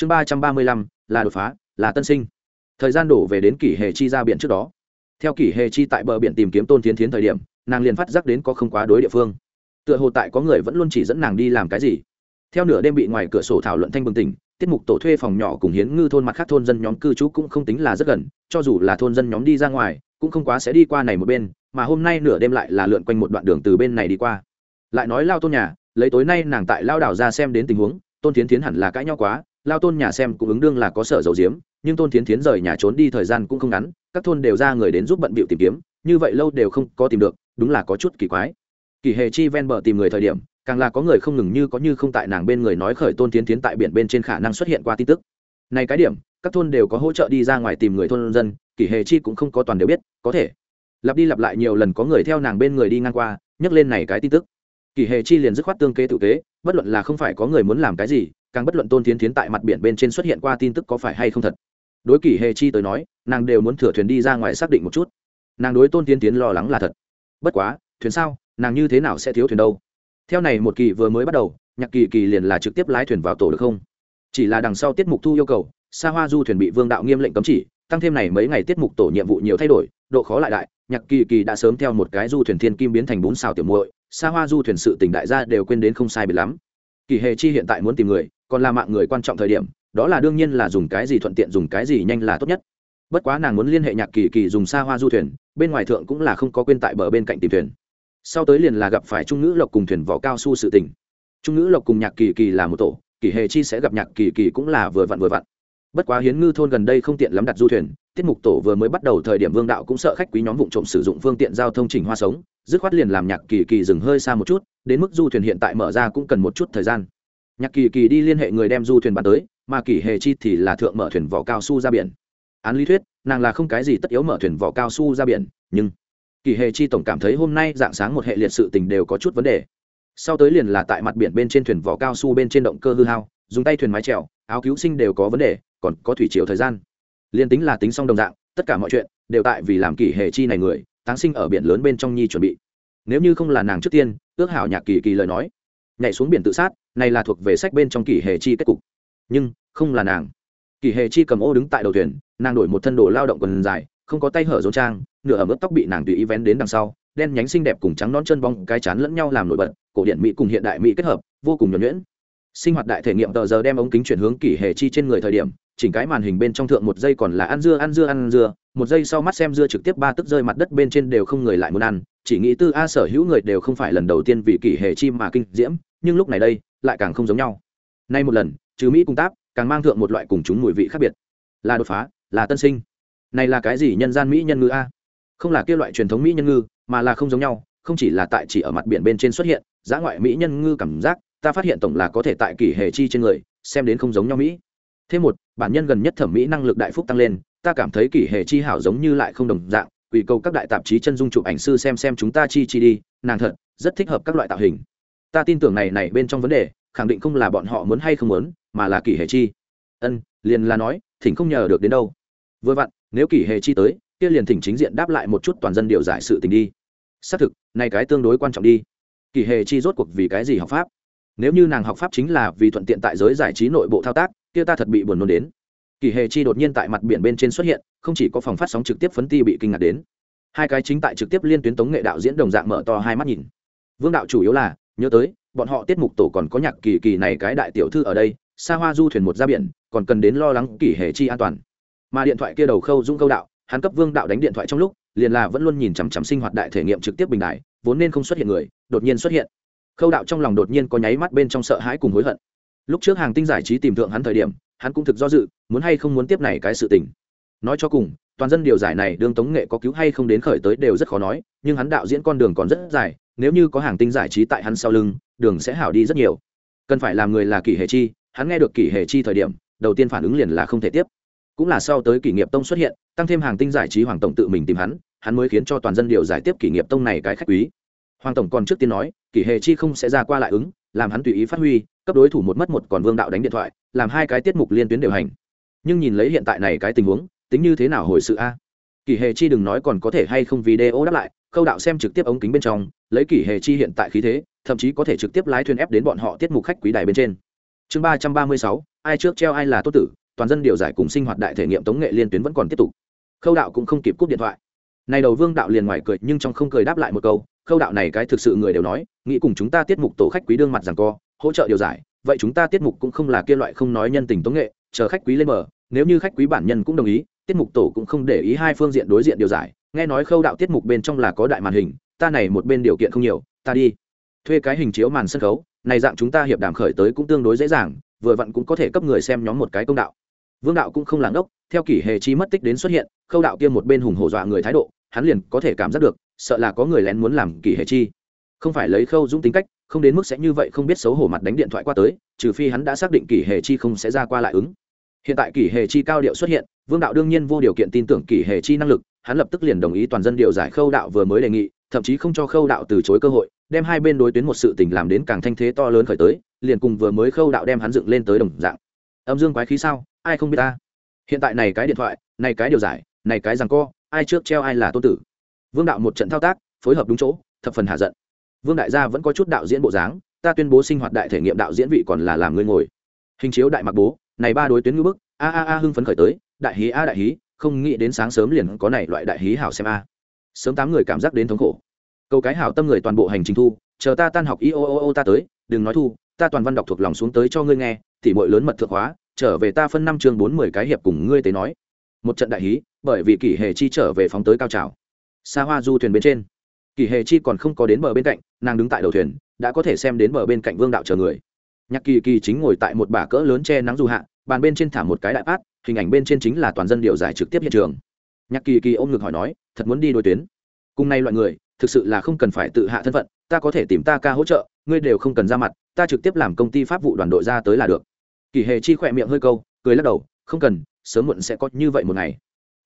chương ba trăm ba mươi lăm, là đột phá, là tân sinh. Thời gian đổ về đến kỷ hệ chi ra biển trước đó. Theo kỷ hệ chi tại bờ biển tìm kiếm tôn tiến tiến thời điểm, nàng liền phát giác đến có không quá đối địa phương. Tựa hồ tại có người vẫn luôn chỉ dẫn nàng đi làm cái gì. Theo nửa đêm bị ngoài cửa sổ thảo luận thanh bừng tỉnh, tiết mục tổ thuê phòng nhỏ cùng hiến ngư thôn mặt khác thôn dân nhóm cư trú cũng không tính là rất gần, cho dù là thôn dân nhóm đi ra ngoài, cũng không quá sẽ đi qua này một bên, mà hôm nay nửa đêm lại là lượn quanh một đoạn đường từ bên này đi qua. Lại nói lao tôn nhà, lấy tối nay nàng tại lao đảo ra xem đến tình huống, tôn tiến tiến hẳn là cãi nhau quá lao tôn nhà xem cũng ứng đương là có sở dầu diếm, nhưng tôn tiến tiến rời nhà trốn đi thời gian cũng không ngắn, các thôn đều ra người đến giúp bận bịu tìm kiếm, như vậy lâu đều không có tìm được, đúng là có chút kỳ quái. Kỳ hề chi ven bờ tìm người thời điểm, càng là có người không ngừng như có như không tại nàng bên người nói khởi tôn tiến tiến tại biển bên trên khả năng xuất hiện qua tin tức. Này cái điểm, các thôn đều có hỗ trợ đi ra ngoài tìm người thôn dân, kỳ hề chi cũng không có toàn đều biết, có thể. Lặp đi lặp lại nhiều lần có người theo nàng bên người đi ngang qua, nhắc lên này cái tin tức. Kỳ hề chi liền dứt khoát tương kế tự kế, bất luận là không phải có người muốn làm cái gì càng bất luận tôn tiến tiến tại mặt biển bên trên xuất hiện qua tin tức có phải hay không thật. Đối kỳ hề chi tới nói, nàng đều muốn thửa thuyền đi ra ngoài xác định một chút. Nàng đối tôn tiến tiến lo lắng là thật. Bất quá, thuyền sao, nàng như thế nào sẽ thiếu thuyền đâu? Theo này một kỳ vừa mới bắt đầu, nhạc kỳ kỳ liền là trực tiếp lái thuyền vào tổ được không? Chỉ là đằng sau tiết mục thu yêu cầu xa hoa du thuyền bị vương đạo nghiêm lệnh cấm chỉ, tăng thêm này mấy ngày tiết mục tổ nhiệm vụ nhiều thay đổi, độ khó lại đại, nhạc kỳ kỳ đã sớm theo một cái du thuyền thiên kim biến thành bún xào tiểu muội xa hoa du thuyền sự tỉnh đại gia đều quên đến không sai bị lắm kỳ hề chi hiện tại muốn tìm người, còn là mạng người quan trọng thời điểm, đó là đương nhiên là dùng cái gì thuận tiện, dùng cái gì nhanh là tốt nhất. Bất quá nàng muốn liên hệ nhạc kỳ kỳ dùng xa hoa du thuyền, bên ngoài thượng cũng là không có quên tại bờ bên cạnh tìm thuyền. Sau tới liền là gặp phải trung ngữ lộc cùng thuyền vỏ cao su sự tình. Trung ngữ lộc cùng nhạc kỳ kỳ là một tổ, kỳ hề chi sẽ gặp nhạc kỳ kỳ cũng là vừa vặn vừa vặn. Bất quá hiến ngư thôn gần đây không tiện lắm đặt du thuyền tiết mục tổ vừa mới bắt đầu thời điểm vương đạo cũng sợ khách quý nhóm vụ trộm sử dụng phương tiện giao thông chỉnh hoa sống, dứt khoát liền làm nhạc kỳ kỳ dừng hơi xa một chút, đến mức du thuyền hiện tại mở ra cũng cần một chút thời gian. Nhạc kỳ kỳ đi liên hệ người đem du thuyền bàn tới, mà kỳ hề chi thì là thượng mở thuyền vỏ cao su ra biển. Án lý thuyết, nàng là không cái gì tất yếu mở thuyền vỏ cao su ra biển, nhưng kỳ hề chi tổng cảm thấy hôm nay dạng sáng một hệ liệt sự tình đều có chút vấn đề. Sau tới liền là tại mặt biển bên trên thuyền vỏ cao su bên trên động cơ hư hao, dùng tay thuyền mái trèo áo cứu sinh đều có vấn đề, còn có thủy chiều thời gian liên tính là tính xong đồng dạng, tất cả mọi chuyện đều tại vì làm kỳ hề chi này người, táng sinh ở biển lớn bên trong nhi chuẩn bị. Nếu như không là nàng trước tiên, ước hảo nhạc kỳ kỳ lời nói, nhảy xuống biển tự sát, này là thuộc về sách bên trong kỳ hề chi kết cục. Nhưng, không là nàng. Kỳ hề chi cầm ô đứng tại đầu thuyền, nàng đổi một thân đồ lao động quần dài, không có tay hở rốn trang, nửa ẩm ướt tóc bị nàng tùy ý vén đến đằng sau, đen nhánh xinh đẹp cùng trắng nón chân bóng cái chán lẫn nhau làm nổi bật, cổ điển mỹ cùng hiện đại mỹ kết hợp, vô cùng nhuẩn nhuyễn. Sinh hoạt đại thể nghiệm tờ giờ đem ống kính chuyển hướng kỷ hề chi trên người thời điểm chỉnh cái màn hình bên trong thượng một giây còn là ăn dưa ăn dưa ăn dưa. Một giây sau mắt xem dưa trực tiếp ba tức rơi mặt đất bên trên đều không người lại muốn ăn. Chỉ nghĩ tư a sở hữu người đều không phải lần đầu tiên vì kỷ hệ chim mà kinh diễm, nhưng lúc này đây, lại càng không giống nhau. Nay một lần, trừ mỹ cung táp, càng mang thượng một loại cùng chúng mùi vị khác biệt. Là đột phá, là tân sinh. Này là cái gì nhân gian mỹ nhân ngư a? Không là kia loại truyền thống mỹ nhân ngư, mà là không giống nhau, không chỉ là tại chỉ ở mặt biển bên trên xuất hiện, giá ngoại mỹ nhân ngư cảm giác, ta phát hiện tổng là có thể tại kỷ hệ chi trên người, xem đến không giống nhau mỹ thêm một, bản nhân gần nhất thẩm mỹ năng lực đại phúc tăng lên, ta cảm thấy kỷ hệ chi hảo giống như lại không đồng dạng, quỷ cầu các đại tạp chí chân dung chụp ảnh sư xem xem chúng ta chi chi đi, nàng thật, rất thích hợp các loại tạo hình. Ta tin tưởng này này bên trong vấn đề, khẳng định không là bọn họ muốn hay không muốn, mà là kỷ hệ chi. Ân, liền là nói, thỉnh không nhờ được đến đâu. Vừa vặn, nếu kỷ hệ chi tới, kia liền thỉnh chính diện đáp lại một chút toàn dân điều giải sự tình đi. Xác thực, này cái tương đối quan trọng đi. Kỷ hệ chi rốt cuộc vì cái gì học pháp? Nếu như nàng học pháp chính là vì thuận tiện tại giới giải trí nội bộ thao tác kia ta thật bị buồn nôn đến. Kỳ hề chi đột nhiên tại mặt biển bên trên xuất hiện, không chỉ có phòng phát sóng trực tiếp phấn ti bị kinh ngạc đến, hai cái chính tại trực tiếp liên tuyến tống nghệ đạo diễn đồng dạng mở to hai mắt nhìn. Vương đạo chủ yếu là, nhớ tới, bọn họ tiết mục tổ còn có nhạc kỳ kỳ này cái đại tiểu thư ở đây xa hoa du thuyền một ra biển, còn cần đến lo lắng kỳ hề chi an toàn. Mà điện thoại kia đầu khâu dung câu đạo, hắn cấp vương đạo đánh điện thoại trong lúc, liền là vẫn luôn nhìn chằm chằm sinh hoạt đại thể nghiệm trực tiếp bình đại, vốn nên không xuất hiện người, đột nhiên xuất hiện. Khâu đạo trong lòng đột nhiên có nháy mắt bên trong sợ hãi cùng hối hận lúc trước hàng tinh giải trí tìm thượng hắn thời điểm, hắn cũng thực do dự, muốn hay không muốn tiếp này cái sự tình. Nói cho cùng, toàn dân điều giải này đương tống nghệ có cứu hay không đến khởi tới đều rất khó nói, nhưng hắn đạo diễn con đường còn rất dài, nếu như có hàng tinh giải trí tại hắn sau lưng, đường sẽ hảo đi rất nhiều. Cần phải làm người là kỷ hệ chi, hắn nghe được kỷ hệ chi thời điểm, đầu tiên phản ứng liền là không thể tiếp. Cũng là sau tới kỷ nghiệp tông xuất hiện, tăng thêm hàng tinh giải trí hoàng tổng tự mình tìm hắn hắn mới khiến cho toàn dân điều giải tiếp kỷ nghiệp tông này cái khách quý. Hoàng tổng còn trước tiên nói, kỷ hệ chi không sẽ ra qua lại ứng làm hắn tùy ý phát huy, cấp đối thủ một mất một còn vương đạo đánh điện thoại, làm hai cái tiết mục liên tuyến điều hành. Nhưng nhìn lấy hiện tại này cái tình huống, tính như thế nào hồi sự a? Kỷ hệ chi đừng nói còn có thể hay không video đáp lại, khâu đạo xem trực tiếp ống kính bên trong, lấy kỷ hệ chi hiện tại khí thế, thậm chí có thể trực tiếp lái thuyền ép đến bọn họ tiết mục khách quý đài bên trên. Chương ba trăm ba mươi sáu, ai trước treo ai là tốt tử, toàn dân điều giải cùng sinh hoạt đại thể nghiệm tống nghệ liên tuyến vẫn còn tiếp tục. Khâu đạo cũng không kịp cúp điện thoại. Này đầu vương đạo liền ngoài cười, nhưng trong không cười đáp lại một câu khâu đạo này cái thực sự người đều nói, nghĩ cùng chúng ta tiết mục tổ khách quý đương mặt rằng co, hỗ trợ điều giải, vậy chúng ta tiết mục cũng không là kia loại không nói nhân tình tống nghệ, chờ khách quý lên mở nếu như khách quý bản nhân cũng đồng ý, tiết mục tổ cũng không để ý hai phương diện đối diện điều giải, nghe nói khâu đạo tiết mục bên trong là có đại màn hình, ta này một bên điều kiện không nhiều, ta đi. Thuê cái hình chiếu màn sân khấu, này dạng chúng ta hiệp đàm khởi tới cũng tương đối dễ dàng, vừa vặn cũng có thể cấp người xem nhóm một cái công đạo. Vương đạo cũng không làng ốc theo kỷ hề chi mất tích đến xuất hiện, khâu đạo kia một bên hùng hổ dọa người thái độ, hắn liền có thể cảm giác được sợ là có người lén muốn làm kỷ hề chi. Không phải lấy khâu dũng tính cách, không đến mức sẽ như vậy không biết xấu hổ mặt đánh điện thoại qua tới, trừ phi hắn đã xác định kỷ hề chi không sẽ ra qua lại ứng. Hiện tại kỷ hề chi cao điệu xuất hiện, vương đạo đương nhiên vô điều kiện tin tưởng kỷ hề chi năng lực, hắn lập tức liền đồng ý toàn dân điều giải khâu đạo vừa mới đề nghị, thậm chí không cho khâu đạo từ chối cơ hội, đem hai bên đối tuyến một sự tình làm đến càng thanh thế to lớn khởi tới, liền cùng vừa mới khâu đạo đem hắn dựng lên tới đồng dạng. Âm dương quái khí sao? Ai không biết ta? Hiện tại này cái điện thoại, này cái điều giải, này cái rằng co, ai trước treo ai là tôn tử? Vương đạo một trận thao tác, phối hợp đúng chỗ, thập phần hạ giận. Vương đại gia vẫn có chút đạo diễn bộ dáng, ta tuyên bố sinh hoạt đại thể nghiệm đạo diễn vị còn là làm ngươi ngồi. Hình chiếu đại mặc bố, này ba đối tuyến ngữ bức, a a a hưng phấn khởi tới, đại hí a đại hí, không nghĩ đến sáng sớm liền có này loại đại hí hảo xem a. Sớm tám người cảm giác đến thống khổ. Câu cái hảo tâm người toàn bộ hành trình thu, chờ ta tan học i o o ta tới, đừng nói thu, ta toàn văn đọc thuộc lòng xuống tới cho ngươi nghe thì mọi lớn mật thượng hóa, trở về ta phân năm chương bốn mươi cái hiệp cùng ngươi tế nói. Một trận đại hí, bởi vì kỷ hề chi trở về phóng tới cao trào xa hoa du thuyền bên trên. Kỷ hề chi còn không có đến bờ bên cạnh, nàng đứng tại đầu thuyền, đã có thể xem đến bờ bên cạnh vương đạo chờ người. Nhạc kỳ kỳ chính ngồi tại một bả cỡ lớn che nắng du hạ, bàn bên trên thả một cái đại bát, hình ảnh bên trên chính là toàn dân điều giải trực tiếp hiện trường. Nhạc kỳ kỳ ôm ngực hỏi nói, thật muốn đi đôi tuyến? Cùng nay loại người, thực sự là không cần phải tự hạ thân phận, ta có thể tìm ta ca hỗ trợ, ngươi đều không cần ra mặt, ta trực tiếp làm công ty pháp vụ đoàn đội ra tới là được. Kỳ hề chi khỏe miệng hơi câu, cười lắc đầu, không cần, sớm muộn sẽ có như vậy một ngày.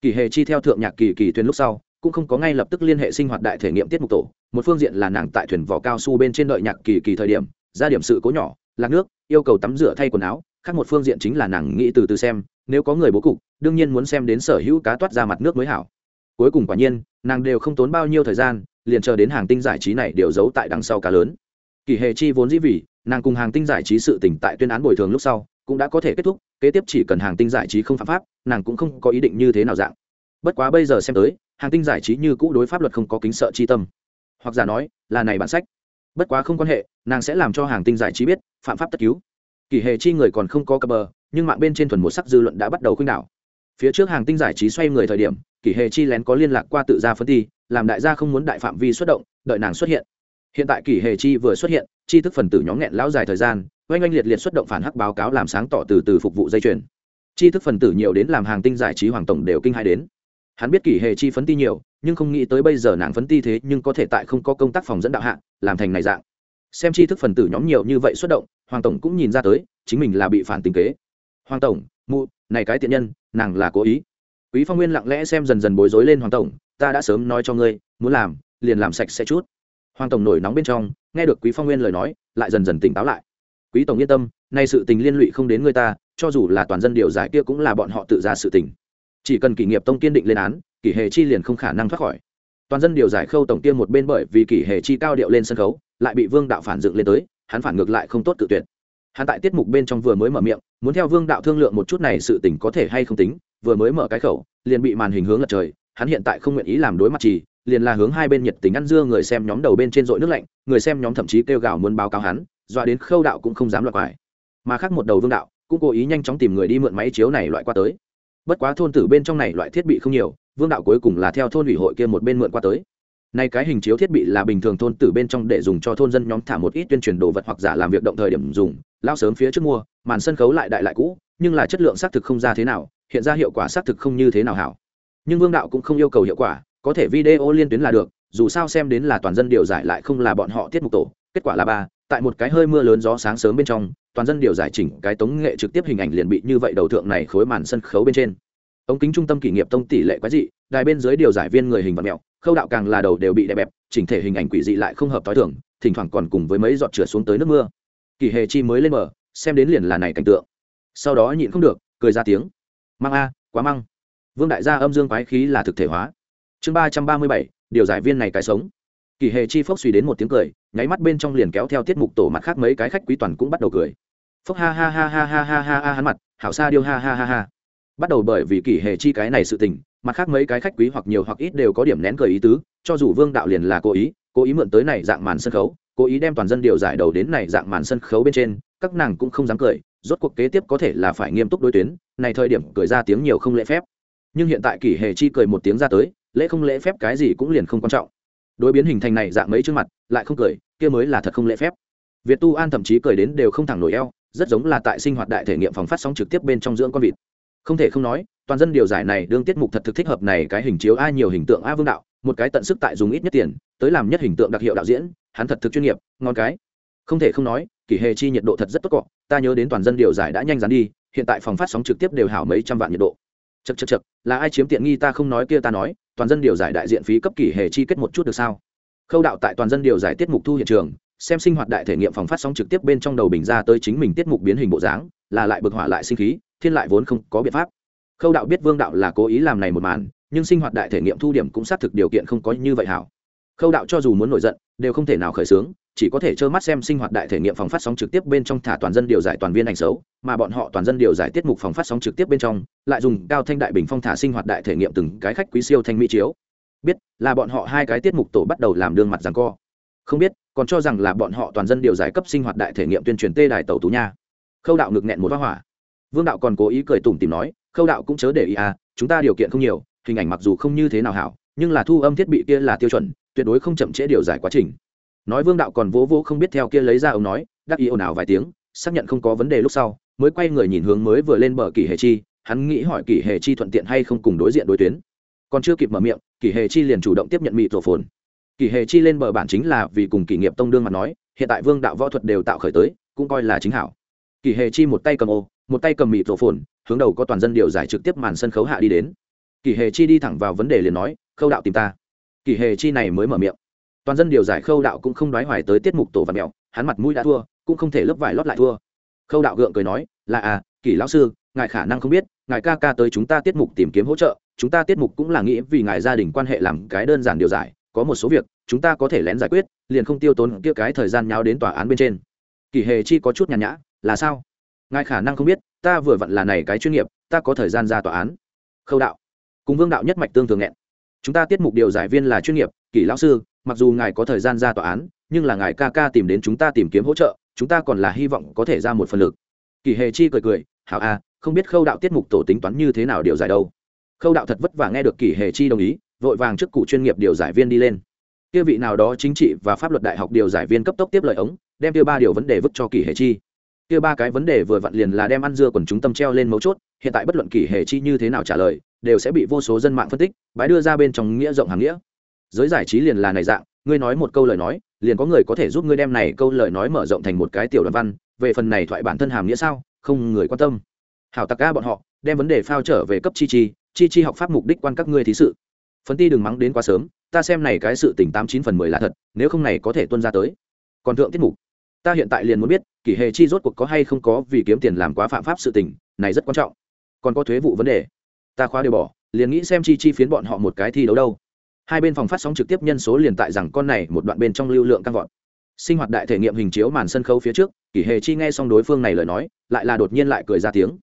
Kỳ hề chi theo thượng nhạc kỳ kỳ thuyền lúc sau cũng không có ngay lập tức liên hệ sinh hoạt đại thể nghiệm tiết mục tổ. Một phương diện là nàng tại thuyền vỏ cao su bên trên đợi nhạc kỳ kỳ thời điểm, ra điểm sự cố nhỏ, lạc nước, yêu cầu tắm rửa thay quần áo. Khác một phương diện chính là nàng nghĩ từ từ xem, nếu có người bố cục, đương nhiên muốn xem đến sở hữu cá toát ra mặt nước mới hảo. Cuối cùng quả nhiên, nàng đều không tốn bao nhiêu thời gian, liền chờ đến hàng tinh giải trí này đều giấu tại đằng sau cá lớn. Kỳ hề chi vốn dĩ vì, nàng cùng hàng tinh giải trí sự tỉnh tại tuyên án bồi thường lúc sau, cũng đã có thể kết thúc, kế tiếp chỉ cần hàng tinh giải trí không phạm pháp, nàng cũng không có ý định như thế nào dạng. Bất quá bây giờ xem tới hàng tinh giải trí như cũ đối pháp luật không có kính sợ chi tâm. Hoặc giả nói, là này bản sách. Bất quá không quan hệ, nàng sẽ làm cho hàng tinh giải trí biết, phạm pháp tất cứu. Kỷ hệ chi người còn không có cờ bờ, nhưng mạng bên trên thuần một sắc dư luận đã bắt đầu khuynh đảo. Phía trước hàng tinh giải trí xoay người thời điểm, kỷ hệ chi lén có liên lạc qua tự ra phân thi làm đại gia không muốn đại phạm vi xuất động, đợi nàng xuất hiện. Hiện tại kỷ hệ chi vừa xuất hiện, chi thức phần tử nhóm nghẹn lão dài thời gian, oanh oanh liệt liệt xuất động phản hắc báo cáo làm sáng tỏ từ từ phục vụ dây chuyền. Chi thức phần tử nhiều đến làm hàng tinh giải trí hoàng tổng đều kinh hai đến hắn biết kỷ hệ chi phấn ti nhiều, nhưng không nghĩ tới bây giờ nàng phấn ti thế nhưng có thể tại không có công tác phòng dẫn đạo hạ, làm thành này dạng. Xem chi thức phần tử nhóm nhiều như vậy xuất động, hoàng tổng cũng nhìn ra tới, chính mình là bị phản tình kế. Hoàng tổng, mụ, này cái tiện nhân, nàng là cố ý. Quý phong nguyên lặng lẽ xem dần dần bối rối lên hoàng tổng, ta đã sớm nói cho ngươi, muốn làm, liền làm sạch sẽ chút. Hoàng tổng nổi nóng bên trong, nghe được quý phong nguyên lời nói, lại dần dần tỉnh táo lại. Quý tổng yên tâm, nay sự tình liên lụy không đến người ta, cho dù là toàn dân điều giải kia cũng là bọn họ tự ra sự tình chỉ cần kỷ nghiệp tông kiên định lên án, kỷ hệ chi liền không khả năng thoát khỏi. Toàn dân điều giải khâu tổng tiên một bên bởi vì kỷ hệ chi cao điệu lên sân khấu, lại bị vương đạo phản dựng lên tới, hắn phản ngược lại không tốt tự tuyệt. Hắn tại tiết mục bên trong vừa mới mở miệng, muốn theo vương đạo thương lượng một chút này sự tình có thể hay không tính, vừa mới mở cái khẩu, liền bị màn hình hướng lật trời, hắn hiện tại không nguyện ý làm đối mặt chỉ, liền là hướng hai bên nhiệt tình ăn dưa người xem nhóm đầu bên trên dội nước lạnh, người xem nhóm thậm chí kêu gào muốn báo cáo hắn, dọa đến khâu đạo cũng không dám loại quải mà khác một đầu vương đạo, cũng cố ý nhanh chóng tìm người đi mượn máy chiếu này loại qua tới bất quá thôn tử bên trong này loại thiết bị không nhiều, vương đạo cuối cùng là theo thôn ủy hội kia một bên mượn qua tới. Nay cái hình chiếu thiết bị là bình thường thôn tử bên trong để dùng cho thôn dân nhóm thả một ít tuyên truyền đồ vật hoặc giả làm việc động thời điểm dùng, lao sớm phía trước mua, màn sân khấu lại đại lại cũ, nhưng là chất lượng xác thực không ra thế nào, hiện ra hiệu quả xác thực không như thế nào hảo. Nhưng vương đạo cũng không yêu cầu hiệu quả, có thể video liên tuyến là được, dù sao xem đến là toàn dân điều giải lại không là bọn họ tiết mục tổ, kết quả là ba, tại một cái hơi mưa lớn gió sáng sớm bên trong toàn dân điều giải chỉnh cái tống nghệ trực tiếp hình ảnh liền bị như vậy đầu thượng này khối màn sân khấu bên trên. Ống kính trung tâm kỷ nghiệp tông tỷ lệ quái dị, đài bên dưới điều giải viên người hình vật mẹo, khâu đạo càng là đầu đều bị đè bẹp, chỉnh thể hình ảnh quỷ dị lại không hợp t thường, thỉnh thoảng còn cùng với mấy giọt trượt xuống tới nước mưa. Kỳ hề chi mới lên mở, xem đến liền là này cảnh tượng. Sau đó nhịn không được, cười ra tiếng. Măng a, quá măng. Vương đại gia âm dương quái khí là thực thể hóa. Chương ba trăm ba mươi bảy, điều giải viên này cái sống kỳ hề chi phốc suy đến một tiếng cười, nháy mắt bên trong liền kéo theo tiết mục tổ mặt khác mấy cái khách quý toàn cũng bắt đầu cười. Phúc ha ha ha ha ha ha ha ha hắn mặt, hảo xa điêu ha ha ha ha. Bắt đầu bởi vì kỳ hệ chi cái này sự tình, mặt khác mấy cái khách quý hoặc nhiều hoặc ít đều có điểm nén cười ý tứ, cho dù vương đạo liền là cố ý cố ý mượn tới này dạng màn sân khấu, cố ý đem toàn dân điều giải đầu đến này dạng màn sân khấu bên trên, các nàng cũng không dám cười, rốt cuộc kế tiếp có thể là phải nghiêm túc đối tuyến, này thời điểm cười ra tiếng nhiều không lễ phép. Nhưng hiện tại kỷ hề chi cười một tiếng ra tới, lễ không lễ phép cái gì cũng liền không quan trọng đối biến hình thành này dạng mấy trước mặt, lại không cười, kia mới là thật không lễ phép. Việt tu an thậm chí cười đến đều không thẳng nổi eo, rất giống là tại sinh hoạt đại thể nghiệm phòng phát sóng trực tiếp bên trong dưỡng con vịt. Không thể không nói, toàn dân điều giải này đương tiết mục thật thực thích hợp này cái hình chiếu ai nhiều hình tượng a vương đạo, một cái tận sức tại dùng ít nhất tiền, tới làm nhất hình tượng đặc hiệu đạo diễn, hắn thật thực chuyên nghiệp, ngon cái. Không thể không nói, kỷ hề chi nhiệt độ thật rất tốt cọ, ta nhớ đến toàn dân điều giải đã nhanh dán đi, hiện tại phòng phát sóng trực tiếp đều hảo mấy trăm vạn nhiệt độ. Chật chật chật là ai chiếm tiện nghi ta không nói kia ta nói toàn dân điều giải đại diện phí cấp kỳ hề chi kết một chút được sao? Khâu đạo tại toàn dân điều giải tiết mục thu hiện trường, xem sinh hoạt đại thể nghiệm phòng phát sóng trực tiếp bên trong đầu bình ra tới chính mình tiết mục biến hình bộ dáng, là lại bực hỏa lại sinh khí, thiên lại vốn không có biện pháp. Khâu đạo biết vương đạo là cố ý làm này một màn, nhưng sinh hoạt đại thể nghiệm thu điểm cũng xác thực điều kiện không có như vậy hảo. Khâu đạo cho dù muốn nổi giận, đều không thể nào khởi xướng chỉ có thể trơ mắt xem sinh hoạt đại thể nghiệm phòng phát sóng trực tiếp bên trong thả toàn dân điều giải toàn viên ảnh xấu, mà bọn họ toàn dân điều giải tiết mục phòng phát sóng trực tiếp bên trong, lại dùng cao thanh đại bình phong thả sinh hoạt đại thể nghiệm từng cái khách quý siêu thanh mỹ chiếu. Biết là bọn họ hai cái tiết mục tổ bắt đầu làm đương mặt rằng co. Không biết, còn cho rằng là bọn họ toàn dân điều giải cấp sinh hoạt đại thể nghiệm tuyên truyền tê đài tàu tú nha. Khâu đạo ngực nghẹn một hoa hỏa. Vương đạo còn cố ý cười tủm tìm nói, khâu đạo cũng chớ để ý à chúng ta điều kiện không nhiều, hình ảnh mặc dù không như thế nào hảo, nhưng là thu âm thiết bị kia là tiêu chuẩn, tuyệt đối không chậm trễ điều giải quá trình nói vương đạo còn vỗ vỗ không biết theo kia lấy ra ông nói, đắc ý ồn ào vài tiếng, xác nhận không có vấn đề lúc sau, mới quay người nhìn hướng mới vừa lên bờ kỷ hề chi, hắn nghĩ hỏi kỷ hề chi thuận tiện hay không cùng đối diện đối tuyến. Còn chưa kịp mở miệng, kỷ hề chi liền chủ động tiếp nhận mịt rổ phồn kỷ hề chi lên bờ bản chính là vì cùng kỷ nghiệp tông đương mà nói, hiện tại vương đạo võ thuật đều tạo khởi tới, cũng coi là chính hảo. Kỷ hề chi một tay cầm ô, một tay cầm mịt rổ phồn hướng đầu có toàn dân điều giải trực tiếp màn sân khấu hạ đi đến. Kỷ hề chi đi thẳng vào vấn đề liền nói, khâu đạo tìm ta. Kỷ hề chi này mới mở miệng toàn dân điều giải khâu đạo cũng không đoái hoài tới tiết mục tổ và mẹo, hắn mặt mũi đã thua, cũng không thể lớp vải lót lại thua. Khâu đạo gượng cười nói, là à kỷ lão sư, ngài khả năng không biết, ngài ca ca tới chúng ta tiết mục tìm kiếm hỗ trợ, chúng ta tiết mục cũng là nghĩ vì ngài gia đình quan hệ làm cái đơn giản điều giải, có một số việc, chúng ta có thể lén giải quyết, liền không tiêu tốn kia cái thời gian nháo đến tòa án bên trên. Kỷ hề chi có chút nhàn nhã, là sao? Ngài khả năng không biết, ta vừa vặn là này cái chuyên nghiệp, ta có thời gian ra tòa án. Khâu đạo. Cùng vương đạo nhất mạch tương thường nghẹn. Chúng ta tiết mục điều giải viên là chuyên nghiệp, kỷ lão sư mặc dù ngài có thời gian ra tòa án, nhưng là ngài ca ca tìm đến chúng ta tìm kiếm hỗ trợ, chúng ta còn là hy vọng có thể ra một phần lực. Kỷ hề chi cười cười, hảo a, không biết khâu đạo tiết mục tổ tính toán như thế nào điều giải đâu. Khâu đạo thật vất vả nghe được kỷ hề chi đồng ý, vội vàng trước cụ chuyên nghiệp điều giải viên đi lên. Kia vị nào đó chính trị và pháp luật đại học điều giải viên cấp tốc tiếp lời ống, đem kia ba điều vấn đề vứt cho kỷ hề chi. Kia ba cái vấn đề vừa vặn liền là đem ăn dưa quần chúng tâm treo lên mấu chốt, hiện tại bất luận kỷ hề chi như thế nào trả lời, đều sẽ bị vô số dân mạng phân tích, bãi đưa ra bên trong nghĩa rộng hàng nghĩa giới giải trí liền là này dạng, ngươi nói một câu lời nói, liền có người có thể giúp ngươi đem này câu lời nói mở rộng thành một cái tiểu đoạn văn, về phần này thoại bản thân hàm nghĩa sao, không người quan tâm. Hảo tặc ca bọn họ, đem vấn đề phao trở về cấp chi chi chi chi học pháp mục đích quan các ngươi thí sự. Phấn ti đừng mắng đến quá sớm, ta xem này cái sự tỉnh tám chín phần mười là thật, nếu không này có thể tuân ra tới. Còn thượng tiết mục, ta hiện tại liền muốn biết, kỷ hệ chi rốt cuộc có hay không có vì kiếm tiền làm quá phạm pháp sự tình, này rất quan trọng. Còn có thuế vụ vấn đề, ta khóa đều bỏ, liền nghĩ xem chi chi phiến bọn họ một cái thi đấu đâu hai bên phòng phát sóng trực tiếp nhân số liền tại rằng con này một đoạn bên trong lưu lượng căng vọt. Sinh hoạt đại thể nghiệm hình chiếu màn sân khấu phía trước, kỷ hề chi nghe xong đối phương này lời nói, lại là đột nhiên lại cười ra tiếng.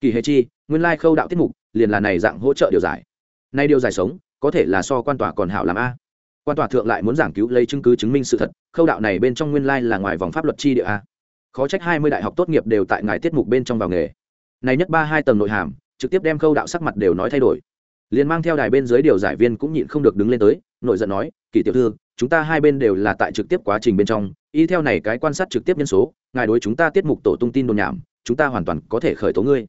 Kỷ hề chi, nguyên lai khâu đạo tiết mục liền là này dạng hỗ trợ điều giải. Nay điều giải sống, có thể là so quan tòa còn hảo làm a. Quan tòa thượng lại muốn giảng cứu lấy chứng cứ chứng minh sự thật, khâu đạo này bên trong nguyên lai là ngoài vòng pháp luật chi địa a. Khó trách hai mươi đại học tốt nghiệp đều tại ngài tiết mục bên trong vào nghề. Này nhất ba hai tầng nội hàm, trực tiếp đem khâu đạo sắc mặt đều nói thay đổi liền mang theo đài bên dưới điều giải viên cũng nhịn không được đứng lên tới nội giận nói, kỳ tiểu thư, chúng ta hai bên đều là tại trực tiếp quá trình bên trong, y theo này cái quan sát trực tiếp nhân số, ngài đối chúng ta tiết mục tổ tung tin đồn nhảm, chúng ta hoàn toàn có thể khởi tố ngươi.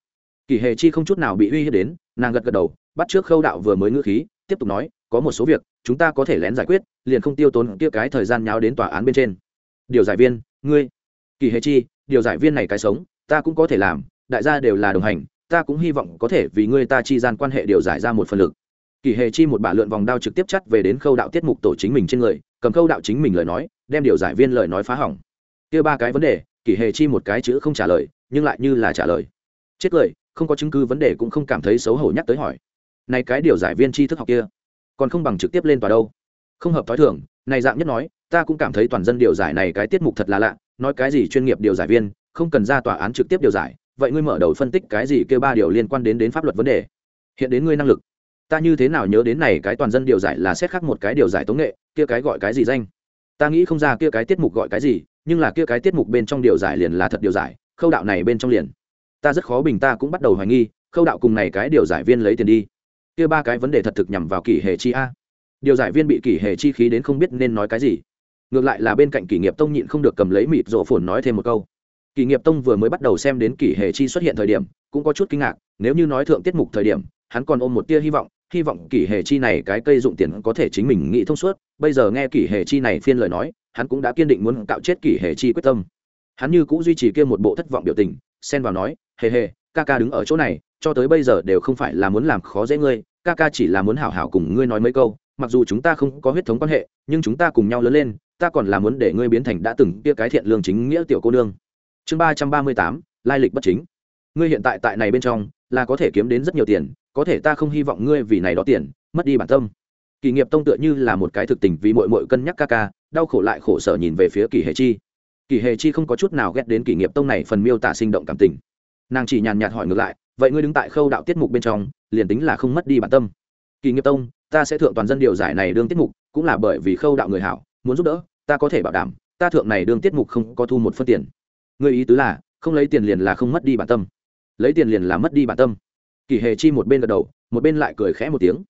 Kỳ hề chi không chút nào bị uy hiếp đến, nàng gật gật đầu, bắt trước khâu đạo vừa mới ngữ khí, tiếp tục nói, có một số việc, chúng ta có thể lén giải quyết, liền không tiêu tốn kia cái thời gian nháo đến tòa án bên trên. Điều giải viên, ngươi. Kỳ hề chi, điều giải viên này cái sống, ta cũng có thể làm, đại gia đều là đồng hành ta cũng hy vọng có thể vì ngươi ta chi gian quan hệ điều giải ra một phần lực. Kỳ hề chi một bả lượn vòng đao trực tiếp chắt về đến khâu đạo tiết mục tổ chính mình trên người, cầm khâu đạo chính mình lời nói, đem điều giải viên lời nói phá hỏng. Kia ba cái vấn đề, kỳ hề chi một cái chữ không trả lời, nhưng lại như là trả lời. Chết cười, không có chứng cứ vấn đề cũng không cảm thấy xấu hổ nhắc tới hỏi. Này cái điều giải viên tri thức học kia, còn không bằng trực tiếp lên tòa đâu. Không hợp t h i thường, này dạng nhất nói, ta cũng cảm thấy toàn dân điều giải này cái tiết mục thật là lạ, nói cái gì chuyên nghiệp điều giải viên, không cần ra tòa án trực tiếp điều giải vậy ngươi mở đầu phân tích cái gì kêu ba điều liên quan đến đến pháp luật vấn đề? Hiện đến ngươi năng lực. Ta như thế nào nhớ đến này cái toàn dân điều giải là xét khác một cái điều giải tống nghệ, kia cái gọi cái gì danh? Ta nghĩ không ra kia cái tiết mục gọi cái gì, nhưng là kia cái tiết mục bên trong điều giải liền là thật điều giải, khâu đạo này bên trong liền. Ta rất khó bình ta cũng bắt đầu hoài nghi, khâu đạo cùng này cái điều giải viên lấy tiền đi. Kia ba cái vấn đề thật thực nhằm vào kỷ hệ chi a. Điều giải viên bị kỷ hệ chi khí đến không biết nên nói cái gì. Ngược lại là bên cạnh kỷ nghiệp tông nhịn không được cầm lấy mịt rộ phồn nói thêm một câu kỷ nghiệp tông vừa mới bắt đầu xem đến kỷ hệ chi xuất hiện thời điểm, cũng có chút kinh ngạc, nếu như nói thượng tiết mục thời điểm, hắn còn ôm một tia hy vọng hy vọng kỷ hệ chi này cái cây dụng tiền có thể chính mình nghĩ thông suốt. Bây giờ nghe kỷ hệ chi này phiên lời nói, hắn cũng đã kiên định muốn cạo chết kỷ hệ chi quyết tâm. Hắn như cũng duy trì kia một bộ thất vọng biểu tình, xen vào nói, hề hề, ca ca đứng ở chỗ này, cho tới bây giờ đều không phải là muốn làm khó dễ ngươi, ca ca chỉ là muốn hảo hảo cùng ngươi nói mấy câu, mặc dù chúng ta không có huyết thống quan hệ, nhưng chúng ta cùng nhau lớn lên, ta còn là muốn để ngươi biến thành đã từng kia cái thiện lương chính nghĩa tiểu cô nương chương ba trăm ba mươi tám, lai lịch bất chính. Ngươi hiện tại tại này bên trong, là có thể kiếm đến rất nhiều tiền, có thể ta không hy vọng ngươi vì này đó tiền, mất đi bản tâm. Kỳ nghiệp tông tựa như là một cái thực tình vì mội mội cân nhắc ca ca, đau khổ lại khổ sở nhìn về phía kỳ hề chi. Kỳ hề chi không có chút nào ghét đến kỳ nghiệp tông này phần miêu tả sinh động cảm tình. Nàng chỉ nhàn nhạt hỏi ngược lại, vậy ngươi đứng tại khâu đạo tiết mục bên trong, liền tính là không mất đi bản tâm? Kỳ nghiệp tông, ta sẽ thượng toàn dân điều giải này đương tiết mục, cũng là bởi vì khâu đạo người hảo, muốn giúp đỡ, ta có thể bảo đảm, ta thượng này đương tiết mục không có thu một phân tiền ngươi ý tứ là, không lấy tiền liền là không mất đi bản tâm. Lấy tiền liền là mất đi bản tâm. Kỳ hề chi một bên gật đầu, một bên lại cười khẽ một tiếng.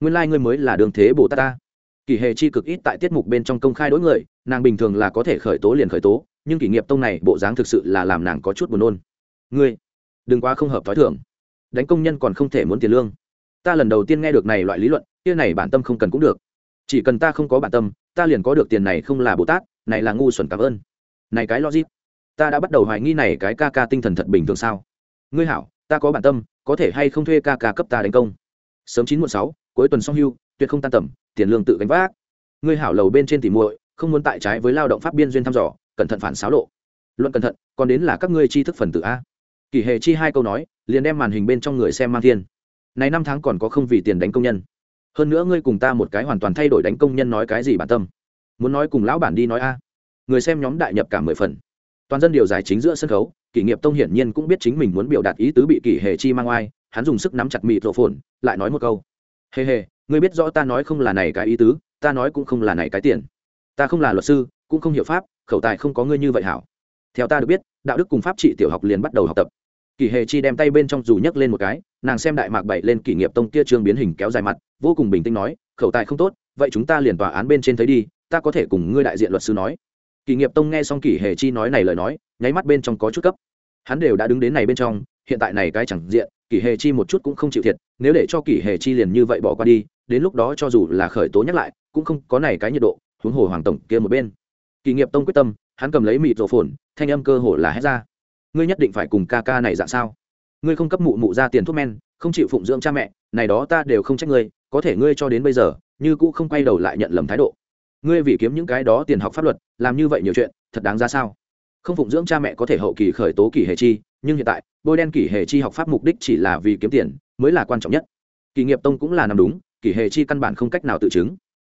Nguyên lai、like、ngươi mới là đường thế bồ tát ta. Kỳ hề chi cực ít tại tiết mục bên trong công khai đối người, nàng bình thường là có thể khởi tố liền khởi tố, nhưng kỷ nghiệp tông này bộ dáng thực sự là làm nàng có chút buồn nôn. Ngươi, đừng quá không hợp t h ó i thưởng đánh công nhân còn không thể muốn tiền lương. Ta lần đầu tiên nghe được này loại lý luận, kia này bản tâm không cần cũng được. Chỉ cần ta không có bản tâm, ta liền có được tiền này không là bồ tát, này là ngu xuẩn cảm ơn. Này cái logic ta đã bắt đầu hoài nghi này cái ca ca tinh thần thật bình thường sao? Ngươi hảo, ta có bản tâm, có thể hay không thuê ca ca cấp ta đánh công? Sớm chín muộn sáu, cuối tuần xong hưu, tuyệt không tan tầm, tiền lương tự gánh vác. Ngươi hảo lầu bên trên tỉ muội, không muốn tại trái với lao động pháp biên duyên thăm dò, cẩn thận phản xáo lộ. Luận cẩn thận, còn đến là các ngươi tri thức phần tử a. Kỷ hệ chi hai câu nói, liền đem màn hình bên trong người xem mang thiên. Này năm tháng còn có không vì tiền đánh công nhân. Hơn nữa ngươi cùng ta một cái hoàn toàn thay đổi đánh công nhân nói cái gì bản tâm? Muốn nói cùng lão bản đi nói a. Người xem nhóm đại nhập cả mười phần toàn dân điều giải chính giữa sân khấu, kỷ nghiệp tông hiển nhiên cũng biết chính mình muốn biểu đạt ý tứ bị kỷ hệ chi mang oai, hắn dùng sức nắm chặt mịt rộ phồn lại nói một câu. Hề hề, ngươi biết rõ ta nói không là này cái ý tứ, ta nói cũng không là này cái tiền. Ta không là luật sư, cũng không hiểu pháp, khẩu tài không có ngươi như vậy hảo. Theo ta được biết, đạo đức cùng pháp trị tiểu học liền bắt đầu học tập. Kỷ hề chi đem tay bên trong dù nhấc lên một cái, nàng xem đại mạc bảy lên kỷ nghiệp tông kia trương biến hình kéo dài mặt, vô cùng bình tĩnh nói, khẩu tài không tốt, vậy chúng ta liền tòa án bên trên thấy đi, ta có thể cùng ngươi đại diện luật sư nói kỷ nghiệp tông nghe xong kỷ hề chi nói này lời nói, nháy mắt bên trong có chút cấp. Hắn đều đã đứng đến này bên trong, hiện tại này cái chẳng diện, kỷ hề chi một chút cũng không chịu thiệt, nếu để cho kỷ hề chi liền như vậy bỏ qua đi, đến lúc đó cho dù là khởi tố nhắc lại, cũng không có này cái nhiệt độ, huống hồ hoàng tổng kia một bên. Kỳ nghiệp tông quyết tâm, hắn cầm lấy mịt rổ phồn, thanh âm cơ hồ là hét ra. Ngươi nhất định phải cùng ca ca này dạng sao? Ngươi không cấp mụ mụ ra tiền thuốc men, không chịu phụng dưỡng cha mẹ, này đó ta đều không trách ngươi, có thể ngươi cho đến bây giờ, như cũ không quay đầu lại nhận lầm thái độ ngươi vì kiếm những cái đó tiền học pháp luật, làm như vậy nhiều chuyện, thật đáng ra sao? Không phụng dưỡng cha mẹ có thể hậu kỳ khởi tố kỷ hệ chi, nhưng hiện tại, bôi đen kỷ hệ chi học pháp mục đích chỉ là vì kiếm tiền, mới là quan trọng nhất. Kỳ nghiệp tông cũng là nằm đúng kỷ hệ chi căn bản không cách nào tự chứng.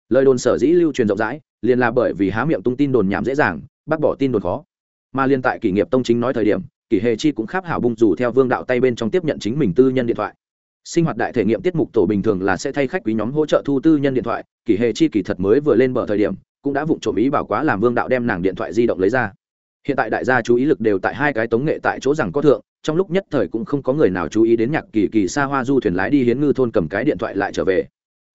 Lời đồn sở dĩ lưu truyền rộng rãi, liền là bởi vì há miệng tung tin đồn nhảm dễ dàng, bác bỏ tin đồn khó. Mà liên tại kỷ nghiệp tông chính nói thời điểm kỷ hề chi cũng kháp hảo bung dù theo vương đạo tay bên trong tiếp nhận chính mình tư nhân điện thoại sinh hoạt đại thể nghiệm tiết mục tổ bình thường là sẽ thay khách quý nhóm hỗ trợ thu tư nhân điện thoại kỷ hề chi kỳ thật mới vừa lên bờ thời điểm, cũng đã vụng trộm ý bảo quá làm vương đạo đem nàng điện thoại di động lấy ra. Hiện tại đại gia chú ý lực đều tại hai cái tống nghệ tại chỗ rằng có thượng, trong lúc nhất thời cũng không có người nào chú ý đến nhạc kỳ kỳ xa hoa du thuyền lái đi hiến ngư thôn cầm cái điện thoại lại trở về.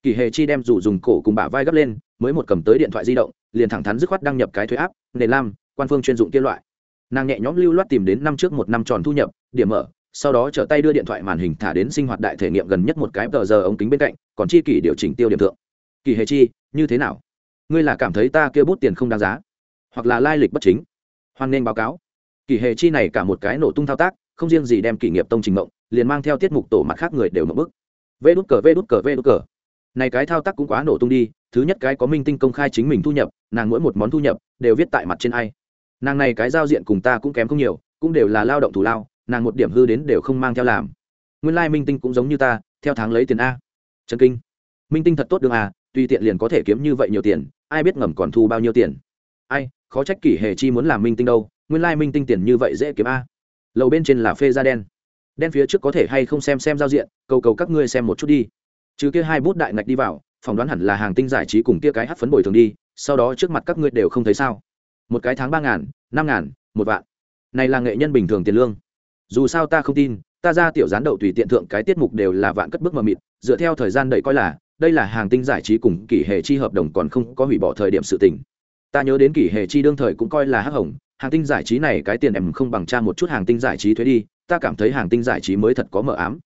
Kỳ hề chi đem dù dùng cổ cùng bả vai gấp lên, mới một cầm tới điện thoại di động, liền thẳng thắn dứt khoát đăng nhập cái thuế áp nền lam, quan phương chuyên dụng kia loại. Nàng nhẹ nhõm lưu loát tìm đến năm trước một năm tròn thu nhập, điểm mở sau đó trở tay đưa điện thoại màn hình thả đến sinh hoạt đại thể nghiệm gần nhất một cái tờ giờ ống kính bên cạnh, còn chi kỷ điều chỉnh tiêu điểm thượng. Kỳ hề chi, như thế nào? Ngươi là cảm thấy ta kêu bút tiền không đáng giá? Hoặc là lai lịch bất chính? Hoan nên báo cáo. Kỳ hề chi này cả một cái nổ tung thao tác, không riêng gì đem kỷ nghiệp tông trình mộng, liền mang theo tiết mục tổ mặt khác người đều mộng bức. Vê đút cờ, vê đút cờ, vê đút cờ. Này cái thao tác cũng quá nổ tung đi, thứ nhất cái có minh tinh công khai chính mình thu nhập, nàng mỗi một món thu nhập đều viết tại mặt trên ai. Nàng này cái giao diện cùng ta cũng kém không nhiều, cũng đều là lao động thủ lao nàng một điểm hư đến đều không mang theo làm. Nguyên lai、like、minh tinh cũng giống như ta, theo tháng lấy tiền a. Trần kinh. Minh tinh thật tốt đường à tùy tiện liền có thể kiếm như vậy nhiều tiền, ai biết ngầm còn thu bao nhiêu tiền. Ai, khó trách kỷ hề chi muốn làm minh tinh đâu, nguyên lai minh tinh tiền như vậy dễ kiếm a. Lầu bên trên là phê da đen. Đen phía trước có thể hay không xem xem giao diện, cầu cầu các ngươi xem một chút đi. Chứ kia hai bút đại ngạch đi vào, phỏng đoán hẳn là hàng tinh giải trí cùng kia cái hát phấn bồi thường đi, sau đó trước mặt các ngươi đều không thấy sao. Một cái tháng ba ngàn, năm ngàn, một vạn. Này là nghệ nhân bình thường tiền lương dù sao ta không tin, ta ra tiểu gián đậu tùy tiện thượng cái tiết mục đều là vạn cất bước mờ mịt, dựa theo thời gian đợi coi là, đây là hàng tinh giải trí cùng kỷ hệ chi hợp đồng còn không có hủy bỏ thời điểm sự tình. Ta nhớ đến kỷ hệ chi đương thời cũng coi là hắc hồng, hàng tinh giải trí này cái tiền em không bằng cha một chút hàng tinh giải trí thuế đi, ta cảm thấy hàng tinh giải trí mới thật có mờ ám.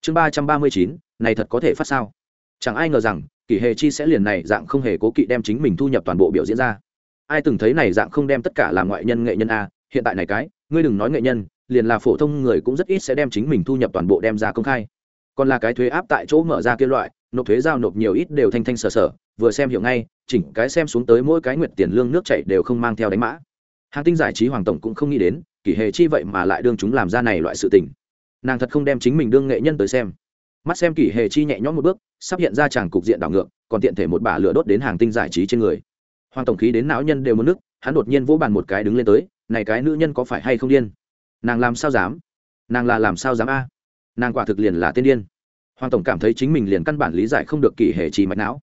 Chương ba trăm ba mươi chín, này thật có thể phát sao? Chẳng ai ngờ rằng, kỷ hệ chi sẽ liền này dạng không hề cố kỵ đem chính mình thu nhập toàn bộ biểu diễn ra. Ai từng thấy này dạng không đem tất cả là ngoại nhân nghệ nhân a, hiện tại này cái, ngươi đừng nói nghệ nhân liền là phổ thông người cũng rất ít sẽ đem chính mình thu nhập toàn bộ đem ra công khai. Còn là cái thuế áp tại chỗ mở ra kia loại, nộp thuế giao nộp nhiều ít đều thanh thanh sở sở, vừa xem hiểu ngay, chỉnh cái xem xuống tới mỗi cái nguyện tiền lương nước chảy đều không mang theo đánh mã. Hàng tinh giải trí hoàng tổng cũng không nghĩ đến, kỷ hệ chi vậy mà lại đương chúng làm ra này loại sự tình. Nàng thật không đem chính mình đương nghệ nhân tới xem. Mắt xem kỷ hệ chi nhẹ nhõm một bước, sắp hiện ra chàng cục diện đảo ngược, còn tiện thể một bả lửa đốt đến hàng tinh giải trí trên người. Hoàng tổng khí đến não nhân đều muốn nước hắn đột nhiên vỗ bàn một cái đứng lên tới, này cái nữ nhân có phải hay không điên? Nàng làm sao dám? Nàng là làm sao dám a? Nàng quả thực liền là tiên điên. Hoàng tổng cảm thấy chính mình liền căn bản lý giải không được kỷ hệ chi mạch não.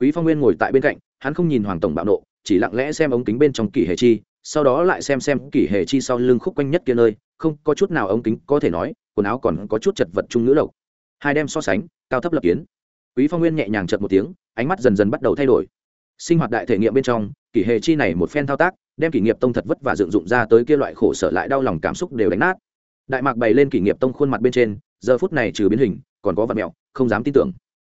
Quý phong nguyên ngồi tại bên cạnh, hắn không nhìn hoàng tổng bạo nộ, chỉ lặng lẽ xem ống kính bên trong kỷ hệ chi, sau đó lại xem xem kỷ hệ chi sau lưng khúc quanh nhất kia nơi, không có chút nào ống kính, có thể nói, quần áo còn có chút chật vật trung nữ lộc. Hai đem so sánh, cao thấp lập kiến. Quý phong nguyên nhẹ nhàng chật một tiếng, ánh mắt dần dần bắt đầu thay đổi. Sinh hoạt đại thể nghiệm bên trong kỷ hệ chi này một phen thao tác, đem kỷ nghiệp tông thật vất và dựng dụng ra tới kia loại khổ sở lại đau lòng cảm xúc đều đánh nát. Đại mạc bày lên kỷ nghiệp tông khuôn mặt bên trên, giờ phút này trừ biến hình, còn có vật mẹo, không dám tin tưởng.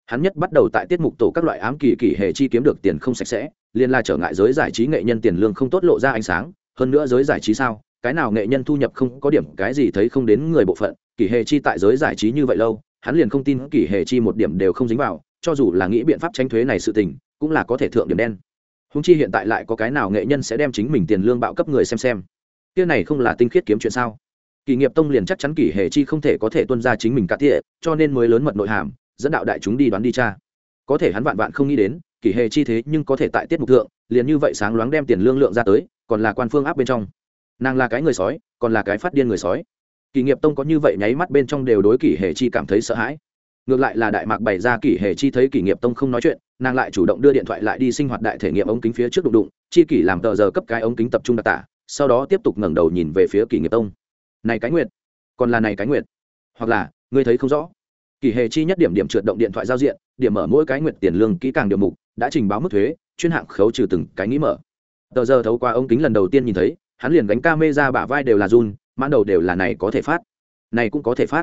Hắn nhất bắt đầu tại tiết mục tổ các loại ám kỳ kỷ hệ chi kiếm được tiền không sạch sẽ liên la trở ngại giới giải trí nghệ nhân tiền lương không tốt lộ ra ánh sáng, hơn nữa giới giải trí sao, cái nào nghệ nhân thu nhập không có điểm, cái gì thấy không đến người bộ phận, kỷ hệ chi tại giới giải trí như vậy lâu, hắn liền không tin kỷ hệ chi một điểm đều không dính vào, cho dù là nghĩ biện pháp tranh thuế này sự tình, cũng là có thể thượng điểm đen húng chi hiện tại lại có cái nào nghệ nhân sẽ đem chính mình tiền lương bạo cấp người xem xem? Kia này không là tinh khiết kiếm chuyện sao? Kỳ nghiệp tông liền chắc chắn kỷ hệ chi không thể có thể tuân ra chính mình cá thiệ cho nên mới lớn mật nội hàm, dẫn đạo đại chúng đi đoán đi cha có thể hắn vạn vạn không nghĩ đến, kỷ hệ chi thế nhưng có thể tại tiết mục thượng, liền như vậy sáng loáng đem tiền lương lượng ra tới, còn là quan phương áp bên trong. Nàng là cái người sói, còn là cái phát điên người sói. Kỳ nghiệp tông có như vậy nháy mắt bên trong đều đối kỷ hệ chi cảm thấy sợ hãi. Ngược lại là đại mạc bày ra kỷ hệ chi thấy kỷ nghiệp tông không nói chuyện nàng lại chủ động đưa điện thoại lại đi sinh hoạt đại thể nghiệm ống kính phía trước đụng đụng, chi kỷ làm tờ giờ cấp cái ống kính tập trung đặc tả, sau đó tiếp tục ngẩng đầu nhìn về phía kỷ nghiệp tông. Này cái nguyệt, còn là này cái nguyệt. Hoặc là, ngươi thấy không rõ. Kỷ hề chi nhất điểm điểm trượt động điện thoại giao diện, điểm mở mỗi cái nguyệt tiền lương kỹ càng điều mục, đã trình báo mức thuế, chuyên hạng khấu trừ từng cái nghĩ mở. Tờ giờ thấu qua ống kính lần đầu tiên nhìn thấy, hắn liền gánh ca mê ra bả vai đều là run, mãn đầu đều là này có thể phát. Này cũng có thể phát.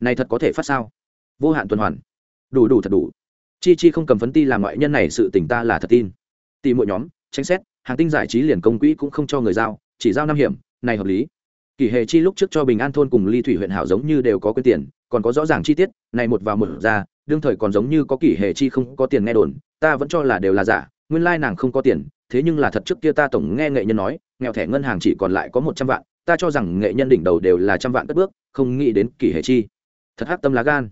Này thật có thể phát sao? Vô hạn tuần hoàn. Đủ đủ thật đủ chi chi không cầm phấn ti làm ngoại nhân này sự tỉnh ta là thật tin. Tỉ mỗi nhóm tranh xét, hàng tinh giải trí liền công quỹ cũng không cho người giao, chỉ giao năm hiểm, này hợp lý. Kỷ hệ chi lúc trước cho bình an thôn cùng ly thủy huyện hảo giống như đều có quyền tiền, còn có rõ ràng chi tiết, này một vào một ra, đương thời còn giống như có kỷ hệ chi không có tiền nghe đồn, ta vẫn cho là đều là giả, nguyên lai nàng không có tiền, thế nhưng là thật trước kia ta tổng nghe nghệ nhân nói, nghèo thẻ ngân hàng chỉ còn lại có một trăm vạn, ta cho rằng nghệ nhân đỉnh đầu đều là trăm vạn cất bước, không nghĩ đến kỷ hệ chi. Thật hắc tâm lá gan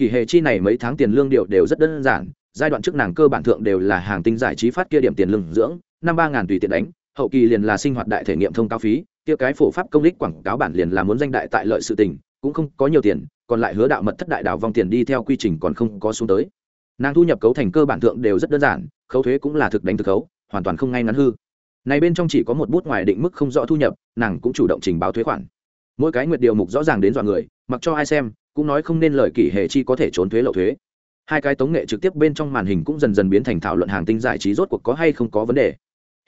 kỳ hệ chi này mấy tháng tiền lương điệu đều rất đơn giản, giai đoạn trước nàng cơ bản thượng đều là hàng tinh giải trí phát kia điểm tiền lương dưỡng, năm ba ngàn tùy tiện đánh, hậu kỳ liền là sinh hoạt đại thể nghiệm thông cao phí, kia cái phổ pháp công đích quảng cáo bản liền là muốn danh đại tại lợi sự tình, cũng không có nhiều tiền, còn lại hứa đạo mật thất đại đào vong tiền đi theo quy trình còn không có xuống tới. Nàng thu nhập cấu thành cơ bản thượng đều rất đơn giản, khấu thuế cũng là thực đánh thực khấu, hoàn toàn không ngay ngắn hư. Này bên trong chỉ có một bút ngoài định mức không rõ thu nhập, nàng cũng chủ động trình báo thuế khoản. Mỗi cái nguyệt điều mục rõ ràng đến dọa người, mặc cho ai xem cũng nói không nên lời kỷ hệ chi có thể trốn thuế lậu thuế. Hai cái tống nghệ trực tiếp bên trong màn hình cũng dần dần biến thành thảo luận hàng tinh giải trí rốt cuộc có hay không có vấn đề.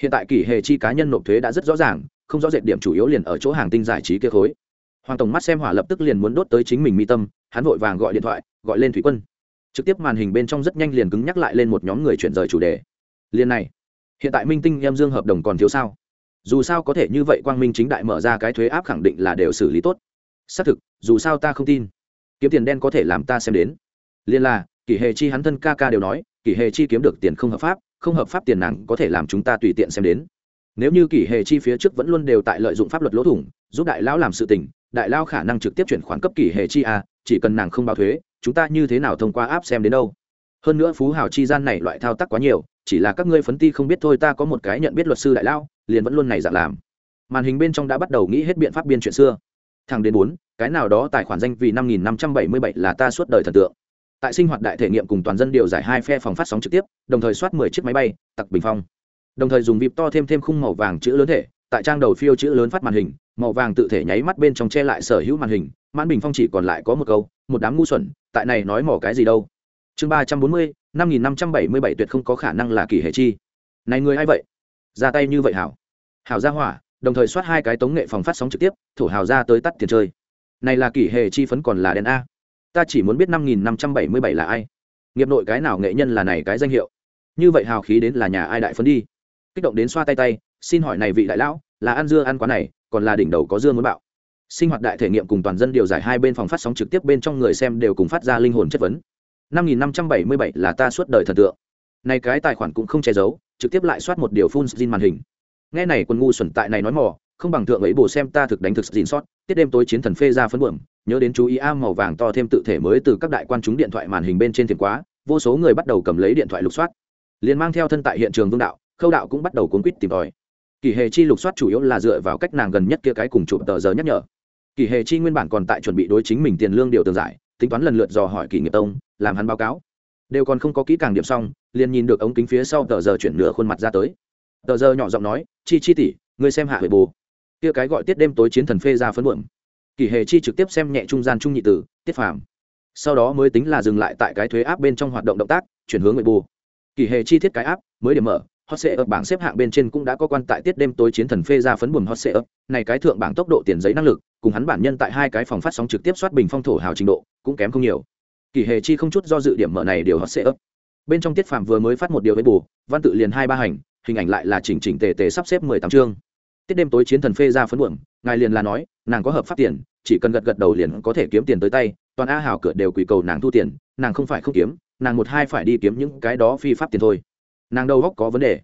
Hiện tại kỷ hệ chi cá nhân nộp thuế đã rất rõ ràng, không rõ rệt điểm chủ yếu liền ở chỗ hàng tinh giải trí kia khối. Hoàng tổng mắt xem hỏa lập tức liền muốn đốt tới chính mình mi tâm, hắn vội vàng gọi điện thoại, gọi lên thủy quân. Trực tiếp màn hình bên trong rất nhanh liền cứng nhắc lại lên một nhóm người chuyển rời chủ đề. Liền này, hiện tại minh tinh, em dương hợp đồng còn thiếu sao? Dù sao có thể như vậy quang minh chính đại mở ra cái thuế áp khẳng định là đều xử lý tốt. Xác thực, dù sao ta không tin kiếm tiền đen có thể làm ta xem đến. Liên là, kỷ hệ chi hắn thân ca ca đều nói, kỷ hệ chi kiếm được tiền không hợp pháp, không hợp pháp tiền nặng có thể làm chúng ta tùy tiện xem đến. Nếu như kỷ hệ chi phía trước vẫn luôn đều tại lợi dụng pháp luật lỗ thủng, giúp đại lão làm sự tình, đại lao khả năng trực tiếp chuyển khoản cấp kỷ hệ chi à chỉ cần nàng không báo thuế, chúng ta như thế nào thông qua áp xem đến đâu? Hơn nữa phú hào chi gian này loại thao tác quá nhiều, chỉ là các ngươi phấn ti không biết thôi ta có một cái nhận biết luật sư đại lao liền vẫn luôn này dạng làm. Màn hình bên trong đã bắt đầu nghĩ hết biện pháp biên chuyện xưa thẳng đến bốn, cái nào đó tài khoản danh vì năm nghìn năm trăm bảy mươi bảy là ta suốt đời thần tượng. Tại sinh hoạt đại thể nghiệm cùng toàn dân điều giải hai phe phòng phát sóng trực tiếp, đồng thời soát mười chiếc máy bay, tặc bình phong. Đồng thời dùng vịp to thêm thêm khung màu vàng chữ lớn thể, tại trang đầu phiêu chữ lớn phát màn hình, màu vàng tự thể nháy mắt bên trong che lại sở hữu màn hình, mãn bình phong chỉ còn lại có một câu, một đám ngu xuẩn, tại này nói mỏ cái gì đâu. Chương ba trăm bốn mươi, năm nghìn năm trăm bảy mươi bảy tuyệt không có khả năng là kỷ hệ chi. Này người ai vậy? Ra tay như vậy hảo. Hảo ra hỏa đồng thời soát hai cái tống nghệ phòng phát sóng trực tiếp thủ hào ra tới tắt tiền chơi. Này là kỷ hệ chi phấn còn là đen a. Ta chỉ muốn biết năm nghìn năm trăm bảy mươi bảy là ai. Nghiệp nội cái nào nghệ nhân là này cái danh hiệu? Như vậy hào khí đến là nhà ai đại phấn đi? Kích động đến xoa tay tay, xin hỏi này vị đại lão, là ăn dưa ăn quá này, còn là đỉnh đầu có dưa muốn bạo. Sinh hoạt đại thể nghiệm cùng toàn dân điều giải hai bên phòng phát sóng trực tiếp bên trong người xem đều cùng phát ra linh hồn chất vấn. năm nghìn năm trăm bảy mươi bảy là ta suốt đời thần tượng. Này cái tài khoản cũng không che giấu, trực tiếp lại soát một điều phun xin màn hình nghe này quân ngu xuẩn tại này nói mỏ không bằng thượng ấy bổ xem ta thực đánh thực dịn sót, tiết đêm tối chiến thần phê ra phấn buồm, nhớ đến chú ý a, màu vàng to thêm tự thể mới từ các đại quan chúng điện thoại màn hình bên trên thiền quá, vô số người bắt đầu cầm lấy điện thoại lục soát. Liền mang theo thân tại hiện trường vương đạo, khâu đạo cũng bắt đầu cuốn quýt tìm tòi. Kỳ hề chi lục soát chủ yếu là dựa vào cách nàng gần nhất kia cái cùng chụp tờ giờ nhắc nhở. Kỳ hề chi nguyên bản còn tại chuẩn bị đối chính mình tiền lương điều tường giải, tính toán lần lượt dò hỏi kỳ nghiệp tông, làm hắn báo cáo. Đều còn không có kỹ càng điểm xong, liền nhìn được ống kính phía sau tờ giờ chuyển nửa khuôn mặt ra tới tờ giờ nhỏ giọng nói, chi chi tỷ, ngươi xem hạ huệ bồ. Kia cái gọi tiết đêm tối chiến thần phê ra phấn buộm kỳ hề chi trực tiếp xem nhẹ trung gian trung nhị tử, tiết phàm. Sau đó mới tính là dừng lại tại cái thuế áp bên trong hoạt động động tác, chuyển hướng huệ bù kỳ hề chi thiết cái áp, mới điểm mở, hot sệ ấp bảng xếp hạng bên trên cũng đã có quan tại tiết đêm tối chiến thần phê ra phấn buồm hot sệ ấp này cái thượng bảng tốc độ tiền giấy năng lực, cùng hắn bản nhân tại hai cái phòng phát sóng trực tiếp soát bình phong thổ hào trình độ, cũng kém không nhiều. Kỳ hề chi không chút do dự điểm mở này điều hot sệ ấp bên trong tiết phạm vừa mới phát một điều với bù văn tự liền hai ba hành hình ảnh lại là chỉnh chỉnh tề tề sắp xếp mười tám chương. Tiết đêm tối chiến thần phê ra phấn buồm, ngài liền là nói, nàng có hợp pháp tiền, chỉ cần gật gật đầu liền có thể kiếm tiền tới tay, toàn a hào cửa đều quỳ cầu nàng thu tiền, nàng không phải không kiếm, nàng một hai phải đi kiếm những cái đó phi pháp tiền thôi. Nàng đầu góc có vấn đề.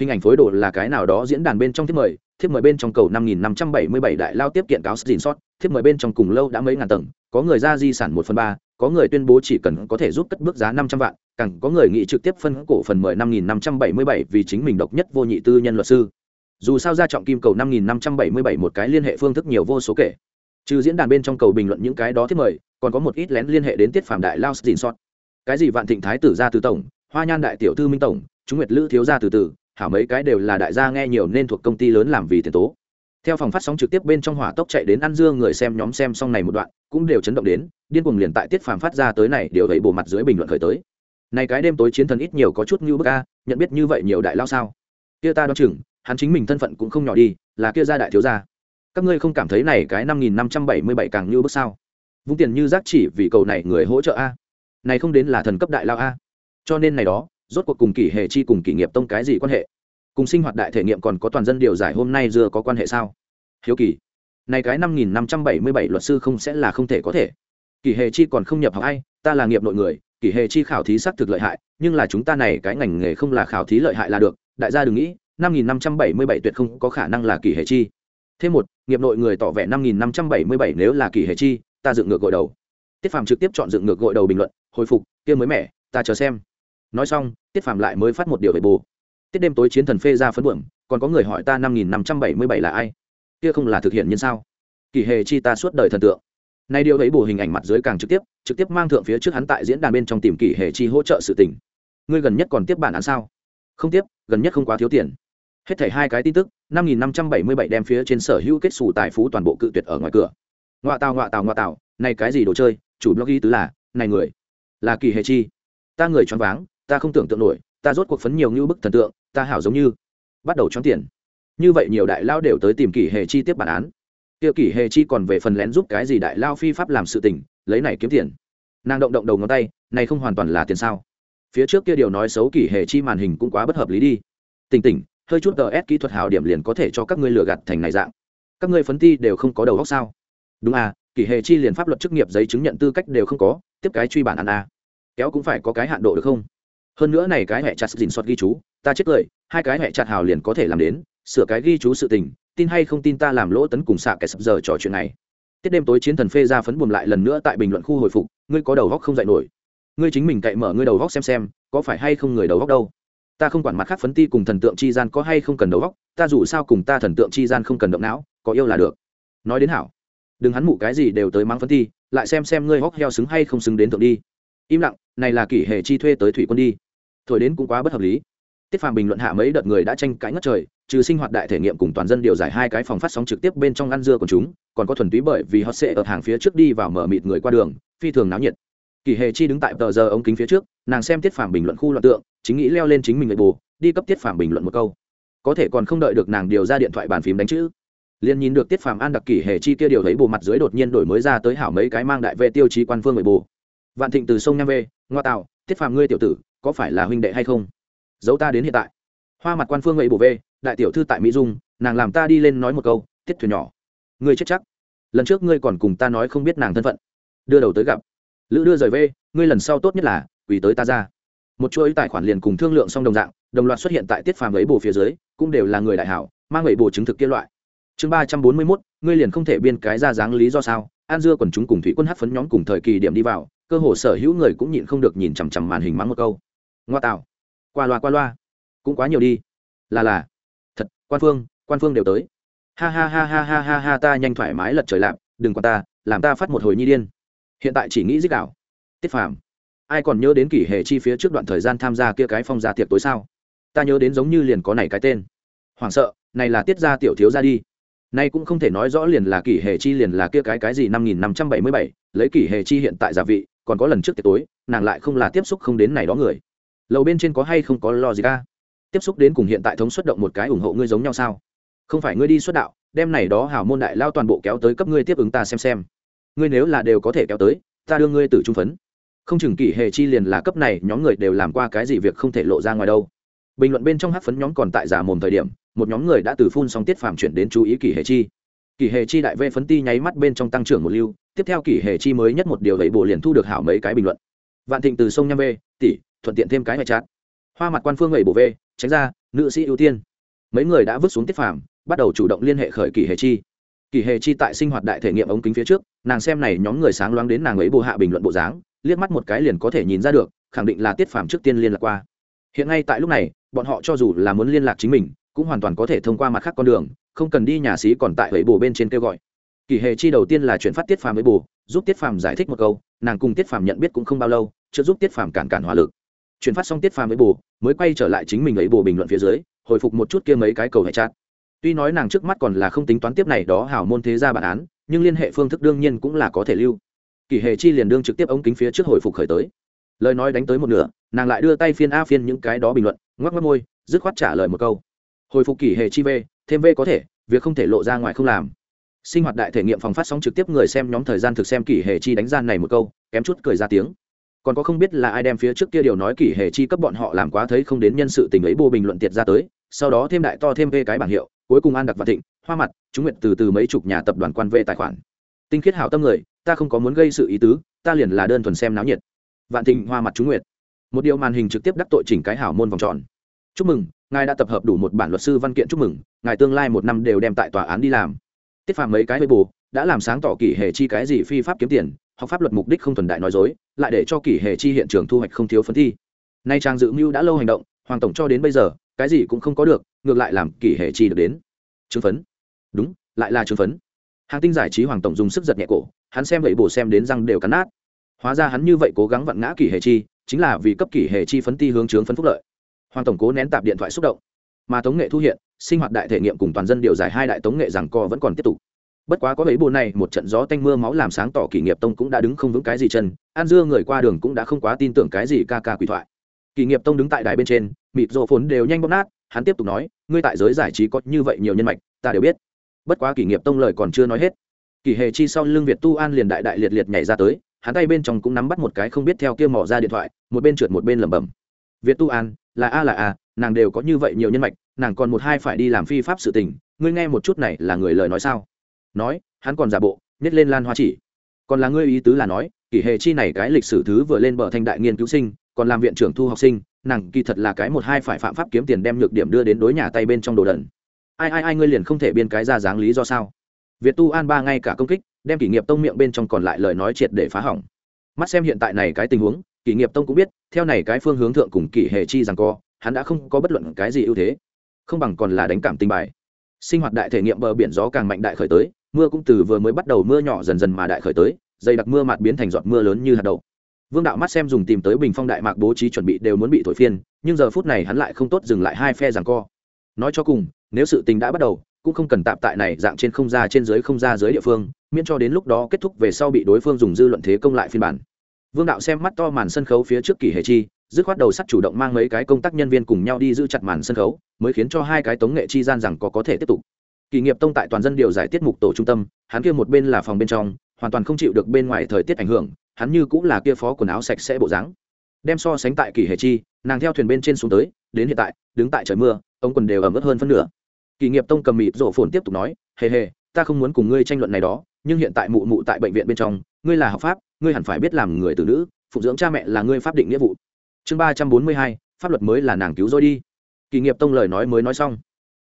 Hình ảnh phối đồ là cái nào đó diễn đàn bên trong thiết mời thiết mời bên trong cầu năm nghìn năm trăm bảy mươi bảy đại lao tiếp kiện cáo xin sót thiết mời bên trong cùng lâu đã mấy ngàn tầng, có người ra di sản một phần ba, có người tuyên bố chỉ cần có thể giúp cất bước giá năm trăm vạn càng có người nghị trực tiếp phân cổ phần mời năm nghìn năm trăm bảy mươi bảy vì chính mình độc nhất vô nhị tư nhân luật sư. Dù sao ra trọng kim cầu năm nghìn năm trăm bảy mươi bảy một cái liên hệ phương thức nhiều vô số kể. Trừ diễn đàn bên trong cầu bình luận những cái đó thiết mời, còn có một ít lén liên hệ đến tiết phạm đại lao xin sót cái gì vạn thịnh thái tử gia từ tổng, hoa nhan đại tiểu thư minh tổng, chúng nguyệt lữ thiếu gia từ từ hảo mấy cái đều là đại gia nghe nhiều nên thuộc công ty lớn làm vì tiền tố. Theo phòng phát sóng trực tiếp bên trong hỏa tốc chạy đến ăn dưa người xem nhóm xem xong này một đoạn, cũng đều chấn động đến, điên cuồng liền tại tiết phàm phát ra tới này đều thấy bộ mặt dưới bình luận khởi tới này cái đêm tối chiến thần ít nhiều có chút như bức a, nhận biết như vậy nhiều đại lao sao? Kia ta đoán chừng, hắn chính mình thân phận cũng không nhỏ đi, là kia gia đại thiếu gia. Các ngươi không cảm thấy này cái năm nghìn năm trăm bảy mươi bảy càng như bức sao? Vung tiền như rác chỉ vì cầu này người hỗ trợ a. Này không đến là thần cấp đại lao a. Cho nên này đó, rốt cuộc cùng kỷ hệ chi cùng kỷ nghiệp tông cái gì quan hệ? Cùng sinh hoạt đại thể nghiệm còn có toàn dân điều giải hôm nay dưa có quan hệ sao? Hiếu kỳ. Này cái năm nghìn năm trăm bảy mươi bảy luật sư không sẽ là không thể có thể. Kỷ hệ chi còn không nhập học ai, ta là nghiệp nội người kỷ hệ chi khảo thí xác thực lợi hại, nhưng là chúng ta này cái ngành nghề không là khảo thí lợi hại là được, đại gia đừng nghĩ, năm nghìn năm trăm bảy mươi bảy tuyệt không có khả năng là kỷ hệ chi. Thêm một, nghiệp nội người tỏ vẻ năm nghìn năm trăm bảy mươi bảy nếu là kỷ hệ chi, ta dựng ngược gội đầu. Tiết phạm trực tiếp chọn dựng ngược gội đầu bình luận, hồi phục, kia mới mẻ, ta chờ xem. Nói xong, tiết phạm lại mới phát một điều về bù. Tiết đêm tối chiến thần phê ra phấn buồm, còn có người hỏi ta năm nghìn năm trăm bảy mươi bảy là ai? Kia không là thực hiện nhân sao? Kỳ hề chi ta suốt đời thần tượng nay điều ấy bù hình ảnh mặt dưới càng trực tiếp trực tiếp mang thượng phía trước hắn tại diễn đàn bên trong tìm kỷ hề chi hỗ trợ sự tình. Ngươi gần nhất còn tiếp bản án sao? Không tiếp, gần nhất không quá thiếu tiền. Hết thảy hai cái tin tức, năm nghìn năm trăm bảy mươi bảy đem phía trên sở hữu kết xù tài phú toàn bộ cự tuyệt ở ngoài cửa. Ngoạ tào ngoạ tào ngoạ tào, này cái gì đồ chơi? Chủ blog ghi tứ là, này người, là kỳ hề chi. Ta người choáng váng, ta không tưởng tượng nổi, ta rốt cuộc phấn nhiều như bức thần tượng, ta hảo giống như bắt đầu choáng tiền. Như vậy nhiều đại lao đều tới tìm kỷ hề chi tiếp bản án kia kỷ hề chi còn về phần lén giúp cái gì đại lao phi pháp làm sự tình, lấy này kiếm tiền. Nàng động động đầu ngón tay, này không hoàn toàn là tiền sao? Phía trước kia điều nói xấu kỷ hề chi màn hình cũng quá bất hợp lý đi. Tỉnh tỉnh, hơi chút ts kỹ thuật hảo điểm liền có thể cho các ngươi lừa gạt thành này dạng. Các ngươi phấn ti đều không có đầu góc sao? Đúng à kỷ hề chi liền pháp luật chức nghiệp giấy chứng nhận tư cách đều không có, tiếp cái truy bản ăn à. kéo cũng phải có cái hạn độ được không? Hơn nữa này cái hệ chặt dình soát ghi chú, ta chết cười, hai cái hệ chặt hào liền có thể làm đến, sửa cái ghi chú sự tình tin hay không tin ta làm lỗ tấn cùng xạ kẻ sập giờ trò chuyện này. Tiết đêm tối chiến thần phê ra phấn buồm lại lần nữa tại bình luận khu hồi phục, ngươi có đầu góc không dạy nổi. Ngươi chính mình cậy mở ngươi đầu góc xem xem, có phải hay không người đầu góc đâu. Ta không quản mặt khác phấn ti cùng thần tượng chi gian có hay không cần đầu góc, ta dù sao cùng ta thần tượng chi gian không cần động não, có yêu là được. Nói đến hảo. Đừng hắn mụ cái gì đều tới mắng phấn ti, lại xem xem ngươi hóc heo xứng hay không xứng đến thượng đi. Im lặng, này là kỷ hệ chi thuê tới thủy quân đi. Thổi đến cũng quá bất hợp lý tiết phàm bình luận hạ mấy đợt người đã tranh cãi ngất trời, trừ sinh hoạt đại thể nghiệm cùng toàn dân điều giải hai cái phòng phát sóng trực tiếp bên trong ăn dưa của chúng, còn có thuần túy bởi vì họ sẽ ở hàng phía trước đi vào mở mịt người qua đường, phi thường náo nhiệt. Kỳ hề chi đứng tại tờ giờ ống kính phía trước, nàng xem tiết phàm bình luận khu loạn tượng, chính nghĩ leo lên chính mình người bù, đi cấp tiết phàm bình luận một câu. Có thể còn không đợi được nàng điều ra điện thoại bàn phím đánh chữ. Liền nhìn được tiết phàm an đặc kỷ hề chi kia điều thấy bù mặt dưới đột nhiên đổi mới ra tới hảo mấy cái mang đại vệ tiêu chí quan phương người bù. Vạn thịnh từ sông nham về ngoa tạo tiết phàm ngươi tiểu tử, có phải là huynh đệ hay không? Giấu ta đến hiện tại. Hoa mặt quan phương người bù về, đại tiểu thư tại mỹ dung, nàng làm ta đi lên nói một câu, tiết thuyền nhỏ. Ngươi chết chắc. Lần trước ngươi còn cùng ta nói không biết nàng thân phận. Đưa đầu tới gặp. Lữ đưa rời về, ngươi lần sau tốt nhất là, quỳ tới ta ra. Một chuỗi tài khoản liền cùng thương lượng xong đồng dạng, đồng loạt xuất hiện tại tiết phàm ấy bù phía dưới, cũng đều là người đại hảo, mang ấy bù chứng thực kia loại. Chương ba trăm bốn mươi mốt, ngươi liền không thể biên cái ra dáng lý do sao? An dưa còn chúng cùng thủy quân hát phấn nhóm cùng thời kỳ điểm đi vào, cơ hồ sở hữu người cũng nhịn không được nhìn chằm chằm màn hình mắng một câu. Ngoa tạo qua loa qua loa. Cũng quá nhiều đi. Là là. Thật, quan phương quan phương đều tới. Ha ha ha ha ha ha ha, ta nhanh thoải mái lật trời lạp, đừng quan ta, làm ta phát một hồi nhi điên. Hiện tại chỉ nghĩ dích đạo. Tiết phàm, ai còn nhớ đến kỷ hệ chi phía trước đoạn thời gian tham gia kia cái phong gia tiệc tối sao? Ta nhớ đến giống như liền có này cái tên. Hoảng sợ, này là tiết gia tiểu thiếu ra đi. Nay cũng không thể nói rõ liền là kỷ hệ chi liền là kia cái cái gì năm nghìn năm trăm bảy mươi bảy, lấy kỷ hệ chi hiện tại gia vị, còn có lần trước tiệc tối, nàng lại không là tiếp xúc không đến này đó người lầu bên trên có hay không có lo gì ca? Tiếp xúc đến cùng hiện tại thống xuất động một cái ủng hộ ngươi giống nhau sao? Không phải ngươi đi xuất đạo đem này đó hảo môn đại lao toàn bộ kéo tới cấp ngươi tiếp ứng ta xem xem. Ngươi nếu là đều có thể kéo tới, ta đưa ngươi từ trung phấn. Không chừng kỷ hệ chi liền là cấp này, nhóm người đều làm qua cái gì việc không thể lộ ra ngoài đâu. Bình luận bên trong hát phấn nhóm còn tại giả mồm thời điểm, một nhóm người đã từ phun xong tiết phàm chuyển đến chú ý kỷ hệ chi. Kỷ hệ chi đại vê phấn ti nháy mắt bên trong tăng trưởng một lưu, tiếp theo kỷ hệ chi mới nhất một điều vậy bộ liền thu được hảo mấy cái bình luận. Vạn thịnh từ sông nham vê tỷ thuận tiện thêm cái ngoại chát. Hoa mặt quan phương gậy bổ v tránh ra, nữ sĩ ưu tiên. Mấy người đã vứt xuống tiết phàm, bắt đầu chủ động liên hệ khởi kỷ hệ chi. Kỷ hệ chi tại sinh hoạt đại thể nghiệm ống kính phía trước, nàng xem này nhóm người sáng loáng đến nàng ấy bộ hạ bình luận bộ dáng, liếc mắt một cái liền có thể nhìn ra được, khẳng định là tiết phàm trước tiên liên lạc qua. Hiện ngay tại lúc này, bọn họ cho dù là muốn liên lạc chính mình, cũng hoàn toàn có thể thông qua mặt khác con đường, không cần đi nhà sĩ còn tại ấy bồ bên trên kêu gọi. Kỷ hệ chi đầu tiên là chuyển phát tiết phàm ấy bồ, giúp tiết phàm giải thích một câu, nàng cùng tiết phàm nhận biết cũng không bao lâu chưa giúp tiết phàm cản cản hỏa lực chuyển phát xong tiết phàm với bồ mới quay trở lại chính mình ấy bồ bình luận phía dưới, hồi phục một chút kia mấy cái cầu hệ chát tuy nói nàng trước mắt còn là không tính toán tiếp này đó hảo môn thế ra bản án, nhưng liên hệ phương thức đương nhiên cũng là có thể lưu. Kỷ hệ chi liền đương trực tiếp ống kính phía trước hồi phục khởi tới. Lời nói đánh tới một nửa, nàng lại đưa tay phiên a phiên những cái đó bình luận, ngoắc ngoắc môi, dứt khoát trả lời một câu. Hồi phục kỷ hệ chi v, thêm v có thể, việc không thể lộ ra ngoài không làm. Sinh hoạt đại thể nghiệm phòng phát sóng trực tiếp người xem nhóm thời gian thực xem kỷ hệ chi đánh gian này một câu, kém chút cười ra tiếng còn có không biết là ai đem phía trước kia điều nói kỷ hệ chi cấp bọn họ làm quá thấy không đến nhân sự tình ấy bô bình luận tiệt ra tới, sau đó thêm đại to thêm về cái bảng hiệu, cuối cùng an đặc và thịnh, hoa mặt, chúng nguyện từ từ mấy chục nhà tập đoàn quan vệ tài khoản. Tinh khiết hảo tâm người, ta không có muốn gây sự ý tứ, ta liền là đơn thuần xem náo nhiệt. Vạn thịnh, hoa mặt, chúng nguyện một điều màn hình trực tiếp đắc tội chỉnh cái hảo môn vòng tròn. Chúc mừng, ngài đã tập hợp đủ một bản luật sư văn kiện chúc mừng, ngài tương lai một năm đều đem tại tòa án đi làm. Tiết phạm mấy cái hơi bù, đã làm sáng tỏ kỷ hệ chi cái gì phi pháp kiếm tiền học pháp luật mục đích không thuần đại nói dối, lại để cho kỷ hệ chi hiện trường thu hoạch không thiếu phấn thi. Nay trang dự mưu đã lâu hành động, hoàng tổng cho đến bây giờ, cái gì cũng không có được, ngược lại làm kỷ hệ chi được đến. Chứng phấn. Đúng, lại là chứng phấn. Hàng tinh giải trí hoàng tổng dùng sức giật nhẹ cổ, hắn xem vậy bổ xem đến răng đều cắn nát. Hóa ra hắn như vậy cố gắng vặn ngã kỷ hệ chi, chính là vì cấp kỷ hệ chi phấn ti hướng chướng phấn phúc lợi. Hoàng tổng cố nén tạp điện thoại xúc động. Mà tống nghệ thu hiện, sinh hoạt đại thể nghiệm cùng toàn dân điều giải hai đại tống nghệ rằng co vẫn còn tiếp tục bất quá có mấy bộ này, một trận gió tanh mưa máu làm sáng tỏ kỷ nghiệp tông cũng đã đứng không vững cái gì chân, an dưa người qua đường cũng đã không quá tin tưởng cái gì ca ca quỷ thoại. Kỷ nghiệp tông đứng tại đài bên trên, mịt rộ phồn đều nhanh bóp nát, hắn tiếp tục nói, ngươi tại giới giải trí có như vậy nhiều nhân mạch, ta đều biết. Bất quá kỷ nghiệp tông lời còn chưa nói hết, kỷ hề chi sau lưng việt tu an liền đại đại liệt liệt nhảy ra tới, hắn tay bên trong cũng nắm bắt một cái không biết theo kia mỏ ra điện thoại, một bên trượt một bên lẩm bẩm. Việt tu an, là a là a, nàng đều có như vậy nhiều nhân mạch, nàng còn một hai phải đi làm phi pháp sự tình, ngươi nghe một chút này là người lời nói sao? Nói, hắn còn giả bộ, nhét lên lan hoa chỉ. Còn là ngươi ý tứ là nói, kỷ hệ chi này cái lịch sử thứ vừa lên bờ thanh đại nghiên cứu sinh, còn làm viện trưởng thu học sinh, nàng kỳ thật là cái một hai phải phạm pháp kiếm tiền đem nhược điểm đưa đến đối nhà tay bên trong đồ đần. Ai ai ai, ngươi liền không thể biên cái ra dáng lý do sao? Việt tu an ba ngay cả công kích, đem kỷ nghiệp tông miệng bên trong còn lại lời nói triệt để phá hỏng. Mắt xem hiện tại này cái tình huống, kỷ nghiệp tông cũng biết, theo này cái phương hướng thượng cùng kỷ hệ chi rằng co, hắn đã không có bất luận cái gì ưu thế. Không bằng còn là đánh cảm tình bài sinh hoạt đại thể nghiệm bờ biển gió càng mạnh đại khởi tới, mưa cũng từ vừa mới bắt đầu mưa nhỏ dần dần mà đại khởi tới, dày đặc mưa mạt biến thành giọt mưa lớn như hạt đậu. Vương đạo mắt xem dùng tìm tới bình phong đại mạc bố trí chuẩn bị đều muốn bị thổi phiên, nhưng giờ phút này hắn lại không tốt dừng lại hai phe rằng co. Nói cho cùng, nếu sự tình đã bắt đầu, cũng không cần tạm tại này dạng trên không ra trên dưới không ra dưới địa phương, miễn cho đến lúc đó kết thúc về sau bị đối phương dùng dư luận thế công lại phiên bản. Vương đạo xem mắt to màn sân khấu phía trước kỳ hệ chi dứt khoát đầu sắt chủ động mang mấy cái công tác nhân viên cùng nhau đi giữ chặt màn sân khấu, mới khiến cho hai cái tống nghệ chi gian rằng có có thể tiếp tục. Kỳ nghiệp tông tại toàn dân điều giải tiết mục tổ trung tâm, hắn kia một bên là phòng bên trong, hoàn toàn không chịu được bên ngoài thời tiết ảnh hưởng, hắn như cũng là kia phó quần áo sạch sẽ bộ dáng. Đem so sánh tại kỳ hệ chi, nàng theo thuyền bên trên xuống tới, đến hiện tại, đứng tại trời mưa, ông quần đều ẩm ướt hơn phân nửa. Kỳ nghiệp tông cầm mịt rổ phồn tiếp tục nói, hề hề, ta không muốn cùng ngươi tranh luận này đó, nhưng hiện tại mụ mụ tại bệnh viện bên trong, ngươi là học pháp, ngươi hẳn phải biết làm người từ nữ phụng dưỡng cha mẹ là ngươi pháp định nghĩa vụ chương ba trăm bốn mươi hai, pháp luật mới là nàng cứu rồi đi. Kỳ nghiệp tông lời nói mới nói xong,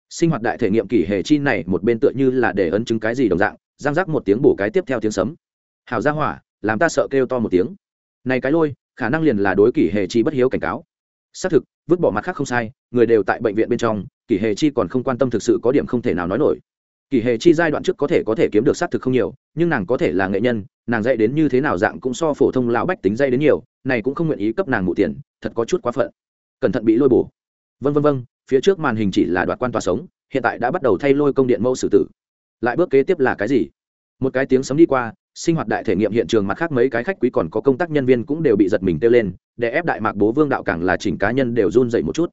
sinh hoạt đại thể nghiệm kỷ hệ chi này một bên tựa như là để ấn chứng cái gì đồng dạng giang giác một tiếng bổ cái tiếp theo tiếng sấm. Hào ra hỏa, làm ta sợ kêu to một tiếng. Này cái lôi, khả năng liền là đối kỷ hệ chi bất hiếu cảnh cáo. Xác thực, vứt bỏ mặt khác không sai, người đều tại bệnh viện bên trong, kỷ hệ chi còn không quan tâm thực sự có điểm không thể nào nói nổi. Kỳ hệ chi giai đoạn trước có thể có thể kiếm được xác thực không nhiều, nhưng nàng có thể là nghệ nhân, nàng dạy đến như thế nào dạng cũng so phổ thông lão bách tính dạy đến nhiều, này cũng không nguyện ý cấp nàng mụ tiền, thật có chút quá phận. Cẩn thận bị lôi bổ. Vân vân vân, phía trước màn hình chỉ là đoạt quan tòa sống, hiện tại đã bắt đầu thay lôi công điện mẫu xử tử. Lại bước kế tiếp là cái gì? Một cái tiếng sấm đi qua, sinh hoạt đại thể nghiệm hiện trường mặt khác mấy cái khách quý còn có công tác nhân viên cũng đều bị giật mình kêu lên, để ép đại mạc bố vương đạo càng là chỉnh cá nhân đều run dậy một chút.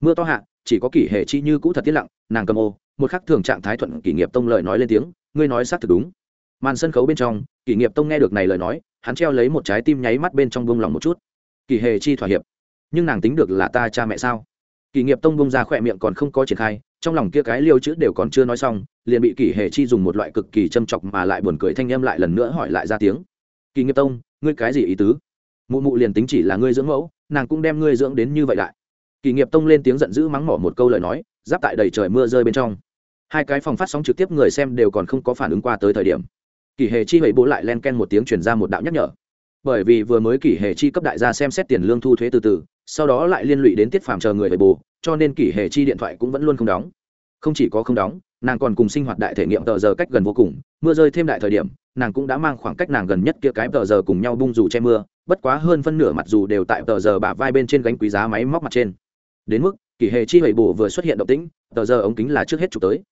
Mưa to hạ, chỉ có kỷ hệ chi như cũ thật tiết lặng, nàng cầm ô một khắc thường trạng thái thuận kỷ nghiệp tông lời nói lên tiếng, ngươi nói xác thực đúng. Màn sân khấu bên trong, kỷ nghiệp tông nghe được này lời nói, hắn treo lấy một trái tim nháy mắt bên trong buông lòng một chút. Kỷ hệ chi thỏa hiệp, nhưng nàng tính được là ta cha mẹ sao? Kỷ nghiệp tông bông ra khỏe miệng còn không có triển khai, trong lòng kia cái liêu chữ đều còn chưa nói xong, liền bị kỷ hệ chi dùng một loại cực kỳ châm chọc mà lại buồn cười thanh em lại lần nữa hỏi lại ra tiếng. Kỳ nghiệp tông, ngươi cái gì ý tứ? Mụ mụ liền tính chỉ là ngươi dưỡng mẫu, nàng cũng đem ngươi dưỡng đến như vậy lại kỳ nghiệp tông lên tiếng giận dữ mắng mỏ một câu lời nói, giáp tại đầy trời mưa rơi bên trong hai cái phòng phát sóng trực tiếp người xem đều còn không có phản ứng qua tới thời điểm. Kỷ hề chi hầy bố lại len ken một tiếng chuyển ra một đạo nhắc nhở. Bởi vì vừa mới kỷ hệ chi cấp đại gia xem xét tiền lương thu thuế từ từ, sau đó lại liên lụy đến tiết phàm chờ người hầy bù cho nên kỷ hệ chi điện thoại cũng vẫn luôn không đóng. Không chỉ có không đóng, nàng còn cùng sinh hoạt đại thể nghiệm tờ giờ cách gần vô cùng, mưa rơi thêm đại thời điểm, nàng cũng đã mang khoảng cách nàng gần nhất kia cái tờ giờ cùng nhau bung dù che mưa, bất quá hơn phân nửa mặt dù đều tại tờ giờ bả vai bên trên gánh quý giá máy móc mặt trên. Đến mức, kỷ hệ chi hầy bổ vừa xuất hiện động tĩnh, tờ giờ ống kính là trước hết chụp tới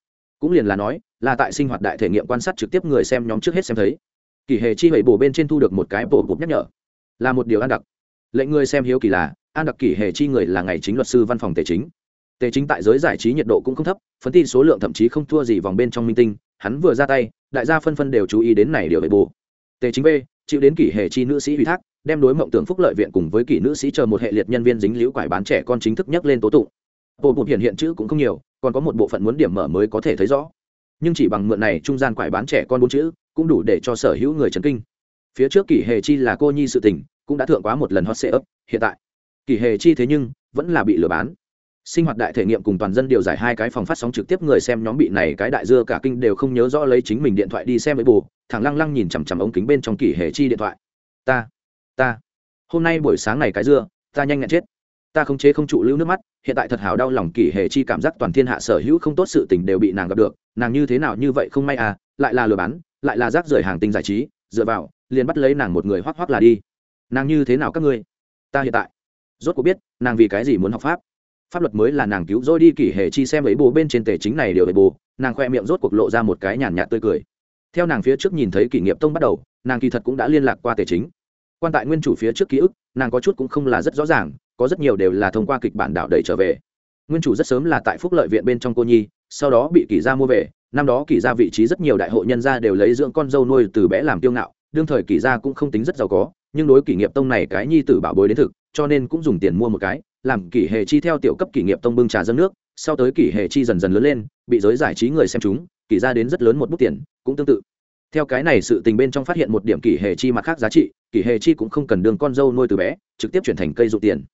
cũng liền là nói, là tại sinh hoạt đại thể nghiệm quan sát trực tiếp người xem nhóm trước hết xem thấy. Kỳ hệ chi hầy bổ bên trên thu được một cái bổ cục nhắc nhở. Là một điều an đặc. Lệnh người xem hiếu kỳ là, an đặc kỳ hệ chi người là ngày chính luật sư văn phòng tề chính. Tề chính tại giới giải trí nhiệt độ cũng không thấp phấn tin số lượng thậm chí không thua gì vòng bên trong minh tinh, hắn vừa ra tay, đại gia phân phân đều chú ý đến này điều về bù tề chính b chịu đến kỷ hệ chi nữ sĩ ủy thác, đem đối mộng tưởng phúc lợi viện cùng với kỷ nữ sĩ chờ một hệ liệt nhân viên dính liễu quải bán trẻ con chính thức nhắc lên tố tụng bộ bụp hiện hiện chữ cũng không nhiều, còn có một bộ phận muốn điểm mở mới có thể thấy rõ. Nhưng chỉ bằng mượn này trung gian quải bán trẻ con bốn chữ, cũng đủ để cho sở hữu người chấn kinh. Phía trước kỷ hề chi là cô nhi sự tình, cũng đã thượng quá một lần hot sale ấp hiện tại. Kỷ hề chi thế nhưng, vẫn là bị lừa bán. Sinh hoạt đại thể nghiệm cùng toàn dân điều giải hai cái phòng phát sóng trực tiếp người xem nhóm bị này cái đại dưa cả kinh đều không nhớ rõ lấy chính mình điện thoại đi xem với bù thằng lăng lăng nhìn chằm chằm ống kính bên trong kỷ hề chi điện thoại. Ta ta, hôm nay buổi sáng này cái dưa, ta nhanh nhẹn chết ta không chế không trụ lưu nước mắt, hiện tại thật hào đau lòng kỷ hề chi cảm giác toàn thiên hạ sở hữu không tốt sự tình đều bị nàng gặp được, nàng như thế nào như vậy không may à lại là lừa bán, lại là rác rưởi hàng tinh giải trí, dựa vào, liền bắt lấy nàng một người hoắc hoắc là đi. Nàng như thế nào các ngươi? Ta hiện tại, rốt cuộc biết, nàng vì cái gì muốn học pháp. Pháp luật mới là nàng cứu rồi đi, kỷ hệ chi xem ấy bồ bên trên tề chính này đều ấy bồ nàng khoe miệng rốt cuộc lộ ra một cái nhàn nhạt tươi cười. Theo nàng phía trước nhìn thấy kỷ nghiệp tông bắt đầu, nàng kỳ thật cũng đã liên lạc qua tề chính quan tại nguyên chủ phía trước ký ức, nàng có chút cũng không là rất rõ ràng, có rất nhiều đều là thông qua kịch bản đạo đẩy trở về. Nguyên chủ rất sớm là tại phúc lợi viện bên trong cô nhi, sau đó bị kỷ gia mua về, năm đó kỷ gia vị trí rất nhiều đại hội nhân gia đều lấy dưỡng con dâu nuôi từ bé làm tiêu ngạo, đương thời kỷ gia cũng không tính rất giàu có, nhưng đối kỷ nghiệp tông này cái nhi tử bảo bối đến thực, cho nên cũng dùng tiền mua một cái, làm kỷ hệ chi theo tiểu cấp kỷ nghiệp tông bưng trà dâng nước, sau tới kỷ hệ chi dần dần lớn lên, bị giới giải trí người xem chúng, kỷ gia đến rất lớn một bút tiền, cũng tương tự. Theo cái này sự tình bên trong phát hiện một điểm kỷ hệ chi mặt khác giá trị kỷ Hề chi cũng không cần đường con dâu nuôi từ bé, trực tiếp chuyển thành cây dụ tiền.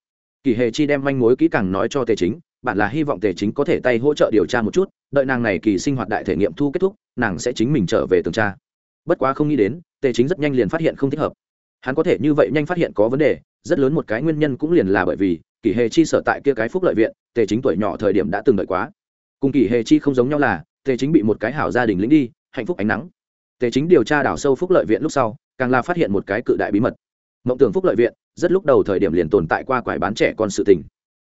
Kỷ Hề chi đem manh mối kỹ càng nói cho tề chính, bạn là hy vọng tề chính có thể tay hỗ trợ điều tra một chút, đợi nàng này kỳ sinh hoạt đại thể nghiệm thu kết thúc, nàng sẽ chính mình trở về tường tra. Bất quá không nghĩ đến, tề chính rất nhanh liền phát hiện không thích hợp. Hắn có thể như vậy nhanh phát hiện có vấn đề, rất lớn một cái nguyên nhân cũng liền là bởi vì kỷ hề chi sở tại kia cái phúc lợi viện, tề chính tuổi nhỏ thời điểm đã từng đợi quá. Cùng kỷ hề chi không giống nhau là, tề chính bị một cái hảo gia đình lĩnh đi, hạnh phúc ánh nắng. Tề chính điều tra đảo sâu phúc lợi viện lúc sau càng là phát hiện một cái cự đại bí mật. Mộng tưởng phúc lợi viện, rất lúc đầu thời điểm liền tồn tại qua quải bán trẻ con sự tình.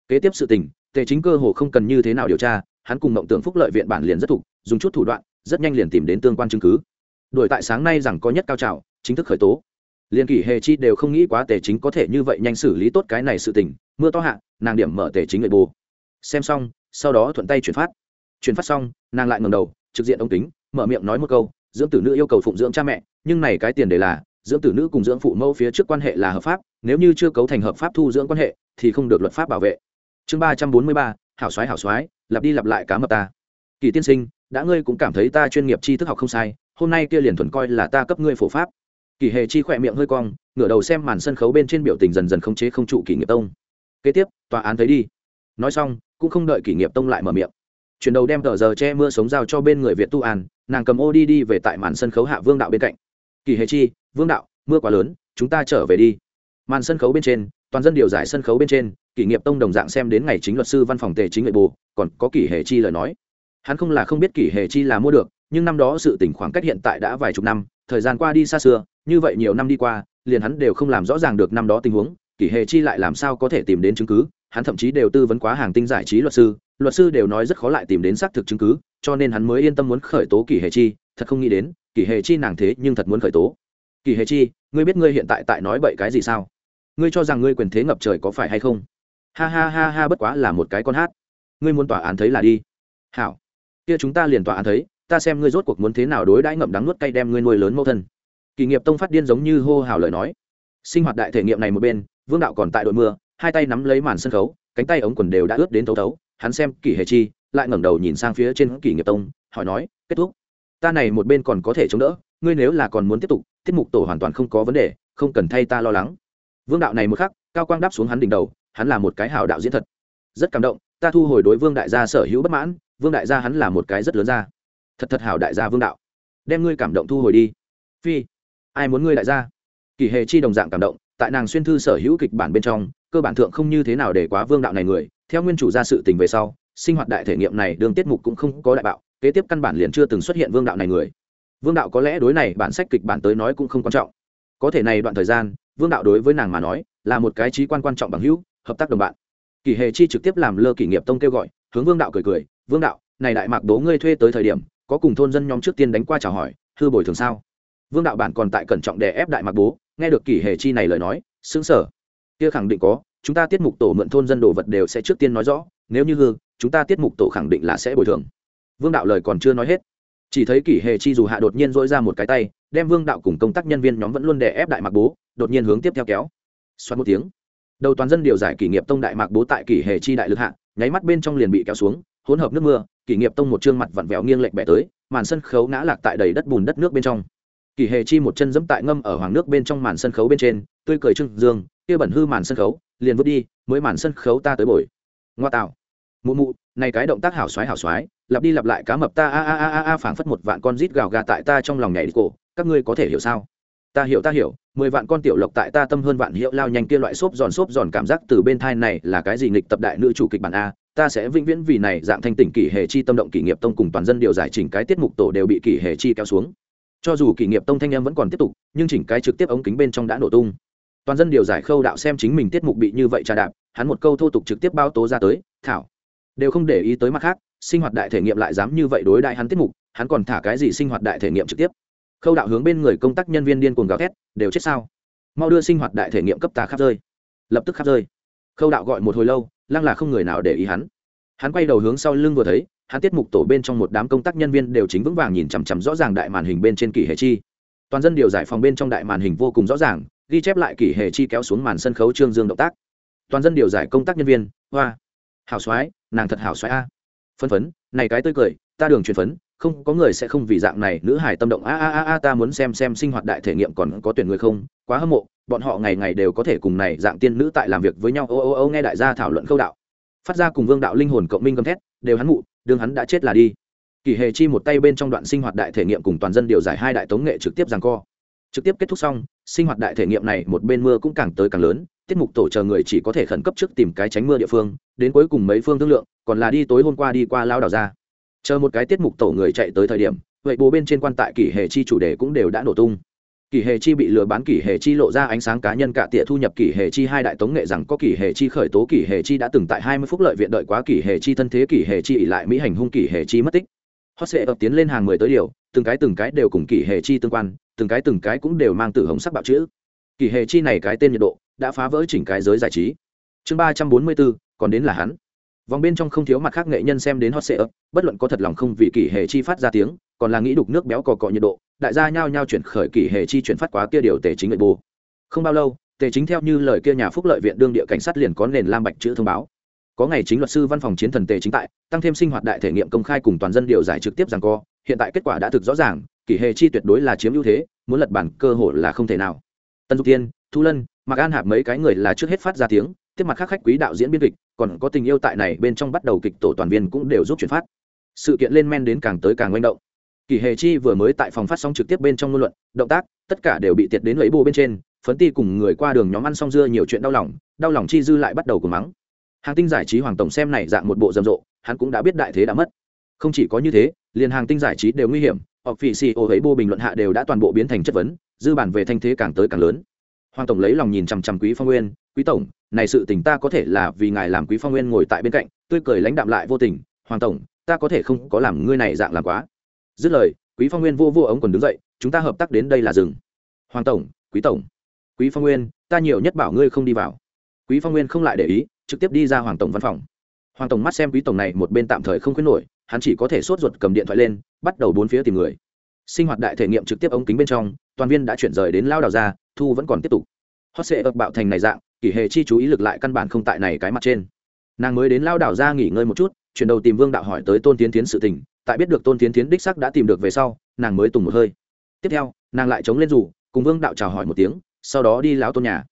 Kế tiếp sự tình, tề chính cơ hồ không cần như thế nào điều tra, hắn cùng mộng tưởng phúc lợi viện bản liền rất thục, dùng chút thủ đoạn, rất nhanh liền tìm đến tương quan chứng cứ. Đổi tại sáng nay rằng có nhất cao trào, chính thức khởi tố. Liên kỷ hề chi đều không nghĩ quá tề chính có thể như vậy nhanh xử lý tốt cái này sự tình, mưa to hạ, nàng điểm mở tề chính người bù. xem xong, sau đó thuận tay chuyển phát. Chuyển phát xong, nàng lại ngầm đầu, trực diện ông tính mở miệng nói một câu dưỡng tử nữ yêu cầu phụng dưỡng cha mẹ, nhưng này cái tiền đề là, dưỡng tử nữ cùng dưỡng phụ mẫu phía trước quan hệ là hợp pháp, nếu như chưa cấu thành hợp pháp thu dưỡng quan hệ, thì không được luật pháp bảo vệ. Chương ba trăm bốn mươi ba, hảo soái hảo soái, lặp đi lặp lại cá mập ta. Kỳ tiên sinh, đã ngươi cũng cảm thấy ta chuyên nghiệp tri thức học không sai, hôm nay kia liền thuần coi là ta cấp ngươi phổ pháp. Kỳ hề chi khỏe miệng hơi cong, ngửa đầu xem màn sân khấu bên trên biểu tình dần dần không chế không trụ kỷ nghiệp tông. Kế tiếp, tòa án thấy đi. Nói xong, cũng không đợi kỷ nghiệp tông lại mở miệng. Chuyển đầu đem tờ giờ che mưa sống giao cho bên người việt tu an nàng cầm ô đi đi về tại màn sân khấu hạ vương đạo bên cạnh. Kỳ hề chi, vương đạo, mưa quá lớn, chúng ta trở về đi. Màn sân khấu bên trên, toàn dân điều giải sân khấu bên trên, kỷ nghiệp tông đồng dạng xem đến ngày chính luật sư văn phòng tề chính nội bù còn có kỷ hề chi lời nói. Hắn không là không biết kỷ hề chi là mua được, nhưng năm đó sự tỉnh khoảng cách hiện tại đã vài chục năm, thời gian qua đi xa xưa, như vậy nhiều năm đi qua, liền hắn đều không làm rõ ràng được năm đó tình huống, kỷ hề chi lại làm sao có thể tìm đến chứng cứ, hắn thậm chí đều tư vấn quá hàng tinh giải trí luật sư luật sư đều nói rất khó lại tìm đến xác thực chứng cứ, cho nên hắn mới yên tâm muốn khởi tố Kỳ hề chi, thật không nghĩ đến, Kỳ hề chi nàng thế nhưng thật muốn khởi tố. Kỳ hề chi, ngươi biết ngươi hiện tại tại nói bậy cái gì sao? Ngươi cho rằng ngươi quyền thế ngập trời có phải hay không? Ha ha ha ha, bất quá là một cái con hát. Ngươi muốn tòa án thấy là đi. Hảo. Kia chúng ta liền tòa án thấy, ta xem ngươi rốt cuộc muốn thế nào đối đãi ngậm đắng nuốt cay đem ngươi nuôi lớn mẫu thân. Kỳ nghiệp tông phát điên giống như hô hào lời nói. Sinh hoạt đại thể nghiệm này một bên, vương đạo còn tại đội mưa, hai tay nắm lấy màn sân khấu, cánh tay ống quần đều đã ướt đến thấu thấu hắn xem kỷ hề chi, lại ngẩng đầu nhìn sang phía trên kỷ nghiệp tông, hỏi nói, kết thúc? Ta này một bên còn có thể chống đỡ, ngươi nếu là còn muốn tiếp tục, tiết mục tổ hoàn toàn không có vấn đề, không cần thay ta lo lắng. Vương đạo này một khắc, cao quang đáp xuống hắn đỉnh đầu, hắn là một cái hào đạo diễn thật. Rất cảm động, ta thu hồi đối vương đại gia sở hữu bất mãn, vương đại gia hắn là một cái rất lớn gia. Thật thật hảo đại gia vương đạo. Đem ngươi cảm động thu hồi đi. Phi, ai muốn ngươi đại gia? Kỳ hề chi đồng dạng cảm động, tại nàng xuyên thư sở hữu kịch bản bên trong, cơ bản thượng không như thế nào để quá vương đạo này người theo nguyên chủ ra sự tình về sau, sinh hoạt đại thể nghiệm này đương tiết mục cũng không có đại bạo, kế tiếp căn bản liền chưa từng xuất hiện vương đạo này người. Vương đạo có lẽ đối này bản sách kịch bản tới nói cũng không quan trọng. Có thể này đoạn thời gian, vương đạo đối với nàng mà nói, là một cái trí quan quan trọng bằng hữu, hợp tác đồng bạn. Kỷ hề chi trực tiếp làm lơ kỷ nghiệp tông kêu gọi, hướng vương đạo cười cười, vương đạo, này đại mạc đố ngươi thuê tới thời điểm, có cùng thôn dân nhóm trước tiên đánh qua chào hỏi, hư bồi thường sao? Vương đạo bản còn tại cẩn trọng đè ép đại mạc bố, nghe được kỷ hề chi này lời nói xứng sở. Kia khẳng định có chúng ta tiết mục tổ mượn thôn dân đồ vật đều sẽ trước tiên nói rõ, nếu như hư, chúng ta tiết mục tổ khẳng định là sẽ bồi thường. Vương đạo lời còn chưa nói hết, chỉ thấy kỷ hề chi dù hạ đột nhiên dỗi ra một cái tay, đem vương đạo cùng công tác nhân viên nhóm vẫn luôn đè ép đại mạc bố, đột nhiên hướng tiếp theo kéo. Xoát một tiếng, đầu toàn dân điều giải kỷ nghiệp tông đại mạc bố tại kỷ hề chi đại lực hạ, nháy mắt bên trong liền bị kéo xuống, hỗn hợp nước mưa, kỷ nghiệp tông một trương mặt vặn vẹo nghiêng lệch bẻ tới, màn sân khấu ngã lạc tại đầy đất bùn đất nước bên trong. Kỷ hề chi một chân dẫm tại ngâm ở hoàng nước bên trong màn sân khấu bên trên, tươi cười trưng dương, kia bẩn hư màn sân khấu liền vứt đi, mới màn sân khấu ta tới bồi. Ngoa tạo. Mụ mụ, này cái động tác hảo xoái hảo xoái, lặp đi lặp lại cá mập ta a a a a a phảng phất một vạn con rít gào gà tại ta trong lòng nhảy đi cổ, các ngươi có thể hiểu sao? Ta hiểu ta hiểu, mười vạn con tiểu lộc tại ta tâm hơn vạn hiệu lao nhanh kia loại xốp giòn xốp giòn cảm giác từ bên thai này là cái gì nghịch tập đại nữ chủ kịch bản a, ta sẽ vĩnh viễn vì này dạng thanh tỉnh kỷ hệ chi tâm động kỷ nghiệp tông cùng toàn dân điều giải chỉnh cái tiết mục tổ đều bị kỷ hệ chi kéo xuống. Cho dù kỷ nghiệp tông thanh em vẫn còn tiếp tục, nhưng chỉnh cái trực tiếp ống kính bên trong đã nổ tung toàn dân điều giải khâu đạo xem chính mình tiết mục bị như vậy trà đạp, hắn một câu thô tục trực tiếp bao tố ra tới, thảo. Đều không để ý tới mặt khác, sinh hoạt đại thể nghiệm lại dám như vậy đối đại hắn tiết mục, hắn còn thả cái gì sinh hoạt đại thể nghiệm trực tiếp? Khâu đạo hướng bên người công tác nhân viên điên cuồng gào thét, đều chết sao? Mau đưa sinh hoạt đại thể nghiệm cấp ta khắp rơi. Lập tức khắp rơi. Khâu đạo gọi một hồi lâu, lăng là không người nào để ý hắn. Hắn quay đầu hướng sau lưng vừa thấy, hắn tiết mục tổ bên trong một đám công tác nhân viên đều chính vững vàng nhìn chằm chằm rõ ràng đại màn hình bên trên kỷ hệ chi. Toàn dân điều giải phòng bên trong đại màn hình vô cùng rõ ràng ghi chép lại kỷ hệ chi kéo xuống màn sân khấu trương dương động tác. Toàn dân điều giải công tác nhân viên, hoa. Hảo soái, nàng thật hảo soái a. Phân phấn, này cái tươi cười, ta đường truyền phấn, không có người sẽ không vì dạng này nữ hải tâm động, a a a a, ta muốn xem xem sinh hoạt đại thể nghiệm còn có tuyển người không, quá hâm mộ, bọn họ ngày ngày đều có thể cùng này dạng tiên nữ tại làm việc với nhau, ô ô ô, nghe đại gia thảo luận khâu đạo. Phát ra cùng vương đạo linh hồn cộng minh gầm thét, đều hắn mụ, đương hắn đã chết là đi. Kỳ hề chi một tay bên trong đoạn sinh hoạt đại thể nghiệm cùng toàn dân điều giải hai đại tống nghệ trực tiếp giằng co. Trực tiếp kết thúc xong sinh hoạt đại thể nghiệm này một bên mưa cũng càng tới càng lớn tiết mục tổ chờ người chỉ có thể khẩn cấp trước tìm cái tránh mưa địa phương đến cuối cùng mấy phương thương lượng còn là đi tối hôm qua đi qua lao đảo ra chờ một cái tiết mục tổ người chạy tới thời điểm vậy bố bên trên quan tại kỷ hệ chi chủ đề cũng đều đã nổ tung kỷ hệ chi bị lừa bán kỷ hệ chi lộ ra ánh sáng cá nhân cả tịa thu nhập kỷ hệ chi hai đại tống nghệ rằng có kỷ hệ chi khởi tố kỷ hệ chi đã từng tại hai mươi phút lợi viện đợi quá kỷ hệ chi thân thế kỷ hệ chi ỉ lại mỹ hành hung kỷ hệ chi mất tích hot sệ ập tiến lên hàng mười tới điều từng cái từng cái đều cùng kỷ hệ chi tương quan từng cái từng cái cũng đều mang tử hồng sắc bạo chữ. Kỳ hệ chi này cái tên nhiệt độ đã phá vỡ chỉnh cái giới giải trí. Chương ba trăm bốn mươi bốn, còn đến là hắn. Vòng bên trong không thiếu mặt khác nghệ nhân xem đến hot sệ ấp bất luận có thật lòng không vì kỳ hệ chi phát ra tiếng, còn là nghĩ đục nước béo cò cọ nhiệt độ, đại gia nhao nhao chuyển khởi kỳ hệ chi chuyển phát quá kia điều tề chính nội bù không bao lâu, tề chính theo như lời kia nhà phúc lợi viện đương địa cảnh sát liền có nền lam bạch chữ thông báo. Có ngày chính luật sư văn phòng chiến thần tề chính tại, tăng thêm sinh hoạt đại thể nghiệm công khai cùng toàn dân điều giải trực tiếp rằng co, hiện tại kết quả đã thực rõ ràng kỷ hệ chi tuyệt đối là chiếm ưu thế, muốn lật bản cơ hội là không thể nào. Tần dục tiên thu lân mặc an hạp mấy cái người là trước hết phát ra tiếng, tiếp mặt khác khách quý đạo diễn biên kịch, còn có tình yêu tại này bên trong bắt đầu kịch tổ toàn viên cũng đều giúp chuyển phát. Sự kiện lên men đến càng tới càng manh động. Kỳ hề chi vừa mới tại phòng phát sóng trực tiếp bên trong ngôn luận, động tác, tất cả đều bị tiệt đến lấy bô bên trên, phấn ti cùng người qua đường nhóm ăn xong dưa nhiều chuyện đau lòng đau lòng chi dư lại bắt đầu cùng mắng. Hàng tinh giải trí hoàng tổng xem này dạng một bộ rầm rộ, hắn cũng đã biết đại thế đã mất. Không chỉ có như thế, liền hàng tinh giải trí đều nguy hiểm hoặc vị xì ô ấy bô bình luận hạ đều đã toàn bộ biến thành chất vấn, dư bản về thanh thế càng tới càng lớn. Hoàng tổng lấy lòng nhìn chằm chằm quý phong nguyên, quý tổng, này sự tình ta có thể là vì ngài làm quý phong nguyên ngồi tại bên cạnh, tươi cười lãnh đạm lại vô tình, hoàng tổng, ta có thể không có làm ngươi này dạng làm quá. Dứt lời, quý phong nguyên vô vô ống còn đứng dậy, chúng ta hợp tác đến đây là rừng hoàng tổng, quý tổng, quý phong nguyên, ta nhiều nhất bảo ngươi không đi vào. Quý phong nguyên không lại để ý, trực tiếp đi ra hoàng tổng văn phòng. Hoàng tổng mắt xem quý tổng này một bên tạm thời không khuyến nổi hắn chỉ có thể sốt ruột cầm điện thoại lên bắt đầu bốn phía tìm người. Sinh hoạt đại thể nghiệm trực tiếp ống kính bên trong toàn viên đã chuyển rời đến lao đào ra thu vẫn còn tiếp tục. Hot sệ ập bạo thành này dạng kỷ hề chi chú ý lực lại căn bản không tại này cái mặt trên. Nàng mới đến lao đảo ra nghỉ ngơi một chút chuyển đầu tìm vương đạo hỏi tới tôn tiến tiến sự tình tại biết được tôn tiến tiến đích sắc đã tìm được về sau nàng mới tùng một hơi. Tiếp theo nàng lại chống lên rủ cùng vương đạo chào hỏi một tiếng sau đó đi lao tôn nhà.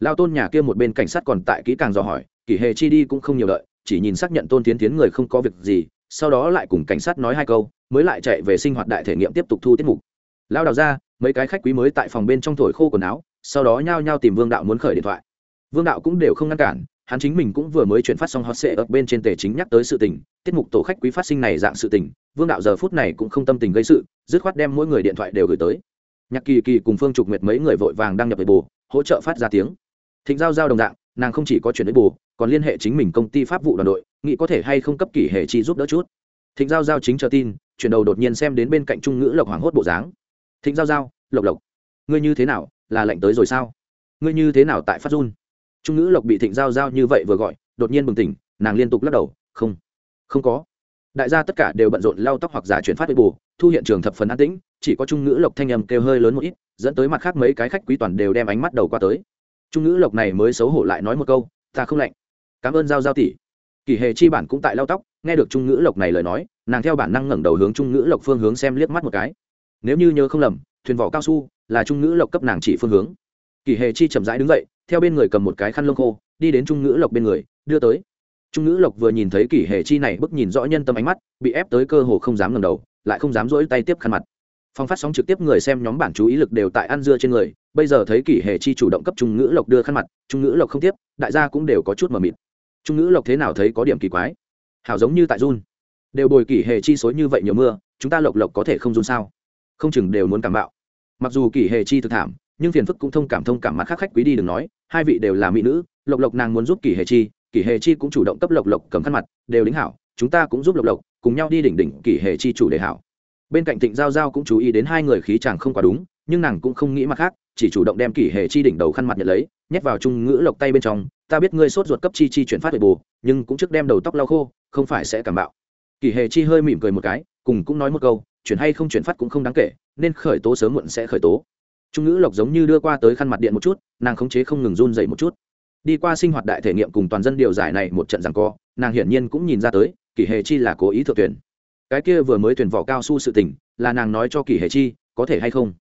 Lao tôn nhà kia một bên cảnh sát còn tại kỹ càng dò hỏi kỷ hề chi đi cũng không nhiều lợi, chỉ nhìn xác nhận tôn tiến tiến người không có việc gì sau đó lại cùng cảnh sát nói hai câu, mới lại chạy về sinh hoạt đại thể nghiệm tiếp tục thu tiết mục. Lao đào ra, mấy cái khách quý mới tại phòng bên trong thổi khô quần áo, sau đó nhao nhao tìm vương đạo muốn khởi điện thoại. Vương đạo cũng đều không ngăn cản, hắn chính mình cũng vừa mới chuyển phát xong hot sệ ở bên trên tề chính nhắc tới sự tình, tiết mục tổ khách quý phát sinh này dạng sự tình, vương đạo giờ phút này cũng không tâm tình gây sự, dứt khoát đem mỗi người điện thoại đều gửi tới. Nhạc kỳ kỳ cùng phương trục nguyệt mấy người vội vàng đăng nhập về bù hỗ trợ phát ra tiếng. Thịnh giao giao đồng dạng, nàng không chỉ có chuyển đến bù còn liên hệ chính mình công ty pháp vụ đoàn đội, nghĩ có thể hay không cấp kỷ hệ chi giúp đỡ chút. Thịnh giao giao chính chờ tin, chuyển đầu đột nhiên xem đến bên cạnh trung ngữ lộc hoàng hốt bộ dáng. Thịnh giao giao, lộc lộc, ngươi như thế nào, là lệnh tới rồi sao? Ngươi như thế nào tại phát run? Trung ngữ lộc bị thịnh giao giao như vậy vừa gọi, đột nhiên bừng tỉnh, nàng liên tục lắc đầu, không không có. Đại gia tất cả đều bận rộn lau tóc hoặc giả chuyển phát bù thu hiện trường thập phần an tĩnh, chỉ có trung ngữ lộc thanh âm kêu hơi lớn một ít, dẫn tới mặt khác mấy cái khách quý toàn đều đem ánh mắt đầu qua tới. Trung ngữ lộc này mới xấu hổ lại nói một câu, ta không lạnh cảm ơn giao giao tỷ. Kỳ hề chi bản cũng tại lau tóc, nghe được trung ngữ lộc này lời nói, nàng theo bản năng ngẩng đầu hướng trung ngữ lộc phương hướng xem liếc mắt một cái. Nếu như nhớ không lầm, thuyền vỏ cao su là trung ngữ lộc cấp nàng chỉ phương hướng. Kỳ hề chi chậm rãi đứng dậy, theo bên người cầm một cái khăn lông khô, đi đến trung ngữ lộc bên người, đưa tới. Trung ngữ lộc vừa nhìn thấy kỳ hệ chi này bức nhìn rõ nhân tâm ánh mắt, bị ép tới cơ hồ không dám ngầm đầu, lại không dám rỗi tay tiếp khăn mặt. Phong phát sóng trực tiếp người xem nhóm bản chú ý lực đều tại ăn dưa trên người, bây giờ thấy kỳ hệ chi chủ động cấp trung ngữ lộc đưa khăn mặt, trung ngữ lộc không tiếp, đại gia cũng đều có chút mờ mịt trung ngữ lộc thế nào thấy có điểm kỳ quái? Hảo giống như tại run. Đều bồi kỷ hệ chi số như vậy nhiều mưa, chúng ta lộc lộc có thể không run sao? Không chừng đều muốn cảm bạo. Mặc dù kỷ hệ chi thực thảm, nhưng phiền phức cũng thông cảm thông cảm mặt khác khách quý đi đừng nói, hai vị đều là mỹ nữ, lộc lộc nàng muốn giúp kỷ hệ chi, kỷ hệ chi cũng chủ động cấp lộc lộc cầm khăn mặt, đều lính hảo, chúng ta cũng giúp lộc lộc, cùng nhau đi đỉnh đỉnh kỷ hệ chi chủ đề hảo. Bên cạnh thịnh giao giao cũng chú ý đến hai người khí chàng không quá đúng, nhưng nàng cũng không nghĩ mặt khác chỉ chủ động đem kỷ hệ chi đỉnh đầu khăn mặt nhận lấy, nhét vào trung ngữ lộc tay bên trong, ta biết ngươi sốt ruột cấp chi chi chuyển phát về bù, nhưng cũng trước đem đầu tóc lau khô, không phải sẽ cảm bạo. Kỷ hệ chi hơi mỉm cười một cái, cùng cũng nói một câu, chuyển hay không chuyển phát cũng không đáng kể, nên khởi tố sớm muộn sẽ khởi tố. Trung ngữ lộc giống như đưa qua tới khăn mặt điện một chút, nàng khống chế không ngừng run dậy một chút. Đi qua sinh hoạt đại thể nghiệm cùng toàn dân điều giải này một trận rằng co, nàng hiển nhiên cũng nhìn ra tới, kỷ hệ chi là cố ý thượng tuyển. Cái kia vừa mới tuyển vỏ cao su sự tình, là nàng nói cho kỷ hệ chi, có thể hay không?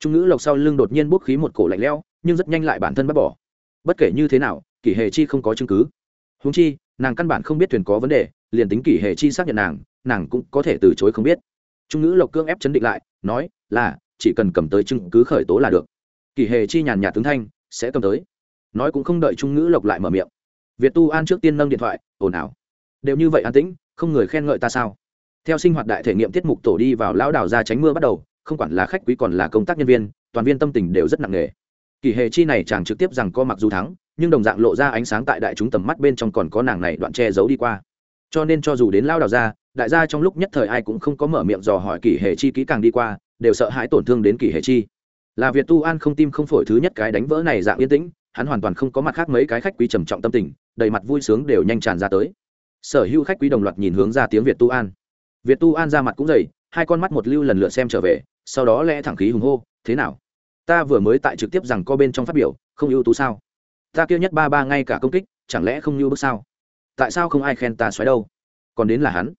Trung ngữ lộc sau lưng đột nhiên bốc khí một cổ lạnh lẽo, nhưng rất nhanh lại bản thân bắt bỏ. Bất kể như thế nào, kỷ hệ chi không có chứng cứ. Húng chi, nàng căn bản không biết thuyền có vấn đề, liền tính kỷ hệ chi xác nhận nàng nàng cũng có thể từ chối không biết. Trung ngữ lộc cương ép chấn định lại, nói, là, chỉ cần cầm tới chứng cứ khởi tố là được. Kỷ hệ chi nhàn nhạt tướng thanh, sẽ cầm tới. Nói cũng không đợi trung ngữ lộc lại mở miệng. Việt tu an trước tiên nâng điện thoại, ồn ào. Đều như vậy an tĩnh, không người khen ngợi ta sao? Theo sinh hoạt đại thể nghiệm tiết mục tổ đi vào lão đảo ra tránh mưa bắt đầu không quản là khách quý còn là công tác nhân viên, toàn viên tâm tình đều rất nặng nề. Kỳ hề chi này chàng trực tiếp rằng co mặc dù thắng, nhưng đồng dạng lộ ra ánh sáng tại đại chúng tầm mắt bên trong còn có nàng này đoạn che giấu đi qua. Cho nên cho dù đến lao đào ra, đại gia trong lúc nhất thời ai cũng không có mở miệng dò hỏi kỷ hệ chi kỹ càng đi qua, đều sợ hãi tổn thương đến kỷ hệ chi. Là việt tu an không tim không phổi thứ nhất cái đánh vỡ này dạng yên tĩnh, hắn hoàn toàn không có mặt khác mấy cái khách quý trầm trọng tâm tình, đầy mặt vui sướng đều nhanh tràn ra tới. Sở hữu khách quý đồng loạt nhìn hướng ra tiếng việt tu an. Việt tu an ra mặt cũng dày hai con mắt một lưu lần lượt xem trở về, sau đó lẽ thẳng khí hùng hô, thế nào? Ta vừa mới tại trực tiếp rằng co bên trong phát biểu, không ưu tú sao? Ta kêu nhất ba ba ngay cả công kích, chẳng lẽ không như bước sao? Tại sao không ai khen ta xoáy đâu? Còn đến là hắn,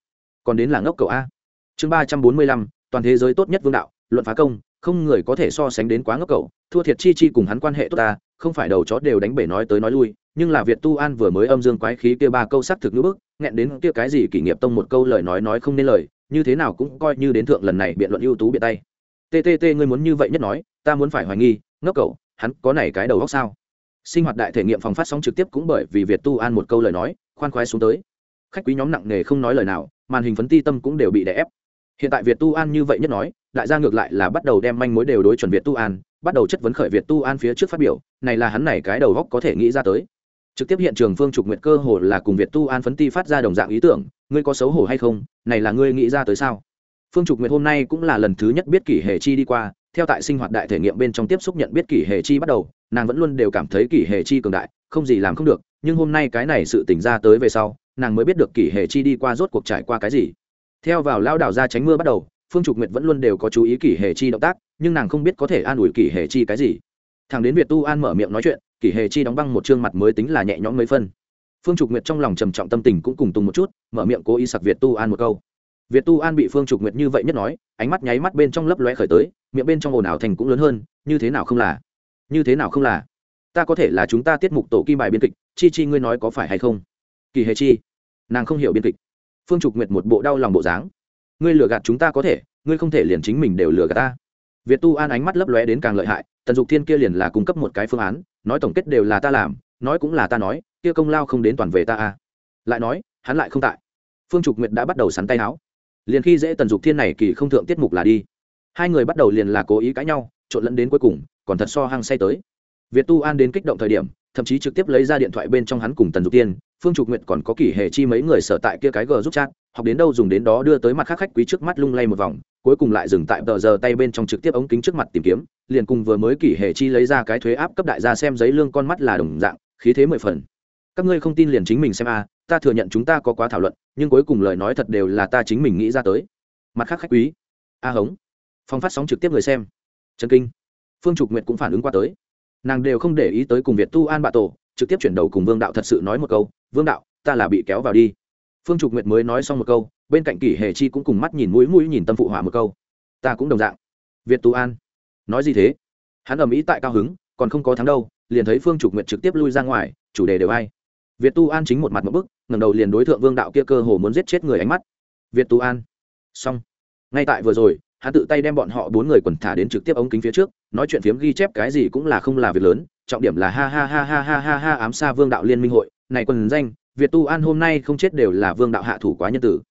còn đến là ngốc cậu a. Chương ba trăm bốn mươi lăm, toàn thế giới tốt nhất vương đạo, luận phá công, không người có thể so sánh đến quá ngốc cậu, thua thiệt chi chi cùng hắn quan hệ tốt ta, không phải đầu chó đều đánh bể nói tới nói lui, nhưng là việt tu an vừa mới âm dương quái khí kia ba câu sắc thực ngữ bức, nghẹn đến kia cái gì kỷ nghiệp tông một câu lời nói nói không nên lời như thế nào cũng coi như đến thượng lần này biện luận ưu tú biện tay. Ttt ngươi muốn như vậy nhất nói, ta muốn phải hoài nghi, ngốc cậu, hắn có này cái đầu góc sao? Sinh hoạt đại thể nghiệm phòng phát sóng trực tiếp cũng bởi vì việt tu an một câu lời nói, khoan khoái xuống tới. Khách quý nhóm nặng nề không nói lời nào, màn hình phấn ti tâm cũng đều bị đè ép. Hiện tại việt tu an như vậy nhất nói, đại gia ngược lại là bắt đầu đem manh mối đều đối chuẩn việt tu an, bắt đầu chất vấn khởi việt tu an phía trước phát biểu, này là hắn này cái đầu góc có thể nghĩ ra tới trực tiếp hiện trường phương trục nguyệt cơ hồ là cùng việt tu an phấn ti phát ra đồng dạng ý tưởng, ngươi có xấu hổ hay không, này là ngươi nghĩ ra tới sao? Phương trục nguyệt hôm nay cũng là lần thứ nhất biết kỷ hệ chi đi qua, theo tại sinh hoạt đại thể nghiệm bên trong tiếp xúc nhận biết kỷ hệ chi bắt đầu, nàng vẫn luôn đều cảm thấy kỷ hệ chi cường đại, không gì làm không được, nhưng hôm nay cái này sự tỉnh ra tới về sau, nàng mới biết được kỷ hệ chi đi qua rốt cuộc trải qua cái gì. Theo vào lao đảo ra tránh mưa bắt đầu, phương trục nguyệt vẫn luôn đều có chú ý kỷ hệ chi động tác, nhưng nàng không biết có thể an ủi kỷ hệ chi cái gì. Thằng đến việt tu an mở miệng nói chuyện kỷ hệ chi đóng băng một chương mặt mới tính là nhẹ nhõm mấy phân. Phương trục nguyệt trong lòng trầm trọng tâm tình cũng cùng tùng một chút, mở miệng cố ý sặc việt tu an một câu. Việt tu an bị phương trục nguyệt như vậy nhất nói, ánh mắt nháy mắt bên trong lấp lóe khởi tới, miệng bên trong ồn ào thành cũng lớn hơn, như thế nào không là? Như thế nào không là? Ta có thể là chúng ta tiết mục tổ kim bài biên kịch, chi chi ngươi nói có phải hay không? Kỳ hề chi, nàng không hiểu biên kịch. Phương trục nguyệt một bộ đau lòng bộ dáng. Ngươi lừa gạt chúng ta có thể, ngươi không thể liền chính mình đều lừa gạt ta việt tu an ánh mắt lấp lóe đến càng lợi hại tần dục thiên kia liền là cung cấp một cái phương án nói tổng kết đều là ta làm nói cũng là ta nói kia công lao không đến toàn về ta à. Lại nói hắn lại không tại. Phương trục nguyệt đã bắt đầu sắn tay áo. Liền khi dễ tần dục thiên này kỳ không thượng tiết mục là đi hai người bắt đầu liền là cố ý cãi nhau trộn lẫn đến cuối cùng còn thật so hăng say tới. Việt tu an đến kích động thời điểm thậm chí trực tiếp lấy ra điện thoại bên trong hắn cùng tần dục Thiên, phương trục Nguyệt còn có kỷ hệ chi mấy người sở tại kia cái gờ giúp chat học đến đâu dùng đến đó đưa tới mặt khác khách quý trước mắt lung lay một vòng, cuối cùng lại dừng tại tờ giờ tay bên trong trực tiếp ống kính trước mặt tìm kiếm, liền cùng vừa mới kỷ hệ chi lấy ra cái thuế áp cấp đại gia xem giấy lương con mắt là đồng dạng, khí thế mười phần. Các ngươi không tin liền chính mình xem a, ta thừa nhận chúng ta có quá thảo luận, nhưng cuối cùng lời nói thật đều là ta chính mình nghĩ ra tới. Mặt khác khách quý. A hống. Phong phát sóng trực tiếp người xem. Trần kinh. Phương trục nguyện cũng phản ứng qua tới. Nàng đều không để ý tới cùng việt tu an bạ tổ, trực tiếp chuyển đầu cùng vương đạo thật sự nói một câu, vương đạo, ta là bị kéo vào đi phương trục nguyệt mới nói xong một câu, bên cạnh kỷ hề chi cũng cùng mắt nhìn mũi mũi nhìn tâm phụ hỏa một câu. Ta cũng đồng dạng. Việt tu an. Nói gì thế? Hắn ở mỹ tại cao hứng, còn không có thắng đâu, liền thấy phương trục nguyệt trực tiếp lui ra ngoài, chủ đề đều ai? Việt tu an chính một mặt một bức, ngẩng đầu liền đối tượng vương đạo kia cơ hồ muốn giết chết người ánh mắt. Việt tu an. Xong. Ngay tại vừa rồi, hắn tự tay đem bọn họ bốn người quần thả đến trực tiếp ống kính phía trước, nói chuyện phiếm ghi chép cái gì cũng là không là việc lớn, trọng điểm là ha ha ha ha ha ha ha ám xa vương đạo liên minh hội, này quần danh việt tu an hôm nay không chết đều là vương đạo hạ thủ quá nhân tử.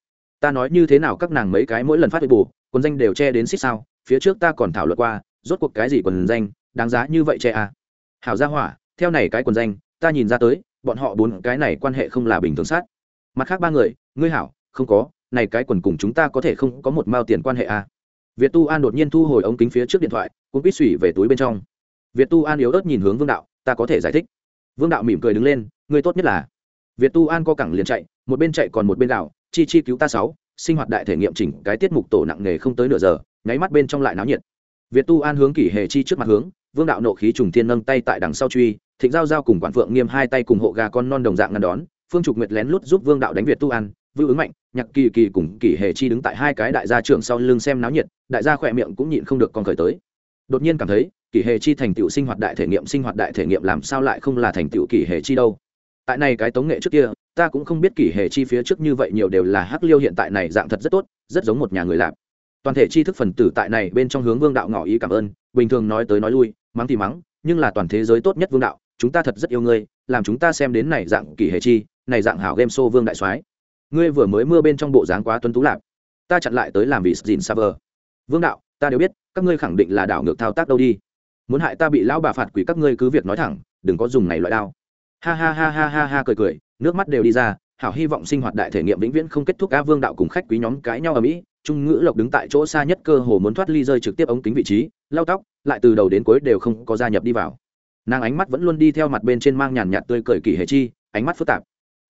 Ta nói như thế nào các nàng mấy cái mỗi lần phát bù quần danh đều che đến xích sao, phía trước ta còn thảo luận qua, rốt cuộc cái gì quần danh, đáng giá như vậy che à. hảo gia hỏa, theo này cái quần danh, ta nhìn ra tới, bọn họ bốn cái này quan hệ không là bình thường sát. Mặt khác ba người, ngươi hảo, không có, này cái quần cùng chúng ta có thể không có một mao tiền quan hệ à? Việt tu an đột nhiên thu hồi ống kính phía trước điện thoại cũng quýt xủy về túi bên trong. Việt tu an yếu ớt nhìn hướng vương đạo, ta có thể giải thích. Vương đạo mỉm cười đứng lên, ngươi tốt nhất là việt tu an co cẳng liền chạy một bên chạy còn một bên đảo, chi chi cứu ta sáu sinh hoạt đại thể nghiệm chỉnh cái tiết mục tổ nặng nghề không tới nửa giờ nháy mắt bên trong lại náo nhiệt. Việt tu an hướng kỷ hề chi trước mặt hướng vương đạo nộ khí trùng thiên nâng tay tại đằng sau truy thịnh giao giao cùng quản phượng nghiêm hai tay cùng hộ gà con non đồng dạng ngăn đón phương trục nguyệt lén lút giúp vương đạo đánh việt tu an vưu ứng mạnh nhạc kỳ kỳ cùng kỷ hề chi đứng tại hai cái đại gia trưởng sau lưng xem náo nhiệt đại gia khỏe miệng cũng nhịn không được con khởi tới. Đột nhiên cảm thấy kỷ hề chi thành tựu sinh hoạt đại thể nghiệm sinh hoạt đại thể nghiệm làm sao lại không là thành tựu kỷ hề chi đâu? Tại này cái tống nghệ trước kia, ta cũng không biết kỷ hề chi phía trước như vậy nhiều đều là hắc liêu hiện tại này dạng thật rất tốt, rất giống một nhà người lạp. Toàn thể tri thức phần tử tại này bên trong hướng vương đạo ngỏ ý cảm ơn, bình thường nói tới nói lui, mắng thì mắng, nhưng là toàn thế giới tốt nhất vương đạo, chúng ta thật rất yêu ngươi, làm chúng ta xem đến này dạng kỷ hề chi, này dạng hảo game show vương đại soái. Ngươi vừa mới mưa bên trong bộ dáng quá tuấn tú lạp. Ta chặn lại tới làm vì dìn server vương đạo, ta đều biết, các ngươi khẳng định là đảo ngược thao tác đâu đi. Muốn hại ta bị lão bà phạt quỷ các ngươi cứ việc nói thẳng, đừng có dùng này loại đao ha ha ha ha ha ha cười cười, nước mắt đều đi ra, hảo hy vọng sinh hoạt đại thể nghiệm vĩnh viễn không kết thúc a vương đạo cùng khách quý nhóm cãi nhau ở mỹ, trung ngữ lộc đứng tại chỗ xa nhất cơ hồ muốn thoát ly rơi trực tiếp ống kính vị trí, lau tóc, lại từ đầu đến cuối đều không có gia nhập đi vào. Nàng ánh mắt vẫn luôn đi theo mặt bên trên mang nhàn nhạt tươi cười kỷ hệ chi, ánh mắt phức tạp.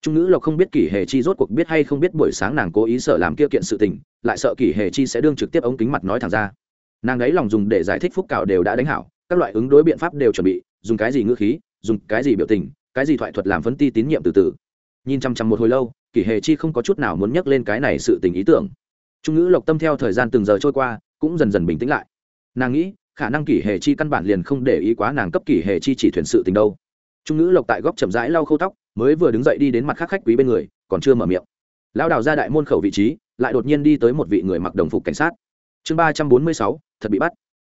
Trung ngữ lộc không biết kỷ hệ chi rốt cuộc biết hay không biết buổi sáng nàng cố ý sợ làm kia kiện sự tình, lại sợ kỷ hệ chi sẽ đương trực tiếp ống kính mặt nói thẳng ra. Nàng ấy lòng dùng để giải thích phúc cạo đều đã đánh hảo, các loại ứng đối biện pháp đều chuẩn bị, dùng cái gì ngữ khí, dùng cái gì biểu tình cái gì thoại thuật làm phấn ti tín nhiệm từ từ. Nhìn chăm chăm một hồi lâu, kỷ hề chi không có chút nào muốn nhắc lên cái này sự tình ý tưởng. Trung ngữ lộc tâm theo thời gian từng giờ trôi qua, cũng dần dần bình tĩnh lại. Nàng nghĩ, khả năng kỷ hề chi căn bản liền không để ý quá nàng cấp kỷ hề chi chỉ thuyền sự tình đâu. Trung ngữ lộc tại góc chậm rãi lau khâu tóc, mới vừa đứng dậy đi đến mặt khác khách quý bên người, còn chưa mở miệng. Lao đào ra đại môn khẩu vị trí, lại đột nhiên đi tới một vị người mặc đồng phục cảnh sát. Chương ba trăm bốn mươi sáu, thật bị bắt.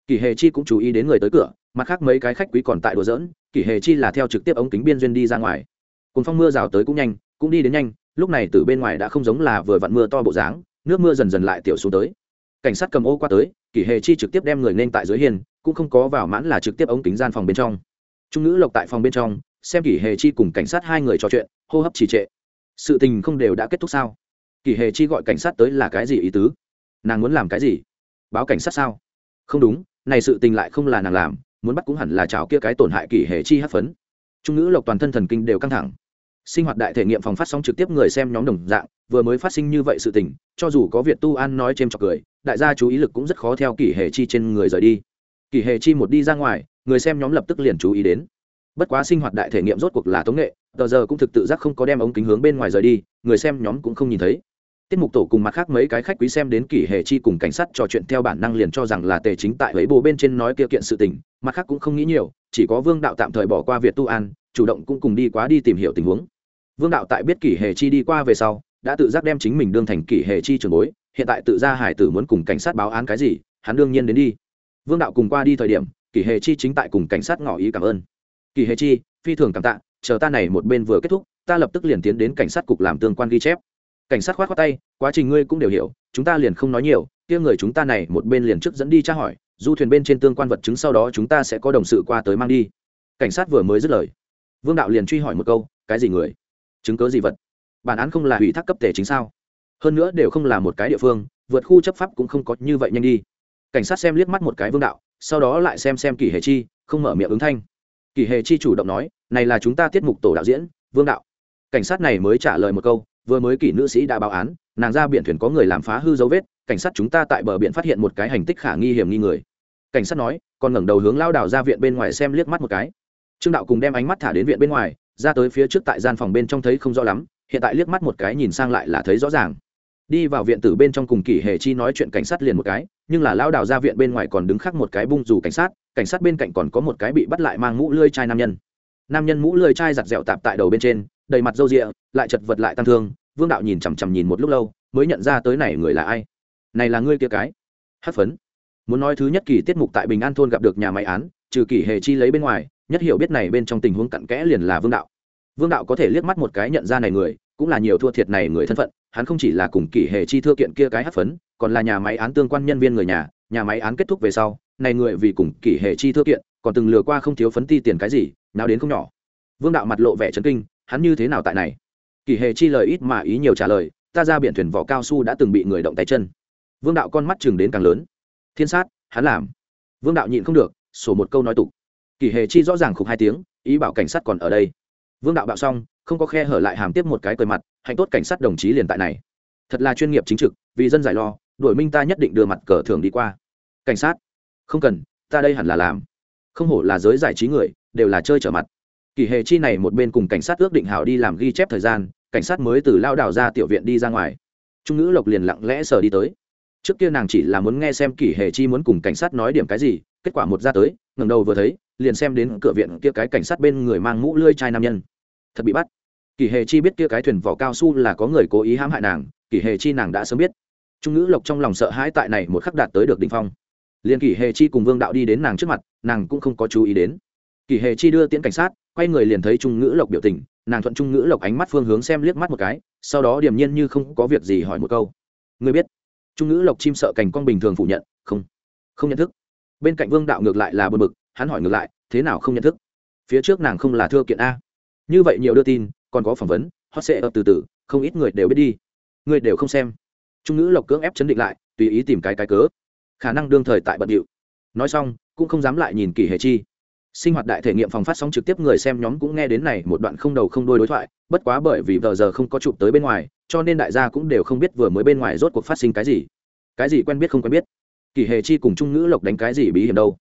Kỷ hề chi cũng chú ý đến người tới cửa mặt khác mấy cái khách quý còn tại đùa dỡn kỷ hề chi là theo trực tiếp ống kính biên duyên đi ra ngoài. Cùng phong mưa rào tới cũng nhanh, cũng đi đến nhanh, lúc này từ bên ngoài đã không giống là vừa vặn mưa to bộ dáng, nước mưa dần dần lại tiểu xuống tới. Cảnh sát cầm ô qua tới, kỷ hề chi trực tiếp đem người nên tại dưới hiên, cũng không có vào mãn là trực tiếp ống kính gian phòng bên trong. Trung nữ lộc tại phòng bên trong, xem kỷ hề chi cùng cảnh sát hai người trò chuyện, hô hấp trì trệ. Sự tình không đều đã kết thúc sao? Kỷ hề chi gọi cảnh sát tới là cái gì ý tứ? Nàng muốn làm cái gì? Báo cảnh sát sao? Không đúng, này sự tình lại không là nàng làm muốn bắt cũng hẳn là chảo kia cái tổn hại kỳ hệ chi hấp phấn. Trung ngữ lộc toàn thân thần kinh đều căng thẳng. Sinh hoạt đại thể nghiệm phòng phát sóng trực tiếp người xem nhóm đồng dạng, vừa mới phát sinh như vậy sự tình, cho dù có việt tu an nói c h trọc cười, đại gia chú ý lực cũng rất khó theo kỷ hệ chi trên người rời đi. Kỷ hệ chi một đi ra ngoài, người xem nhóm lập tức liền chú ý đến. Bất quá sinh hoạt đại thể nghiệm rốt cuộc là tống nghệ, tờ giờ cũng thực tự giác không có đem ống kính hướng bên ngoài rời đi, người xem nhóm cũng không nhìn thấy tiết mục tổ cùng mặt khác mấy cái khách quý xem đến kỷ hệ chi cùng cảnh sát trò chuyện theo bản năng liền cho rằng là tề chính tại lấy bồ bên trên nói kia kiện sự tình, mặt khác cũng không nghĩ nhiều, chỉ có vương đạo tạm thời bỏ qua việt tu an, chủ động cũng cùng đi quá đi tìm hiểu tình huống. Vương đạo tại biết kỷ hề chi đi qua về sau, đã tự giác đem chính mình đương thành kỷ hề chi trường bối, hiện tại tự ra hải tử muốn cùng cảnh sát báo án cái gì, hắn đương nhiên đến đi. Vương đạo cùng qua đi thời điểm kỷ hề chi chính tại cùng cảnh sát ngỏ ý cảm ơn. Kỷ hề chi, phi thường cảm tạ, chờ ta này một bên vừa kết thúc, ta lập tức liền tiến đến cảnh sát cục làm tương quan ghi chép cảnh sát khoát khoát tay, quá trình ngươi cũng đều hiểu, chúng ta liền không nói nhiều, kia người chúng ta này một bên liền trước dẫn đi tra hỏi, du thuyền bên trên tương quan vật chứng sau đó chúng ta sẽ có đồng sự qua tới mang đi. Cảnh sát vừa mới dứt lời, vương đạo liền truy hỏi một câu, cái gì người? Chứng cớ gì vật? Bản án không là ủy thác cấp tể chính sao? Hơn nữa đều không là một cái địa phương, vượt khu chấp pháp cũng không có như vậy nhanh đi. Cảnh sát xem liếc mắt một cái vương đạo, sau đó lại xem xem kỷ hề chi, không mở miệng ứng thanh. Kỷ hề chi chủ động nói, này là chúng ta tiết mục tổ đạo diễn, vương đạo. Cảnh sát này mới trả lời một câu vừa mới kỷ nữ sĩ đã báo án, nàng ra biển thuyền có người làm phá hư dấu vết, cảnh sát chúng ta tại bờ biển phát hiện một cái hành tích khả nghi hiểm nghi người. Cảnh sát nói, còn ngẩng đầu hướng lao đảo ra viện bên ngoài xem liếc mắt một cái. Trương đạo cùng đem ánh mắt thả đến viện bên ngoài, ra tới phía trước tại gian phòng bên trong thấy không rõ lắm, hiện tại liếc mắt một cái nhìn sang lại là thấy rõ ràng. Đi vào viện tử bên trong cùng kỷ hề chi nói chuyện cảnh sát liền một cái, nhưng là lao đảo ra viện bên ngoài còn đứng khác một cái bung dù cảnh sát cảnh sát bên cạnh còn có một cái bị bắt lại mang mũ lươi chai nam nhân. Nam nhân mũ lươi chai giặt dẹo tạp tại đầu bên trên đầy mặt râu rịa, lại chật vật lại tăng thương, vương đạo nhìn chằm chằm nhìn một lúc lâu, mới nhận ra tới này người là ai. Này là ngươi kia cái. Hát phấn. Muốn nói thứ nhất kỳ tiết mục tại bình an thôn gặp được nhà máy án, trừ kỷ hề chi lấy bên ngoài, nhất hiểu biết này bên trong tình huống cặn kẽ liền là vương đạo. Vương đạo có thể liếc mắt một cái nhận ra này người, cũng là nhiều thua thiệt này người thân phận, hắn không chỉ là cùng kỷ hệ chi thưa kiện kia cái hát phấn, còn là nhà máy án tương quan nhân viên người nhà nhà máy án kết thúc về sau, này người vì cùng kỷ hệ chi thưa kiện, còn từng lừa qua không thiếu phấn ti tiền cái gì, nào đến không nhỏ. Vương đạo mặt lộ vẻ chấn kinh hắn như thế nào tại này? Kỳ hệ chi lời ít mà ý nhiều trả lời, ta ra biển thuyền vỏ cao su đã từng bị người động tay chân. Vương đạo con mắt chừng đến càng lớn. Thiên sát, hắn làm. Vương đạo nhịn không được, sổ một câu nói tục. Kỳ hệ chi rõ ràng khục hai tiếng, ý bảo cảnh sát còn ở đây. Vương đạo bạo xong, không có khe hở lại hàm tiếp một cái cười mặt, hạnh tốt cảnh sát đồng chí liền tại này. Thật là chuyên nghiệp chính trực, vì dân giải lo đổi minh ta nhất định đưa mặt cờ thường đi qua. Cảnh sát, không cần, ta đây hẳn là làm. Không hổ là giới giải trí người, đều là chơi trở mặt kỳ hề chi này một bên cùng cảnh sát ước định hảo đi làm ghi chép thời gian, cảnh sát mới từ lao đảo ra tiểu viện đi ra ngoài. Trung nữ lộc liền lặng lẽ sờ đi tới. Trước kia nàng chỉ là muốn nghe xem kỷ hề chi muốn cùng cảnh sát nói điểm cái gì, kết quả một ra tới, ngẩng đầu vừa thấy, liền xem đến cửa viện kia cái cảnh sát bên người mang mũ lươi chai nam nhân. Thật bị bắt. Kỷ hề chi biết kia cái thuyền vỏ cao su là có người cố ý hãm hại nàng kỷ hề chi nàng đã sớm biết. Trung nữ lộc trong lòng sợ hãi tại này một khắc đạt tới được đỉnh phong. Liền kỷ hề chi cùng vương đạo đi đến nàng trước mặt, nàng cũng không có chú ý đến. Kỷ hề chi đưa tiễn cảnh sát quay người liền thấy trung ngữ lộc biểu tình, nàng thuận trung ngữ lộc ánh mắt phương hướng xem liếc mắt một cái, sau đó điềm nhiên như không có việc gì hỏi một câu. Người biết? Trung ngữ lộc chim sợ cành con bình thường phủ nhận, không. Không nhận thức. Bên cạnh vương đạo ngược lại là bờ bực, hắn hỏi ngược lại, thế nào không nhận thức? Phía trước nàng không là thưa kiện a. Như vậy nhiều đưa tin, còn có phỏng vấn, hot sẽ từ từ, không ít người đều biết đi. Người đều không xem. Trung ngữ lộc cưỡng ép chấn định lại, tùy ý tìm cái cái cớ. Khả năng đương thời tại bận điệu. Nói xong, cũng không dám lại nhìn kỳ hề chi sinh hoạt đại thể nghiệm phòng phát sóng trực tiếp người xem nhóm cũng nghe đến này một đoạn không đầu không đôi đối thoại, bất quá bởi vì vờ giờ không có chụp tới bên ngoài, cho nên đại gia cũng đều không biết vừa mới bên ngoài rốt cuộc phát sinh cái gì. Cái gì quen biết không quen biết. Kỷ hề chi cùng trung ngữ lộc đánh cái gì bí hiểm đâu?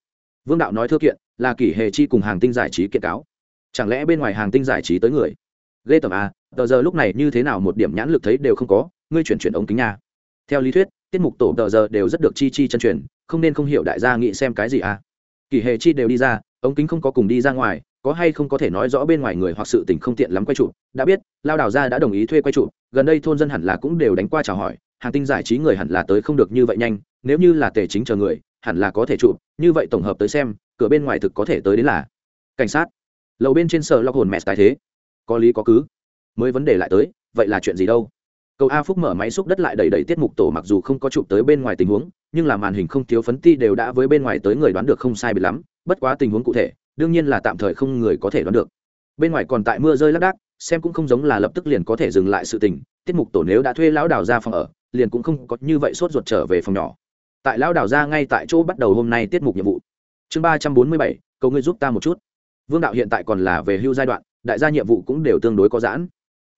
Vương đạo nói thưa kiện, là kỷ hề chi cùng hàng tinh giải trí kiện cáo. Chẳng lẽ bên ngoài hàng tinh giải trí tới người? Ghê tởm a tờ giờ lúc này như thế nào một điểm nhãn lực thấy đều không có, ngươi chuyển chuyển ống kính nha. Theo lý thuyết, tiết mục tổ tờ giờ đều rất được chi chi chân truyền, không nên không hiểu đại gia nghĩ xem cái gì à. Kỷ hề chi đều đi ra ống kính không có cùng đi ra ngoài, có hay không có thể nói rõ bên ngoài người hoặc sự tình không tiện lắm quay trụ đã biết, lao đào gia đã đồng ý thuê quay trụ gần đây thôn dân hẳn là cũng đều đánh qua chào hỏi, hàng tinh giải trí người hẳn là tới không được như vậy nhanh, nếu như là tề chính chờ người, hẳn là có thể trụ như vậy tổng hợp tới xem, cửa bên ngoài thực có thể tới đến là cảnh sát. Lầu bên trên sở lọc hồn mẹ tài thế. Có lý có cứ. Mới vấn đề lại tới, vậy là chuyện gì đâu? Cầu a phúc mở máy xúc đất lại đẩy đẩy tiết mục tổ mặc dù không có chụp tới bên ngoài tình huống, nhưng là màn hình không thiếu phấn ti đều đã với bên ngoài tới người đoán được không sai bị lắm bất quá tình huống cụ thể, đương nhiên là tạm thời không người có thể đoán được. Bên ngoài còn tại mưa rơi lác đác, xem cũng không giống là lập tức liền có thể dừng lại sự tình, tiết mục tổ nếu đã thuê lão đào ra phòng ở, liền cũng không có như vậy sốt ruột trở về phòng nhỏ. Tại lão đào ra ngay tại chỗ bắt đầu hôm nay tiết mục nhiệm vụ. Chương ba trăm bốn mươi bảy, cầu ngươi giúp ta một chút. Vương đạo hiện tại còn là về hưu giai đoạn, đại gia nhiệm vụ cũng đều tương đối có giãn.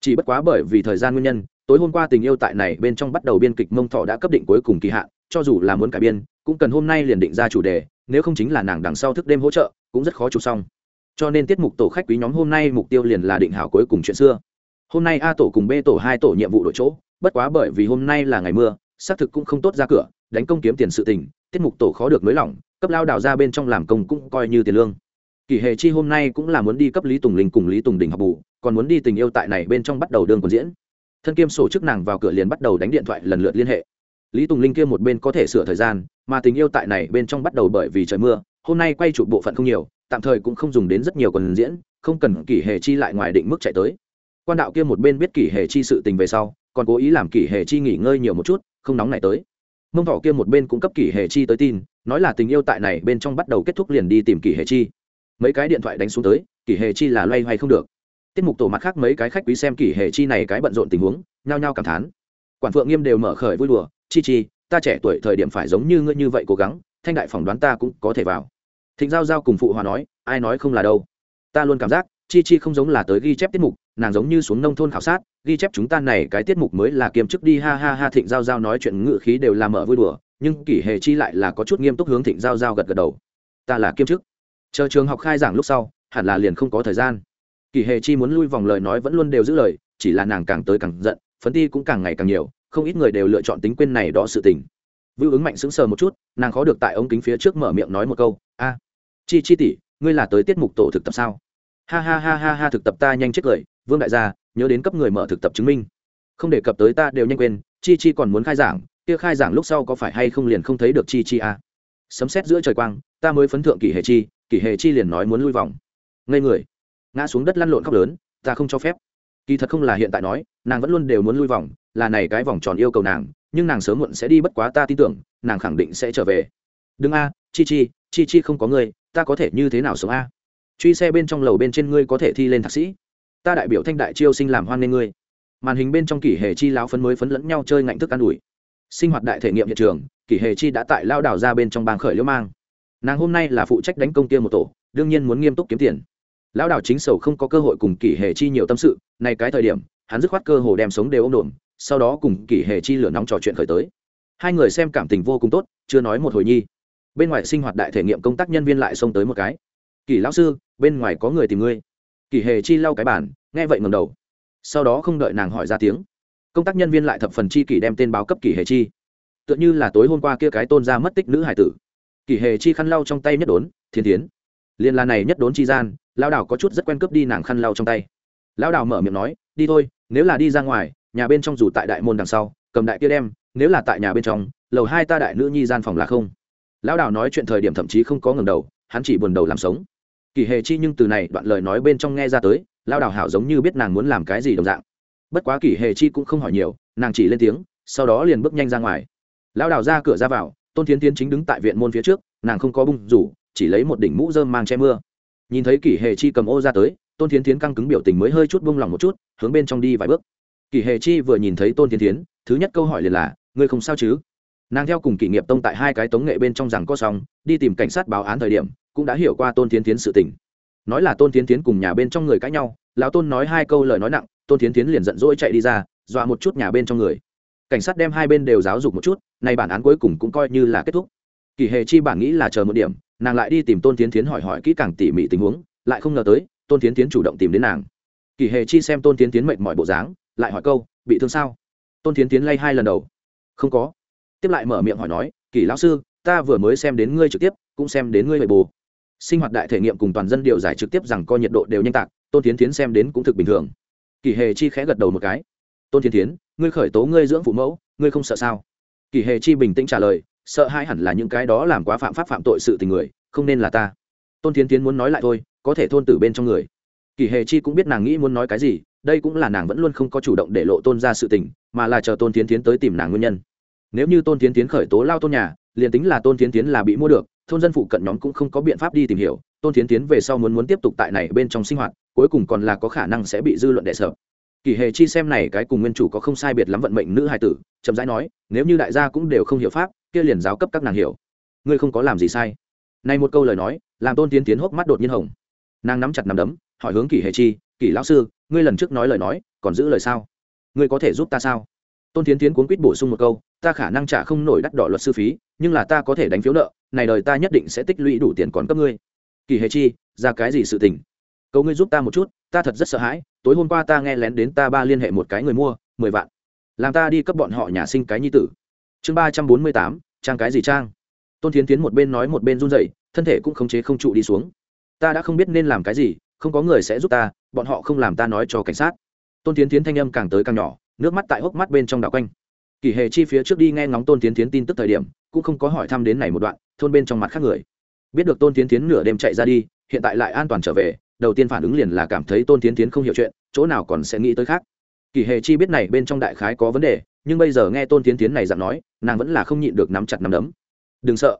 Chỉ bất quá bởi vì thời gian nguyên nhân, tối hôm qua tình yêu tại này bên trong bắt đầu biên kịch mông thọ đã cấp định cuối cùng kỳ hạn, cho dù là muốn cải biên, cũng cần hôm nay liền định ra chủ đề nếu không chính là nàng đằng sau thức đêm hỗ trợ, cũng rất khó chụp xong. Cho nên tiết mục tổ khách quý nhóm hôm nay mục tiêu liền là định hảo cuối cùng chuyện xưa. Hôm nay a tổ cùng b tổ hai tổ nhiệm vụ đổi chỗ, bất quá bởi vì hôm nay là ngày mưa, xác thực cũng không tốt ra cửa, đánh công kiếm tiền sự tình, tiết mục tổ khó được nới lỏng, cấp lao đào ra bên trong làm công cũng coi như tiền lương. Kỷ hệ chi hôm nay cũng là muốn đi cấp lý tùng linh cùng lý tùng đình học bù, còn muốn đi tình yêu tại này bên trong bắt đầu đường còn diễn. Thân kiêm sổ chức nàng vào cửa liền bắt đầu đánh điện thoại lần lượt liên hệ lý tùng linh kia một bên có thể sửa thời gian, mà tình yêu tại này bên trong bắt đầu bởi vì trời mưa, hôm nay quay chụp bộ phận không nhiều, tạm thời cũng không dùng đến rất nhiều quần diễn, không cần kỷ hệ chi lại ngoài định mức chạy tới. Quan đạo kia một bên biết kỷ hệ chi sự tình về sau, còn cố ý làm kỷ hệ chi nghỉ ngơi nhiều một chút, không nóng này tới. Mông Thỏ kia một bên cũng cấp kỷ hệ chi tới tin, nói là tình yêu tại này bên trong bắt đầu kết thúc liền đi tìm kỷ hệ chi. Mấy cái điện thoại đánh xuống tới, kỷ hệ chi là loay hoay không được. Tiết mục tổ mặt khác mấy cái khách quý xem kỷ hệ chi này cái bận rộn tình huống, nhao nhao cảm thán. Quản phượng nghiêm đều mở khởi vui đùa chi chi, ta trẻ tuổi thời điểm phải giống như ngươi như vậy cố gắng, thanh đại phỏng đoán ta cũng có thể vào. Thịnh giao giao cùng phụ hòa nói, ai nói không là đâu. Ta luôn cảm giác, chi chi không giống là tới ghi chép tiết mục, nàng giống như xuống nông thôn khảo sát, ghi chép chúng ta này cái tiết mục mới là kiêm chức đi, ha ha ha, thịnh giao giao nói chuyện ngự khí đều làm mở vui đùa, nhưng kỷ Hề chi lại là có chút nghiêm túc hướng thịnh giao giao gật gật đầu. Ta là kiêm chức. Chờ trường học khai giảng lúc sau, hẳn là liền không có thời gian. Kỷ Hề chi muốn lui vòng lời nói vẫn luôn đều giữ lời, chỉ là nàng càng tới càng giận, phấn ti cũng càng ngày càng nhiều không ít người đều lựa chọn tính quên này đó sự tình. Vưu ứng mạnh sững sờ một chút, nàng khó được tại ống kính phía trước mở miệng nói một câu, a, chi chi tỷ, ngươi là tới tiết mục tổ thực tập sao? Ha ha ha ha ha, thực tập ta nhanh chết cười, vương đại gia, nhớ đến cấp người mở thực tập chứng minh. Không đề cập tới ta đều nhanh quên, chi chi còn muốn khai giảng, kia khai giảng lúc sau có phải hay không liền không thấy được chi chi a? Sấm xét giữa trời quang, ta mới phấn thượng kỷ hệ chi, kỷ hệ chi liền nói muốn lui vòng. Ngây người. Ngã xuống đất lăn lộn khóc lớn, ta không cho phép kỳ thật không là hiện tại nói, nàng vẫn luôn đều muốn lui vòng, là này cái vòng tròn yêu cầu nàng, nhưng nàng sớm muộn sẽ đi bất quá ta tin tưởng, nàng khẳng định sẽ trở về. Đừng a, chi chi chi chi không có ngươi ta có thể như thế nào sống a? Truy xe bên trong lầu bên trên ngươi có thể thi lên thạc sĩ. Ta đại biểu thanh đại chiêu sinh làm hoan nghê ngươi. Màn hình bên trong kỷ hệ chi lão phấn mới phấn lẫn nhau chơi ngạnh thức an ủi. Sinh hoạt đại thể nghiệm hiện trường, kỷ hệ chi đã tại lao đảo ra bên trong bang khởi liễu mang. Nàng hôm nay là phụ trách đánh công kia một tổ, đương nhiên muốn nghiêm túc kiếm tiền lão đảo chính sầu không có cơ hội cùng kỷ hệ chi nhiều tâm sự, nay cái thời điểm, hắn dứt khoát cơ hồ đem sống đều ôm đồn sau đó cùng kỷ hệ chi lửa nóng trò chuyện khởi tới. Hai người xem cảm tình vô cùng tốt, chưa nói một hồi nhi. Bên ngoài sinh hoạt đại thể nghiệm công tác nhân viên lại xông tới một cái. Kỷ lão sư, bên ngoài có người tìm ngươi. Kỷ hề chi lau cái bản nghe vậy ngầm đầu. Sau đó không đợi nàng hỏi ra tiếng, công tác nhân viên lại thập phần chi kỷ đem tên báo cấp kỷ hề chi. Tựa như là tối hôm qua kia cái tôn ra mất tích nữ hải tử. Kỷ hề chi khăn lau trong tay nhất đốn, thiên tiến liên là này nhất đốn chi gian lao đảo có chút rất quen cướp đi nàng khăn lau trong tay. Lao đảo mở miệng nói, đi thôi, nếu là đi ra ngoài, nhà bên trong dù tại đại môn đằng sau, cầm đại kia đem, nếu là tại nhà bên trong, lầu hai ta đại nữ nhi gian phòng là không. Lão đảo nói chuyện thời điểm thậm chí không có ngừng đầu, hắn chỉ buồn đầu làm sống. Kỳ hề chi nhưng từ này đoạn lời nói bên trong nghe ra tới lao đảo hảo giống như biết nàng muốn làm cái gì đồng dạng. Bất quá kỳ hề chi cũng không hỏi nhiều, nàng chỉ lên tiếng, sau đó liền bước nhanh ra ngoài. Lao đảo ra cửa ra vào, tôn thiến tiến chính đứng tại viện môn phía trước, nàng không có bung rủ chỉ lấy một đỉnh mũ dơm mang che mưa. Nhìn thấy kỷ hề chi cầm ô ra tới, tôn thiến thiến căng cứng biểu tình mới hơi chút buông lòng một chút, hướng bên trong đi vài bước. Kỷ hề chi vừa nhìn thấy tôn thiến thiến, thứ nhất câu hỏi liền là, ngươi không sao chứ? Nàng theo cùng kỷ nghiệp tông tại hai cái tống nghệ bên trong rằng có xong, đi tìm cảnh sát báo án thời điểm, cũng đã hiểu qua tôn thiến thiến sự tình. Nói là tôn thiến thiến cùng nhà bên trong người cãi nhau, lão tôn nói hai câu lời nói nặng, tôn thiến thiến liền giận dỗi chạy đi ra, dọa một chút nhà bên trong người. Cảnh sát đem hai bên đều giáo dục một chút, nay bản án cuối cùng cũng coi như là kết thúc. Kỳ hề chi bản nghĩ là chờ một điểm nàng lại đi tìm tôn tiến tiến hỏi hỏi kỹ càng tỉ mỉ tình huống, lại không ngờ tới, tôn tiến tiến chủ động tìm đến nàng. Kỳ hề chi xem tôn tiến tiến mệnh mọi bộ dáng, lại hỏi câu, bị thương sao? Tôn tiến tiến lay hai lần đầu. Không có. Tiếp lại mở miệng hỏi nói, kỳ lão sư, ta vừa mới xem đến ngươi trực tiếp, cũng xem đến ngươi bề bù. Sinh hoạt đại thể nghiệm cùng toàn dân điều giải trực tiếp rằng coi nhiệt độ đều nhanh tạc, tôn tiến tiến xem đến cũng thực bình thường. Kỳ hề chi khẽ gật đầu một cái. Tôn tiến tiến ngươi khởi tố ngươi dưỡng phụ mẫu, ngươi không sợ sao? Kỳ hề chi bình tĩnh trả lời sợ hai hẳn là những cái đó làm quá phạm pháp phạm tội sự tình người, không nên là ta. Tôn tiến tiến muốn nói lại thôi, có thể thôn tử bên trong người. Kỳ hề chi cũng biết nàng nghĩ muốn nói cái gì, đây cũng là nàng vẫn luôn không có chủ động để lộ tôn ra sự tình, mà là chờ tôn tiến tiến tới tìm nàng nguyên nhân. Nếu như tôn tiến tiến khởi tố lao tôn nhà, liền tính là tôn tiến tiến là bị mua được, thôn dân phụ cận nhóm cũng không có biện pháp đi tìm hiểu, tôn tiến tiến về sau muốn muốn tiếp tục tại này bên trong sinh hoạt, cuối cùng còn là có khả năng sẽ bị dư luận đệ sợ kỳ hề chi xem này cái cùng nguyên chủ có không sai biệt lắm vận mệnh nữ hai tử, chậm rãi nói, nếu như đại gia cũng đều không hiểu pháp kia liền giáo cấp các nàng hiểu. Ngươi không có làm gì sai. Này một câu lời nói, làm tôn tiến tiến hốc mắt đột nhiên hồng. Nàng nắm chặt nắm đấm, hỏi hướng kỳ hệ chi kỳ lão sư, ngươi lần trước nói lời nói, còn giữ lời sao? Ngươi có thể giúp ta sao? Tôn tiến tiến cuốn quýt bổ sung một câu, ta khả năng trả không nổi đắt đỏ luật sư phí, nhưng là ta có thể đánh phiếu nợ, này đời ta nhất định sẽ tích lũy đủ tiền còn cấp ngươi. Kỳ hề chi, ra cái gì sự tình? Cầu ngươi giúp ta một chút, ta thật rất sợ hãi, tối hôm qua ta nghe lén đến ta ba liên hệ một cái người mua, mười vạn. Làm ta đi cấp bọn họ nhà sinh cái nhi tử. Chương ba trăm bốn mươi tám trang cái gì trang? Tôn tiến tiến một bên nói một bên run dậy thân thể cũng khống chế không trụ đi xuống. Ta đã không biết nên làm cái gì, không có người sẽ giúp ta, bọn họ không làm ta nói cho cảnh sát. Tôn tiến tiến thanh âm càng tới càng nhỏ, nước mắt tại hốc mắt bên trong đảo quanh. Kỳ hề chi phía trước đi nghe ngóng tôn tiến tiến tin tức thời điểm, cũng không có hỏi thăm đến này một đoạn, thôn bên trong mặt khác người. Biết được tôn tiến tiến nửa đêm chạy ra đi, hiện tại lại an toàn trở về, đầu tiên phản ứng liền là cảm thấy tôn tiến tiến không hiểu chuyện, chỗ nào còn sẽ nghĩ tới khác. Kỳ hề chi biết này bên trong đại khái có vấn đề nhưng bây giờ nghe tôn tiến tiến này dặn nói, nàng vẫn là không nhịn được nắm chặt nắm đấm. Đừng sợ.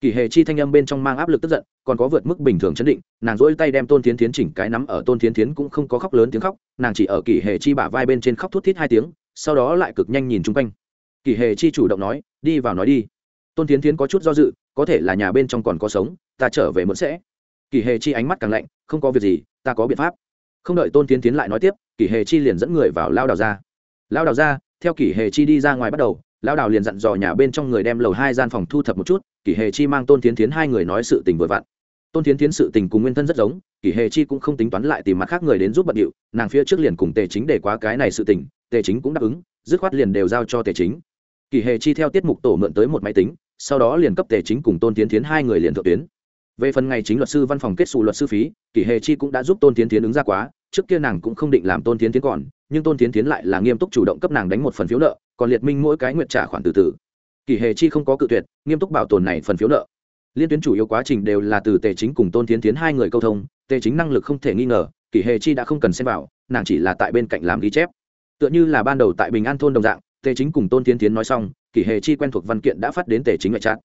Kỳ hề chi thanh âm bên trong mang áp lực tức giận, còn có vượt mức bình thường chấn định, nàng dỗi tay đem tôn tiến tiến chỉnh cái nắm ở tôn tiến tiến cũng không có khóc lớn tiếng khóc, nàng chỉ ở kỳ hề chi bả vai bên trên khóc thút thít hai tiếng, sau đó lại cực nhanh nhìn chung quanh. Kỳ hề chi chủ động nói, đi vào nói đi. Tôn tiến tiến có chút do dự, có thể là nhà bên trong còn có sống, ta trở về mượn sẽ. Kỳ hề chi ánh mắt càng lạnh, không có việc gì, ta có biện pháp. Không đợi tôn tiến tiến lại nói tiếp, kỳ hề chi liền dẫn người vào lao đào ra lao đào ra theo kỷ hề chi đi ra ngoài bắt đầu, lão đào liền dặn dò nhà bên trong người đem lầu hai gian phòng thu thập một chút, Kỷ hề chi mang tôn tiến tiến hai người nói sự tình vừa vặn. Tôn tiến tiến sự tình cùng nguyên thân rất giống, kỷ hề chi cũng không tính toán lại tìm mặt khác người đến giúp bận điệu, nàng phía trước liền cùng tề chính để quá cái này sự tình, tề chính cũng đáp ứng, dứt khoát liền đều giao cho tề chính. Kỷ hề chi theo tiết mục tổ mượn tới một máy tính, sau đó liền cấp tề chính cùng tôn tiến tiến hai người liền thượng tuyến. Về phần ngày chính luật sư văn phòng kết xù luật sư phí, kỷ hề chi cũng đã giúp tôn tiến tiến ứng ra quá, trước kia nàng cũng không định làm tôn tiến tiến còn nhưng tôn tiến tiến lại là nghiêm túc chủ động cấp nàng đánh một phần phiếu nợ, còn liệt minh mỗi cái nguyện trả khoản từ từ. Kỷ hề chi không có cự tuyệt, nghiêm túc bảo tồn này phần phiếu nợ. Liên tuyến chủ yếu quá trình đều là từ tề chính cùng tôn tiến tiến hai người câu thông, tề chính năng lực không thể nghi ngờ kỷ hề chi đã không cần xem vào, nàng chỉ là tại bên cạnh làm ghi chép. Tựa như là ban đầu tại bình an thôn đồng dạng, tề chính cùng tôn tiến tiến nói xong kỷ hề chi quen thuộc văn kiện đã phát đến tề chính ngoại trát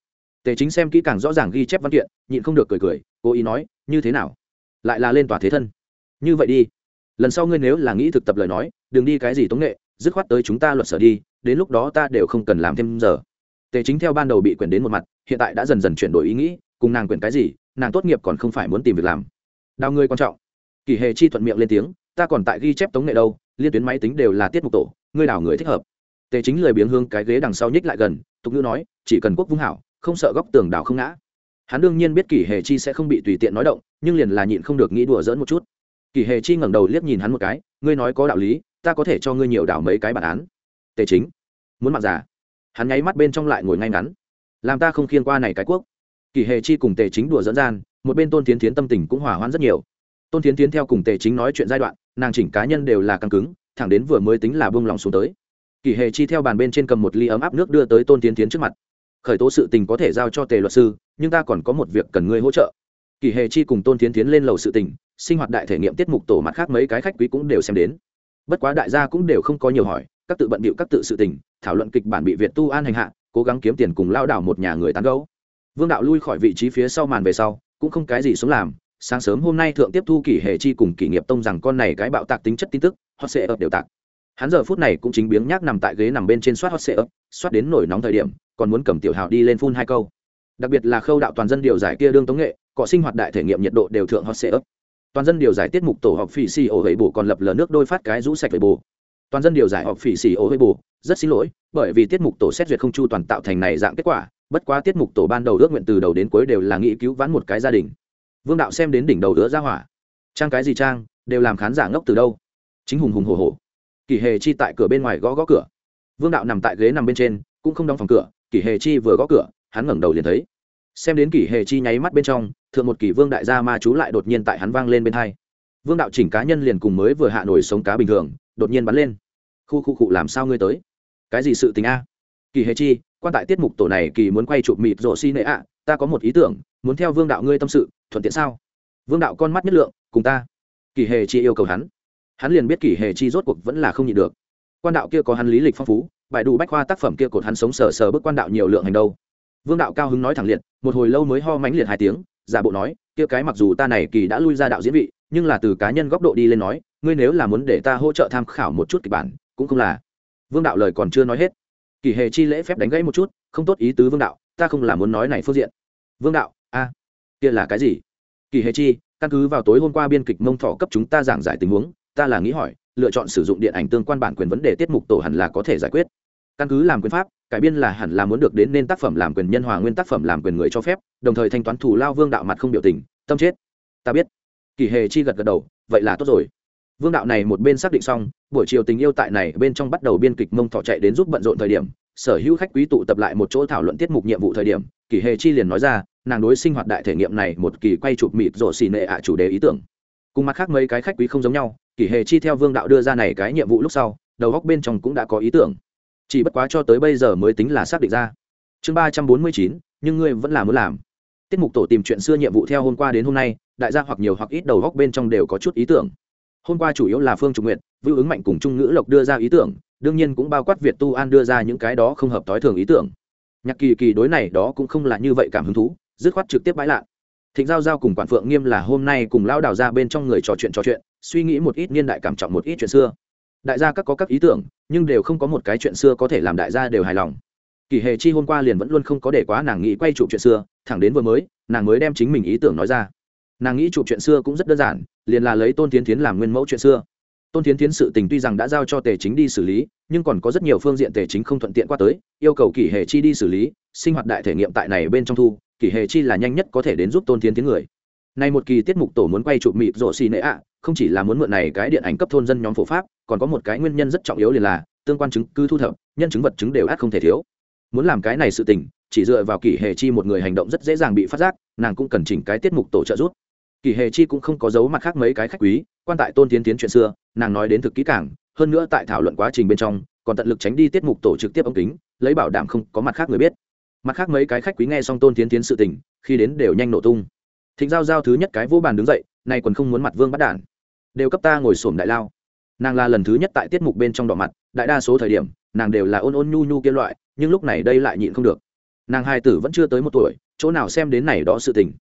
tề chính xem kỹ càng rõ ràng ghi chép văn kiện, nhịn không được cười cười, cố ý nói, như thế nào? Lại là lên tòa thế thân. Như vậy đi lần sau ngươi nếu là nghĩ thực tập lời nói, đừng đi cái gì tống nghệ, dứt khoát tới chúng ta luật sở đi, đến lúc đó ta đều không cần làm thêm giờ. Tề chính theo ban đầu bị quyển đến một mặt, hiện tại đã dần dần chuyển đổi ý nghĩ, cùng nàng quyển cái gì, nàng tốt nghiệp còn không phải muốn tìm việc làm. Đào ngươi quan trọng. Kỳ hề chi thuận miệng lên tiếng, ta còn tại ghi chép tống nghệ đâu, liên tuyến máy tính đều là tiết mục tổ, ngươi đào người thích hợp. Tề chính lười biếng hương cái ghế đằng sau nhích lại gần, tục ngữ nói, chỉ cần quốc vung hảo, không sợ góc tường đào không ngã. Hắn đương nhiên biết kỳ hề chi sẽ không bị tùy tiện nói động, nhưng liền là nhịn không được nghĩ đùa dỡn một chút. Kỳ hề chi ngẩng đầu liếc nhìn hắn một cái, ngươi nói có đạo lý, ta có thể cho ngươi nhiều đảo mấy cái bản án. Tề chính, muốn mặc giả hắn nháy mắt bên trong lại ngồi ngay ngắn. Làm ta không khiên qua này cái quốc. Kỳ hề chi cùng tề chính đùa dẫn gian, một bên tôn tiến tiến tâm tình cũng hỏa hoãn rất nhiều. Tôn tiến tiến theo cùng tề chính nói chuyện giai đoạn, nàng chỉnh cá nhân đều là căng cứng, thẳng đến vừa mới tính là buông lòng xuống tới. Kỳ hề chi theo bàn bên trên cầm một ly ấm áp nước đưa tới tôn tiến tiến trước mặt. Khởi tố sự tình có thể giao cho tề luật sư, nhưng ta còn có một việc cần ngươi hỗ trợ. Kỳ hề chi cùng tôn tiến tiến lên lầu sự tình sinh hoạt đại thể nghiệm tiết mục tổ mặt khác mấy cái khách quý cũng đều xem đến. Bất quá đại gia cũng đều không có nhiều hỏi, các tự bận bịu các tự sự tình, thảo luận kịch bản bị việt tu an hành hạ, cố gắng kiếm tiền cùng lao đảo một nhà người tán gấu vương đạo lui khỏi vị trí phía sau màn về sau, cũng không cái gì sống làm, sáng sớm hôm nay thượng tiếp thu kỷ hệ chi cùng kỷ nghiệp tông rằng con này cái bạo tạc tính chất tin tức, hot sệ ấp đều tạc. Hắn giờ phút này cũng chính biếng nhác nằm tại ghế nằm bên trên soát hot sệ ấp soát đến nổi nóng thời điểm, còn muốn cầm tiểu hào đi lên phun hai câu. Đặc biệt là khâu đạo toàn dân điều giải kia đương tống nghệ, cọ sinh hoạt đại thể nghiệm nhiệt độ đều thượng hot sệ ấp toàn dân điều giải tiết mục tổ họp phỉ xì ổ hệ bù còn lập lờ nước đôi phát cái rũ sạch về bù toàn dân điều giải họp phỉ xì ổ hệ bù rất xin lỗi, bởi vì tiết mục tổ xét duyệt không chu toàn tạo thành này dạng kết quả, bất quá tiết mục tổ ban đầu ước nguyện từ đầu đến cuối đều là nghĩ cứu vãn một cái gia đình. Vương đạo xem đến đỉnh đầu đứa ra hỏa. Trang cái gì trang, đều làm khán giả ngốc từ đâu? Chính hùng hùng hồ hồ kỷ hề chi tại cửa bên ngoài gõ gõ cửa. Vương đạo nằm tại ghế nằm bên trên, cũng không đóng phòng cửa kỷ hề chi vừa gõ cửa, hắn ngẩng đầu liền thấy xem đến kỷ hề chi nháy mắt bên trong, thượng một kỷ vương đại gia ma chú lại đột nhiên tại hắn vang lên bên hai. Vương đạo chỉnh cá nhân liền cùng mới vừa hạ nổi sống cá bình thường, đột nhiên bắn lên. Khu khu cụ làm sao ngươi tới? Cái gì sự tình a? Kỳ hề chi, quan tại tiết mục tổ này kỳ muốn quay chụp mịt rổ xi nệ ạ, ta có một ý tưởng, muốn theo vương đạo ngươi tâm sự, thuận tiện sao? Vương đạo con mắt nhất lượng, cùng ta. Kỳ hề chi yêu cầu hắn. Hắn liền biết kỳ hề chi rốt cuộc vẫn là không nhịn được. Quan đạo kia có hắn lý lịch phong phú, bài đủ bách khoa tác phẩm kia cột hắn sống sờ sờ bước quan đạo nhiều lượng hành đâu vương đạo cao hứng nói thẳng liệt, một hồi lâu mới ho mánh liệt hai tiếng, giả bộ nói, kia cái mặc dù ta này kỳ đã lui ra đạo diễn vị, nhưng là từ cá nhân góc độ đi lên nói, ngươi nếu là muốn để ta hỗ trợ tham khảo một chút kịch bản, cũng không là. Vương đạo lời còn chưa nói hết, kỳ hề chi lễ phép đánh gãy một chút, không tốt ý tứ vương đạo, ta không là muốn nói này phương diện. Vương đạo, a, kia là cái gì? Kỳ hề chi, căn cứ vào tối hôm qua biên kịch mông thọ cấp chúng ta giảng giải tình huống, ta là nghĩ hỏi, lựa chọn sử dụng điện ảnh tương quan bản quyền vấn đề tiết mục tổ hẳn là có thể giải quyết. Căn cứ làm quyền pháp cải biên là hẳn là muốn được đến nên tác phẩm làm quyền nhân hòa nguyên tác phẩm làm quyền người cho phép, đồng thời thanh toán thủ lao vương đạo mặt không biểu tình, tâm chết. Ta biết. Kỳ hề chi gật gật đầu, vậy là tốt rồi. Vương đạo này một bên xác định xong, buổi chiều tình yêu tại này bên trong bắt đầu biên kịch mông thọ chạy đến giúp bận rộn thời điểm, sở hữu khách quý tụ tập lại một chỗ thảo luận tiết mục nhiệm vụ thời điểm, kỳ hề chi liền nói ra, nàng đối sinh hoạt đại thể nghiệm này một kỳ quay chụp mịt rổ xì nệ ạ chủ đề ý tưởng. Cùng mặt khác mấy cái khách quý không giống nhau, kỳ hề chi theo vương đạo đưa ra này cái nhiệm vụ lúc sau, đầu góc bên trong cũng đã có ý tưởng chỉ bất quá cho tới bây giờ mới tính là xác định ra. Chương ba trăm bốn mươi chín, nhưng ngươi vẫn là muốn làm. Tiết mục tổ tìm chuyện xưa nhiệm vụ theo hôm qua đến hôm nay, đại gia hoặc nhiều hoặc ít đầu góc bên trong đều có chút ý tưởng. Hôm qua chủ yếu là phương trục nguyện vưu ứng mạnh cùng trung ngữ lộc đưa ra ý tưởng, đương nhiên cũng bao quát việt tu an đưa ra những cái đó không hợp t ố i thường ý tưởng. Nhạc kỳ kỳ đối này đó cũng không là như vậy cảm hứng thú, dứt khoát trực tiếp bãi lạ thịnh giao giao cùng quản phượng nghiêm là hôm nay cùng lao đào ra bên trong người trò chuyện trò chuyện, suy nghĩ một ít niên đại cảm trọng một ít chuyện xưa đại gia các có các ý tưởng, nhưng đều không có một cái chuyện xưa có thể làm đại gia đều hài lòng. Kỳ hề chi hôm qua liền vẫn luôn không có để quá nàng nghĩ quay chụp chuyện xưa, thẳng đến vừa mới, nàng mới đem chính mình ý tưởng nói ra. Nàng nghĩ chụp chuyện xưa cũng rất đơn giản, liền là lấy tôn tiến tiến làm nguyên mẫu chuyện xưa. Tôn tiến tiến sự tình tuy rằng đã giao cho tề chính đi xử lý, nhưng còn có rất nhiều phương diện tề chính không thuận tiện qua tới, yêu cầu kỷ hệ chi đi xử lý, sinh hoạt đại thể nghiệm tại này bên trong thu kỷ hệ chi là nhanh nhất có thể đến giúp tôn tiến tiến người. Này một kỳ tiết mục tổ muốn quay chụp mịp rộ xì nệ ạ không chỉ là muốn mượn này cái điện ảnh cấp thôn dân nhóm phổ pháp, còn có một cái nguyên nhân rất trọng yếu liền là, tương quan chứng cứ thu thập, nhân chứng vật chứng đều át không thể thiếu. Muốn làm cái này sự tình, chỉ dựa vào kỷ hệ chi một người hành động rất dễ dàng bị phát giác, nàng cũng cần chỉnh cái tiết mục tổ trợ rút. kỷ hệ chi cũng không có giấu mặt khác mấy cái khách quý, quan tại tôn tiến tiến chuyện xưa, nàng nói đến thực kỹ cảng hơn nữa tại thảo luận quá trình bên trong, còn tận lực tránh đi tiết mục tổ trực tiếp ống kính, lấy bảo đảm không có mặt khác người biết. Mặt khác mấy cái khách quý nghe xong tôn tiến tiến sự tình, khi đến đều nhanh nổ tung. Thịnh giao giao thứ nhất cái vô bàn đứng dậy, nay còn không muốn mặt vương bắt đản đều cấp ta ngồi xổm đại lao. Nàng là lần thứ nhất tại tiết mục bên trong đỏ mặt, đại đa số thời điểm, nàng đều là ôn ôn nhu nhu kia loại, nhưng lúc này đây lại nhịn không được. Nàng hai tử vẫn chưa tới một tuổi, chỗ nào xem đến này đó sự tình.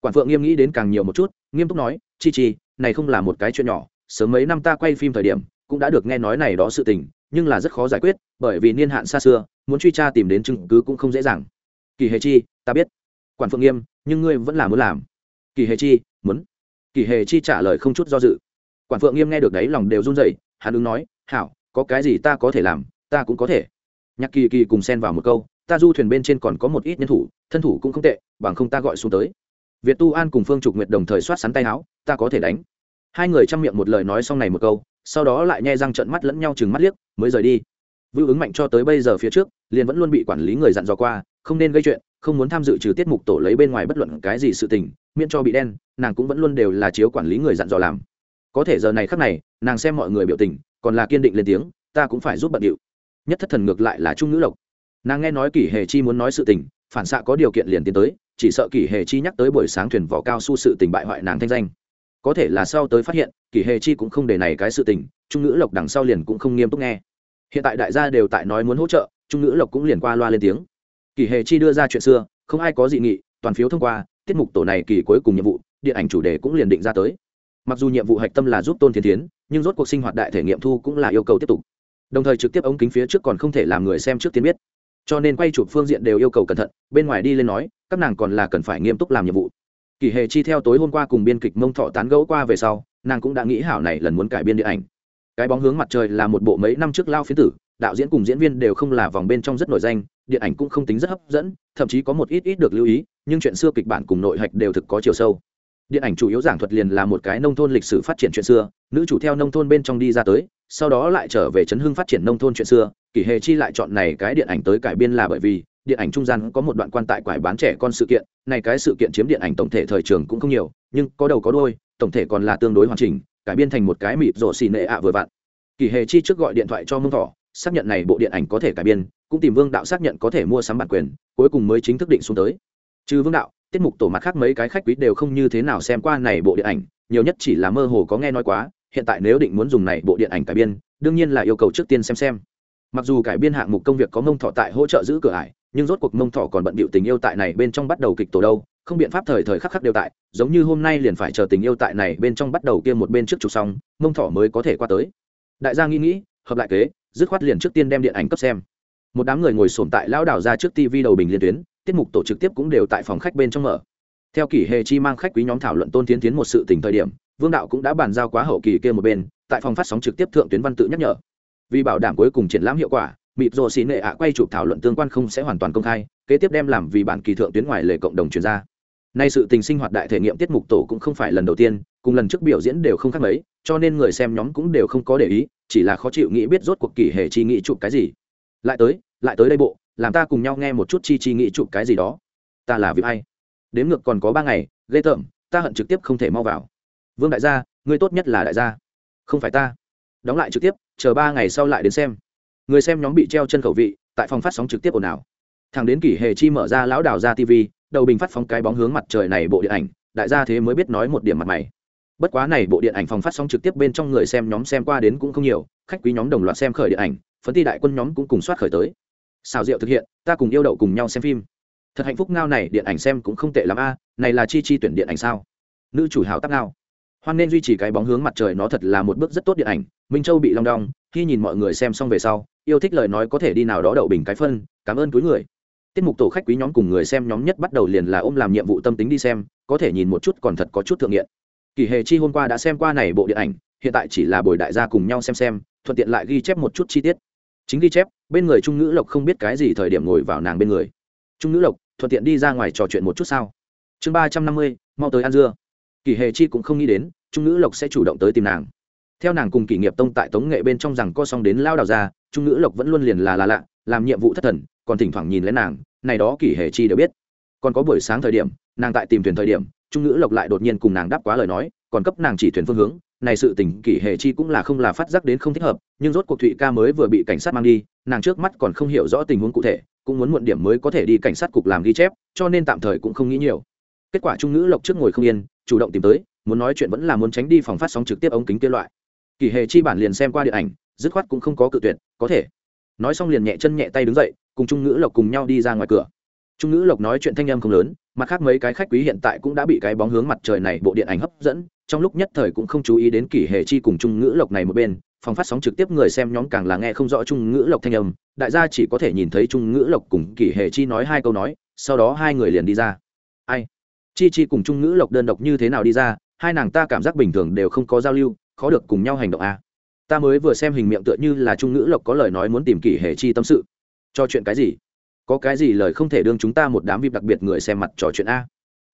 Quản phượng nghiêm nghĩ đến càng nhiều một chút, nghiêm túc nói, chi chi, này không là một cái chuyện nhỏ, sớm mấy năm ta quay phim thời điểm, cũng đã được nghe nói này đó sự tình, nhưng là rất khó giải quyết, bởi vì niên hạn xa xưa, muốn truy tra tìm đến chứng cứ cũng không dễ dàng. Kỳ hề chi, ta biết. Quản phượng nghiêm, nhưng ngươi vẫn là muốn làm. Kỳ hề chi, muốn. Kỳ hề chi trả lời không chút do dự quản phượng nghiêm nghe được đấy, lòng đều run rẩy, hắn ứng nói, hảo, có cái gì ta có thể làm, ta cũng có thể. Nhạc kỳ kỳ cùng xen vào một câu, ta du thuyền bên trên còn có một ít nhân thủ, thân thủ cũng không tệ, bằng không ta gọi xuống tới. Việt tu an cùng phương trục nguyệt đồng thời soát sắn tay áo, ta có thể đánh. Hai người chăm miệng một lời nói xong này một câu, sau đó lại nhai răng trận mắt lẫn nhau chừng mắt liếc, mới rời đi. Vưu ứng mạnh cho tới bây giờ phía trước, liền vẫn luôn bị quản lý người dặn dò qua, không nên gây chuyện, không muốn tham dự trừ tiết mục tổ lấy bên ngoài bất luận cái gì sự tình, miễn cho bị đen, nàng cũng vẫn luôn đều là chiếu quản lý người dặn dò làm có thể giờ này khắc này, nàng xem mọi người biểu tình, còn là kiên định lên tiếng, ta cũng phải giúp bận điệu. Nhất thất thần ngược lại là trung ngữ lộc. Nàng nghe nói kỷ hề chi muốn nói sự tình, phản xạ có điều kiện liền tiến tới, chỉ sợ kỷ hề chi nhắc tới buổi sáng thuyền vỏ cao su sự tình bại hoại nàng thanh danh. Có thể là sau tới phát hiện, kỷ hề chi cũng không để này cái sự tình, trung ngữ lộc đằng sau liền cũng không nghiêm túc nghe. Hiện tại đại gia đều tại nói muốn hỗ trợ, trung ngữ lộc cũng liền qua loa lên tiếng. Kỷ hề chi đưa ra chuyện xưa, không ai có dị nghị, toàn phiếu thông qua, tiết mục tổ này kỳ cuối cùng nhiệm vụ, điện ảnh chủ đề cũng liền định ra tới mặc dù nhiệm vụ hạch tâm là giúp tôn thiên tiến nhưng rốt cuộc sinh hoạt đại thể nghiệm thu cũng là yêu cầu tiếp tục. Đồng thời trực tiếp ống kính phía trước còn không thể làm người xem trước tiên biết. Cho nên quay chụp phương diện đều yêu cầu cẩn thận, bên ngoài đi lên nói, các nàng còn là cần phải nghiêm túc làm nhiệm vụ. Kỳ hề chi theo tối hôm qua cùng biên kịch mông thọ tán gẫu qua về sau, nàng cũng đã nghĩ hảo này lần muốn cải biên điện ảnh. Cái bóng hướng mặt trời là một bộ mấy năm trước lao phiến tử, đạo diễn cùng diễn viên đều không là vòng bên trong rất nổi danh, điện ảnh cũng không tính rất hấp dẫn, thậm chí có một ít ít được lưu ý, nhưng chuyện xưa kịch bản cùng nội hạch đều thực có chiều sâu điện ảnh chủ yếu giảng thuật liền là một cái nông thôn lịch sử phát triển chuyện xưa, nữ chủ theo nông thôn bên trong đi ra tới, sau đó lại trở về chấn hưng phát triển nông thôn chuyện xưa, kỷ hề chi lại chọn này cái điện ảnh tới cải biên là bởi vì, điện ảnh trung gian có một đoạn quan tại quải bán trẻ con sự kiện, này cái sự kiện chiếm điện ảnh tổng thể thời trường cũng không nhiều, nhưng có đầu có đôi tổng thể còn là tương đối hoàn chỉnh, cải biên thành một cái mịt rổ xì nệ ạ vừa vặn. Kỳ hề chi trước gọi điện thoại cho mông thỏ, xác nhận này bộ điện ảnh có thể cải biên, cũng tìm vương đạo xác nhận có thể mua sắm bản quyền, cuối cùng mới chính thức định xuống tới. Trừ vương đạo tiết mục tổ mặt khác mấy cái khách quý đều không như thế nào xem qua này bộ điện ảnh, nhiều nhất chỉ là mơ hồ có nghe nói quá, hiện tại nếu định muốn dùng này bộ điện ảnh cải biên, đương nhiên là yêu cầu trước tiên xem xem. Mặc dù cải biên hạng mục công việc có mông thọ tại hỗ trợ giữ cửa ải, nhưng rốt cuộc mông thọ còn bận bịu tình yêu tại này bên trong bắt đầu kịch tổ đâu, không biện pháp thời thời khắc khắc đều tại, giống như hôm nay liền phải chờ tình yêu tại này bên trong bắt đầu kia một bên trước chụp xong, mông thọ mới có thể qua tới. Đại gia nghĩ nghĩ, hợp lại kế, dứt khoát liền trước tiên đem điện ảnh cấp xem. Một đám người ngồi sồn tại lão đảo ra trước tv đầu bình liên tuyến tiết mục tổ trực tiếp cũng đều tại phòng khách bên trong mở. Theo kỷ hề chi mang khách quý nhóm thảo luận tôn tiến tiến một sự tình thời điểm, vương đạo cũng đã bàn giao quá hậu kỳ kia một bên, tại phòng phát sóng trực tiếp thượng tuyến văn tự nhắc nhở. Vì bảo đảm cuối cùng triển lãm hiệu quả, mịp rồ xì nệ ạ quay chụp thảo luận tương quan không sẽ hoàn toàn công khai, kế tiếp đem làm vì bản kỳ thượng tuyến ngoài lề cộng đồng chuyên gia nay sự tình sinh hoạt đại thể nghiệm tiết mục tổ cũng không phải lần đầu tiên, cùng lần trước biểu diễn đều không khác mấy, cho nên người xem nhóm cũng đều không có để ý, chỉ là khó chịu nghĩ biết rốt cuộc kỳ hề chi nghĩ chụp cái gì. Lại tới lại tới đây bộ làm ta cùng nhau nghe một chút chi chi nghĩ chụp cái gì đó. Ta là việc ai đến ngược còn có ba ngày, ghê tởm, ta hận trực tiếp không thể mau vào. Vương đại gia, ngươi tốt nhất là đại gia. Không phải ta. Đóng lại trực tiếp, chờ ba ngày sau lại đến xem. Người xem nhóm bị treo chân khẩu vị, tại phòng phát sóng trực tiếp ồn ào. Thằng đến kỷ hề chi mở ra lão đào ra tv đầu bình phát phóng cái bóng hướng mặt trời này bộ điện ảnh, đại gia thế mới biết nói một điểm mặt mày. Bất quá này bộ điện ảnh phòng phát sóng trực tiếp bên trong người xem nhóm xem qua đến cũng không nhiều, khách quý nhóm đồng loạt xem khởi điện ảnh, phấn thi đại quân nhóm cũng cùng soát khởi tới xào rượu thực hiện, ta cùng yêu đậu cùng nhau xem phim. Thật hạnh phúc ngao này, điện ảnh xem cũng không tệ l a, này là chi chi tuyển điện ảnh sao? Nữ chủ hào tắc ngao. Hoan nên duy trì cái bóng hướng mặt trời, nó thật là một bước rất tốt điện ảnh. Minh châu bị long đong, khi nhìn mọi người xem xong về sau, yêu thích lời nói có thể đi nào đó đậu bình cái phân, cảm ơn cuối người. Tiết mục tổ khách quý nhóm cùng người xem nhóm nhất bắt đầu liền là ôm làm nhiệm vụ tâm tính đi xem, có thể nhìn một chút còn thật có chút thượng nghiện. Kỳ hề chi hôm qua đã xem qua này bộ điện ảnh, hiện tại chỉ là buổi đại gia cùng nhau xem xem, thuận tiện lại ghi chép một chút chi tiết. Chính ghi chép bên người trung ngữ lộc không biết cái gì thời điểm ngồi vào nàng bên người. Trung ngữ lộc, thuận tiện đi ra ngoài trò chuyện một chút sao? Chương ba trăm năm mươi, mau tới ăn dưa. Kỳ hề chi cũng không nghĩ đến, trung ngữ lộc sẽ chủ động tới tìm nàng. Theo nàng cùng kỷ nghiệp tông tại tống nghệ bên trong rằng co xong đến lao đào ra, trung ngữ lộc vẫn luôn liền là là lạ, làm nhiệm vụ thất thần, còn thỉnh thoảng nhìn lên nàng, này đó kỷ hề chi đều biết. Còn có buổi sáng thời điểm, nàng tại tìm thuyền thời điểm, trung ngữ lộc lại đột nhiên cùng nàng đáp quá lời nói còn cấp nàng chỉ thuyền phương hướng, này sự tình kỷ hệ chi cũng là không là phát giác đến không thích hợp, nhưng rốt cuộc thụy ca mới vừa bị cảnh sát mang đi, nàng trước mắt còn không hiểu rõ tình huống cụ thể, cũng muốn muộn điểm mới có thể đi cảnh sát cục làm ghi chép, cho nên tạm thời cũng không nghĩ nhiều. Kết quả trung ngữ lộc trước ngồi không yên, chủ động tìm tới, muốn nói chuyện vẫn là muốn tránh đi phòng phát sóng trực tiếp ống kính kia loại. Kỳ hề chi bản liền xem qua điện ảnh, dứt khoát cũng không có cự tuyệt, có thể. Nói xong liền nhẹ chân nhẹ tay đứng dậy, cùng trung ngữ lộc cùng nhau đi ra ngoài cửa trung ngữ lộc nói chuyện thanh âm không lớn, mặt khác mấy cái khách quý hiện tại cũng đã bị cái bóng hướng mặt trời này bộ điện ảnh hấp dẫn, trong lúc nhất thời cũng không chú ý đến kỷ hệ chi cùng trung ngữ lộc này một bên, phòng phát sóng trực tiếp người xem nhóm càng là nghe không rõ trung ngữ lộc thanh âm, đại gia chỉ có thể nhìn thấy trung ngữ lộc cùng kỷ hệ chi nói hai câu nói, sau đó hai người liền đi ra. Ai? Chi chi cùng trung ngữ lộc đơn độc như thế nào đi ra, hai nàng ta cảm giác bình thường đều không có giao lưu, khó được cùng nhau hành động à. ta mới vừa xem hình miệng tựa như là trung ngữ lộc có lời nói muốn tìm kỷ hệ chi tâm sự. Cho chuyện cái gì? Có cái gì lời không thể đương chúng ta một đám vip đặc biệt người xem mặt trò chuyện a?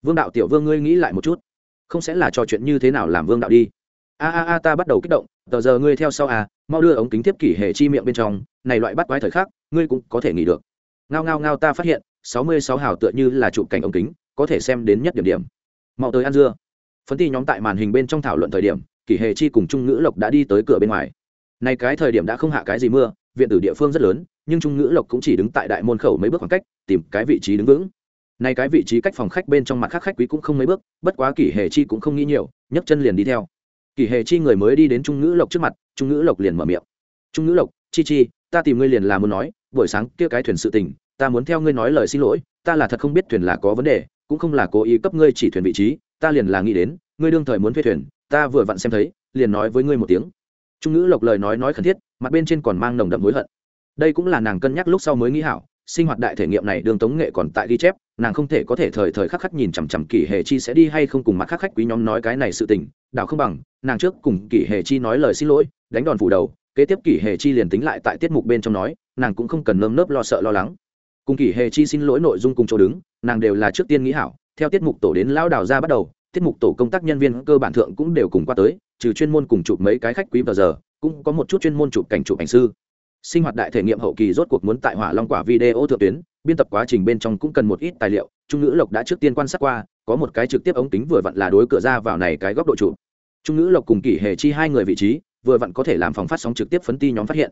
Vương đạo tiểu vương ngươi nghĩ lại một chút. Không sẽ là trò chuyện như thế nào làm vương đạo đi. A a a ta bắt đầu kích động, tờ giờ ngươi theo sau à mau đưa ống kính tiếp kỷ hệ chi miệng bên trong, này loại bắt quái thời khắc, ngươi cũng có thể nghỉ được. Ngao ngao ngao ta phát hiện, sáu mươi sáu hào tựa như là chụp cảnh ống kính, có thể xem đến nhất điểm điểm. Mau tới ăn dưa. Phấn ti nhóm tại màn hình bên trong thảo luận thời điểm, kỷ hệ chi cùng trung ngữ lộc đã đi tới cửa bên ngoài. Này cái thời điểm đã không hạ cái gì mưa, viện tử địa phương rất lớn nhưng trung ngữ lộc cũng chỉ đứng tại đại môn khẩu mấy bước khoảng cách, tìm cái vị trí đứng vững. Nay cái vị trí cách phòng khách bên trong mặt khác khách quý cũng không mấy bước, bất quá kỷ hề chi cũng không nghĩ nhiều, nhấc chân liền đi theo. Kỷ hề chi người mới đi đến trung ngữ lộc trước mặt, trung ngữ lộc liền mở miệng. Trung ngữ lộc, chi chi, ta tìm ngươi liền là muốn nói, buổi sáng kia cái thuyền sự tình, ta muốn theo ngươi nói lời xin lỗi, ta là thật không biết thuyền là có vấn đề, cũng không là cố ý cấp ngươi chỉ thuyền vị trí, ta liền là nghĩ đến, ngươi đương thời muốn thuê thuyền, ta vừa vặn xem thấy, liền nói với ngươi một tiếng. Trung ngữ lộc lời nói nói khẩn thiết, mặt bên trên còn mang nồng đậm hối hận đây cũng là nàng cân nhắc lúc sau mới nghĩ hảo, sinh hoạt đại thể nghiệm này đường tống nghệ còn tại ghi chép, nàng không thể có thể thời thời khắc khắc nhìn chằm chằm kỷ hề chi sẽ đi hay không cùng mặt khắc khách quý nhóm nói cái này sự tình, đảo không bằng, nàng trước cùng kỷ hề chi nói lời xin lỗi, đánh đòn phủ đầu, kế tiếp kỷ hề chi liền tính lại tại tiết mục bên trong nói, nàng cũng không cần nơm nớp lo sợ lo lắng. Cùng kỷ hề chi xin lỗi nội dung cùng chỗ đứng, nàng đều là trước tiên nghĩ hảo, theo tiết mục tổ đến lão đào ra bắt đầu, tiết mục tổ công tác nhân viên cơ bản thượng cũng đều cùng qua tới, trừ chuyên môn cùng chụp mấy cái khách quý vào giờ, cũng có một chút chuyên môn chụp cảnh chụp ảnh sư sinh hoạt đại thể nghiệm hậu kỳ rốt cuộc muốn tại hỏa long quả video thượng tuyến, biên tập quá trình bên trong cũng cần một ít tài liệu, trung ngữ lộc đã trước tiên quan sát qua, có một cái trực tiếp ống kính vừa vặn là đối cửa ra vào này cái góc độ chủ trung ngữ lộc cùng kỷ hề chi hai người vị trí, vừa vặn có thể làm phòng phát sóng trực tiếp phấn ti nhóm phát hiện.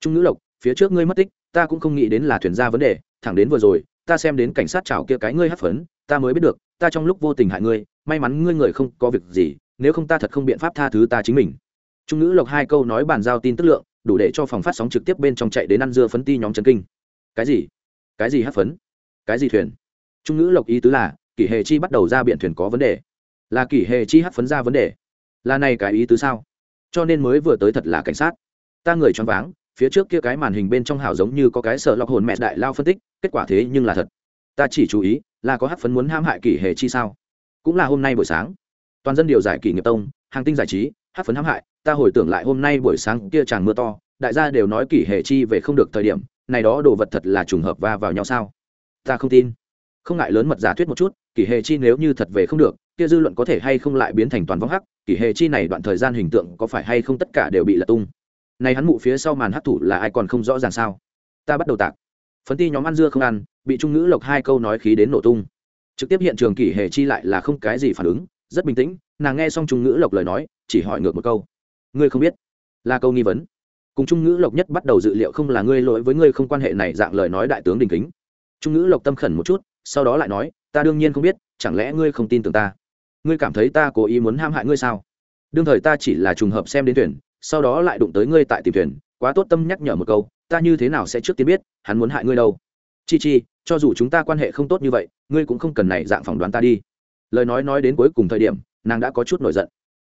Trung ngữ lộc, phía trước ngươi mất tích, ta cũng không nghĩ đến là thuyền ra vấn đề, thẳng đến vừa rồi, ta xem đến cảnh sát chào kia cái ngươi hấp phấn, ta mới biết được, ta trong lúc vô tình hại ngươi, may mắn ngươi người không có việc gì, nếu không ta thật không biện pháp tha thứ ta chính mình. Trung ngữ lộc hai câu nói bàn giao tin tức lượng đủ để cho phòng phát sóng trực tiếp bên trong chạy đến ăn dưa phấn ti nhóm chân kinh. Cái gì? Cái gì hát phấn? Cái gì thuyền? Trung ngữ lộc ý tứ là, kỷ hề chi bắt đầu ra biện thuyền có vấn đề. Là kỷ hề chi hát phấn ra vấn đề. Là này cái ý tứ sao? Cho nên mới vừa tới thật là cảnh sát. Ta người choáng váng, phía trước kia cái màn hình bên trong hào giống như có cái sợ lọc hồn mẹ đại lao phân tích, kết quả thế nhưng là thật. Ta chỉ chú ý, là có hát phấn muốn ham hại kỷ hề chi sao? Cũng là hôm nay buổi sáng. Toàn dân điều giải kỷ nghiệp tông, hàng tinh giải trí hát phấn hãm hại, ta hồi tưởng lại hôm nay buổi sáng kia tràn mưa to, đại gia đều nói kỷ hệ chi về không được thời điểm, này đó đồ vật thật là trùng hợp va vào nhau sao? Ta không tin. Không ngại lớn mật giả thuyết một chút, kỷ hệ chi nếu như thật về không được, kia dư luận có thể hay không lại biến thành toàn vong hắc, kỷ hệ chi này đoạn thời gian hình tượng có phải hay không tất cả đều bị lật tung? Này hắn mụ phía sau màn hắc thủ là ai còn không rõ ràng sao? Ta bắt đầu tạc. Phấn ti nhóm ăn dưa không ăn, bị trung ngữ lộc hai câu nói khí đến nổ tung. Trực tiếp hiện trường kỷ hệ chi lại là không cái gì phản ứng, rất bình tĩnh nàng nghe xong trung ngữ lộc lời nói, chỉ hỏi ngược một câu. Ngươi không biết? Là câu nghi vấn. Cùng trung ngữ lộc nhất bắt đầu dự liệu không là ngươi lỗi với ngươi không quan hệ này dạng lời nói đại tướng đình kính. Trung ngữ lộc tâm khẩn một chút, sau đó lại nói, ta đương nhiên không biết, chẳng lẽ ngươi không tin tưởng ta? Ngươi cảm thấy ta cố ý muốn ham hại ngươi sao? Đương thời ta chỉ là trùng hợp xem đến thuyền, sau đó lại đụng tới ngươi tại tìm thuyền, quá tốt tâm nhắc nhở một câu, ta như thế nào sẽ trước tiên biết, hắn muốn hại ngươi đâu? Chi chi, cho dù chúng ta quan hệ không tốt như vậy, ngươi cũng không cần này dạng phỏng đoán ta đi. Lời nói nói đến cuối cùng thời điểm nàng đã có chút nổi giận.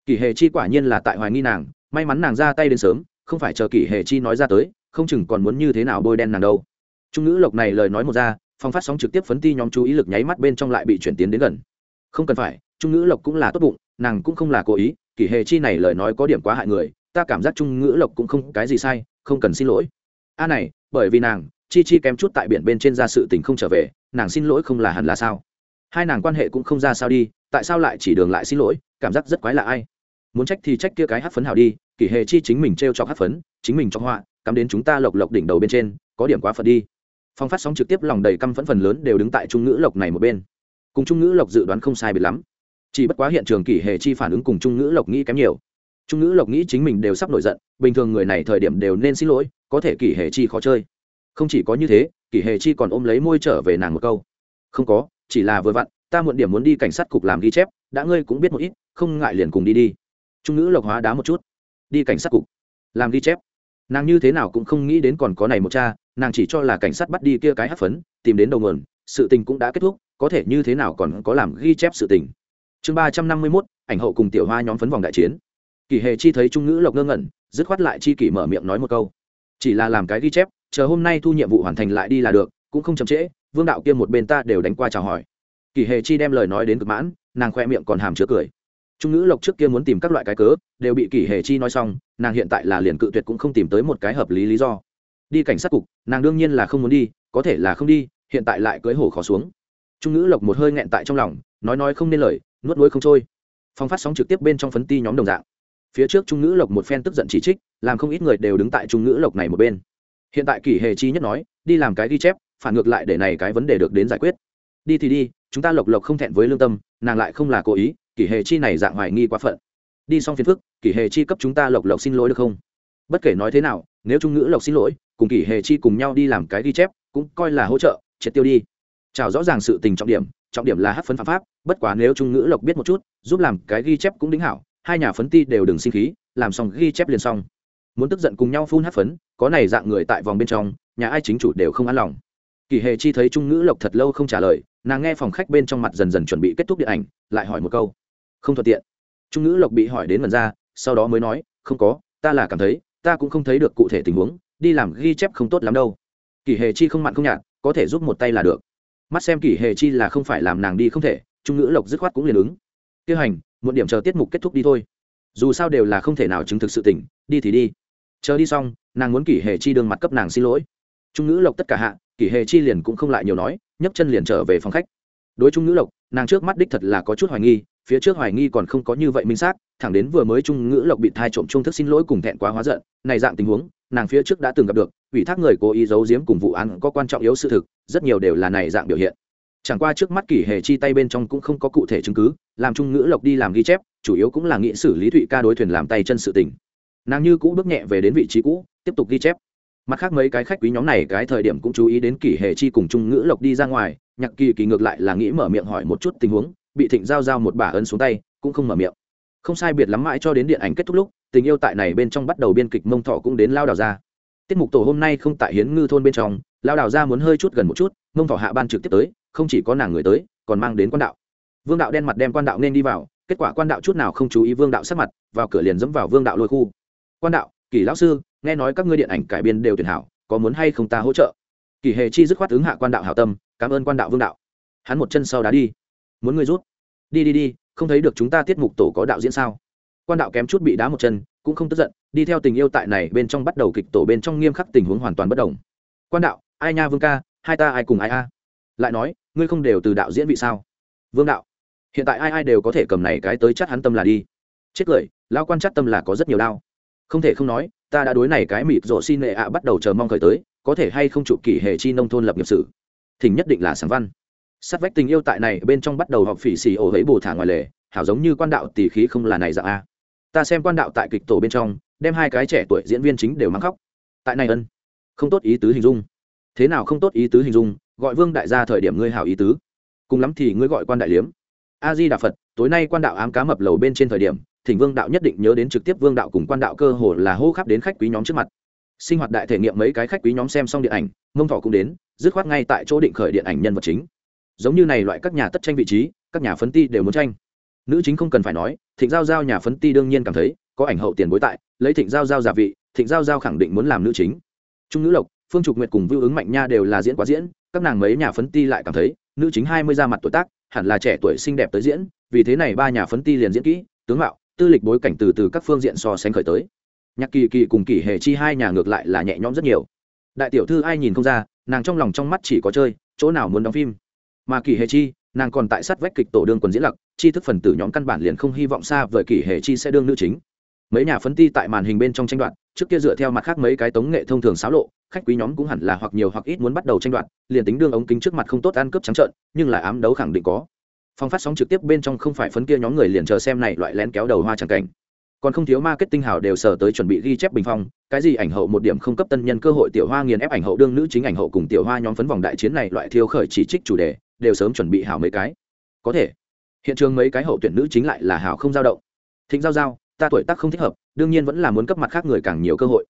Kỷ hề chi quả nhiên là tại hoài nghi nàng, may mắn nàng ra tay đến sớm, không phải chờ kỷ hề chi nói ra tới, không chừng còn muốn như thế nào bôi đen nàng đâu. Trung ngữ lộc này lời nói một ra, phong phát sóng trực tiếp phấn ti nhóm chú ý lực nháy mắt bên trong lại bị chuyển tiến đến gần. Không cần phải, trung ngữ lộc cũng là tốt bụng, nàng cũng không là cố ý, kỷ hề chi này lời nói có điểm quá hại người, ta cảm giác trung ngữ lộc cũng không cái gì sai, không cần xin lỗi. A này, bởi vì nàng, chi chi kém chút tại biển bên trên ra sự tình không trở về, nàng xin lỗi không là hẳn là sao? Hai nàng quan hệ cũng không ra sao đi, tại sao lại chỉ đường lại xin lỗi, cảm giác rất quái là ai. Muốn trách thì trách kia cái hát phấn hào đi, kỷ hệ chi chính mình t r e o chọc hát phấn, chính mình trong họa, cắm đến chúng ta lộc lộc đỉnh đầu bên trên, có điểm quá phật đi. Phong phát sóng trực tiếp lòng đầy căm phẫn phần lớn đều đứng tại trung ngữ lộc này một bên. Cùng trung ngữ lộc dự đoán không sai biệt lắm. Chỉ bất quá hiện trường kỷ hệ chi phản ứng cùng trung ngữ lộc nghĩ kém nhiều. Trung ngữ lộc nghĩ chính mình đều sắp nổi giận, bình thường người này thời điểm đều nên xin lỗi, có thể kỷ hệ chi khó chơi. Không chỉ có như thế, kỷ hệ chi còn ôm lấy môi trở về nàng một câu. Không có chỉ là vừa vặn, ta muộn điểm muốn đi cảnh sát cục làm ghi chép, đã ngươi cũng biết một ít, không ngại liền cùng đi đi. Trung nữ lộc hóa đá một chút. Đi cảnh sát cục. Làm ghi chép. Nàng như thế nào cũng không nghĩ đến còn có này một cha, nàng chỉ cho là cảnh sát bắt đi kia cái hát phấn, tìm đến đầu nguồn, sự tình cũng đã kết thúc, có thể như thế nào còn có làm ghi chép sự tình. Chương ba trăm năm mươi mốt, ảnh hậu cùng tiểu hoa nhóm phấn vòng đại chiến. Kỳ hề chi thấy trung ngữ lộc ngơ ngẩn, dứt khoát lại chi kỷ mở miệng nói một câu. Chỉ là làm cái ghi chép, chờ hôm nay thu nhiệm vụ hoàn thành lại đi là được, cũng không chậm trễ vương đạo kia một bên ta đều đánh qua chào hỏi. Kỳ hề chi đem lời nói đến cực mãn, nàng khoe miệng còn hàm chứa cười. Trung ngữ lộc trước kia muốn tìm các loại cái cớ, đều bị kỳ hề chi nói xong, nàng hiện tại là liền cự tuyệt cũng không tìm tới một cái hợp lý lý do. Đi cảnh sát cục, nàng đương nhiên là không muốn đi, có thể là không đi, hiện tại lại cưới hổ khó xuống. Trung ngữ lộc một hơi nghẹn tại trong lòng, nói nói không nên lời, nuốt nuối không trôi. Phong phát sóng trực tiếp bên trong phấn ti nhóm đồng dạng. Phía trước trung ngữ lộc một phen tức giận chỉ trích, làm không ít người đều đứng tại trung ngữ lộc này một bên. Hiện tại kỷ hề chi nhất nói, đi làm cái ghi chép phản ngược lại để này cái vấn đề được đến giải quyết. Đi thì đi, chúng ta lộc lộc không thẹn với lương tâm, nàng lại không là cố ý, kỷ hề chi này dạng hoài nghi quá phận. Đi xong phiền phức, kỷ hề chi cấp chúng ta lộc lộc xin lỗi được không? Bất kể nói thế nào, nếu trung ngữ lộc xin lỗi, cùng kỷ hề chi cùng nhau đi làm cái ghi chép, cũng coi là hỗ trợ, triệt tiêu đi. Chào rõ ràng sự tình trọng điểm trọng điểm là hát phấn phạm pháp, bất quá nếu trung ngữ lộc biết một chút, giúp làm cái ghi chép cũng đính hảo, hai nhà phấn ti đều đừng sinh khí, làm xong ghi chép liền xong. Muốn tức giận cùng nhau phun hát phấn, có này dạng người tại vòng bên trong, nhà ai chính chủ đều không an lòng kỳ hề chi thấy trung ngữ lộc thật lâu không trả lời, nàng nghe phòng khách bên trong mặt dần dần chuẩn bị kết thúc điện ảnh, lại hỏi một câu. Không thuận tiện. Trung ngữ lộc bị hỏi đến lần ra, sau đó mới nói, không có, ta là cảm thấy, ta cũng không thấy được cụ thể tình huống, đi làm ghi chép không tốt lắm đâu. Kỳ hề chi không mặn không nhạt, có thể giúp một tay là được. Mắt xem kỳ hề chi là không phải làm nàng đi không thể, trung ngữ lộc dứt khoát cũng liền ứng. Tiêu hành một điểm chờ tiết mục kết thúc đi thôi. Dù sao đều là không thể nào chứng thực sự tỉnh đi thì đi. Chờ đi xong, nàng muốn kỷ hệ chi đường mặt cấp nàng xin lỗi. Trung ngữ lộc tất cả hạ kỷ hệ chi liền cũng không lại nhiều nói, nhấc chân liền trở về phòng khách. Đối trung ngữ lộc, nàng trước mắt đích thật là có chút hoài nghi, phía trước hoài nghi còn không có như vậy minh xác, thẳng đến vừa mới trung ngữ lộc bị thai trộm trung thức xin lỗi cùng thẹn quá hóa giận, này dạng tình huống, nàng phía trước đã từng gặp được, ủy thác người cố ý giấu giếm cùng vụ án có quan trọng yếu sự thực, rất nhiều đều là này dạng biểu hiện. Chẳng qua trước mắt kỷ hệ chi tay bên trong cũng không có cụ thể chứng cứ, làm trung ngữ lộc đi làm ghi chép, chủ yếu cũng là nghị xử lý thụy ca đối thuyền làm tay chân sự tình. Nàng như cũ bước nhẹ về đến vị trí cũ, tiếp tục ghi chép mặt khác mấy cái khách quý nhóm này cái thời điểm cũng chú ý đến kỷ hệ chi cùng trung ngữ lộc đi ra ngoài, nhạc kỳ kỳ ngược lại là nghĩ mở miệng hỏi một chút tình huống, bị thịnh giao giao một bà ấn xuống tay, cũng không mở miệng. Không sai biệt lắm mãi cho đến điện ảnh kết thúc lúc, tình yêu tại này bên trong bắt đầu biên kịch mông thọ cũng đến lao đào ra. Tiết mục tổ hôm nay không tại hiến ngư thôn bên trong, lao đào ra muốn hơi chút gần một chút, mông thọ hạ ban trực tiếp tới, không chỉ có nàng người tới, còn mang đến quan đạo. Vương đạo đen mặt đem quan đạo nên đi vào, kết quả quan đạo chút nào không chú ý vương đạo sắc mặt, vào cửa liền dẫm vào vương đạo lôi khu. Quan đạo kỳ lão sư nghe nói các ngươi điện ảnh cải biên đều tuyển hảo, có muốn hay không ta hỗ trợ? Kỳ hề chi dứt khoát ứng hạ quan đạo hảo tâm, cảm ơn quan đạo vương đạo. Hắn một chân sau đá đi. Muốn ngươi rút? Đi đi đi, không thấy được chúng ta tiết mục tổ có đạo diễn sao? Quan đạo kém chút bị đá một chân, cũng không tức giận, đi theo tình yêu tại này bên trong bắt đầu kịch tổ bên trong nghiêm khắc tình huống hoàn toàn bất đồng. Quan đạo, ai nha vương ca, hai ta ai cùng ai a? Lại nói, ngươi không đều từ đạo diễn vị sao? Vương đạo, hiện tại ai ai đều có thể cầm này cái tới chắc hắn tâm là đi. Chết cười lao quan chắc tâm là có rất nhiều đau. Không thể không nói ta đã đối này cái mịt rộ xin nệ ạ bắt đầu chờ mong khởi tới, có thể hay không chụp kỷ hệ chi nông thôn lập nghiệp sử thỉnh nhất định là sáng văn. Sát vách tình yêu tại này bên trong bắt đầu học phỉ xì ổ hấy bồ thả ngoài lề, hảo giống như quan đạo tỷ khí không là này dạng a. Ta xem quan đạo tại kịch tổ bên trong, đem hai cái trẻ tuổi diễn viên chính đều mắng khóc. Tại này ân, không tốt ý tứ hình dung. Thế nào không tốt ý tứ hình dung, gọi vương đại gia thời điểm ngươi hảo ý tứ. Cùng lắm thì ngươi gọi quan đại liếm. A di đà phật, tối nay quan đạo ám cá mập lầu bên trên thời điểm thỉnh vương đạo nhất định nhớ đến trực tiếp vương đạo cùng quan đạo cơ hồ là hô khắp đến khách quý nhóm trước mặt. Sinh hoạt đại thể nghiệm mấy cái khách quý nhóm xem xong điện ảnh, mông thọ cũng đến, dứt khoát ngay tại chỗ định khởi điện ảnh nhân vật chính. Giống như này loại các nhà tất tranh vị trí, các nhà phấn ti đều muốn tranh. Nữ chính không cần phải nói, thịnh giao giao nhà phấn ti đương nhiên cảm thấy, có ảnh hậu tiền bối tại, lấy thịnh giao giao giả vị, thịnh giao giao khẳng định muốn làm nữ chính. Trung nữ lộc, phương trục nguyệt cùng vưu ứng mạnh nha đều là diễn quá diễn, các nàng mấy nhà phấn ti lại cảm thấy, nữ chính hai mươi ra mặt tuổi tác, hẳn là trẻ tuổi xinh đẹp tới diễn, vì thế này ba nhà phấn ti liền diễn kỹ, tướng mạo tư lịch bối cảnh từ từ các phương diện so sánh khởi tới. Nhạc kỳ kỳ cùng kỳ hề chi hai nhà ngược lại là nhẹ nhõm rất nhiều. Đại tiểu thư ai nhìn không ra, nàng trong lòng trong mắt chỉ có chơi, chỗ nào muốn đóng phim. Mà kỳ hề chi, nàng còn tại sát vách kịch tổ đương quần diễn lặc chi thức phần tử nhóm căn bản liền không hy vọng xa vời kỳ hề chi sẽ đương nữ chính. Mấy nhà phấn ti tại màn hình bên trong tranh đoạt, trước kia dựa theo mặt khác mấy cái tống nghệ thông thường xáo lộ, khách quý nhóm cũng hẳn là hoặc nhiều hoặc ít muốn bắt đầu tranh đoạt, liền tính đương ống kính trước mặt không tốt ăn cướp trắng trợn, nhưng là ám đấu khẳng định có phòng phát sóng trực tiếp bên trong không phải phấn kia nhóm người liền chờ xem này loại lén kéo đầu hoa chẳng cảnh. Còn không thiếu marketing hào đều sở tới chuẩn bị ghi chép bình phong, cái gì ảnh hậu một điểm không cấp tân nhân cơ hội tiểu hoa nghiền ép ảnh hậu đương nữ chính ảnh hậu cùng tiểu hoa nhóm phấn vòng đại chiến này loại thiêu khởi chỉ trích chủ đề, đều sớm chuẩn bị hảo mấy cái. Có thể, hiện trường mấy cái hậu tuyển nữ chính lại là hảo không dao động. Thịnh giao giao, ta tuổi tác không thích hợp, đương nhiên vẫn là muốn cấp mặt khác người càng nhiều cơ hội.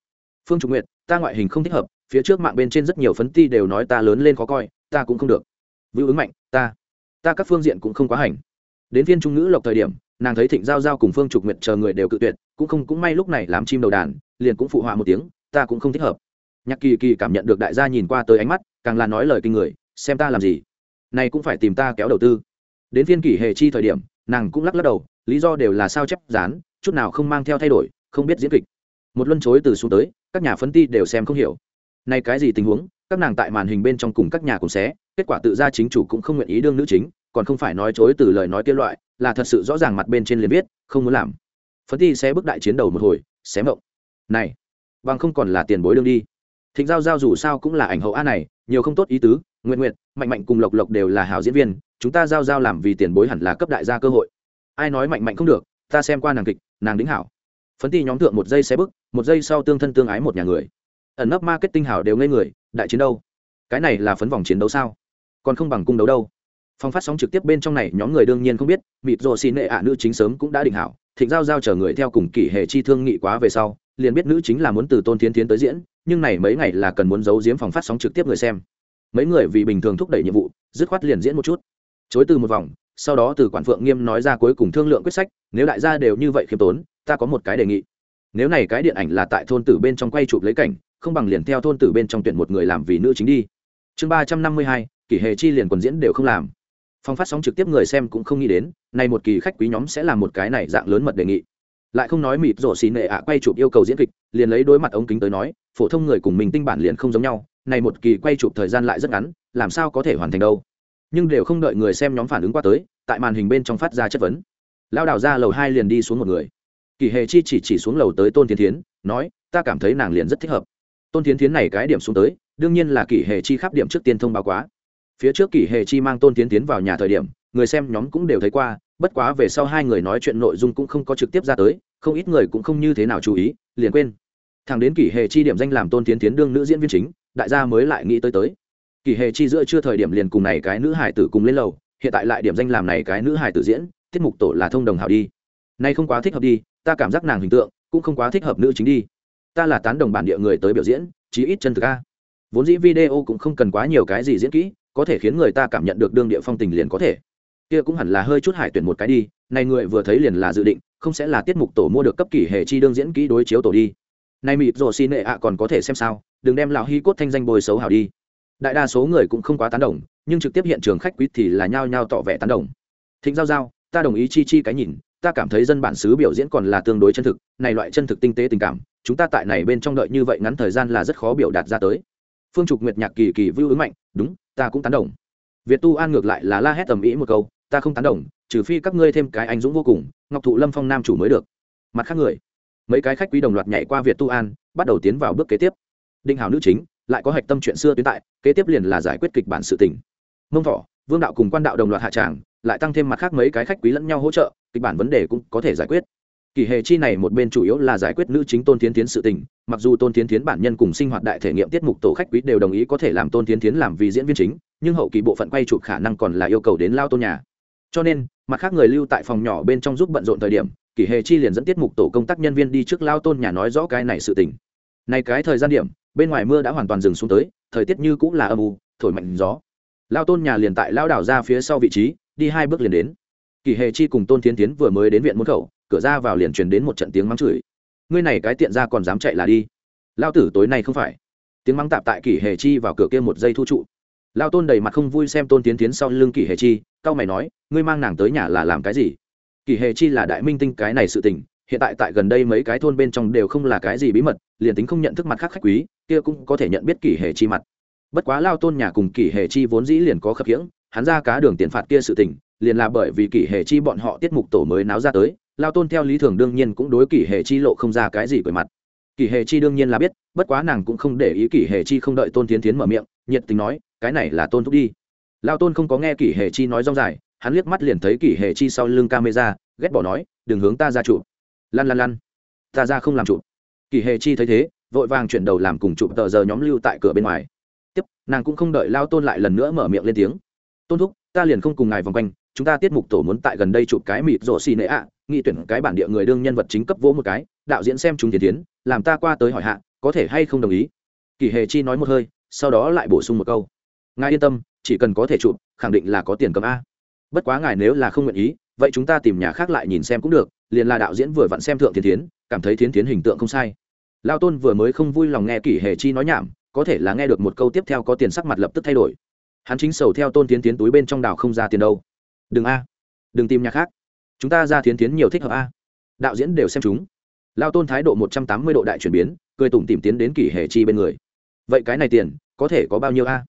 Phương trục nguyệt, ta ngoại hình không thích hợp, phía trước mạng bên trên rất nhiều phấn ti đều nói ta lớn lên khó coi, ta cũng không được. Vưu ứng mạnh, ta ta các phương diện cũng không quá hành. Đến phiên trung ngữ lộc thời điểm, nàng thấy thịnh giao giao cùng phương trục nguyệt chờ người đều cự tuyệt, cũng không, cũng may lúc này làm chim đầu đàn, liền cũng phụ họa một tiếng, ta cũng không thích hợp. Nhạc kỳ kỳ cảm nhận được đại gia nhìn qua tới ánh mắt, càng là nói lời kinh người, xem ta làm gì? Này cũng phải tìm ta kéo đầu tư. Đến phiên kỷ hệ chi thời điểm, nàng cũng lắc lắc đầu, lý do đều là sao chép, dán, chút nào không mang theo thay đổi, không biết diễn kịch. Một luân chối từ xuống tới, các nhà phân ti đều xem không hiểu. Này cái gì tình huống, các nàng tại màn hình bên trong cùng các nhà cùng xé kết quả tự ra chính chủ cũng không nguyện ý đương nữ chính, còn không phải nói chối từ lời nói kia loại, là thật sự rõ ràng mặt bên trên liền viết, không muốn làm. Phấn ti sẽ bước đại chiến đầu một hồi xé mộng. Này, bằng không còn là tiền bối đương đi. Thịnh giao giao dù sao cũng là ảnh hậu a này, nhiều không tốt ý tứ nguyện nguyện mạnh mạnh cùng lộc lộc đều là hảo diễn viên, chúng ta giao giao làm vì tiền bối hẳn là cấp đại gia cơ hội. Ai nói mạnh mạnh không được, ta xem qua nàng kịch, nàng đính hảo. Phấn ti nhóm thượng một giây xe bức một giây sau tương thân tương ái một nhà người. Ẩn nấp marketing hảo đều ngây người, đại chiến đâu? Cái này là phấn vòng chiến đấu sao? Còn không bằng cung đấu đâu. Phong phát sóng trực tiếp bên trong này, nhóm người đương nhiên không biết, mịt rồ xì nệ ạ nữ chính sớm cũng đã định hảo, thịnh giao giao chờ người theo cùng kỷ hệ chi thương nghị quá về sau, liền biết nữ chính là muốn từ tôn tiến tiến tới diễn, nhưng này mấy ngày là cần muốn giấu giếm phòng phát sóng trực tiếp người xem. Mấy người vì bình thường thúc đẩy nhiệm vụ, dứt khoát liền diễn một chút. Chối từ một vòng, sau đó từ quản phượng nghiêm nói ra cuối cùng thương lượng quyết sách, nếu đại gia đều như vậy khiêm tốn, ta có một cái đề nghị. Nếu này cái điện ảnh là tại thôn tử bên trong quay chụp lấy cảnh, không bằng liền theo thôn tử bên trong tuyển một người làm vì nữ chính đi. Chương ba trăm năm mươi hai kỷ hệ chi liền quần diễn đều không làm. Phong phát sóng trực tiếp người xem cũng không nghĩ đến, nay một kỳ khách quý nhóm sẽ làm một cái này dạng lớn mật đề nghị. Lại không nói mịt rổ xì nệ ạ quay chụp yêu cầu diễn kịch, liền lấy đối mặt ống kính tới nói, phổ thông người cùng mình tinh bản liền không giống nhau này một kỳ quay chụp thời gian lại rất ngắn, làm sao có thể hoàn thành đâu. Nhưng đều không đợi người xem nhóm phản ứng qua tới, tại màn hình bên trong phát ra chất vấn. Lao đảo ra lầu hai liền đi xuống một người. Kỳ hề chi chỉ chỉ xuống lầu tới tôn thiên thiến, nói, ta cảm thấy nàng liền rất thích hợp. Tôn thiên thiến này cái điểm xuống tới, đương nhiên là kỳ hề chi khắp điểm trước tiên thông báo quá phía trước kỷ hề chi mang tôn tiến tiến vào nhà thời điểm, người xem nhóm cũng đều thấy qua, bất quá về sau hai người nói chuyện nội dung cũng không có trực tiếp ra tới, không ít người cũng không như thế nào chú ý, liền quên. Thằng đến kỷ hệ chi điểm danh làm tôn tiến tiến đương nữ diễn viên chính, đại gia mới lại nghĩ tới tới. Kỷ hệ chi giữa chưa thời điểm liền cùng này cái nữ hải tử cùng lên lầu, hiện tại lại điểm danh làm này cái nữ hải tử diễn, tiết mục tổ là thông đồng hảo đi. Nay không quá thích hợp đi, ta cảm giác nàng hình tượng cũng không quá thích hợp nữ chính đi. Ta là tán đồng bản địa người tới biểu diễn, chí ít chân thực a. Vốn dĩ video cũng không cần quá nhiều cái gì diễn kỹ có thể khiến người ta cảm nhận được đương địa phong tình liền có thể. Kia cũng hẳn là hơi chút hải tuyển một cái đi, này người vừa thấy liền là dự định, không sẽ là tiết mục tổ mua được cấp kỷ hệ chi đương diễn kỹ đối chiếu tổ đi. Nay mịt rồ xin nệ ạ còn có thể xem sao, đừng đem lão hy cốt thanh danh bồi xấu hảo đi. Đại đa số người cũng không quá tán đồng, nhưng trực tiếp hiện trường khách quý thì là nhao nhao tỏ vẻ tán đồng. Thịnh giao giao, ta đồng ý chi chi cái nhìn, ta cảm thấy dân bản xứ biểu diễn còn là tương đối chân thực, này loại chân thực tinh tế tình cảm, chúng ta tại này bên trong đợi như vậy ngắn thời gian là rất khó biểu đạt ra tới. Phương trục nguyệt nhạc kỳ kỳ vưu ứng mạnh, đúng ta cũng tán đồng. Việt tu an ngược lại là la hét tầm ý một câu, ta không tán đồng, trừ phi các ngươi thêm cái anh dũng vô cùng, ngọc thụ lâm phong nam chủ mới được. Mặt khác người, mấy cái khách quý đồng loạt nhảy qua việt tu an, bắt đầu tiến vào bước kế tiếp. Định hào nữ chính, lại có hạch tâm chuyện xưa tuyến tại, kế tiếp liền là giải quyết kịch bản sự tình. Mông thọ vương đạo cùng quan đạo đồng loạt hạ tràng, lại tăng thêm mặt khác mấy cái khách quý lẫn nhau hỗ trợ, kịch bản vấn đề cũng có thể giải quyết kỳ hề chi này một bên chủ yếu là giải quyết nữ chính tôn tiến tiến sự tình, mặc dù tôn tiến tiến bản nhân cùng sinh hoạt đại thể nghiệm tiết mục tổ khách quý đều đồng ý có thể làm tôn tiến tiến làm vì diễn viên chính, nhưng hậu kỳ bộ phận quay chụp khả năng còn là yêu cầu đến lao tôn nhà. Cho nên, mặt khác người lưu tại phòng nhỏ bên trong giúp bận rộn thời điểm, kỳ hề chi liền dẫn tiết mục tổ công tác nhân viên đi trước lao tôn nhà nói rõ cái này sự tình. Này cái thời gian điểm, bên ngoài mưa đã hoàn toàn dừng xuống tới, thời tiết như cũng là âm u, thổi mạnh gió. Lao tôn nhà liền tại lao đảo ra phía sau vị trí, đi hai bước liền đến. Kỳ hề chi cùng tôn tiến tiến vừa mới đến viện môn khẩu cửa ra vào liền truyền đến một trận tiếng mắng chửi. Ngươi này cái tiện ra còn dám chạy là đi. Lao tử tối nay không phải. Tiếng mắng tạp tại kỷ hề chi vào cửa kia một giây thu trụ. Lao tôn đầy mặt không vui xem tôn tiến tiến sau lưng kỷ hề chi cao mày nói, ngươi mang nàng tới nhà là làm cái gì? Kỷ hề chi là đại minh tinh, cái này sự tình, hiện tại tại gần đây mấy cái thôn bên trong đều không là cái gì bí mật, liền tính không nhận thức mặt khác khách quý, kia cũng có thể nhận biết kỷ hề chi mặt. Bất quá lao tôn nhà cùng kỷ hề chi vốn dĩ liền có khập khiễng, hắn ra cá đường tiền phạt kia sự tình, liền là bởi vì kỷ hề chi bọn họ tiết mục tổ mới náo ra tới lao tôn theo lý thường đương nhiên cũng đối kỷ hệ chi lộ không ra cái gì quầy mặt. Kỷ hệ chi đương nhiên là biết, bất quá nàng cũng không để ý kỷ hệ chi không đợi tôn tiến tiến mở miệng, nhiệt tình nói, cái này là tôn thúc đi. Lao tôn không có nghe kỷ hệ chi nói rong dài, hắn liếc mắt liền thấy kỷ hệ chi sau lưng camera, ghét bỏ nói, đừng hướng ta ra chụp lăn lăn lăn ta ra không làm chụp kỷ hệ chi thấy thế, vội vàng chuyển đầu làm cùng chụp tờ giờ nhóm lưu tại cửa bên ngoài. Tiếp, nàng cũng không đợi lao tôn lại lần nữa mở miệng lên tiếng. Tôn thúc, ta liền không cùng ngài vòng quanh, chúng ta tiết mục tổ muốn tại gần đây chụp cái mịt rổ xì nệ ạ nghị tuyển cái bản địa người đương nhân vật chính cấp vỗ một cái, đạo diễn xem chúng tiến tiến, làm ta qua tới hỏi hạ, có thể hay không đồng ý? Kỳ hề chi nói một hơi, sau đó lại bổ sung một câu. Ngài yên tâm, chỉ cần có thể chụp, khẳng định là có tiền cầm a. Bất quá ngài nếu là không nguyện ý, vậy chúng ta tìm nhà khác lại nhìn xem cũng được, liền là đạo diễn vừa vặn xem thượng thiên tiến, cảm thấy thiên tiến hình tượng không sai. Lao tôn vừa mới không vui lòng nghe kỷ hề chi nói nhảm, có thể là nghe được một câu tiếp theo có tiền sắc mặt lập tức thay đổi. Hắn chính sầu theo tôn tiến tiến túi bên trong đảo không ra tiền đâu. Đừng a. Đừng tìm nhà khác chúng ta ra Thiến tiến nhiều thích hợp a. Đạo diễn đều xem chúng. Lao tôn thái độ một trăm tám mươi độ đại chuyển biến, cười tủm tìm tiến đến kỷ hệ chi bên người. Vậy cái này tiền, có thể có bao nhiêu a?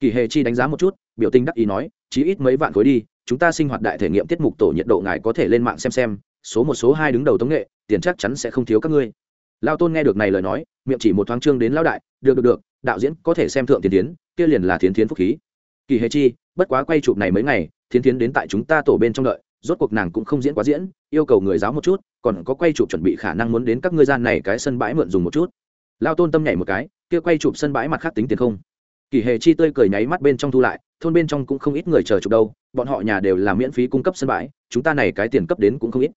Kỷ hệ chi đánh giá một chút, biểu tình đắc ý nói, chí ít mấy vạn khối đi, chúng ta sinh hoạt đại thể nghiệm tiết mục tổ nhiệt độ ngài có thể lên mạng xem xem, số một, số hai đứng đầu tống nghệ, tiền chắc chắn sẽ không thiếu các ngươi. Lao tôn nghe được này lời nói, miệng chỉ một thoáng trương đến lao đại, được được được, đạo diễn có thể xem thượng tiến tiến kia liền là thiến thiến phúc khí. Kỳ hệ chi, bất quá quay chụp này mấy ngày, thiến thiến đến tại chúng ta tổ bên trong đợi rốt cuộc nàng cũng không diễn quá diễn, yêu cầu người giáo một chút, còn có quay chụp chuẩn bị khả năng muốn đến các ngươi gian này cái sân bãi mượn dùng một chút. Lao tôn tâm nhảy một cái, kia quay chụp sân bãi mặt khác tính tiền không? Kỳ hề chi tươi cười nháy mắt bên trong thu lại, thôn bên trong cũng không ít người chờ chụp đâu, bọn họ nhà đều là miễn phí cung cấp sân bãi, chúng ta này cái tiền cấp đến cũng không ít.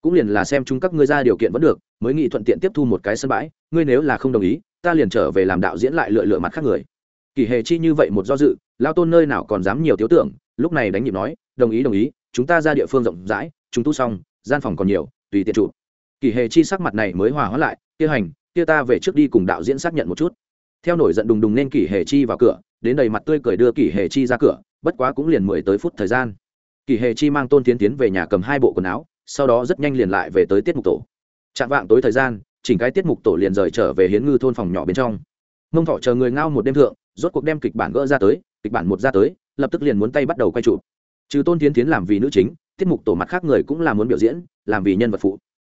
Cũng liền là xem chúng các ngươi ra điều kiện vẫn được, mới nghị thuận tiện tiếp thu một cái sân bãi, ngươi nếu là không đồng ý, ta liền trở về làm đạo diễn lại lựa lựa mặt khác người. Kỳ hề chi như vậy một do dự, lao tôn nơi nào còn dám nhiều thiếu tưởng, lúc này đánh nhịp nói, đồng ý đồng ý chúng ta ra địa phương rộng rãi, chúng tu xong, gian phòng còn nhiều, tùy tiện trụ. Kỳ hề chi sắc mặt này mới hòa hóa lại, kia hành, kia ta về trước đi cùng đạo diễn xác nhận một chút. Theo nổi giận đùng đùng nên kỷ hề chi vào cửa, đến đầy mặt tươi cười đưa kỷ hề chi ra cửa, bất quá cũng liền mười tới phút thời gian. Kỷ hề chi mang tôn tiến tiến về nhà cầm hai bộ quần áo, sau đó rất nhanh liền lại về tới tiết mục tổ. Chạm vạng tối thời gian, chỉnh cái tiết mục tổ liền rời trở về hiến ngư thôn phòng nhỏ bên trong. Mông thọ chờ người ngao một đêm thượng, rốt cuộc đem kịch bản gỡ ra tới, kịch bản một ra tới, lập tức liền muốn tay bắt đầu quay chụp trừ tôn tiến tiến làm vì nữ chính, tiết mục tổ mặt khác người cũng là muốn biểu diễn, làm vì nhân vật phụ.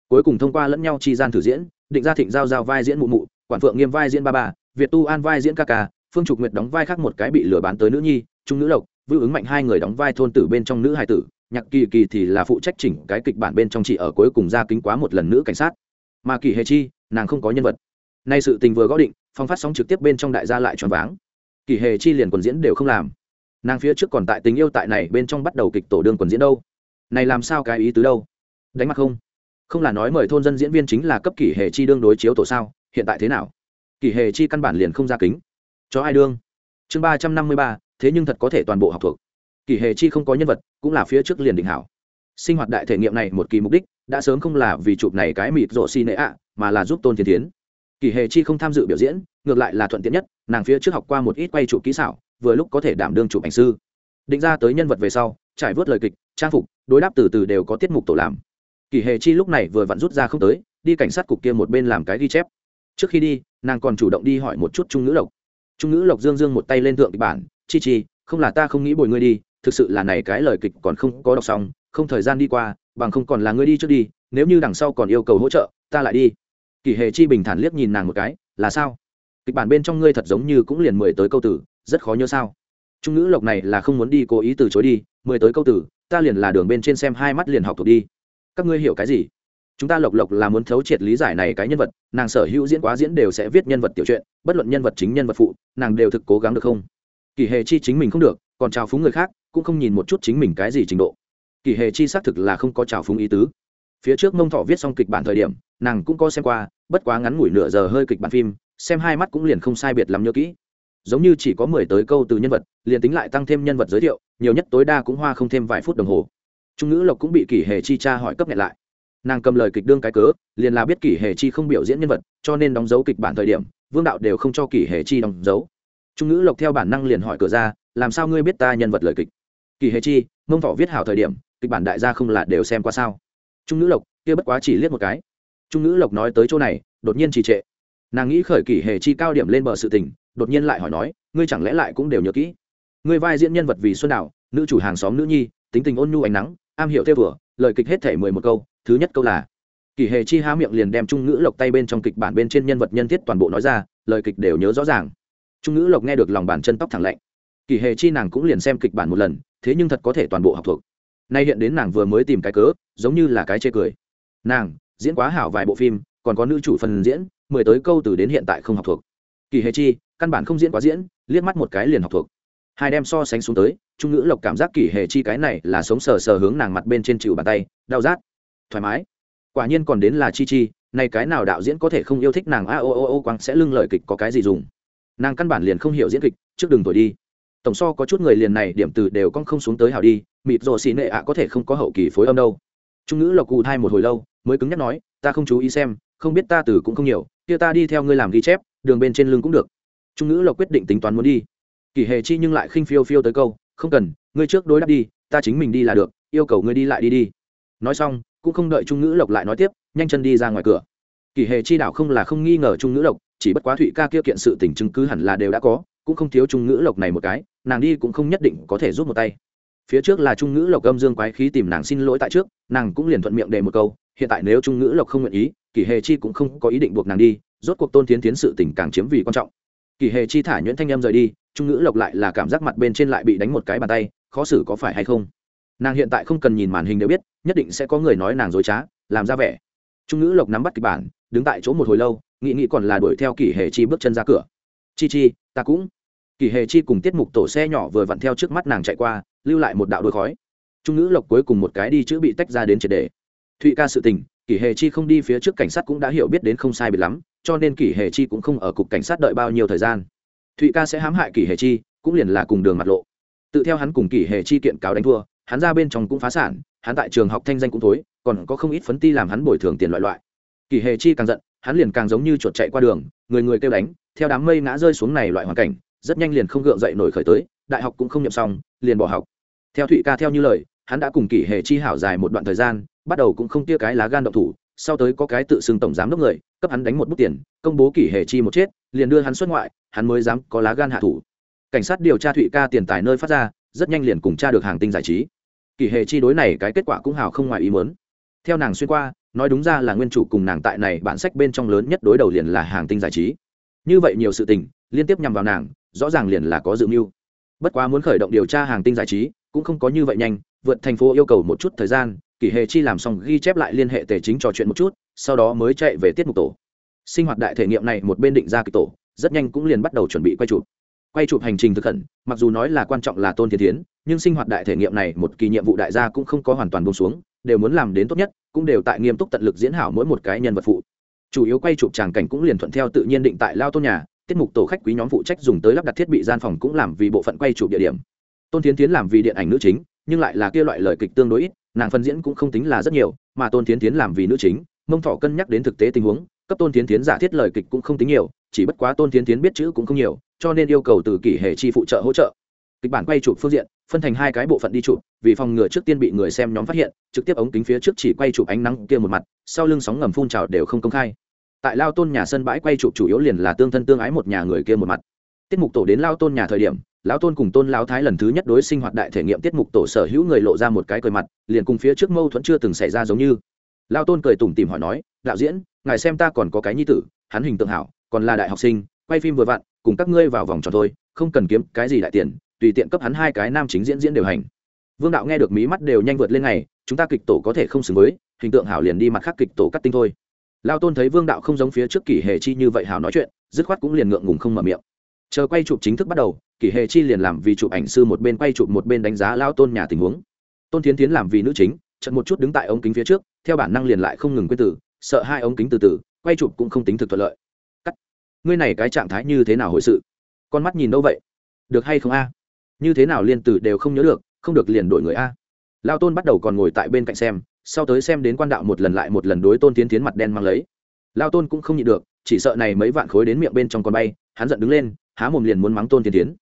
Cuối cùng thông qua lẫn nhau chi gian thử diễn, định ra thịnh giao giao vai diễn mụ mụ, quản phượng nghiêm vai diễn ba ba, việt tu an vai diễn ca ca, phương trục nguyệt đóng vai khác một cái bị lừa bán tới nữ nhi, trung nữ lộc vưu ứng mạnh hai người đóng vai thôn tử bên trong nữ hài tử, nhạc kỳ kỳ thì là phụ trách chỉnh cái kịch bản bên trong chị ở cuối cùng ra kính quá một lần nữ cảnh sát. Mà kỳ hề chi, nàng không có nhân vật. Nay sự tình vừa gõ định, phong phát sóng trực tiếp bên trong đại gia lại tròn váng. Kỳ hề chi liền quần diễn đều không làm nàng phía trước còn tại tình yêu tại này bên trong bắt đầu kịch tổ đương quần diễn đâu. Này làm sao cái ý tứ đâu? Đánh mặt không? Không là nói mời thôn dân diễn viên chính là cấp kỷ hề chi đương đối chiếu tổ sao? Hiện tại thế nào? Kỷ hề chi căn bản liền không ra kính. Cho ai đương? Chương ba trăm năm mươi ba, thế nhưng thật có thể toàn bộ học thuộc. Kỷ hề chi không có nhân vật, cũng là phía trước liền định hảo. Sinh hoạt đại thể nghiệm này một kỳ mục đích, đã sớm không là vì chụp này cái mịt rộ xi nệ ạ, mà là giúp tôn thiên tiến kỷ hề chi không tham dự biểu diễn, ngược lại là thuận tiện nhất, nàng phía trước học qua một ít quay chụp kỹ xảo vừa lúc có thể đảm đương chụp ảnh sư. Định ra tới nhân vật về sau, trải vớt lời kịch, trang phục, đối đáp từ từ đều có tiết mục tổ làm. Kỳ hề chi lúc này vừa vặn rút ra không tới, đi cảnh sát cục kia một bên làm cái ghi chép. Trước khi đi, nàng còn chủ động đi hỏi một chút trung ngữ lộc. Trung ngữ lộc dương dương một tay lên thượng kịch bản, chi chi, không là ta không nghĩ bồi ngươi đi, thực sự là này cái lời kịch còn không có đọc xong, không thời gian đi qua, bằng không còn là ngươi đi trước đi, nếu như đằng sau còn yêu cầu hỗ trợ, ta lại đi. Kỳ hề chi bình thản liếc nhìn nàng một cái, là sao? Kịch bản bên trong ngươi thật giống như cũng liền mười tới câu tử rất khó nhớ sao. Trung ngữ lộc này là không muốn đi, cố ý từ chối đi, mười tới câu tử, ta liền là đường bên trên xem hai mắt liền học thuộc đi. Các ngươi hiểu cái gì? Chúng ta lộc lộc là muốn thấu triệt lý giải này cái nhân vật, nàng sở hữu diễn quá diễn đều sẽ viết nhân vật tiểu truyện, bất luận nhân vật chính, nhân vật phụ, nàng đều thực cố gắng được không? Kỳ hề chi chính mình không được, còn trào phúng người khác, cũng không nhìn một chút chính mình cái gì trình độ. Kỳ hề chi xác thực là không có trào phúng ý tứ. Phía trước mông thọ viết xong kịch bản thời điểm, nàng cũng có xem qua, bất quá ngắn ngủi nửa giờ hơi kịch bản phim, xem hai mắt cũng liền không sai biệt lắm nhớ kỹ giống như chỉ có mười tới câu từ nhân vật, liền tính lại tăng thêm nhân vật giới thiệu, nhiều nhất tối đa cũng hoa không thêm vài phút đồng hồ. Trung ngữ lộc cũng bị kỷ hề chi tra hỏi cấp nhẹ lại. Nàng cầm lời kịch đương cái cớ, liền là biết kỷ hề chi không biểu diễn nhân vật, cho nên đóng dấu kịch bản thời điểm, vương đạo đều không cho kỷ hề chi đóng dấu. Trung ngữ lộc theo bản năng liền hỏi cửa ra, làm sao ngươi biết ta nhân vật lời kịch? Kỷ hề chi, mông thọ viết hảo thời điểm, kịch bản đại gia không là đều xem qua sao? Trung ngữ lộc, kia bất quá chỉ liếc một cái. Trung ngữ lộc nói tới chỗ này, đột nhiên trì trệ. Nàng nghĩ khởi kỷ hề chi cao điểm lên bờ sự tình đột nhiên lại hỏi nói ngươi chẳng lẽ lại cũng đều nhớ kỹ? Ngươi vai diễn nhân vật vì xuân đảo, nữ chủ hàng xóm nữ nhi tính tình ôn nhu ánh nắng am hiểu theo vừa lời kịch hết thể mười một câu thứ nhất câu là kỷ hề chi há miệng liền đem trung ngữ lộc tay bên trong kịch bản bên trên nhân vật nhân thiết toàn bộ nói ra lời kịch đều nhớ rõ ràng. Trung ngữ lộc nghe được lòng bàn chân tóc thẳng lạnh. Kỷ hề chi nàng cũng liền xem kịch bản một lần thế nhưng thật có thể toàn bộ học thuộc. Nay hiện đến nàng vừa mới tìm cái cớ giống như là cái chê cười. Nàng diễn quá hảo vài bộ phim còn có nữ chủ phần diễn mười tới câu từ đến hiện tại không học thuộc. Kỳ hề chi căn bản không diễn quá diễn, liếc mắt một cái liền học thuộc. Hai đem so sánh xuống tới, trung ngữ lộc cảm giác kỳ hề chi cái này là sống sờ sờ hướng nàng mặt bên trên chịu bàn tay, đau rát. Thoải mái. Quả nhiên còn đến là chi chi, này cái nào đạo diễn có thể không yêu thích nàng a o o o quang sẽ lưng lời kịch có cái gì dùng. Nàng căn bản liền không hiểu diễn kịch, trước đường tuổi đi. Tổng so có chút người liền này điểm từ đều con không xuống tới hào đi, mịt rồ xì nệ ạ có thể không có hậu kỳ phối âm đâu. Trung ngữ lộc cụ thai một hồi lâu, mới cứng nhắc nói, ta không chú ý xem, không biết ta từ cũng không nhiều, kia ta đi theo ngươi làm ghi chép, đường bên trên lưng cũng được trung ngữ lộc quyết định tính toán muốn đi. Kỷ hề chi nhưng lại khinh phiêu phiêu tới câu, không cần, ngươi trước đối đáp đi, ta chính mình đi là được, yêu cầu ngươi đi lại đi đi. Nói xong, cũng không đợi trung ngữ lộc lại nói tiếp, nhanh chân đi ra ngoài cửa. Kỷ hề chi đảo không là không nghi ngờ trung ngữ lộc, chỉ bất quá thụy ca kia kiện sự tình chứng cứ hẳn là đều đã có, cũng không thiếu trung ngữ lộc này một cái, nàng đi cũng không nhất định có thể rút một tay. Phía trước là trung ngữ lộc âm dương quái khí tìm nàng xin lỗi tại trước, nàng cũng liền thuận miệng đề một câu, hiện tại nếu trung ngữ lộc không nguyện ý kỷ hề chi cũng không có ý định buộc nàng đi, rốt cuộc tôn tiến tiến sự tình càng chiếm vì quan trọng. Kỳ hề chi thả nhuyễn thanh em rời đi, trung ngữ lộc lại là cảm giác mặt bên trên lại bị đánh một cái bàn tay, khó xử có phải hay không? Nàng hiện tại không cần nhìn màn hình đều biết, nhất định sẽ có người nói nàng dối trá, làm ra vẻ. Trung ngữ lộc nắm bắt kịch bản, đứng tại chỗ một hồi lâu nghị nghị còn là đuổi theo kỳ hề chi bước chân ra cửa. Chi chi, ta cũng. Kỳ hề chi cùng tiết mục tổ xe nhỏ vừa vặn theo trước mắt nàng chạy qua, lưu lại một đạo đôi khói. Trung ngữ lộc cuối cùng một cái đi chữ bị tách ra đến triệt đề thụy ca sự tình kỷ hề chi không đi phía trước cảnh sát cũng đã hiểu biết đến không sai biệt lắm, cho nên kỷ hề chi cũng không ở cục cảnh sát đợi bao nhiêu thời gian. Thụy ca sẽ hãm hại kỷ hề chi, cũng liền là cùng đường mặt lộ. Tự theo hắn cùng kỷ hề chi kiện cáo đánh thua, hắn ra bên trong cũng phá sản, hắn tại trường học thanh danh cũng thối, còn có không ít phấn ti làm hắn bồi thường tiền loại loại. Kỷ hề chi càng giận, hắn liền càng giống như chuột chạy qua đường, người người kêu đánh, theo đám mây ngã rơi xuống này loại hoàn cảnh, rất nhanh liền không gượng dậy nổi khởi tới, đại học cũng không nhậm xong, liền bỏ học. Theo thụy ca theo như lời, hắn đã cùng kỷ hề chi hảo dài một đoạn thời gian bắt đầu cũng không tia cái lá gan động thủ, sau tới có cái tự xưng tổng giám đốc người, cấp hắn đánh một bút tiền, công bố kỷ hề chi một chết, liền đưa hắn xuất ngoại, hắn mới dám có lá gan hạ thủ. Cảnh sát điều tra thụy ca tiền tài nơi phát ra, rất nhanh liền cùng tra được hàng tinh giải trí. Kỷ hề chi đối này cái kết quả cũng hào không ngoài ý muốn. Theo nàng xuyên qua, nói đúng ra là nguyên chủ cùng nàng tại này bản sách bên trong lớn nhất đối đầu liền là hàng tinh giải trí. Như vậy nhiều sự tình, liên tiếp nhằm vào nàng, rõ ràng liền là có dự mưu. Bất quá muốn khởi động điều tra hàng tinh giải trí, cũng không có như vậy nhanh, vượt thành phố yêu cầu một chút thời gian kỷ hề chi làm xong ghi chép lại liên hệ tề chính trò chuyện một chút, sau đó mới chạy về tiết mục tổ. Sinh hoạt đại thể nghiệm này một bên định ra kịch tổ, rất nhanh cũng liền bắt đầu chuẩn bị quay chụp. Quay chụp hành trình thực khẩn, mặc dù nói là quan trọng là tôn thiên tiến nhưng sinh hoạt đại thể nghiệm này một kỳ nhiệm vụ đại gia cũng không có hoàn toàn bông xuống, đều muốn làm đến tốt nhất, cũng đều tại nghiêm túc tận lực diễn hảo mỗi một cái nhân vật phụ. Chủ yếu quay chụp tràng cảnh cũng liền thuận theo tự nhiên định tại lao tôn nhà, tiết mục tổ khách quý nhóm phụ trách dùng tới lắp đặt thiết bị gian phòng cũng làm vì bộ phận quay chụp địa điểm. Tôn tiến tiến làm vì điện ảnh nữ chính, nhưng lại là kia loại lời kịch tương đối ít nàng phân diễn cũng không tính là rất nhiều, mà tôn tiến tiến làm vì nữ chính, mông thọ cân nhắc đến thực tế tình huống, cấp tôn tiến tiến giả thiết lời kịch cũng không tính nhiều, chỉ bất quá tôn tiến tiến biết chữ cũng không nhiều, cho nên yêu cầu từ kỷ hệ chi phụ trợ hỗ trợ. Kịch bản quay chụp phương diện, phân thành hai cái bộ phận đi chụp, vì phòng ngừa trước tiên bị người xem nhóm phát hiện, trực tiếp ống kính phía trước chỉ quay chụp ánh nắng kia một mặt, sau lưng sóng ngầm phun trào đều không công khai. Tại lao tôn nhà sân bãi quay chụp chủ yếu liền là tương thân tương ái một nhà người kia một mặt tiết mục tổ đến lao tôn nhà thời điểm lão tôn cùng tôn lão thái lần thứ nhất đối sinh hoạt đại thể nghiệm tiết mục tổ sở hữu người lộ ra một cái cười mặt, liền cùng phía trước mâu thuẫn chưa từng xảy ra giống như. Lao tôn cười tủm tìm hỏi nói, đạo diễn, ngài xem ta còn có cái nhi tử, hắn hình tượng hảo, còn là đại học sinh, quay phim vừa vặn, cùng các ngươi vào vòng tròn thôi, không cần kiếm cái gì đại tiền, tùy tiện cấp hắn hai cái nam chính diễn diễn đều hành. Vương đạo nghe được mí mắt đều nhanh vượt lên ngày chúng ta kịch tổ có thể không xứng với, hình tượng hảo liền đi mặt khác kịch tổ cắt tinh thôi. Lao tôn thấy vương đạo không giống phía trước kỷ hề chi như vậy hảo nói chuyện, dứt khoát cũng liền ngượng ngùng không mở miệng chờ quay chụp chính thức bắt đầu, kỷ hề chi liền làm vì chụp ảnh sư một bên quay chụp một bên đánh giá lao tôn nhà tình huống. Tôn tiến tiến làm vì nữ chính trận một chút đứng tại ống kính phía trước, theo bản năng liền lại không ngừng quên tử sợ hai ống kính từ từ, quay chụp cũng không tính thực thuận lợi. Cắt. Ngươi này cái trạng thái như thế nào hồi sự? Con mắt nhìn đâu vậy? Được hay không a? Như thế nào liên tử đều không nhớ được, không được liền đổi người a? Lao tôn bắt đầu còn ngồi tại bên cạnh xem, sau tới xem đến quan đạo một lần lại một lần đối tôn tiến tiến mặt đen mang lấy. Lao tôn cũng không nhịn được, chỉ sợ này mấy vạn khối đến miệng bên trong con bay, hắn giận đứng lên há mồm liền muốn mắng tôn tiên tiến.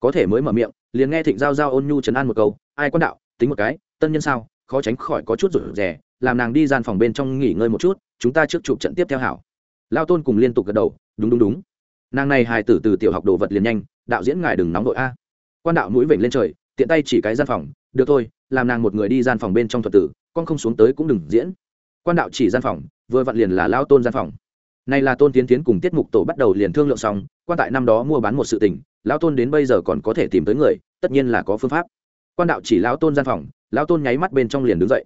Có thể mới mở miệng, liền nghe thịnh giao giao ôn nhu chấn an một câu, ai quan đạo, tính một cái, tân nhân sao, khó tránh khỏi có chút rủi rẻ làm nàng đi gian phòng bên trong nghỉ ngơi một chút, chúng ta trước chụp trận tiếp theo hảo. Lao tôn cùng liên tục gật đầu, đúng đúng đúng. Nàng này hài tử từ tiểu học đồ vật liền nhanh, đạo diễn ngài đừng nóng đội a. Quan đạo mũi vểnh lên trời, tiện tay chỉ cái gian phòng, được thôi, làm nàng một người đi gian phòng bên trong thuật tử, con không xuống tới cũng đừng diễn. Quan đạo chỉ gian phòng, vừa vặn liền là lao tôn gian phòng này là tôn tiến tiến cùng tiết mục tổ bắt đầu liền thương lượng xong, quan tại năm đó mua bán một sự tình, lão tôn đến bây giờ còn có thể tìm tới người, tất nhiên là có phương pháp. Quan đạo chỉ lão tôn gian phòng, lão tôn nháy mắt bên trong liền đứng dậy.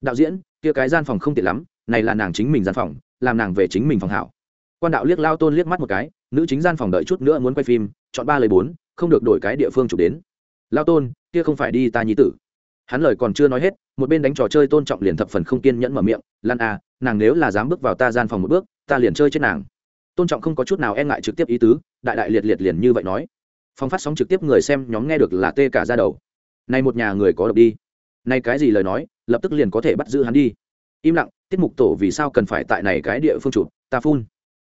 Đạo diễn, kia cái gian phòng không tiện lắm, này là nàng chính mình gian phòng, làm nàng về chính mình phòng hảo. Quan đạo liếc lao tôn liếc mắt một cái, nữ chính gian phòng đợi chút nữa muốn quay phim, chọn ba lời bốn, không được đổi cái địa phương chụp đến. Lao tôn, kia không phải đi ta nhi tử. Hắn lời còn chưa nói hết, một bên đánh trò chơi tôn trọng liền thập phần không kiên nhẫn mở miệng, lan à nàng nếu là dám bước vào ta gian phòng một bước, ta liền chơi chết nàng. Tôn trọng không có chút nào e ngại trực tiếp ý tứ, đại đại liệt liệt liền như vậy nói. Phong phát sóng trực tiếp người xem nhóm nghe được là tê cả ra đầu. Nay một nhà người có độc đi. Nay cái gì lời nói, lập tức liền có thể bắt giữ hắn đi. Im lặng, tiết mục tổ vì sao cần phải tại này cái địa phương chụp, ta phun.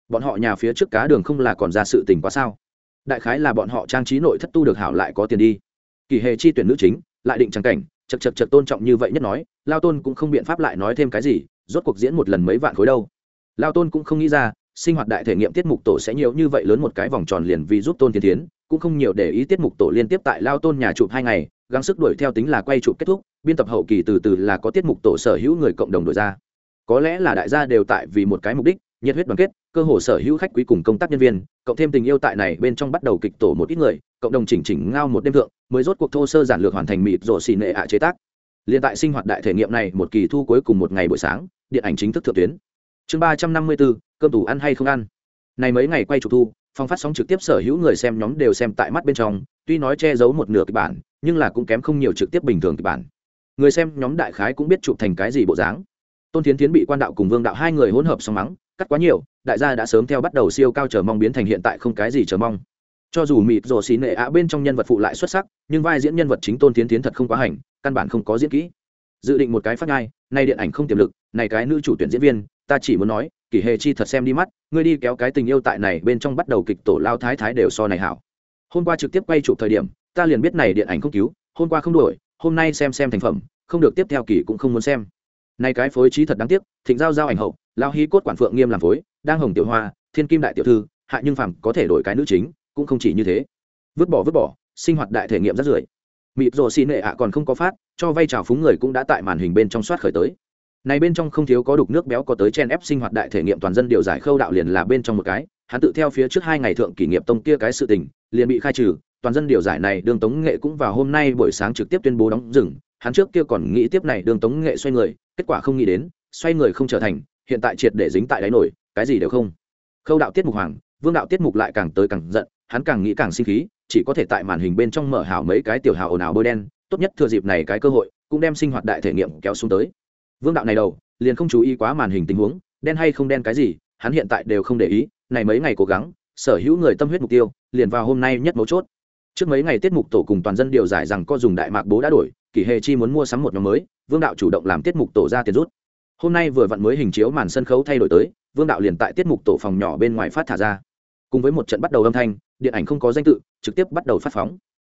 Bọn họ nhà phía trước cá đường không là còn ra sự tình quá sao? Đại khái là bọn họ trang trí nội thất tu được hảo lại có tiền đi. Kỳ hề chi tuyển nữ chính, lại định trang cảnh chật chật chật tôn trọng như vậy nhất nói, lao tôn cũng không biện pháp lại nói thêm cái gì, rốt cuộc diễn một lần mấy vạn khối đâu. Lao tôn cũng không nghĩ ra, sinh hoạt đại thể nghiệm tiết mục tổ sẽ nhiều như vậy lớn một cái vòng tròn liền vì giúp tôn tiến tiến, cũng không nhiều để ý tiết mục tổ liên tiếp tại lao tôn nhà chụp hai ngày, gắng sức đuổi theo tính là quay chụp kết thúc, biên tập hậu kỳ từ từ là có tiết mục tổ sở hữu người cộng đồng đổi ra. Có lẽ là đại gia đều tại vì một cái mục đích, nhiệt huyết đoàn kết, cơ hồ sở hữu khách quý cùng công tác nhân viên, cộng thêm tình yêu tại này bên trong bắt đầu kịch tổ một ít người cộng đồng chỉnh chỉnh ngao một đêm thượng, mới rốt cuộc thô sơ giản lược hoàn thành mịt rổ xì nệ ạ chế tác. Liên tại sinh hoạt đại thể nghiệm này một kỳ thu cuối cùng một ngày buổi sáng, điện ảnh chính thức thượng tuyến. Chương ba trăm năm mươi bốn, cơm tủ ăn hay không ăn? Này mấy ngày quay trục thu phong phát sóng trực tiếp sở hữu người xem nhóm đều xem tại mắt bên trong, tuy nói che giấu một nửa kịch bản, nhưng là cũng kém không nhiều trực tiếp bình thường kịch bản. Người xem nhóm đại khái cũng biết chụp thành cái gì bộ dáng. Tôn tiến tiến bị quan đạo cùng vương đạo hai người hỗn hợp song mắng, cắt quá nhiều, đại gia đã sớm theo bắt đầu siêu cao chờ mong biến thành hiện tại không cái gì chờ mong cho dù mịt rồ xì nệ ạ bên trong nhân vật phụ lại xuất sắc nhưng vai diễn nhân vật chính tôn tiến tiến thật không quá hành căn bản không có diễn kỹ. Dự định một cái phát ngai nay điện ảnh không tiềm lực này cái nữ chủ tuyển diễn viên ta chỉ muốn nói kỷ hề chi thật xem đi mắt ngươi đi kéo cái tình yêu tại này bên trong bắt đầu kịch tổ lao thái thái đều so này hảo. Hôm qua trực tiếp quay chụp thời điểm ta liền biết này điện ảnh không cứu hôm qua không đổi, hôm nay xem xem thành phẩm không được tiếp theo kỳ cũng không muốn xem. Nay cái phối trí thật đáng tiếc thịnh giao giao ảnh hậu lao hí cốt quản phượng nghiêm làm phối đang hồng tiểu hoa thiên kim đại tiểu thư hạ nhưng phàm có thể đổi cái nữ chính cũng không chỉ như thế. Vứt bỏ vứt bỏ, sinh hoạt đại thể nghiệm rất rưởi. Mịp rồ xì nệ ạ còn không có phát, cho vay trào phúng người cũng đã tại màn hình bên trong soát khởi tới. Này bên trong không thiếu có đục nước béo có tới chen ép sinh hoạt đại thể nghiệm toàn dân điều giải khâu đạo liền là bên trong một cái. Hắn tự theo phía trước hai ngày thượng kỷ nghiệp tông kia cái sự tình, liền bị khai trừ. Toàn dân điều giải này đường tống nghệ cũng vào hôm nay buổi sáng trực tiếp tuyên bố đóng dừng. Hắn trước kia còn nghĩ tiếp này đường tống nghệ xoay người, kết quả không nghĩ đến, xoay người không trở thành, hiện tại triệt để dính tại đáy nổi, cái gì đều không. Khâu đạo tiết mục hoàng, vương đạo tiết mục lại càng tới càng giận hắn càng nghĩ càng sinh khí, chỉ có thể tại màn hình bên trong mở hảo mấy cái tiểu hào ồn ào bôi đen, tốt nhất thừa dịp này cái cơ hội, cũng đem sinh hoạt đại thể nghiệm kéo xuống tới. Vương đạo này đầu, liền không chú ý quá màn hình tình huống, đen hay không đen cái gì, hắn hiện tại đều không để ý, này mấy ngày cố gắng, sở hữu người tâm huyết mục tiêu, liền vào hôm nay nhất mấu chốt. Trước mấy ngày tiết mục tổ cùng toàn dân điều giải rằng có dùng đại mạc bố đã đổi kỷ hề chi muốn mua sắm một nhóm mới, vương đạo chủ động làm tiết mục tổ ra tiền rút. Hôm nay vừa vặn mới hình chiếu màn sân khấu thay đổi tới, vương đạo liền tại tiết mục tổ phòng nhỏ bên ngoài phát thả ra cùng với một trận bắt đầu âm thanh, điện ảnh không có danh tự, trực tiếp bắt đầu phát phóng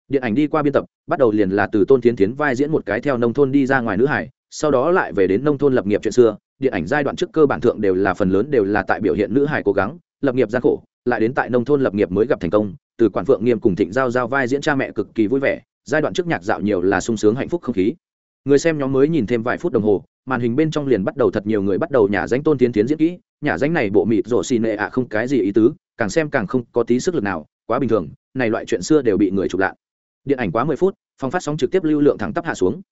điện ảnh đi qua biên tập, bắt đầu liền là từ tôn tiến tiến vai diễn một cái theo nông thôn đi ra ngoài nữ hải, sau đó lại về đến nông thôn lập nghiệp chuyện xưa. Điện ảnh giai đoạn trước cơ bản thượng đều là phần lớn đều là tại biểu hiện nữ hải cố gắng, lập nghiệp gian khổ, lại đến tại nông thôn lập nghiệp mới gặp thành công, từ quản phượng nghiêm cùng thịnh giao giao vai diễn cha mẹ cực kỳ vui vẻ, giai đoạn trước nhạc dạo nhiều là sung sướng hạnh phúc không khí. Người xem nhóm mới nhìn thêm vài phút đồng hồ, màn hình bên trong liền bắt đầu thật nhiều người bắt đầu nhà danh tôn tiến tiến diễn kỹ nhà danh này bộ mịt rổ xì nệ ạ không cái gì ý tứ càng xem càng không có tí sức lực nào, quá bình thường, này loại chuyện xưa đều bị người chụp lạ. Điện ảnh quá mười phút, phòng phát sóng trực tiếp lưu lượng thẳng tắp hạ xuống.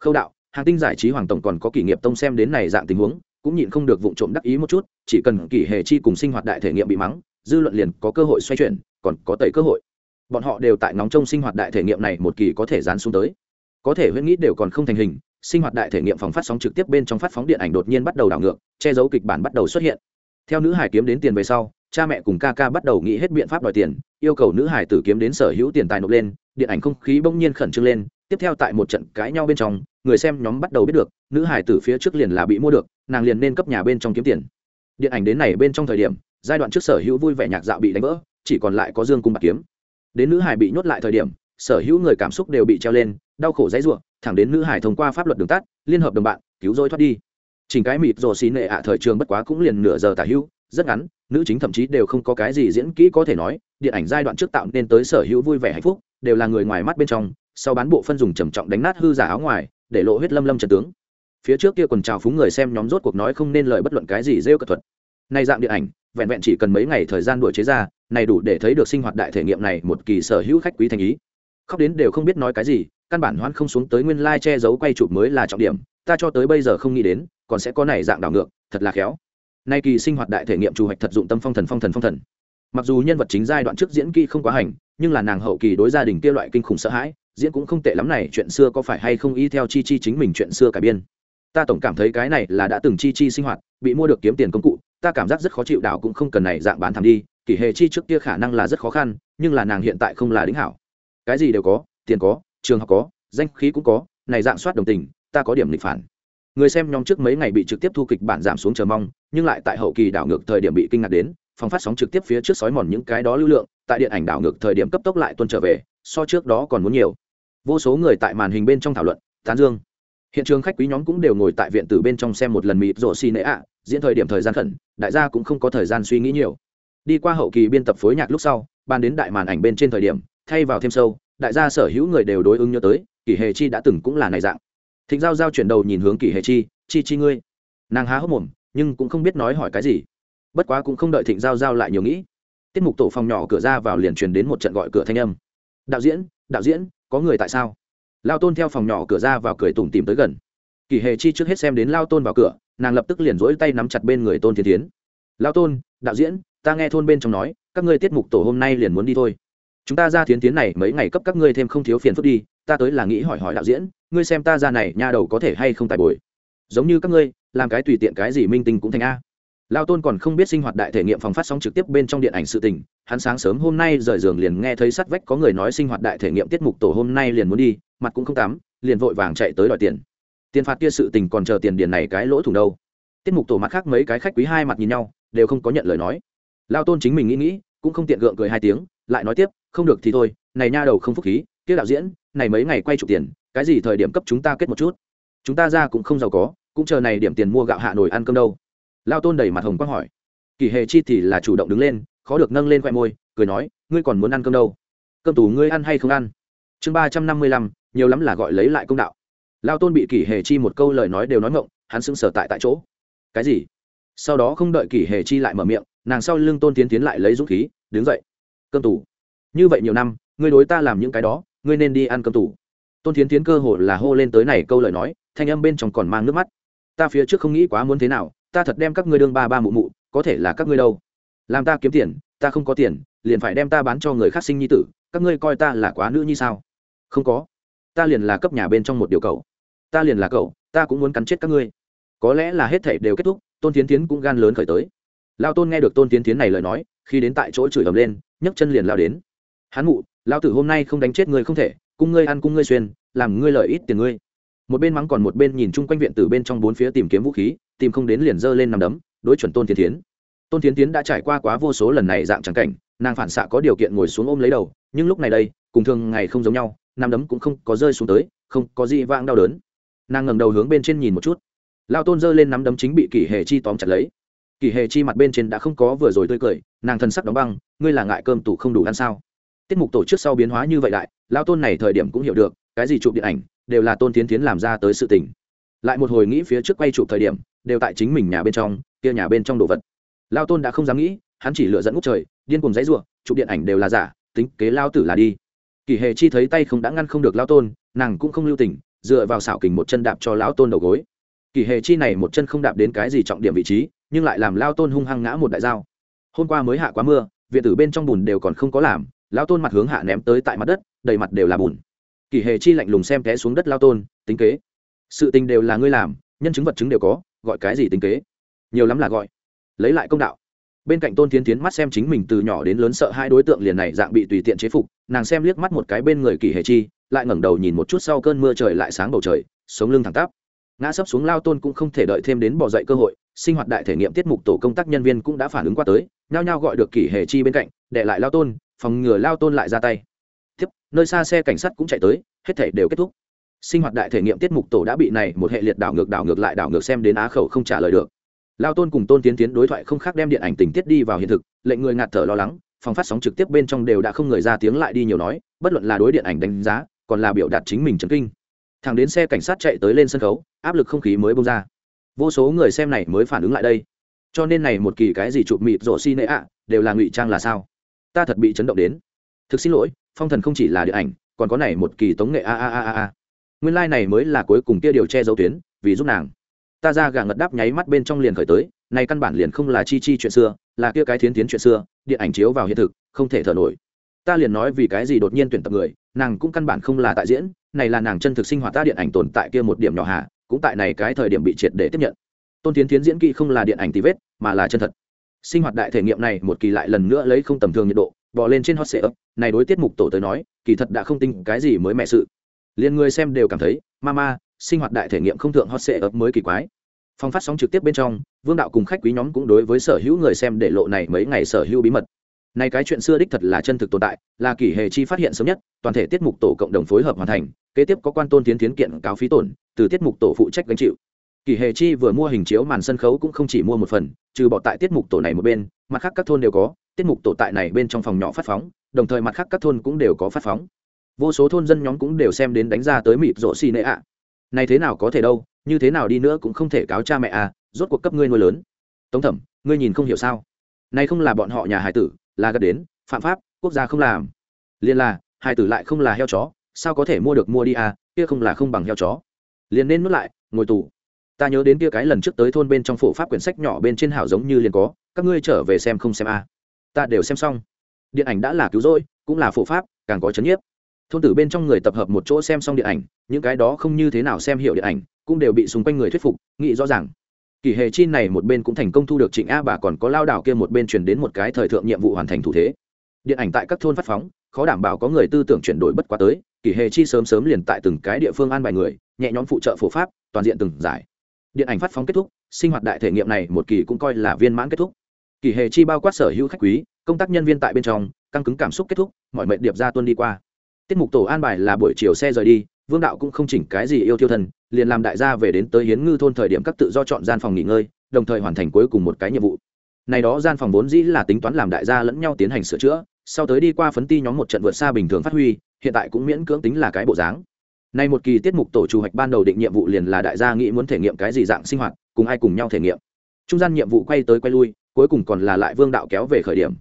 Khâu đạo, hàng tinh giải trí hoàng tổng còn có kỷ nghiệp tông xem đến này dạng tình huống, cũng nhịn không được vụ trộm đắc ý một chút, chỉ cần kỷ hề chi cùng sinh hoạt đại thể nghiệm bị mắng, dư luận liền có cơ hội xoay chuyển, còn có tẩy cơ hội. Bọn họ đều tại nóng trong sinh hoạt đại thể nghiệm này một kỳ có thể dán xuống tới. Có thể huyễn nghĩ đều còn không thành hình, sinh hoạt đại thể nghiệm phòng phát sóng trực tiếp bên trong phát phóng điện ảnh đột nhiên bắt đầu đảo ngược, che giấu kịch bản bắt đầu xuất hiện. Theo nữ hải kiếm đến tiền về sau cha mẹ cùng ca ca bắt đầu nghĩ hết biện pháp đòi tiền, yêu cầu nữ hải tử kiếm đến sở hữu tiền tài nộp lên, điện ảnh không khí bỗng nhiên khẩn trương lên, tiếp theo tại một trận cãi nhau bên trong, người xem nhóm bắt đầu biết được, nữ hải tử phía trước liền là bị mua được, nàng liền nên cấp nhà bên trong kiếm tiền. Điện ảnh đến này bên trong thời điểm, giai đoạn trước sở hữu vui vẻ nhạc dạo bị đánh vỡ, chỉ còn lại có dương cung bạc kiếm. Đến nữ hải bị nhốt lại thời điểm, sở hữu người cảm xúc đều bị treo lên, đau khổ dãy ruộng thẳng đến nữ hải thông qua pháp luật đường tắt, liên hợp đồng bạn, cứu rỗi thoát đi. Chỉnh cái mịt rồ xí nệ ạ thời trường bất quá cũng liền nửa giờ tả hữu rất ngắn, nữ chính thậm chí đều không có cái gì diễn kỹ có thể nói, điện ảnh giai đoạn trước tạo nên tới sở hữu vui vẻ hạnh phúc, đều là người ngoài mắt bên trong, sau bán bộ phân dùng trầm trọng đánh nát hư giả áo ngoài, để lộ huyết lâm lâm trần tướng. Phía trước kia quần trào phúng người xem nhóm rốt cuộc nói không nên lời bất luận cái gì rêu cật thuật. Nay dạng điện ảnh, vẹn vẹn chỉ cần mấy ngày thời gian đuổi chế ra, này đủ để thấy được sinh hoạt đại thể nghiệm này một kỳ sở hữu khách quý thành ý. Khóc đến đều không biết nói cái gì, căn bản hoãn không xuống tới nguyên lai che giấu quay chụp mới là trọng điểm, ta cho tới bây giờ không nghĩ đến, còn sẽ có này dạng đảo ngược, thật là khéo nay kỳ sinh hoạt đại thể nghiệm chủ hoạch thật dụng tâm phong thần phong thần phong thần. Mặc dù nhân vật chính giai đoạn trước diễn kỹ không quá hành, nhưng là nàng hậu kỳ đối gia đình kia loại kinh khủng sợ hãi, diễn cũng không tệ lắm này, chuyện xưa có phải hay không y theo chi chi chính mình chuyện xưa cải biên. Ta tổng cảm thấy cái này là đã từng chi chi sinh hoạt, bị mua được kiếm tiền công cụ, ta cảm giác rất khó chịu đảo cũng không cần này dạng bán thảm đi, kỷ hệ chi trước kia khả năng là rất khó khăn, nhưng là nàng hiện tại không là đính hảo. Cái gì đều có, tiền có, trường học có, danh khí cũng có, này dạng soát đồng tình, ta có điểm lịch phản người xem nhóm trước mấy ngày bị trực tiếp thu kịch bản giảm xuống chờ mong, nhưng lại tại hậu kỳ đảo ngược thời điểm bị kinh ngạc đến, phòng phát sóng trực tiếp phía trước sói mòn những cái đó lưu lượng, tại điện ảnh đảo ngược thời điểm cấp tốc lại tuân trở về, so trước đó còn muốn nhiều. Vô số người tại màn hình bên trong thảo luận, tán dương. Hiện trường khách quý nhóm cũng đều ngồi tại viện từ bên trong xem một lần mịp rổ xì nệ ạ, diễn thời điểm thời gian khẩn, đại gia cũng không có thời gian suy nghĩ nhiều. Đi qua hậu kỳ biên tập phối nhạc lúc sau ban đến đại màn ảnh bên trên thời điểm, thay vào thêm sâu, đại gia sở hữu người đều đối ứng nhớ tới, kỷ hề chi đã từng cũng là này dạng thịnh giao giao chuyển đầu nhìn hướng Kỳ hề chi chi chi ngươi. Nàng há hốc mồm, nhưng cũng không biết nói hỏi cái gì. Bất quá cũng không đợi thịnh giao giao lại nhiều nghĩ, tiết mục tổ phòng nhỏ cửa ra vào liền truyền đến một trận gọi cửa thanh âm. Đạo diễn đạo diễn, có người tại sao? Lao tôn theo phòng nhỏ cửa ra vào cười tủm tìm tới gần. Kỳ hề chi trước hết xem đến lao tôn vào cửa, nàng lập tức liền rỗi tay nắm chặt bên người tôn thiên tiến lao tôn, đạo diễn, ta nghe thôn bên trong nói, các ngươi tiết mục tổ hôm nay liền muốn đi thôi. Chúng ta ra thiến tiến này mấy ngày cấp các ngươi thêm không thiếu phiền phức đi, ta tới là nghĩ hỏi hỏi đạo diễn ngươi xem ta ra này, nha đầu có thể hay không tài bồi? Giống như các ngươi, làm cái tùy tiện cái gì minh tinh cũng thành a. Lao tôn còn không biết sinh hoạt đại thể nghiệm phòng phát sóng trực tiếp bên trong điện ảnh sự tình, hắn sáng sớm hôm nay rời giường liền nghe thấy sắt vách có người nói sinh hoạt đại thể nghiệm tiết mục tổ hôm nay liền muốn đi, mặt cũng không tắm, liền vội vàng chạy tới đòi tiền. Tiền phạt kia sự tình còn chờ tiền điền này cái lỗ thủng đâu. Tiết mục tổ mặt khác mấy cái khách quý hai mặt nhìn nhau, đều không có nhận lời nói. Lao tôn chính mình nghĩ nghĩ, cũng không tiện gượng cười hai tiếng, lại nói tiếp, không được thì thôi, này nha đầu không phúc khí, kia đạo diễn, này mấy ngày quay chụp tiền cái gì thời điểm cấp chúng ta kết một chút? Chúng ta ra cũng không giàu có, cũng chờ này điểm tiền mua gạo hạ nổi ăn cơm đâu. Lao tôn đẩy mặt hồng quang hỏi. Kỳ hề chi thì là chủ động đứng lên, khó được nâng lên khoe môi, cười nói, ngươi còn muốn ăn cơm đâu? Cơm tủ ngươi ăn hay không ăn? Chương ba trăm năm mươi lăm, nhiều lắm là gọi lấy lại công đạo. Lao tôn bị kỷ hề chi một câu lời nói đều nói ngộng hắn sững sờ tại tại chỗ. Cái gì? Sau đó không đợi kỷ hề chi lại mở miệng, nàng sau lưng tôn tiến tiến lại lấy dũng khí, đứng dậy. Cơm tủ như vậy nhiều năm, ngươi đối ta làm những cái đó, ngươi nên đi ăn cơm tủ tôn Thiến tiến cơ hồ là hô lên tới này câu lời nói, thanh âm bên trong còn mang nước mắt. Ta phía trước không nghĩ quá muốn thế nào, ta thật đem các ngươi đương ba ba mụ mụ, có thể là các ngươi đâu. Làm ta kiếm tiền, ta không có tiền, liền phải đem ta bán cho người khác sinh nhi tử, các ngươi coi ta là quá nữ như sao? Không có. Ta liền là cấp nhà bên trong một điều cầu ta liền là cậu, ta cũng muốn cắn chết các ngươi. Có lẽ là hết thể đều kết thúc, tôn tiến tiến cũng gan lớn khởi tới. Lao tôn nghe được tôn tiến tiến này lời nói, khi đến tại chỗ chửi ầm lên, nhấc chân liền lao đến. Hắn mụ lao tử hôm nay không đánh chết ngươi không thể cung ngươi ăn cung ngươi xuyên, làm ngươi lợi ít tiền ngươi. Một bên mắng còn một bên nhìn chung quanh viện từ bên trong bốn phía tìm kiếm vũ khí, tìm không đến liền giơ lên nằm đấm, đối chuẩn tôn thiên tiến tôn thiên tiến đã trải qua quá vô số lần này dạng trắng cảnh, nàng phản xạ có điều kiện ngồi xuống ôm lấy đầu, nhưng lúc này đây, cùng thường ngày không giống nhau, nằm đấm cũng không có rơi xuống tới, không có gì vang đau đớn. Nàng ngẩng đầu hướng bên trên nhìn một chút. Lao tôn giơ lên nắm đấm chính bị kỷ hề chi tóm chặt lấy. Kỷ hề chi mặt bên trên đã không có vừa rồi tươi cười, nàng thân sắc đóng băng, ngươi là ngại cơm tủ không đủ ăn sao? Tiết mục tổ chức sau biến hóa như vậy đại lao tôn này thời điểm cũng hiểu được, cái gì chụp điện ảnh, đều là tôn tiến tiến làm ra tới sự tình. Lại một hồi nghĩ phía trước quay chụp thời điểm, đều tại chính mình nhà bên trong, kia nhà bên trong đồ vật. Lao tôn đã không dám nghĩ, hắn chỉ lựa dẫn ngút trời, điên cùng dãy ruộng chụp điện ảnh đều là giả, tính kế lao tử là đi. Kỳ hề chi thấy tay không đã ngăn không được lao tôn, nàng cũng không lưu tình, dựa vào xảo kình một chân đạp cho lão tôn đầu gối. Kỳ hề chi này một chân không đạp đến cái gì trọng điểm vị trí, nhưng lại làm lao tôn hung hăng ngã một đại dao. Hôm qua mới hạ quá mưa, viện tử bên trong bùn đều còn không có làm lao tôn mặt hướng hạ ném tới tại mặt đất, đầy mặt đều là bùn. Kỳ hề chi lạnh lùng xem té xuống đất lao tôn, tính kế. Sự tình đều là ngươi làm, nhân chứng vật chứng đều có, gọi cái gì tính kế? Nhiều lắm là gọi. Lấy lại công đạo. Bên cạnh tôn tiến tiến mắt xem chính mình từ nhỏ đến lớn sợ hai đối tượng liền này dạng bị tùy tiện chế phục, nàng xem liếc mắt một cái bên người kỳ hề chi, lại ngẩng đầu nhìn một chút sau cơn mưa trời lại sáng bầu trời, sống lưng thẳng tắp. Ngã sấp xuống lao tôn cũng không thể đợi thêm đến bỏ dậy cơ hội, sinh hoạt đại thể nghiệm tiết mục tổ công tác nhân viên cũng đã phản ứng qua tới, nhao nhao gọi được kỷ hề chi bên cạnh, để lại lao tôn phòng ngừa lao tôn lại ra tay. Tiếp, nơi xa xe cảnh sát cũng chạy tới, hết thể đều kết thúc. Sinh hoạt đại thể nghiệm tiết mục tổ đã bị này một hệ liệt đảo ngược đảo ngược lại đảo ngược xem đến á khẩu không trả lời được. Lao tôn cùng tôn tiến tiến đối thoại không khác đem điện ảnh tình tiết đi vào hiện thực, lệnh người ngạt thở lo lắng, phòng phát sóng trực tiếp bên trong đều đã không người ra tiếng lại đi nhiều nói, bất luận là đối điện ảnh đánh giá, còn là biểu đạt chính mình trấn kinh. Thằng đến xe cảnh sát chạy tới lên sân khấu, áp lực không khí mới bông ra. Vô số người xem này mới phản ứng lại đây. Cho nên này một kỳ cái gì chụp mịt rổ xi nệ ạ, đều là ngụy trang là sao? Ta thật bị chấn động đến. Thực xin lỗi, phong thần không chỉ là điện ảnh, còn có này một kỳ tống nghệ a a a a a. Nguyên lai、like、này mới là cuối cùng kia điều che dấu tuyến, vì giúp nàng. Ta ra gà ngật đáp nháy mắt bên trong liền khởi tới, này căn bản liền không là chi chi chuyện xưa, là kia cái thiến tiến chuyện xưa, điện ảnh chiếu vào hiện thực, không thể thở nổi. Ta liền nói vì cái gì đột nhiên tuyển tập người, nàng cũng căn bản không là tại diễn, này là nàng chân thực sinh hoạt ta điện ảnh tồn tại kia một điểm nhỏ hạ, cũng tại này cái thời điểm bị triệt để tiếp nhận. Tôn tiến tiến diễn kỹ không là điện ảnh tí vết, mà là chân thật sinh hoạt đại thể nghiệm này một kỳ lại lần nữa lấy không tầm thường nhiệt độ bỏ lên trên hot sệ ấp này đối tiết mục tổ tới nói, kỳ thật đã không tin cái gì mới mẹ sự. Liền người xem đều cảm thấy, mama, sinh hoạt đại thể nghiệm không thượng hot sệ ấp mới kỳ quái. Phong phát sóng trực tiếp bên trong, vương đạo cùng khách quý nhóm cũng đối với sở hữu người xem để lộ này mấy ngày sở hữu bí mật. Này cái chuyện xưa đích thật là chân thực tồn tại, là kỷ hề chi phát hiện sớm nhất, toàn thể tiết mục tổ cộng đồng phối hợp hoàn thành, kế tiếp có quan tôn tiến tiến kiện cáo phí tổn, từ tiết mục tổ phụ trách gánh chịu kỷ hề chi vừa mua hình chiếu màn sân khấu cũng không chỉ mua một phần, trừ bỏ tại tiết mục tổ này một bên, mặt khác các thôn đều có, tiết mục tổ tại này bên trong phòng nhỏ phát phóng đồng thời mặt khác các thôn cũng đều có phát phóng vô số thôn dân nhóm cũng đều xem đến đánh ra tới mịp rộ xì nệ ạ. Này thế nào có thể đâu, như thế nào đi nữa cũng không thể cáo cha mẹ à rốt cuộc cấp ngươi nuôi lớn. Tống thẩm, ngươi nhìn không hiểu sao? Này không là bọn họ nhà hải tử, là gật đến, phạm pháp, quốc gia không làm. Liền là hải tử lại không là heo chó, sao có thể mua được mua đi à kia không là không bằng heo chó. Liền nên nuốt lại, ngồi tù ta nhớ đến kia cái lần trước tới thôn bên trong phổ pháp quyển sách nhỏ bên trên hảo giống như liền có, các ngươi trở về xem không xem a? Ta đều xem xong. Điện ảnh đã là cứu rỗi, cũng là phổ pháp, càng có chấn nhiếp. Thôn tử bên trong người tập hợp một chỗ xem xong điện ảnh, những cái đó không như thế nào xem hiểu điện ảnh, cũng đều bị xung quanh người thuyết phục, nghĩ rõ ràng. Kỳ hề chi này một bên cũng thành công thu được trịnh a bà còn có lao đảo kia một bên truyền đến một cái thời thượng nhiệm vụ hoàn thành thủ thế. Điện ảnh tại các thôn phát phóng, khó đảm bảo có người tư tưởng chuyển đổi bất quá tới, kỳ hề chi sớm sớm liền tại từng cái địa phương an bài người, nhẹ nhõm phụ trợ phổ pháp, toàn diện từng giải điện ảnh phát phóng kết thúc, sinh hoạt đại thể nghiệm này một kỳ cũng coi là viên mãn kết thúc. Kỳ hề chi bao quát sở hữu khách quý, công tác nhân viên tại bên trong, căng cứng cảm xúc kết thúc, mọi mệnh điệp ra tuân đi qua. Tiết mục tổ an bài là buổi chiều xe rời đi, vương đạo cũng không chỉnh cái gì yêu thiêu thần, liền làm đại gia về đến tới hiến ngư thôn thời điểm các tự do chọn gian phòng nghỉ ngơi, đồng thời hoàn thành cuối cùng một cái nhiệm vụ. Này đó gian phòng vốn dĩ là tính toán làm đại gia lẫn nhau tiến hành sửa chữa, sau tới đi qua phấn ti nhóm một trận vượt xa bình thường phát huy, hiện tại cũng miễn cưỡng tính là cái bộ dáng. Nay một kỳ tiết mục tổ chủ hoạch ban đầu định nhiệm vụ liền là đại gia nghĩ muốn thể nghiệm cái gì dạng sinh hoạt, cùng ai cùng nhau thể nghiệm. Trung gian nhiệm vụ quay tới quay lui, cuối cùng còn là lại Vương đạo kéo về khởi điểm.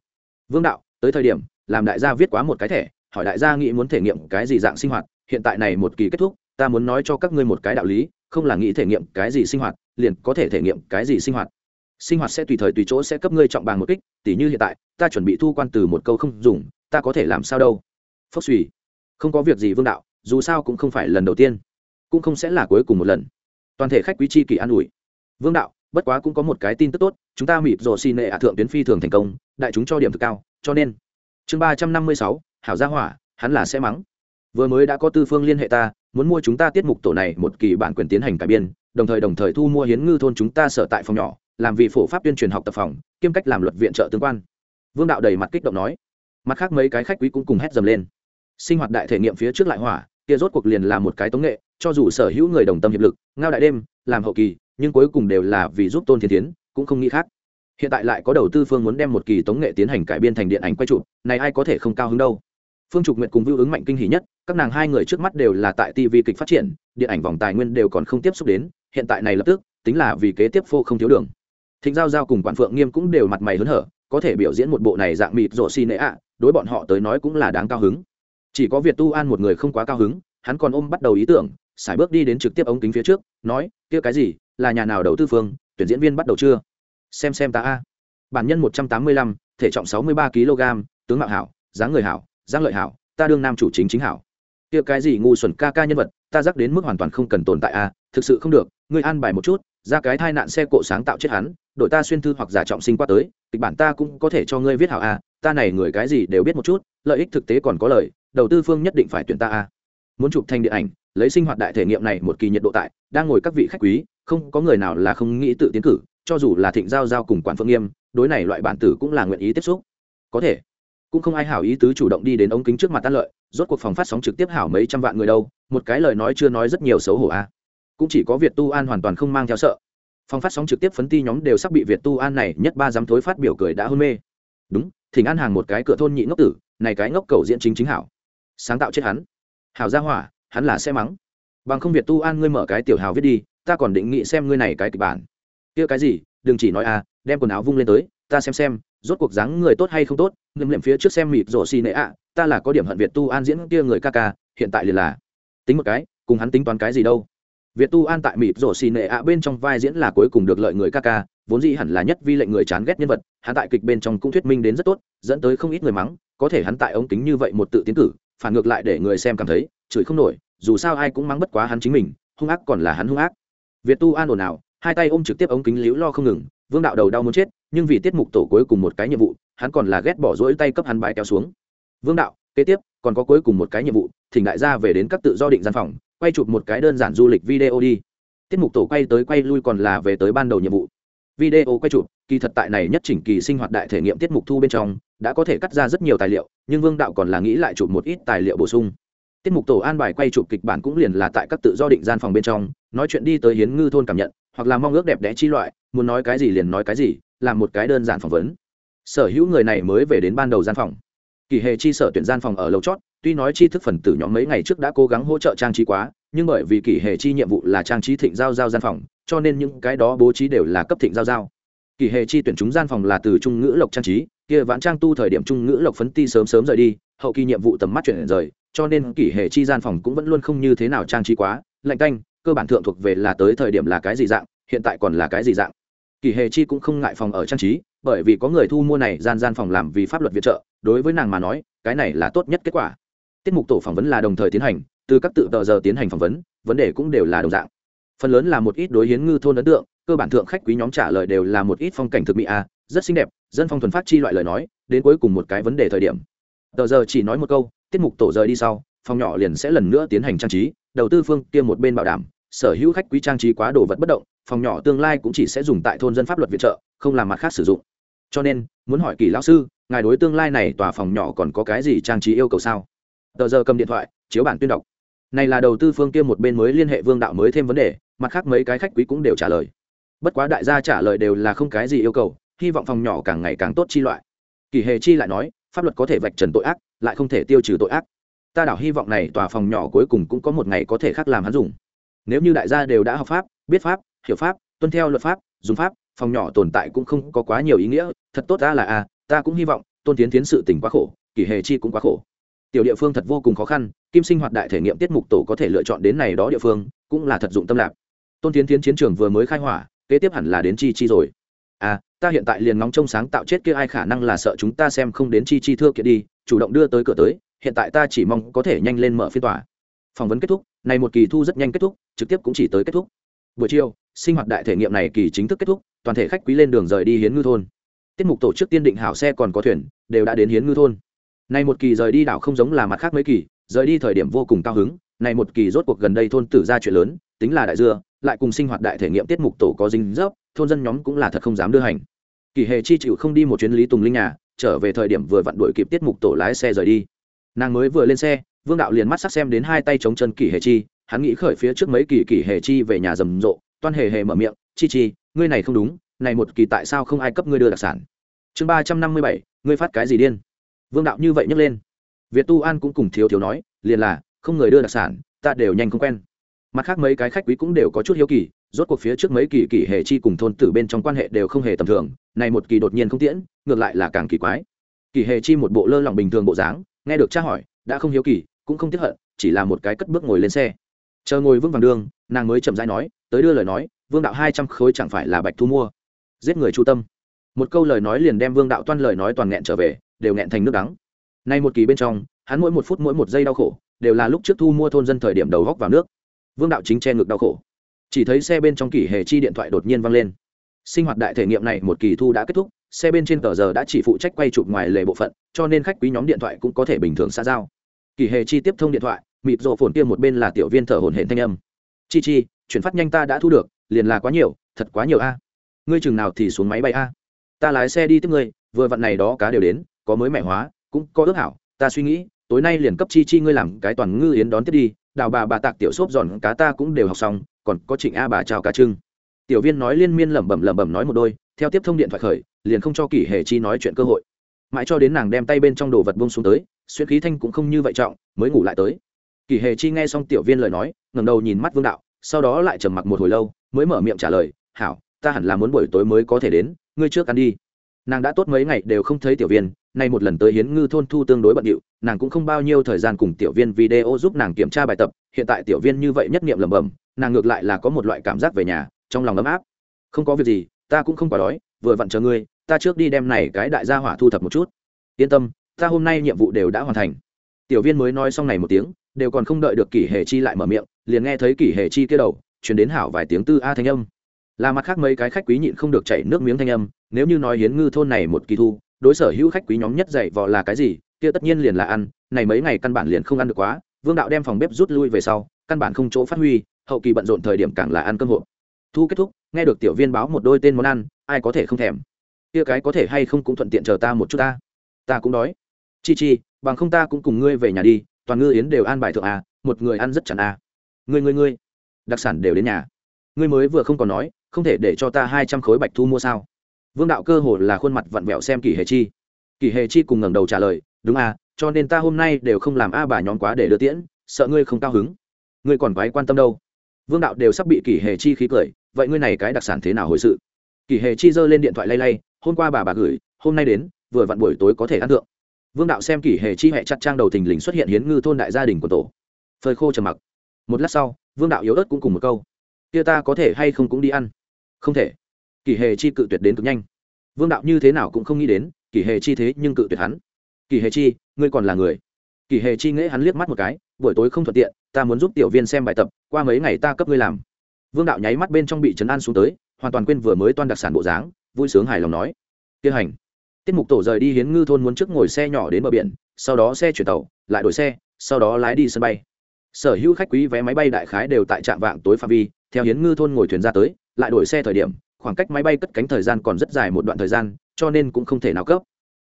Vương đạo, tới thời điểm, làm đại gia viết quá một cái thẻ, hỏi đại gia nghĩ muốn thể nghiệm cái gì dạng sinh hoạt, hiện tại này một kỳ kết thúc, ta muốn nói cho các ngươi một cái đạo lý, không là nghĩ thể nghiệm cái gì sinh hoạt, liền có thể thể nghiệm cái gì sinh hoạt. Sinh hoạt sẽ tùy thời tùy chỗ sẽ cấp ngươi trọng bằng một kích, tỉ như hiện tại, ta chuẩn bị thu quan từ một câu không dùng, ta có thể làm sao đâu? Phốc suy. Không có việc gì Vương đạo, dù sao cũng không phải lần đầu tiên, cũng không sẽ là cuối cùng một lần. Toàn thể khách quý chi kỳ an ủi. Vương đạo, bất quá cũng có một cái tin tức tốt, chúng ta mịp rồ xin nệ ạ thượng tuyến phi thường thành công, đại chúng cho điểm thực cao, cho nên. Chương ba trăm năm mươi sáu, hảo gia hỏa, hắn là sẽ mắng. Vừa mới đã có tư phương liên hệ ta, muốn mua chúng ta tiết mục tổ này một kỳ bản quyền tiến hành cải biên, đồng thời đồng thời thu mua hiến ngư thôn chúng ta sở tại phòng nhỏ, làm vị phổ pháp tuyên truyền học tập phòng, kiêm cách làm luật viện trợ tương quan. Vương đạo đầy mặt kích động nói. Mặt khác mấy cái khách quý cũng cùng hét dầm lên. Sinh hoạt đại thể nghiệm phía trước lại hỏa kia rốt cuộc liền là một cái tống nghệ, cho dù sở hữu người đồng tâm hiệp lực, ngao đại đêm, làm hậu kỳ, nhưng cuối cùng đều là vì giúp tôn thiên tiến cũng không nghĩ khác. Hiện tại lại có đầu tư phương muốn đem một kỳ tống nghệ tiến hành cải biên thành điện ảnh quay chụp, này ai có thể không cao hứng đâu. Phương trục nguyện cùng vưu ứng mạnh kinh hỉ nhất, các nàng hai người trước mắt đều là tại tv kịch phát triển, điện ảnh vòng tài nguyên đều còn không tiếp xúc đến, hiện tại này lập tức, tính là vì kế tiếp phô không thiếu đường. Thịnh giao giao cùng quản phượng nghiêm cũng đều mặt mày hớn hở, có thể biểu diễn một bộ này dạng mịt rộ xi nệ ạ, đối bọn họ tới nói cũng là đáng cao hứng chỉ có việt tu an một người không quá cao hứng, hắn còn ôm bắt đầu ý tưởng sải bước đi đến trực tiếp ống kính phía trước, nói, kia cái gì, là nhà nào đầu tư phương, tuyển diễn viên bắt đầu chưa? Xem xem ta a. Bản nhân một trăm tám mươi lăm, thể trọng sáu mươi ba kg tướng mạo hảo, dáng người hảo giang lợi hảo, ta đương nam chủ chính chính hảo. Kia cái gì ngu xuẩn ca ca nhân vật, ta dắt đến mức hoàn toàn không cần tồn tại a, thực sự không được, ngươi an bài một chút, ra cái thai nạn xe cộ sáng tạo chết hắn, đội ta xuyên thư hoặc giả trọng sinh qua tới, kịch bản ta cũng có thể cho ngươi viết hảo a, ta này người cái gì đều biết một chút, lợi ích thực tế còn có lời đầu tư phương nhất định phải tuyển ta a. Muốn chụp thành điện ảnh, lấy sinh hoạt đại thể nghiệm này một kỳ nhiệt độ tại, đang ngồi các vị khách quý, không có người nào là không nghĩ tự tiến cử, cho dù là thịnh giao giao cùng quản phương nghiêm, đối này loại bản tử cũng là nguyện ý tiếp xúc. Có thể, cũng không ai hảo ý tứ chủ động đi đến ống kính trước mặt tan lợi, rốt cuộc phòng phát sóng trực tiếp hảo mấy trăm vạn người đâu, một cái lời nói chưa nói rất nhiều xấu hổ a. Cũng chỉ có việt tu an hoàn toàn không mang theo sợ. Phòng phát sóng trực tiếp phấn ti nhóm đều sắp bị việt tu an này nhất ba dám thối phát biểu cười đã hôn mê. Đúng thỉnh an hàng một cái cửa thôn nhị ngốc tử, này cái ngốc cầu diễn chính chính hảo sáng tạo chết hắn. Hảo gia hỏa, hắn là xe mắng. Bằng không việt tu an ngươi mở cái tiểu hào viết đi, ta còn định nghị xem ngươi này cái kịch bản. Kia cái gì, đừng chỉ nói à đem quần áo vung lên tới, ta xem xem, rốt cuộc dáng người tốt hay không tốt ngâm liệm phía trước xem mịt rổ xì nệ ạ, ta là có điểm hận việt tu an diễn kia người ca ca, hiện tại liền là. Tính một cái, cùng hắn tính toán cái gì đâu. Việt tu an tại mịt rổ xì nệ ạ bên trong vai diễn là cuối cùng được lợi người ca ca, vốn dĩ hẳn là nhất vi lệnh người chán ghét nhân vật, hắn tại kịch bên trong cũng thuyết minh đến rất tốt, dẫn tới không ít người mắng, có thể hắn tại ống kính như vậy một tự tiến cử phản ngược lại để người xem cảm thấy, chửi không nổi, dù sao ai cũng mắng bất quá hắn chính mình, hung ác còn là hắn hung ác. Việt tu an ồn ào, hai tay ôm trực tiếp ống kính liễu lo không ngừng, vương đạo đầu đau muốn chết, nhưng vì tiết mục tổ cuối cùng một cái nhiệm vụ, hắn còn là ghét bỏ rỗi tay cấp hắn bãi kéo xuống. Vương đạo, kế tiếp, còn có cuối cùng một cái nhiệm vụ, thỉnh đại gia về đến các tự do định gian phòng, quay chụp một cái đơn giản du lịch video đi. Tiết mục tổ quay tới quay lui còn là về tới ban đầu nhiệm vụ video quay chụp, kỳ thật tại này nhất chỉnh kỳ sinh hoạt đại thể nghiệm tiết mục thu bên trong, đã có thể cắt ra rất nhiều tài liệu, nhưng vương đạo còn là nghĩ lại chụp một ít tài liệu bổ sung. Tiết mục tổ an bài quay chụp kịch bản cũng liền là tại các tự do định gian phòng bên trong, nói chuyện đi tới hiến ngư thôn cảm nhận, hoặc là mong ước đẹp đẽ chi loại, muốn nói cái gì liền nói cái gì, làm một cái đơn giản phỏng vấn. Sở hữu người này mới về đến ban đầu gian phòng. Kỳ hề chi sở tuyển gian phòng ở lầu chót, tuy nói chi thức phần tử nhóm mấy ngày trước đã cố gắng hỗ trợ trang trí quá, nhưng bởi vì kỳ hề chi nhiệm vụ là trang trí thịnh giao giao gian phòng cho nên những cái đó bố trí đều là cấp thịnh giao giao. Kỳ hề chi tuyển chúng gian phòng là từ trung ngữ lộc trang trí, kia vãn trang tu thời điểm trung ngữ lộc phấn ti sớm sớm rời đi, hậu kỳ nhiệm vụ tầm mắt chuyển rời, cho nên kỷ hệ chi gian phòng cũng vẫn luôn không như thế nào trang trí quá, lạnh canh cơ bản thượng thuộc về là tới thời điểm là cái gì dạng, hiện tại còn là cái gì dạng. Kỷ hệ chi cũng không ngại phòng ở trang trí, bởi vì có người thu mua này gian gian phòng làm vì pháp luật viện trợ, đối với nàng mà nói, cái này là tốt nhất kết quả. Tiết mục tổ phỏng vấn là đồng thời tiến hành, từ các tự tờ giờ tiến hành phỏng vấn vấn đề cũng đều là đồng dạng phần lớn là một ít đối hiến ngư thôn ấn tượng, cơ bản thượng khách quý nhóm trả lời đều là một ít phong cảnh thực mỹ a rất xinh đẹp, dân phong thuần phát chi loại lời nói, đến cuối cùng một cái vấn đề thời điểm. Tờ giờ chỉ nói một câu, tiết mục tổ rời đi sau, phòng nhỏ liền sẽ lần nữa tiến hành trang trí, đầu tư phương kia một bên bảo đảm, sở hữu khách quý trang trí quá đồ vật bất động, phòng nhỏ tương lai cũng chỉ sẽ dùng tại thôn dân pháp luật viện trợ, không làm mặt khác sử dụng. Cho nên, muốn hỏi kỳ lão sư, ngài đối tương lai này tòa phòng nhỏ còn có cái gì trang trí yêu cầu sao? Tờ giờ cầm điện thoại, chiếu bản tuyên đọc. Này là đầu tư phương kia một bên mới liên hệ vương đạo mới thêm vấn đề mặt khác mấy cái khách quý cũng đều trả lời. Bất quá đại gia trả lời đều là không cái gì yêu cầu, hy vọng phòng nhỏ càng ngày càng tốt chi loại. Kỳ hề chi lại nói, pháp luật có thể vạch trần tội ác, lại không thể tiêu trừ tội ác. Ta đảo hy vọng này tòa phòng nhỏ cuối cùng cũng có một ngày có thể khác làm hắn dùng. Nếu như đại gia đều đã học pháp, biết pháp, hiểu pháp, tuân theo luật pháp, dùng pháp, phòng nhỏ tồn tại cũng không có quá nhiều ý nghĩa, thật tốt ta là a, ta cũng hy vọng, tôn tiến tiến sự tình quá khổ, kỳ hề chi cũng quá khổ. Tiểu địa phương thật vô cùng khó khăn, kim sinh hoạt đại thể nghiệm tiết mục tổ có thể lựa chọn đến này đó địa phương, cũng là thật dụng tâm lạc tôn tiến tiến chiến trường vừa mới khai hỏa, kế tiếp hẳn là đến chi chi rồi. À ta hiện tại liền ngóng trông sáng tạo chết kia ai khả năng là sợ chúng ta xem không đến chi chi thưa kiện đi, chủ động đưa tới cửa tới, hiện tại ta chỉ mong có thể nhanh lên mở phiên tòa. Phỏng vấn kết thúc, này một kỳ thu rất nhanh kết thúc, trực tiếp cũng chỉ tới kết thúc. Buổi chiều, sinh hoạt đại thể nghiệm này kỳ chính thức kết thúc, toàn thể khách quý lên đường rời đi hiến ngư thôn. Tiết mục tổ chức tiên định hảo xe còn có thuyền, đều đã đến hiến ngư thôn. Này một kỳ rời đi đảo không giống là mặt khác mấy kỳ, rời đi thời điểm vô cùng cao hứng, này một kỳ rốt cuộc gần đây thôn tử ra chuyện lớn, tính là đại dưa lại cùng sinh hoạt đại thể nghiệm tiết mục tổ có dính dấp, thôn dân nhóm cũng là thật không dám đưa hành. Kỳ hề chi chịu không đi một chuyến lý tùng linh nhà, trở về thời điểm vừa vặn đuổi kịp tiết mục tổ lái xe rời đi. Nàng mới vừa lên xe, vương đạo liền mắt sắc xem đến hai tay chống chân kỳ hề chi, hắn nghĩ khởi phía trước mấy kỳ kỳ hề chi về nhà rầm rộ, toan hề hề mở miệng, chi chi, ngươi này không đúng, này một kỳ tại sao không ai cấp ngươi đưa đặc sản? Chương ba trăm năm mươi bảy, ngươi phát cái gì điên? Vương đạo như vậy nhấc lên. Việt tu an cũng cùng thiếu thiếu nói, liền là, không người đưa đặc sản, ta đều nhanh không quen mặt khác mấy cái khách quý cũng đều có chút hiếu kỳ, rốt cuộc phía trước mấy kỳ kỳ hề chi cùng thôn tử bên trong quan hệ đều không hề tầm thường, này một kỳ đột nhiên không tiễn, ngược lại là càng kỳ quái. Kỳ hề chi một bộ lơ lỏng bình thường bộ dáng, nghe được tra hỏi, đã không hiếu kỳ, cũng không tiếp hận, chỉ là một cái cất bước ngồi lên xe. Chờ ngồi vững vàng đường, nàng mới chậm rãi nói, tới đưa lời nói, vương đạo hai trăm khối chẳng phải là bạch thu mua. Giết người chu tâm. Một câu lời nói liền đem vương đạo toan lời nói toàn nghẹn trở về, đều nghẹn thành nước đắng. Nay một kỳ bên trong, hắn mỗi một phút mỗi một giây đau khổ, đều là lúc trước thu mua thôn dân thời điểm đầu góc vào nước vương đạo chính che ngực đau khổ. Chỉ thấy xe bên trong kỷ hề chi điện thoại đột nhiên văng lên. Sinh hoạt đại thể nghiệm này một kỳ thu đã kết thúc, xe bên trên tờ giờ đã chỉ phụ trách quay chụp ngoài lề bộ phận, cho nên khách quý nhóm điện thoại cũng có thể bình thường xa giao. Kỷ hề chi tiếp thông điện thoại, mịt rộ phồn kia một bên là tiểu viên thở hồn hển thanh âm. Chi chi, chuyển phát nhanh ta đã thu được, liền là quá nhiều, thật quá nhiều a. Ngươi chừng nào thì xuống máy bay a. Ta lái xe đi tiếp ngươi, vừa vặn này đó cá đều đến, có mới mẻ hóa, cũng có ước hảo, ta suy nghĩ, tối nay liền cấp chi chi ngươi làm cái toàn ngư yến đón tiếp đi đào bà bà tạc tiểu xốp giòn cá ta cũng đều học xong, còn có trịnh a bà chào cá trưng. Tiểu viên nói liên miên lẩm bẩm lẩm bẩm nói một đôi, theo tiếp thông điện thoại khởi, liền không cho kỷ hề chi nói chuyện cơ hội. Mãi cho đến nàng đem tay bên trong đồ vật bông xuống tới, xuyên khí thanh cũng không như vậy trọng, mới ngủ lại tới. Kỷ hề chi nghe xong tiểu viên lời nói, ngẩng đầu nhìn mắt vương đạo, sau đó lại trầm mặc một hồi lâu, mới mở miệng trả lời, hảo, ta hẳn là muốn buổi tối mới có thể đến, ngươi trước ăn đi nàng đã tốt mấy ngày đều không thấy tiểu viên, nay một lần tới hiến ngư thôn thu tương đối bận điệu, nàng cũng không bao nhiêu thời gian cùng tiểu viên video giúp nàng kiểm tra bài tập, hiện tại tiểu viên như vậy nhất nghiệm lẩm bẩm, nàng ngược lại là có một loại cảm giác về nhà, trong lòng ấm áp. Không có việc gì, ta cũng không quá đói, vừa vặn chờ ngươi, ta trước đi đem này cái đại gia hỏa thu thập một chút. Yên tâm, ta hôm nay nhiệm vụ đều đã hoàn thành. Tiểu viên mới nói xong này một tiếng, đều còn không đợi được kỷ hề chi lại mở miệng, liền nghe thấy kỷ hề chi kia đầu chuyển đến hảo vài tiếng tư a thanh âm là mặt khác mấy cái khách quý nhịn không được chảy nước miếng thanh âm, nếu như nói hiến ngư thôn này một kỳ thu, đối sở hữu khách quý nhóm nhất dạy vò là cái gì, kia tất nhiên liền là ăn, này mấy ngày căn bản liền không ăn được quá, vương đạo đem phòng bếp rút lui về sau, căn bản không chỗ phát huy, hậu kỳ bận rộn thời điểm càng là ăn cơm hộp. Thu kết thúc, nghe được tiểu viên báo một đôi tên món ăn, ai có thể không thèm? Kia cái có thể hay không cũng thuận tiện chờ ta một chút ta. Ta cũng đói. Chi chi, bằng không ta cũng cùng ngươi về nhà đi, toàn ngư yến đều ăn bài thượng à một người ăn rất chẳng à. Ngươi ngươi ngươi, đặc sản đều đến nhà. Ngươi mới vừa không còn nói không thể để cho ta hai trăm khối bạch thu mua sao? Vương đạo cơ hồ là khuôn mặt vặn vẹo xem kỷ hề chi. Kỷ hề chi cùng ngẩng đầu trả lời, đúng à cho nên ta hôm nay đều không làm a bà nhóm quá để đưa tiễn, sợ ngươi không cao hứng. Ngươi còn quái quan tâm đâu? Vương đạo đều sắp bị kỷ hề chi khí cười, vậy ngươi này cái đặc sản thế nào hồi sự? Kỷ hề chi giơ lên điện thoại lay lay, hôm qua bà bà gửi, hôm nay đến, vừa vặn buổi tối có thể ăn thượng. Vương đạo xem kỷ hề chi hẹ chặt trang đầu thình lình xuất hiện hiến ngư thôn đại gia đình của tổ. Phơi khô trầm mặc. Một lát sau, vương đạo yếu ớt cũng cùng một câu, kia ta có thể hay không cũng đi ăn không thể. Kỳ hề chi cự tuyệt đến cực nhanh. Vương đạo như thế nào cũng không nghĩ đến, kỳ hề chi thế nhưng cự tuyệt hắn. Kỳ hề chi, ngươi còn là người. Kỳ hề chi nghễ hắn liếc mắt một cái, buổi tối không thuận tiện, ta muốn giúp tiểu viên xem bài tập, qua mấy ngày ta cấp ngươi làm. Vương đạo nháy mắt bên trong bị chấn an xuống tới, hoàn toàn quên vừa mới toan đặc sản bộ dáng, vui sướng hài lòng nói. Tiến hành. Tiết mục tổ rời đi hiến ngư thôn muốn trước ngồi xe nhỏ đến bờ biển, sau đó xe chuyển tàu, lại đổi xe, sau đó lái đi sân bay. Sở hữu khách quý vé máy bay đại khái đều tại trạm vạng tối pha vi, theo hiến ngư thôn ngồi thuyền ra tới lại đổi xe thời điểm, khoảng cách máy bay cất cánh thời gian còn rất dài một đoạn thời gian, cho nên cũng không thể nào cấp.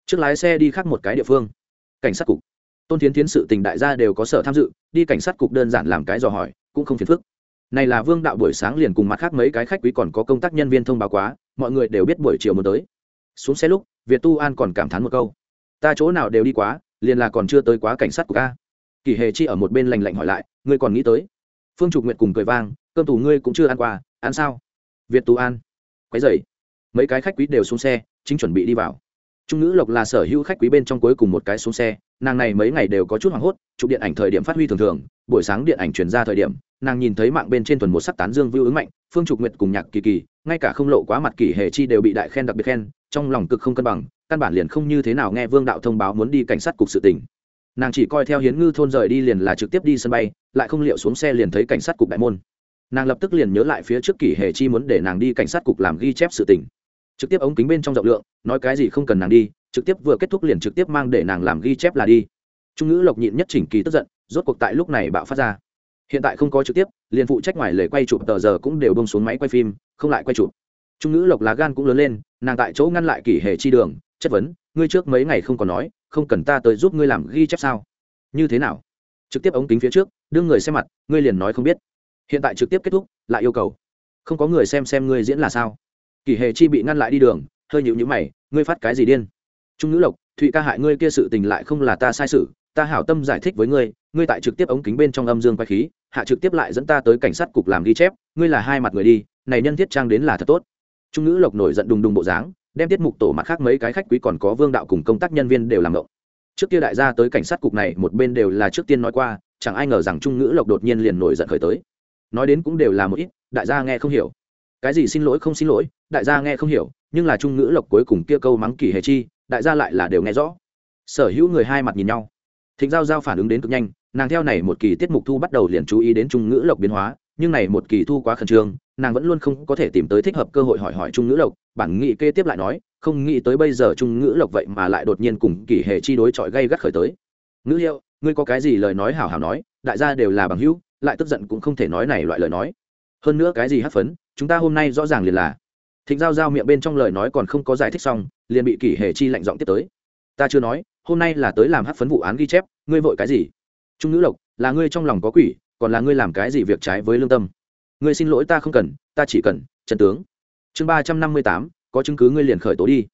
Trước lái xe đi khác một cái địa phương. Cảnh sát cục. Tôn tiến tiến sự tình đại gia đều có sở tham dự, đi cảnh sát cục đơn giản làm cái dò hỏi, cũng không phiền phức. Này là vương đạo buổi sáng liền cùng mặt khác mấy cái khách quý còn có công tác nhân viên thông báo quá, mọi người đều biết buổi chiều muốn tới. Xuống xe lúc, việt tu an còn cảm thán một câu. Ta chỗ nào đều đi quá, liền là còn chưa tới quá cảnh sát của ca kỳ hề chi ở một bên lành lạnh hỏi lại, ngươi còn nghĩ tới? Phương trục nguyện cùng cười vang, cơm tù ngươi cũng chưa ăn qua, ăn sao? Việt tu an. Quấy dậy mấy cái khách quý đều xuống xe, chính chuẩn bị đi vào. Trung Nữ lộc là sở hữu khách quý bên trong cuối cùng một cái xuống xe, nàng này mấy ngày đều có chút hoảng hốt, chụp điện ảnh thời điểm phát huy thường thường, buổi sáng điện ảnh chuyển ra thời điểm, nàng nhìn thấy mạng bên trên tuần một sắc tán dương vưu ứng mạnh, phương trục nguyệt cùng nhạc kỳ kỳ, ngay cả không lộ quá mặt kỳ hề chi đều bị đại khen đặc biệt khen, trong lòng cực không cân bằng, căn bản liền không như thế nào nghe vương đạo thông báo muốn đi cảnh sát cục sự tỉnh nàng chỉ coi theo hiến ngư thôn rời đi liền là trực tiếp đi sân bay, lại không liệu xuống xe liền thấy cảnh sát cục đại môn nàng lập tức liền nhớ lại phía trước kỷ hề chi muốn để nàng đi cảnh sát cục làm ghi chép sự tình. Trực tiếp ống kính bên trong rộng lượng, nói cái gì không cần nàng đi, trực tiếp vừa kết thúc liền trực tiếp mang để nàng làm ghi chép là đi. Trung ngữ lộc nhịn nhất chỉnh kỳ tức giận, rốt cuộc tại lúc này bạo phát ra. Hiện tại không có trực tiếp, liền phụ trách ngoài lề quay chụp, tờ giờ cũng đều bông xuống máy quay phim, không lại quay chụp. Trung ngữ lộc lá gan cũng lớn lên, nàng tại chỗ ngăn lại kỷ hệ chi đường, chất vấn, ngươi trước mấy ngày không còn nói, không cần ta tới giúp ngươi làm ghi chép sao? Như thế nào? Trực tiếp ống kính phía trước đương người xem mặt, ngươi liền nói không biết hiện tại trực tiếp kết thúc, lại yêu cầu. Không có người xem xem ngươi diễn là sao. Kỳ hệ chi bị ngăn lại đi đường, hơi nhịu nhữ mày, ngươi phát cái gì điên? Trung nữ lộc, thụy ca hại ngươi kia sự tình lại không là ta sai sự, ta hảo tâm giải thích với ngươi ngươi tại trực tiếp ống kính bên trong âm dương quay khí, hạ trực tiếp lại dẫn ta tới cảnh sát cục làm ghi chép, ngươi là hai mặt người đi, này nhân thiết trang đến là thật tốt. Trung nữ lộc nổi giận đùng đùng bộ dáng, đem tiết mục tổ mặt khác mấy cái khách quý còn có vương đạo cùng công tác nhân viên đều làm động trước kia đại gia tới cảnh sát cục này, một bên đều là trước tiên nói qua, chẳng ai ngờ rằng trung nữ lộc đột nhiên liền nổi giận khởi tới nói đến cũng đều là một ít, đại gia nghe không hiểu. Cái gì xin lỗi không xin lỗi, đại gia nghe không hiểu, nhưng là trung ngữ lộc cuối cùng kia câu mắng kỳ hề chi, đại gia lại là đều nghe rõ. Sở hữu người hai mặt nhìn nhau. Thịnh giao giao phản ứng đến cực nhanh, nàng theo này một kỳ tiết mục thu bắt đầu liền chú ý đến trung ngữ lộc biến hóa, nhưng này một kỳ thu quá khẩn trương, nàng vẫn luôn không có thể tìm tới thích hợp cơ hội hỏi hỏi trung ngữ lộc, bản nghị kê tiếp lại nói, không nghĩ tới bây giờ trung ngữ lộc vậy mà lại đột nhiên cùng kỳ hệ chi đối chọi gây gắt khởi tới. Ngữ hiệu, ngươi có cái gì lời nói hảo hảo nói, đại gia đều là bằng hữu lại tức giận cũng không thể nói này loại lời nói. Hơn nữa cái gì hấp phấn, chúng ta hôm nay rõ ràng liền là. Thịnh giao giao miệng bên trong lời nói còn không có giải thích xong, liền bị kỷ hệ chi lạnh giọng tiếp tới. Ta chưa nói, hôm nay là tới làm hấp phấn vụ án ghi chép, ngươi vội cái gì? Trung Nữ lộc, là ngươi trong lòng có quỷ, còn là ngươi làm cái gì việc trái với lương tâm? Ngươi xin lỗi ta không cần, ta chỉ cần, trần tướng. Chương ba trăm năm mươi tám, có chứng cứ ngươi liền khởi tố đi.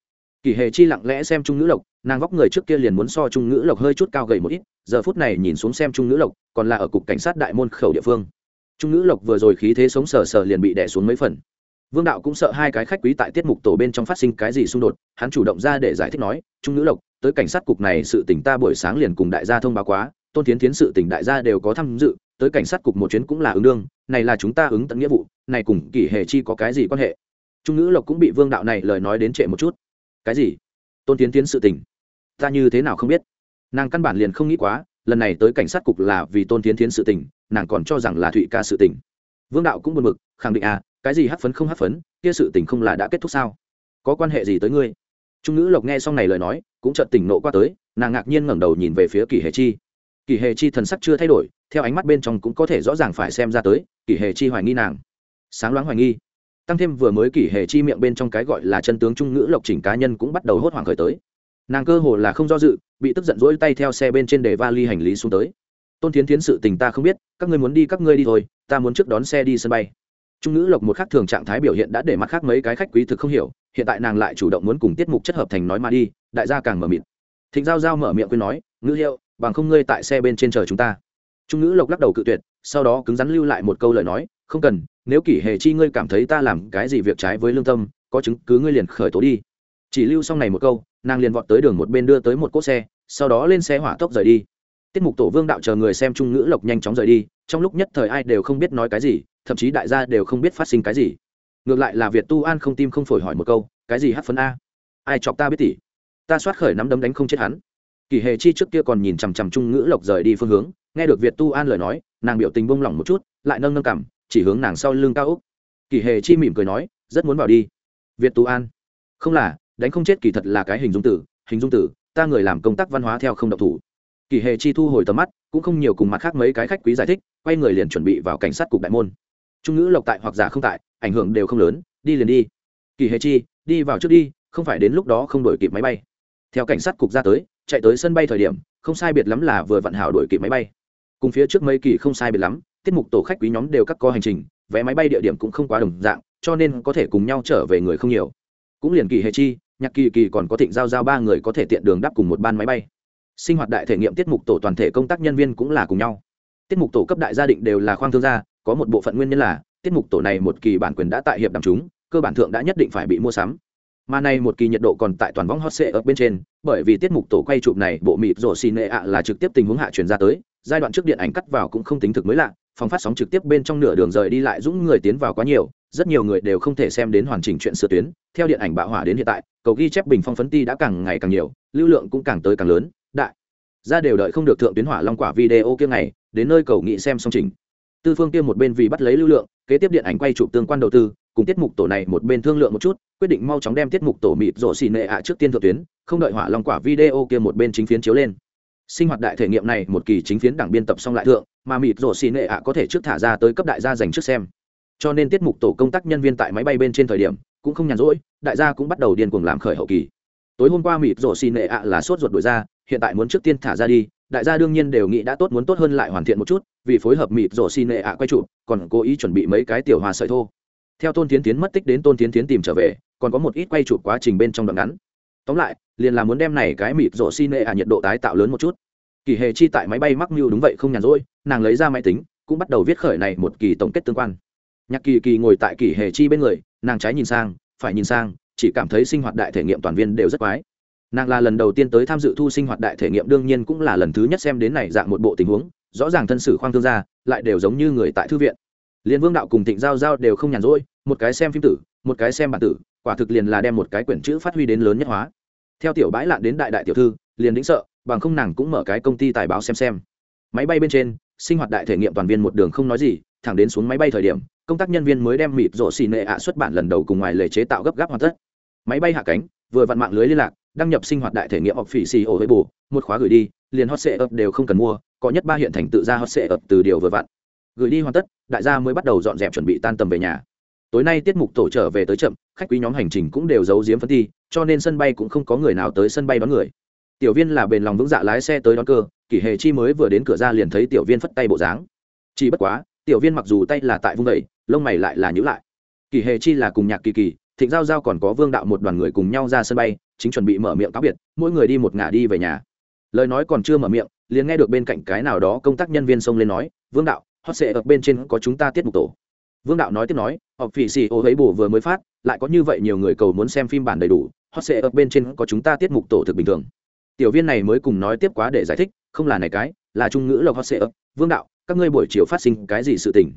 Kỷ hệ chi lặng lẽ xem trung Nữ lộc nàng vóc người trước kia liền muốn so trung ngữ lộc hơi chút cao gầy một ít, giờ phút này nhìn xuống xem trung ngữ lộc, còn là ở cục cảnh sát đại môn khẩu địa phương. Trung ngữ lộc vừa rồi khí thế sống sờ sờ liền bị đẻ xuống mấy phần. Vương đạo cũng sợ hai cái khách quý tại tiết mục tổ bên trong phát sinh cái gì xung đột, hắn chủ động ra để giải thích nói, trung ngữ lộc, tới cảnh sát cục này sự tỉnh ta buổi sáng liền cùng đại gia thông báo quá, tôn tiến tiến sự tỉnh đại gia đều có tham dự, tới cảnh sát cục một chuyến cũng là ứng đương, này là chúng ta ứng tận nghĩa vụ, này cùng kỷ hệ chi có cái gì quan hệ? Trung ngữ lộc cũng bị vương đạo này lời nói đến trệ một chút. Cái gì? Tôn tiến tiến sự tình? Ta như thế nào không biết. Nàng căn bản liền không nghĩ quá, lần này tới cảnh sát cục là vì tôn tiến tiến sự tình, nàng còn cho rằng là thụy ca sự tình. Vương đạo cũng buồn mực khẳng định à cái gì hát phấn không hát phấn, kia sự tình không là đã kết thúc sao? Có quan hệ gì tới ngươi? Trung Nữ lộc nghe xong này lời nói, cũng chợt tỉnh nộ qua tới, nàng ngạc nhiên ngẩng đầu nhìn về phía kỷ hề chi. Kỷ hề chi thần sắc chưa thay đổi, theo ánh mắt bên trong cũng có thể rõ ràng phải xem ra tới, kỷ hề chi hoài nghi nàng. Sáng loáng hoài nghi. Tăng thêm vừa mới kỷ hề chi miệng bên trong cái gọi là chân tướng trung ngữ lộc chỉnh cá nhân cũng bắt đầu hốt hoảng khởi tới nàng cơ hồ là không do dự, bị tức giận dỗi tay theo xe bên trên để vali hành lý xuống tới. Tôn tiến tiến sự tình ta không biết, các ngươi muốn đi, các ngươi đi thôi, ta muốn trước đón xe đi sân bay. Trung ngữ lộc một khác thường trạng thái biểu hiện đã để mặt khác mấy cái khách quý thực không hiểu, hiện tại nàng lại chủ động muốn cùng tiết mục chất hợp thành nói mà đi, đại gia càng mở miệng. Thịnh giao giao mở miệng quên nói, ngữ hiệu, bằng không ngươi tại xe bên trên chờ chúng ta. Trung ngữ lộc lắc đầu cự tuyệt, sau đó cứng rắn lưu lại một câu lời nói, không cần, nếu kỷ hề chi ngươi cảm thấy ta làm cái gì việc trái với lương tâm, có chứng cứ ngươi liền khởi tố đi. Chỉ lưu xong này một câu nàng liền vọt tới đường một bên đưa tới một cỗ xe, sau đó lên xe hỏa tốc rời đi. Tiết mục tổ vương đạo chờ người xem trung ngữ lộc nhanh chóng rời đi, trong lúc nhất thời ai đều không biết nói cái gì, thậm chí đại gia đều không biết phát sinh cái gì. Ngược lại là việt tu an không tim không phổi hỏi một câu, cái gì hát phấn a? Ai chọc ta biết tỉ? Ta soát khởi nắm đấm đánh không chết hắn. Kỳ hề chi trước kia còn nhìn chằm chằm trung ngữ lộc rời đi phương hướng, nghe được việt tu an lời nói, nàng biểu tình bông lỏng một chút, lại nâng nâng cảm chỉ hướng nàng sau lưng cao úc kỳ hề chi mỉm cười nói, rất muốn vào đi. Việt tu an, không là đánh không chết kỳ thật là cái hình dung tử, hình dung tử, ta người làm công tác văn hóa theo không độc thủ. Kỳ hề chi thu hồi tầm mắt, cũng không nhiều cùng mặt khác mấy cái khách quý giải thích, quay người liền chuẩn bị vào cảnh sát cục đại môn. Trung ngữ lộc tại hoặc giả không tại, ảnh hưởng đều không lớn, đi liền đi. Kỳ hề chi, đi vào trước đi, không phải đến lúc đó không đổi kịp máy bay. Theo cảnh sát cục ra tới, chạy tới sân bay thời điểm, không sai biệt lắm là vừa vặn hảo đổi kịp máy bay. Cùng phía trước mấy kỳ không sai biệt lắm, tiết mục tổ khách quý nhóm đều cắt co hành trình, vé máy bay địa điểm cũng không quá đồng dạng, cho nên có thể cùng nhau trở về người không nhiều cũng liền kỳ hệ chi, nhạc kỳ kỳ còn có thịnh giao giao ba người có thể tiện đường đáp cùng một ban máy bay. Sinh hoạt đại thể nghiệm tiết mục tổ toàn thể công tác nhân viên cũng là cùng nhau. Tiết mục tổ cấp đại gia định đều là khoang thương gia, có một bộ phận nguyên nhân là, tiết mục tổ này một kỳ bản quyền đã tại hiệp đàm chúng, cơ bản thượng đã nhất định phải bị mua sắm. Mà này một kỳ nhiệt độ còn tại toàn võng hot sệ ở bên trên, bởi vì tiết mục tổ quay chụp này, bộ mịt rổ xì nệ ạ là trực tiếp tình huống hạ truyền ra tới, giai đoạn trước điện ảnh cắt vào cũng không tính thực mới lạ, phòng phát sóng trực tiếp bên trong nửa đường rời đi lại dũng người tiến vào quá nhiều rất nhiều người đều không thể xem đến hoàn chỉnh chuyện sửa tuyến, theo điện ảnh bạo hỏa đến hiện tại, cầu ghi chép bình phong phấn ti đã càng ngày càng nhiều, lưu lượng cũng càng tới càng lớn, đại ra đều đợi không được thượng tuyến hỏa long quả video kia ngày, đến nơi cầu nghị xem xong trình tư phương kia một bên vì bắt lấy lưu lượng, kế tiếp điện ảnh quay chụp tương quan đầu tư, cùng tiết mục tổ này một bên thương lượng một chút, quyết định mau chóng đem tiết mục tổ mịt rổ xì nệ ạ trước tiên thượng tuyến, không đợi hỏa long quả video kia một bên chính phiến chiếu lên. Sinh hoạt đại thể nghiệm này một kỳ chính phiến đảng biên tập xong lại thượng, mà mịt rổ xì nệ ạ có thể trước thả ra tới cấp đại gia dành trước xem cho nên tiết mục tổ công tác nhân viên tại máy bay bên trên thời điểm cũng không nhàn rỗi, đại gia cũng bắt đầu điên cuồng làm khởi hậu kỳ. Tối hôm qua mịt rổ xì nệ ạ là sốt ruột đổi ra, hiện tại muốn trước tiên thả ra đi, đại gia đương nhiên đều nghĩ đã tốt muốn tốt hơn lại hoàn thiện một chút, vì phối hợp mịt rổ xì nệ ạ quay trụ còn cố ý chuẩn bị mấy cái tiểu hòa sợi thô. Theo tôn tiến tiến mất tích đến tôn tiến tiến tìm trở về, còn có một ít quay trụ quá trình bên trong đoạn ngắn. Tóm lại, liền là muốn đem này cái mịt rổ xì nệ à nhiệt độ tái tạo lớn một chút. Kỳ hề chi tại máy bay mắc mưu đúng vậy không nhàn rỗi, nàng lấy ra máy tính, cũng bắt đầu viết khởi này một kỳ tổng kết tương quan nhạc kỳ kỳ ngồi tại kỳ hề chi bên người, nàng trái nhìn sang, phải nhìn sang, chỉ cảm thấy sinh hoạt đại thể nghiệm toàn viên đều rất quái. Nàng là lần đầu tiên tới tham dự thu sinh hoạt đại thể nghiệm, đương nhiên cũng là lần thứ nhất xem đến này dạng một bộ tình huống, rõ ràng thân sử khoang thương gia, lại đều giống như người tại thư viện. Liên vương đạo cùng thịnh giao giao đều không nhàn rỗi, một cái xem phim tử, một cái xem bản tử, quả thực liền là đem một cái quyển chữ phát huy đến lớn nhất hóa. Theo tiểu bãi lạn đến đại đại tiểu thư, liền đĩnh sợ, bằng không nàng cũng mở cái công ty tài báo xem xem. Máy bay bên trên, sinh hoạt đại thể nghiệm toàn viên một đường không nói gì thẳng đến xuống máy bay thời điểm, công tác nhân viên mới đem mịp rổ xì nệ ạ xuất bản lần đầu cùng ngoài lề chế tạo gấp gáp hoàn tất. Máy bay hạ cánh, vừa vặn mạng lưới liên lạc, đăng nhập sinh hoạt đại thể nghiệm học phỉ xì ổ với bù một khóa gửi đi, liền hot sệ ập đều không cần mua, có nhất ba hiện thành tự ra hot sệ ập từ điều vừa vặn. Gửi đi hoàn tất, đại gia mới bắt đầu dọn dẹp chuẩn bị tan tầm về nhà. Tối nay tiết mục tổ trở về tới chậm, khách quý nhóm hành trình cũng đều giấu giếm phân thi, cho nên sân bay cũng không có người nào tới sân bay đón người. Tiểu viên là bền lòng vững dạ lái xe tới đón cơ, kỷ hề chi mới vừa đến cửa ra liền thấy tiểu viên phất tay bộ dáng. Chỉ bất quá tiểu viên mặc dù tay là tại vung đầy lông mày lại là nhữ lại. Kỳ hề chi là cùng nhạc kỳ kỳ thịnh giao giao còn có vương đạo một đoàn người cùng nhau ra sân bay chính chuẩn bị mở miệng cáo biệt mỗi người đi một ngả đi về nhà. Lời nói còn chưa mở miệng liền nghe được bên cạnh cái nào đó công tác nhân viên xông lên nói vương đạo họ sẽ ở bên trên có chúng ta tiết mục tổ. Vương đạo nói tiếp nói họ phỉ xì ô ấy bù vừa mới phát lại có như vậy nhiều người cầu muốn xem phim bản đầy đủ họ sẽ ở bên trên có chúng ta tiết mục tổ thực bình thường. Tiểu viên này mới cùng nói tiếp quá để giải thích không là này cái là trung ngữ lộc họ sẽ ở, vương đạo các ngươi buổi chiều phát sinh cái gì sự tình?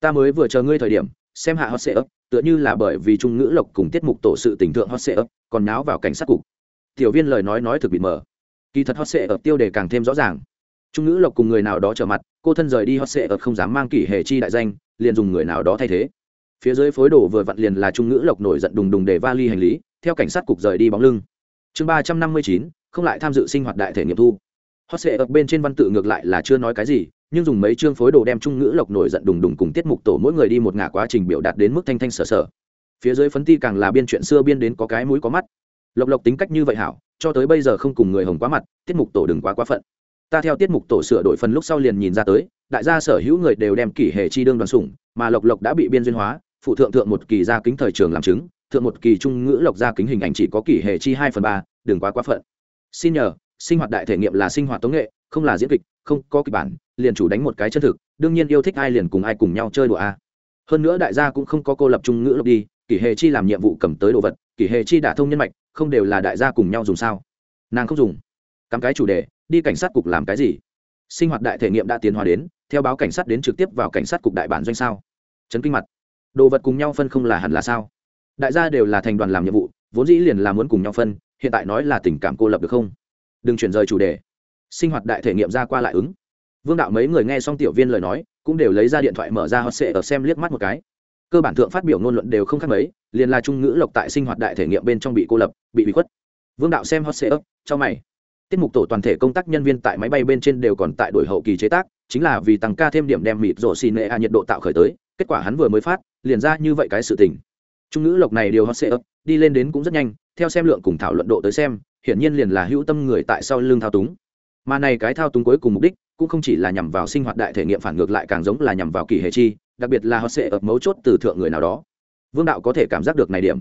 Ta mới vừa chờ ngươi thời điểm, xem hạ hot sệ ấp tựa như là bởi vì trung ngữ lộc cùng tiết mục tổ sự tình thượng hot sệ ấp còn náo vào cảnh sát cục. Tiểu viên lời nói nói thực bị mờ kỳ thật hot sệ ấp tiêu đề càng thêm rõ ràng. Trung ngữ lộc cùng người nào đó trở mặt, cô thân rời đi hot sệ ấp không dám mang kỷ hệ chi đại danh, liền dùng người nào đó thay thế. Phía dưới phối đồ vừa vặn liền là trung ngữ lộc nổi giận đùng đùng để vali hành lý, theo cảnh sát cục rời đi bóng lưng. Chương ba trăm năm mươi chín, không lại tham dự sinh hoạt đại thể nghiệm thu. Hot sệ ấp bên trên văn tự ngược lại là chưa nói cái gì nhưng dùng mấy chương phối đồ đem trung ngữ lộc nổi giận đùng đùng cùng tiết mục tổ mỗi người đi một ngả quá trình biểu đạt đến mức thanh thanh sở sở. Phía dưới phấn ti càng là biên chuyện xưa biên đến có cái mũi có mắt. Lộc lộc tính cách như vậy hảo, cho tới bây giờ không cùng người hồng quá mặt, tiết mục tổ đừng quá quá phận. Ta theo tiết mục tổ sửa đổi phần lúc sau liền nhìn ra tới, đại gia sở hữu người đều đem kỷ hệ chi đương đoàn sủng, mà lộc lộc đã bị biên duyên hóa, phụ thượng thượng một kỳ gia kính thời trường làm chứng, thượng một kỳ trung ngữ lộc gia kính hình ảnh chỉ có kỷ hệ chi hai phần ba, đừng quá quá phận. Xin nhờ, sinh hoạt đại thể nghiệm là sinh hoạt tống nghệ, không là diễn kịch, không có kịch bản liền chủ đánh một cái chân thực, đương nhiên yêu thích ai liền cùng ai cùng nhau chơi đùa a. Hơn nữa đại gia cũng không có cô lập trung ngữ lộc đi, kỷ hệ chi làm nhiệm vụ cầm tới đồ vật, kỷ hệ chi đả thông nhân mạch, không đều là đại gia cùng nhau dùng sao? Nàng không dùng. Cắm cái chủ đề, đi cảnh sát cục làm cái gì? Sinh hoạt đại thể nghiệm đã tiến hóa đến, theo báo cảnh sát đến trực tiếp vào cảnh sát cục đại bản doanh sao? Chấn kinh mặt. Đồ vật cùng nhau phân không là hẳn là sao? Đại gia đều là thành đoàn làm nhiệm vụ, vốn dĩ liền là muốn cùng nhau phân, hiện tại nói là tình cảm cô lập được không? Đừng chuyển rời chủ đề. Sinh hoạt đại thể nghiệm ra qua lại ứng vương đạo mấy người nghe xong tiểu viên lời nói, cũng đều lấy ra điện thoại mở ra họ sẽ ở xem liếc mắt một cái. Cơ bản thượng phát biểu ngôn luận đều không khác mấy, liền là trung ngữ lộc tại sinh hoạt đại thể nghiệm bên trong bị cô lập, bị bị khuất. Vương đạo xem hot sệ ấp, cho mày. Tiết mục tổ toàn thể công tác nhân viên tại máy bay bên trên đều còn tại đổi hậu kỳ chế tác, chính là vì tăng ca thêm điểm đem mịt rổ xì nệ a nhiệt độ tạo khởi tới, kết quả hắn vừa mới phát, liền ra như vậy cái sự tình. Trung ngữ lộc này điều hot sệ ấp, đi lên đến cũng rất nhanh, theo xem lượng cùng thảo luận độ tới xem, hiển nhiên liền là hữu tâm người tại sau lưng thao túng mà này cái thao túng cuối cùng mục đích cũng không chỉ là nhằm vào sinh hoạt đại thể nghiệm phản ngược lại càng giống là nhằm vào kỳ hệ chi, đặc biệt là họ sẽ ập mấu chốt từ thượng người nào đó. Vương đạo có thể cảm giác được này điểm.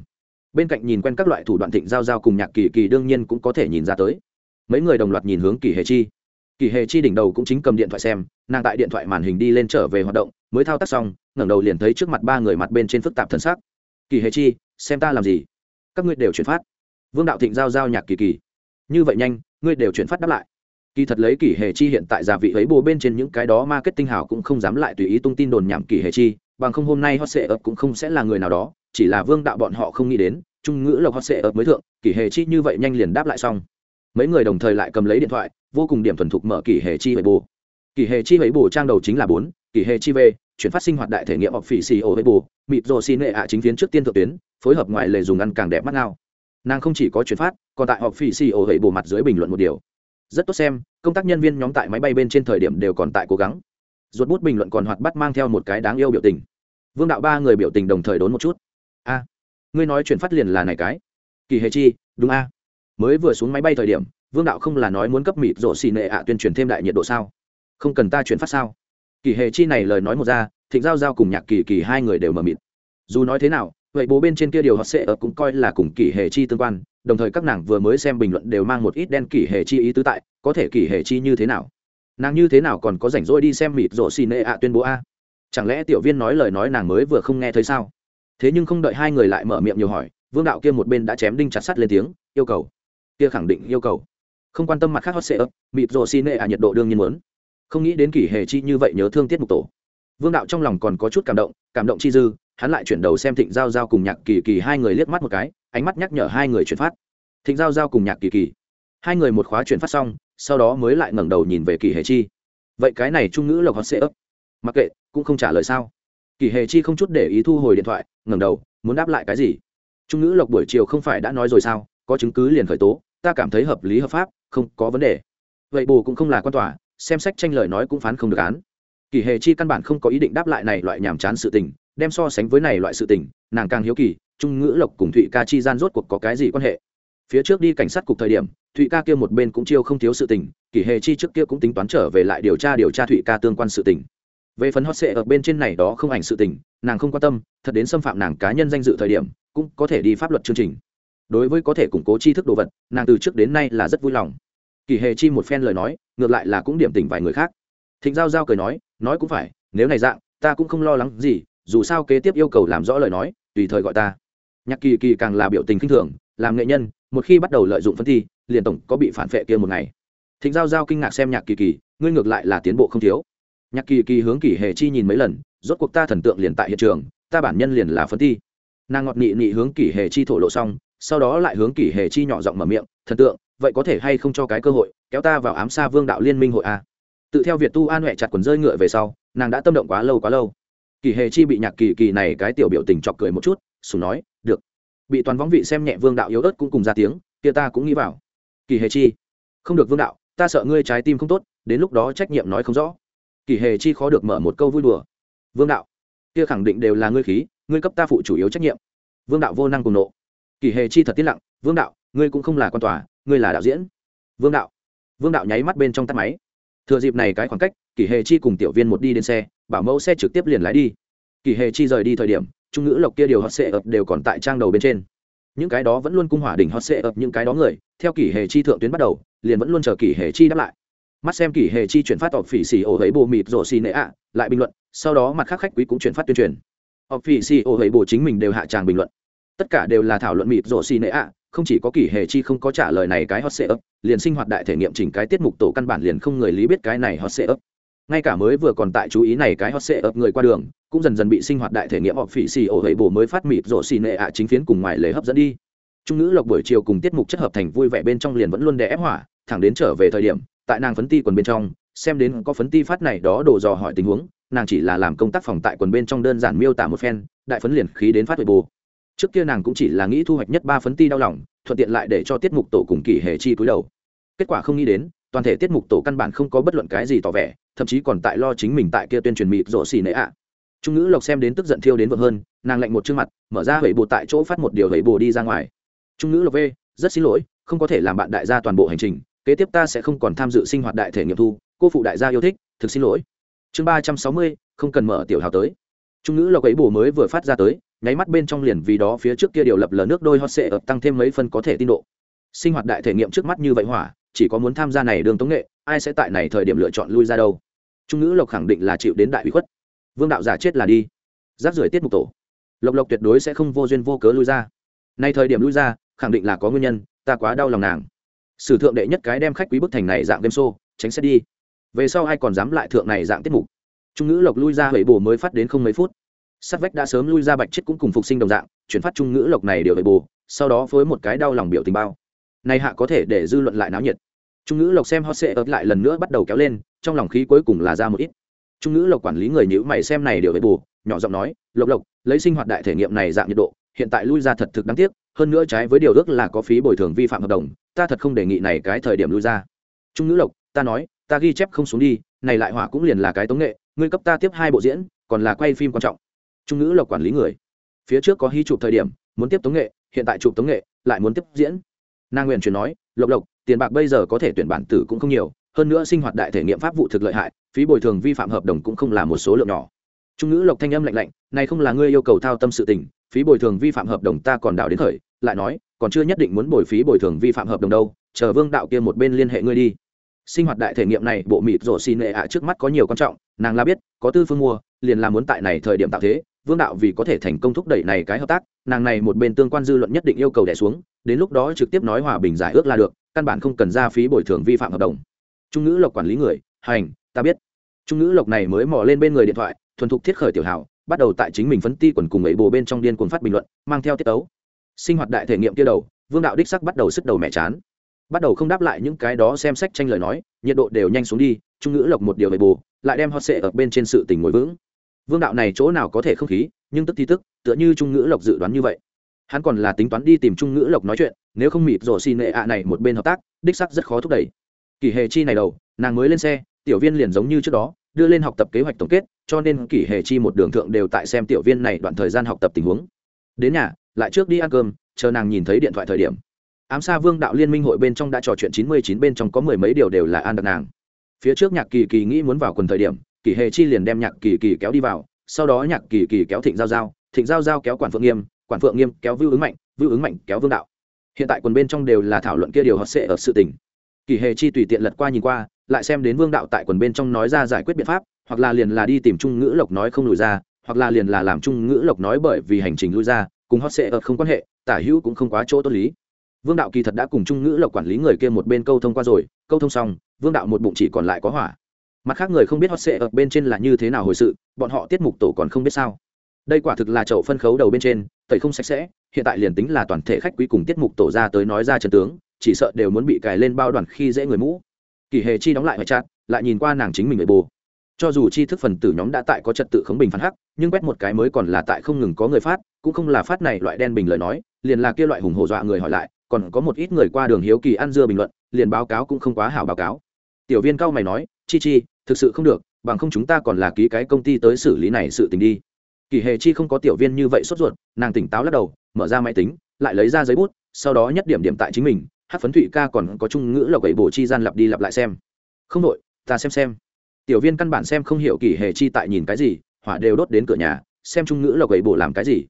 Bên cạnh nhìn quen các loại thủ đoạn thịnh giao giao cùng nhạc kỳ kỳ đương nhiên cũng có thể nhìn ra tới. Mấy người đồng loạt nhìn hướng kỳ hệ chi. Kỳ hệ chi đỉnh đầu cũng chính cầm điện thoại xem, nàng tại điện thoại màn hình đi lên trở về hoạt động, mới thao tác xong, ngẩng đầu liền thấy trước mặt ba người mặt bên trên phức tạp thân xác kỳ hệ chi, xem ta làm gì? Các ngươi đều chuyển phát. Vương đạo thịnh giao giao nhạc kỳ kỳ. Như vậy nhanh, ngươi đều chuyển phát đáp lại kỳ thật lấy kỷ hệ chi hiện tại gia vị ấy bồ bên trên những cái đó marketing hảo cũng không dám lại tùy ý tung tin đồn nhảm kỷ hệ chi, bằng không hôm nay hot sệ ập cũng không sẽ là người nào đó, chỉ là vương đạo bọn họ không nghĩ đến, trung ngữ lộc hot sệ ập mới thượng kỷ hệ chi như vậy nhanh liền đáp lại xong. Mấy người đồng thời lại cầm lấy điện thoại, vô cùng điểm thuần thục mở kỷ hệ chi ấy bồ kỷ hệ chi ấy bồ trang đầu chính là bốn kỷ hệ chi v, chuyển phát sinh hoạt đại thể nghiệm học phỉ xì ô ấy bồ mịt rồ xin hệ ạ chính phiến trước tiên thượng tuyến, phối hợp ngoại lệ dùng ăn càng đẹp mắt nào nàng không chỉ có chuyển phát, còn tại học phỉ xì ô ấy bồ mặt dưới bình luận một điều rất tốt xem, công tác nhân viên nhóm tại máy bay bên trên thời điểm đều còn tại cố gắng. Ruột bút bình luận còn hoạt bắt mang theo một cái đáng yêu biểu tình. Vương đạo ba người biểu tình đồng thời đốn một chút. A, ngươi nói chuyện phát liền là này cái. Kỳ hề chi, đúng a. Mới vừa xuống máy bay thời điểm, vương đạo không là nói muốn cấp mịt rổ xì nệ ạ tuyên truyền thêm đại nhiệt độ sao? Không cần ta chuyển phát sao? Kỳ hề chi này lời nói một ra, thịnh giao giao cùng nhạc kỳ kỳ hai người đều mờ mịt. Dù nói thế nào, vậy bố bên trên kia điều họ sẽ ở cũng coi là cùng kỳ hề chi tương quan đồng thời các nàng vừa mới xem bình luận đều mang một ít đen kỷ hệ chi ý tứ tại, có thể kỷ hệ chi như thế nào? Nàng như thế nào còn có rảnh rỗi đi xem mịt rổ xì nệ ạ tuyên bố a? Chẳng lẽ tiểu viên nói lời nói nàng mới vừa không nghe thấy sao? Thế nhưng không đợi hai người lại mở miệng nhiều hỏi, vương đạo kia một bên đã chém đinh chặt sắt lên tiếng, yêu cầu. Kia khẳng định yêu cầu. Không quan tâm mặt khác hot sệ ấp, mịt rổ xì nệ ạ nhiệt độ đương nhiên muốn. Không nghĩ đến kỷ hệ chi như vậy nhớ thương tiết mục tổ. Vương đạo trong lòng còn có chút cảm động cảm động chi dư, hắn lại chuyển đầu xem thịnh giao giao cùng nhạc kỳ kỳ hai người liếc mắt một cái, ánh mắt nhắc nhở hai người chuyển phát thịnh giao giao cùng nhạc kỳ kỳ. Hai người một khóa chuyển phát xong, sau đó mới lại ngẩng đầu nhìn về kỳ hề chi. Vậy cái này trung ngữ lộc hot sẽ ấp. Mặc kệ, cũng không trả lời sao. Kỳ hề chi không chút để ý thu hồi điện thoại, ngẩng đầu, muốn đáp lại cái gì? Trung ngữ lộc buổi chiều không phải đã nói rồi sao? Có chứng cứ liền khởi tố, ta cảm thấy hợp lý hợp pháp, không có vấn đề. Vậy bù cũng không là quan tòa, xem sách tranh lời nói cũng phán không được án. Kỳ hề chi căn bản không có ý định đáp lại này loại nhàm chán sự tình, đem so sánh với này loại sự tình, nàng càng hiếu kỳ, trung ngữ lộc cùng thụy ca chi gian rốt cuộc có cái gì quan hệ? Phía trước đi cảnh sát cục thời điểm, thụy ca kia một bên cũng chiêu không thiếu sự tình, kỷ hề chi trước kia cũng tính toán trở về lại điều tra điều tra thụy ca tương quan sự tình. Về phần hot sệ ở bên trên này đó không ảnh sự tình, nàng không quan tâm, thật đến xâm phạm nàng cá nhân danh dự thời điểm, cũng có thể đi pháp luật chương trình. Đối với có thể củng cố tri thức đồ vật, nàng từ trước đến nay là rất vui lòng. Kỷ hề chi một phen lời nói, ngược lại là cũng điểm tỉnh vài người khác. Thịnh giao giao cười nói nói cũng phải, nếu này dạng, ta cũng không lo lắng gì, dù sao kế tiếp yêu cầu làm rõ lời nói, tùy thời gọi ta. Nhạc kỳ kỳ càng là biểu tình khinh thường, làm nghệ nhân một khi bắt đầu lợi dụng phân thi, liền tổng có bị phản vệ kia một ngày. Thịnh giao giao kinh ngạc xem nhạc kỳ kỳ, ngươi ngược lại là tiến bộ không thiếu. Nhạc kỳ kỳ hướng kỳ hề chi nhìn mấy lần, rốt cuộc ta thần tượng liền tại hiện trường, ta bản nhân liền là phân thi. Nàng ngọt nị nị hướng kỳ hề chi thổ lộ xong, sau đó lại hướng kỳ hề chi nhỏ giọng mở miệng, thần tượng, vậy có thể hay không cho cái cơ hội, kéo ta vào ám xa vương đạo liên minh hội a? Tự theo việt tu an huệ chặt quần rơi ngựa về sau, nàng đã tâm động quá lâu quá lâu. Kỳ hề chi bị nhạc kỳ kỳ này cái tiểu biểu tình chọc cười một chút, sùng nói, được bị toàn võng vị xem nhẹ vương đạo yếu ớt cũng cùng ra tiếng, kia ta cũng nghĩ vào. Kỳ hề chi, không được vương đạo, ta sợ ngươi trái tim không tốt, đến lúc đó trách nhiệm nói không rõ. Kỳ hề chi khó được mở một câu vui đùa. Vương đạo, kia khẳng định đều là ngươi khí, ngươi cấp ta phụ chủ yếu trách nhiệm. Vương đạo vô năng cùng nộ. Kỳ hề chi thật tiết lặng, vương đạo, ngươi cũng không là quan tòa, ngươi là đạo diễn. Vương đạo vương đạo nháy mắt bên trong tắt máy. Thừa dịp này cái khoảng cách, kỳ hề chi cùng tiểu viên một đi đến xe, bảo mẫu xe trực tiếp liền lái đi. Kỳ hề chi rời đi thời điểm trung ngữ lộc kia điều hot sệ ập đều còn tại trang đầu bên trên. Những cái đó vẫn luôn cung hỏa đỉnh hot sệ ập những cái đó người, theo kỷ hề chi thượng tuyến bắt đầu, liền vẫn luôn chờ kỷ hề chi đáp lại. Mắt xem kỷ hề chi chuyển phát họp phỉ xì ổ ấy bồ mịt rổ xì nệ ạ, lại bình luận, sau đó mặt khác khách quý cũng chuyển phát tuyên truyền. Họp phỉ xì ổ ấy bồ chính mình đều hạ tràng bình luận. Tất cả đều là thảo luận mịt rổ xì nệ ạ, không chỉ có kỷ hề chi không có trả lời này cái hot sệ ấp liền sinh hoạt đại thể nghiệm chỉnh cái tiết mục tổ căn bản liền không người lý biết cái này hot sệ ấp ngay cả mới vừa còn tại chú ý này cái hot sệ ập người qua đường, cũng dần dần bị sinh hoạt đại thể nghiệm họp phỉ xì ổ hệ bổ mới phát mịt rổ xì nệ ạ chính phiến cùng ngoài lề hấp dẫn đi. Trung nữ lộc buổi chiều cùng tiết mục chất hợp thành vui vẻ bên trong liền vẫn luôn đè ép hỏa, thẳng đến trở về thời điểm, tại nàng phấn ti quần bên trong, xem đến có phấn ti phát này đó đổ dò hỏi tình huống, nàng chỉ là làm công tác phòng tại quần bên trong đơn giản miêu tả một phen, đại phấn liền khí đến phát huệ bồ. Trước kia nàng cũng chỉ là nghĩ thu hoạch nhất ba phấn ti đau lòng, thuận tiện lại để cho tiết mục tổ cùng kỳ hệ chi cúi đầu. Kết quả không nghĩ đến toàn thể tiết mục tổ căn bản không có bất luận cái gì tỏ vẻ, thậm chí còn tại lo chính mình tại kia tuyên truyền mịt rổ xì nệ ạ. Trung ngữ lộc xem đến tức giận thiêu đến vợ hơn, nàng lạnh một chương mặt, mở ra hẩy bồ tại chỗ phát một điều hẩy bồ đi ra ngoài. Trung ngữ lộc v, rất xin lỗi, không có thể làm bạn đại gia toàn bộ hành trình, kế tiếp ta sẽ không còn tham dự sinh hoạt đại thể nghiệm thu, cô phụ đại gia yêu thích, thực xin lỗi. Chương ba trăm sáu mươi, không cần mở tiểu hào tới. Trung ngữ lộc ấy bồ mới vừa phát ra tới, nháy mắt bên trong liền vì đó phía trước kia điều lập lờ nước đôi hot sệ ập tăng thêm mấy phân có thể tin độ. Sinh hoạt đại thể nghiệm trước mắt như vậy hỏa chỉ có muốn tham gia này đường tống nghệ, ai sẽ tại này thời điểm lựa chọn lui ra đâu? Trung ngữ lộc khẳng định là chịu đến đại bị khuất. Vương đạo giả chết là đi. Giáp rưỡi tiết mục tổ. Lộc lộc tuyệt đối sẽ không vô duyên vô cớ lui ra. Nay thời điểm lui ra, khẳng định là có nguyên nhân, ta quá đau lòng nàng. Sử thượng đệ nhất cái đem khách quý bức thành này dạng game show, tránh sẽ đi. Về sau ai còn dám lại thượng này dạng tiết mục? Trung ngữ lộc lui ra hủy bồ mới phát đến không mấy phút. Sát vách đã sớm lui ra bạch chết cũng cùng phục sinh đồng dạng, chuyển phát trung ngữ lộc này đều hủy bồ sau đó với một cái đau lòng biểu tình bao này hạ có thể để dư luận lại náo nhiệt. Trung ngữ lộc xem hot sệ ớt lại lần nữa bắt đầu kéo lên, trong lòng khí cuối cùng là ra một ít. Trung ngữ lộc quản lý người nhữ mày xem này đều về bù, nhỏ giọng nói, lộc lộc, lấy sinh hoạt đại thể nghiệm này dạng nhiệt độ, hiện tại lui ra thật thực đáng tiếc, hơn nữa trái với điều ước là có phí bồi thường vi phạm hợp đồng, ta thật không đề nghị này cái thời điểm lui ra. Trung ngữ lộc, ta nói, ta ghi chép không xuống đi, này lại hỏa cũng liền là cái tống nghệ, ngươi cấp ta tiếp hai bộ diễn, còn là quay phim quan trọng. Trung ngữ lộc quản lý người, phía trước có hy chụp thời điểm, muốn tiếp tống nghệ, hiện tại chụp tống nghệ, lại muốn tiếp diễn nàng nguyện chuyển nói, lộc lộc, tiền bạc bây giờ có thể tuyển bản tử cũng không nhiều, hơn nữa sinh hoạt đại thể nghiệm pháp vụ thực lợi hại, phí bồi thường vi phạm hợp đồng cũng không là một số lượng nhỏ. Trung ngữ lộc thanh âm lạnh lạnh, này không là ngươi yêu cầu thao tâm sự tình, phí bồi thường vi phạm hợp đồng ta còn đảo đến khởi, lại nói, còn chưa nhất định muốn bồi phí bồi thường vi phạm hợp đồng đâu, chờ vương đạo kia một bên liên hệ ngươi đi. Sinh hoạt đại thể nghiệm này, bộ mịt rổ xin nệ ạ trước mắt có nhiều quan trọng, nàng là biết, có tư phương mua, liền là muốn tại này thời điểm tạo thế, vương đạo vì có thể thành công thúc đẩy này cái hợp tác, nàng này một bên tương quan dư luận nhất định yêu cầu đẻ xuống đến lúc đó trực tiếp nói hòa bình giải ước là được, căn bản không cần ra phí bồi thường vi phạm hợp đồng. Trung ngữ lộc quản lý người, hành, ta biết. Trung ngữ lộc này mới mò lên bên người điện thoại, thuần thục thiết khởi tiểu hảo bắt đầu tại chính mình phấn ti quần cùng ấy bồ bên trong điên cuồng phát bình luận, mang theo tiết tấu. Sinh hoạt đại thể nghiệm kia đầu, vương đạo đích sắc bắt đầu sức đầu mẹ chán. Bắt đầu không đáp lại những cái đó xem sách tranh lời nói, nhiệt độ đều nhanh xuống đi, trung ngữ lộc một điều về bồ, lại đem hot sệ ở bên trên sự tình ngồi vững. Vương đạo này chỗ nào có thể không khí, nhưng tức thì tức, tựa như trung ngữ lộc dự đoán như vậy hắn còn là tính toán đi tìm trung ngữ lộc nói chuyện, nếu không mịt rổ xì nệ ạ này một bên hợp tác, đích sắc rất khó thúc đẩy. Kỷ hệ chi này đầu, nàng mới lên xe, tiểu viên liền giống như trước đó, đưa lên học tập kế hoạch tổng kết, cho nên kỷ hệ chi một đường thượng đều tại xem tiểu viên này đoạn thời gian học tập tình huống. Đến nhà, lại trước đi ăn cơm, chờ nàng nhìn thấy điện thoại thời điểm. Ám xa vương đạo liên minh hội bên trong đã trò chuyện chín mươi chín, bên trong có mười mấy điều đều là an đặt nàng. Phía trước nhạc kỳ kỳ nghĩ muốn vào quần thời điểm, kỷ hệ chi liền đem nhạc kỳ kỳ kéo đi vào, sau đó nhạc kỳ kỳ kéo thịnh giao giao, thịnh giao giao kéo quản phượng nghiêm quản phượng nghiêm kéo vưu ứng mạnh, vưu ứng mạnh kéo vương đạo. Hiện tại quần bên trong đều là thảo luận kia điều họ sẽ ở sự tình. Kỳ hề chi tùy tiện lật qua nhìn qua, lại xem đến vương đạo tại quần bên trong nói ra giải quyết biện pháp, hoặc là liền là đi tìm trung ngữ lộc nói không lùi ra, hoặc là liền là làm trung ngữ lộc nói bởi vì hành trình lui ra, cùng hot sẽ ở không quan hệ, tả hữu cũng không quá chỗ tốt lý. Vương đạo kỳ thật đã cùng trung ngữ lộc quản lý người kia một bên câu thông qua rồi, câu thông xong, vương đạo một bụng chỉ còn lại có hỏa. Mặt khác người không biết hot sẽ ở bên trên là như thế nào hồi sự, bọn họ tiết mục tổ còn không biết sao đây quả thực là chậu phân khấu đầu bên trên, tẩy không sạch sẽ, hiện tại liền tính là toàn thể khách quý cùng tiết mục tổ ra tới nói ra trần tướng, chỉ sợ đều muốn bị cài lên bao đoàn khi dễ người mũ. Kỳ hề chi đóng lại hoại chặt lại nhìn qua nàng chính mình người bồ. Cho dù chi thức phần tử nhóm đã tại có trật tự khống bình phản hắc, nhưng quét một cái mới còn là tại không ngừng có người phát, cũng không là phát này loại đen bình lời nói, liền là kia loại hùng hổ dọa người hỏi lại, còn có một ít người qua đường hiếu kỳ ăn dưa bình luận, liền báo cáo cũng không quá hảo báo cáo. Tiểu viên cao mày nói, chi chi, thực sự không được, bằng không chúng ta còn là ký cái công ty tới xử lý này sự tình đi kỳ hề chi không có tiểu viên như vậy sốt ruột, nàng tỉnh táo lắc đầu, mở ra máy tính, lại lấy ra giấy bút, sau đó nhất điểm điểm tại chính mình, hát phấn thụy ca còn có trung ngữ lộc gậy bổ chi gian lặp đi lặp lại xem. Không đội ta xem xem. Tiểu viên căn bản xem không hiểu kỳ hề chi tại nhìn cái gì, hỏa đều đốt đến cửa nhà, xem trung ngữ lộc gậy bổ làm cái gì.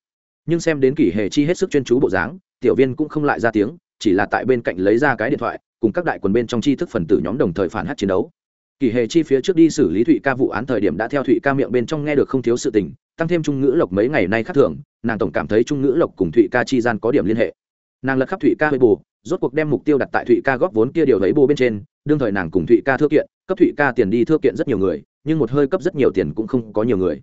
Nhưng xem đến kỳ hề chi hết sức chuyên chú bộ dáng, tiểu viên cũng không lại ra tiếng, chỉ là tại bên cạnh lấy ra cái điện thoại, cùng các đại quần bên trong tri thức phần tử nhóm đồng thời phản hát chiến đấu kỳ hề chi phía trước đi xử lý thụy ca vụ án thời điểm đã theo thụy ca miệng bên trong nghe được không thiếu sự tình, tăng thêm trung ngữ lộc mấy ngày nay khác thường, nàng tổng cảm thấy trung ngữ lộc cùng thụy ca chi gian có điểm liên hệ. Nàng lật khắp thụy ca hơi bù, rốt cuộc đem mục tiêu đặt tại thụy ca góp vốn kia điều lấy bù bên trên, đương thời nàng cùng thụy ca thưa kiện, cấp thụy ca tiền đi thưa kiện rất nhiều người, nhưng một hơi cấp rất nhiều tiền cũng không có nhiều người.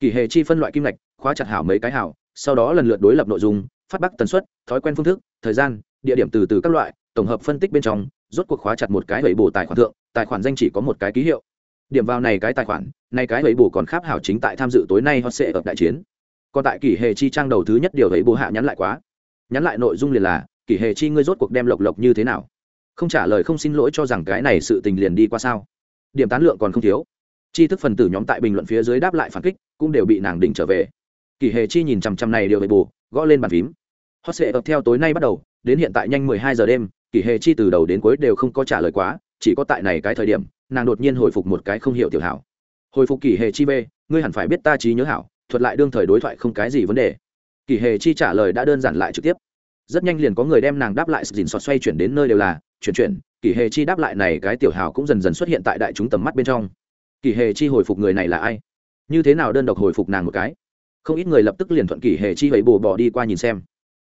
Kỳ hề chi phân loại kim ngạch, khóa chặt hảo mấy cái hảo, sau đó lần lượt đối lập nội dung, phát bắc tần suất, thói quen phương thức, thời gian, địa điểm từ từ các loại, tổng hợp phân tích bên trong rốt cuộc khóa chặt một cái lẩy bổ tài khoản thượng, tài khoản danh chỉ có một cái ký hiệu. Điểm vào này cái tài khoản, này cái lẩy bổ còn kháp hảo chính tại tham dự tối nay hot sẽ ở đại chiến. Còn tại kỷ hệ chi trang đầu thứ nhất điều lẩy bổ hạ nhắn lại quá. Nhắn lại nội dung liền là, kỷ hệ chi, ngươi rốt cuộc đem lộc lộc như thế nào? Không trả lời không xin lỗi cho rằng cái này sự tình liền đi qua sao. Điểm tán lượng còn không thiếu. Chi thức phần tử nhóm tại bình luận phía dưới đáp lại phản kích, cũng đều bị nàng đỉnh trở về. Kỷ hệ chi nhìn chằm chằm này điều về bổ gõ lên bàn phím. Hot sệ ập theo tối nay bắt đầu, đến hiện tại nhanh mười hai giờ đêm kỷ hệ chi từ đầu đến cuối đều không có trả lời quá, chỉ có tại này cái thời điểm, nàng đột nhiên hồi phục một cái không hiểu tiểu hảo. Hồi phục kỷ hệ chi b ngươi hẳn phải biết ta trí nhớ hảo, thuật lại đương thời đối thoại không cái gì vấn đề. Kỷ hệ chi trả lời đã đơn giản lại trực tiếp. Rất nhanh liền có người đem nàng đáp lại dình sọt xoay chuyển đến nơi đều là, chuyển chuyển kỷ hệ chi đáp lại này cái tiểu hào cũng dần dần xuất hiện tại đại chúng tầm mắt bên trong. Kỷ hệ chi hồi phục người này là ai? Như thế nào đơn độc hồi phục nàng một cái? Không ít người lập tức liền thuận kỷ hệ chi vậy bồ bỏ đi qua nhìn xem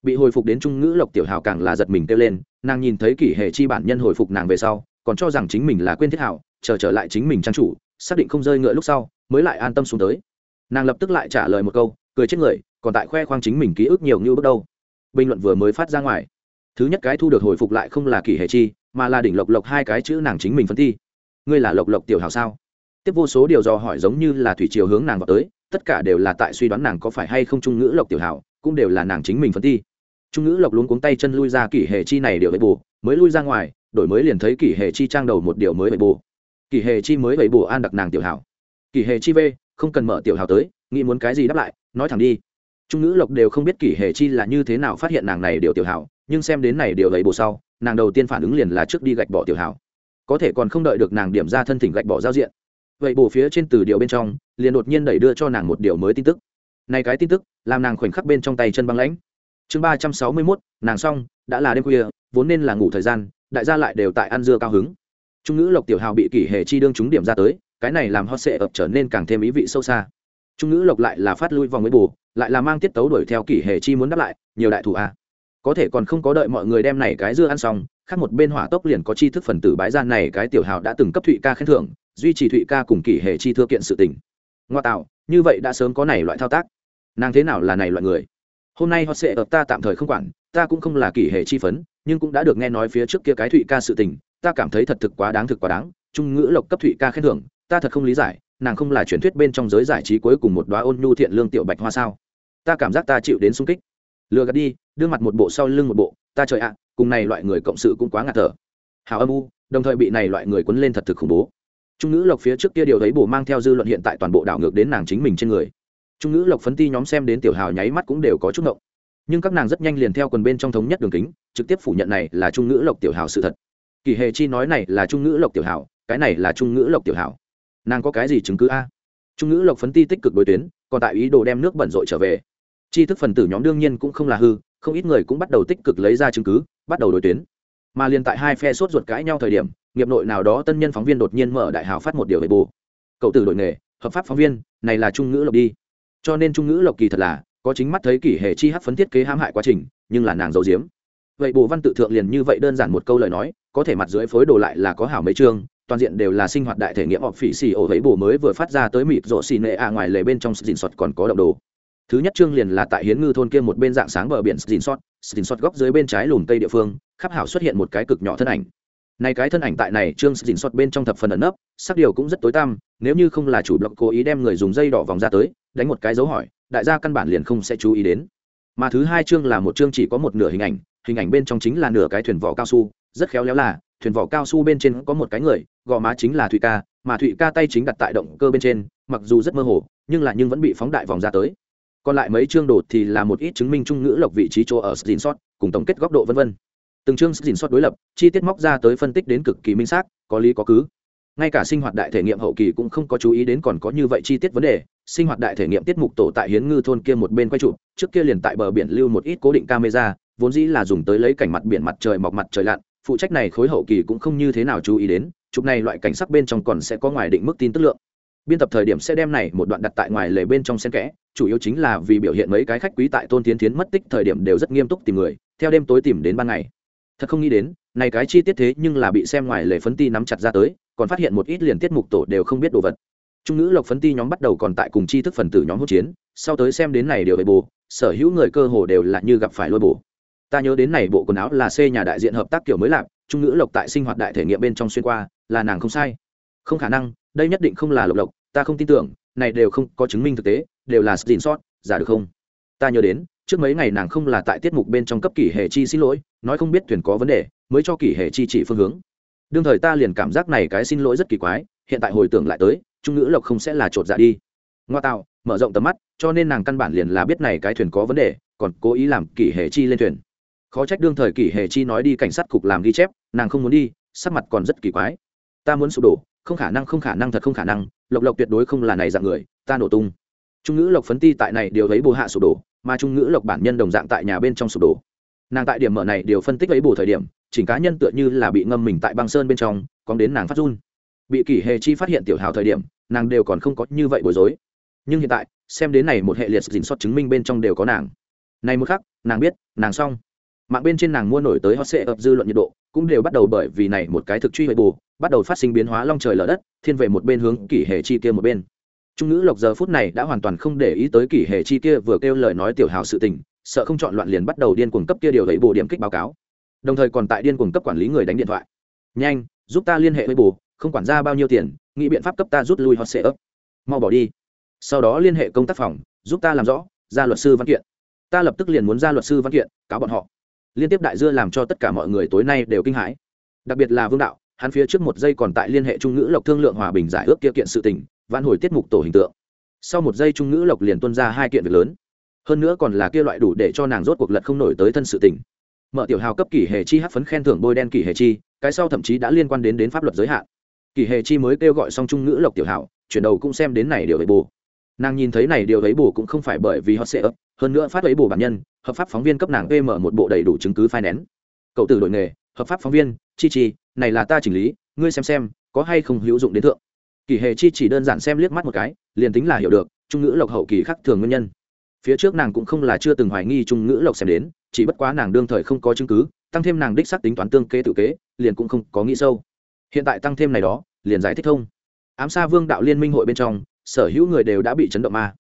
bị hồi phục đến trung ngữ lộc tiểu hào càng là giật mình kêu lên, nàng nhìn thấy kỷ hệ chi bản nhân hồi phục nàng về sau, còn cho rằng chính mình là quên thiết hảo, chờ trở lại chính mình trang chủ, xác định không rơi ngựa lúc sau, mới lại an tâm xuống tới. Nàng lập tức lại trả lời một câu, cười chết người, còn tại khoe khoang chính mình ký ức nhiều như bước đâu. Bình luận vừa mới phát ra ngoài. Thứ nhất cái thu được hồi phục lại không là kỷ hệ chi, mà là đỉnh lộc lộc hai cái chữ nàng chính mình phân thi. Ngươi là lộc lộc tiểu hào sao? Tiếp vô số điều dò hỏi giống như là thủy chiều hướng nàng vào tới, tất cả đều là tại suy đoán nàng có phải hay không trung ngữ lộc tiểu hào, cũng đều là nàng chính mình phân thi trung ngữ lộc luống cuống tay chân lui ra kỷ hệ chi này điều vậy bù mới lui ra ngoài đổi mới liền thấy kỷ hệ chi trang đầu một điều mới vậy bù. Kỷ hệ chi mới vậy bù an đặc nàng tiểu hảo. kỷ hệ chi v không cần mở tiểu hào tới nghĩ muốn cái gì đáp lại nói thẳng đi. Trung ngữ lộc đều không biết kỷ hệ chi là như thế nào phát hiện nàng này điều tiểu hảo, nhưng xem đến này điều vậy bù sau nàng đầu tiên phản ứng liền là trước đi gạch bỏ tiểu hảo. có thể còn không đợi được nàng điểm ra thân thỉnh gạch bỏ giao diện. Vậy bù phía trên từ điều bên trong liền đột nhiên đẩy đưa cho nàng một điều mới tin tức. Này cái tin tức làm nàng khoảnh khắc bên trong tay chân băng lãnh chương ba trăm sáu mươi mốt, nàng xong, đã là đêm khuya, vốn nên là ngủ thời gian, đại gia lại đều tại ăn dưa cao hứng. Trung ngữ lộc tiểu hào bị kỷ hệ chi đương chúng điểm ra tới, cái này làm hot sệ ập trở nên càng thêm ý vị sâu xa. Trung ngữ lộc lại là phát lui vòng mới bù lại là mang tiết tấu đuổi theo kỷ hệ chi muốn đáp lại, nhiều đại thủ a. À. có thể còn không có đợi mọi người đem này cái dưa ăn xong, khác một bên hỏa tốc liền có chi thức phần tử bái gian này cái tiểu hào đã từng cấp thụy ca khen thưởng, duy trì thụy ca cùng kỷ hệ chi thưa kiện sự tình. Ngoa tạo, như vậy đã sớm có này loại thao tác. Nàng thế nào là này loại người? Hôm nay họ sẽ ập ta tạm thời không quản, ta cũng không là kỷ hệ chi phấn, nhưng cũng đã được nghe nói phía trước kia cái thụy ca sự tình, ta cảm thấy thật thực quá đáng thực quá đáng, trung ngữ lộc cấp thụy ca khen thưởng, ta thật không lý giải, nàng không là truyền thuyết bên trong giới giải trí cuối cùng một đoá ôn nhu thiện lương tiểu bạch hoa sao? Ta cảm giác ta chịu đến sung kích. Lừa gạt đi, đưa mặt một bộ sau lưng một bộ, ta trời ạ, cùng này loại người cộng sự cũng quá ngạt thở. Hào âm u, đồng thời bị này loại người quấn lên thật thực khủng bố. Trung ngữ lộc phía trước kia điều thấy bổ mang theo dư luận hiện tại toàn bộ đảo ngược đến nàng chính mình trên người trung ngữ lộc phấn ti nhóm xem đến tiểu hào nháy mắt cũng đều có chút ngộng. Nhưng các nàng rất nhanh liền theo quần bên trong thống nhất đường kính, trực tiếp phủ nhận này là trung ngữ lộc tiểu hào sự thật. Kỳ hề chi nói này là trung ngữ lộc tiểu hào, cái này là trung ngữ lộc tiểu hào. Nàng có cái gì chứng cứ a? Trung ngữ lộc phấn ti tích cực đối tuyến, còn tại ý đồ đem nước bẩn rội trở về. Tri thức phần tử nhóm đương nhiên cũng không là hư, không ít người cũng bắt đầu tích cực lấy ra chứng cứ, bắt đầu đối tuyến. Mà liền tại hai phe sốt ruột cãi nhau thời điểm, nghiệp nội nào đó tân nhân phóng viên đột nhiên mở đại hào phát một điều về bù. Cậu tử đội nghề, hợp pháp phóng viên, này là trung ngữ lộc đi cho nên trung ngữ lộc kỳ thật là, có chính mắt thấy kỷ hệ chi hát phấn thiết kế hãm hại quá trình, nhưng là nàng giấu diếm vậy bộ văn tự thượng liền như vậy đơn giản một câu lời nói, có thể mặt dưới phối đồ lại là có hảo mấy chương, toàn diện đều là sinh hoạt đại thể nghiệm họp phỉ xì ổ thấy bồ mới vừa phát ra tới mịt rộ xì nệ a ngoài lề bên trong dìn sọt còn có động đồ. Thứ nhất chương liền là tại hiến ngư thôn kia một bên dạng sáng bờ biển dìn sọt dìn sọt góc dưới bên trái lùn tây địa phương, khắp hảo xuất hiện một cái cực nhỏ thân ảnh. Này cái thân ảnh tại này chương dìn sọt bên trong thập phần ẩn nấp, sắc điều cũng rất tối tăm, nếu như không là chủ blog cố ý đem người dùng dây đỏ vòng ra tới đánh một cái dấu hỏi, đại gia căn bản liền không sẽ chú ý đến. Mà thứ hai chương là một chương chỉ có một nửa hình ảnh hình ảnh bên trong chính là nửa cái thuyền vỏ cao su, rất khéo léo là, thuyền vỏ cao su bên trên có một cái người, gò má chính là thụy ca, mà thụy ca tay chính đặt tại động cơ bên trên, mặc dù rất mơ hồ, nhưng là nhưng vẫn bị phóng đại vòng ra tới. Còn lại mấy chương đột thì là một ít chứng minh trung ngữ lộc vị trí chỗ ở dìn sót cùng tổng kết góc độ vân vân. Từng chương dìn sót đối lập, chi tiết móc ra tới phân tích đến cực kỳ minh xác, có lý có cứ ngay cả sinh hoạt đại thể nghiệm hậu kỳ cũng không có chú ý đến còn có như vậy chi tiết vấn đề. Sinh hoạt đại thể nghiệm tiết mục tổ tại hiến ngư thôn kia một bên quay trụ trước kia liền tại bờ biển lưu một ít cố định camera, vốn dĩ là dùng tới lấy cảnh mặt biển mặt trời mọc mặt trời lặn, phụ trách này khối hậu kỳ cũng không như thế nào chú ý đến, chụp này loại cảnh sắc bên trong còn sẽ có ngoài định mức tin tức lượng. Biên tập thời điểm sẽ đem này một đoạn đặt tại ngoài lề bên trong xen kẽ, chủ yếu chính là vì biểu hiện mấy cái khách quý tại tôn tiến tiến mất tích thời điểm đều rất nghiêm túc tìm người, theo đêm tối tìm đến ban ngày. Thật không nghĩ đến, này cái chi tiết thế nhưng là bị xem ngoài lề phấn ti nắm chặt ra tới còn phát hiện một ít liền tiết mục tổ đều không biết đồ vật. Trung nữ lộc phấn ti nhóm bắt đầu còn tại cùng chi thức phần tử nhóm hỗn chiến, sau tới xem đến này đều về bù, sở hữu người cơ hồ đều là như gặp phải lôi bù ta nhớ đến này bộ quần áo là xê nhà đại diện hợp tác kiểu mới lạp, trung ngữ lộc tại sinh hoạt đại thể nghiệm bên trong xuyên qua, là nàng không sai. Không khả năng, đây nhất định không là lộc lộc, ta không tin tưởng, này đều không có chứng minh thực tế, đều là xin sót, giả được không? Ta nhớ đến, trước mấy ngày nàng không là tại tiết mục bên trong cấp kỷ hệ chi xin lỗi, nói không biết thuyền có vấn đề, mới cho kỷ hệ chi chỉ phương hướng đương thời ta liền cảm giác này cái xin lỗi rất kỳ quái, hiện tại hồi tưởng lại tới, trung ngữ lộc không sẽ là chột dạ đi. Ngoa tạo, mở rộng tầm mắt, cho nên nàng căn bản liền là biết này cái thuyền có vấn đề, còn cố ý làm kỷ hệ chi lên thuyền. Khó trách đương thời kỷ hệ chi nói đi cảnh sát cục làm ghi chép, nàng không muốn đi, sắc mặt còn rất kỳ quái. Ta muốn sụp đổ, không khả năng, không khả năng, thật không khả năng, lộc lộc tuyệt đối không là này dạng người, ta nổ tung. Trung ngữ lộc phấn ti tại này điều thấy bồ hạ sụp đổ, mà trung ngữ lộc bản nhân đồng dạng tại nhà bên trong sụp đổ. Nàng tại điểm mở này điều phân tích ấy bù thời điểm chỉnh cá nhân tựa như là bị ngâm mình tại băng sơn bên trong còn đến nàng phát run. Bị kỷ hề chi phát hiện tiểu hào thời điểm, nàng đều còn không có như vậy bối rối. Nhưng hiện tại, xem đến này một hệ liệt dình xót chứng minh bên trong đều có nàng. Này một khắc, nàng biết, nàng xong. Mạng bên trên nàng mua nổi tới hot sệ ập dư luận nhiệt độ, cũng đều bắt đầu bởi vì này một cái thực truy hệ bù, bắt đầu phát sinh biến hóa long trời lở đất, thiên về một bên hướng kỷ hệ chi kia một bên. Trung ngữ lộc giờ phút này đã hoàn toàn không để ý tới kỷ hệ chi kia vừa kêu lời nói tiểu hào sự tình, sợ không chọn loạn liền bắt đầu điên cuồng cấp kia điều đẩy bù điểm kích báo cáo đồng thời còn tại điên cuồng cấp quản lý người đánh điện thoại. Nhanh, giúp ta liên hệ với bù không quản ra bao nhiêu tiền, nghĩ biện pháp cấp ta rút lui hot sệ ấp. Mau bỏ đi. Sau đó liên hệ công tác phòng, giúp ta làm rõ, ra luật sư văn kiện. Ta lập tức liền muốn ra luật sư văn kiện, cáo bọn họ. Liên tiếp đại dưa làm cho tất cả mọi người tối nay đều kinh hãi. Đặc biệt là vương đạo, hắn phía trước một giây còn tại liên hệ trung ngữ lộc thương lượng hòa bình giải ước kia kiện sự tình, vãn hồi tiết mục tổ hình tượng. Sau một giây trung ngữ lộc liền tuân ra hai kiện việc lớn. Hơn nữa còn là kia loại đủ để cho nàng rốt cuộc lật không nổi tới thân sự tình mở tiểu hào cấp kỷ hệ chi hát phấn khen thưởng bôi đen kỷ hệ chi, cái sau thậm chí đã liên quan đến đến pháp luật giới hạn. Kỷ hệ chi mới kêu gọi song trung ngữ lộc tiểu hào, chuyển đầu cũng xem đến này điều ấy bù. Nàng nhìn thấy này điều ấy bù cũng không phải bởi vì họ sẽ ấp hơn nữa phát ấy bù bản nhân, hợp pháp phóng viên cấp nàng pm một bộ đầy đủ chứng cứ phai nén cậu từ đội nghề, hợp pháp phóng viên, chi chi, này là ta chỉnh lý, ngươi xem xem, có hay không hữu dụng đến thượng. Kỷ hề chi chỉ đơn giản xem liếc mắt một cái, liền tính là hiểu được, trung ngữ lộc hậu kỳ khắc thường nguyên nhân. Phía trước nàng cũng không là chưa từng hoài nghi trung ngữ lộc xem đến chỉ bất quá nàng đương thời không có chứng cứ, tăng thêm nàng đích xác tính toán tương kế tự kế, liền cũng không có nghĩ sâu. Hiện tại tăng thêm này đó, liền giải thích thông. Ám xa vương đạo liên minh hội bên trong, sở hữu người đều đã bị chấn động ma.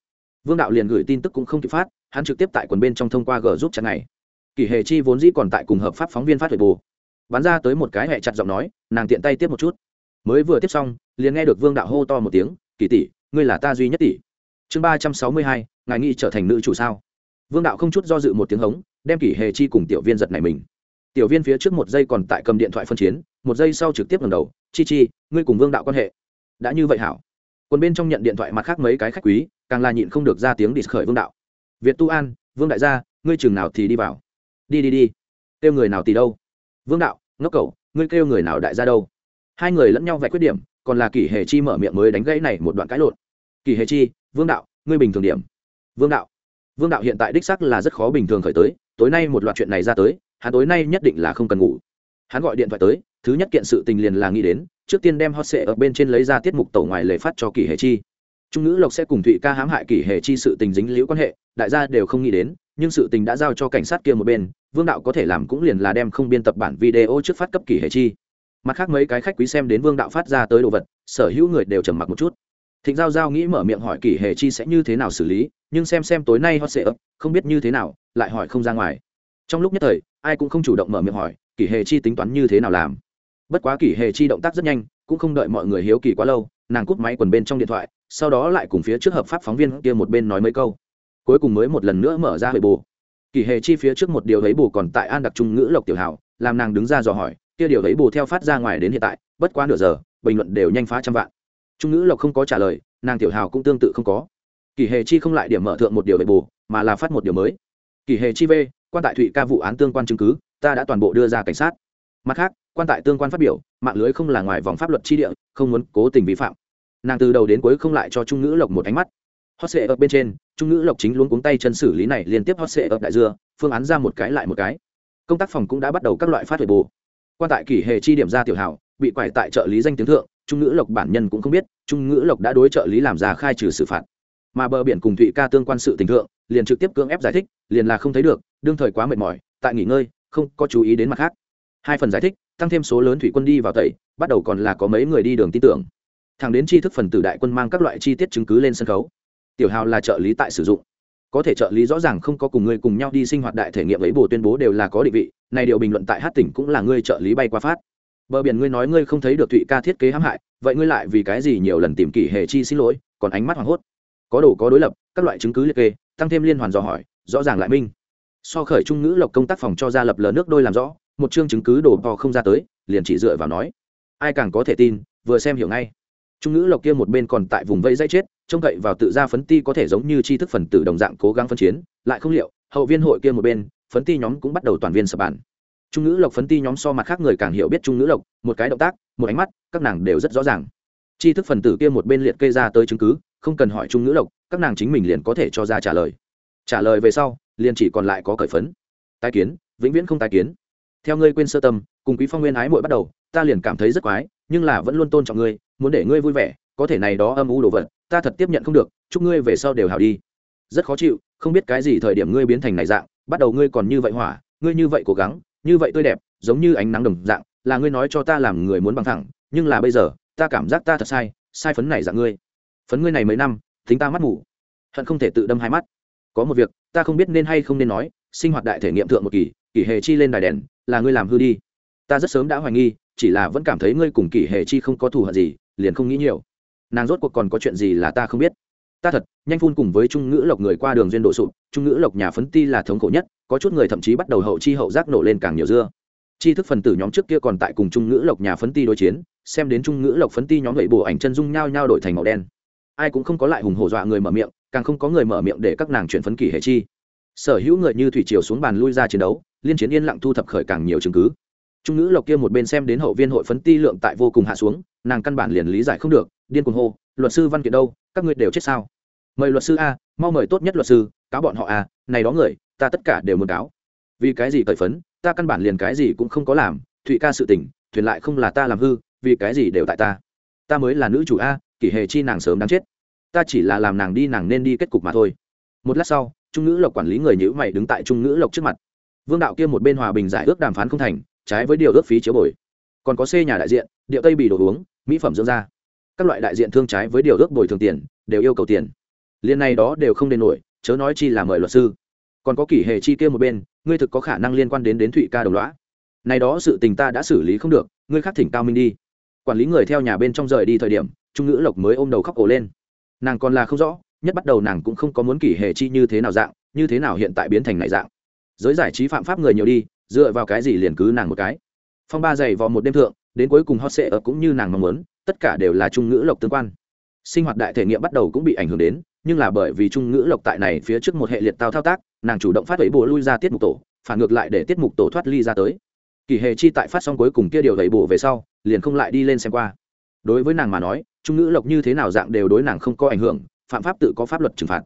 Vương đạo liền gửi tin tức cũng không kịp phát, hắn trực tiếp tại quần bên trong thông qua g giúp chặt này. Kỷ hề chi vốn dĩ còn tại cùng hợp pháp phóng viên phát huệ bù. Bắn ra tới một cái hẹ chặt giọng nói, nàng tiện tay tiếp một chút. Mới vừa tiếp xong, liền nghe được vương đạo hô to một tiếng kỳ tỷ, ngươi là ta duy nhất tỷ. Chương ba trăm sáu mươi hai, ngài nghĩ trở thành nữ chủ sao? Vương đạo không chút do dự một tiếng hống đem kỷ hề chi cùng tiểu viên giật này mình. Tiểu viên phía trước một giây còn tại cầm điện thoại phân chiến, một giây sau trực tiếp lần đầu, chi chi, ngươi cùng vương đạo quan hệ đã như vậy hảo. Còn bên trong nhận điện thoại mặt khác mấy cái khách quý, càng là nhịn không được ra tiếng địt khởi vương đạo. Việt tu an, vương đại gia, ngươi chừng nào thì đi vào? Đi đi đi. Kêu người nào thì đâu? Vương đạo, ngốc cầu ngươi kêu người nào đại gia đâu? Hai người lẫn nhau vạch khuyết điểm, còn là kỷ hề chi mở miệng mới đánh gãy này một đoạn cãi lộn. Kỷ hề chi, vương đạo, ngươi bình thường điểm. Vương đạo. Vương đạo hiện tại đích sắc là rất khó bình thường khởi tới tối nay một loạt chuyện này ra tới, hắn tối nay nhất định là không cần ngủ. Hắn gọi điện thoại tới, thứ nhất kiện sự tình liền là nghĩ đến, trước tiên đem hot sệ ở bên trên lấy ra tiết mục tổ ngoài lề phát cho kỷ hề chi. Trung ngữ lộc sẽ cùng thụy ca hãm hại kỷ hề chi sự tình dính liễu quan hệ, đại gia đều không nghĩ đến, nhưng sự tình đã giao cho cảnh sát kia một bên, vương đạo có thể làm cũng liền là đem không biên tập bản video trước phát cấp kỷ hề chi. Mặt khác mấy cái khách quý xem đến vương đạo phát ra tới đồ vật, sở hữu người đều trầm mặc một chút. Thịnh giao giao nghĩ mở miệng hỏi kỷ hề chi sẽ như thế nào xử lý nhưng xem xem tối nay hot sệ ấp, không biết như thế nào, lại hỏi không ra ngoài. Trong lúc nhất thời, ai cũng không chủ động mở miệng hỏi, kỷ hề chi tính toán như thế nào làm. Bất quá kỷ hề chi động tác rất nhanh, cũng không đợi mọi người hiếu kỳ quá lâu, nàng cúp máy quần bên trong điện thoại, sau đó lại cùng phía trước hợp pháp phóng viên kia một bên nói mấy câu. Cuối cùng mới một lần nữa mở ra hệ bù. Kỷ hề chi phía trước một điều thấy bù còn tại an đặc trung ngữ lộc tiểu hảo, làm nàng đứng ra dò hỏi, kia điều thấy bù theo phát ra ngoài đến hiện tại, bất quá nửa giờ, bình luận đều nhanh phá trăm vạn. Trung ngữ lộc không có trả lời, nàng tiểu hào cũng tương tự không có kỷ hề chi không lại điểm mở thượng một điều về bù, mà là phát một điều mới. Kỷ hề chi v, quan tại thụy ca vụ án tương quan chứng cứ, ta đã toàn bộ đưa ra cảnh sát. Mặt khác, quan tại tương quan phát biểu, mạng lưới không là ngoài vòng pháp luật chi địa, không muốn cố tình vi phạm. Nàng từ đầu đến cuối không lại cho trung ngữ lộc một ánh mắt. Hot sệ ở bên trên, trung ngữ lộc chính luôn cuống tay chân xử lý này liên tiếp hot sệ ở đại dưa, phương án ra một cái lại một cái. Công tác phòng cũng đã bắt đầu các loại phát huệ bù. Quan tại kỷ hệ chi điểm ra tiểu hảo, bị quải tại trợ lý danh tiếng thượng, trung ngữ lộc bản nhân cũng không biết, trung ngữ lộc đã đối trợ lý làm ra khai trừ xử phạt mà bờ biển cùng thụy ca tương quan sự tình thượng, liền trực tiếp cưỡng ép giải thích, liền là không thấy được, đương thời quá mệt mỏi, tại nghỉ ngơi, không có chú ý đến mặt khác. Hai phần giải thích, tăng thêm số lớn thủy quân đi vào tẩy, bắt đầu còn là có mấy người đi đường tin tưởng. Thẳng đến tri thức phần tử đại quân mang các loại chi tiết chứng cứ lên sân khấu. Tiểu hào là trợ lý tại sử dụng. Có thể trợ lý rõ ràng không có cùng người cùng nhau đi sinh hoạt đại thể nghiệm ấy bồ tuyên bố đều là có định vị, này điều bình luận tại hát tỉnh cũng là ngươi trợ lý bay qua phát. Bờ biển ngươi nói ngươi không thấy được thụy ca thiết kế hãm hại, vậy ngươi lại vì cái gì nhiều lần tìm kỷ hệ chi xin lỗi, còn ánh mắt hoảng hốt? Có đồ có đối lập, các loại chứng cứ liệt kê, tăng thêm liên hoàn dò hỏi, rõ ràng lại minh. So khởi trung ngữ lộc công tác phòng cho ra lập lờ nước đôi làm rõ, một chương chứng cứ đổ to không ra tới, liền chỉ dựa vào nói. Ai càng có thể tin, vừa xem hiểu ngay. Trung ngữ lộc kia một bên còn tại vùng vây dây chết, trông cậy vào tự ra phấn ti có thể giống như tri thức phần tử đồng dạng cố gắng phân chiến, lại không liệu, hậu viên hội kia một bên, phấn ti nhóm cũng bắt đầu toàn viên sập bản trung ngữ lộc phấn ti nhóm so mặt khác người càng hiểu biết trung ngữ lộc, một cái động tác, một ánh mắt, các nàng đều rất rõ ràng. Tri thức phần tử kia một bên liệt kê ra tới chứng cứ không cần hỏi trung ngữ lộc các nàng chính mình liền có thể cho ra trả lời. Trả lời về sau, liền chỉ còn lại có cởi phấn. Tai kiến, vĩnh viễn không tai kiến. Theo ngươi quên sơ tâm, cùng quý phong nguyên ái muội bắt đầu, ta liền cảm thấy rất quái, nhưng là vẫn luôn tôn trọng ngươi, muốn để ngươi vui vẻ, có thể này đó âm u đồ vật, ta thật tiếp nhận không được, chúc ngươi về sau đều hảo đi. Rất khó chịu, không biết cái gì thời điểm ngươi biến thành này dạng, bắt đầu ngươi còn như vậy hỏa, ngươi như vậy cố gắng, như vậy tươi đẹp, giống như ánh nắng đồng dạng, là ngươi nói cho ta làm người muốn bằng thẳng, nhưng là bây giờ, ta cảm giác ta thật sai sai phấn này dạng ngươi phấn ngươi này mấy năm tính ta mắt ngủ hận không thể tự đâm hai mắt. Có một việc, ta không biết nên hay không nên nói, sinh hoạt đại thể nghiệm thượng một kỳ kỷ hề chi lên đài đèn, là ngươi làm hư đi. Ta rất sớm đã hoài nghi, chỉ là vẫn cảm thấy ngươi cùng kỷ hề chi không có thù hận gì, liền không nghĩ nhiều. Nàng rốt cuộc còn có chuyện gì là ta không biết. Ta thật, nhanh phun cùng với trung ngữ lộc người qua đường duyên độ sụp, trung ngữ lộc nhà phấn ti là thống khổ nhất, có chút người thậm chí bắt đầu hậu chi hậu giác nổ lên càng nhiều dưa. Chi thức phần tử nhóm trước kia còn tại cùng trung ngữ lộc nhà phấn ti đối chiến, xem đến trung ngữ lộc phấn ti nhóm gậy bổ ảnh chân dung nhao nhao đổi thành màu đen ai cũng không có lại hùng hổ dọa người mở miệng, càng không có người mở miệng để các nàng chuyển phấn kỳ hệ chi. Sở hữu người như thủy triều xuống bàn lui ra chiến đấu, liên chiến yên lặng thu thập khởi càng nhiều chứng cứ. Trung nữ lộc kia một bên xem đến hậu viên hội phấn ti lượng tại vô cùng hạ xuống, nàng căn bản liền lý giải không được, điên cuồng hô, luật sư văn kiện đâu, các ngươi đều chết sao? Mời luật sư a, mau mời tốt nhất luật sư, cáo bọn họ a, này đó người, ta tất cả đều muốn cáo. Vì cái gì cởi phấn, ta căn bản liền cái gì cũng không có làm, thụy ca sự tỉnh thuyền lại không là ta làm hư, vì cái gì đều tại ta. Ta mới là nữ chủ a kỷ hề chi nàng sớm đáng chết. Ta chỉ là làm nàng đi nàng nên đi kết cục mà thôi. Một lát sau, trung ngữ lộc quản lý người nhữ mày đứng tại trung ngữ lộc trước mặt. Vương đạo kia một bên hòa bình giải ước đàm phán không thành, trái với điều ước phí chiếu bồi. Còn có c nhà đại diện, điệu tây bị đồ uống, mỹ phẩm dưỡng da. Các loại đại diện thương trái với điều ước bồi thường tiền, đều yêu cầu tiền. Liên này đó đều không đền nổi, chớ nói chi là mời luật sư. Còn có kỷ hệ chi kia một bên, ngươi thực có khả năng liên quan đến đến thụy ca đồng lõa. này đó sự tình ta đã xử lý không được, ngươi khắc thỉnh cao minh đi. Quản lý người theo nhà bên trong rời đi thời điểm trung ngữ lộc mới ôm đầu khóc ổ lên. Nàng còn là không rõ, nhất bắt đầu nàng cũng không có muốn kỷ hệ chi như thế nào dạng, như thế nào hiện tại biến thành này dạng. Giới giải trí phạm pháp người nhiều đi, dựa vào cái gì liền cứ nàng một cái. Phong ba dày vào một đêm thượng, đến cuối cùng hot sệ ở cũng như nàng mong muốn, tất cả đều là trung ngữ lộc tương quan. Sinh hoạt đại thể nghiệm bắt đầu cũng bị ảnh hưởng đến, nhưng là bởi vì trung ngữ lộc tại này phía trước một hệ liệt tao thao tác, nàng chủ động phát ấy bồ lui ra tiết mục tổ, phản ngược lại để tiết mục tổ thoát ly ra tới. Kỳ hề chi tại phát xong cuối cùng kia điều đẩy bùa về sau, liền không lại đi lên xem qua. Đối với nàng mà nói trung ngữ lộc như thế nào dạng đều đối nàng không có ảnh hưởng, phạm pháp tự có pháp luật trừng phạt.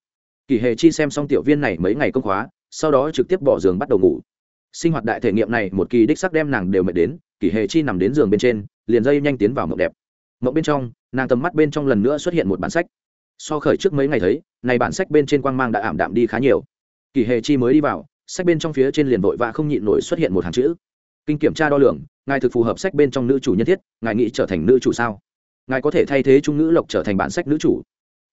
Kỳ hề chi xem xong tiểu viên này mấy ngày công khóa, sau đó trực tiếp bỏ giường bắt đầu ngủ. Sinh hoạt đại thể nghiệm này một kỳ đích sắc đem nàng đều mệt đến, kỳ hề chi nằm đến giường bên trên, liền dây nhanh tiến vào mộng đẹp. Mộng bên trong, nàng tầm mắt bên trong lần nữa xuất hiện một bản sách. So khởi trước mấy ngày thấy, này bản sách bên trên quang mang đã ảm đạm đi khá nhiều. Kỳ hề chi mới đi vào, sách bên trong phía trên liền vội và không nhịn nổi xuất hiện một hàng chữ. Kinh kiểm tra đo lường, ngài thực phù hợp sách bên trong nữ chủ nhân thiết, ngài nghĩ trở thành nữ chủ sao? Ngài có thể thay thế trung ngữ lộc trở thành bản sách nữ chủ.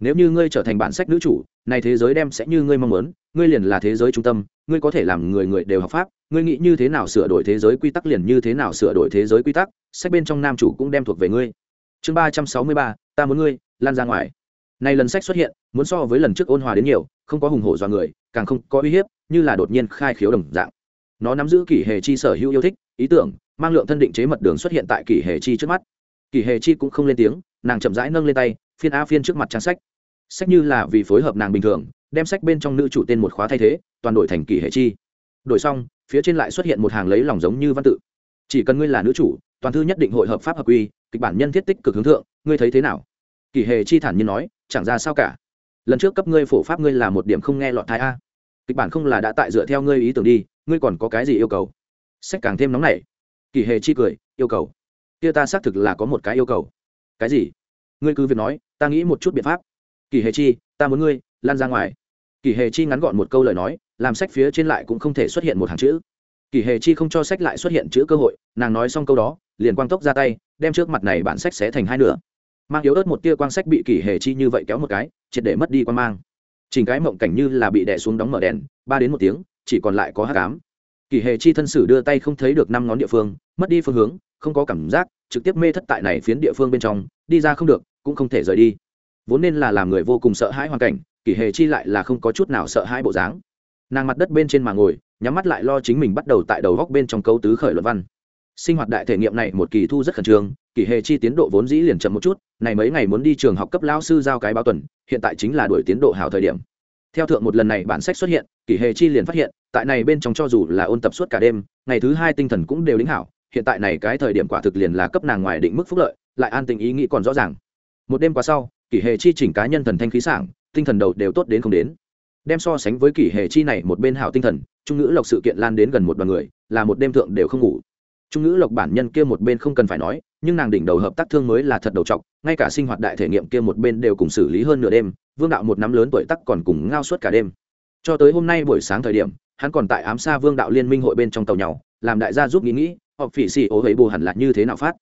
Nếu như ngươi trở thành bản sách nữ chủ này thế giới đem sẽ như ngươi mong muốn, ngươi liền là thế giới trung tâm, ngươi có thể làm người người đều học pháp, ngươi nghĩ như thế nào sửa đổi thế giới quy tắc liền như thế nào sửa đổi thế giới quy tắc, sách bên trong nam chủ cũng đem thuộc về ngươi. Chương ba trăm sáu mươi ba, ta muốn ngươi, lan ra ngoài. Này lần sách xuất hiện, muốn so với lần trước ôn hòa đến nhiều, không có hùng hổ do người, càng không có uy hiếp, như là đột nhiên khai khiếu đồng dạng. Nó nắm giữ kỷ hệ chi sở hữu yêu thích, ý tưởng, mang lượng thân định chế mật đường xuất hiện tại kỷ hệ chi trước mắt. Kỳ hệ chi cũng không lên tiếng, nàng chậm rãi nâng lên tay, phiên a phiên trước mặt trang sách. Sách như là vì phối hợp nàng bình thường, đem sách bên trong nữ chủ tên một khóa thay thế, toàn đổi thành Kỳ hệ chi. Đổi xong, phía trên lại xuất hiện một hàng lấy lòng giống như văn tự. Chỉ cần ngươi là nữ chủ, toàn thư nhất định hội hợp pháp hợp quy, kịch bản nhân thiết tích cực hướng thượng, ngươi thấy thế nào? Kỳ hệ chi thản nhiên nói, chẳng ra sao cả. Lần trước cấp ngươi phổ pháp ngươi là một điểm không nghe lọt thái a. Kịch bản không là đã tại dựa theo ngươi ý tưởng đi, ngươi còn có cái gì yêu cầu? Sách càng thêm nóng nảy. Kỳ Hệ chi cười, yêu cầu kia ta xác thực là có một cái yêu cầu. Cái gì? Ngươi cứ việc nói, ta nghĩ một chút biện pháp. Kỳ hề chi, ta muốn ngươi, lan ra ngoài. Kỳ hề chi ngắn gọn một câu lời nói, làm sách phía trên lại cũng không thể xuất hiện một hàng chữ. Kỳ hề chi không cho sách lại xuất hiện chữ cơ hội, nàng nói xong câu đó, liền quang tốc ra tay, đem trước mặt này bản sách xé thành hai nửa. Mang yếu ớt một tia quang sách bị kỳ hề chi như vậy kéo một cái, triệt để mất đi quan mang. Chỉnh cái mộng cảnh như là bị đè xuống đóng mở đèn, ba đến một tiếng, chỉ còn lại có hát cám. Kỷ Hề chi thân sử đưa tay không thấy được năm ngón địa phương, mất đi phương hướng không có cảm giác, trực tiếp mê thất tại này phiến địa phương bên trong, đi ra không được, cũng không thể rời đi. Vốn nên là làm người vô cùng sợ hãi hoàn cảnh, kỷ hề chi lại là không có chút nào sợ hãi bộ dáng. Nàng mặt đất bên trên mà ngồi, nhắm mắt lại lo chính mình bắt đầu tại đầu góc bên trong câu tứ khởi luận văn. Sinh hoạt đại thể nghiệm này một kỳ thu rất khẩn trương, kỷ hề chi tiến độ vốn dĩ liền chậm một chút, này mấy ngày muốn đi trường học cấp lao sư giao cái báo tuần, hiện tại chính là đuổi tiến độ hảo thời điểm. Theo thượng một lần này bản sách xuất hiện, kỷ hề chi liền phát hiện, tại này bên trong cho dù là ôn tập suốt cả đêm, ngày thứ hai tinh thần cũng đều lĩnh hảo hiện tại này cái thời điểm quả thực liền là cấp nàng ngoài định mức phúc lợi, lại an tình ý nghĩ còn rõ ràng. Một đêm qua sau, kỷ hệ chi chỉnh cá nhân thần thanh khí sảng, tinh thần đầu đều tốt đến không đến. Đem so sánh với kỷ hệ chi này một bên hảo tinh thần, trung ngữ lộc sự kiện lan đến gần một đoàn người, là một đêm thượng đều không ngủ. Trung ngữ lộc bản nhân kia một bên không cần phải nói, nhưng nàng đỉnh đầu hợp tác thương mới là thật đầu trọc, ngay cả sinh hoạt đại thể nghiệm kia một bên đều cùng xử lý hơn nửa đêm, vương đạo một năm lớn tuổi tắc còn cùng ngao suốt cả đêm. Cho tới hôm nay buổi sáng thời điểm, hắn còn tại ám xa vương đạo liên minh hội bên trong tàu nhau làm đại gia giúp nghĩ nghĩ họ phỉ xì ố vậy bù hẳn là như thế nào phát?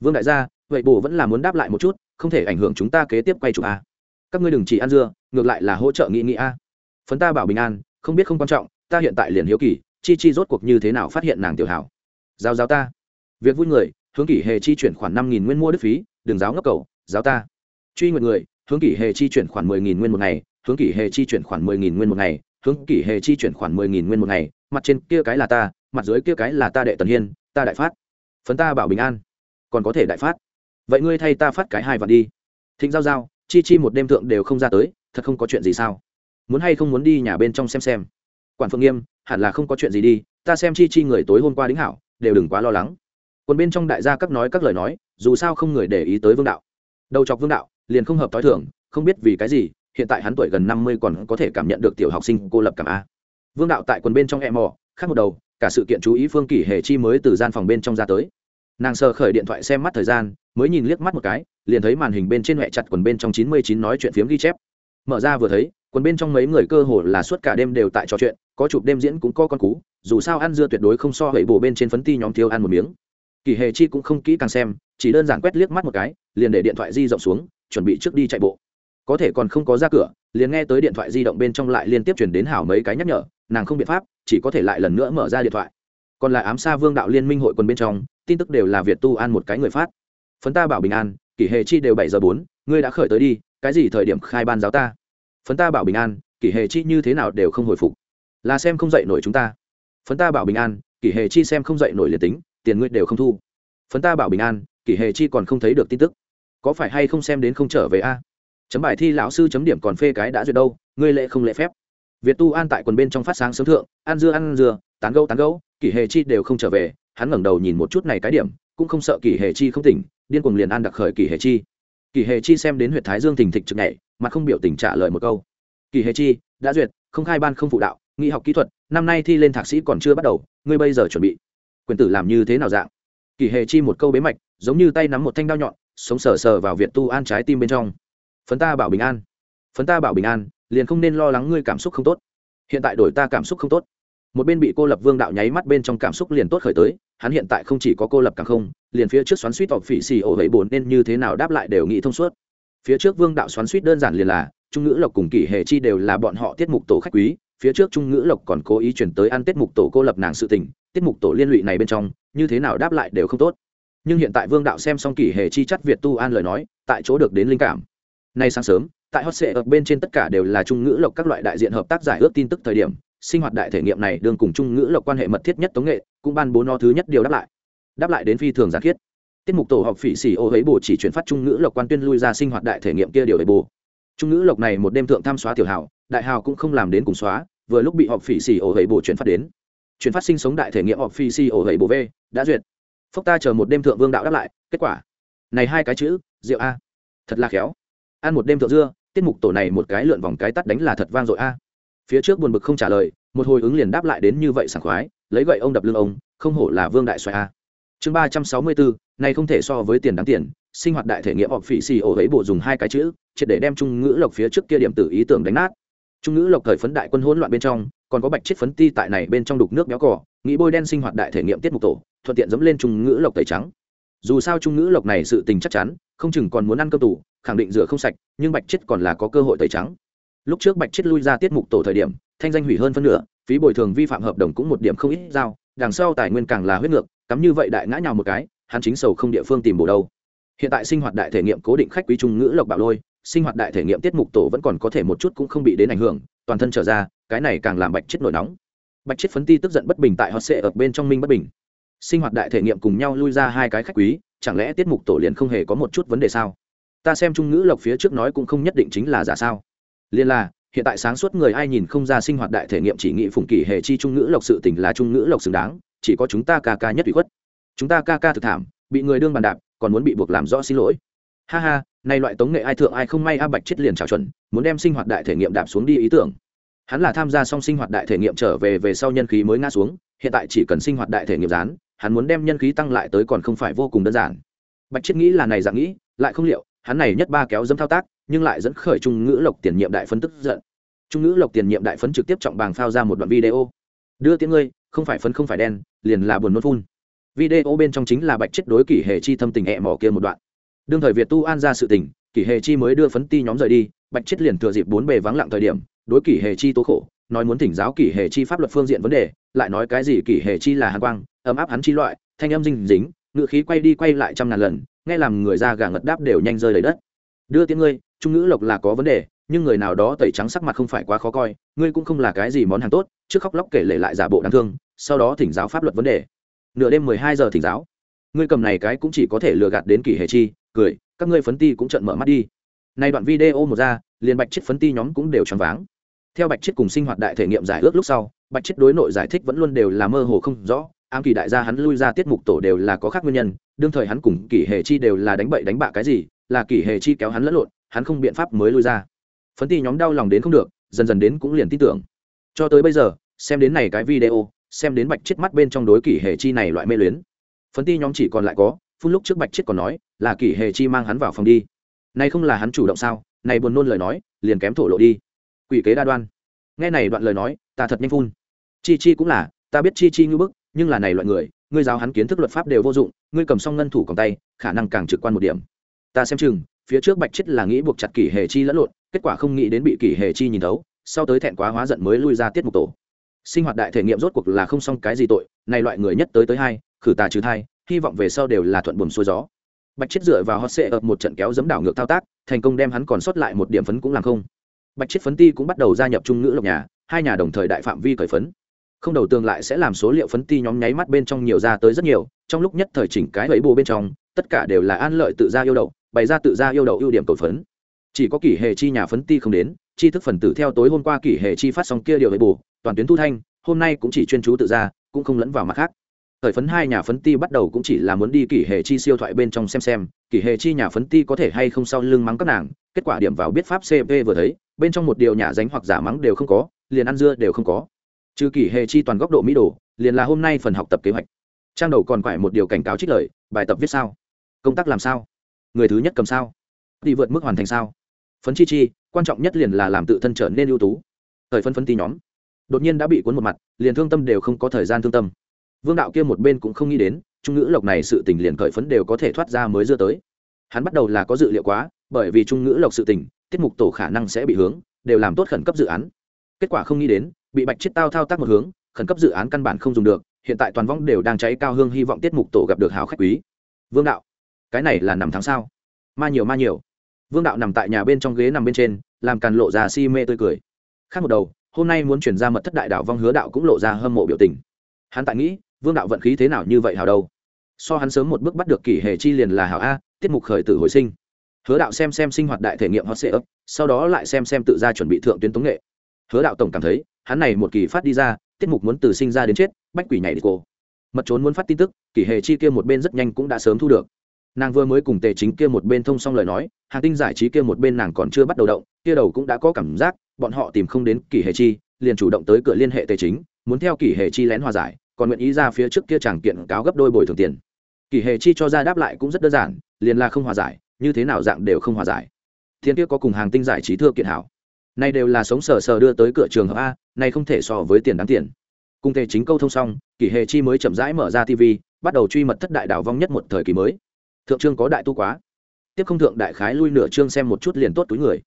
Vương đại gia vậy bù vẫn là muốn đáp lại một chút, không thể ảnh hưởng chúng ta kế tiếp quay chụp a các ngươi đừng chỉ ăn dưa, ngược lại là hỗ trợ nghĩ nghĩ a phấn ta bảo bình an, không biết không quan trọng, ta hiện tại liền hiếu kỳ, chi chi rốt cuộc như thế nào phát hiện nàng tiểu hảo. Giao giáo ta. Việc vui người, hướng kỷ hề chi chuyển khoản năm nghìn nguyên mua đức phí đường giáo ngốc cầu, giáo ta. Truy nguyện người, hướng kỷ hề chi chuyển khoản mười nghìn nguyên một ngày, hướng kỷ hề chi chuyển khoản mười nghìn nguyên một ngày, hướng kỷ hề chi chuyển khoản mười nghìn nguyên một ngày, mặt trên kia cái là ta, mặt dưới kia cái là ta đệ tần hiên ta đại phát. Phấn ta bảo bình an. Còn có thể đại phát. Vậy ngươi thay ta phát cái hai vạn đi. Thịnh giao giao, chi chi một đêm thượng đều không ra tới, thật không có chuyện gì sao? Muốn hay không muốn đi nhà bên trong xem xem? Quản phượng nghiêm, hẳn là không có chuyện gì đi, ta xem chi chi người tối hôm qua đính hảo, đều đừng quá lo lắng. Còn bên trong đại gia các nói các lời nói, dù sao không người để ý tới vương đạo. Đầu chọc vương đạo, liền không hợp t h o i thưởng không biết vì cái gì, hiện tại hắn tuổi gần năm mươi còn có thể cảm nhận được tiểu học sinh cô lập cảm a. Vương đạo tại quần bên trong e mò khác một đầu cả sự kiện chú ý phương kỷ hề chi mới từ gian phòng bên trong ra tới. Nàng sờ khởi điện thoại xem mắt thời gian, mới nhìn liếc mắt một cái, liền thấy màn hình bên trên huệ chặt quần bên trong chín mươi chín nói chuyện phiếm ghi chép. Mở ra vừa thấy, quần bên trong mấy người cơ hồ là suốt cả đêm đều tại trò chuyện, có chụp đêm diễn cũng có con cú, dù sao ăn dưa tuyệt đối không so hẩy bổ bên trên phấn ti nhóm thiếu ăn một miếng. Kỳ hề chi cũng không kỹ càng xem, chỉ đơn giản quét liếc mắt một cái, liền để điện thoại di rộng xuống, chuẩn bị trước đi chạy bộ. Có thể còn không có ra cửa, liền nghe tới điện thoại di động bên trong lại liên tiếp chuyển đến hảo mấy cái nhắc nhở nàng không biện pháp, chỉ có thể lại lần nữa mở ra điện thoại. Còn lại ám xa vương đạo liên minh hội quần bên trong, tin tức đều là việt tu an một cái người phát. Phấn ta bảo bình an, kỷ hệ chi đều bảy giờ bốn, ngươi đã khởi tới đi, cái gì thời điểm khai ban giáo ta? Phấn ta bảo bình an, kỷ hệ chi như thế nào đều không hồi phục. Là xem không dậy nổi chúng ta. Phấn ta bảo bình an, kỷ hệ chi xem không dậy nổi liền tính, tiền ngươi đều không thu. Phấn ta bảo bình an, kỷ hệ chi còn không thấy được tin tức. Có phải hay không xem đến không trở về a? Chấm bài thi lão sư chấm điểm còn phê cái đã duyệt đâu, ngươi lệ không lệ phép việt tu an tại quần bên trong phát sáng sớm thượng ăn dưa ăn dưa tán gẫu tán gẫu, kỷ hề chi đều không trở về hắn ngẩng đầu nhìn một chút này cái điểm cũng không sợ kỷ hề chi không tỉnh điên cuồng liền an đặc khởi kỷ hề chi. Kỷ hề chi xem đến Huyệt thái dương thình thịch trực nhảy mà không biểu tình trả lời một câu. Kỳ hề chi đã duyệt không khai ban không phụ đạo nghị học kỹ thuật năm nay thi lên thạc sĩ còn chưa bắt đầu ngươi bây giờ chuẩn bị. Quyền tử làm như thế nào dạng? Kỳ hề chi một câu bế mạch giống như tay nắm một thanh đao nhọn sống sờ sờ vào việt tu an trái tim bên trong. Phấn ta bảo bình an. Phấn ta bảo bình an liền không nên lo lắng ngươi cảm xúc không tốt. Hiện tại đổi ta cảm xúc không tốt. Một bên bị cô lập vương đạo nháy mắt bên trong cảm xúc liền tốt khởi tới, hắn hiện tại không chỉ có cô lập càng không, liền phía trước xoắn suýt tộc phỉ xì ổ hấy bồn nên như thế nào đáp lại đều nghĩ thông suốt. Phía trước vương đạo xoắn suýt đơn giản liền là, trung ngữ lộc cùng kỷ hệ chi đều là bọn họ tiết mục tổ khách quý, phía trước trung ngữ lộc còn cố ý chuyển tới ăn tiết mục tổ cô lập nàng sự tình, tiết mục tổ liên lụy này bên trong, như thế nào đáp lại đều không tốt. Nhưng hiện tại vương đạo xem xong kỷ hệ chi chắt việt tu an lời nói, tại chỗ được đến linh cảm. Nay sáng sớm tại hot sệ ở bên trên tất cả đều là trung ngữ lộc các loại đại diện hợp tác giải ước tin tức thời điểm, sinh hoạt đại thể nghiệm này đương cùng trung ngữ lộc quan hệ mật thiết nhất tống nghệ, cũng ban bố no thứ nhất điều đáp lại. Đáp lại đến phi thường giả thiết. Tiết mục tổ họp phỉ xỉ ô ấy bồ chỉ chuyển phát trung ngữ lộc quan tuyên lui ra sinh hoạt đại thể nghiệm kia điều ấy bồ trung ngữ lộc này một đêm thượng tham xóa tiểu hảo đại hào cũng không làm đến cùng xóa, vừa lúc bị họp phỉ xỉ ô ấy bồ chuyển phát đến. Chuyển phát sinh sống đại thể nghiệm họp phỉ xỉ ô ấy bồ v, đã duyệt. Phúc ta chờ một đêm thượng vương đạo đáp lại, kết quả. Này hai cái chữ, rượu a. Thật là khéo ăn một đêm thượng dưa, tiết mục tổ này một cái lượn vòng cái tắt đánh là thật vang dội a. Phía trước buồn bực không trả lời, một hồi ứng liền đáp lại đến như vậy sảng khoái, lấy gậy ông đập lưng ông, không hổ là vương đại xoài a. Chương ba trăm sáu mươi bốn, này không thể so với tiền đáng tiền, sinh hoạt đại thể nghiệm họp phỉ xì ổ ấy bộ dùng hai cái chữ, triệt để đem trung ngữ lộc phía trước kia điểm tử ý tưởng đánh nát. Trung ngữ lộc thời phấn đại quân hỗn loạn bên trong, còn có bạch chiết phấn ti tại này bên trong đục nước béo cỏ nghĩ bôi đen sinh hoạt đại thể nghiệm tiết mục tổ, thuận tiện dẫm lên trung ngữ lộc tẩy trắng. Dù sao trung ngữ lộc này sự tình chắc chắn không chừng còn muốn ăn cơm tủ, khẳng định rửa không sạch, nhưng bạch chiết còn là có cơ hội tẩy trắng. Lúc trước bạch chết lui ra tiết mục tổ thời điểm, thanh danh hủy hơn phân nửa, phí bồi thường vi phạm hợp đồng cũng một điểm không ít giao, đằng sau tài nguyên càng là huyết ngược, cắm như vậy đại ngã nhào một cái, hắn chính sầu không địa phương tìm bổ đâu. Hiện tại sinh hoạt đại thể nghiệm cố định khách quý trung ngữ lộc bạo lôi, sinh hoạt đại thể nghiệm tiết mục tổ vẫn còn có thể một chút cũng không bị đến ảnh hưởng, toàn thân trở ra, cái này càng làm bạch chết nổi nóng. Bạch chết phấn ti tức giận bất bình tại họ sẽ ở bên trong minh bất bình. Sinh hoạt đại thể nghiệm cùng nhau lui ra hai cái khách quý chẳng lẽ tiết mục tổ liền không hề có một chút vấn đề sao? Ta xem trung ngữ lộc phía trước nói cũng không nhất định chính là giả sao. Liên là, hiện tại sáng suốt người ai nhìn không ra sinh hoạt đại thể nghiệm chỉ nghị phùng kỷ hệ chi trung ngữ lộc sự tình là trung ngữ lộc xứng đáng, chỉ có chúng ta ca ca nhất bị khuất. Chúng ta ca ca thực thảm, bị người đương bàn đạp, còn muốn bị buộc làm rõ xin lỗi. Ha ha nay loại tống nghệ ai thượng ai không may a bạch chết liền trào chuẩn, muốn đem sinh hoạt đại thể nghiệm đạp xuống đi ý tưởng. Hắn là tham gia xong sinh hoạt đại thể nghiệm trở về về sau nhân khí mới ngã xuống, hiện tại chỉ cần sinh hoạt đại thể nghiệm dán hắn muốn đem nhân khí tăng lại tới còn không phải vô cùng đơn giản. Bạch chiết nghĩ là này dạng nghĩ, lại không liệu, hắn này nhất ba kéo dẫm thao tác, nhưng lại dẫn khởi trung ngữ lộc tiền nhiệm đại phấn tức giận. Trung ngữ lộc tiền nhiệm đại phấn trực tiếp trọng bàng phao ra một đoạn video. Đưa tiếng ngươi, không phải phấn không phải đen, liền là buồn nôn phun. Video bên trong chính là bạch chết đối kỷ hệ chi thâm tình hẹ mỏ kia một đoạn. Đương thời việt tu an ra sự tình, kỷ hệ chi mới đưa phấn ti nhóm rời đi, bạch chết liền thừa dịp bốn bề vắng lặng thời điểm, đối kỷ hệ chi tố khổ nói muốn thỉnh giáo kỷ hệ chi pháp luật phương diện vấn đề, lại nói cái gì kỷ hệ chi là hàn quang, ấm áp hắn chi loại, thanh âm dinh dính ngự khí quay đi quay lại trăm ngàn lần, nghe làm người ra gà ngật đáp đều nhanh rơi lấy đất. Đưa tiếng ngươi, trung ngữ lộc là có vấn đề, nhưng người nào đó tẩy trắng sắc mặt không phải quá khó coi, ngươi cũng không là cái gì món hàng tốt, trước khóc lóc kể lể lại giả bộ đáng thương, sau đó thỉnh giáo pháp luật vấn đề. Nửa đêm mười hai giờ thỉnh giáo. Ngươi cầm này cái cũng chỉ có thể lừa gạt đến kỷ hệ chi, cười, các ngươi phấn ti cũng trận mở mắt đi. Nay đoạn video một ra, liền bạch chết phấn ti nhóm cũng đều choáng váng theo bạch chiết cùng sinh hoạt đại thể nghiệm giải ước lúc sau, bạch chiết đối nội giải thích vẫn luôn đều là mơ hồ không rõ, ám kỳ đại gia hắn lui ra tiết mục tổ đều là có khác nguyên nhân, đương thời hắn cùng kỷ hệ chi đều là đánh bậy đánh bạ cái gì, là kỷ hệ chi kéo hắn lẫn lộn, hắn không biện pháp mới lui ra. Phấn ti nhóm đau lòng đến không được, dần dần đến cũng liền tin tưởng. Cho tới bây giờ, xem đến này cái video, xem đến bạch chết mắt bên trong đối kỷ hệ chi này loại mê luyến. Phấn ti nhóm chỉ còn lại có phun lúc trước bạch chết còn nói, là kỷ hệ chi mang hắn vào phòng đi. Nay không là hắn chủ động sao? Này buồn nôn lời nói, liền kém thổ lộ đi quỷ kế đa đoan. Nghe này đoạn lời nói, ta thật nhanh phun. Chi chi cũng là, ta biết chi chi như bức, nhưng là này loại người, ngươi giáo hắn kiến thức luật pháp đều vô dụng, ngươi cầm xong ngân thủ còn tay, khả năng càng trực quan một điểm. Ta xem chừng, phía trước bạch chết là nghĩ buộc chặt kỷ hề chi lẫn lộn, kết quả không nghĩ đến bị kỷ hề chi nhìn thấu, sau tới thẹn quá hóa giận mới lui ra tiết mục tổ. Sinh hoạt đại thể nghiệm rốt cuộc là không xong cái gì tội, này loại người nhất tới tới hai, khử tà trừ thai, hy vọng về sau đều là thuận buồm xuôi gió. Bạch chết dựa vào hot sệ ập một trận kéo dẫm đảo ngược thao tác, thành công đem hắn còn sót lại một điểm phấn cũng làm không bạch chiết phấn ti cũng bắt đầu gia nhập trung ngữ lộc nhà, hai nhà đồng thời đại phạm vi cởi phấn. Không đầu tương lại sẽ làm số liệu phấn ti nhóm nháy mắt bên trong nhiều ra tới rất nhiều, trong lúc nhất thời chỉnh cái ấy bồ bên trong, tất cả đều là an lợi tự ra yêu đậu, bày ra tự ra yêu đậu ưu điểm cầu phấn. Chỉ có kỷ hệ chi nhà phấn ti không đến chi thức phần tử theo tối hôm qua kỷ hệ chi phát xong kia điều ấy bồ toàn tuyến thu thanh, hôm nay cũng chỉ chuyên chú tự ra cũng không lẫn vào mặt khác. Thời phấn hai nhà phấn ti bắt đầu cũng chỉ là muốn đi kỷ hệ chi siêu thoại bên trong xem xem, kỷ hệ chi nhà phấn ti có thể hay không sau lưng mắng các nàng, kết quả điểm vào biết pháp cp vừa thấy bên trong một điều nhà dánh hoặc giả mắng đều không có, liền ăn dưa đều không có. Trừ kỷ hệ chi toàn góc độ mỹ đồ, liền là hôm nay phần học tập kế hoạch. Trang đầu còn phải một điều cảnh cáo trích lời, bài tập viết sao? Công tác làm sao? Người thứ nhất cầm sao? Đi vượt mức hoàn thành sao? Phấn chi chi, quan trọng nhất liền là làm tự thân trở nên ưu tú. Thời phân phân ti nhóm. Đột nhiên đã bị cuốn một mặt, liền thương tâm đều không có thời gian thương tâm. Vương đạo kia một bên cũng không nghĩ đến, trung ngữ lộc này sự tình liền khởi phấn đều có thể thoát ra mới dưa tới. Hắn bắt đầu là có dự liệu quá, bởi vì trung ngữ lộc sự tình tiết mục tổ khả năng sẽ bị hướng, đều làm tốt khẩn cấp dự án. Kết quả không nghĩ đến, bị bạch chiết tao thao tác một hướng, khẩn cấp dự án căn bản không dùng được, hiện tại toàn vong đều đang cháy cao hương hy vọng tiết mục tổ gặp được hào khách quý. Vương đạo, cái này là nằm tháng sao? Ma nhiều ma nhiều. Vương đạo nằm tại nhà bên trong ghế nằm bên trên, làm càn lộ ra si mê tươi cười. Khác một đầu, hôm nay muốn chuyển ra mật thất đại đạo vong hứa đạo cũng lộ ra hâm mộ biểu tình. Hắn tại nghĩ, vương đạo vận khí thế nào như vậy hào đâu? So hắn sớm một bước bắt được kỷ hệ chi liền là hào a, tiết mục khởi tử hồi sinh hứa đạo xem xem sinh hoạt đại thể nghiệm hot sệ ấp, sau đó lại xem xem tự ra chuẩn bị thượng tuyến tống nghệ. Hứa đạo tổng cảm thấy, hắn này một kỳ phát đi ra, tiết mục muốn từ sinh ra đến chết, bách quỷ nhảy đi cô. Mật trốn muốn phát tin tức kỷ hệ chi kia một bên rất nhanh cũng đã sớm thu được. Nàng vừa mới cùng tề chính kia một bên thông xong lời nói, hàng tinh giải trí kia một bên nàng còn chưa bắt đầu động, kia đầu cũng đã có cảm giác, bọn họ tìm không đến kỷ hệ chi, liền chủ động tới cửa liên hệ tề chính, muốn theo kỷ hệ chi lén hòa giải, còn nguyện ý ra phía trước kia chẳng kiện cáo gấp đôi bồi thường tiền. Kỷ hệ chi cho ra đáp lại cũng rất đơn giản, liền là không hòa giải như thế nào dạng đều không hòa giải. Thiên kia có cùng hàng tinh giải trí thưa kiện hảo. Nay đều là sống sờ sờ đưa tới cửa trường hợp a, nay không thể so với tiền đáng tiền. Cùng thể chính câu thông xong, kỷ hệ chi mới chậm rãi mở ra tv bắt đầu truy mật thất đại đảo vong nhất một thời kỳ mới. Thượng trương có đại tu quá. Tiếp không thượng đại khái lui nửa trương xem một chút liền tốt túi người.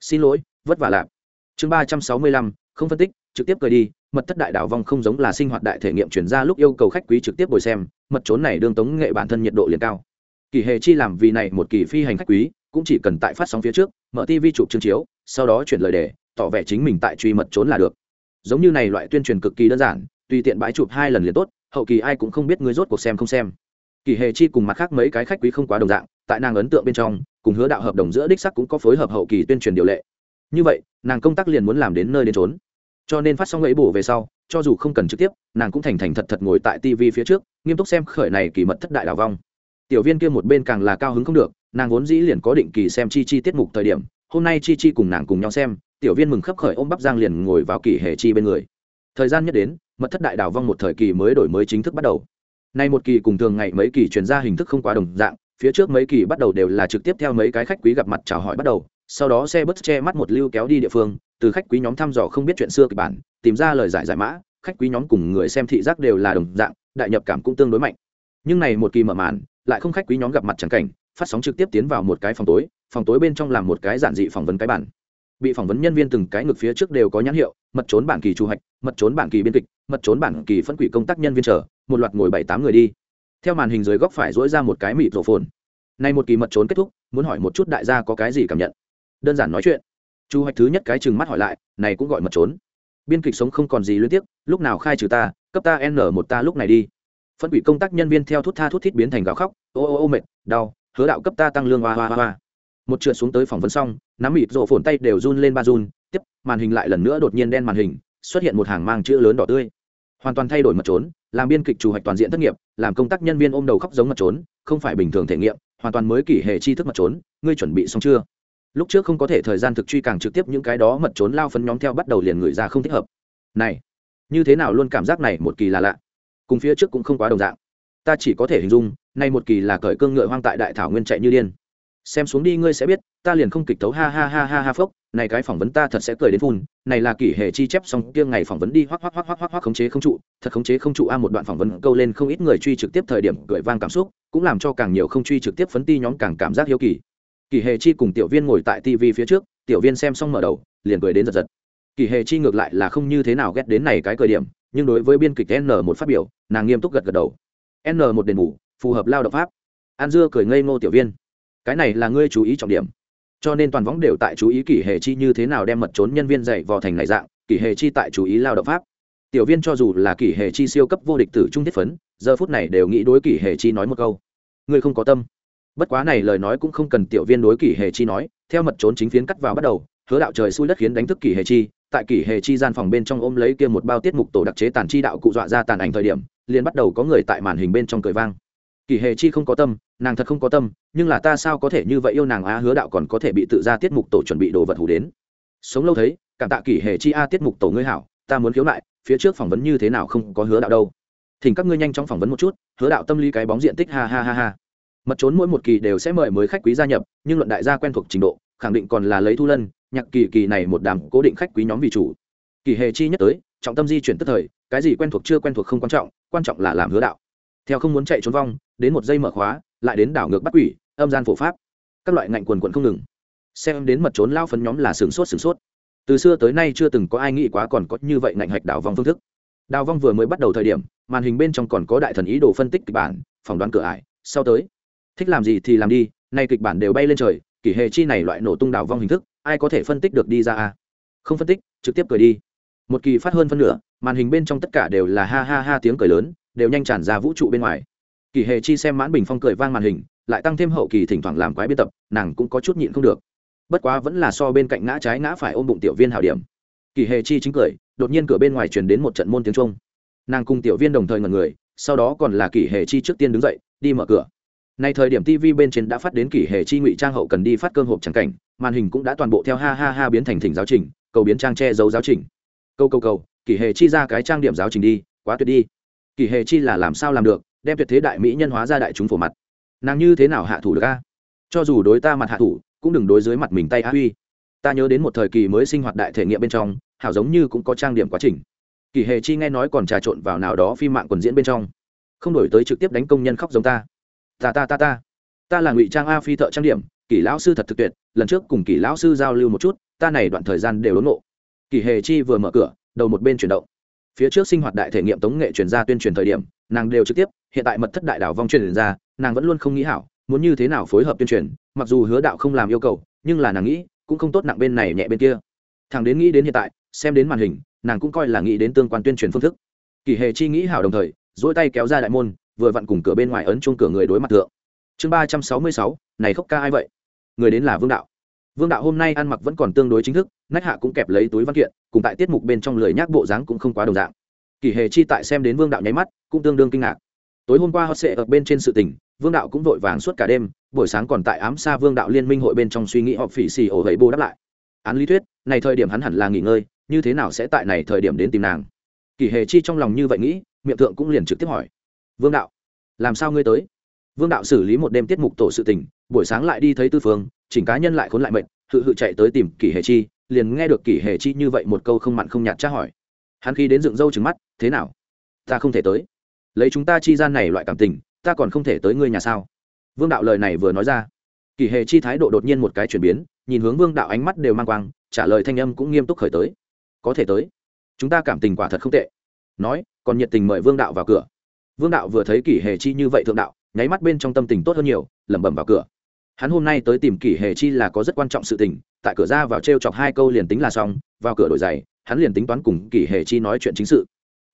Xin lỗi, vất vả lạp. Chương ba trăm sáu mươi lăm, không phân tích, trực tiếp cười đi, mật thất đại đảo vong không giống là sinh hoạt đại thể nghiệm chuyển ra lúc yêu cầu khách quý trực tiếp bồi xem, mật trốn này đương tống nghệ bản thân nhiệt độ liền cao kỳ hề chi làm vì này một kỳ phi hành khách quý, cũng chỉ cần tại phát sóng phía trước, mở tv chụp chương chiếu, sau đó chuyển lời đề tỏ vẻ chính mình tại truy mật trốn là được. Giống như này loại tuyên truyền cực kỳ đơn giản, tùy tiện bãi chụp hai lần liền tốt, hậu kỳ ai cũng không biết người rốt cuộc xem không xem. Kỳ hề chi cùng mặt khác mấy cái khách quý không quá đồng dạng, tại nàng ấn tượng bên trong, cùng hứa đạo hợp đồng giữa đích sắc cũng có phối hợp hậu kỳ tuyên truyền điều lệ. Như vậy, nàng công tác liền muốn làm đến nơi đến trốn cho nên phát xong ấy bổ về sau, cho dù không cần trực tiếp, nàng cũng thành thành thật thật ngồi tại tv phía trước, nghiêm túc xem khởi này kỳ mật thất đại đào vong tiểu viên kia một bên càng là cao hứng không được, nàng vốn dĩ liền có định kỳ xem chi chi tiết mục thời điểm, hôm nay chi chi cùng nàng cùng nhau xem, tiểu viên mừng khấp khởi ôm bắp giang liền ngồi vào kỳ hệ chi bên người. Thời gian nhất đến, mật thất đại đào vong một thời kỳ mới đổi mới chính thức bắt đầu. Nay một kỳ cùng thường ngày mấy kỳ chuyển ra hình thức không quá đồng dạng, phía trước mấy kỳ bắt đầu đều là trực tiếp theo mấy cái khách quý gặp mặt chào hỏi bắt đầu, sau đó xe bớt che mắt một lưu kéo đi địa phương, từ khách quý nhóm thăm dò không biết chuyện xưa kịch bản, tìm ra lời giải giải mã, khách quý nhóm cùng người xem thị giác đều là đồng dạng, đại nhập cảm cũng tương đối mạnh. Nhưng này một kỳ mở màn lại không khách quý nhóm gặp mặt chẳng cảnh, phát sóng trực tiếp tiến vào một cái phòng tối phòng tối bên trong làm một cái giản dị phỏng vấn cái bản. Bị phỏng vấn nhân viên từng cái ngực phía trước đều có nhãn hiệu, mật trốn bản kỳ chủ hạch, mật trốn bản kỳ biên kịch, mật trốn bản kỳ phân quỷ công tác nhân viên chờ, một loạt ngồi bảy tám người đi. Theo màn hình dưới góc phải dỗi ra một cái mịt rổ phồn. Nay một kỳ mật trốn kết thúc, muốn hỏi một chút đại gia có cái gì cảm nhận? Đơn giản nói chuyện. Chu hoạch thứ nhất cái chừng mắt hỏi lại, này cũng gọi mật trốn. Biên kịch sống không còn gì liên tiếp lúc nào khai trừ ta, cấp ta n một ta lúc này đi phân quỷ công tác nhân viên theo thút tha thút thít biến thành gào khóc, ô ô ô mệt, đau, hứa đạo cấp ta tăng lương hoa hoa hoa một trượt xuống tới phỏng vấn xong, nắm mịt rộ phồn tay đều run lên ba run, tiếp, màn hình lại lần nữa đột nhiên đen màn hình, xuất hiện một hàng mang chữ lớn đỏ tươi. Hoàn toàn thay đổi mật trốn, làm biên kịch chủ hoạch toàn diện thất nghiệp, làm công tác nhân viên ôm đầu khóc giống mật trốn, không phải bình thường thể nghiệm, hoàn toàn mới kỷ hệ tri thức mật trốn, ngươi chuẩn bị xong chưa? Lúc trước không có thể thời gian thực truy càng trực tiếp những cái đó mật trốn lao phấn nhóm theo bắt đầu liền người ra không thích hợp. Này, như thế nào luôn cảm giác này một kỳ là lạ? Cùng phía trước cũng không quá đồng dạng. Ta chỉ có thể hình dung, nay một kỳ là cởi cương ngựa hoang tại đại thảo nguyên chạy như điên. Xem xuống đi ngươi sẽ biết, ta liền không kịch tấu ha ha ha ha ha phốc, này cái phỏng vấn ta thật sẽ cười đến phun, này là kỷ hệ chi chép xong, kia ngày phỏng vấn đi hoắc hoắc hoắc hoắc hoắc hoắc khống chế không trụ, thật khống chế không trụ a một đoạn phỏng vấn câu lên không ít người truy trực tiếp thời điểm cười vang cảm xúc, cũng làm cho càng nhiều không truy trực tiếp phấn ti nhóm càng cảm giác hiếu kỳ. Kỷ hệ chi cùng tiểu viên ngồi tại tv phía trước, tiểu viên xem xong mở đầu, liền cười đến giật giật. Kỷ hệ chi ngược lại là không như thế nào ghét đến này cái cười điểm, nhưng đối với biên kịch n một phát biểu nàng nghiêm túc gật gật đầu. N một đền ngủ phù hợp lao động pháp. An dưa cười ngây ngô tiểu viên. Cái này là ngươi chú ý trọng điểm. Cho nên toàn võng đều tại chú ý kỷ hệ chi như thế nào đem mật trốn nhân viên dạy vào thành này dạng, kỷ hệ chi tại chú ý lao động pháp. Tiểu viên cho dù là kỷ hệ chi siêu cấp vô địch tử trung thiết phấn, giờ phút này đều nghĩ đối kỷ hệ chi nói một câu. Ngươi không có tâm. Bất quá này lời nói cũng không cần tiểu viên đối kỷ hệ chi nói, theo mật trốn chính phiến cắt vào bắt đầu, hứa đạo trời xui đất khiến đánh thức kỷ hệ chi, tại kỷ hệ chi gian phòng bên trong ôm lấy kia một bao tiết mục tổ đặc chế tàn chi đạo cụ dọa ra tàn ảnh thời điểm liền bắt đầu có người tại màn hình bên trong cười vang. Kỳ hệ chi không có tâm, nàng thật không có tâm, nhưng là ta sao có thể như vậy yêu nàng á, hứa đạo còn có thể bị tự ra tiết mục tổ chuẩn bị đồ vật hủ đến. Sống lâu thấy, cảm tạ kỳ hệ chi a tiết mục tổ ngươi hảo, ta muốn khiếu lại phía trước phỏng vấn như thế nào không có hứa đạo đâu. Thỉnh các ngươi nhanh chóng phỏng vấn một chút, hứa đạo tâm lý cái bóng diện tích, ha ha ha ha. Mật trốn mỗi một kỳ đều sẽ mời mới khách quý gia nhập, nhưng luận đại gia quen thuộc trình độ, khẳng định còn là lấy thu lân, nhạc kỳ kỳ này một đàm cố định khách quý nhóm vì chủ. Kỳ hề chi nhất tới, trọng tâm di chuyển tức thời cái gì quen thuộc chưa quen thuộc không quan trọng quan trọng là làm hứa đạo. Theo không muốn chạy trốn vong, đến một giây mở khóa, lại đến đảo ngược bắt quỷ, âm gian phổ pháp. Các loại ngạnh quần quận không ngừng. Xem đến mật trốn lao phấn nhóm là sửng sốt sửng sốt. Từ xưa tới nay chưa từng có ai nghĩ quá còn có như vậy ngạnh hạch đảo vong phương thức. Đào vong vừa mới bắt đầu thời điểm, màn hình bên trong còn có đại thần ý đồ phân tích kịch bản, phỏng đoán cửa ải. Sau tới, thích làm gì thì làm đi, nay kịch bản đều bay lên trời, kỷ hệ chi này loại nổ tung đào vong hình thức, ai có thể phân tích được đi ra à? không phân tích, trực tiếp cười đi. Một kỳ phát hơn phân nửa màn hình bên trong tất cả đều là ha ha ha tiếng cười lớn, đều nhanh tràn ra vũ trụ bên ngoài. Kỳ hề chi xem mãn bình phong cười vang màn hình, lại tăng thêm hậu kỳ thỉnh thoảng làm quái biên tập, nàng cũng có chút nhịn không được. Bất quá vẫn là so bên cạnh ngã trái ngã phải ôm bụng tiểu viên hảo điểm. Kỳ hề chi chính cười, đột nhiên cửa bên ngoài truyền đến một trận môn tiếng trung nàng cùng tiểu viên đồng thời ngần người, sau đó còn là kỳ hề chi trước tiên đứng dậy, đi mở cửa. Nay thời điểm tv bên trên đã phát đến kỳ hề chi ngụy trang hậu cần đi phát cơm hộp trắng cảnh, màn hình cũng đã toàn bộ theo ha ha ha biến thành thỉnh giáo trình, cầu biến trang che giấu giáo trình. Câu câu câu kỳ hề chi ra cái trang điểm giáo trình đi, quá tuyệt đi. Kỳ hề chi là làm sao làm được, đem tuyệt thế đại mỹ nhân hóa ra đại chúng phổ mặt. Nàng như thế nào hạ thủ được a? Cho dù đối ta mặt hạ thủ, cũng đừng đối dưới mặt mình tay á huy. Ta nhớ đến một thời kỳ mới sinh hoạt đại thể nghiệm bên trong, hảo giống như cũng có trang điểm quá trình. Kỳ hề chi nghe nói còn trà trộn vào nào đó phim mạng quần diễn bên trong. Không đổi tới trực tiếp đánh công nhân khóc giống ta. Ta ta ta ta. Ta là ngụy trang a phi thợ trang điểm kỳ lão sư thật thực tuyệt, lần trước cùng kỳ lão sư giao lưu một chút, ta này đoạn thời gian đều đốn nộ kỳ hề chi vừa mở cửa đầu một bên chuyển động. Phía trước sinh hoạt đại thể nghiệm tống nghệ chuyển ra tuyên truyền thời điểm, nàng đều trực tiếp, hiện tại mật thất đại đảo vong truyền ra, nàng vẫn luôn không nghĩ hảo, muốn như thế nào phối hợp tuyên truyền, mặc dù hứa đạo không làm yêu cầu, nhưng là nàng nghĩ, cũng không tốt nặng bên này nhẹ bên kia. Thằng đến nghĩ đến hiện tại, xem đến màn hình, nàng cũng coi là nghĩ đến tương quan tuyên truyền phương thức. Kỳ hề chi nghĩ hảo đồng thời dỗi tay kéo ra đại môn, vừa vặn cùng cửa bên ngoài ấn chung cửa người đối mặt thượng. Chương ba trăm sáu mươi sáu, này khóc ca ai vậy? Người đến là vương đạo vương đạo hôm nay ăn mặc vẫn còn tương đối chính thức, nách hạ cũng kẹp lấy túi văn kiện, cùng tại tiết mục bên trong lời nhắc bộ dáng cũng không quá đồng dạng. Kỳ hề chi tại xem đến vương đạo nháy mắt, cũng tương đương kinh ngạc. Tối hôm qua họ sẽ ở bên trên sự tình, vương đạo cũng vội vàng suốt cả đêm, buổi sáng còn tại ám xa vương đạo liên minh hội bên trong suy nghĩ họp phỉ xì ổ gậy bô đáp lại. Án lý thuyết, này thời điểm hắn hẳn là nghỉ ngơi, như thế nào sẽ tại này thời điểm đến tìm nàng? Kỳ hề chi trong lòng như vậy nghĩ, miệng thượng cũng liền trực tiếp hỏi. Vương đạo, làm sao ngươi tới? Vương đạo xử lý một đêm tiết mục tổ sự tình, buổi sáng lại đi thấy tư phương, chỉnh cá nhân lại khốn lại mệnh, hự hự chạy tới tìm kỷ hề chi, liền nghe được kỷ hề chi như vậy một câu không mặn không nhạt tra hỏi. Hắn khi đến dựng râu trứng mắt, thế nào? Ta không thể tới. Lấy chúng ta chi gian này loại cảm tình, ta còn không thể tới ngươi nhà sao? Vương đạo lời này vừa nói ra, kỷ hề chi thái độ đột nhiên một cái chuyển biến, nhìn hướng vương đạo ánh mắt đều mang quang, trả lời thanh âm cũng nghiêm túc khởi tới. Có thể tới. Chúng ta cảm tình quả thật không tệ. Nói, còn nhiệt tình mời vương đạo vào cửa. Vương đạo vừa thấy kỷ hề chi như vậy thượng đạo nháy mắt bên trong tâm tình tốt hơn nhiều, lẩm bẩm vào cửa. Hắn hôm nay tới tìm kỷ hề chi là có rất quan trọng sự tình, tại cửa ra vào t r e o chọc hai câu liền tính là xong, vào cửa đổi giày, hắn liền tính toán cùng kỷ hề chi nói chuyện chính sự.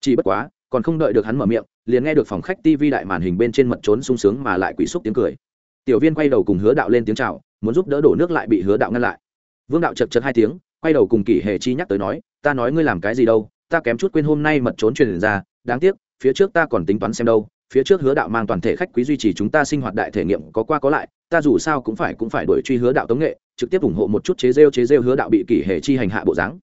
Chỉ bất quá, còn không đợi được hắn mở miệng, liền nghe được phòng khách tv đại màn hình bên trên mật trốn sung sướng mà lại quỷ xúc tiếng cười. Tiểu viên quay đầu cùng hứa đạo lên tiếng chào, muốn giúp đỡ đổ nước lại bị hứa đạo ngăn lại. Vương đạo chật chật hai tiếng, quay đầu cùng kỷ hề chi nhắc tới nói, ta nói ngươi làm cái gì đâu, ta kém chút quên hôm nay mật trốn truyền ra, đáng tiếc, phía trước ta còn tính toán xem đâu phía trước hứa đạo mang toàn thể khách quý duy trì chúng ta sinh hoạt đại thể nghiệm có qua có lại, ta dù sao cũng phải cũng phải đuổi truy hứa đạo tống nghệ, trực tiếp ủng hộ một chút chế rêu chế rêu hứa đạo bị kỷ hệ chi hành hạ bộ dáng.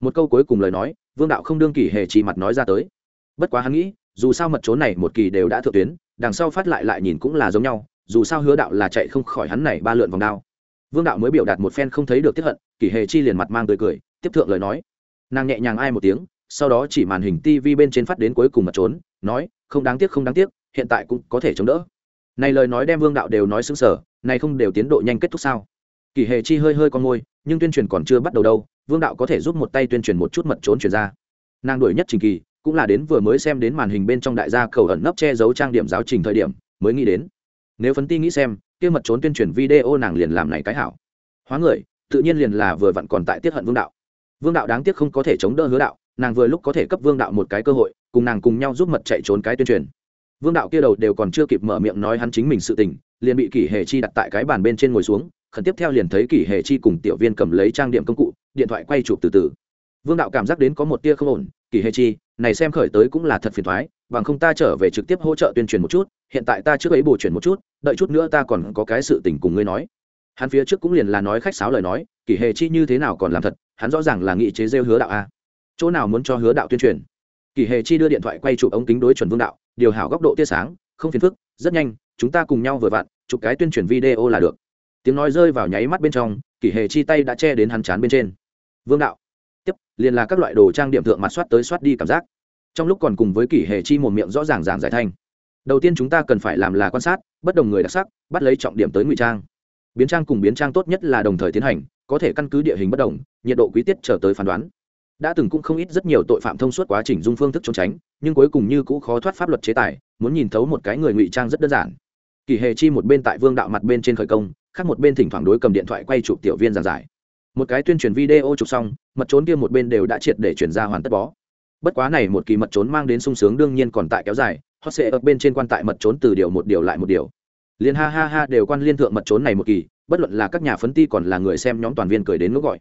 Một câu cuối cùng lời nói, vương đạo không đương kỷ hệ chi mặt nói ra tới. Bất quá hắn nghĩ, dù sao mật trốn này một kỳ đều đã thượng tuyến, đằng sau phát lại lại nhìn cũng là giống nhau, dù sao hứa đạo là chạy không khỏi hắn này ba lượn vòng đao. Vương đạo mới biểu đạt một phen không thấy được tiếp hận, kỷ hệ chi liền mặt mang tươi cười, tiếp thượng lời nói. Nàng nhẹ nhàng ai một tiếng, sau đó chỉ màn hình tv bên trên phát đến cuối cùng mật trốn nói không đáng tiếc, không đáng tiếc, hiện tại cũng có thể chống đỡ. Này lời nói đem vương đạo đều nói xứng sở này không đều tiến độ nhanh kết thúc sao? Kỳ hề chi hơi hơi con môi, nhưng tuyên truyền còn chưa bắt đầu đâu, vương đạo có thể giúp một tay tuyên truyền một chút mật trốn truyền ra. Nàng đuổi nhất trình kỳ, cũng là đến vừa mới xem đến màn hình bên trong đại gia khẩu ẩn nấp che giấu trang điểm giáo trình thời điểm, mới nghĩ đến. Nếu phấn ti nghĩ xem, kia mật trốn tuyên truyền video nàng liền làm này cái hảo. Hóa người, tự nhiên liền là vừa vặn còn tại tiết hận vương đạo. Vương đạo đáng tiếc không có thể chống đỡ hứa đạo, nàng vừa lúc có thể cấp vương đạo một cái cơ hội cùng nàng cùng nhau giúp mật chạy trốn cái tuyên truyền. Vương đạo kia đầu đều còn chưa kịp mở miệng nói hắn chính mình sự tình, liền bị kỷ hề chi đặt tại cái bàn bên trên ngồi xuống, khẩn tiếp theo liền thấy kỷ hề chi cùng tiểu viên cầm lấy trang điểm công cụ, điện thoại quay chụp từ từ. Vương đạo cảm giác đến có một tia không ổn, kỷ hề chi, này xem khởi tới cũng là thật phiền thoái, bằng không ta trở về trực tiếp hỗ trợ tuyên truyền một chút, hiện tại ta trước ấy bổ chuyển một chút, đợi chút nữa ta còn có cái sự tình cùng ngươi nói. Hắn phía trước cũng liền là nói khách sáo lời nói, kỷ hề chi như thế nào còn làm thật, hắn rõ ràng là nghị chế rêu hứa đạo a. Chỗ nào muốn cho hứa đạo tuyên truyền? Kỳ hề chi đưa điện thoại quay chụp ống kính đối chuẩn vương đạo, điều hảo góc độ tia sáng, không phiền phức, rất nhanh, chúng ta cùng nhau vừa vặn, chụp cái tuyên truyền video là được. Tiếng nói rơi vào nháy mắt bên trong, Kỳ hề chi tay đã che đến hắn chán bên trên. Vương đạo, tiếp, liền là các loại đồ trang điểm thượng mặt soát tới soát đi cảm giác. Trong lúc còn cùng với Kỳ hề chi một miệng rõ ràng giảng giải thanh. Đầu tiên chúng ta cần phải làm là quan sát, bất đồng người đặc sắc, bắt lấy trọng điểm tới ngụy trang. Biến trang cùng biến trang tốt nhất là đồng thời tiến hành, có thể căn cứ địa hình bất đồng, nhiệt độ quý tiết trở tới phán đoán đã từng cũng không ít rất nhiều tội phạm thông suốt quá trình dung phương thức trốn tránh, nhưng cuối cùng như cũng khó thoát pháp luật chế tài, muốn nhìn thấu một cái người ngụy trang rất đơn giản. Kỳ hề chi một bên tại vương đạo mặt bên trên khởi công, khác một bên thỉnh thoảng đối cầm điện thoại quay chụp tiểu viên giảng giải. Một cái tuyên truyền video chụp xong, mật trốn kia một bên đều đã triệt để chuyển ra hoàn tất bó. Bất quá này một kỳ mật trốn mang đến sung sướng đương nhiên còn tại kéo dài, hot sẽ ở bên trên quan tại mật trốn từ điều một điều lại một điều. Liền ha ha ha đều quan liên thượng mật trốn này một kỳ, bất luận là các nhà phấn ti còn là người xem nhóm toàn viên cười đến ngốc gọi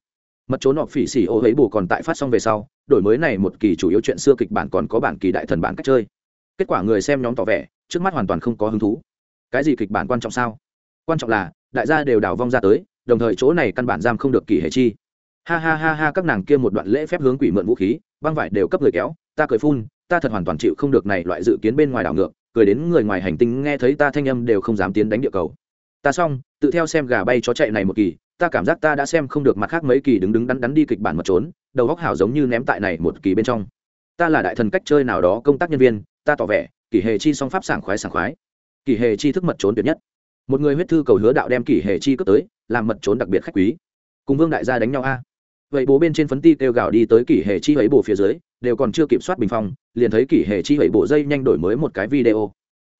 mật trốn họ phỉ xỉ ô ấy bù còn tại phát xong về sau, đổi mới này một kỳ chủ yếu chuyện xưa kịch bản còn có bản kỳ đại thần bản cách chơi. Kết quả người xem nhóm tỏ vẻ, trước mắt hoàn toàn không có hứng thú. Cái gì kịch bản quan trọng sao? Quan trọng là, đại gia đều đào vong ra tới, đồng thời chỗ này căn bản giam không được kỳ hệ chi. Ha ha ha ha, các nàng kia một đoạn lễ phép hướng quỷ mượn vũ khí, băng vải đều cấp người kéo, ta cười phun, ta thật hoàn toàn chịu không được này loại dự kiến bên ngoài đảo ngược, cười đến người ngoài hành tinh nghe thấy ta thanh âm đều không dám tiến đánh địa cầu. Ta xong, tự theo xem gà bay chó chạy này một kỳ ta cảm giác ta đã xem không được mặt khác mấy kỳ đứng đứng đắn đắn đi kịch bản mật trốn đầu góc hảo giống như ném tại này một kỳ bên trong. Ta là đại thần cách chơi nào đó công tác nhân viên, ta tỏ vẻ, kỷ hề chi song pháp sảng khoái sảng khoái. Kỷ hề chi thức mật trốn tuyệt nhất. Một người huyết thư cầu hứa đạo đem kỷ hề chi cướp tới, làm mật trốn đặc biệt khách quý. Cùng vương đại gia đánh nhau a. Vậy bố bên trên phấn ti kêu gào đi tới kỷ hệ chi ấy bổ phía dưới, đều còn chưa kiểm soát bình phong, liền thấy kỷ hệ chi ấy bổ dây nhanh đổi mới một cái video.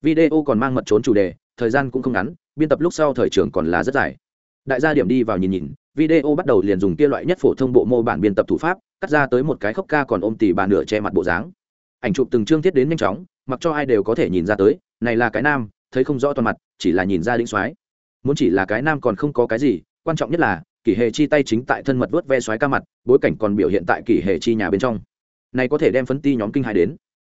Video còn mang mật trốn chủ đề, thời gian cũng không ngắn, biên tập lúc sau thời trường còn là rất dài đại gia điểm đi vào nhìn nhìn, video bắt đầu liền dùng kia loại nhất phổ thông bộ mô bản biên tập thủ pháp, cắt ra tới một cái khóc ca còn ôm tỉ bà nửa che mặt bộ dáng. Ảnh chụp từng chương thiết đến nhanh chóng, mặc cho ai đều có thể nhìn ra tới, này là cái nam, thấy không rõ toàn mặt, chỉ là nhìn ra đĩnh soái muốn chỉ là cái nam còn không có cái gì, quan trọng nhất là, kỷ hệ chi tay chính tại thân mật vớt ve xoáy ca mặt, bối cảnh còn biểu hiện tại kỷ hệ chi nhà bên trong. Này có thể đem phấn ti nhóm kinh hài đến.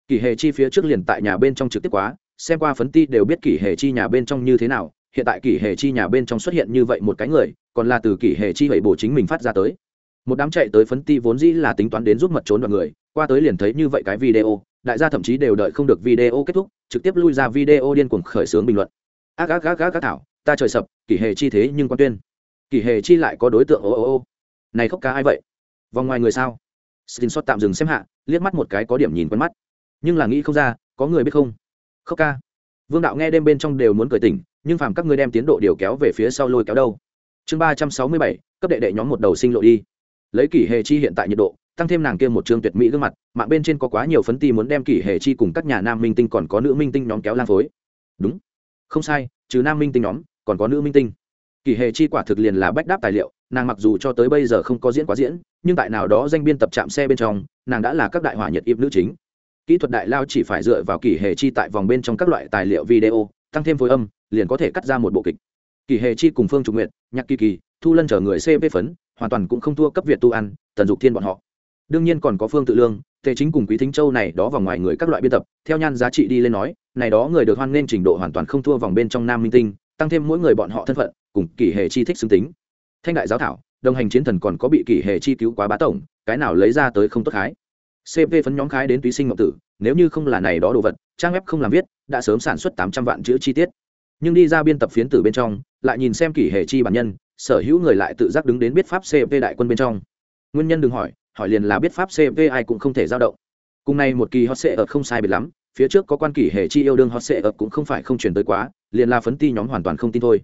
Kỷ hệ chi phía trước liền tại nhà bên trong trực tiếp quá, xem qua phấn ti đều biết kỷ hệ chi nhà bên trong như thế nào hiện tại kỷ hệ chi nhà bên trong xuất hiện như vậy một cái người, còn là từ kỷ hệ chi vậy bổ chính mình phát ra tới. Một đám chạy tới phấn ti vốn dĩ là tính toán đến giúp mật trốn đoàn người, qua tới liền thấy như vậy cái video, đại gia thậm chí đều đợi không được video kết thúc, trực tiếp lui ra video điên cuồng khởi xướng bình luận. Ác ác ác ác ác thảo, ta trời sập, kỷ hệ chi thế nhưng quan tuyên. Kỷ hệ chi lại có đối tượng, ô ô ô. Này khóc cá ai vậy? Vòng ngoài người sao? Xin xót tạm dừng xem hạ, liếc mắt một cái có điểm nhìn quen mắt. Nhưng là nghĩ không ra, có người biết không? Khóc ca. Vương đạo nghe đêm bên trong đều muốn cười tỉnh nhưng phàm các ngươi đem tiến độ điều kéo về phía sau lôi kéo đâu. Chương ba trăm sáu mươi bảy, cấp đệ đệ nhóm một đầu sinh lộ đi. Lấy kỷ hệ chi hiện tại nhiệt độ, tăng thêm nàng kia một chương tuyệt mỹ gương mặt, mạng bên trên có quá nhiều phấn ti muốn đem kỷ hệ chi cùng các nhà nam minh tinh còn có nữ minh tinh nhóm kéo lang phối. Đúng. Không sai, trừ nam minh tinh nhóm, còn có nữ minh tinh. Kỷ hệ chi quả thực liền là bách đáp tài liệu, nàng mặc dù cho tới bây giờ không có diễn quá diễn, nhưng tại nào đó danh biên tập trạm xe bên trong, nàng đã là các đại hỏa nhật im nữ chính. Kỹ thuật đại lao chỉ phải dựa vào kỷ hệ chi tại vòng bên trong các loại tài liệu video, tăng thêm phối âm liền có thể cắt ra một bộ kịch. Kỳ hệ chi cùng phương trục nguyện nhạc kỳ kỳ, thu lân chở người cp phấn, hoàn toàn cũng không thua cấp việt tu ăn tần dục thiên bọn họ. Đương nhiên còn có phương tự lương, tề chính cùng quý thính châu này đó vào ngoài người các loại biên tập, theo nhan giá trị đi lên nói, này đó người được hoan nghênh trình độ hoàn toàn không thua vòng bên trong nam minh tinh, tăng thêm mỗi người bọn họ thân phận, cùng kỳ hệ chi thích xứng tính. Thanh đại giáo thảo, đồng hành chiến thần còn có bị kỳ hệ chi cứu quá bá tổng, cái nào lấy ra tới không tốt khái cp phấn nhóm khái đến túy sinh ngọc tử, nếu như không là này đó đồ vật, trang web không làm viết, đã sớm sản xuất tám trăm vạn chữ chi tiết nhưng đi ra biên tập phiến tử bên trong, lại nhìn xem kỷ hệ chi bản nhân, sở hữu người lại tự giác đứng đến biết pháp cp đại quân bên trong. Nguyên nhân đừng hỏi hỏi liền là biết pháp cp ai cũng không thể giao động. Cùng nay một kỳ hot sệ ập không sai biệt lắm, phía trước có quan kỷ hệ chi yêu đương hot sệ ập cũng không phải không chuyển tới quá, liền là phấn ti nhóm hoàn toàn không tin thôi.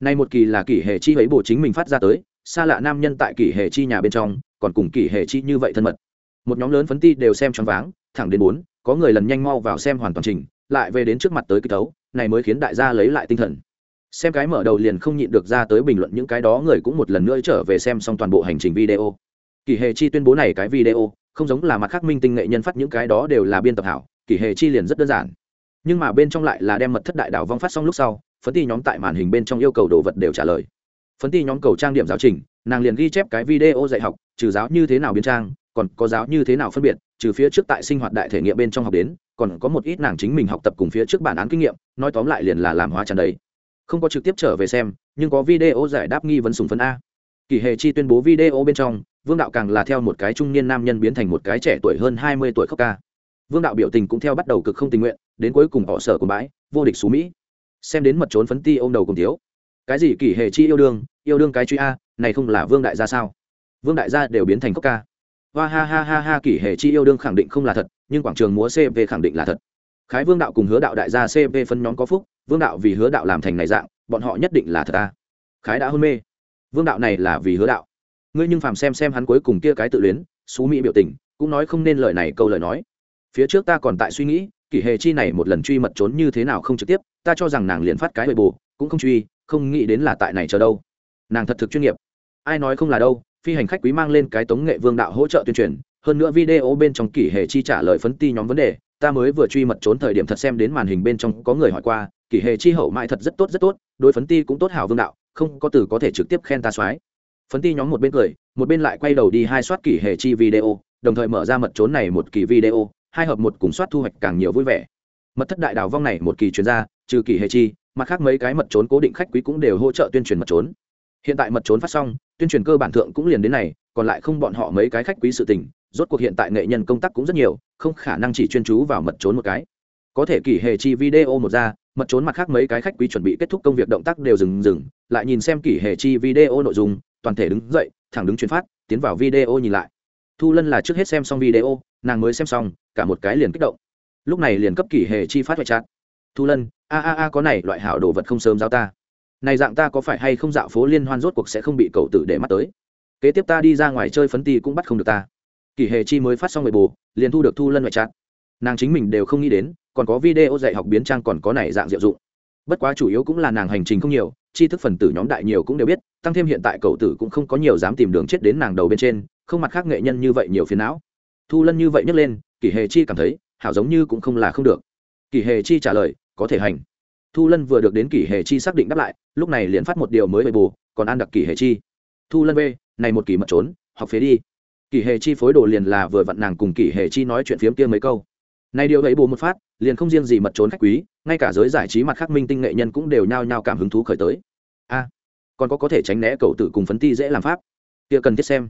Nay một kỳ là kỷ hệ chi ấy bổ chính mình phát ra tới, xa lạ nam nhân tại kỷ hệ chi nhà bên trong, còn cùng kỷ hệ chi như vậy thân mật. Một nhóm lớn phấn ti đều xem choáng váng, thẳng đến bốn, có người lần nhanh mau vào xem hoàn toàn trình, lại về đến trước mặt tới kịch tấu này mới khiến đại gia lấy lại tinh thần. Xem cái mở đầu liền không nhịn được ra tới bình luận những cái đó người cũng một lần nữa trở về xem xong toàn bộ hành trình video. Kỳ hệ chi tuyên bố này cái video, không giống là mặt khác minh tinh nghệ nhân phát những cái đó đều là biên tập hảo Kỳ hệ chi liền rất đơn giản. Nhưng mà bên trong lại là đem mật thất đại đảo vong phát xong lúc sau, phấn ti nhóm tại màn hình bên trong yêu cầu đồ vật đều trả lời. Phấn ti nhóm cầu trang điểm giáo trình, nàng liền ghi chép cái video dạy học, trừ giáo như thế nào biên trang còn có giáo như thế nào phân biệt, trừ phía trước tại sinh hoạt đại thể nghiệm bên trong học đến, còn có một ít nàng chính mình học tập cùng phía trước bản án kinh nghiệm, nói tóm lại liền là làm hóa tràn đầy. Không có trực tiếp trở về xem, nhưng có video giải đáp nghi vấn sùng phấn a. Kỳ hề chi tuyên bố video bên trong, vương đạo càng là theo một cái trung niên nam nhân biến thành một cái trẻ tuổi hơn hai mươi tuổi khóc ca. Vương đạo biểu tình cũng theo bắt đầu cực không tình nguyện, đến cuối cùng họ sở của bãi, vô địch xú mỹ. Xem đến mật trốn phấn ti ô m đầu cùng thiếu. Cái gì kỳ hề chi yêu đương yêu đương cái truy a, này không là vương đại gia sao? Vương đại gia đều biến thành khóc ca hoa ha ha ha ha, kỷ hệ chi yêu đương khẳng định không là thật, nhưng quảng trường múa cv khẳng định là thật. Khái vương đạo cùng hứa đạo đại gia cv phân nhóm có phúc, vương đạo vì hứa đạo làm thành này dạng, bọn họ nhất định là thật ta khái đã hôn mê. Vương đạo này là vì hứa đạo. Ngươi nhưng phàm xem xem hắn cuối cùng kia cái tự luyến, xú mỹ biểu tình, cũng nói không nên lời này, câu lời nói. Phía trước ta còn tại suy nghĩ, kỷ hệ chi này một lần truy mật trốn như thế nào không trực tiếp, ta cho rằng nàng liền phát cái bề bù, cũng không truy, không nghĩ đến là tại này chờ đâu. Nàng thật thực chuyên nghiệp. Ai nói không là đâu phi hành khách quý mang lên cái tống nghệ vương đạo hỗ trợ tuyên truyền. Hơn nữa video bên trong kỷ hệ chi trả lời phấn ti nhóm vấn đề. Ta mới vừa truy mật trốn thời điểm thật xem đến màn hình bên trong có người hỏi qua, kỷ hệ chi hậu mãi thật rất tốt rất tốt, đối phấn ti cũng tốt hảo vương đạo, không có từ có thể trực tiếp khen ta soái. Phấn ti nhóm một bên cười, một bên lại quay đầu đi hai soát kỷ hệ chi video, đồng thời mở ra mật trốn này một kỳ video, hai hợp một cùng soát thu hoạch càng nhiều vui vẻ. Mật thất đại đào vong này một kỳ chuyên gia, trừ kỷ hệ chi, mặt khác mấy cái mật trốn cố định khách quý cũng đều hỗ trợ tuyên truyền mật trốn. Hiện tại mật trốn phát xong tuyên truyền cơ bản thượng cũng liền đến này, còn lại không bọn họ mấy cái khách quý sự tình, rốt cuộc hiện tại nghệ nhân công tác cũng rất nhiều, không khả năng chỉ chuyên chú vào mật trốn một cái. Có thể kỷ hệ chi video một ra, mật trốn mặt khác mấy cái khách quý chuẩn bị kết thúc công việc động tác đều dừng dừng, lại nhìn xem kỷ hệ chi video nội dung, toàn thể đứng dậy, thẳng đứng chuyển phát, tiến vào video nhìn lại. Thu lân là trước hết xem xong video, nàng mới xem xong, cả một cái liền kích động. Lúc này liền cấp kỷ hệ chi phát hoại chặt. thu lân, a a a, có này, loại hảo đồ vật không sớm giao ta này dạng ta có phải hay không dạo phố liên hoan rốt cuộc sẽ không bị cậu tử để mắt tới? Kế tiếp ta đi ra ngoài chơi phấn ti cũng bắt không được ta. Kỷ hề chi mới phát xong người bù, liền thu được thu lân ngoại chặt nàng chính mình đều không nghĩ đến, còn có video dạy học biến trang còn có này dạng diệu dụng. Bất quá chủ yếu cũng là nàng hành trình không nhiều, tri thức phần tử nhóm đại nhiều cũng đều biết, tăng thêm hiện tại cậu tử cũng không có nhiều dám tìm đường chết đến nàng đầu bên trên, không mặt khác nghệ nhân như vậy nhiều phiền não. Thu lân như vậy nhấc lên, kỷ hề chi cảm thấy, hảo giống như cũng không là không được. Kỷ hề chi trả lời, có thể hành thu lân vừa được đến kỷ hề chi xác định đáp lại, lúc này liền phát một điều mới bề bù, còn ăn đặc kỷ hề chi. Thu lân b, này một kỷ mật trốn, học phế đi. Kỷ hề chi phối đồ liền là vừa vặn nàng cùng kỷ hề chi nói chuyện phiếm kia mấy câu. Này điều ấy bù một phát, liền không riêng gì mật trốn khách quý, ngay cả giới giải trí mặt khác minh tinh nghệ nhân cũng đều nhao nhao cảm hứng thú khởi tới. A, còn có có thể tránh né cầu tử cùng phấn ti dễ làm pháp. Kia cần thiết xem.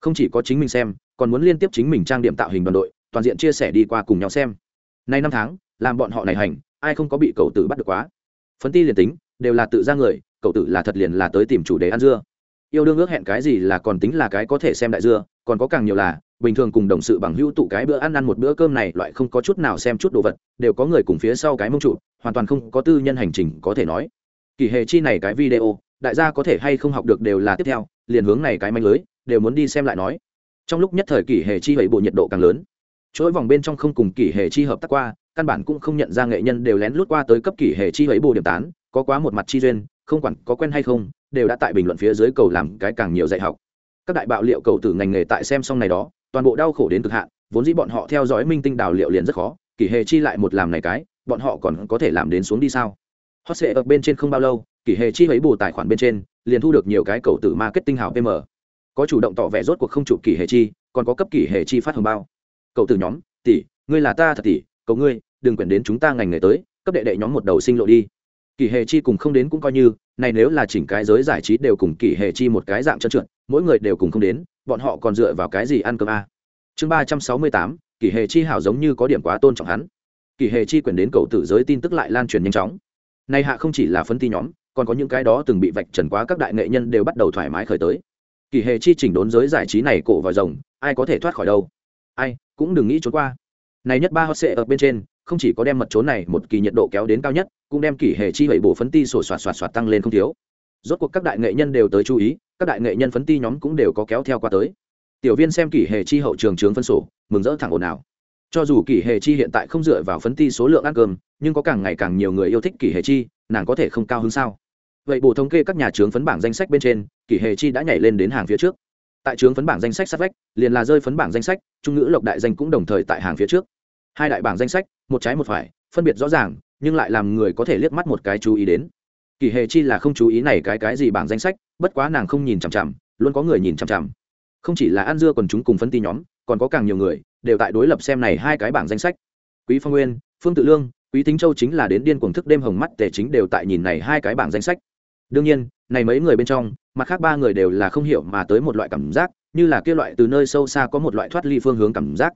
Không chỉ có chính mình xem, còn muốn liên tiếp chính mình trang điểm tạo hình đoàn đội, toàn diện chia sẻ đi qua cùng nhau xem. Nay năm tháng, làm bọn họ này hành ai không có bị cậu tử bắt được quá. Phấn ti liền tính, đều là tự ra người, cậu tử là thật liền là tới tìm chủ đề ăn dưa. Yêu đương ước hẹn cái gì là còn tính là cái có thể xem đại dưa, còn có càng nhiều là, bình thường cùng đồng sự bằng hữu tụ cái bữa ăn ăn một bữa cơm này loại không có chút nào xem chút đồ vật, đều có người cùng phía sau cái mông trụ, hoàn toàn không có tư nhân hành trình có thể nói. Kỳ hề chi này cái video, đại gia có thể hay không học được đều là tiếp theo, liền hướng này cái manh lưới, đều muốn đi xem lại nói. Trong lúc nhất thời kỳ hề chi vậy bộ nhiệt độ càng lớn. Chuỗi vòng bên trong không cùng kỳ hề chi hợp tác qua căn bản cũng không nhận ra nghệ nhân đều lén lút qua tới cấp kỷ hệ chi ấy bồ điểm tán, có quá một mặt chi duyên, không quản có quen hay không, đều đã tại bình luận phía dưới cầu làm cái càng nhiều dạy học. Các đại bạo liệu cầu từ ngành nghề tại xem xong này đó, toàn bộ đau khổ đến cực hạn, vốn dĩ bọn họ theo dõi minh tinh đào liệu liền rất khó, kỷ hệ chi lại một làm này cái, bọn họ còn có thể làm đến xuống đi sao? Hot sệ ở bên trên không bao lâu, kỷ hệ chi ấy bù tài khoản bên trên, liền thu được nhiều cái cầu từ marketing hảo pm. Có chủ động tỏ vẻ rốt cuộc không chụp kỷ hệ chi, còn có cấp kỷ hệ chi phát hồng bao. Cậu từ nhóm, tỷ, ngươi là ta thật tỷ cầu ngươi, đừng quyển đến chúng ta ngành nghề tới, cấp đệ đệ nhóm một đầu sinh lộ đi. Kỳ hề chi cùng không đến cũng coi như, này nếu là chỉnh cái giới giải trí đều cùng kỳ hề chi một cái dạng trơn trượt, mỗi người đều cùng không đến, bọn họ còn dựa vào cái gì ăn cơm a? À? chương ba trăm sáu mươi tám kỳ hề chi hảo giống như có điểm quá tôn trọng hắn. Kỳ hề chi quyền đến cầu tử giới tin tức lại lan truyền nhanh chóng. Nay hạ không chỉ là phân ti nhóm, còn có những cái đó từng bị vạch trần quá các đại nghệ nhân đều bắt đầu thoải mái khởi tới. Kỳ hề chi chỉnh đốn giới giải trí này cổ vào rồng, ai có thể thoát khỏi đâu? Ai, cũng đừng nghĩ trốn qua này nhất ba hot sệ ở bên trên, không chỉ có đem mật trốn này một kỳ nhiệt độ kéo đến cao nhất, cũng đem kỷ hệ chi hẩy bổ phấn ti sổ soạt soạt soạt tăng lên không thiếu. Rốt cuộc các đại nghệ nhân đều tới chú ý, các đại nghệ nhân phấn ti nhóm cũng đều có kéo theo qua tới. Tiểu viên xem kỷ hệ chi hậu trường trướng phân sổ, mừng rỡ thẳng ồn ào. Cho dù kỷ hệ chi hiện tại không dựa vào phấn ti số lượng ăn cơm, nhưng có càng ngày càng nhiều người yêu thích kỷ hệ chi, nàng có thể không cao hơn sao? Vậy bổ thống kê các nhà trướng phấn bảng danh sách bên trên, kỷ hệ chi đã nhảy lên đến hàng phía trước. Tại trướng phấn bảng danh sách sát vách, liền là rơi phấn bảng danh sách, trung ngữ lộc đại danh cũng đồng thời tại hàng phía trước hai đại bảng danh sách, một trái một phải, phân biệt rõ ràng, nhưng lại làm người có thể liếc mắt một cái chú ý đến. Kỳ hề chi là không chú ý này cái cái gì bảng danh sách, bất quá nàng không nhìn chằm chằm, luôn có người nhìn chằm chằm. Không chỉ là ăn dưa còn chúng cùng phân ti nhóm, còn có càng nhiều người, đều tại đối lập xem này hai cái bảng danh sách. Quý phong nguyên, phương tự lương, quý thính châu chính là đến điên cuồng thức đêm hồng mắt tề chính đều tại nhìn này hai cái bảng danh sách. Đương nhiên, này mấy người bên trong, mặt khác ba người đều là không hiểu mà tới một loại cảm giác, như là kia loại từ nơi sâu xa có một loại thoát ly phương hướng cảm giác.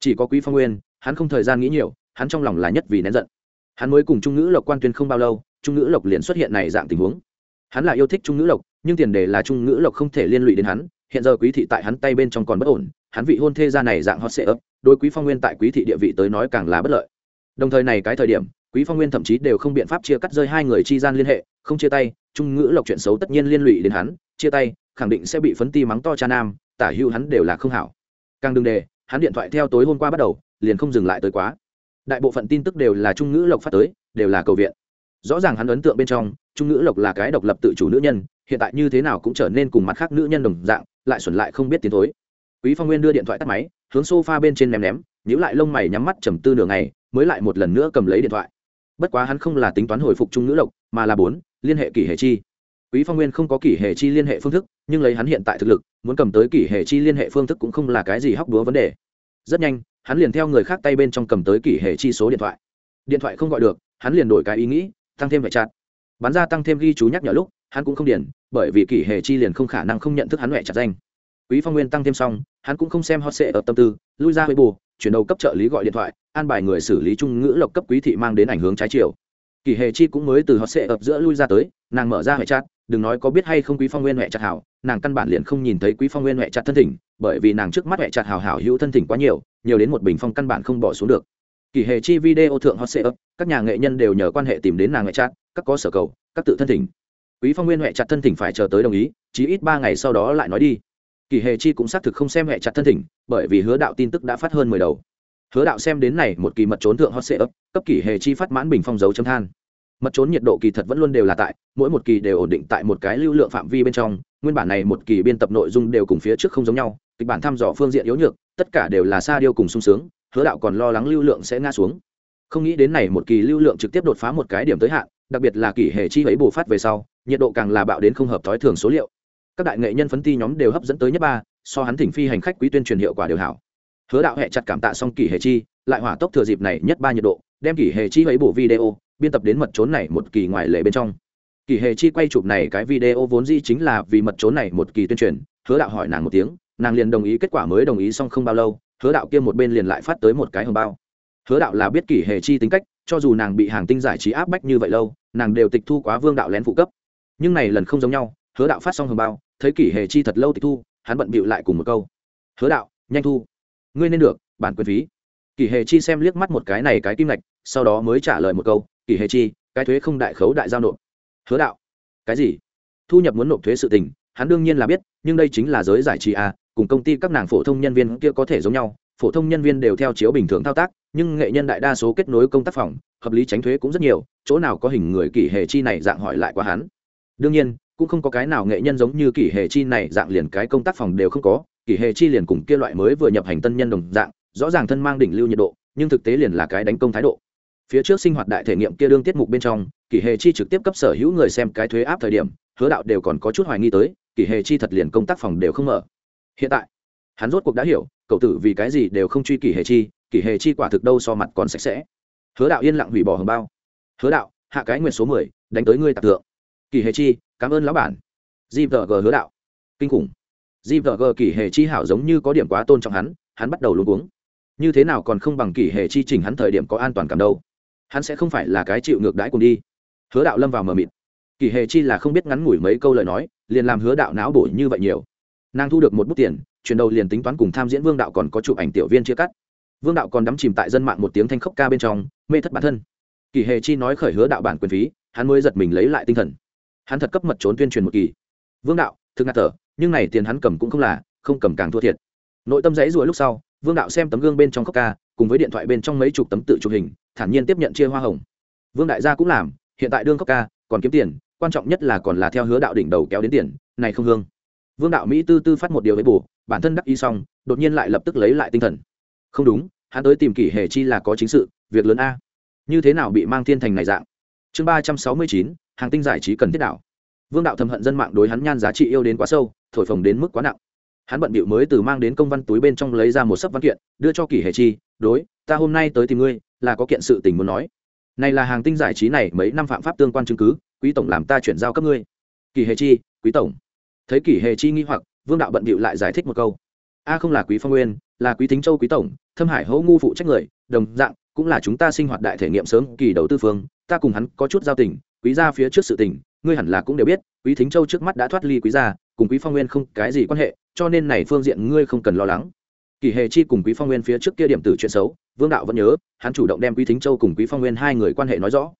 Chỉ có quý phong nguyên hắn không thời gian nghĩ nhiều, hắn trong lòng là nhất vì nén giận. Hắn mới cùng trung ngữ lộc quan tuyên không bao lâu, trung ngữ lộc liền xuất hiện này dạng tình huống. Hắn là yêu thích trung ngữ lộc, nhưng tiền đề là trung ngữ lộc không thể liên lụy đến hắn, hiện giờ quý thị tại hắn tay bên trong còn bất ổn, hắn vị hôn thê gia này dạng hot sệ ấp đôi quý phong nguyên tại quý thị địa vị tới nói càng là bất lợi. Đồng thời này cái thời điểm, quý phong nguyên thậm chí đều không biện pháp chia cắt rơi hai người chi gian liên hệ, không chia tay, trung ngữ lộc chuyện xấu tất nhiên liên lụy đến hắn, chia tay, khẳng định sẽ bị phấn ti mắng to cha nam, tả hưu hắn đều là không hảo. Càng đừng đề hắn điện thoại theo tối hôm qua bắt đầu, liền không dừng lại tới quá. Đại bộ phận tin tức đều là trung ngữ lộc phát tới, đều là cầu viện. Rõ ràng hắn ấn tượng bên trong, trung ngữ lộc là cái độc lập tự chủ nữ nhân, hiện tại như thế nào cũng trở nên cùng mặt khác nữ nhân đồng dạng, lại xuẩn lại không biết tiến thối. Quý phong nguyên đưa điện thoại tắt máy, hướng sofa bên trên ném ném, nhíu lại lông mày nhắm mắt trầm tư nửa ngày, mới lại một lần nữa cầm lấy điện thoại. Bất quá hắn không là tính toán hồi phục trung ngữ lộc, mà là bốn, liên hệ kỷ hệ chi quý phong nguyên không có kỷ hệ chi liên hệ phương thức, nhưng lấy hắn hiện tại thực lực, muốn cầm tới kỷ hệ chi liên hệ phương thức cũng không là cái gì hóc đúa vấn đề. Rất nhanh, hắn liền theo người khác tay bên trong cầm tới kỷ hệ chi số điện thoại. Điện thoại không gọi được, hắn liền đổi cái ý nghĩ, tăng thêm vệ chặt. Bắn ra tăng thêm ghi chú nhắc nhở lúc, hắn cũng không điền, bởi vì kỷ hệ chi liền không khả năng không nhận thức hắn hoẹ chặt danh. Quý phong nguyên tăng thêm xong, hắn cũng không xem hot sẽ ở tâm tư, lui ra bù, chuyển đầu cấp trợ lý gọi điện thoại, an bài người xử lý trung ngữ lộc cấp quý thị mang đến ảnh hưởng trái chiều. Kỷ hệ chi cũng mới từ hot sẽ ập giữa lui ra tới, nàng mở ra hệ chặt đừng nói có biết hay không quý phong nguyên huệ chặt hảo, nàng căn bản liền không nhìn thấy quý phong nguyên huệ chặt thân thỉnh, bởi vì nàng trước mắt huệ chặt hảo hảo hữu thân thỉnh quá nhiều nhiều đến một bình phong căn bản không bỏ xuống được. Kỳ hệ chi video thượng hot setup các nhà nghệ nhân đều nhờ quan hệ tìm đến nàng huệ chặt, các có sở cầu, các tự thân thỉnh. Quý phong nguyên huệ chặt thân thỉnh phải chờ tới đồng ý, chí ít ba ngày sau đó lại nói đi. Kỳ hề chi cũng xác thực không xem huệ chặt thân thỉnh, bởi vì hứa đạo tin tức đã phát hơn mười đầu. Hứa đạo xem đến này một kỳ mật trốn thượng hot setup cấp kỳ hề chi phát mãn bình phong dấu chấm than mật trốn nhiệt độ kỳ thật vẫn luôn đều là tại, mỗi một kỳ đều ổn định tại một cái lưu lượng phạm vi bên trong, nguyên bản này một kỳ biên tập nội dung đều cùng phía trước không giống nhau, kịch bản thăm dò phương diện yếu nhược, tất cả đều là xa điêu cùng sung sướng, hứa đạo còn lo lắng lưu lượng sẽ ngã xuống. Không nghĩ đến này một kỳ lưu lượng trực tiếp đột phá một cái điểm tới hạn, đặc biệt là kỳ hệ chi ấy bù phát về sau, nhiệt độ càng là bạo đến không hợp thói thường số liệu. Các đại nghệ nhân phấn ti nhóm đều hấp dẫn tới nhất ba, so hắn thỉnh phi hành khách quý tuyên truyền hiệu quả đều hảo. Hứa đạo hẹ chặt cảm tạ xong kỳ hệ chi, lại hỏa tốc thừa dịp này nhất ba nhiệt độ, đem kỳ hệ chi ấy bổ video biên tập đến mật trốn này một kỳ ngoại lệ bên trong. Kỳ hề chi quay chụp này cái video vốn dĩ chính là vì mật trốn này một kỳ tuyên truyền, hứa đạo hỏi nàng một tiếng, nàng liền đồng ý, kết quả mới đồng ý xong không bao lâu, hứa đạo kia một bên liền lại phát tới một cái hồng bao. Hứa đạo là biết kỳ hề chi tính cách, cho dù nàng bị hàng tinh giải trí áp bách như vậy lâu, nàng đều tịch thu quá vương đạo lén phụ cấp. Nhưng này lần không giống nhau, hứa đạo phát xong hồng bao, thấy kỷ hề chi thật lâu tịch thu, hắn bận bịu lại cùng một câu. Hứa đạo, nhanh thu. Ngươi nên được, bản quyền phí. Kỷ hề chi xem liếc mắt một cái này cái kim ngạch, sau đó mới trả lời một câu kỷ hệ chi, cái thuế không đại khấu đại giao nộp. Hứa đạo. Cái gì? Thu nhập muốn nộp thuế sự tình, hắn đương nhiên là biết, nhưng đây chính là giới giải trí à cùng công ty các nàng phổ thông nhân viên kia có thể giống nhau, phổ thông nhân viên đều theo chiếu bình thường thao tác, nhưng nghệ nhân đại đa số kết nối công tác phòng, hợp lý tránh thuế cũng rất nhiều, chỗ nào có hình người kỷ hệ chi này dạng hỏi lại qua hắn. Đương nhiên, cũng không có cái nào nghệ nhân giống như kỷ hệ chi này dạng liền cái công tác phòng đều không có kỷ hệ chi liền cùng kia loại mới vừa nhập hành tân nhân đồng dạng, rõ ràng thân mang đỉnh lưu nhiệt độ, nhưng thực tế liền là cái đánh công thái độ phía trước sinh hoạt đại thể nghiệm kia đương tiết mục bên trong, kỷ hệ chi trực tiếp cấp sở hữu người xem cái thuế áp thời điểm, hứa đạo đều còn có chút hoài nghi tới, kỷ hệ chi thật liền công tác phòng đều không mở. Hiện tại, hắn rốt cuộc đã hiểu, cậu tử vì cái gì đều không truy kỷ hệ chi, kỷ hệ chi quả thực đâu so mặt còn sạch sẽ. Hứa đạo yên lặng hủy bỏ hồng bao. Hứa đạo, hạ cái nguyện số mười, đánh tới ngươi tạc tượng kỷ hệ chi, cảm ơn lão bản. Gvg hứa đạo. Kinh khủng. Gvg kỷ hệ chi hảo giống như có điểm quá tôn trọng hắn hắn bắt đầu luôn uống như thế nào còn không bằng kỷ hệ chi chỉnh hắn thời điểm có an toàn cảm đâu hắn sẽ không phải là cái chịu ngược đãi cùng đi. Hứa đạo lâm vào mờ mịt. Kỳ hệ chi là không biết ngắn ngủi mấy câu lời nói, liền làm hứa đạo não bổ như vậy nhiều. Nàng thu được một bút tiền, chuyển đầu liền tính toán cùng tham diễn vương đạo còn có chụp ảnh tiểu viên chia cắt. Vương đạo còn đắm chìm tại dân mạng một tiếng thanh khốc ca bên trong, mê thất bản thân. Kỳ hề chi nói khởi hứa đạo bản quyền phí, hắn mới giật mình lấy lại tinh thần. Hắn thật cấp mật trốn tuyên truyền một kỳ. Vương đạo, thực ngạt thở, nhưng này tiền hắn cầm cũng không là, không cầm càng thua thiệt. Nội tâm dãy ruồi lúc sau vương đạo xem tấm gương bên trong khóc ca, cùng với điện thoại bên trong mấy chục tấm tự chụp hình, thản nhiên tiếp nhận chia hoa hồng. Vương đại gia cũng làm, hiện tại đương khóc ca, còn kiếm tiền, quan trọng nhất là còn là theo hứa đạo đỉnh đầu kéo đến tiền, này không hương. Vương đạo mỹ tư tư phát một điều với bù, bản thân đắc ý xong, đột nhiên lại lập tức lấy lại tinh thần. Không đúng, hắn tới tìm kỷ hề chi là có chính sự, việc lớn a. Như thế nào bị mang thiên thành này dạng? Chương ba trăm sáu mươi chín, hàng tinh giải trí cần thiết đạo vương đạo thầm hận dân mạng đối hắn nhan giá trị yêu đến quá sâu, thổi phồng đến mức quá nặng hắn bận bịu mới từ mang đến công văn túi bên trong lấy ra một sấp văn kiện, đưa cho kỷ hề chi, đối, ta hôm nay tới tìm ngươi, là có kiện sự tình muốn nói. Này là hàng tinh giải trí này mấy năm phạm pháp tương quan chứng cứ, quý tổng làm ta chuyển giao cấp ngươi. Kỷ hề chi, quý tổng. Thấy kỷ hề chi nghi hoặc, vương đạo bận bịu lại giải thích một câu. A không là quý phong nguyên, là quý thính châu quý tổng, thâm hải hỗ ngu phụ trách người, đồng dạng, cũng là chúng ta sinh hoạt đại thể nghiệm sớm, kỳ đầu tư phương, ta cùng hắn có chút giao tình, quý gia phía trước sự tình, ngươi hẳn là cũng đều biết, quý thính châu trước mắt đã thoát ly quý gia cùng quý phong nguyên không cái gì quan hệ, cho nên này phương diện ngươi không cần lo lắng. Kỳ hề chi cùng quý phong nguyên phía trước kia điểm tử chuyện xấu, vương đạo vẫn nhớ, hắn chủ động đem quý thính châu cùng quý phong nguyên hai người quan hệ nói rõ.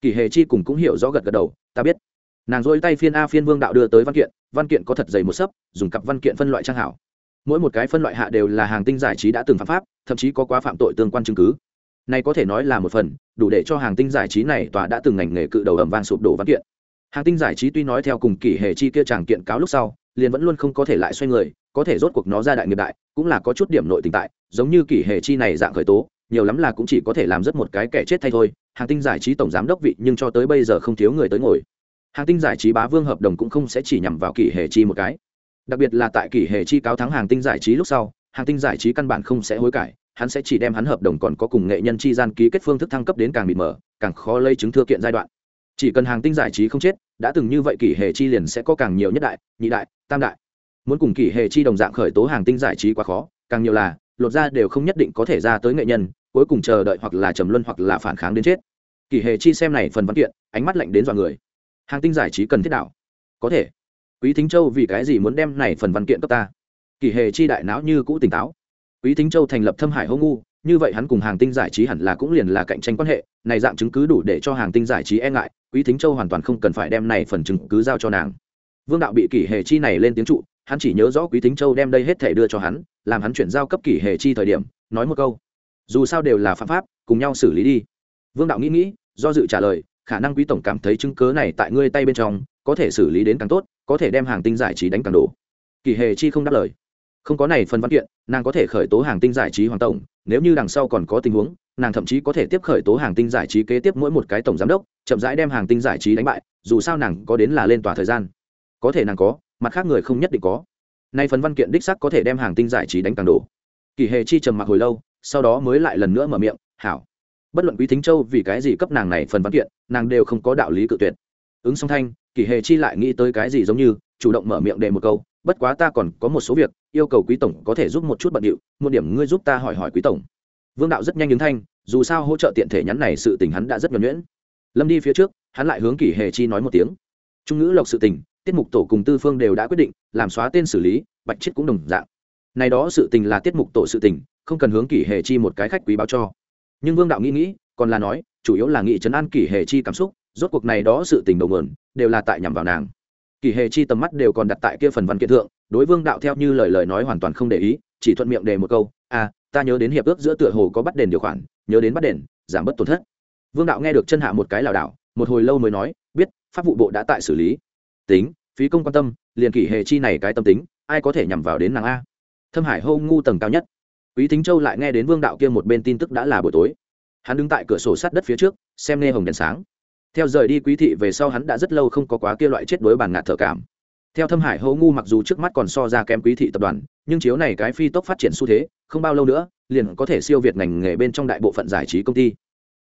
Kỳ hề chi cùng cũng hiểu rõ gật gật đầu, ta biết. Nàng dôi tay phiên a phiên vương đạo đưa tới văn kiện văn kiện có thật dày một sấp, dùng cặp văn kiện phân loại trang hảo. Mỗi một cái phân loại hạ đều là hàng tinh giải trí đã từng phạm pháp, thậm chí có quá phạm tội tương quan chứng cứ. Này có thể nói là một phần, đủ để cho hàng tinh giải trí này tòa đã từng ngành nghề cự đầu ẩm vang sụp đổ văn kiện hàng tinh giải trí tuy nói theo cùng kỷ hệ chi kia chẳng kiện cáo lúc sau, liền vẫn luôn không có thể lại xoay người, có thể rốt cuộc nó ra đại nghiệp đại, cũng là có chút điểm nội tình tại, giống như kỷ hệ chi này dạng khởi tố, nhiều lắm là cũng chỉ có thể làm rất một cái kẻ chết thay thôi. Hàng tinh giải trí tổng giám đốc vị nhưng cho tới bây giờ không thiếu người tới ngồi. Hàng tinh giải trí bá vương hợp đồng cũng không sẽ chỉ nhằm vào kỷ hệ chi một cái. Đặc biệt là tại kỷ hệ chi cáo thắng hàng tinh giải trí lúc sau, hàng tinh giải trí căn bản không sẽ hối cải, hắn sẽ chỉ đem hắn hợp đồng còn có cùng nghệ nhân chi gian ký kết phương thức thăng cấp đến càng mịt mờ, càng khó lây chứng thừa kiện giai đoạn chỉ cần hàng tinh giải trí không chết, đã từng như vậy kỷ hệ chi liền sẽ có càng nhiều nhất đại, nhị đại, tam đại. Muốn cùng kỷ hệ chi đồng dạng khởi tố hàng tinh giải trí quá khó, càng nhiều là, lột ra đều không nhất định có thể ra tới nghệ nhân, cuối cùng chờ đợi hoặc là trầm luân hoặc là phản kháng đến chết. Kỷ hệ chi xem này phần văn kiện, ánh mắt lạnh đến dọa người. Hàng tinh giải trí cần thiết đạo. Có thể. Quý thính châu vì cái gì muốn đem này phần văn kiện cấp ta? Kỷ hệ chi đại não như cũ tỉnh táo. Quý thính châu thành lập thâm hải hô ngu, như vậy hắn cùng hàng tinh giải trí hẳn là cũng liền là cạnh tranh quan hệ, này dạng chứng cứ đủ để cho hàng tinh giải trí e ngại quý thính châu hoàn toàn không cần phải đem này phần chứng cứ giao cho nàng. Vương đạo bị kỷ hệ chi này lên tiếng trụ, hắn chỉ nhớ rõ quý Thính châu đem đây hết thể đưa cho hắn, làm hắn chuyển giao cấp kỷ hệ chi thời điểm, nói một câu. Dù sao đều là phạm pháp, cùng nhau xử lý đi. Vương đạo nghĩ nghĩ, do dự trả lời, khả năng quý tổng cảm thấy chứng cớ này tại ngươi tay bên trong, có thể xử lý đến càng tốt, có thể đem hàng tinh giải trí đánh càng đổ. Kỳ hề chi không đáp lời. Không có này phần văn kiện, nàng có thể khởi tố hàng tinh giải trí hoàng tổng, nếu như đằng sau còn có tình huống, nàng thậm chí có thể tiếp khởi tố hàng tinh giải trí kế tiếp mỗi một cái tổng giám đốc chậm rãi đem hàng tinh giải trí đánh bại, dù sao nàng có đến là lên tòa thời gian. Có thể nàng có, mặt khác người không nhất định có. Nay phần văn kiện đích sắc có thể đem hàng tinh giải trí đánh càng đổ. Kỳ hề chi trầm mặc hồi lâu, sau đó mới lại lần nữa mở miệng, hảo. Bất luận quý thính châu vì cái gì cấp nàng này phần văn kiện, nàng đều không có đạo lý cự tuyệt. Ứng song thanh, kỳ hề chi lại nghĩ tới cái gì giống như, chủ động mở miệng đề một câu, bất quá ta còn có một số việc, yêu cầu quý tổng có thể giúp một chút bận điệu, một điểm ngươi giúp ta hỏi hỏi quý tổng. Vương đạo rất nhanh ứng thanh, dù sao hỗ trợ tiện thể nhắn này sự tình hắn đã rất nhuẩn nhuyễn lâm đi phía trước, hắn lại hướng kỷ hề chi nói một tiếng. Trung ngữ lộc sự tình, tiết mục tổ cùng tư phương đều đã quyết định, làm xóa tên xử lý, bạch chết cũng đồng dạng. Này đó sự tình là tiết mục tổ sự tình, không cần hướng kỷ hề chi một cái khách quý báo cho. Nhưng vương đạo nghĩ nghĩ, còn là nói, chủ yếu là nghị trấn an kỷ hề chi cảm xúc, rốt cuộc này đó sự tình đầu mượn đều là tại nhằm vào nàng. Kỷ hề chi tầm mắt đều còn đặt tại kia phần văn kiện thượng, đối vương đạo theo như lời lời nói hoàn toàn không để ý, chỉ thuận miệng đề một câu à ta nhớ đến hiệp ước giữa tựa hồ có bắt đền điều khoản, nhớ đến bắt đền, giảm bớt tổn thất vương đạo nghe được chân hạ một cái lảo đảo, một hồi lâu mới nói, biết, pháp vụ bộ đã tại xử lý. Tính, phí công quan tâm, liền kỷ hề chi này cái tâm tính, ai có thể nhằm vào đến nàng a? Thâm hải hô ngu tầng cao nhất. Quý thính châu lại nghe đến vương đạo kia một bên tin tức đã là buổi tối. Hắn đứng tại cửa sổ sát đất phía trước, xem nghe hồng đèn sáng. Theo rời đi quý thị về sau hắn đã rất lâu không có quá kia loại chết đối bàn ngạt thở cảm. Theo thâm hải hô ngu mặc dù trước mắt còn so ra kém quý thị tập đoàn, nhưng chiếu này cái phi tốc phát triển xu thế, không bao lâu nữa, liền có thể siêu việt ngành nghề bên trong đại bộ phận giải trí công ty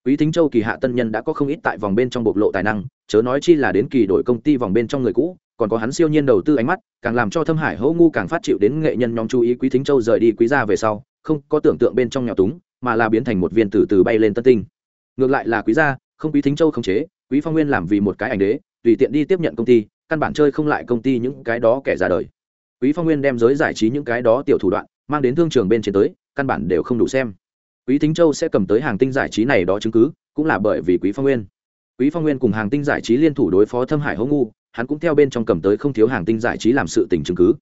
quý thính châu kỳ hạ tân nhân đã có không ít tại vòng bên trong bộc lộ tài năng, chớ nói chi là đến kỳ đổi công ty vòng bên trong người cũ, còn có hắn siêu nhiên đầu tư ánh mắt, càng làm cho thâm hải hỗ ngu càng phát chịu đến nghệ nhân nhóm chú ý quý thính châu rời đi quý gia về sau, không có tưởng tượng bên trong nghèo túng, mà là biến thành một viên từ từ bay lên tân tinh. Ngược lại là quý gia, không quý thính châu không chế, quý phong nguyên làm vì một cái ảnh đế, tùy tiện đi tiếp nhận công ty, căn bản chơi không lại công ty những cái đó kẻ ra đời. Quý phong nguyên đem giới giải trí những cái đó tiểu thủ đoạn, mang đến thương trường bên trên tới, căn bản đều không đủ xem quý thính châu sẽ cầm tới hàng tinh giải trí này đó chứng cứ, cũng là bởi vì quý phong nguyên. Quý phong nguyên cùng hàng tinh giải trí liên thủ đối phó thâm hải hố ngu, hắn cũng theo bên trong cầm tới không thiếu hàng tinh giải trí làm sự tình chứng cứ.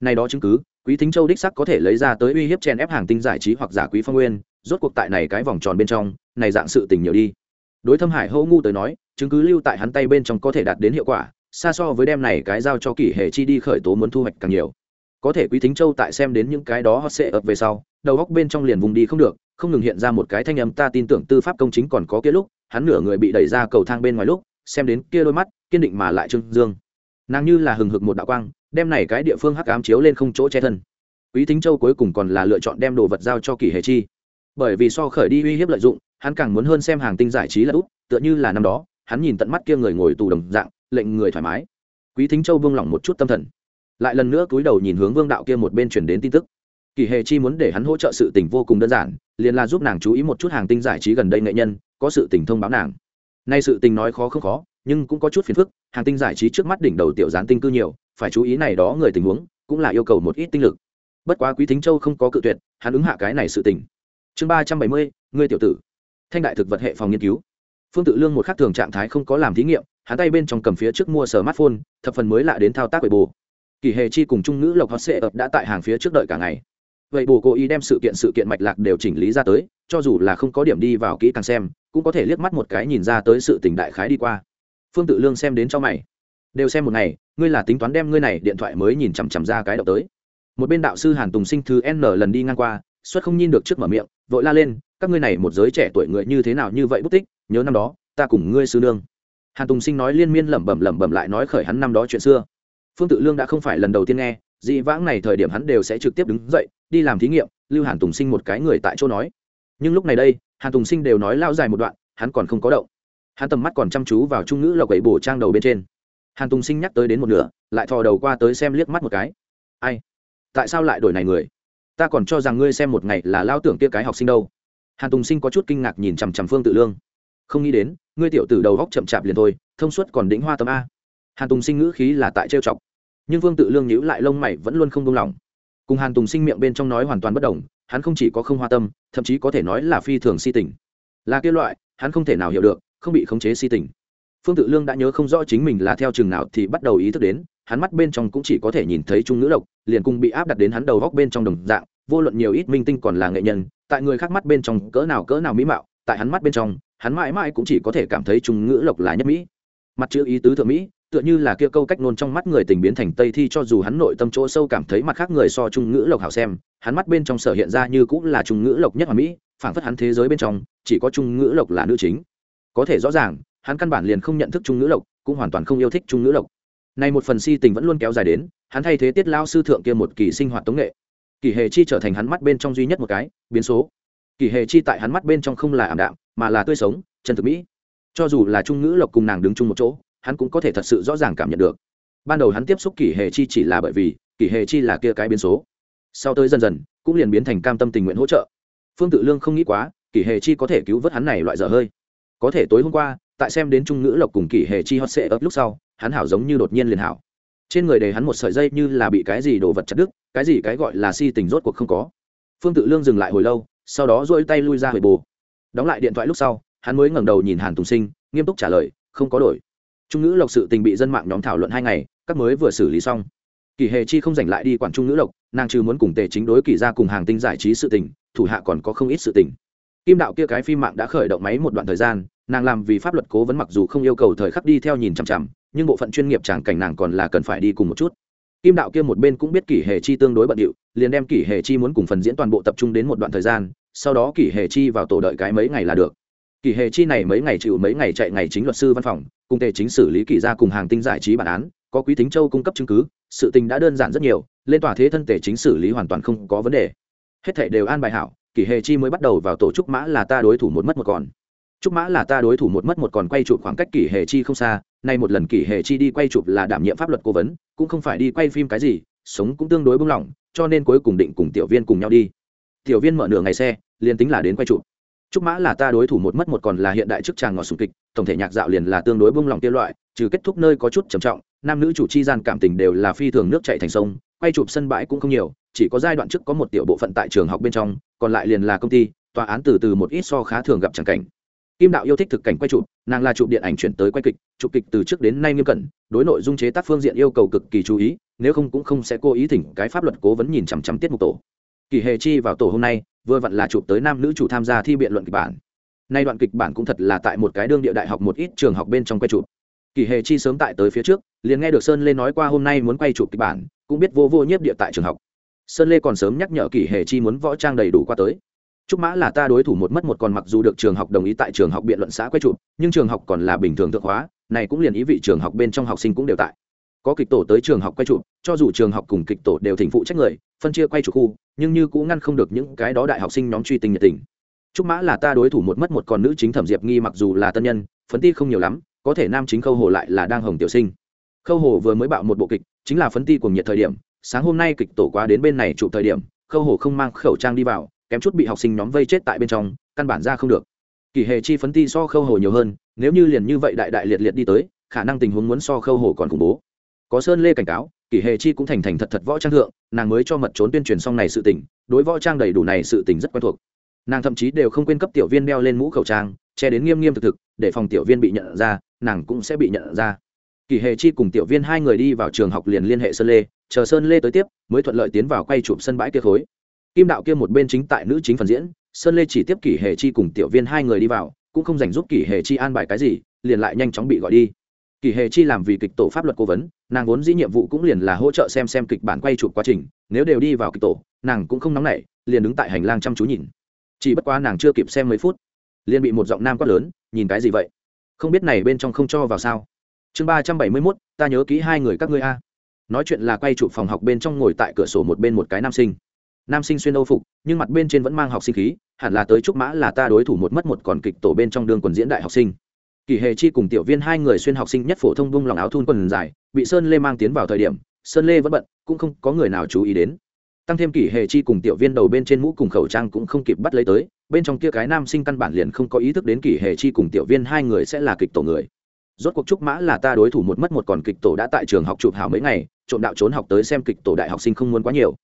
Này đó chứng cứ, quý thính châu đích sắc có thể lấy ra tới uy hiếp chen ép hàng tinh giải trí hoặc giả quý phong nguyên, rốt cuộc tại này cái vòng tròn bên trong, này dạng sự tình nhiều đi. Đối thâm hải hô ngu tới nói, chứng cứ lưu tại hắn tay bên trong có thể đạt đến hiệu quả, xa so với đem này cái giao cho kỷ hệ chi đi khởi tố muốn thu hoạch càng nhiều. Có thể quý thính châu tại xem đến những cái đó họ sẽ ập về sau, đầu góc bên trong liền vùng đi không được không ngừng hiện ra một cái thanh âm, ta tin tưởng tư pháp công chính còn có kia lúc, hắn nửa người bị đẩy ra cầu thang bên ngoài lúc, xem đến kia đôi mắt, kiên định mà lại trương dương. Nàng như là hừng hực một đạo quang, đem này cái địa phương hắc ám chiếu lên không chỗ che thân. Quý thính châu cuối cùng còn là lựa chọn đem đồ vật giao cho kỷ Hề chi. Bởi vì so khởi đi uy hiếp lợi dụng, hắn càng muốn hơn xem hàng tinh giải trí là út, tựa như là năm đó, hắn nhìn tận mắt kia người ngồi tù đồng dạng, lệnh người thoải mái. Quý thính châu buông lỏng một chút tâm thần. Lại lần nữa cúi đầu nhìn hướng vương đạo kia một bên chuyển đến tin tức kỳ hề chi muốn để hắn hỗ trợ sự tình vô cùng đơn giản, liền là giúp nàng chú ý một chút hàng tinh giải trí gần đây nghệ nhân, có sự tình thông báo nàng. Nay sự tình nói khó không khó, nhưng cũng có chút phiền phức, hàng tinh giải trí trước mắt đỉnh đầu tiểu gián tinh cư nhiều, phải chú ý này đó người tình huống, cũng là yêu cầu một ít tinh lực. Bất quá quý thính châu không có cự tuyệt, hắn ứng hạ cái này sự tình. Chương ba trăm bảy mươi, ngươi tiểu tử. Thanh đại thực vật hệ phòng nghiên cứu. Phương tự lương một khắc thường trạng thái không có làm thí nghiệm, hắn tay bên trong cầm phía trước mua smartphone, thập phần mới lạ đến thao tác bệ bồ kỳ hề chi cùng trung nữ lộc hot sệ ập đã tại hàng phía trước đợi cả ngày vậy bồ cố ý đem sự kiện sự kiện mạch lạc đều chỉnh lý ra tới, cho dù là không có điểm đi vào kỹ càng xem, cũng có thể liếc mắt một cái nhìn ra tới sự tình đại khái đi qua. Phương tự lương xem đến cho mày. Đều xem một ngày, ngươi là tính toán đem ngươi này điện thoại mới nhìn chằm chằm ra cái động tới. Một bên đạo sư hàn tùng sinh thứ n lần đi ngang qua xuất không nhìn được trước mở miệng, vội la lên, các ngươi này một giới trẻ tuổi người như thế nào như vậy bút tích, nhớ năm đó, ta cùng ngươi sư nương. Hàn tùng sinh nói liên miên lẩm bẩm lẩm bẩm lại nói khởi hắn năm đó chuyện xưa. Phương tự lương đã không phải lần đầu tiên nghe dị vãng này thời điểm hắn đều sẽ trực tiếp đứng dậy, đi làm thí nghiệm, lưu hàn tùng sinh một cái người tại chỗ nói. Nhưng lúc này đây, hàn tùng sinh đều nói lao dài một đoạn, hắn còn không có động. Hắn tầm mắt còn chăm chú vào trung ngữ lộc ấy bổ trang đầu bên trên. Hàn tùng sinh nhắc tới đến một nửa, lại thò đầu qua tới xem liếc mắt một cái. Ai? Tại sao lại đổi này người? Ta còn cho rằng ngươi xem một ngày là lao tưởng kia cái học sinh đâu. Hàn tùng sinh có chút kinh ngạc nhìn chằm chằm phương tự lương. Không nghĩ đến, ngươi tiểu tử đầu góc chậm chạp liền thôi, thông suốt còn đĩnh hoa tấm a. Hàn tùng sinh ngữ khí là tại trêu chọc nhưng Vương tự lương nhữ lại lông mày vẫn luôn không đông lòng cùng hàn tùng sinh miệng bên trong nói hoàn toàn bất đồng hắn không chỉ có không hoa tâm thậm chí có thể nói là phi thường si tình. Là kia loại hắn không thể nào hiểu được không bị khống chế si tình. Phương tự lương đã nhớ không rõ chính mình là theo chừng nào thì bắt đầu ý thức đến hắn mắt bên trong cũng chỉ có thể nhìn thấy trung nữ độc, liền cùng bị áp đặt đến hắn đầu góc bên trong đồng dạng vô luận nhiều ít minh tinh còn là nghệ nhân tại người khác mắt bên trong cỡ nào cỡ nào mỹ mạo tại hắn mắt bên trong hắn mãi mãi cũng chỉ có thể cảm thấy trung ngữ lộc là nhất mỹ. Mặt chữ ý tứ thượng mỹ tựa như là kia câu cách nôn trong mắt người tình biến thành tây thi cho dù hắn nội tâm chỗ sâu cảm thấy mặt khác người so trung ngữ lộc hảo xem, hắn mắt bên trong sở hiện ra như cũng là trung ngữ lộc nhất hòa mỹ, phảng phất hắn thế giới bên trong, chỉ có trung ngữ lộc là nữ chính. Có thể rõ ràng, hắn căn bản liền không nhận thức trung ngữ lộc, cũng hoàn toàn không yêu thích trung ngữ lộc. Này một phần si tình vẫn luôn kéo dài đến, hắn thay thế tiết lao sư thượng kia một kỳ sinh hoạt tống nghệ. Kỳ hề chi trở thành hắn mắt bên trong duy nhất một cái, biến số. Kỳ hề chi tại hắn mắt bên trong không là ảm đạm, mà là tươi sống, chân thực mỹ. Cho dù là trung ngữ lộc cùng nàng đứng chung một chỗ hắn cũng có thể thật sự rõ ràng cảm nhận được. Ban đầu hắn tiếp xúc kỷ hệ chi chỉ là bởi vì kỷ hệ chi là kia cái biến số. Sau tới dần dần cũng liền biến thành cam tâm tình nguyện hỗ trợ. Phương tự lương không nghĩ quá kỷ hệ chi có thể cứu vớt hắn này loại dở hơi. Có thể tối hôm qua tại xem đến trung ngữ lộc cùng kỷ hệ chi hot sệ ấp lúc sau hắn hảo giống như đột nhiên liền hảo. Trên người đề hắn một sợi dây như là bị cái gì đồ vật chặt đứt cái gì cái gọi là si tình rốt cuộc không có. Phương tự lương dừng lại hồi lâu sau đó dỗi tay lui ra hồi bù, đóng lại điện thoại lúc sau hắn mới ngẩng đầu nhìn hàn tùng sinh nghiêm túc trả lời không có đổi trung ngữ lộc sự tình bị dân mạng nhóm thảo luận hai ngày, các mới vừa xử lý xong. Kỳ hề chi không giành lại đi quản trung ngữ lộc, nàng trừ muốn cùng tề chính đối kỳ ra cùng hàng tinh giải trí sự tình, thủ hạ còn có không ít sự tình. Kim đạo kia cái phim mạng đã khởi động máy một đoạn thời gian, nàng làm vì pháp luật cố vấn mặc dù không yêu cầu thời khắc đi theo nhìn chằm chằm, nhưng bộ phận chuyên nghiệp tràng cảnh nàng còn là cần phải đi cùng một chút. Kim đạo kia một bên cũng biết kỷ hề chi tương đối bận điệu, liền đem kỷ hề chi muốn cùng phần diễn toàn bộ tập trung đến một đoạn thời gian, sau đó kỷ hề chi vào tổ đợi cái mấy ngày là được. Kỳ hề chi này mấy ngày chịu mấy ngày chạy ngày chính luật sư văn phòng, cùng tề chính xử lý kỳ ra cùng hàng tinh giải trí bản án, có quý tính châu cung cấp chứng cứ, sự tình đã đơn giản rất nhiều, lên tòa thế thân tề chính xử lý hoàn toàn không có vấn đề. Hết thảy đều an bài hảo, kỳ hề chi mới bắt đầu vào tổ trúc mã là ta đối thủ một mất một còn. Trúc mã là ta đối thủ một mất một còn quay chụp khoảng cách kỳ hề chi không xa, nay một lần kỳ hề chi đi quay chụp là đảm nhiệm pháp luật cố vấn, cũng không phải đi quay phim cái gì, sống cũng tương đối bung lỏng cho nên cuối cùng định cùng tiểu viên cùng nhau đi. Tiểu viên mở nửa ngày xe, liền tính là đến quay chụp trúc mã là ta đối thủ một mất một còn là hiện đại chức tràng ngọt sùng kịch, tổng thể nhạc dạo liền là tương đối bông lòng tiêu loại, trừ kết thúc nơi có chút trầm trọng, nam nữ chủ chi gian cảm tình đều là phi thường nước chạy thành sông, quay chụp sân bãi cũng không nhiều, chỉ có giai đoạn trước có một tiểu bộ phận tại trường học bên trong, còn lại liền là công ty, tòa án từ từ một ít so khá thường gặp chẳng cảnh. Kim đạo yêu thích thực cảnh quay chụp, nàng là chụp điện ảnh chuyển tới quay kịch, chụp kịch từ trước đến nay nghiêm cẩn, đối nội dung chế tác phương diện yêu cầu cực kỳ chú ý, nếu không cũng không sẽ cố ý thỉnh cái pháp luật cố vấn nhìn chằm chằm tiết mục tổ kỳ hề chi vào tổ hôm nay vừa vặn là chụp tới nam nữ chủ tham gia thi biện luận kịch bản. Nay đoạn kịch bản cũng thật là tại một cái đương địa đại học một ít trường học bên trong quay chụp. Kỳ hề chi sớm tại tới phía trước liền nghe được sơn lê nói qua hôm nay muốn quay chụp kịch bản cũng biết vô vô nhiếp địa tại trường học. Sơn lê còn sớm nhắc nhở kỳ hề chi muốn võ trang đầy đủ qua tới. Trúc Mã là ta đối thủ một mất một còn mặc dù được trường học đồng ý tại trường học biện luận xã quay chụp, nhưng trường học còn là bình thường thượng hóa, này cũng liền ý vị trường học bên trong học sinh cũng đều tại. Có kịch tổ tới trường học quay chụp, cho dù trường học cùng kịch tổ đều thỉnh phụ trách người, phân chia quay chủ khu, nhưng như cũng ngăn không được những cái đó đại học sinh nhóm truy tình nhiệt tình. Trúc Mã là ta đối thủ một mất một còn nữ chính Thẩm Diệp Nghi mặc dù là tân nhân, phấn ti không nhiều lắm, có thể nam chính Khâu Hồ lại là đang hồng tiểu sinh. Khâu Hồ vừa mới bạo một bộ kịch, chính là phấn ti cùng nhiệt thời điểm, sáng hôm nay kịch tổ qua đến bên này chụp thời điểm, Khâu Hồ không mang khẩu trang đi vào, kém chút bị học sinh nhóm vây chết tại bên trong căn bản ra không được kỳ hề chi phấn ti so khâu hồ nhiều hơn nếu như liền như vậy đại đại liệt liệt đi tới khả năng tình huống muốn so khâu hồ còn khủng bố có sơn lê cảnh cáo kỳ hề chi cũng thành thành thật thật võ trang thượng, nàng mới cho mật trốn tuyên truyền xong này sự tình, đối võ trang đầy đủ này sự tình rất quen thuộc. Nàng thậm chí đều không quên cấp tiểu viên đeo lên mũ khẩu trang, che đến nghiêm nghiêm thực thực, để phòng tiểu viên bị nhận ra, nàng cũng sẽ bị nhận ra. Kỳ hề chi cùng tiểu viên hai người đi vào trường học liền liên hệ sơn lê, chờ sơn lê tới tiếp, mới thuận lợi tiến vào quay chụp sân bãi kia khối. Kim đạo kia một bên chính tại nữ chính phần diễn, sơn lê chỉ tiếp kỷ hề chi cùng tiểu viên hai người đi vào, cũng không dành giúp kỷ hề chi an bài cái gì, liền lại nhanh chóng bị gọi đi kỳ hề chi làm vì kịch tổ pháp luật cố vấn, nàng vốn dĩ nhiệm vụ cũng liền là hỗ trợ xem xem kịch bản quay chụp quá trình, nếu đều đi vào kịch tổ, nàng cũng không nóng nảy, liền đứng tại hành lang chăm chú nhìn. Chỉ bất quá nàng chưa kịp xem mấy phút, liền bị một giọng nam quát lớn, nhìn cái gì vậy? Không biết này bên trong không cho vào sao? Chương ba trăm bảy mươi mốt, ta nhớ kỹ hai người các ngươi a. Nói chuyện là quay chụp phòng học bên trong ngồi tại cửa sổ một bên một cái nam sinh. Nam sinh xuyên âu phục, nhưng mặt bên trên vẫn mang học sinh khí, hẳn là tới trúc mã là ta đối thủ một mất một còn kịch tổ bên trong đương quần diễn đại học sinh kỳ hề chi cùng tiểu viên hai người xuyên học sinh nhất phổ thông bung lòng áo thun quần dài, bị sơn lê mang tiến vào thời điểm, sơn lê vẫn bận, cũng không có người nào chú ý đến. Tăng thêm kỷ hề chi cùng tiểu viên đầu bên trên mũ cùng khẩu trang cũng không kịp bắt lấy tới, bên trong kia cái nam sinh căn bản liền không có ý thức đến kỷ hề chi cùng tiểu viên hai người sẽ là kịch tổ người. Rốt cuộc trúc mã là ta đối thủ một mất một còn kịch tổ đã tại trường học chụp hảo mấy ngày, trộm đạo trốn học tới xem kịch tổ đại học sinh không muốn quá nhiều.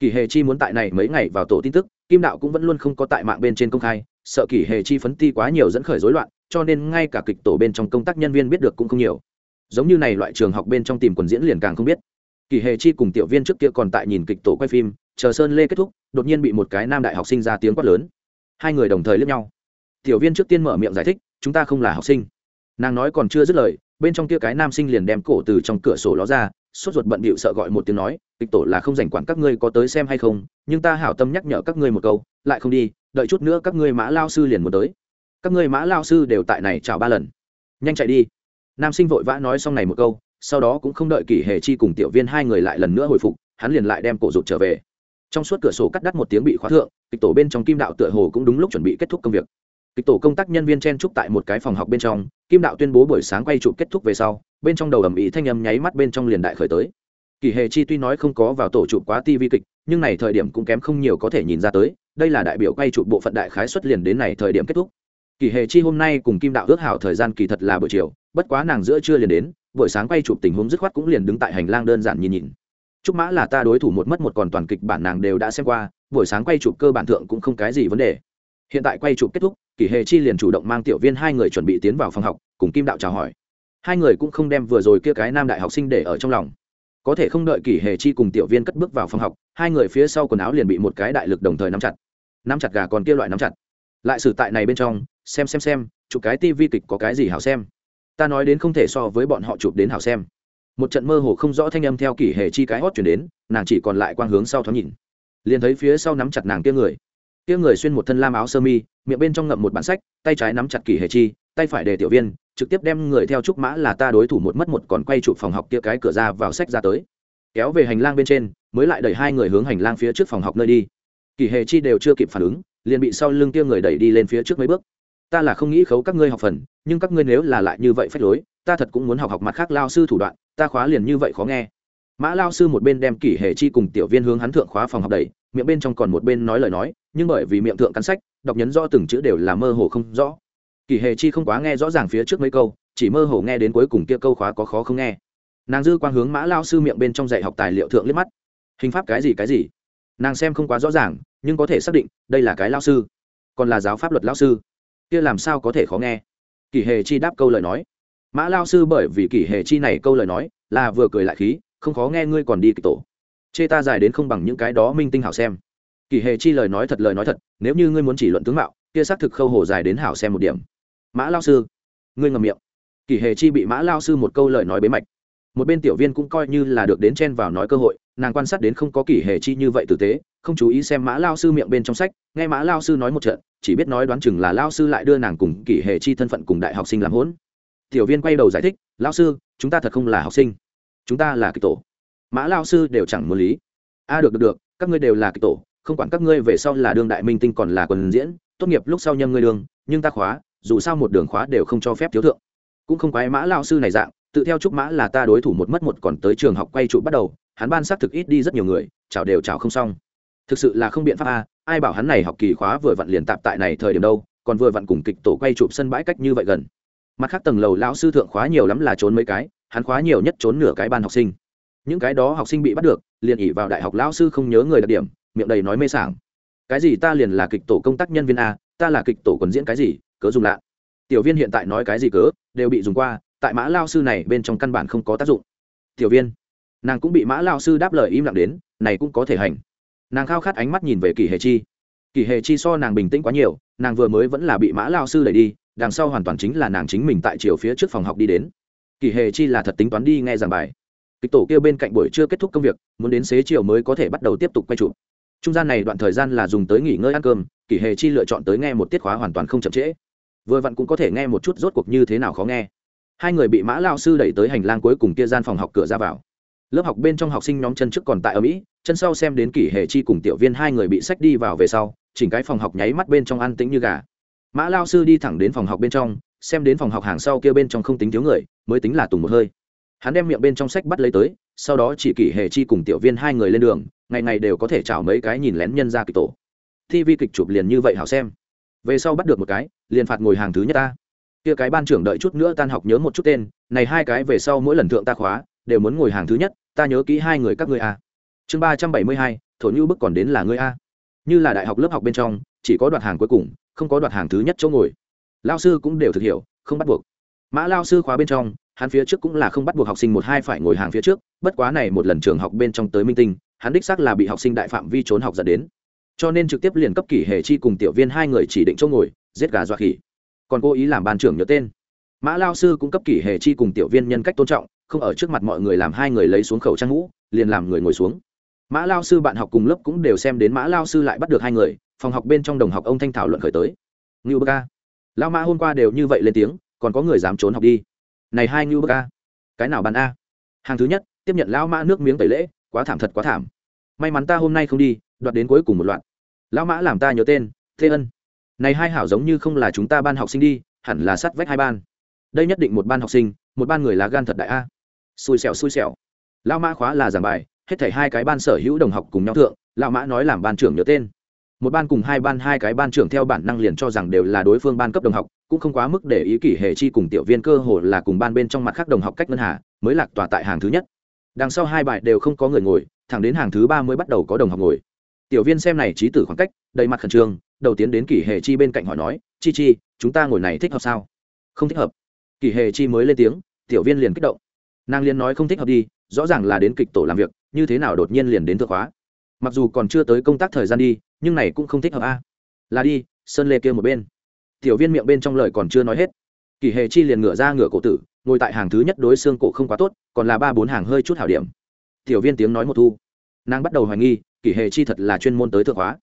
Kỷ hề chi muốn tại này mấy ngày vào tổ tin tức, kim đạo cũng vẫn luôn không có tại mạng bên trên công khai, sợ kỷ hề chi phấn ti quá nhiều dẫn khởi rối loạn cho nên ngay cả kịch tổ bên trong công tác nhân viên biết được cũng không nhiều. Giống như này loại trường học bên trong tìm quần diễn liền càng không biết. Kỳ hề chi cùng tiểu viên trước kia còn tại nhìn kịch tổ quay phim, chờ sơn lê kết thúc, đột nhiên bị một cái nam đại học sinh ra tiếng quát lớn. Hai người đồng thời lướt nhau. Tiểu viên trước tiên mở miệng giải thích, chúng ta không là học sinh. Nàng nói còn chưa dứt lời, bên trong kia cái nam sinh liền đem cổ từ trong cửa sổ ló ra, sốt ruột bận bịu sợ gọi một tiếng nói, kịch tổ là không dành quản các ngươi có tới xem hay không, nhưng ta hảo tâm nhắc nhở các ngươi một câu, lại không đi, đợi chút nữa các ngươi mã lao sư liền muốn tới các ngươi mã lao sư đều tại này chào ba lần. Nhanh chạy đi. Nam sinh vội vã nói xong này một câu, sau đó cũng không đợi kỷ hề chi cùng tiểu viên hai người lại lần nữa hồi phục, hắn liền lại đem cổ rụt trở về. Trong suốt cửa sổ cắt đắt một tiếng bị khóa thượng, kịch tổ bên trong kim đạo tựa hồ cũng đúng lúc chuẩn bị kết thúc công việc. Kịch tổ công tác nhân viên chen trúc tại một cái phòng học bên trong, kim đạo tuyên bố buổi sáng quay trụ kết thúc về sau, bên trong đầu ầm ĩ thanh âm nháy mắt bên trong liền đại khởi tới. Kỳ hề chi tuy nói không có vào tổ trụ quá tivi kịch, nhưng này thời điểm cũng kém không nhiều có thể nhìn ra tới, đây là đại biểu quay trụ bộ phận đại khái xuất liền đến này thời điểm kết thúc kỳ hề chi hôm nay cùng kim đạo ước hảo thời gian kỳ thật là buổi chiều, bất quá nàng giữa trưa liền đến, buổi sáng quay chụp tình huống dứt khoát cũng liền đứng tại hành lang đơn giản nhìn nhìn. Trúc mã là ta đối thủ một mất một còn toàn kịch bản nàng đều đã xem qua, buổi sáng quay chụp cơ bản thượng cũng không cái gì vấn đề. Hiện tại quay chụp kết thúc, Kỳ hề chi liền chủ động mang tiểu viên hai người chuẩn bị tiến vào phòng học, cùng kim đạo chào hỏi. Hai người cũng không đem vừa rồi kia cái nam đại học sinh để ở trong lòng. Có thể không đợi Kỳ hề chi cùng tiểu viên cất bước vào phòng học, hai người phía sau quần áo liền bị một cái đại lực đồng thời nắm chặt. Nắm chặt gà còn kia loại nắm chặt. Lại xử tại này bên trong xem xem xem, chụp cái tivi kịch có cái gì hảo xem. Ta nói đến không thể so với bọn họ chụp đến hảo xem. Một trận mơ hồ không rõ thanh âm theo kỷ hề chi cái hót chuyển đến, nàng chỉ còn lại quang hướng sau thoáng nhìn. Liền thấy phía sau nắm chặt nàng kia người. Kia người xuyên một thân lam áo sơ mi, miệng bên trong ngậm một bản sách, tay trái nắm chặt kỷ hề chi, tay phải để tiểu viên, trực tiếp đem người theo trúc mã là ta đối thủ một mất một còn quay chụp phòng học kia cái cửa ra vào sách ra tới. Kéo về hành lang bên trên, mới lại đẩy hai người hướng hành lang phía trước phòng học nơi đi. Kỷ hề chi đều chưa kịp phản ứng, liền bị sau lưng kia người đẩy đi lên phía trước mấy bước ta là không nghĩ khấu các ngươi học phần, nhưng các ngươi nếu là lại như vậy phách lối, ta thật cũng muốn học học mặt khác lao sư thủ đoạn, ta khóa liền như vậy khó nghe. Mã lao sư một bên đem kỷ hệ chi cùng tiểu viên hướng hắn thượng khóa phòng học đầy miệng bên trong còn một bên nói lời nói, nhưng bởi vì miệng thượng cắn sách, đọc nhấn rõ từng chữ đều là mơ hồ không rõ. Kỷ hệ chi không quá nghe rõ ràng phía trước mấy câu, chỉ mơ hồ nghe đến cuối cùng kia câu khóa có khó không nghe. Nàng dư quang hướng mã lao sư miệng bên trong dạy học tài liệu thượng liếc mắt. Hình pháp cái gì cái gì? Nàng xem không quá rõ ràng, nhưng có thể xác định, đây là cái lao sư, còn là giáo pháp luật lao sư kia làm sao có thể khó nghe? Kỷ hề chi đáp câu lời nói. Mã lao sư bởi vì kỷ hề chi này câu lời nói, là vừa cười lại khí, không khó nghe ngươi còn đi kịch tổ. Chê ta dài đến không bằng những cái đó minh tinh hảo xem. Kỷ hề chi lời nói thật, lời nói thật, nếu như ngươi muốn chỉ luận tướng mạo, kia xác thực khâu hồ dài đến hảo xem một điểm. Mã lao sư, ngươi ngầm miệng. Kỷ hề chi bị mã lao sư một câu lời nói bế mạch. Một bên tiểu viên cũng coi như là được đến chen vào nói cơ hội nàng quan sát đến không có kỷ hề chi như vậy tử tế, không chú ý xem mã lao sư miệng bên trong sách, nghe mã lao sư nói một trận, chỉ biết nói đoán chừng là lao sư lại đưa nàng cùng kỷ hệ chi thân phận cùng đại học sinh làm hỗn. Tiểu viên quay đầu giải thích lao sư, chúng ta thật không là học sinh. Chúng ta là kịch tổ. Mã lao sư đều chẳng muốn lý. A, được được được, các ngươi đều là kịch tổ, không quản các ngươi về sau là đương đại minh tinh còn là quần diễn, tốt nghiệp lúc sau nhâm ngươi đường, nhưng ta khóa, dù sao một đường khóa đều không cho phép thiếu thượng. Cũng không quái mã lao sư này dạng, tự theo chúc mã là ta đối thủ một mất một còn tới trường học quay trụ bắt đầu hắn ban xác thực ít đi rất nhiều người chào đều chào không xong. Thực sự là không biện pháp a, ai bảo hắn này học kỳ khóa vừa vặn liền tạp tại này thời điểm đâu, còn vừa vặn cùng kịch tổ quay chụp sân bãi cách như vậy gần. Mặt khác tầng lầu lão sư thượng khóa nhiều lắm là trốn mấy cái, hắn khóa nhiều nhất trốn nửa cái ban học sinh. Những cái đó học sinh bị bắt được, liền ỉ vào đại học lão sư không nhớ người đặc điểm, miệng đầy nói mê sảng. Cái gì ta liền là kịch tổ công tác nhân viên a, ta là kịch tổ còn diễn cái gì, cớ dùng lạ. Tiểu viên hiện tại nói cái gì cớ, đều bị dùng qua, tại mã lao sư này bên trong căn bản không có tác dụng. Tiểu viên nàng cũng bị mã lao sư đáp lời im lặng đến, này cũng có thể hành. Nàng khao khát ánh mắt nhìn về kỳ hề chi. Kỳ hề chi so nàng bình tĩnh quá nhiều, nàng vừa mới vẫn là bị mã lao sư đẩy đi, đằng sau hoàn toàn chính là nàng chính mình tại chiều phía trước phòng học đi đến. Kỳ hề chi là thật tính toán đi nghe giảng bài. Kịch tổ kêu bên cạnh buổi chưa kết thúc công việc, muốn đến xế chiều mới có thể bắt đầu tiếp tục quay trụ. trung gian này đoạn thời gian là dùng tới nghỉ ngơi ăn cơm, kỳ hề chi lựa chọn tới nghe một tiết khóa hoàn toàn không chậm trễ. Vừa vặn cũng có thể nghe một chút rốt cuộc như thế nào khó nghe. Hai người bị mã lao sư đẩy tới hành lang cuối cùng kia gian phòng học cửa ra vào lớp học bên trong học sinh nhóm chân trước còn tại ở mỹ, chân sau xem đến kỷ hệ chi cùng tiểu viên hai người bị sách đi vào về sau, chỉnh cái phòng học nháy mắt bên trong an tĩnh như gà. Mã lao sư đi thẳng đến phòng học bên trong, xem đến phòng học hàng sau kia bên trong không tính thiếu người, mới tính là tùng một hơi. Hắn đem miệng bên trong sách bắt lấy tới, sau đó chỉ kỷ hệ chi cùng tiểu viên hai người lên đường, ngày ngày đều có thể chảo mấy cái nhìn lén nhân ra kịch tổ. Thi vi kịch chụp liền như vậy hảo xem. Về sau bắt được một cái, liền phạt ngồi hàng thứ nhất ta. Kia cái ban trưởng đợi chút nữa tan học nhớ một chút tên, này hai cái về sau mỗi lần thượng ta khóa, đều muốn ngồi hàng thứ nhất ta nhớ kỹ hai người các ngươi a. Chương ba trăm bảy mươi hai, thổ như bức còn đến là ngươi a. Như là đại học lớp học bên trong, chỉ có đoạt hàng cuối cùng, không có đoạt hàng thứ nhất chỗ ngồi. Lao sư cũng đều thực hiểu, không bắt buộc. Mã lao sư khóa bên trong, hắn phía trước cũng là không bắt buộc học sinh một hai phải ngồi hàng phía trước, bất quá này một lần trường học bên trong tới minh tinh, hắn đích xác là bị học sinh đại phạm vi trốn học dẫn đến. Cho nên trực tiếp liền cấp kỷ hệ chi cùng tiểu viên hai người chỉ định chỗ ngồi, giết gà dọa khỉ. Còn cố ý làm ban trưởng nhớ tên. Mã lao sư cũng cấp kỷ hệ chi cùng tiểu viên nhân cách tôn trọng không ở trước mặt mọi người làm hai người lấy xuống khẩu trang ngũ, liền làm người ngồi xuống. Mã lao sư bạn học cùng lớp cũng đều xem đến mã lao sư lại bắt được hai người, phòng học bên trong đồng học ông thanh thảo luận khởi tới. Ngưu bơ ca. Lao mã hôm qua đều như vậy lên tiếng, còn có người dám trốn học đi. Này hai ngưu bơ ca. Cái nào bàn a? Hàng thứ nhất, tiếp nhận lao mã nước miếng tẩy lễ, quá thảm thật quá thảm. May mắn ta hôm nay không đi, đoạt đến cuối cùng một loạt. Lao mã làm ta nhớ tên, thế ân. Này hai hảo giống như không là chúng ta ban học sinh đi, hẳn là sát vách hai ban. Đây nhất định một ban học sinh, một ban người lá gan thật đại a xui xẻo xui xẻo. Lão mã khóa là giảng bài, hết thảy hai cái ban sở hữu đồng học cùng nhau thượng, lão mã nói làm ban trưởng nhớ tên. Một ban cùng hai ban, hai cái ban trưởng theo bản năng liền cho rằng đều là đối phương ban cấp đồng học, cũng không quá mức để ý kỷ hệ chi cùng tiểu viên cơ hồ là cùng ban bên trong mặt khác đồng học cách ngân hà, mới lạc tòa tại hàng thứ nhất. Đằng sau hai bài đều không có người ngồi, thẳng đến hàng thứ ba mới bắt đầu có đồng học ngồi. Tiểu viên xem này trí tử khoảng cách, đầy mặt khẩn trương, đầu tiến đến kỷ hệ chi bên cạnh hỏi nói, chi chi, chúng ta ngồi này thích hợp sao? Không thích hợp. Kỷ hệ chi mới lên tiếng, tiểu viên liền kích động nàng liền nói không thích hợp đi, rõ ràng là đến kịch tổ làm việc, như thế nào đột nhiên liền đến thượng hóa. Mặc dù còn chưa tới công tác thời gian đi, nhưng này cũng không thích hợp a. Là đi, sơn lê kia một bên. Tiểu viên miệng bên trong lời còn chưa nói hết. Kỳ hệ chi liền ngửa ra ngửa cổ tử, ngồi tại hàng thứ nhất đối xương cổ không quá tốt, còn là ba bốn hàng hơi chút hảo điểm. Tiểu viên tiếng nói một thu. Nàng bắt đầu hoài nghi, kỳ hệ chi thật là chuyên môn tới thượng hóa.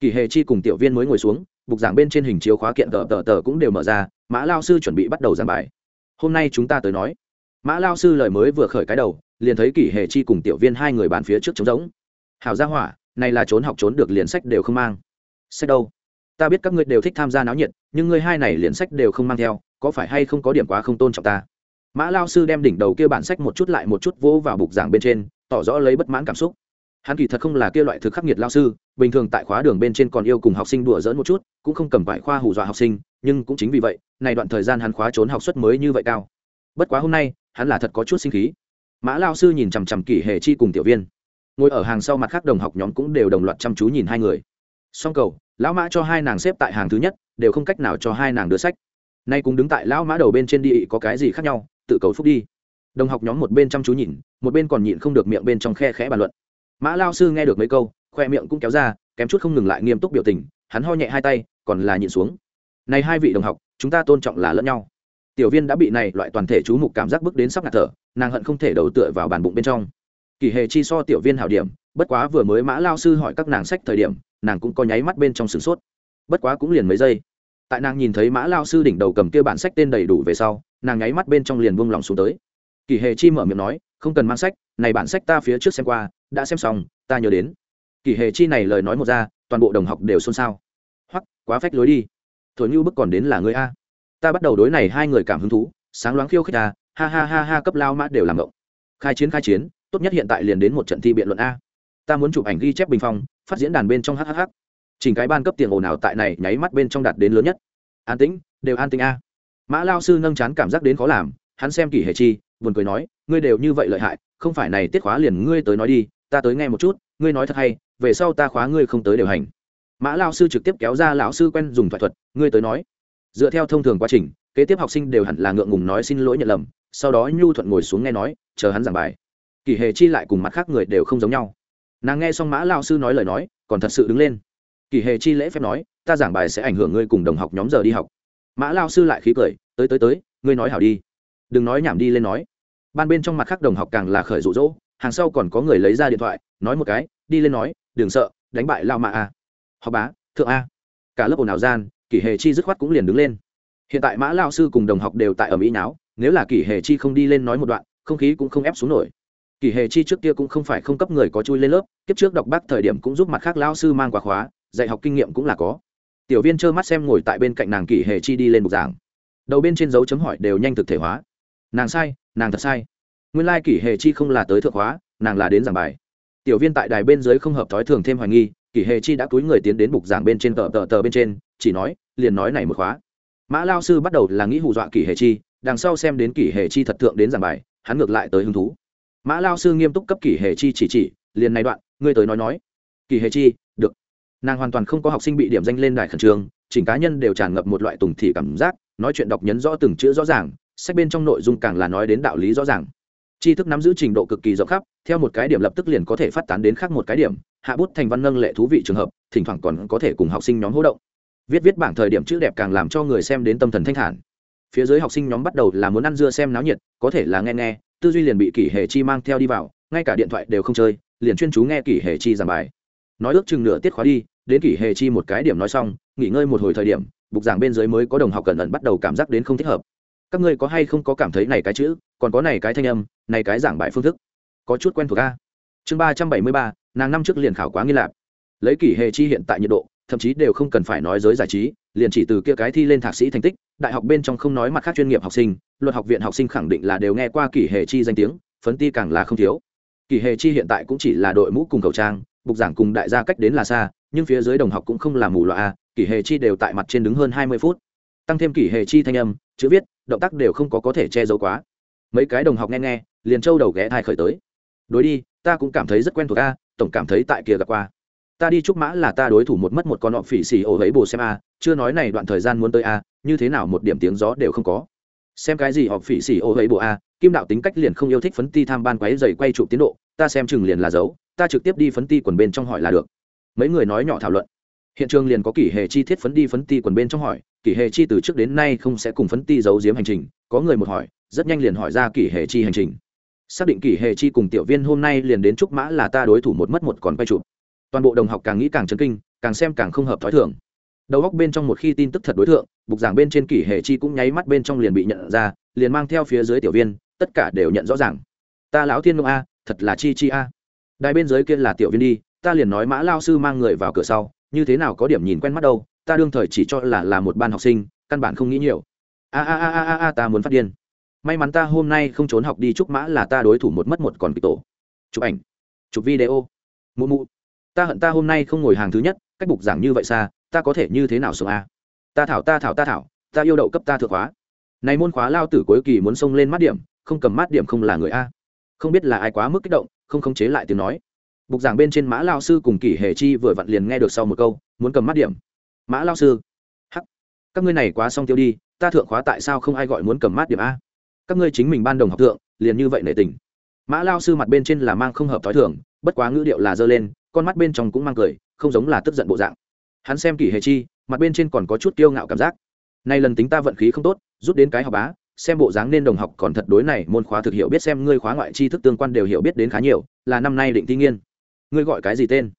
Kỳ hệ chi cùng tiểu viên mới ngồi xuống, bục giảng bên trên hình chiếu khóa kiện tờ tờ tờ cũng đều mở ra, mã lao sư chuẩn bị bắt đầu giảng bài. Hôm nay chúng ta tới nói mã lao sư lời mới vừa khởi cái đầu, liền thấy kỷ hệ chi cùng tiểu viên hai người bàn phía trước trống rỗng. Hảo gia hỏa, này là trốn học trốn được liền sách đều không mang. Sách đâu? Ta biết các ngươi đều thích tham gia náo nhiệt, nhưng ngươi hai này liền sách đều không mang theo, có phải hay không có điểm quá không tôn trọng ta? Mã lao sư đem đỉnh đầu kia bản sách một chút lại một chút vỗ vào bục giảng bên trên, tỏ rõ lấy bất mãn cảm xúc. Hắn kỳ thật không là kia loại thực khắc nghiệt lao sư, bình thường tại khóa đường bên trên còn yêu cùng học sinh đùa dỡn một chút, cũng không cầm vải khoa hù dọa học sinh, nhưng cũng chính vì vậy, này đoạn thời gian hắn khóa trốn học suất mới như vậy cao. Bất quá hôm nay hắn là thật có chút sinh khí. Mã lao sư nhìn chằm chằm kỷ hệ chi cùng tiểu viên. Ngồi ở hàng sau mặt khác đồng học nhóm cũng đều đồng loạt chăm chú nhìn hai người. Song cầu, lão mã cho hai nàng xếp tại hàng thứ nhất, đều không cách nào cho hai nàng đưa sách. Nay cũng đứng tại lão mã đầu bên trên đi, có cái gì khác nhau, tự cầu phúc đi. Đồng học nhóm một bên chăm chú nhìn, một bên còn nhịn không được miệng bên trong khe khẽ bàn luận. Mã lao sư nghe được mấy câu, khoe miệng cũng kéo ra, kém chút không ngừng lại nghiêm túc biểu tình, hắn ho nhẹ hai tay, còn là nhịn xuống. Này hai vị đồng học, chúng ta tôn trọng là lẫn nhau tiểu viên đã bị này loại toàn thể chú mục cảm giác bước đến sắp ngạt thở, nàng hận không thể đầu tựa vào bàn bụng bên trong. Kỳ hề chi so tiểu viên hảo điểm, bất quá vừa mới mã lao sư hỏi các nàng sách thời điểm, nàng cũng có nháy mắt bên trong sửng sốt. Bất quá cũng liền mấy giây. Tại nàng nhìn thấy mã lao sư đỉnh đầu cầm kia bản sách tên đầy đủ về sau, nàng nháy mắt bên trong liền buông lòng xuống tới. Kỳ hề chi mở miệng nói, không cần mang sách, này bản sách ta phía trước xem qua, đã xem xong, ta nhớ đến. Kỳ hề chi này lời nói một ra, toàn bộ đồng học đều xôn xao. Hoắc, quá phách lối đi. Thổi như bức còn đến là người a ta bắt đầu đối này hai người cảm hứng thú, sáng loáng khiêu khích ta, ha ha ha ha, cấp lao mã đều làm động khai chiến khai chiến, tốt nhất hiện tại liền đến một trận thi biện luận a. Ta muốn chụp ảnh ghi chép bình phong, phát diễn đàn bên trong hhh chỉnh cái ban cấp tiền ồn nào tại này nháy mắt bên trong đạt đến lớn nhất. An tĩnh, đều an tĩnh a. Mã lao sư nâng chán cảm giác đến khó làm, hắn xem kỷ hệ chi, buồn cười nói, ngươi đều như vậy lợi hại, không phải này tiết khóa liền ngươi tới nói đi, ta tới nghe một chút, ngươi nói thật hay, về sau ta khóa ngươi không tới điều hành. Mã lao sư trực tiếp kéo ra lão sư quen dùng thoại thuật, ngươi tới nói dựa theo thông thường quá trình, kế tiếp học sinh đều hẳn là ngượng ngùng nói xin lỗi nhận lầm, sau đó nhu thuận ngồi xuống nghe nói, chờ hắn giảng bài. Kỳ hề chi lại cùng mặt khác người đều không giống nhau. Nàng nghe xong mã lao sư nói lời nói, còn thật sự đứng lên. Kỳ hề chi lễ phép nói, ta giảng bài sẽ ảnh hưởng ngươi cùng đồng học nhóm giờ đi học. Mã lao sư lại khí cười, tới tới tới, ngươi nói hảo đi. Đừng nói nhảm đi lên nói. Ban bên trong mặt khác đồng học càng là khởi rụ rỗ hàng sau còn có người lấy ra điện thoại, nói một cái, đi lên nói, đừng sợ, đánh bại lao mạ a. Học bá, thượng a. Cả lớp ồn ào gian kỷ hề chi dứt khoát cũng liền đứng lên. Hiện tại mã lao sư cùng đồng học đều tại ở mỹ náo nếu là kỷ hề chi không đi lên nói một đoạn, không khí cũng không ép xuống nổi. Kỷ hề chi trước kia cũng không phải không cấp người có chui lên lớp, kiếp trước đọc bác thời điểm cũng giúp mặt khác lao sư mang quá khóa, dạy học kinh nghiệm cũng là có. Tiểu viên trơ mắt xem ngồi tại bên cạnh nàng kỷ hề chi đi lên bục giảng. Đầu bên trên dấu chấm hỏi đều nhanh thực thể hóa. Nàng sai, nàng thật sai. Nguyên lai hề chi không là tới thượng hóa, nàng là đến giảng bài. Tiểu viên tại đài bên dưới không hợp thói thường thêm hoài nghi, kỷ hề chi đã túi người tiến đến bục giảng bên trên tờ tờ tờ bên trên chỉ nói, liền nói này một khóa. Mã lao sư bắt đầu là nghĩ hù dọa kỷ hề chi, đằng sau xem đến kỷ hề chi thật thượng đến giảng bài, hắn ngược lại tới hứng thú. Mã lao sư nghiêm túc cấp kỷ hề chi chỉ chỉ, liền này đoạn, ngươi tới nói nói. Kỷ hề chi, được. Nàng hoàn toàn không có học sinh bị điểm danh lên đài khẩn trương, chỉnh cá nhân đều tràn ngập một loại tùng thị cảm giác, nói chuyện đọc nhấn rõ từng chữ rõ ràng, sách bên trong nội dung càng là nói đến đạo lý rõ ràng. Tri thức nắm giữ trình độ cực kỳ rộng khắp, theo một cái điểm lập tức liền có thể phát tán đến khác một cái điểm, hạ bút thành văn nâng lệ thú vị trường hợp, thỉnh thoảng còn có thể cùng học sinh nhóm hỗ động viết viết bảng thời điểm chữ đẹp càng làm cho người xem đến tâm thần thanh thản. Phía dưới học sinh nhóm bắt đầu là muốn ăn dưa xem náo nhiệt, có thể là nghe nghe, tư duy liền bị kỷ hệ chi mang theo đi vào, ngay cả điện thoại đều không chơi, liền chuyên chú nghe kỷ hệ chi giảng bài. Nói ước chừng nửa tiết khóa đi, đến kỷ hệ chi một cái điểm nói xong, nghỉ ngơi một hồi thời điểm, bục giảng bên dưới mới có đồng học cẩn ẩn bắt đầu cảm giác đến không thích hợp. Các ngươi có hay không có cảm thấy này cái chữ, còn có này cái thanh âm, này cái giảng bài phương thức? Có chút quen thuộc a. Chương ba trăm bảy mươi ba, nàng năm trước liền khảo quá nghi lạp. Lấy kỷ hệ chi hiện tại nhiệt độ thậm chí đều không cần phải nói giới giải trí, liền chỉ từ kia cái thi lên thạc sĩ thành tích, đại học bên trong không nói mặt khác chuyên nghiệp học sinh, luật học viện học sinh khẳng định là đều nghe qua kỷ hệ chi danh tiếng, phấn ti càng là không thiếu. Kỷ hệ chi hiện tại cũng chỉ là đội mũ cùng khẩu trang, bục giảng cùng đại gia cách đến là xa, nhưng phía dưới đồng học cũng không làm mù loà a, kỷ hệ chi đều tại mặt trên đứng hơn hai mươi phút. Tăng thêm kỷ hệ chi thanh âm, chữ viết, động tác đều không có có thể che giấu quá. Mấy cái đồng học nghe nghe, liền trâu đầu ghé thai khởi tới. Đối đi, ta cũng cảm thấy rất quen thuộc a, tổng cảm thấy tại kia gặp qua ta đi chúc mã là ta đối thủ một mất một con họ phỉ xì ổ ấy bồ xem a, chưa nói này đoạn thời gian muốn tới a, như thế nào một điểm tiếng gió đều không có. Xem cái gì họ phỉ xì ổ ấy bồ a, kim đạo tính cách liền không yêu thích phấn ti tham ban quấy dày quay chụp tiến độ, ta xem chừng liền là dấu, ta trực tiếp đi phấn ti quần bên trong hỏi là được. Mấy người nói nhỏ thảo luận. Hiện trường liền có kỷ hệ chi thiết phấn đi phấn ti quần bên trong hỏi, kỷ hệ chi từ trước đến nay không sẽ cùng phấn ti giấu giếm hành trình, có người một hỏi, rất nhanh liền hỏi ra kỷ hệ chi hành trình. Xác định kỷ hệ chi cùng tiểu viên hôm nay liền đến trúc mã là ta đối thủ một mất một còn quay chụp toàn bộ đồng học càng nghĩ càng chấn kinh, càng xem càng không hợp thói thường. Đầu góc bên trong một khi tin tức thật đối tượng bục giảng bên trên kỷ hệ chi cũng nháy mắt bên trong liền bị nhận ra, liền mang theo phía dưới tiểu viên, tất cả đều nhận rõ ràng. Ta lão thiên nông a, thật là chi chi a. Đài bên dưới kia là tiểu viên đi, ta liền nói mã lao sư mang người vào cửa sau, như thế nào có điểm nhìn quen mắt đâu, ta đương thời chỉ cho là là một ban học sinh, căn bản không nghĩ nhiều. A a a a a, ta muốn phát điên. May mắn ta hôm nay không trốn học đi, chúc mã là ta đối thủ một mất một còn kịch tổ. Chụp ảnh. Chụp video. Mụ mụ ta hận ta hôm nay không ngồi hàng thứ nhất, cách bục giảng như vậy xa, ta có thể như thế nào xuống a? Ta thảo ta thảo ta thảo, ta yêu đậu cấp ta thượng khóa. Này môn khóa lao tử cuối kỳ muốn xông lên mát điểm, không cầm mát điểm không là người a. Không biết là ai quá mức kích động, không khống chế lại tiếng nói. Bục giảng bên trên mã lao sư cùng kỷ hề chi vừa vặn liền nghe được sau một câu, muốn cầm mát điểm. Mã lao sư, hắc, các ngươi này quá xong tiêu đi, ta thượng khóa tại sao không ai gọi muốn cầm mát điểm a? Các ngươi chính mình ban đồng học thượng, liền như vậy nể tình. Mã lao sư mặt bên trên là mang không hợp t h ó i thường, bất quá ngữ điệu là dơ lên con mắt bên trong cũng mang cười, không giống là tức giận bộ dạng. Hắn xem kỷ hề chi, mặt bên trên còn có chút kiêu ngạo cảm giác. Nay lần tính ta vận khí không tốt, rút đến cái học bá, xem bộ dáng nên đồng học còn thật đối này môn khóa thực hiểu biết xem ngươi khóa ngoại tri thức tương quan đều hiểu biết đến khá nhiều, là năm nay định thi nghiên. Ngươi gọi cái gì tên?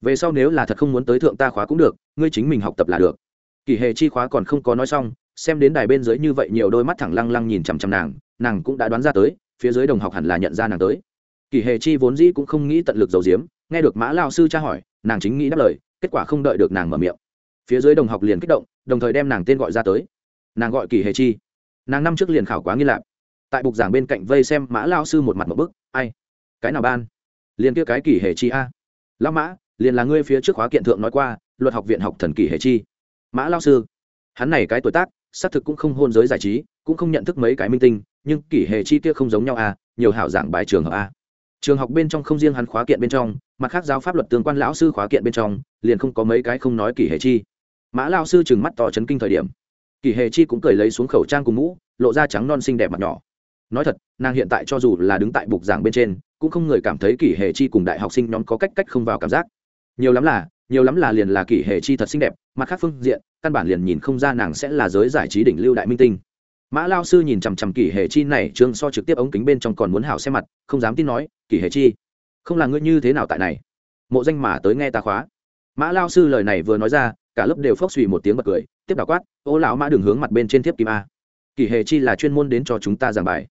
Về sau nếu là thật không muốn tới thượng ta khóa cũng được, ngươi chính mình học tập là được. Kỷ hệ chi khóa còn không có nói xong, xem đến đài bên dưới như vậy nhiều đôi mắt thẳng lăng lăng nhìn chằm chằm nàng nàng cũng đã đoán ra tới, phía dưới đồng học hẳn là nhận ra nàng tới. Kỷ hệ chi vốn dĩ cũng không nghĩ tận lực giấu giếm nghe được mã lao sư tra hỏi, nàng chính nghĩ đáp lời, kết quả không đợi được nàng mở miệng. Phía dưới đồng học liền kích động, đồng thời đem nàng tên gọi ra tới. Nàng gọi kỳ hề chi. Nàng năm trước liền khảo quá nghi lạc tại bục giảng bên cạnh vây xem mã lao sư một mặt một bức, ai? Cái nào ban? Liền kia cái kỳ hề chi a? Lão mã, liền là ngươi phía trước khóa kiện thượng nói qua, luật học viện học thần kỳ hề chi. Mã lao sư? Hắn này cái tuổi tác, xác thực cũng không hôn giới giải trí, cũng không nhận thức mấy cái minh tinh, nhưng kỷ hề chi kia không giống nhau a, nhiều hảo giảng bài trường học a. Trường học bên trong không riêng hắn khóa kiện bên trong mặt khác giáo pháp luật tương quan lão sư khóa kiện bên trong, liền không có mấy cái không nói kỳ hệ chi. Mã lao sư chừng mắt to chấn kinh thời điểm. Kỳ hệ chi cũng cười lấy xuống khẩu trang cùng mũ, lộ ra trắng non xinh đẹp mặt nhỏ. Nói thật, nàng hiện tại cho dù là đứng tại bục giảng bên trên, cũng không người cảm thấy kỳ hệ chi cùng đại học sinh nhóm có cách cách không vào cảm giác. Nhiều lắm là, nhiều lắm là liền là kỳ hệ chi thật xinh đẹp, mặt khác phương diện, căn bản liền nhìn không ra nàng sẽ là giới giải trí đỉnh lưu đại minh tinh. Mã lao sư nhìn chằm chằm kỳ hệ chi này, trương so trực tiếp ống kính bên trong còn muốn hảo xem mặt, không dám tin nói, kỳ hệ chi không là ngươi như thế nào tại này? Mộ danh mà tới nghe ta khóa. Mã lao sư lời này vừa nói ra, cả lớp đều phốc suy một tiếng bật cười, tiếp đảo quát, ô lão mã đường hướng mặt bên trên tiếp kim a. Kỷ Hề chi là chuyên môn đến cho chúng ta giảng bài.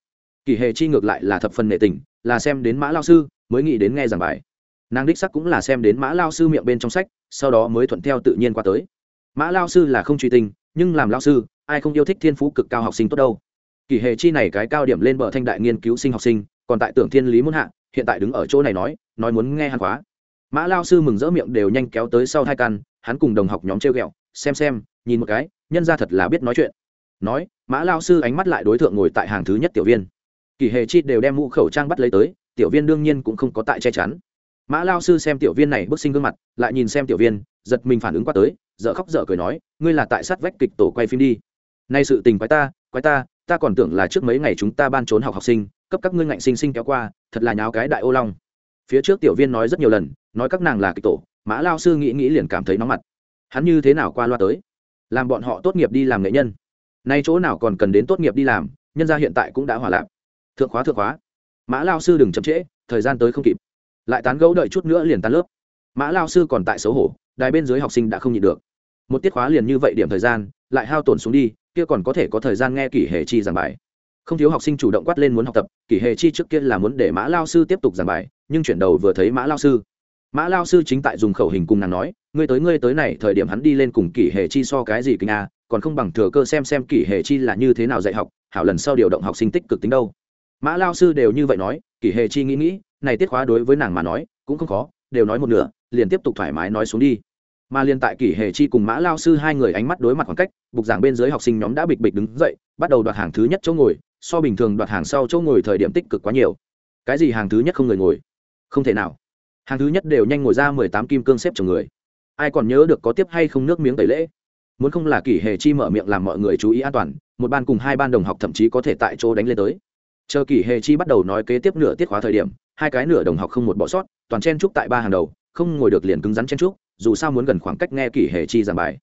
Kỷ Hề chi ngược lại là thập phần nệ tình, là xem đến mã lao sư, mới nghĩ đến nghe giảng bài. Nàng đích sắc cũng là xem đến mã lao sư miệng bên trong sách, sau đó mới thuận theo tự nhiên qua tới. Mã lao sư là không truy tình nhưng làm lao sư, ai không yêu thích thiên phú cực cao học sinh tốt đâu. Kỷ hệ chi này cái cao điểm lên bờ thanh đại nghiên cứu sinh học sinh, còn tại tưởng thiên lý muốn hạ hiện tại đứng ở chỗ này nói nói muốn nghe hắn khóa. Mã lao sư mừng rỡ miệng đều nhanh kéo tới sau hai căn, hắn cùng đồng học nhóm treo ghẹo, xem xem, nhìn một cái, nhân ra thật là biết nói chuyện. Nói, mã lao sư ánh mắt lại đối tượng ngồi tại hàng thứ nhất tiểu viên. Kỳ hệ chi đều đem mũ khẩu trang bắt lấy tới, tiểu viên đương nhiên cũng không có tại che chắn. Mã lao sư xem tiểu viên này bức sinh gương mặt, lại nhìn xem tiểu viên, giật mình phản ứng qua tới dợ khóc dợ cười nói, ngươi là tại sát vách kịch tổ quay phim đi. Nay sự tình quái ta quái ta ta còn tưởng là trước mấy ngày chúng ta ban trốn học học sinh cấp các ngươi ngạnh sinh sinh kéo qua, thật là nháo cái đại ô long. Phía trước tiểu viên nói rất nhiều lần, nói các nàng là kịch tổ, mã lao sư nghĩ nghĩ liền cảm thấy nóng mặt. Hắn như thế nào qua loa tới? Làm bọn họ tốt nghiệp đi làm nghệ nhân. Nay chỗ nào còn cần đến tốt nghiệp đi làm, nhân gia hiện tại cũng đã hòa lạc. Thượng khóa thượng khóa. Mã lao sư đừng chậm trễ, thời gian tới không kịp. Lại tán gẫu đợi chút nữa liền tan lớp. Mã lao sư còn tại xấu hổ, đài bên dưới học sinh đã không nhịn được. Một tiết khóa liền như vậy điểm thời gian, lại hao tổn xuống đi, kia còn có thể có thời gian nghe kỷ hệ chi giảng bài không thiếu học sinh chủ động quát lên muốn học tập, kỷ hệ chi trước kia là muốn để mã lao sư tiếp tục giảng bài, nhưng chuyển đầu vừa thấy mã lao sư. Mã lao sư chính tại dùng khẩu hình cùng nàng nói, ngươi tới ngươi tới này, thời điểm hắn đi lên cùng kỷ hệ chi so cái gì kinh a, còn không bằng thừa cơ xem xem kỷ hệ chi là như thế nào dạy học, hảo lần sau điều động học sinh tích cực tính đâu. Mã lao sư đều như vậy nói, kỷ hệ chi nghĩ nghĩ, này tiết khóa đối với nàng mà nói, cũng không khó, đều nói một nửa, liền tiếp tục thoải mái nói xuống đi. Mà liền tại kỷ hệ chi cùng mã lao sư hai người ánh mắt đối mặt khoảng cách, bục giảng bên dưới học sinh nhóm đã bịch bịch đứng dậy, bắt đầu đoạt hàng thứ nhất chỗ ngồi so bình thường đoạt hàng sau chỗ ngồi thời điểm tích cực quá nhiều. Cái gì hàng thứ nhất không người ngồi? Không thể nào. Hàng thứ nhất đều nhanh ngồi ra mười tám kim cương xếp chồng người. Ai còn nhớ được có tiếp hay không nước miếng tẩy lễ? Muốn không là kỷ hệ chi mở miệng làm mọi người chú ý an toàn, một ban cùng hai ban đồng học thậm chí có thể tại chỗ đánh lên tới. Chờ kỷ hệ chi bắt đầu nói kế tiếp nửa tiết khóa thời điểm, hai cái nửa đồng học không một bỏ sót, toàn chen trúc tại ba hàng đầu, không ngồi được liền cứng rắn chen trúc dù sao muốn gần khoảng cách nghe kỷ hệ chi giảng bài.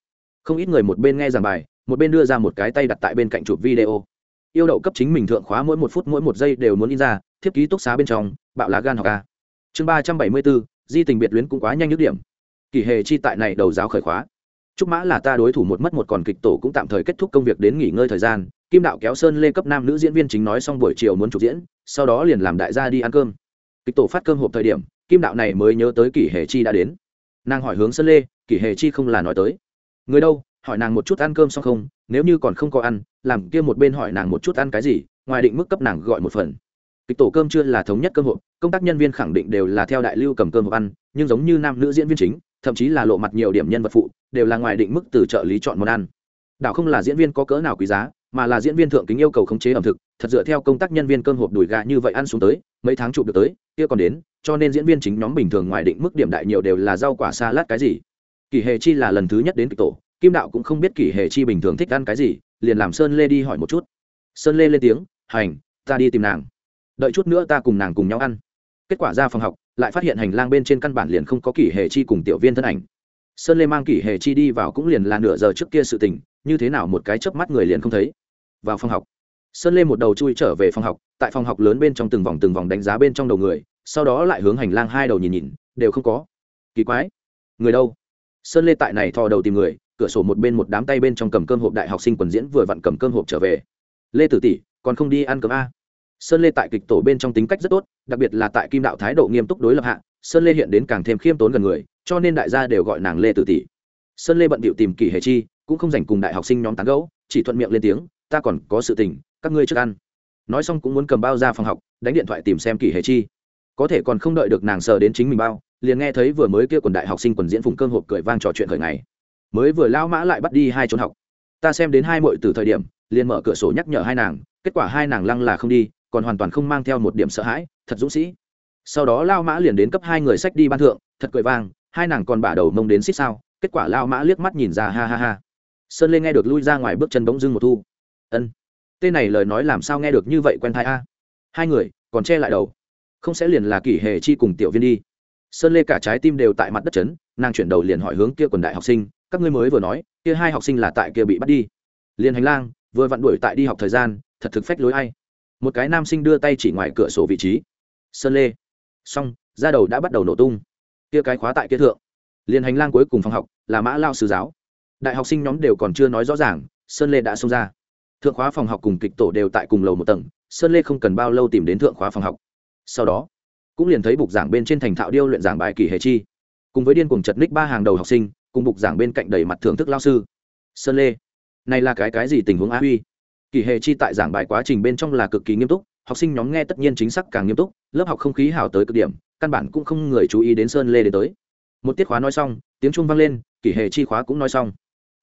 Không ít người một bên nghe giảng bài, một bên đưa ra một cái tay đặt tại bên cạnh chụp video yêu đậu cấp chính mình thượng khóa mỗi một phút mỗi một giây đều muốn in ra thiếp ký túc xá bên trong, bạo lá gan học a. Chương ba trăm bảy mươi bốn di tình biệt luyến cũng quá nhanh nhức điểm. Kỷ hệ chi tại này đầu giáo khởi khóa. Trúc mã là ta đối thủ một mất một còn kịch tổ cũng tạm thời kết thúc công việc đến nghỉ ngơi thời gian, kim đạo kéo sơn lê cấp nam nữ diễn viên chính nói xong buổi chiều muốn chụp diễn, sau đó liền làm đại gia đi ăn cơm. Kịch tổ phát cơm hộp thời điểm, kim đạo này mới nhớ tới kỷ hề chi đã đến. Nàng hỏi hướng sơn lê kỷ hề chi không là nói tới. Người đâu? Hỏi nàng một chút ăn cơm xong không, nếu như còn không có ăn, làm kia một bên hỏi nàng một chút ăn cái gì, ngoài định mức cấp nàng gọi một phần. Kịch tổ cơm chưa là thống nhất cơm hộp, công tác nhân viên khẳng định đều là theo đại lưu cầm cơm hộp ăn, nhưng giống như nam nữ diễn viên chính, thậm chí là lộ mặt nhiều điểm nhân vật phụ, đều là ngoài định mức từ trợ lý chọn món ăn. Đảo không là diễn viên có cỡ nào quý giá, mà là diễn viên thượng kính yêu cầu khống chế ẩm thực, thật dựa theo công tác nhân viên cơm hộp đùi gà như vậy ăn xuống tới, mấy tháng chụp được tới, kia còn đến, cho nên diễn viên chính nhóm bình thường ngoài định mức điểm đại nhiều đều là rau quả xa lát cái gì. Kỳ hề chi là lần thứ nhất đến kịch tổ kim đạo cũng không biết kỷ hề chi bình thường thích ăn cái gì, liền làm sơn lê đi hỏi một chút. Sơn lê lên tiếng, hành, ta đi tìm nàng. Đợi chút nữa ta cùng nàng cùng nhau ăn. Kết quả ra phòng học, lại phát hiện hành lang bên trên căn bản liền không có kỷ hề chi cùng tiểu viên thân ảnh. Sơn lê mang kỷ hề chi đi vào cũng liền là nửa giờ trước kia sự tình, như thế nào một cái chớp mắt người liền không thấy. Vào phòng học, sơn lê một đầu chui trở về phòng học, tại phòng học lớn bên trong từng vòng từng vòng đánh giá bên trong đầu người, sau đó lại hướng hành lang hai đầu nhìn nhìn, đều không có. Kỳ quái, người đâu? Sơn lê tại này thò đầu tìm người cửa sổ một bên một đám tay bên trong cầm cơm hộp đại học sinh quần diễn vừa vặn cầm cơm hộp trở về. Lê tử tỷ, còn không đi ăn cơm a sơn lê tại kịch tổ bên trong tính cách rất tốt, đặc biệt là tại kim đạo thái độ nghiêm túc đối lập hạ, sơn lê hiện đến càng thêm khiêm tốn gần người, cho nên đại gia đều gọi nàng lê tử tỷ. Sơn lê bận bịu tìm kỳ hề chi, cũng không dành cùng đại học sinh nhóm tán gẫu, chỉ thuận miệng lên tiếng, ta còn có sự tình, các ngươi trước ăn. Nói xong cũng muốn cầm bao ra phòng học, đánh điện thoại tìm xem kỳ hề chi. Có thể còn không đợi được nàng sờ đến chính mình bao, liền nghe thấy vừa mới kia quần đại học sinh quần diễn phùng cơm hộp cười vang trò chuyện khởi ngày mới vừa lao mã lại bắt đi hai trốn học. Ta xem đến hai mội từ thời điểm, liền mở cửa sổ nhắc nhở hai nàng, kết quả hai nàng lăng là không đi, còn hoàn toàn không mang theo một điểm sợ hãi, thật dũng sĩ. Sau đó lao mã liền đến cấp hai người sách đi ban thượng, thật cười vang, hai nàng còn bả đầu mông đến xích sao, kết quả lao mã liếc mắt nhìn ra ha ha ha. Sơn lên nghe được lui ra ngoài bước chân bỗng dưng một thu. Ân, tên này lời nói làm sao nghe được như vậy quen thai a? Hai người, còn che lại đầu. Không sẽ liền là kỷ hề chi cùng tiểu viên đi. Sơn lê cả trái tim đều tại mặt đất chấn, nàng chuyển đầu liền hỏi hướng kia quần đại học sinh các ngươi mới vừa nói, kia hai học sinh là tại kia bị bắt đi. Liền hành lang, vừa vặn đuổi tại đi học thời gian, thật thực phách lối hay một cái nam sinh đưa tay chỉ ngoài cửa sổ vị trí. Sơn lê. Xong ra đầu đã bắt đầu nổ tung. Kia cái khóa tại kia thượng. Liền hành lang cuối cùng phòng học, là mã lao sư giáo. Đại học sinh nhóm đều còn chưa nói rõ ràng, sơn lê đã xông ra. Thượng khóa phòng học cùng kịch tổ đều tại cùng lầu một tầng, sơn lê không cần bao lâu tìm đến thượng khóa phòng học. Sau đó, cũng liền thấy bục giảng bên trên thành thạo điêu luyện giảng bài kỳ hề chi. Cùng với điên cuồng chật ních ba hàng đầu học sinh cùng bục giảng bên cạnh đầy mặt thưởng thức lao sư. Sơn lê, này là cái cái gì tình huống á? Huy, kỳ hệ chi tại giảng bài quá trình bên trong là cực kỳ nghiêm túc, học sinh nhóm nghe tất nhiên chính xác càng nghiêm túc, lớp học không khí hào tới cực điểm, căn bản cũng không người chú ý đến sơn lê đến tới. Một tiết khóa nói xong, tiếng trung vang lên kỷ hệ chi khóa cũng nói xong.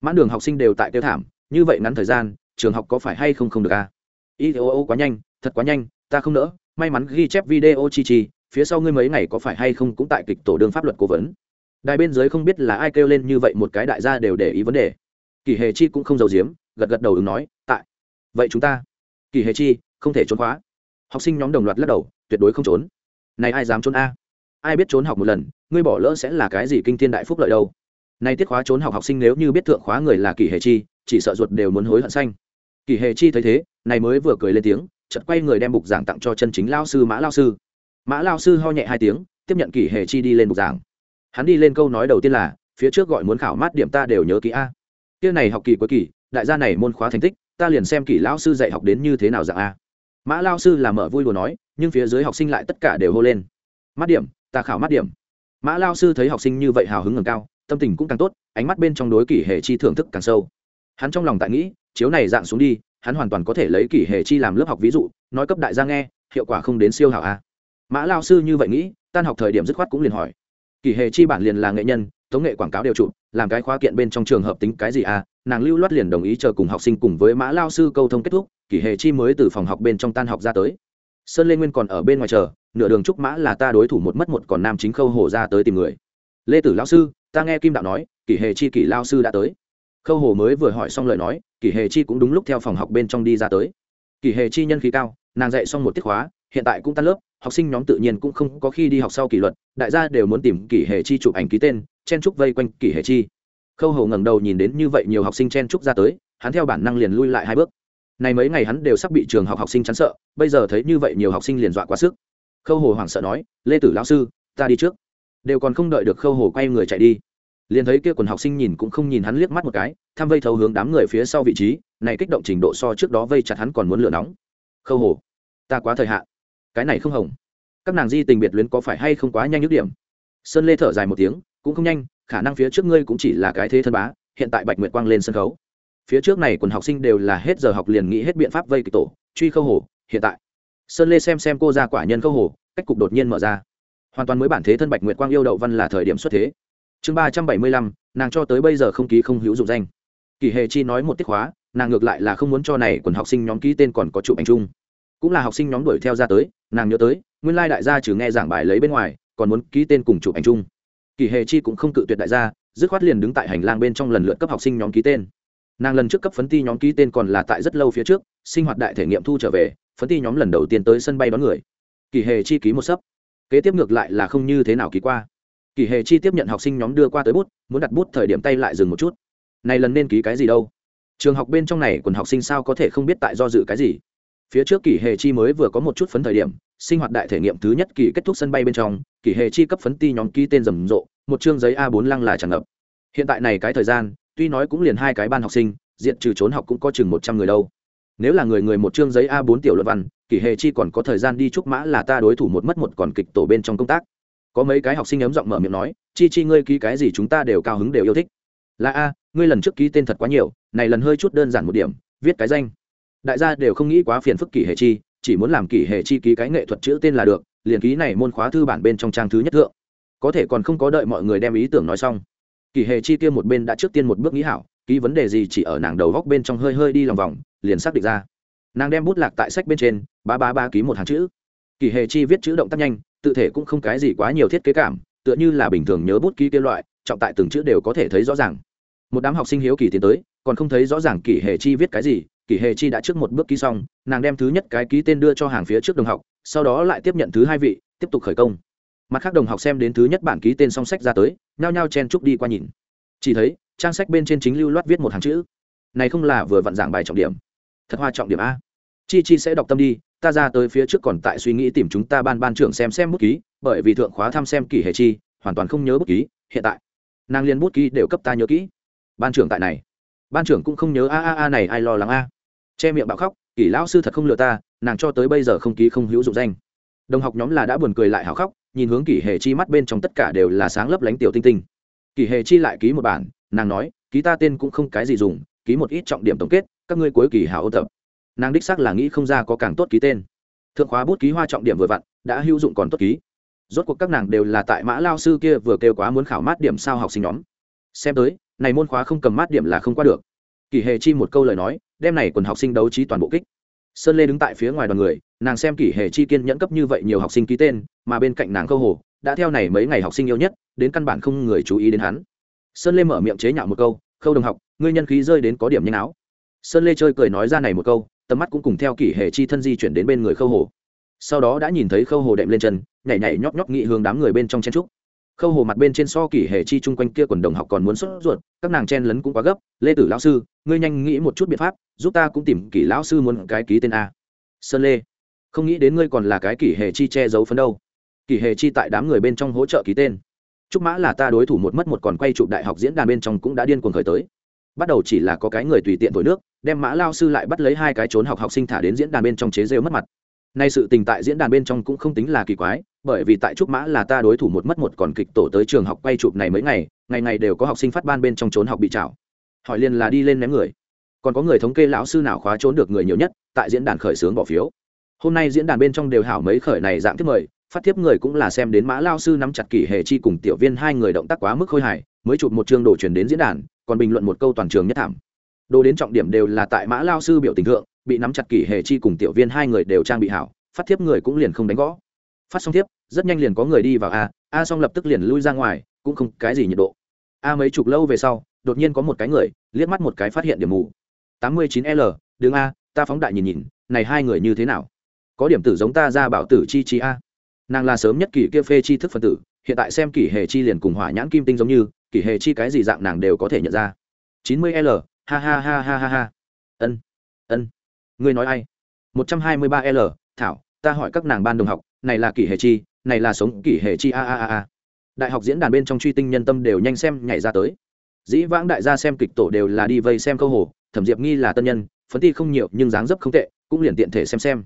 Mãn đường học sinh đều tại tiêu thảm, như vậy ngắn thời gian, trường học có phải hay không không được à? y ô ô quá nhanh, thật quá nhanh, ta không nỡ, may mắn ghi chép video chi chi, phía sau ngươi mấy ngày có phải hay không cũng tại kịch tổ đường pháp luật cố vấn đài bên dưới không biết là ai kêu lên như vậy một cái đại gia đều để ý vấn đề. Kỳ hệ chi cũng không giàu giếm, gật gật đầu ứng nói, tại. Vậy chúng ta? Kỳ hề chi, không thể trốn khóa. Học sinh nhóm đồng loạt lắc đầu, tuyệt đối không trốn. Này ai dám trốn a? Ai biết trốn học một lần, ngươi bỏ lỡ sẽ là cái gì kinh thiên đại phúc lợi đâu? Nay tiết khóa trốn học học sinh nếu như biết thượng khóa người là kỳ hề chi, chỉ sợ ruột đều muốn hối hận xanh. Kỳ hề chi thấy thế, này mới vừa cười lên tiếng, chợt quay người đem bục giảng tặng cho chân chính lao sư mã lao sư. Mã lao sư ho nhẹ hai tiếng, tiếp nhận kỳ hề chi đi lên bục giảng hắn đi lên câu nói đầu tiên là, phía trước gọi muốn khảo mát điểm ta đều nhớ kỹ a. Kia này học kỳ cuối kỳ, đại gia này môn khóa thành tích, ta liền xem kỳ lão sư dạy học đến như thế nào dạng a. Mã lao sư là mở vui đùa nói, nhưng phía dưới học sinh lại tất cả đều hô lên, mát điểm, ta khảo mát điểm. Mã lao sư thấy học sinh như vậy hào hứng ngầm cao, tâm tình cũng càng tốt, ánh mắt bên trong đối kỷ hệ chi thưởng thức càng sâu. Hắn trong lòng tại nghĩ, chiếu này dạng xuống đi, hắn hoàn toàn có thể lấy kỷ hệ chi làm lớp học ví dụ, nói cấp đại gia nghe, hiệu quả không đến siêu hảo a. Mã lao sư như vậy nghĩ, tan học thời điểm dứt khoát cũng liền hỏi Kỳ hệ chi bản liền là nghệ nhân, tống nghệ quảng cáo đều chụp, làm cái khóa kiện bên trong trường hợp tính cái gì à? Nàng lưu loát liền đồng ý chờ cùng học sinh cùng với mã lao sư câu thông kết thúc, Kỳ hệ chi mới từ phòng học bên trong tan học ra tới. Sơn lê nguyên còn ở bên ngoài chờ, nửa đường trúc mã là ta đối thủ một mất một còn nam chính khâu hổ ra tới tìm người. Lê tử lao sư, ta nghe kim đạo nói kỷ hề chi kỷ lao sư đã tới. Khâu hồ mới vừa hỏi xong lời nói kỷ hề chi cũng đúng lúc theo phòng học bên trong đi ra tới. Kỷ hề chi nhân khí cao, nàng dạy xong một tiết khóa, hiện tại cũng tan lớp học sinh nhóm tự nhiên cũng không có khi đi học sau kỷ luật, đại gia đều muốn tìm kỷ hệ chi chụp ảnh ký tên, chen trúc vây quanh kỷ hệ chi. Khâu hầu ngẩng đầu nhìn đến như vậy nhiều học sinh chen trúc ra tới, hắn theo bản năng liền lui lại hai bước. Này mấy ngày hắn đều sắp bị trường học học sinh chắn sợ, bây giờ thấy như vậy nhiều học sinh liền dọa quá sức. Khâu hồ hoảng sợ nói, lê tử lão sư, ta đi trước. Đều còn không đợi được khâu hồ quay người chạy đi, liền thấy kia quần học sinh nhìn cũng không nhìn hắn liếc mắt một cái, tham vây thấu hướng đám người phía sau vị trí, này kích động trình độ so trước đó vây chặt hắn còn muốn lửa nóng. Khâu hồ ta quá thời hạn cái này không hồng. Các nàng di tình biệt luyến có phải hay không quá nhanh nhức điểm? Sơn lê thở dài một tiếng cũng không nhanh khả năng phía trước ngươi cũng chỉ là cái thế thân bá hiện tại bạch nguyệt quang lên sân khấu. Phía trước này quần học sinh đều là hết giờ học liền nghĩ hết biện pháp vây kịch tổ truy khâu hồ hiện tại. Sơn lê xem xem cô ra quả nhân khâu hồ cách cục đột nhiên mở ra. Hoàn toàn mới bản thế thân bạch nguyệt quang yêu đậu văn là thời điểm xuất thế. Chương ba trăm bảy mươi lăm nàng cho tới bây giờ không ký không hữu dụng danh. Kỳ hề chi nói một tiết hóa, nàng ngược lại là không muốn cho này quần học sinh nhóm ký tên còn có chụp ảnh chung cũng là học sinh nhóm đuổi theo ra tới, nàng nhớ tới, nguyên lai đại gia trừ nghe giảng bài lấy bên ngoài, còn muốn ký tên cùng chụp ảnh chung. Kỳ hề chi cũng không cự tuyệt đại gia, dứt khoát liền đứng tại hành lang bên trong lần lượt cấp học sinh nhóm ký tên. Nàng lần trước cấp phấn ti nhóm ký tên còn là tại rất lâu phía trước, sinh hoạt đại thể nghiệm thu trở về, phấn ti nhóm lần đầu tiên tới sân bay đón người. Kỳ hề chi ký một sấp. Kế tiếp ngược lại là không như thế nào ký qua. Kỳ hề chi tiếp nhận học sinh nhóm đưa qua tới bút, muốn đặt bút thời điểm tay lại dừng một chút. Này lần nên ký cái gì đâu? Trường học bên trong này quần học sinh sao có thể không biết tại do dự cái gì? Phía trước kỳ hề chi mới vừa có một chút phấn thời điểm, sinh hoạt đại thể nghiệm thứ nhất kỳ kết thúc sân bay bên trong kỳ hề chi cấp phấn ti nhóm ký tên rầm rộ, một chương giấy a 4 lăng là tràn ngập. Hiện tại này cái thời gian, tuy nói cũng liền hai cái ban học sinh diện trừ trốn học cũng có chừng một trăm người đâu. Nếu là người người một chương giấy a 4 tiểu luận văn, kỷ hề chi còn có thời gian đi chúc mã là ta đối thủ một mất một còn kịch tổ bên trong công tác. Có mấy cái học sinh ấm giọng mở miệng nói, chi chi ngươi ký cái gì chúng ta đều cao hứng đều yêu thích. Là a, ngươi lần trước ký tên thật quá nhiều, này lần hơi chút đơn giản một điểm, viết cái danh đại gia đều không nghĩ quá phiền phức kỷ hệ chi, chỉ muốn làm kỷ hệ chi ký cái nghệ thuật chữ tên là được, liền ký này môn khóa thư bản bên trong trang thứ nhất thượng. Có thể còn không có đợi mọi người đem ý tưởng nói xong. Kỷ hệ chi kia một bên đã trước tiên một bước nghĩ hảo, ký vấn đề gì chỉ ở nàng đầu góc bên trong hơi hơi đi lòng vòng, liền xác định ra. Nàng đem bút lạc tại sách bên trên, ba ba ba ký một hàng chữ. Kỷ hệ chi viết chữ động tác nhanh, tự thể cũng không cái gì quá nhiều thiết kế cảm, tựa như là bình thường nhớ bút ký kia loại, trọng tại từng chữ đều có thể thấy rõ ràng. Một đám học sinh hiếu kỳ tiến tới, còn không thấy rõ ràng kỷ hệ chi viết cái gì kỷ hệ chi đã trước một bước ký xong, nàng đem thứ nhất cái ký tên đưa cho hàng phía trước đồng học, sau đó lại tiếp nhận thứ hai vị, tiếp tục khởi công. Mặt khác đồng học xem đến thứ nhất bản ký tên song sách ra tới, nhao nhao chen chúc đi qua nhìn. Chỉ thấy, trang sách bên trên chính lưu loát viết một hàng chữ. Này không là vừa vặn giảng bài trọng điểm. Thật hoa trọng điểm a. Chi chi sẽ đọc tâm đi, ta ra tới phía trước còn tại suy nghĩ tìm chúng ta ban ban trưởng xem xem bút ký, bởi vì thượng khóa thăm xem kỷ hệ chi, hoàn toàn không nhớ bút ký, hiện tại. Nàng liên bút ký đều cấp ta nhớ kỹ. Ban trưởng tại này. Ban trưởng cũng không nhớ a a a này ai lo lắng a che miệng bạo khóc, kỷ lão sư thật không lừa ta, nàng cho tới bây giờ không ký không hữu dụng danh. Đồng học nhóm là đã buồn cười lại hào khóc, nhìn hướng kỷ hệ chi mắt bên trong tất cả đều là sáng lấp lánh tiểu tinh tinh. Kỷ hệ chi lại ký một bản, nàng nói, ký ta tên cũng không cái gì dùng, ký một ít trọng điểm tổng kết, các ngươi cuối kỳ hảo ôn tập. Nàng đích xác là nghĩ không ra có càng tốt ký tên. Thượng khóa bút ký hoa trọng điểm vừa vặn, đã hữu dụng còn tốt ký. Rốt cuộc các nàng đều là tại mã lao sư kia vừa kêu quá muốn khảo mát điểm sao học sinh nhóm. Xem tới, này môn khóa không cầm mát điểm là không qua được. Kỳ hề chi một câu lời nói đem này quần học sinh đấu trí toàn bộ kích. Sơn lê đứng tại phía ngoài đoàn người, nàng xem kỷ hề chi kiên nhẫn cấp như vậy nhiều học sinh ký tên, mà bên cạnh nàng câu hồ, đã theo này mấy ngày học sinh yêu nhất, đến căn bản không người chú ý đến hắn. Sơn lê mở miệng chế nhạo một câu, khâu đồng học, ngươi nhân khí rơi đến có điểm nhanh áo. Sơn lê chơi cười nói ra này một câu, tầm mắt cũng cùng theo kỷ hệ chi thân di chuyển đến bên người khâu hồ. Sau đó đã nhìn thấy khâu hồ đệm lên chân, nhảy nhảy nhóp nhóp nghị hướng đám người bên trong chen trúc khâu hồ mặt bên trên so kỷ hệ chi chung quanh kia quần đồng học còn muốn sốt ruột, các nàng chen lấn cũng quá gấp. Lê tử lão sư, ngươi nhanh nghĩ một chút biện pháp, giúp ta cũng tìm kỷ lão sư muốn cái ký tên a. Sơn lê, không nghĩ đến ngươi còn là cái kỷ hệ chi che giấu phấn đâu. Kỷ hệ chi tại đám người bên trong hỗ trợ ký tên. Trúc mã là ta đối thủ một mất một còn quay chụp đại học diễn đàn bên trong cũng đã điên cuồng khởi tới. Bắt đầu chỉ là có cái người tùy tiện thổi nước, đem mã lao sư lại bắt lấy hai cái trốn học học sinh thả đến diễn đàn bên trong chế rêu mất mặt nay sự tình tại diễn đàn bên trong cũng không tính là kỳ quái bởi vì tại trúc mã là ta đối thủ một mất một còn kịch tổ tới trường học quay chụp này mấy ngày ngày ngày đều có học sinh phát ban bên trong trốn học bị chảo, hỏi liền là đi lên ném người. Còn có người thống kê lão sư nào khóa trốn được người nhiều nhất tại diễn đàn khởi xướng bỏ phiếu. Hôm nay diễn đàn bên trong đều hảo mấy khởi này dạng tiếp mời phát tiếp người cũng là xem đến mã lao sư nắm chặt kỷ hệ chi cùng tiểu viên hai người động tác quá mức khôi hài mới chụp một chương đồ chuyển đến diễn đàn còn bình luận một câu toàn trường nhất thảm. Đồ đến trọng điểm đều là tại mã lao sư biểu tình thượng bị nắm chặt kỷ hệ chi cùng tiểu viên hai người đều trang bị hảo, phát thiếp người cũng liền không đánh gõ. Phát xong thiếp, rất nhanh liền có người đi vào a a xong lập tức liền lui ra ngoài, cũng không cái gì nhiệt độ. A mấy chục lâu về sau, đột nhiên có một cái người, liếc mắt một cái phát hiện điểm mù. Tám mươi chín l đường a, ta phóng đại nhìn nhìn, này hai người như thế nào? Có điểm tử giống ta ra bảo tử chi chi a. Nàng là sớm nhất kỷ kia phê chi thức phân tử, hiện tại xem kỷ hệ chi liền cùng hỏa nhãn kim tinh giống như, kỷ hệ chi cái gì dạng nàng đều có thể nhận ra. Chín mươi l, ha ha ha ha ha ha. Ân ngươi nói ai? một trăm hai mươi ba l, thảo, ta hỏi các nàng ban đồng học, này là kỷ hệ chi, này là sống kỷ hệ chi, a a a a. Đại học diễn đàn bên trong truy tinh nhân tâm đều nhanh xem nhảy ra tới. Dĩ vãng đại gia xem kịch tổ đều là đi vây xem câu hồ, thẩm diệp nghi là tân nhân, phấn ti không nhiều, nhưng dáng dấp không tệ, cũng liền tiện thể xem xem.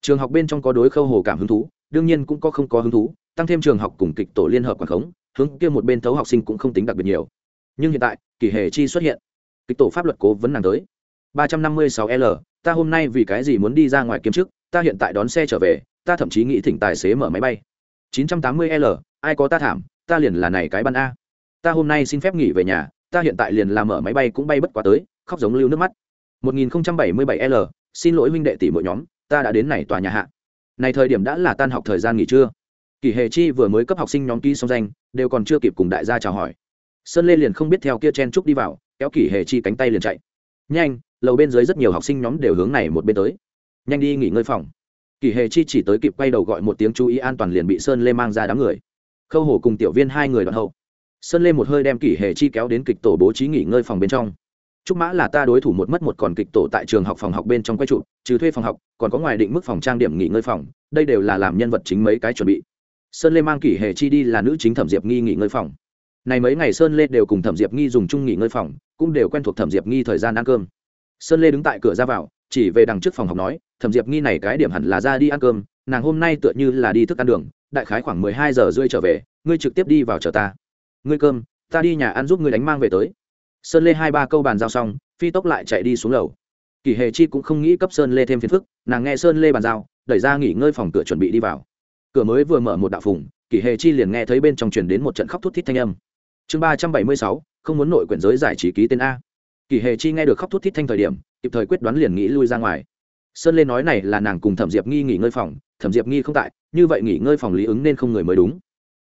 Trường học bên trong có đối khâu hồ cảm hứng thú, đương nhiên cũng có không có hứng thú, tăng thêm trường học cùng kịch tổ liên hợp quảng khống, hướng kia một bên thấu học sinh cũng không tính đặc biệt nhiều. Nhưng hiện tại, kỷ hệ chi xuất hiện. Kịch tổ pháp luật cố vấn nàng tới ba trăm năm mươi sáu l, ta hôm nay vì cái gì muốn đi ra ngoài kiếm chức, ta hiện tại đón xe trở về, ta thậm chí nghĩ thỉnh tài xế mở máy bay. 980 l, ai có ta thảm, ta liền là này cái ban a. Ta hôm nay xin phép nghỉ về nhà, ta hiện tại liền làm mở máy bay cũng bay bất quá tới, khóc giống lưu nước mắt. 1077 l, xin lỗi huynh đệ tỷ mỗi nhóm, ta đã đến này tòa nhà hạ. Này thời điểm đã là tan học thời gian nghỉ trưa. Kỳ hề chi vừa mới cấp học sinh nhóm ký xong danh, đều còn chưa kịp cùng đại gia chào hỏi. Sơn lê liền không biết theo kia chen trúc đi vào, kéo kỳ hề chi cánh tay liền chạy. Nhanh lầu bên dưới rất nhiều học sinh nhóm đều hướng này một bên tới. Nhanh đi nghỉ ngơi phòng. Kỳ hề chi chỉ tới kịp quay đầu gọi một tiếng chú ý an toàn liền bị sơn lê mang ra đám người. Khâu hổ cùng tiểu viên hai người đoạn hậu. Sơn lê một hơi đem kỷ hề chi kéo đến kịch tổ bố trí nghỉ ngơi phòng bên trong. Trúc mã là ta đối thủ một mất một còn kịch tổ tại trường học phòng học bên trong quay trụ trừ thuê phòng học, còn có ngoài định mức phòng trang điểm nghỉ ngơi phòng, đây đều là làm nhân vật chính mấy cái chuẩn bị. Sơn lê mang kỷ hề chi đi là nữ chính thẩm diệp nghi nghỉ ngơi phòng. Này mấy ngày sơn lê đều cùng thẩm diệp nghi dùng chung nghỉ ngơi phòng, cũng đều quen thuộc thẩm diệp nghi thời gian ăn cơm sơn lê đứng tại cửa ra vào, chỉ về đằng trước phòng học nói, thẩm diệp nghi này cái điểm hẳn là ra đi ăn cơm, nàng hôm nay tựa như là đi thức ăn đường, đại khái khoảng mười hai giờ rưỡi trở về, ngươi trực tiếp đi vào chờ ta. Ngươi cơm, ta đi nhà ăn giúp ngươi đánh mang về tới. Sơn lê hai ba câu bàn giao xong, phi tốc lại chạy đi xuống lầu. Kỷ hề chi cũng không nghĩ cấp sơn lê thêm phiền phức, nàng nghe sơn lê bàn giao, đẩy ra nghỉ ngơi phòng cửa chuẩn bị đi vào. Cửa mới vừa mở một đạo phùng kỷ hề chi liền nghe thấy bên trong truyền đến một trận khóc thút thít thanh âm. Chương ba trăm bảy mươi sáu, không muốn nội quyển giới giải trí ký tên a. Kỳ hề chi nghe được khóc thút thít thanh thời điểm, kịp thời quyết đoán liền nghĩ lui ra ngoài. Sơn lê nói này là nàng cùng thẩm diệp nghi nghỉ ngơi phòng, thẩm diệp nghi không tại, như vậy nghỉ ngơi phòng lý ứng nên không người mới đúng.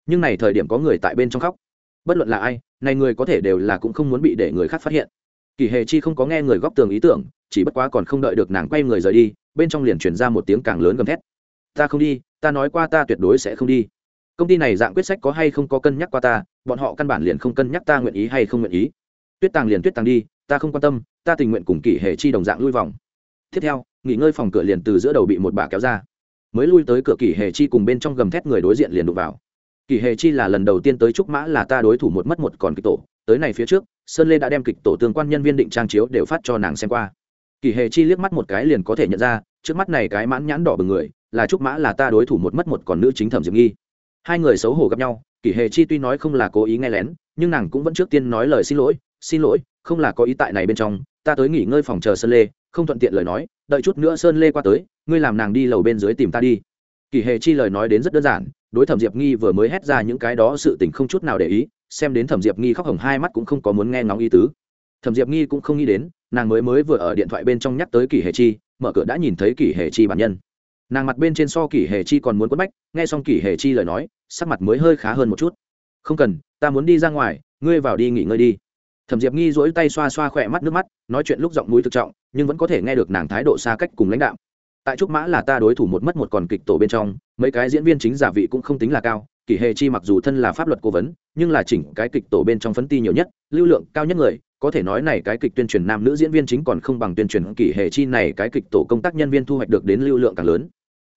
Nhưng này thời điểm có người tại bên trong khóc. Bất luận là ai, này người có thể đều là cũng không muốn bị để người khác phát hiện. Kỳ hề chi không có nghe người góp tường ý tưởng, chỉ bất quá còn không đợi được nàng quay người rời đi, bên trong liền chuyển ra một tiếng càng lớn gầm thét. Ta không đi, ta nói qua ta tuyệt đối sẽ không đi. Công ty này dạng quyết sách có hay không có cân nhắc qua ta, bọn họ căn bản liền không cân nhắc ta nguyện ý hay không nguyện ý tuyết tàng liền tuyết tàng đi, ta không quan tâm, ta tình nguyện cùng kỷ hệ chi đồng dạng lui vòng. Tiếp theo, nghỉ ngơi phòng cửa liền từ giữa đầu bị một bà kéo ra. Mới lui tới cửa kỷ hệ chi cùng bên trong gầm thét người đối diện liền đụng vào. Kỷ hệ chi là lần đầu tiên tới trúc mã là ta đối thủ một mất một còn kịch tổ. Tới này phía trước, sơn lê đã đem kịch tổ tương quan nhân viên định trang chiếu đều phát cho nàng xem qua. Kỷ hệ chi liếc mắt một cái liền có thể nhận ra, trước mắt này cái mãn nhãn đỏ bừng người, là trúc mã là ta đối thủ một mất một còn nữ chính thẩm diệp nghi. Hai người xấu hổ gặp nhau, kỷ hệ chi tuy nói không là cố ý nghe lén, nhưng nàng cũng vẫn trước tiên nói lời xin lỗi xin lỗi, không là có ý tại này bên trong, ta tới nghỉ ngơi phòng chờ sơn lê, không thuận tiện lời nói, đợi chút nữa sơn lê qua tới, ngươi làm nàng đi lầu bên dưới tìm ta đi. Kỳ hề chi lời nói đến rất đơn giản, đối thẩm diệp nghi vừa mới hét ra những cái đó sự tình không chút nào để ý, xem đến thẩm diệp nghi khóc hồng hai mắt cũng không có muốn nghe ngóng ý tứ. Thẩm diệp nghi cũng không nghĩ đến, nàng mới mới vừa ở điện thoại bên trong nhắc tới kỳ hề chi, mở cửa đã nhìn thấy kỳ hề chi bản nhân. Nàng mặt bên trên so kỳ hề chi còn muốn quất bách, nghe xong kỳ hề chi lời nói, sắc mặt mới hơi khá hơn một chút. Không cần, ta muốn đi ra ngoài, ngươi vào đi nghỉ ngơi đi thẩm diệp nghi dỗi tay xoa xoa khỏe mắt nước mắt, nói chuyện lúc giọng mũi thực trọng, nhưng vẫn có thể nghe được nàng thái độ xa cách cùng lãnh đạo tại trúc mã là ta đối thủ một mất một còn kịch tổ bên trong, mấy cái diễn viên chính giả vị cũng không tính là cao, kỷ hề chi mặc dù thân là pháp luật cố vấn, nhưng là chỉnh cái kịch tổ bên trong phấn ti nhiều nhất, lưu lượng cao nhất người, có thể nói này cái kịch tuyên truyền nam nữ diễn viên chính còn không bằng tuyên truyền kỷ hề chi này cái kịch tổ công tác nhân viên thu hoạch được đến lưu lượng càng lớn.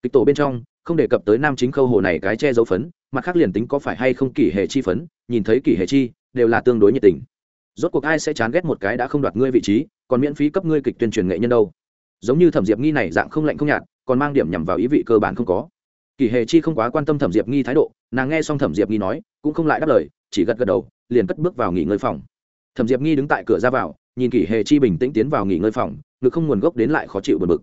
Kịch tổ bên trong, không đề cập tới nam chính khâu hồ này cái che dấu phấn, mặt khác liền tính có phải hay không kỷ hề chi phấn, nhìn thấy kỷ hề chi, đều là tương đối nhiệt tình rốt cuộc ai sẽ chán ghét một cái đã không đoạt ngươi vị trí, còn miễn phí cấp ngươi kịch tuyên truyền nghệ nhân đâu. Giống như thẩm diệp nghi này dạng không lạnh không nhạt, còn mang điểm nhằm vào ý vị cơ bản không có. Kỷ hề chi không quá quan tâm thẩm diệp nghi thái độ, nàng nghe xong thẩm diệp nghi nói, cũng không lại đáp lời, chỉ gật gật đầu, liền cất bước vào nghỉ ngơi phòng. Thẩm diệp nghi đứng tại cửa ra vào, nhìn kỳ hề chi bình tĩnh tiến vào nghỉ ngơi phòng, ngực không nguồn gốc đến lại khó chịu bật bực.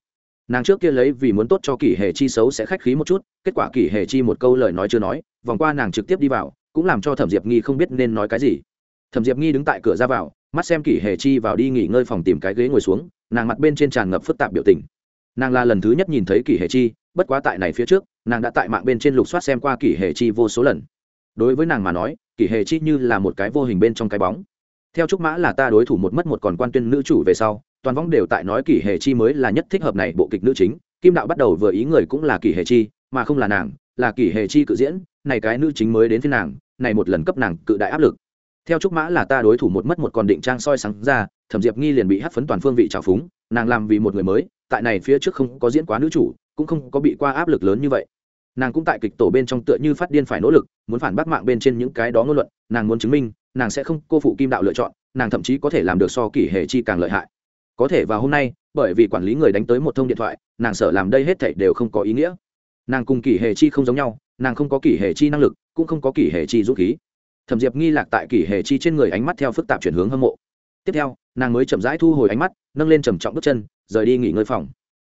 Nàng trước kia lấy vì muốn tốt cho kỳ hề chi xấu sẽ khách khí một chút, kết quả kỳ hề chi một câu lời nói chưa nói, vòng qua nàng trực tiếp đi vào, cũng làm cho thẩm diệp nghi không biết nên nói cái gì thẩm diệp nghi đứng tại cửa ra vào, mắt xem kỷ hề chi vào đi nghỉ ngơi phòng tìm cái ghế ngồi xuống, nàng mặt bên trên tràn ngập phức tạp biểu tình. Nàng là lần thứ nhất nhìn thấy kỷ hề chi, bất quá tại này phía trước, nàng đã tại mạng bên trên lục soát xem qua kỷ hề chi vô số lần. Đối với nàng mà nói, kỷ hề chi như là một cái vô hình bên trong cái bóng. Theo trúc mã là ta đối thủ một mất một còn quan tuyên nữ chủ về sau, toàn võng đều tại nói kỷ hề chi mới là nhất thích hợp này bộ kịch nữ chính, kim đạo bắt đầu vừa ý người cũng là kỷ hề chi, mà không là nàng, là kỷ hề chi cự diễn, này cái nữ chính mới đến phía nàng, này một lần cấp nàng cự đại áp lực theo trúc mã là ta đối thủ một mất một còn định trang soi sáng ra, thẩm diệp nghi liền bị hất phấn toàn phương vị trào phúng, nàng làm vì một người mới, tại này phía trước không có diễn quá nữ chủ, cũng không có bị qua áp lực lớn như vậy. Nàng cũng tại kịch tổ bên trong tựa như phát điên phải nỗ lực, muốn phản bác mạng bên trên những cái đó ngôn luận, nàng muốn chứng minh, nàng sẽ không cô phụ kim đạo lựa chọn, nàng thậm chí có thể làm được so kỷ hệ chi càng lợi hại. Có thể vào hôm nay, bởi vì quản lý người đánh tới một thông điện thoại, nàng sợ làm đây hết thảy đều không có ý nghĩa. Nàng cùng kỷ hệ chi không giống nhau, nàng không có kỷ hệ chi năng lực, cũng không có kỷ hệ chi dũng khí thẩm diệp nghi lạc tại kỷ hệ chi trên người ánh mắt theo phức tạp chuyển hướng hâm mộ. Tiếp theo, nàng mới chậm rãi thu hồi ánh mắt, nâng lên trầm trọng bước chân, rời đi nghỉ ngơi phòng.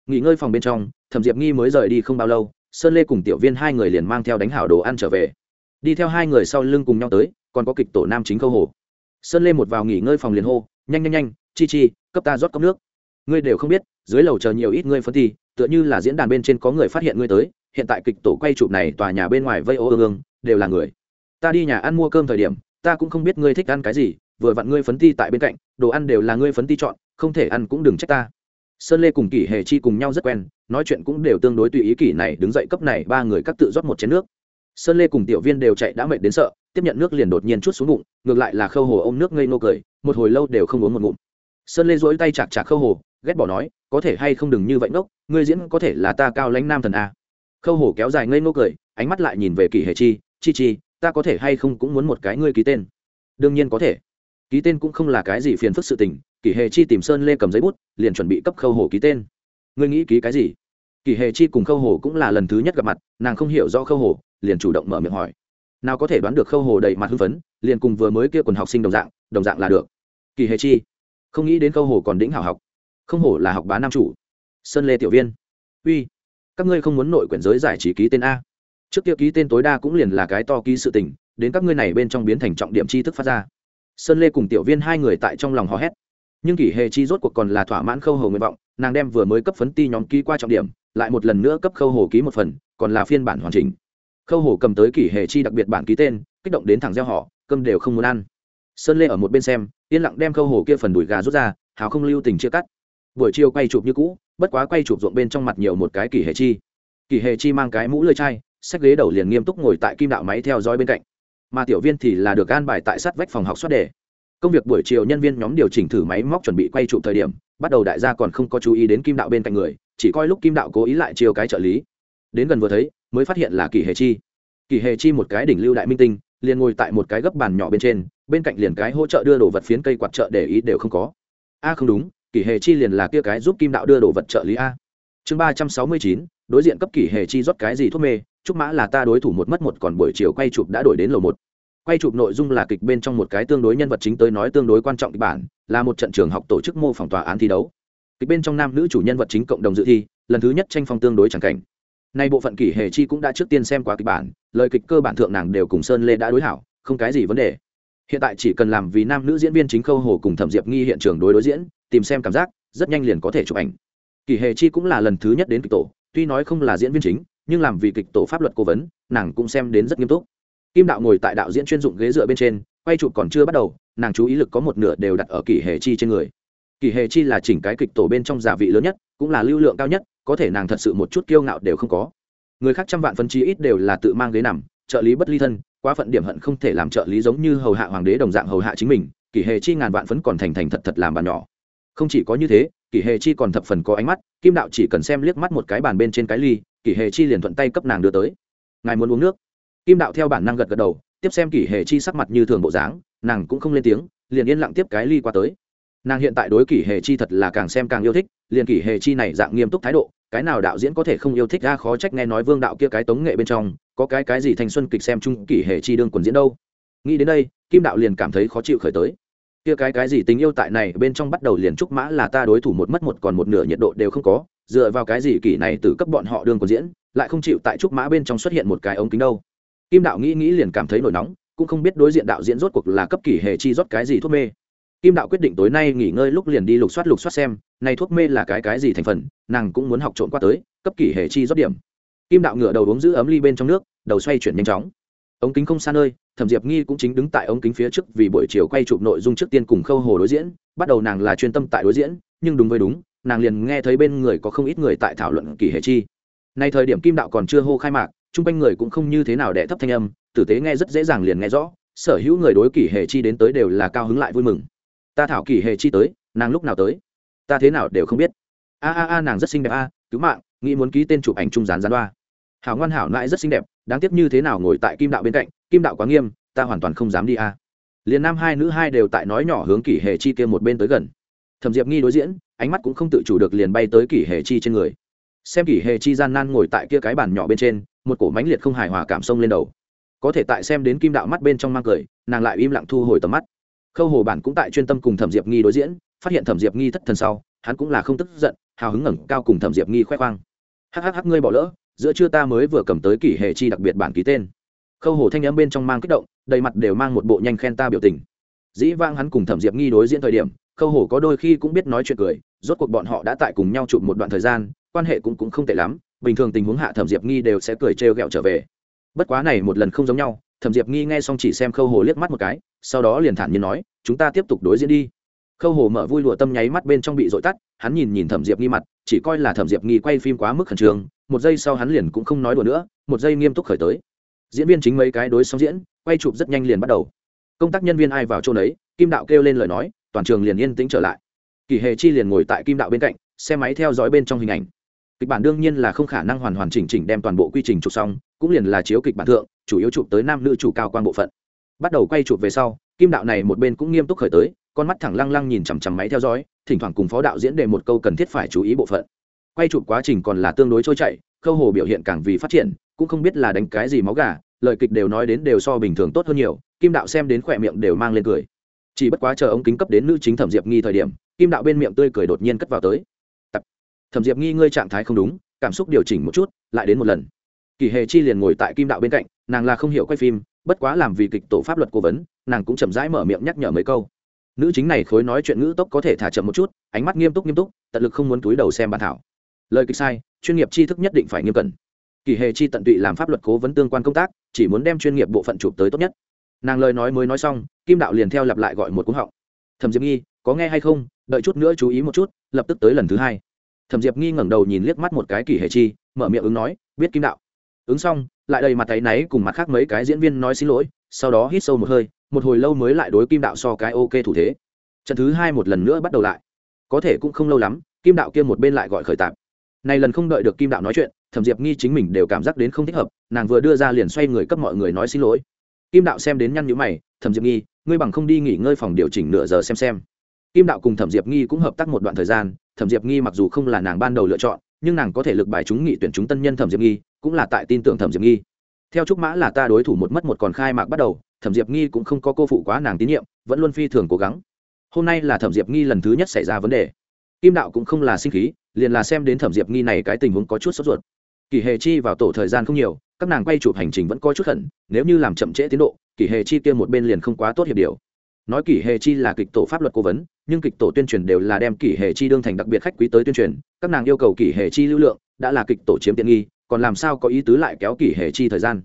Nghỉ ngơi phòng bên trong, thẩm diệp nghi mới rời đi không bao lâu, sơn lê cùng tiểu viên hai người liền mang theo đánh hảo đồ ăn trở về. Đi theo hai người sau lưng cùng nhau tới, còn có kịch tổ nam chính câu hồ. Sơn lê một vào nghỉ ngơi phòng liền hô, nhanh nhanh nhanh, chi chi, cấp ta rót cốc nước. Ngươi đều không biết, dưới lầu chờ nhiều ít ngươi phân thi, tựa như là diễn đàn bên trên có người phát hiện ngươi tới, hiện tại kịch tổ quay chụp này tòa nhà bên ngoài vây ô ương ương, đều là người ta đi nhà ăn mua cơm thời điểm, ta cũng không biết ngươi thích ăn cái gì, vừa vặn ngươi phấn ti tại bên cạnh, đồ ăn đều là ngươi phấn ti chọn, không thể ăn cũng đừng trách ta. Sơn lê cùng kỷ hề chi cùng nhau rất quen, nói chuyện cũng đều tương đối tùy ý kỷ này đứng dậy cấp này ba người các tự rót một chén nước. Sơn lê cùng tiểu viên đều chạy đã mệt đến sợ, tiếp nhận nước liền đột nhiên chút xuống bụng, ngược lại là khâu hồ ôm nước ngây nô cười, một hồi lâu đều không uống một ngụm. Sơn lê dỗi tay chạc chạc khâu hồ, ghét bỏ nói, có thể hay không đừng như vậy ngốc, ngươi diễn có thể là ta cao lãnh nam thần a. Khâu hồ kéo dài ngây nô cười, ánh mắt lại nhìn về kỷ hề chi chi chi ta có thể hay không cũng muốn một cái ngươi ký tên. Đương nhiên có thể. Ký tên cũng không là cái gì phiền phức sự tình, kỷ hề chi tìm sơn lê cầm giấy bút, liền chuẩn bị cấp khâu hồ ký tên. Ngươi nghĩ ký cái gì? Kỷ hề chi cùng khâu hồ cũng là lần thứ nhất gặp mặt, nàng không hiểu do khâu hồ liền chủ động mở miệng hỏi. Nào có thể đoán được khâu hồ đầy mặt hưng phấn, liền cùng vừa mới kia quần học sinh đồng dạng đồng dạng là được. Kỳ hề chi, không nghĩ đến khâu hồ còn đĩnh hảo học. Không hổ là học bá nam chủ. Sơn lê tiểu viên. Uy, các ngươi không muốn nội quyển giới giải trí ký tên a trước kia ký tên tối đa cũng liền là cái to ký sự tình, đến các ngươi này bên trong biến thành trọng điểm tri thức phát ra. Sơn lê cùng tiểu viên hai người tại trong lòng hò hét. Nhưng kỷ hề chi rốt cuộc còn là thỏa mãn khâu hồ nguyện vọng, nàng đem vừa mới cấp phấn ti nhóm ký qua trọng điểm, lại một lần nữa cấp khâu hồ ký một phần, còn là phiên bản hoàn chỉnh. Khâu hồ cầm tới kỷ hề chi đặc biệt bản ký tên, kích động đến thẳng gieo họ, cơm đều không muốn ăn. Sơn lê ở một bên xem, yên lặng đem khâu hồ kia phần đùi gà rút ra, hào không lưu tình chia cắt. Buổi chiều quay chụp như cũ, bất quá quay chụp ruộng bên trong mặt nhiều một cái kỷ hề chi. Kỷ hề chi mang cái mũ lơi chai sách ghế đầu liền nghiêm túc ngồi tại kim đạo máy theo dõi bên cạnh. Mà tiểu viên thì là được an bài tại sát vách phòng học soát đề. Công việc buổi chiều nhân viên nhóm điều chỉnh thử máy móc chuẩn bị quay trụ thời điểm, bắt đầu đại gia còn không có chú ý đến kim đạo bên cạnh người, chỉ coi lúc kim đạo cố ý lại chiều cái trợ lý. Đến gần vừa thấy, mới phát hiện là kỳ hề chi. Kỳ hề chi một cái đỉnh lưu đại minh tinh, liền ngồi tại một cái gấp bàn nhỏ bên trên, bên cạnh liền cái hỗ trợ đưa đồ vật phiến cây quạt trợ để ý đều không có. A, không đúng, kỳ hề chi liền là kia cái giúp kim đạo đưa đồ vật trợ lý a. Chương ba trăm sáu mươi chín, đối diện cấp kỳ hề chi rót cái gì thuốc mê chúc mã là ta đối thủ một mất một, còn buổi chiều quay chụp đã đổi đến lầu một. Quay chụp nội dung là kịch bên trong một cái tương đối nhân vật chính tới nói tương đối quan trọng kịch bản, là một trận trường học tổ chức mô phỏng tòa án thi đấu. Kịch bên trong nam nữ chủ nhân vật chính cộng đồng dự thi, lần thứ nhất tranh phong tương đối chẳng cảnh. Nay bộ phận kỷ hề chi cũng đã trước tiên xem qua kịch bản, lời kịch cơ bản thượng nàng đều cùng sơn lê đã đối hảo, không cái gì vấn đề. Hiện tại chỉ cần làm vì nam nữ diễn viên chính khâu hồ cùng thẩm diệp nghi hiện trường đối đối diễn, tìm xem cảm giác, rất nhanh liền có thể chụp ảnh. Kỷ hề chi cũng là lần thứ nhất đến kịch tổ, tuy nói không là diễn viên chính nhưng làm vì kịch tổ pháp luật cố vấn, nàng cũng xem đến rất nghiêm túc. Kim đạo ngồi tại đạo diễn chuyên dụng ghế dựa bên trên, quay chụp còn chưa bắt đầu, nàng chú ý lực có một nửa đều đặt ở kỷ hệ chi trên người. Kỷ hệ chi là chỉnh cái kịch tổ bên trong giả vị lớn nhất, cũng là lưu lượng cao nhất, có thể nàng thật sự một chút kiêu ngạo đều không có. Người khác trăm vạn phân chi ít đều là tự mang ghế nằm, trợ lý bất ly thân, quá phận điểm hận không thể làm trợ lý giống như hầu hạ hoàng đế đồng dạng hầu hạ chính mình, kỷ hệ chi ngàn vạn phấn còn thành thành thật thật làm bàn nhỏ. Không chỉ có như thế, kỷ hệ chi còn thập phần có ánh mắt, kim đạo chỉ cần xem liếc mắt một cái bàn bên trên cái ly kỷ hệ chi liền thuận tay cấp nàng đưa tới. Ngài muốn uống nước? Kim đạo theo bản năng gật gật đầu, tiếp xem kỷ hệ chi sắc mặt như thường bộ dáng, nàng cũng không lên tiếng, liền yên lặng tiếp cái ly qua tới. Nàng hiện tại đối kỷ hệ chi thật là càng xem càng yêu thích, liền kỷ hệ chi này dạng nghiêm túc thái độ, cái nào đạo diễn có thể không yêu thích ra khó trách nghe nói vương đạo kia cái tống nghệ bên trong, có cái cái gì thành xuân kịch xem chung kỷ hệ chi đương quần diễn đâu. Nghĩ đến đây, kim đạo liền cảm thấy khó chịu khởi tới. Kia cái cái gì tình yêu tại này bên trong bắt đầu liền trúc mã là ta đối thủ một mất một còn một nửa nhiệt độ đều không có dựa vào cái gì kỷ này từ cấp bọn họ đương còn diễn, lại không chịu tại trúc mã bên trong xuất hiện một cái ống kính đâu. Kim đạo nghĩ nghĩ liền cảm thấy nổi nóng, cũng không biết đối diện đạo diễn rốt cuộc là cấp kỷ hệ chi rót cái gì thuốc mê. Kim đạo quyết định tối nay nghỉ ngơi lúc liền đi lục soát lục soát xem, này thuốc mê là cái cái gì thành phần, nàng cũng muốn học trộn qua tới, cấp kỷ hệ chi rót điểm. Kim đạo ngựa đầu uống giữ ấm ly bên trong nước, đầu xoay chuyển nhanh chóng. Ống kính không xa nơi, thẩm diệp nghi cũng chính đứng tại ống kính phía trước vì buổi chiều quay chụp nội dung trước tiên cùng khâu hồ đối diễn, bắt đầu nàng là chuyên tâm tại đối diễn, nhưng đúng với đúng nàng liền nghe thấy bên người có không ít người tại thảo luận kỷ hệ chi. Nay thời điểm kim đạo còn chưa hô khai mạc, chung quanh người cũng không như thế nào đẻ thấp thanh âm, tử tế nghe rất dễ dàng liền nghe rõ, sở hữu người đối kỷ hệ chi đến tới đều là cao hứng lại vui mừng. Ta thảo kỷ hệ chi tới, nàng lúc nào tới? Ta thế nào đều không biết. A a a, nàng rất xinh đẹp a, cứu mạng, nghĩ muốn ký tên chụp ảnh trung gián gián đoa. Hảo ngoan hảo lại rất xinh đẹp, đáng tiếc như thế nào ngồi tại kim đạo bên cạnh, kim đạo quá nghiêm, ta hoàn toàn không dám đi a. Liền nam hai nữ hai đều tại nói nhỏ hướng kỷ hệ chi kia một bên tới gần. Thẩm diệp nghi đối diễn ánh mắt cũng không tự chủ được liền bay tới kỷ hệ chi trên người. Xem kỷ hệ chi gian nan ngồi tại kia cái bàn nhỏ bên trên, một cổ mánh liệt không hài hòa cảm xông lên đầu. Có thể tại xem đến kim đạo mắt bên trong mang cười, nàng lại im lặng thu hồi tầm mắt. Khâu hồ bản cũng tại chuyên tâm cùng thẩm diệp nghi đối diễn, phát hiện thẩm diệp nghi thất thần sau, hắn cũng là không tức giận, hào hứng ngẩng cao cùng thẩm diệp nghi khoe khoang. Hhh ngươi bỏ lỡ, giữa trưa ta mới vừa cầm tới kỷ hệ chi đặc biệt bản ký tên. Khâu hồ thanh âm bên trong mang kích động, đầy mặt đều mang một bộ nhanh khen ta biểu tình. Dĩ vang hắn cùng thẩm diệp nghi đối diễn thời điểm, khâu hồ có đôi khi cũng biết nói chuyện cười rốt cuộc bọn họ đã tại cùng nhau chụp một đoạn thời gian, quan hệ cũng cũng không tệ lắm, bình thường tình huống hạ thẩm diệp nghi đều sẽ cười trêu ghẹo trở về. Bất quá này một lần không giống nhau, thẩm diệp nghi nghe xong chỉ xem khâu hồ liếc mắt một cái, sau đó liền thản nhiên nói, chúng ta tiếp tục đối diễn đi. Khâu hồ mở vui lụa tâm nháy mắt bên trong bị dội tắt, hắn nhìn nhìn thẩm diệp nghi mặt, chỉ coi là thẩm diệp nghi quay phim quá mức khẩn trương, một giây sau hắn liền cũng không nói đùa nữa, một giây nghiêm túc khởi tới. Diễn viên chính mấy cái đối xong diễn, quay chụp rất nhanh liền bắt đầu. Công tác nhân viên ai vào chỗ đấy kim đạo kêu lên lời nói, toàn trường liền yên tĩnh trở lại kỳ hề chi liền ngồi tại kim đạo bên cạnh, xe máy theo dõi bên trong hình ảnh. Kịch bản đương nhiên là không khả năng hoàn hoàn chỉnh chỉnh đem toàn bộ quy trình chụp xong, cũng liền là chiếu kịch bản thượng, chủ yếu chụp tới nam nữ chủ cao quan bộ phận. Bắt đầu quay chụp về sau, kim đạo này một bên cũng nghiêm túc khởi tới, con mắt thẳng lăng lăng nhìn chằm chằm máy theo dõi, thỉnh thoảng cùng phó đạo diễn đề một câu cần thiết phải chú ý bộ phận. Quay chụp quá trình còn là tương đối trôi chảy, khâu hồ biểu hiện càng vì phát triển, cũng không biết là đánh cái gì máu gà, lời kịch đều nói đến đều so bình thường tốt hơn nhiều, kim đạo xem đến khỏe miệng đều mang lên cười chỉ bất quá chờ ống kính cấp đến nữ chính thẩm diệp nghi thời điểm, kim đạo bên miệng tươi cười đột nhiên cất vào tới. Tập. thẩm diệp nghi, ngươi trạng thái không đúng, cảm xúc điều chỉnh một chút, lại đến một lần. Kỳ hề chi liền ngồi tại kim đạo bên cạnh, nàng là không hiểu quay phim, bất quá làm vì kịch tổ pháp luật cố vấn, nàng cũng chậm rãi mở miệng nhắc nhở mấy câu. Nữ chính này khối nói chuyện ngữ tốc có thể thả chậm một chút, ánh mắt nghiêm túc nghiêm túc, tận lực không muốn túi đầu xem bản thảo. Lời kịch sai, chuyên nghiệp tri thức nhất định phải nghiêm cẩn. Kỳ hề chi tận tụy làm pháp luật cố vấn tương quan công tác, chỉ muốn đem chuyên nghiệp bộ phận chụp tới tốt nhất nàng lời nói mới nói xong, kim đạo liền theo lặp lại gọi một cúng họng. Thẩm diệp nghi, có nghe hay không? Đợi chút nữa chú ý một chút, lập tức tới lần thứ hai. Thẩm diệp nghi ngẩng đầu nhìn liếc mắt một cái kỳ hề chi, mở miệng ứng nói, biết kim đạo. Ứng xong, lại đầy mặt tay náy cùng mặt khác mấy cái diễn viên nói xin lỗi, sau đó hít sâu một hơi, một hồi lâu mới lại đối kim đạo so cái ok thủ thế. Trận thứ hai một lần nữa bắt đầu lại. Có thể cũng không lâu lắm, kim đạo kia một bên lại gọi khởi tạp. Này lần không đợi được kim đạo nói chuyện, thẩm diệp nghi chính mình đều cảm giác đến không thích hợp, nàng vừa đưa ra liền xoay người cấp mọi người nói xin lỗi kim đạo xem đến nhăn nhữ mày, thẩm diệp nghi, ngươi bằng không đi nghỉ ngơi phòng điều chỉnh nửa giờ xem xem. Kim đạo cùng thẩm diệp nghi cũng hợp tác một đoạn thời gian, thẩm diệp nghi mặc dù không là nàng ban đầu lựa chọn, nhưng nàng có thể lực bài chúng nghị tuyển chúng tân nhân thẩm diệp nghi, cũng là tại tin tưởng thẩm diệp nghi. Theo trúc mã là ta đối thủ một mất một còn khai mạc bắt đầu, thẩm diệp nghi cũng không có cô phụ quá nàng tín nhiệm, vẫn luôn phi thường cố gắng. Hôm nay là thẩm diệp nghi lần thứ nhất xảy ra vấn đề. Kim đạo cũng không là sinh khí, liền là xem đến thẩm diệp nghi này cái tình huống có chút sốt ruột. Kỳ hề chi vào tổ thời gian không nhiều các nàng quay chụp hành trình vẫn có chút khẩn, nếu như làm chậm trễ tiến độ, kỷ hề chi kia một bên liền không quá tốt hiệp điều. Nói kỷ hệ chi là kịch tổ pháp luật cố vấn, nhưng kịch tổ tuyên truyền đều là đem kỷ hệ chi đương thành đặc biệt khách quý tới tuyên truyền, các nàng yêu cầu kỷ hệ chi lưu lượng đã là kịch tổ chiếm tiện nghi, còn làm sao có ý tứ lại kéo kỷ hệ chi thời gian?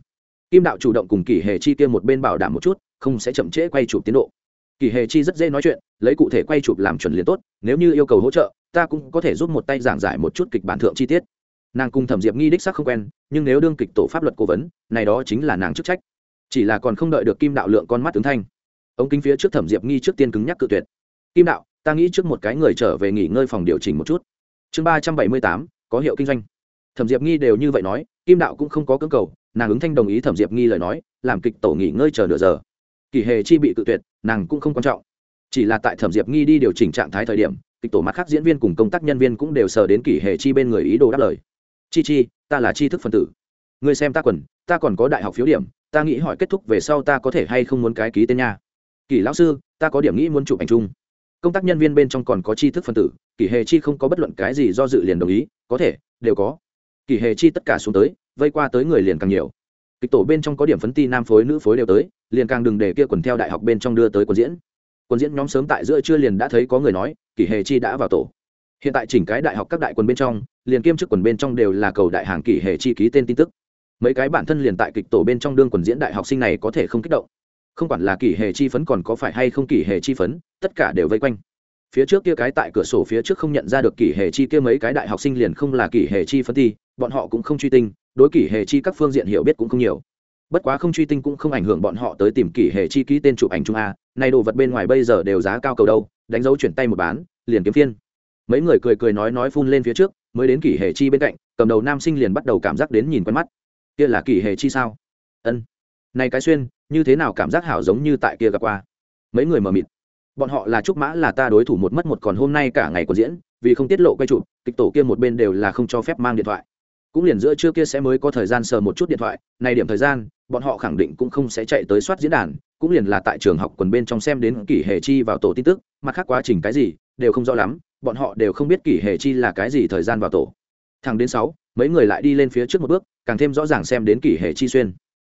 Kim đạo chủ động cùng kỷ hệ chi kia một bên bảo đảm một chút, không sẽ chậm trễ quay chụp tiến độ. Kỷ hề chi rất dễ nói chuyện, lấy cụ thể quay chụp làm chuẩn liền tốt, nếu như yêu cầu hỗ trợ, ta cũng có thể giúp một tay giảng giải một chút kịch bản thượng chi tiết nàng cùng thẩm diệp nghi đích sắc không quen, nhưng nếu đương kịch tổ pháp luật cố vấn, này đó chính là nàng chức trách. Chỉ là còn không đợi được kim đạo lượng con mắt tướng thanh. Ống kính phía trước thẩm diệp nghi trước tiên cứng nhắc cự tuyệt. Kim đạo, ta nghĩ trước một cái người trở về nghỉ ngơi phòng điều chỉnh một chút. Chương ba trăm bảy mươi tám, có hiệu kinh doanh. Thẩm diệp nghi đều như vậy nói, kim đạo cũng không có cưỡng cầu, nàng ứng thanh đồng ý thẩm diệp nghi lời nói, làm kịch tổ nghỉ ngơi chờ nửa giờ. Kỳ hề chi bị cự tuyệt, nàng cũng không quan trọng. Chỉ là tại thẩm diệp nghi đi điều chỉnh trạng thái thời điểm, kịch tổ mặt khác diễn viên cùng công tác nhân viên cũng đều sờ đến kỳ hề chi bên người ý đồ đáp lời chi chi, ta là tri thức phân tử. Người xem ta quần, ta còn có đại học phiếu điểm, ta nghĩ hỏi kết thúc về sau ta có thể hay không muốn cái ký tên nha. Kỷ lão sư, ta có điểm nghĩ muốn chụp ảnh chung. Công tác nhân viên bên trong còn có tri thức phân tử, kỷ hề chi không có bất luận cái gì do dự liền đồng ý, có thể, đều có. Kỷ hề chi tất cả xuống tới, vây qua tới người liền càng nhiều. Kịch tổ bên trong có điểm phấn ti nam phối nữ phối đều tới, liền càng đừng để kia quần theo đại học bên trong đưa tới quần diễn. Quần diễn nhóm sớm tại giữa chưa liền đã thấy có người nói, kỷ hề chi đã vào tổ hiện tại chỉnh cái đại học các đại quần bên trong, liền kiêm chức quần bên trong đều là cầu đại hàng kỷ hệ chi ký tên tin tức. Mấy cái bản thân liền tại kịch tổ bên trong đương quần diễn đại học sinh này có thể không kích động. Không quản là kỷ hệ chi phấn còn có phải hay không kỷ hệ chi phấn, tất cả đều vây quanh. Phía trước kia cái tại cửa sổ phía trước không nhận ra được kỷ hệ chi kia mấy cái đại học sinh liền không là kỷ hệ chi phấn thi, bọn họ cũng không truy tinh, đối kỷ hệ chi các phương diện hiểu biết cũng không nhiều. Bất quá không truy tinh cũng không ảnh hưởng bọn họ tới tìm kỷ hệ chi ký tên chụp ảnh trung a, nay đồ vật bên ngoài bây giờ đều giá cao cầu đâu, đánh dấu chuyển tay một bán, liền kiếm phiên mấy người cười cười nói nói phun lên phía trước, mới đến kỷ hề chi bên cạnh, cầm đầu nam sinh liền bắt đầu cảm giác đến nhìn quen mắt. Kia là kỷ hề chi sao? Ân. Này cái xuyên, như thế nào cảm giác hảo giống như tại kia gặp qua? Mấy người mờ mịt. Bọn họ là trúc mã là ta đối thủ một mất một còn hôm nay cả ngày của diễn, vì không tiết lộ quay chụp, kịch tổ kia một bên đều là không cho phép mang điện thoại. Cũng liền giữa trưa kia sẽ mới có thời gian sờ một chút điện thoại, này điểm thời gian, bọn họ khẳng định cũng không sẽ chạy tới soát diễn đàn, cũng liền là tại trường học quần bên trong xem đến kỷ hề chi vào tổ tin tức, mặt khác quá trình cái gì, đều không rõ lắm bọn họ đều không biết kỷ hề chi là cái gì thời gian vào tổ. Thằng đến sáu, mấy người lại đi lên phía trước một bước, càng thêm rõ ràng xem đến kỷ hề chi xuyên.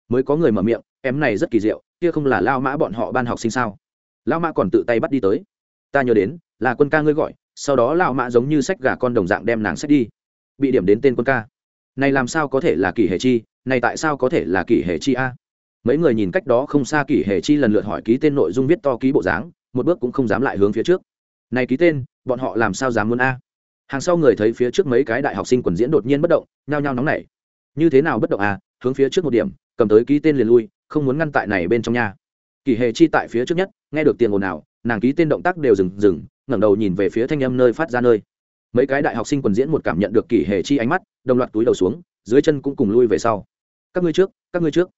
Mới có người mở miệng, em này rất kỳ diệu, kia không là lao mã bọn họ ban học sinh sao? Lao mã còn tự tay bắt đi tới. Ta nhớ đến, là quân ca ngươi gọi, sau đó lao mã giống như sách gà con đồng dạng đem nàng sách đi. Bị điểm đến tên quân ca. Này làm sao có thể là kỷ hệ chi, này tại sao có thể là kỷ hệ chi a? Mấy người nhìn cách đó không xa kỷ hệ chi lần lượt hỏi ký tên nội dung viết to ký bộ dáng, một bước cũng không dám lại hướng phía trước. Này ký tên bọn họ làm sao dám muốn a? Hàng sau người thấy phía trước mấy cái đại học sinh quần diễn đột nhiên bất động, nhao nhao nóng nảy. Như thế nào bất động a? Hướng phía trước một điểm, cầm tới ký tên liền lui, không muốn ngăn tại này bên trong nhà kỳ hệ chi tại phía trước nhất, nghe được tiền ồn nào nàng ký tên động tác đều dừng dừng, ngẩng đầu nhìn về phía thanh âm nơi phát ra nơi. Mấy cái đại học sinh quần diễn một cảm nhận được kỳ hệ chi ánh mắt, đồng loạt túi đầu xuống, dưới chân cũng cùng lui về sau. Các ngươi trước, các ngươi trước.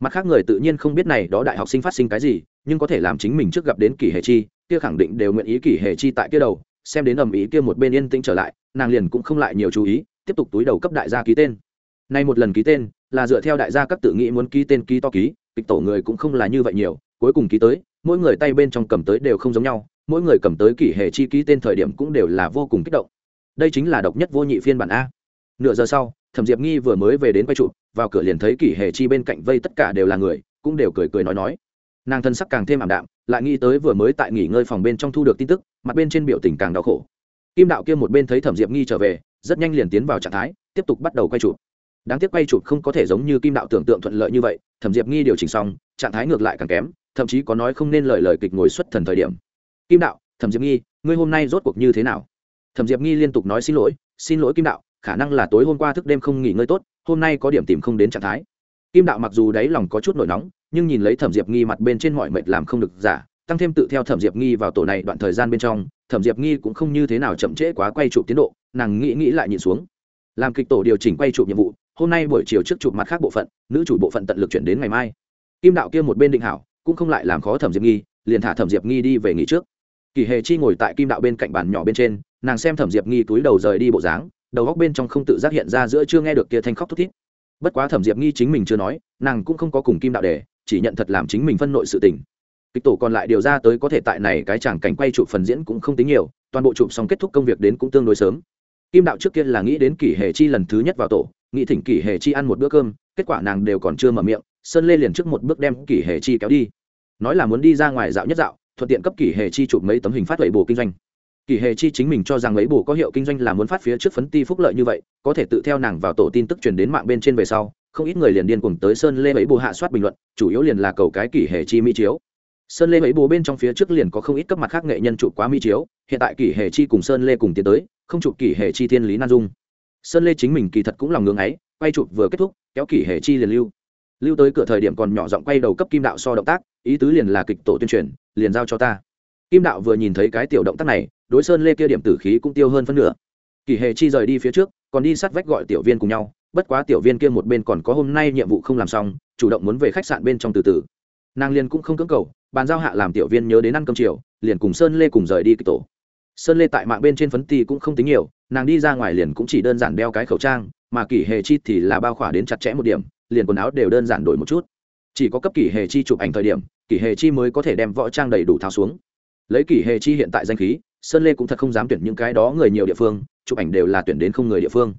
Mặt khác người tự nhiên không biết này đó đại học sinh phát sinh cái gì, nhưng có thể làm chính mình trước gặp đến kỳ hệ chi, kia khẳng định đều nguyện ý kỳ hệ chi tại kia đầu xem đến ầm ĩ kia một bên yên tĩnh trở lại, nàng liền cũng không lại nhiều chú ý, tiếp tục túi đầu cấp đại gia ký tên. Nay một lần ký tên, là dựa theo đại gia các tự nghĩ muốn ký tên ký to ký, kịch tổ người cũng không là như vậy nhiều, cuối cùng ký tới, mỗi người tay bên trong cầm tới đều không giống nhau, mỗi người cầm tới kỷ hệ chi ký tên thời điểm cũng đều là vô cùng kích động. Đây chính là độc nhất vô nhị phiên bản a. Nửa giờ sau, thẩm diệp nghi vừa mới về đến quay trụ, vào cửa liền thấy kỷ hệ chi bên cạnh vây tất cả đều là người, cũng đều cười cười nói nói. Nàng thân sắc càng thêm ảm đạm lại nghĩ tới vừa mới tại nghỉ ngơi phòng bên trong thu được tin tức, mặt bên trên biểu tình càng đau khổ. Kim đạo kia một bên thấy thẩm diệp nghi trở về, rất nhanh liền tiến vào trạng thái, tiếp tục bắt đầu quay chụp. Đáng tiếc quay chụp không có thể giống như kim đạo tưởng tượng thuận lợi như vậy, thẩm diệp nghi điều chỉnh xong, trạng thái ngược lại càng kém, thậm chí có nói không nên lời lời kịch ngồi xuất thần thời điểm. Kim đạo, thẩm diệp nghi, ngươi hôm nay rốt cuộc như thế nào? Thẩm diệp nghi liên tục nói xin lỗi xin lỗi kim đạo, khả năng là tối hôm qua thức đêm không nghỉ ngơi tốt, hôm nay có điểm tìm không đến trạng thái kim đạo mặc dù đáy lòng có chút nổi nóng, nhưng nhìn lấy thẩm diệp nghi mặt bên trên mọi mệt làm không được giả, tăng thêm tự theo thẩm diệp nghi vào tổ này đoạn thời gian bên trong, thẩm diệp nghi cũng không như thế nào chậm trễ quá quay chụp tiến độ, nàng nghĩ nghĩ lại nhìn xuống. Làm kịch tổ điều chỉnh quay chụp nhiệm vụ, hôm nay buổi chiều trước chụp mặt khác bộ phận, nữ chủ bộ phận tận lực chuyển đến ngày mai. Kim đạo kia một bên định hảo, cũng không lại làm khó thẩm diệp nghi, liền thả thẩm diệp nghi đi về nghỉ trước. Kỳ hề chi ngồi tại kim đạo bên cạnh bàn nhỏ bên trên, nàng xem thẩm diệp nghi túi đầu rời đi bộ dáng, đầu góc bên trong không tự giác hiện ra giữa chưa nghe được kia thanh khóc thút thít bất quá thẩm diệp nghi chính mình chưa nói, nàng cũng không có cùng kim đạo để chỉ nhận thật làm chính mình phân nội sự tình. Kịch tổ còn lại điều ra tới có thể tại này cái chẳng cảnh quay chụp phần diễn cũng không tính nhiều, toàn bộ chụp xong kết thúc công việc đến cũng tương đối sớm. Kim đạo trước kia là nghĩ đến kỷ hề chi lần thứ nhất vào tổ, nghĩ thỉnh kỷ hề chi ăn một bữa cơm, kết quả nàng đều còn chưa mở miệng, sơn lê liền trước một bước đem kỷ hề chi kéo đi. Nói là muốn đi ra ngoài dạo nhất dạo, thuận tiện cấp kỷ hề chi chụp mấy tấm hình phát lệ bồ kinh doanh. Kỳ hề chi chính mình cho rằng mấy bù có hiệu kinh doanh là muốn phát phía trước phấn ti phúc lợi như vậy, có thể tự theo nàng vào tổ tin tức truyền đến mạng bên trên về sau, không ít người liền điên cùng tới sơn lê mấy bù hạ soát bình luận, chủ yếu liền là cầu cái kỳ hề chi mỹ chiếu. Sơn lê mấy bù bên trong phía trước liền có không ít cấp mặt khác nghệ nhân chụp quá mỹ chiếu, hiện tại kỳ hệ chi cùng sơn lê cùng tiến tới, không chụp kỳ hệ chi thiên lý nan dung. Sơn lê chính mình kỳ thật cũng lòng ngưng ấy, quay chụp vừa kết thúc, kéo kỳ hệ chi liền lưu. Lưu tới cửa thời điểm còn nhỏ giọng quay đầu cấp kim đạo so động tác, ý tứ liền là kịch tổ tuyên truyền, liền giao cho ta kim đạo vừa nhìn thấy cái tiểu động tác này, đối sơn lê kia điểm tử khí cũng tiêu hơn phân nửa. Kỷ Hề chi rời đi phía trước, còn đi sát vách gọi tiểu viên cùng nhau, bất quá tiểu viên kia một bên còn có hôm nay nhiệm vụ không làm xong, chủ động muốn về khách sạn bên trong từ từ. Nàng liền cũng không cưỡng cầu, bàn giao hạ làm tiểu viên nhớ đến ăn cơm chiều, liền cùng sơn lê cùng rời đi kịch tổ. Sơn lê tại mạng bên trên phấn ti cũng không tính nhiều, nàng đi ra ngoài liền cũng chỉ đơn giản đeo cái khẩu trang, mà kỷ hề chi thì là bao khỏa đến chặt chẽ một điểm, liền quần áo đều đơn giản đổi một chút. Chỉ có cấp kỷ hề chi chụp ảnh thời điểm kỷ hề chi mới có thể đem võ trang đầy đủ tháo xuống lấy kỷ hệ chi hiện tại danh khí, sơn lê cũng thật không dám tuyển những cái đó người nhiều địa phương, chụp ảnh đều là tuyển đến không người địa phương.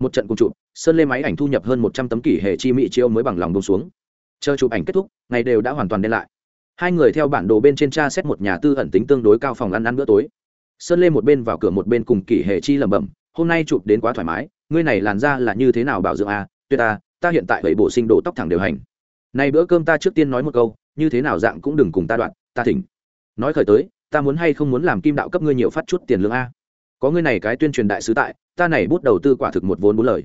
Một trận cùng chụp, sơn lê máy ảnh thu nhập hơn một trăm tấm kỷ hệ chi mỹ chiêu mới bằng lòng bông xuống. Chờ chụp ảnh kết thúc, ngày đều đã hoàn toàn đen lại. Hai người theo bản đồ bên trên tra xét một nhà tư ẩn tính tương đối cao phòng ăn ăn bữa tối. Sơn lê một bên vào cửa một bên cùng kỷ hệ chi lẩm bẩm, hôm nay chụp đến quá thoải mái, ngươi này làn ra là như thế nào bảo dưỡng à? Tuyệt à ta hiện tại vậy bổ sinh đồ tóc thẳng đều hành. Này bữa cơm ta trước tiên nói một câu, như thế nào dạng cũng đừng cùng ta đoạn, ta thỉnh nói khởi tới, ta muốn hay không muốn làm kim đạo cấp ngươi nhiều phát chút tiền lương a? Có ngươi này cái tuyên truyền đại sứ tại, ta này bút đầu tư quả thực một vốn bốn lời.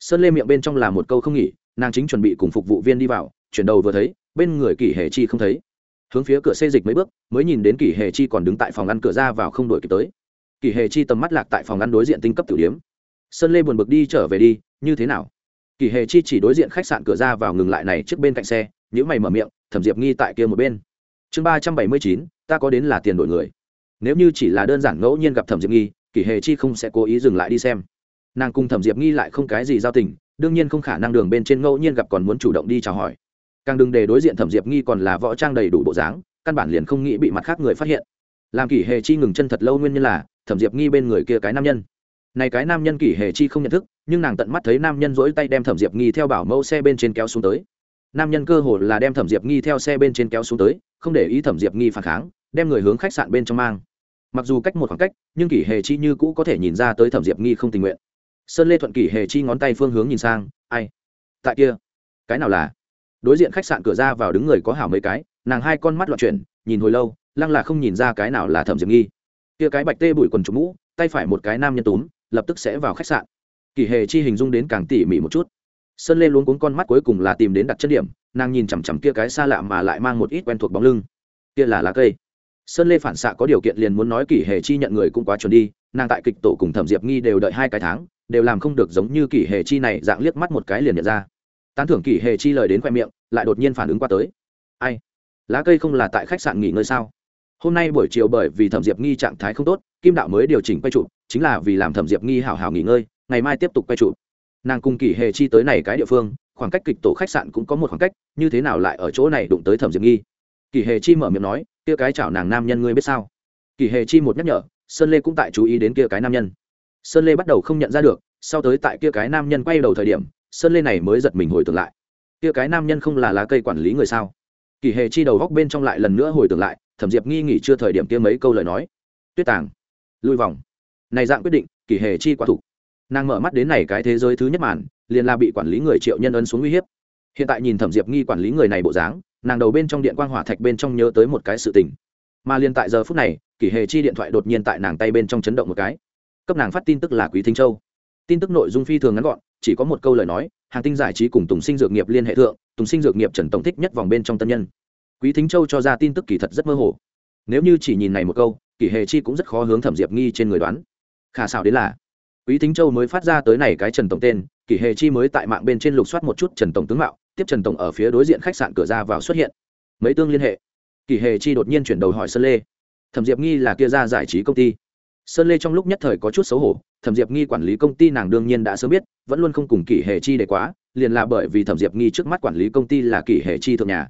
Sơn lê miệng bên trong là một câu không nghỉ, nàng chính chuẩn bị cùng phục vụ viên đi vào, chuyển đầu vừa thấy, bên người kỷ hề chi không thấy. Hướng phía cửa xê dịch mấy bước, mới nhìn đến kỷ hề chi còn đứng tại phòng ăn cửa ra vào không đổi kịp tới. Kỷ hề chi tầm mắt lạc tại phòng ăn đối diện tinh cấp tử điếm sơn lê buồn bực đi trở về đi, như thế nào? Kỷ hề chi chỉ đối diện khách sạn cửa ra vào ngừng lại này trước bên cạnh xe nhữ mày mở miệng, thẩm diệp nghi tại kia một bên. Chương ba trăm bảy mươi chín ta có đến là tiền đổi người. Nếu như chỉ là đơn giản ngẫu nhiên gặp thẩm diệp nghi, kỷ hề chi không sẽ cố ý dừng lại đi xem. Nàng cùng thẩm diệp nghi lại không cái gì giao tình, đương nhiên không khả năng đường bên trên ngẫu nhiên gặp còn muốn chủ động đi chào hỏi. Càng đừng để đối diện thẩm diệp nghi còn là võ trang đầy đủ bộ dáng, căn bản liền không nghĩ bị mặt khác người phát hiện. Làm kỷ hề chi ngừng chân thật lâu nguyên nhân là, thẩm diệp nghi bên người kia cái nam nhân. Này cái nam nhân kỷ hề chi không nhận thức, nhưng nàng tận mắt thấy nam nhân dỗi tay đem thẩm diệp nghi theo bảo mẫu xe bên trên kéo xuống tới. Nam nhân cơ hồ là đem thẩm diệp nghi theo xe bên trên kéo xuống tới, không để ý thẩm diệp nghi phản kháng đem người hướng khách sạn bên trong mang. Mặc dù cách một khoảng cách, nhưng kỷ hề chi như cũ có thể nhìn ra tới thẩm diệp nghi không tình nguyện. Sơn lê thuận kỷ hề chi ngón tay phương hướng nhìn sang, ai? Tại kia? Cái nào là? Đối diện khách sạn cửa ra vào đứng người có hảo mấy cái, nàng hai con mắt loạn chuyển, nhìn hồi lâu, lăng là không nhìn ra cái nào là thẩm diệp nghi. Kia cái bạch tê bụi quần trục mũ, tay phải một cái nam nhân túm, lập tức sẽ vào khách sạn. Kỷ hề chi hình dung đến càng tỉ mỉ một chút. Sơn lê luôn cuốn con mắt cuối cùng là tìm đến đặt chân điểm, nàng nhìn chằm chằm kia cái xa lạ mà lại mang một ít quen thuộc bóng lưng. Kia là lá cây sơn lê phản xạ có điều kiện liền muốn nói kỷ hề chi nhận người cũng quá chuẩn đi, nàng tại kịch tổ cùng thẩm diệp nghi đều đợi hai cái tháng, đều làm không được giống như kỷ hề chi này dạng liếc mắt một cái liền nhận ra. Tán thưởng kỷ hề chi lời đến khoe miệng, lại đột nhiên phản ứng qua tới. Ai? Lá cây không là tại khách sạn nghỉ ngơi sao? Hôm nay buổi chiều bởi vì thẩm diệp nghi trạng thái không tốt, kim đạo mới điều chỉnh quay trụ chính là vì làm thẩm diệp nghi hảo hảo nghỉ ngơi, ngày mai tiếp tục quay trụ nàng cùng kỷ hề chi tới này cái địa phương, khoảng cách kịch tổ khách sạn cũng có một khoảng cách, như thế nào lại ở chỗ này đụng tới thẩm diệp nghi? Kỷ hề chi mở miệng nói kia cái chảo nàng nam nhân ngươi biết sao? Kỳ hề chi một nhắc nhở, sơn lê cũng tại chú ý đến kia cái nam nhân. Sơn lê bắt đầu không nhận ra được, sau tới tại kia cái nam nhân quay đầu thời điểm, sơn lê này mới giật mình hồi tưởng lại. Kia cái nam nhân không là lá cây quản lý người sao? Kỳ hề chi đầu góc bên trong lại lần nữa hồi tưởng lại, thẩm diệp nghi nghỉ chưa thời điểm kia mấy câu lời nói. Tuyết tàng, lui vòng. Này dạng quyết định, kỳ hề chi quả thủ nàng mở mắt đến này cái thế giới thứ nhất màn, liền là bị quản lý người triệu nhân ấn xuống uy hiếp. Hiện tại nhìn thẩm diệp nghi quản lý người này bộ dáng nàng đầu bên trong điện quang hỏa thạch bên trong nhớ tới một cái sự tình. Mà liền tại giờ phút này, kỷ hề chi điện thoại đột nhiên tại nàng tay bên trong chấn động một cái. Cấp nàng phát tin tức là quý thính châu. Tin tức nội dung phi thường ngắn gọn, chỉ có một câu lời nói, hàng tinh giải trí cùng tùng sinh dược nghiệp liên hệ thượng, tùng sinh dược nghiệp trần tổng thích nhất vòng bên trong tân nhân. Quý thính châu cho ra tin tức kỳ thật rất mơ hồ. Nếu như chỉ nhìn này một câu, kỷ hề chi cũng rất khó hướng thẩm diệp nghi trên người đoán. Khả xảo đến là, quý thính châu mới phát ra tới này cái trần tổng tên, kỷ hề chi mới tại mạng bên trên lục soát một chút trần tổng tướng mạo tiếp trần tổng ở phía đối diện khách sạn cửa ra vào xuất hiện. Mấy tương liên hệ. Kỳ hề chi đột nhiên chuyển đầu hỏi sơn lê. Thẩm diệp nghi là kia ra giải trí công ty. Sơn lê trong lúc nhất thời có chút xấu hổ. Thẩm diệp nghi quản lý công ty nàng đương nhiên đã sớm biết, vẫn luôn không cùng Kỳ Hề chi để quá, liền là bởi vì thẩm diệp nghi trước mắt quản lý công ty là Kỳ Hề chi thượng nhà.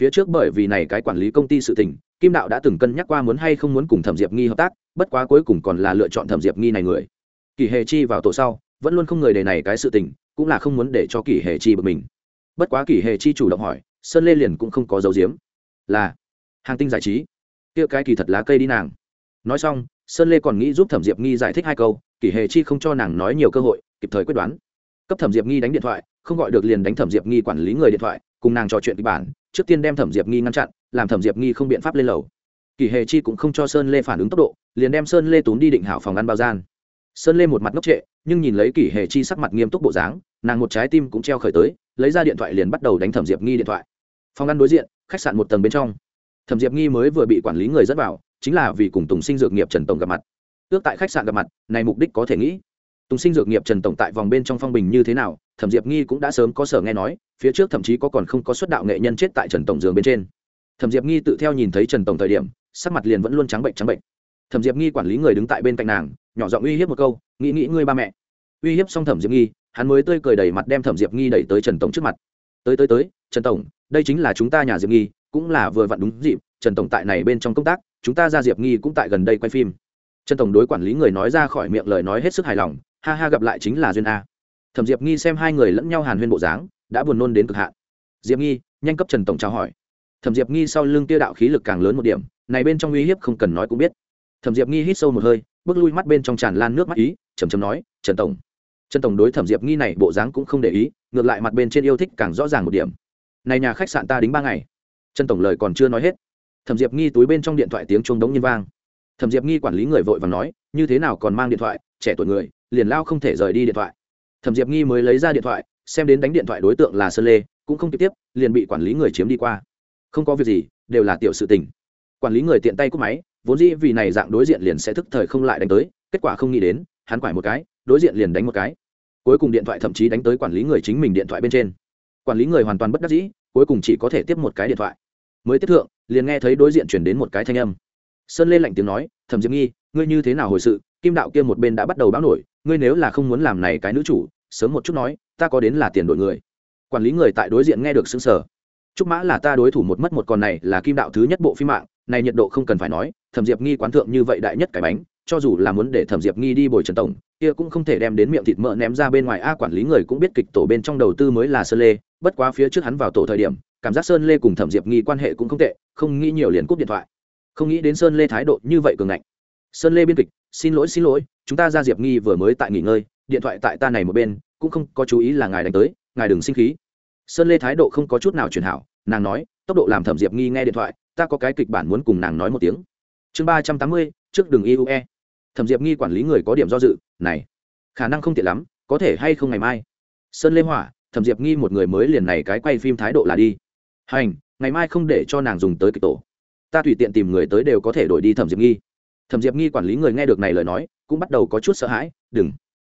Phía trước bởi vì này cái quản lý công ty sự tình, kim đạo đã từng cân nhắc qua muốn hay không muốn cùng thẩm diệp nghi hợp tác, bất quá cuối cùng còn là lựa chọn thẩm diệp nghi này người. Kỳ Hề chi vào tổ sau, vẫn luôn không người đề này cái sự tình, cũng là không muốn để cho Kỳ Hề chi bực mình bất quá kỷ hệ chi chủ động hỏi, sơn lê liền cũng không có dấu diếm là, hàng tinh giải trí. Kia cái kỳ thật lá cây đi nàng. Nói xong, sơn lê còn nghĩ giúp thẩm diệp nghi giải thích hai câu kỷ hề chi không cho nàng nói nhiều cơ hội, kịp thời quyết đoán. Cấp thẩm diệp nghi đánh điện thoại, không gọi được liền đánh thẩm diệp nghi quản lý người điện thoại, cùng nàng trò chuyện kịch bản, trước tiên đem thẩm diệp nghi ngăn chặn, làm thẩm diệp nghi không biện pháp lên lầu. Kỷ hề chi cũng không cho sơn lê phản ứng tốc độ, liền đem sơn lê tốn đi định hảo phòng ăn bao gian. Sơn lê một mặt ngốc trệ, nhưng nhìn lấy kỷ hề chi sắc mặt nghiêm túc bộ dáng, nàng một trái tim cũng treo khởi tới lấy ra điện thoại liền bắt đầu đánh thẩm diệp nghi điện thoại phòng ăn đối diện khách sạn một tầng bên trong thẩm diệp nghi mới vừa bị quản lý người dẫn vào chính là vì cùng tùng sinh dược nghiệp trần tổng gặp mặt ước tại khách sạn gặp mặt này mục đích có thể nghĩ tùng sinh dược nghiệp trần tổng tại vòng bên trong phong bình như thế nào thẩm diệp nghi cũng đã sớm có sở nghe nói phía trước thậm chí có còn không có xuất đạo nghệ nhân chết tại trần tổng giường bên trên thẩm diệp nghi tự theo nhìn thấy trần tổng thời điểm sắc mặt liền vẫn luôn trắng bệnh trắng bệnh thẩm diệp nghi quản lý người đứng tại bên cạnh nàng nhỏ giọng uy hiếp một câu nghĩ nghĩ ngươi ba mẹ uy hiếp xong thẩm diệp nghi hắn mới tươi cười đầy mặt đem thẩm diệp nghi đẩy tới trần tổng trước mặt tới tới tới trần tổng đây chính là chúng ta nhà diệp nghi cũng là vừa vặn đúng dịp trần tổng tại này bên trong công tác chúng ta ra diệp nghi cũng tại gần đây quay phim trần tổng đối quản lý người nói ra khỏi miệng lời nói hết sức hài lòng ha ha gặp lại chính là duyên a thẩm diệp nghi xem hai người lẫn nhau hàn huyên bộ dáng đã buồn nôn đến cực hạn diệp nghi nhanh cấp trần tổng chào hỏi thẩm diệp nghi sau lưng tiêu đạo khí lực càng lớn một điểm này bên trong uy hiếp không cần nói cũng biết thẩm diệp nghi hít sâu một hơi bước lui mắt bên trong tràn lan nước mắt ý chầm chầm nói trần tổng trần tổng đối thẩm diệp nghi này bộ dáng cũng không để ý, ngược lại mặt bên trên yêu thích càng rõ ràng một điểm. Này nhà khách sạn ta đính ba ngày. Trần tổng lời còn chưa nói hết, thẩm diệp nghi túi bên trong điện thoại tiếng chuông đống nhiên vang. Thẩm diệp nghi quản lý người vội và nói, như thế nào còn mang điện thoại? Trẻ tuổi người, liền lao không thể rời đi điện thoại. Thẩm diệp nghi mới lấy ra điện thoại, xem đến đánh điện thoại đối tượng là sơn lê, cũng không kịp tiếp, liền bị quản lý người chiếm đi qua. Không có việc gì, đều là tiểu sự tình. Quản lý người tiện tay cúp máy, vốn dĩ vì này dạng đối diện liền sẽ thức thời không lại đánh tới, kết quả không nghĩ đến, hắn quải một cái, đối diện liền đánh một cái cuối cùng điện thoại thậm chí đánh tới quản lý người chính mình điện thoại bên trên. Quản lý người hoàn toàn bất đắc dĩ, cuối cùng chỉ có thể tiếp một cái điện thoại. Mới tiếp thượng, liền nghe thấy đối diện chuyển đến một cái thanh âm. Sơn lê lạnh tiếng nói, thẩm diệp nghi, ngươi như thế nào hồi sự? Kim đạo kia một bên đã bắt đầu báo nổi, ngươi nếu là không muốn làm này cái nữ chủ, sớm một chút nói, ta có đến là tiền đội người. Quản lý người tại đối diện nghe được xứng sở trúc mã là ta đối thủ một mất một còn này là kim đạo thứ nhất bộ phim mạng, này nhiệt độ không cần phải nói, thẩm diệp nghi quán thượng như vậy đại nhất cái bánh cho dù là muốn để thẩm diệp nghi đi bồi trần tổng, kia cũng không thể đem đến miệng thịt mỡ ném ra bên ngoài. A quản lý người cũng biết kịch tổ bên trong đầu tư mới là sơn lê, bất quá phía trước hắn vào tổ thời điểm, cảm giác sơn lê cùng thẩm diệp nghi quan hệ cũng không tệ, không nghĩ nhiều liền cúp điện thoại. Không nghĩ đến sơn lê thái độ như vậy cường ngạnh. Sơn lê biên kịch, xin lỗi xin lỗi, chúng ta ra diệp nghi vừa mới tại nghỉ ngơi, điện thoại tại ta này một bên, cũng không có chú ý là ngài đánh tới, ngài đừng sinh khí. Sơn lê thái độ không có chút nào truyền hảo, nàng nói, tốc độ làm thẩm diệp nghi nghe điện thoại, ta có cái kịch bản muốn cùng nàng nói một tiếng. Chương ba trăm tám mươi, trước đường iue thẩm diệp nghi quản lý người có điểm do dự, này, khả năng không tiện lắm, có thể hay không ngày mai? Sơn lê hỏa, thẩm diệp nghi một người mới liền này cái quay phim thái độ là đi. Hành, ngày mai không để cho nàng dùng tới kịch tổ. Ta tùy tiện tìm người tới đều có thể đổi đi thẩm diệp nghi. Thẩm diệp nghi quản lý người nghe được này lời nói, cũng bắt đầu có chút sợ hãi, đừng,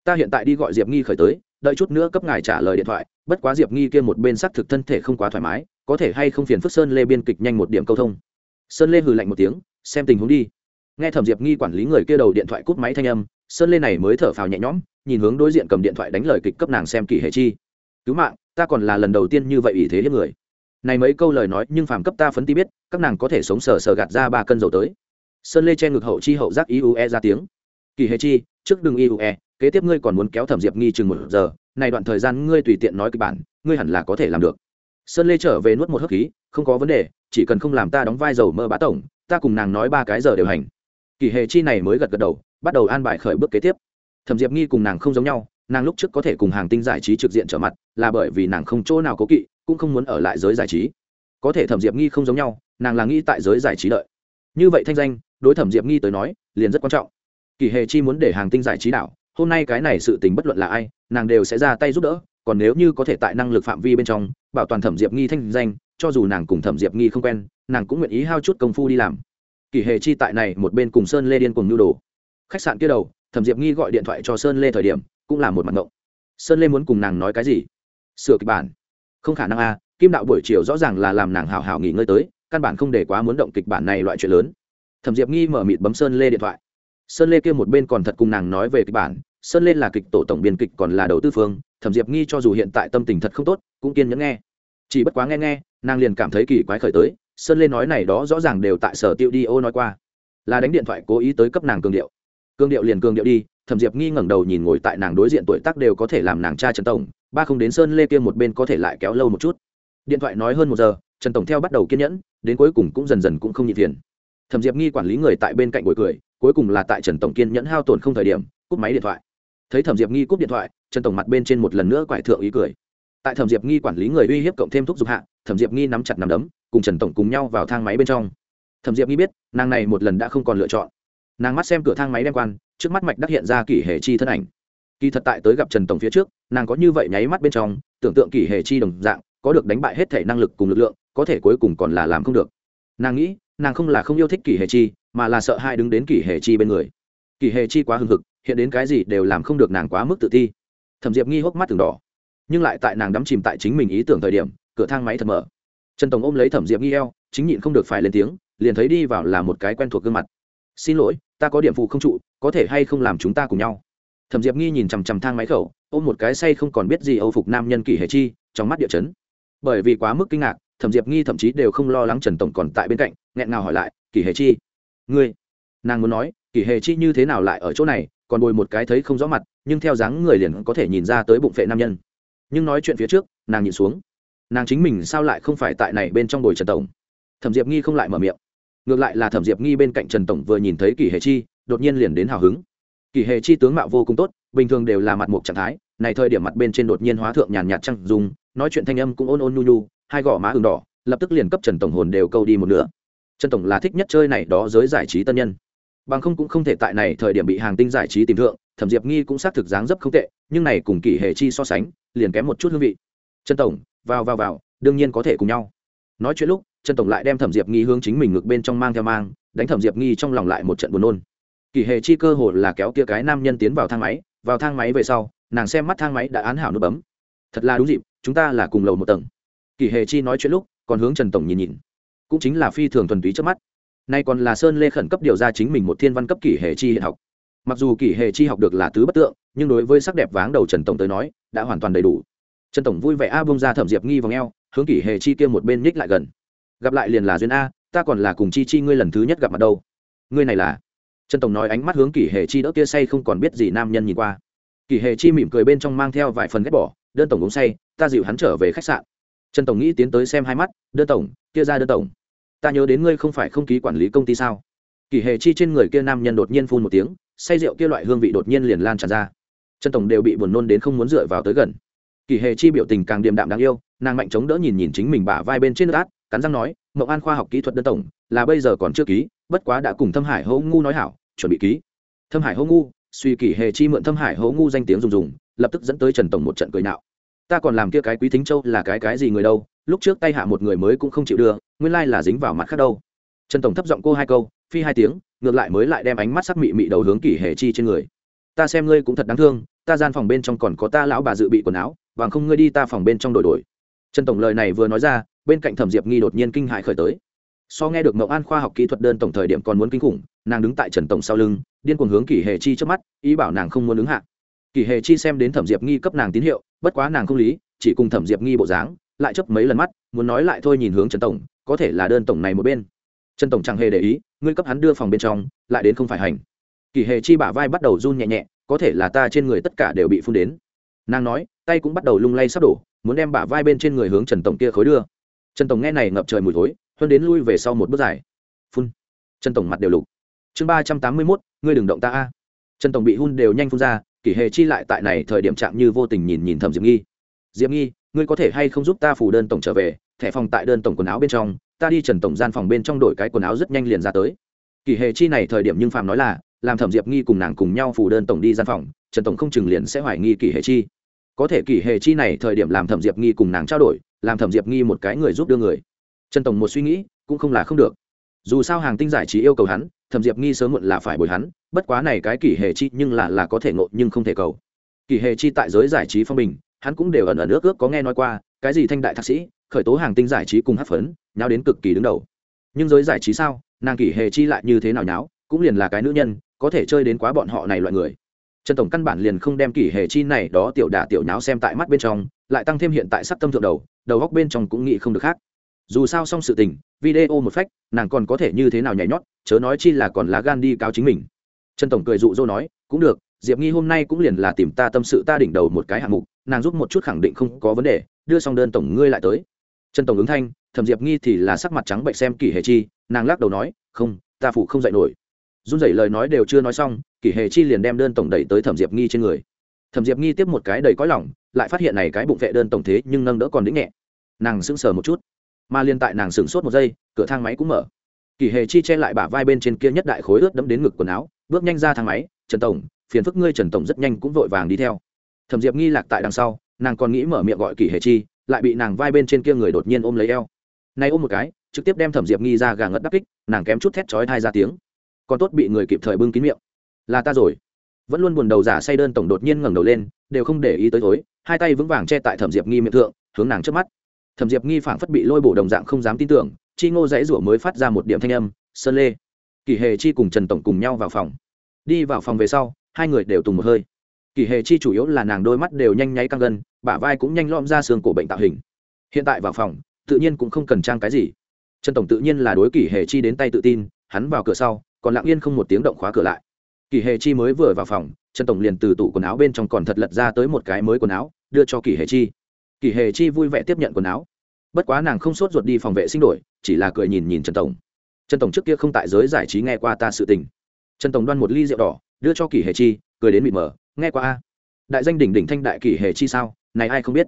ta hiện tại đi gọi diệp nghi khởi tới, đợi chút nữa cấp ngài trả lời điện thoại, bất quá diệp nghi kia một bên xác thực thân thể không quá thoải mái, có thể hay không phiền phức sơn lê biên kịch nhanh một điểm câu thông. Sơn lê hừ lạnh một tiếng, xem tình huống đi nghe thẩm diệp nghi quản lý người kia đầu điện thoại cúp máy thanh âm, sơn lê này mới thở phào nhẹ nhõm, nhìn hướng đối diện cầm điện thoại đánh lời kịch cấp nàng xem kỳ hệ chi. Cứu mạng, ta còn là lần đầu tiên như vậy ủy thế hiếp người. Này mấy câu lời nói, nhưng phàm cấp ta phấn ti biết, các nàng có thể sống sờ sờ gạt ra ba cân dầu tới. Sơn lê che ngực hậu chi hậu giác iue ra tiếng. Kỳ hệ chi, trước đừng iue kế tiếp ngươi còn muốn kéo thẩm diệp nghi chừng một giờ, này đoạn thời gian ngươi tùy tiện nói kịch bản, ngươi hẳn là có thể làm được. Sơn lê trở về nuốt một hớp khí, không có vấn đề, chỉ cần không làm ta đóng vai dầu mơ bá tổng, ta cùng nàng nói ba cái giờ đều hành kỳ hệ chi này mới gật gật đầu, bắt đầu an bài khởi bước kế tiếp. Thẩm diệp nghi cùng nàng không giống nhau, nàng lúc trước có thể cùng hàng tinh giải trí trực diện trở mặt, là bởi vì nàng không chỗ nào cố kỵ, cũng không muốn ở lại giới giải trí. Có thể thẩm diệp nghi không giống nhau, nàng là nghĩ tại giới giải trí đợi. Như vậy thanh danh, đối thẩm diệp nghi tới nói, liền rất quan trọng. Kỳ hề chi muốn để hàng tinh giải trí đảo, hôm nay cái này sự tình bất luận là ai, nàng đều sẽ ra tay giúp đỡ, còn nếu như có thể tại năng lực phạm vi bên trong, bảo toàn thẩm diệp nghi thanh danh, cho dù nàng cùng thẩm diệp nghi không quen, nàng cũng nguyện ý hao chút công phu đi làm kỳ hề chi tại này một bên cùng sơn lê điên cùng nhu đồ. Khách sạn kia đầu, thẩm diệp nghi gọi điện thoại cho sơn lê thời điểm, cũng là một mặt ngộng. Sơn lê muốn cùng nàng nói cái gì? Sửa kịch bản. Không khả năng a kim đạo buổi chiều rõ ràng là làm nàng hào hào nghỉ ngơi tới, căn bản không để quá muốn động kịch bản này loại chuyện lớn. Thẩm diệp nghi mở mịt bấm sơn lê điện thoại. Sơn lê kia một bên còn thật cùng nàng nói về kịch bản, sơn lê là kịch tổ tổng biên kịch còn là đầu tư phương, thẩm diệp nghi cho dù hiện tại tâm tình thật không tốt, cũng kiên nhẫn nghe. Chỉ bất quá nghe nghe, nàng liền cảm thấy kỳ quái khởi tới sơn lê nói này đó rõ ràng đều tại sở tiêu đi ô nói qua. Là đánh điện thoại cố ý tới cấp nàng cường điệu. Cường điệu liền cường điệu đi, thẩm diệp nghi ngẩng đầu nhìn ngồi tại nàng đối diện tuổi tác đều có thể làm nàng cha trần tổng, ba không đến sơn lê kia một bên có thể lại kéo lâu một chút. Điện thoại nói hơn một giờ, trần tổng theo bắt đầu kiên nhẫn, đến cuối cùng cũng dần dần cũng không nhịn phiền. Thẩm diệp nghi quản lý người tại bên cạnh ngồi cười, cuối cùng là tại trần tổng kiên nhẫn hao tổn không thời điểm, cúp máy điện thoại. Thấy thẩm diệp nghi cúp điện thoại, trần tổng mặt bên trên một lần nữa quải thượng ý cười tại thẩm diệp nghi quản lý người uy hiếp cộng thêm thuốc dục hạ, thẩm diệp nghi nắm chặt nắm đấm, cùng trần tổng cùng nhau vào thang máy bên trong. Thẩm diệp nghi biết, nàng này một lần đã không còn lựa chọn. Nàng mắt xem cửa thang máy đem quan, trước mắt mạch đắc hiện ra kỷ hệ chi thân ảnh. Kỳ thật tại tới gặp trần tổng phía trước, nàng có như vậy nháy mắt bên trong, tưởng tượng kỷ hệ chi đồng dạng, có được đánh bại hết thể năng lực cùng lực lượng, có thể cuối cùng còn là làm không được. Nàng nghĩ, nàng không là không yêu thích kỷ hệ chi, mà là sợ hai đứng đến kỷ hệ chi bên người. Kỷ hệ chi quá hưng hực, hiện đến cái gì đều làm không được nàng quá mức tự ti. Thẩm diệp nghi hốc mắt từng đỏ nhưng lại tại nàng đắm chìm tại chính mình ý tưởng thời điểm, cửa thang máy thật mở. Trần tổng ôm lấy thẩm diệp nghi eo, chính nhịn không được phải lên tiếng, liền thấy đi vào là một cái quen thuộc gương mặt. Xin lỗi, ta có điểm phụ không trụ, có thể hay không làm chúng ta cùng nhau? Thẩm diệp nghi nhìn chằm chằm thang máy khẩu, ôm một cái say không còn biết gì âu phục nam nhân kỷ hệ chi, trong mắt địa chấn. Bởi vì quá mức kinh ngạc, thẩm diệp nghi thậm chí đều không lo lắng trần tổng còn tại bên cạnh, nghẹn ngào hỏi lại kỷ hệ chi? Ngươi. Nàng muốn nói kỷ hệ chi như thế nào lại ở chỗ này, còn bồi một cái thấy không rõ mặt, nhưng theo dáng người liền có thể nhìn ra tới bụng phệ nam nhân nhưng nói chuyện phía trước, nàng nhìn xuống. Nàng chính mình sao lại không phải tại này bên trong đồi trần tổng? Thẩm diệp nghi không lại mở miệng. Ngược lại là thẩm diệp nghi bên cạnh trần tổng vừa nhìn thấy kỷ hệ chi, đột nhiên liền đến hào hứng. Kỷ hệ chi tướng mạo vô cùng tốt, bình thường đều là mặt mục trạng thái, này thời điểm mặt bên trên đột nhiên hóa thượng nhàn nhạt trăng dùng nói chuyện thanh âm cũng ôn ôn nhu nhu, hai gò má ừng đỏ, lập tức liền cấp trần tổng hồn đều câu đi một nửa. Trần tổng là thích nhất chơi này đó giới giải trí tân nhân. Bằng không cũng không thể tại này thời điểm bị hàng tinh giải trí tìm thượng, thẩm diệp nghi cũng xác thực dáng dấp không tệ, nhưng này cùng kỷ hệ chi so sánh liền kém một chút hương vị. Trần tổng, vào vào vào, đương nhiên có thể cùng nhau. Nói chuyện lúc, trần tổng lại đem thẩm diệp nghi hướng chính mình ngực bên trong mang theo mang, đánh thẩm diệp nghi trong lòng lại một trận buồn nôn. Kỳ hệ chi cơ hồ là kéo kia cái nam nhân tiến vào thang máy, vào thang máy về sau, nàng xem mắt thang máy đã án hảo nút bấm. Thật là đúng dịp, chúng ta là cùng lầu một tầng. Kỳ hệ chi nói chuyện lúc, còn hướng trần tổng nhìn nhìn. Cũng chính là phi thường thuần túy trước mắt. Nay còn là sơn lê khẩn cấp điều ra chính mình một thiên văn cấp kỳ hệ chi hiện học mặc dù kỷ hệ chi học được là tứ bất tượng, nhưng đối với sắc đẹp váng đầu trần tổng tới nói, đã hoàn toàn đầy đủ. Trần tổng vui vẻ a bông ra thẩm diệp nghi vào ngheo hướng kỷ hệ chi kia một bên nhích lại gần. Gặp lại liền là duyên a, ta còn là cùng chi chi ngươi lần thứ nhất gặp mặt đâu. Ngươi này là? Trần tổng nói ánh mắt hướng kỷ hệ chi đỡ kia say không còn biết gì nam nhân nhìn qua. Kỷ hệ chi mỉm cười bên trong mang theo vài phần ghép bỏ, đơn tổng uống say, ta dịu hắn trở về khách sạn. Trần tổng nghĩ tiến tới xem hai mắt, đơn tổng, kia ra đơn tổng. Ta nhớ đến ngươi không phải không ký quản lý công ty sao? Kỷ hệ chi trên người kia nam nhân đột nhiên phun một tiếng say rượu kia loại hương vị đột nhiên liền lan tràn ra. Trần tổng đều bị buồn nôn đến không muốn dựa vào tới gần. Kỳ hệ chi biểu tình càng điềm đạm đáng yêu, nàng mạnh chống đỡ nhìn nhìn chính mình bả vai bên trên nước át cắn răng nói mậu an khoa học kỹ thuật đơn tổng, là bây giờ còn chưa ký, bất quá đã cùng thâm hải hố ngu nói hảo, chuẩn bị ký. Thâm hải hố ngu, suy kỳ hệ chi mượn thâm hải hố ngu danh tiếng dùng dùng, lập tức dẫn tới trần tổng một trận cười nạo. Ta còn làm kia cái quý thính châu là cái cái gì người đâu, lúc trước tay hạ một người mới cũng không chịu đưa, nguyên lai là dính vào mặt khác đâu. Trần tổng thấp giọng cô hai câu, phi hai tiếng ngược lại mới lại đem ánh mắt sắc mị mị đầu hướng kỷ hệ chi trên người. Ta xem ngươi cũng thật đáng thương, ta gian phòng bên trong còn có ta lão bà dự bị quần áo và không ngươi đi ta phòng bên trong đổi đổi. Trần tổng lời này vừa nói ra, bên cạnh thẩm diệp nghi đột nhiên kinh hại khởi tới. So nghe được mậu an khoa học kỹ thuật đơn tổng thời điểm còn muốn kinh khủng, nàng đứng tại trần tổng sau lưng, điên cuồng hướng kỷ hệ chi trước mắt, ý bảo nàng không muốn ứng hạ. Kỷ hệ chi xem đến thẩm diệp nghi cấp nàng tín hiệu, bất quá nàng không lý, chỉ cùng thẩm diệp nghi bộ dáng, lại chấp mấy lần mắt, muốn nói lại thôi nhìn hướng trần tổng, có thể là đơn tổng này một bên trần tổng chẳng hề để ý, ngươi cấp hắn đưa phòng bên trong, lại đến không phải hành. Kỷ hệ chi bả vai bắt đầu run nhẹ nhẹ, có thể là ta trên người tất cả đều bị phun đến. Nàng nói, tay cũng bắt đầu lung lay sắp đổ, muốn đem bả vai bên trên người hướng trần tổng kia khối đưa. Trần tổng nghe này ngập trời mùi thối, hơn đến lui về sau một bước dài. Phun. Trần tổng mặt đều lục. Chương ba trăm tám mươi mốt, ngươi đừng động ta a. Trần tổng bị hun đều nhanh phun ra kỷ hề chi lại tại này thời điểm chạm như vô tình nhìn nhìn thẩm diệp nghi. Diệp nghi, ngươi có thể hay không giúp ta phủ đơn tổng trở về, thẻ phòng tại đơn tổng quần áo bên trong ta đi trần tổng gian phòng bên trong đổi cái quần áo rất nhanh liền ra tới. Kỳ hề chi này thời điểm nhưng phạm nói là, làm thẩm diệp nghi cùng nàng cùng nhau phủ đơn tổng đi gian phòng, trần tổng không chừng liền sẽ hoài nghi kỳ hề chi. Có thể kỳ hề chi này thời điểm làm thẩm diệp nghi cùng nàng trao đổi, làm thẩm diệp nghi một cái người giúp đưa người. Trần tổng một suy nghĩ, cũng không là không được. Dù sao hàng tinh giải trí yêu cầu hắn, thẩm diệp nghi sớm muộn là phải bồi hắn, bất quá này cái kỳ hề chi nhưng là là có thể ngộ nhưng không thể cầu. Kỳ hề chi tại giới giải trí phong bình, hắn cũng đều ẩn ẩn ước ước có nghe nói qua, cái gì thanh đại thạc sĩ, khởi tố hàng tinh giải trí cùng hát phấn nháo đến cực kỳ đứng đầu. Nhưng giới giải trí sao? Nàng kỷ hề chi lại như thế nào nháo? Cũng liền là cái nữ nhân, có thể chơi đến quá bọn họ này loại người. Trần tổng căn bản liền không đem kỷ hề chi này đó tiểu đả tiểu nháo xem tại mắt bên trong, lại tăng thêm hiện tại sắc tâm thượng đầu đầu góc bên trong cũng nghĩ không được khác. Dù sao xong sự tình, video một phách, nàng còn có thể như thế nào nhảy nhót, chớ nói chi là còn lá gan đi cáo chính mình. Trần tổng cười dụ dỗ nói, cũng được, diệp nghi hôm nay cũng liền là tìm ta tâm sự ta đỉnh đầu một cái hạng mục, nàng giúp một chút khẳng định không có vấn đề, đưa xong đơn tổng ngươi lại tới. Trần tổng ứng thanh thẩm diệp nghi thì là sắc mặt trắng bệnh xem kỷ hề chi, nàng lắc đầu nói, không, ta phụ không dạy nổi. Run rẩy lời nói đều chưa nói xong, kỷ hề chi liền đem đơn tổng đẩy tới thẩm diệp nghi trên người. Thẩm diệp nghi tiếp một cái đầy cõi lỏng lại phát hiện này cái bụng vệ đơn tổng thế nhưng nâng đỡ còn đĩnh nhẹ. Nàng sững sờ một chút, mà liên tại nàng sửng sốt một giây, cửa thang máy cũng mở. Kỷ hề chi che lại bả vai bên trên kia nhất đại khối ướt đẫm đến ngực quần áo, bước nhanh ra thang máy, trần tổng, phiền phức ngươi trần tổng rất nhanh cũng vội vàng đi theo. Thẩm diệp nghi lạc tại đằng sau, nàng còn nghĩ mở miệng gọi kỷ hề chi, lại bị nàng vai bên trên kia người đột nhiên ôm lấy eo nay ôm một cái, trực tiếp đem thẩm diệp nghi ra gà ngất đắc kích, nàng kém chút thét chói thai ra tiếng. Còn tốt bị người kịp thời bưng kín miệng. Là ta rồi. Vẫn luôn buồn đầu giả say đơn tổng đột nhiên ngẩng đầu lên, đều không để ý tới tối hai tay vững vàng che tại thẩm diệp nghi miệng thượng, hướng nàng trước mắt. Thẩm diệp nghi phảng phất bị lôi bổ đồng dạng không dám tin tưởng, chi ngô dãy rủa mới phát ra một điểm thanh âm, sơn lê. Kỷ hề chi cùng trần tổng cùng nhau vào phòng. Đi vào phòng về sau, hai người đều tùng một hơi. Kỷ hề chi chủ yếu là nàng đôi mắt đều nhanh nháy căng gân, bả vai cũng nhanh lom ra xương cổ bệnh tạo hình. Hiện tại vào phòng tự nhiên cũng không cần trang cái gì. Trần tổng tự nhiên là đối kỷ hề chi đến tay tự tin, hắn vào cửa sau, còn lặng yên không một tiếng động khóa cửa lại. Kỷ hề chi mới vừa vào phòng, trần tổng liền từ tủ quần áo bên trong còn thật lật ra tới một cái mới quần áo, đưa cho kỷ hề chi. Kỷ hề chi vui vẻ tiếp nhận quần áo. Bất quá nàng không sốt ruột đi phòng vệ sinh đổi, chỉ là cười nhìn nhìn trần tổng. Trần tổng trước kia không tại giới giải trí nghe qua ta sự tình. Trần tổng đoan một ly rượu đỏ, đưa cho kỷ hề chi, cười đến mịt mờ, nghe qua a. Đại danh đỉnh đỉnh thanh đại kỷ hề chi sao? Này ai không biết?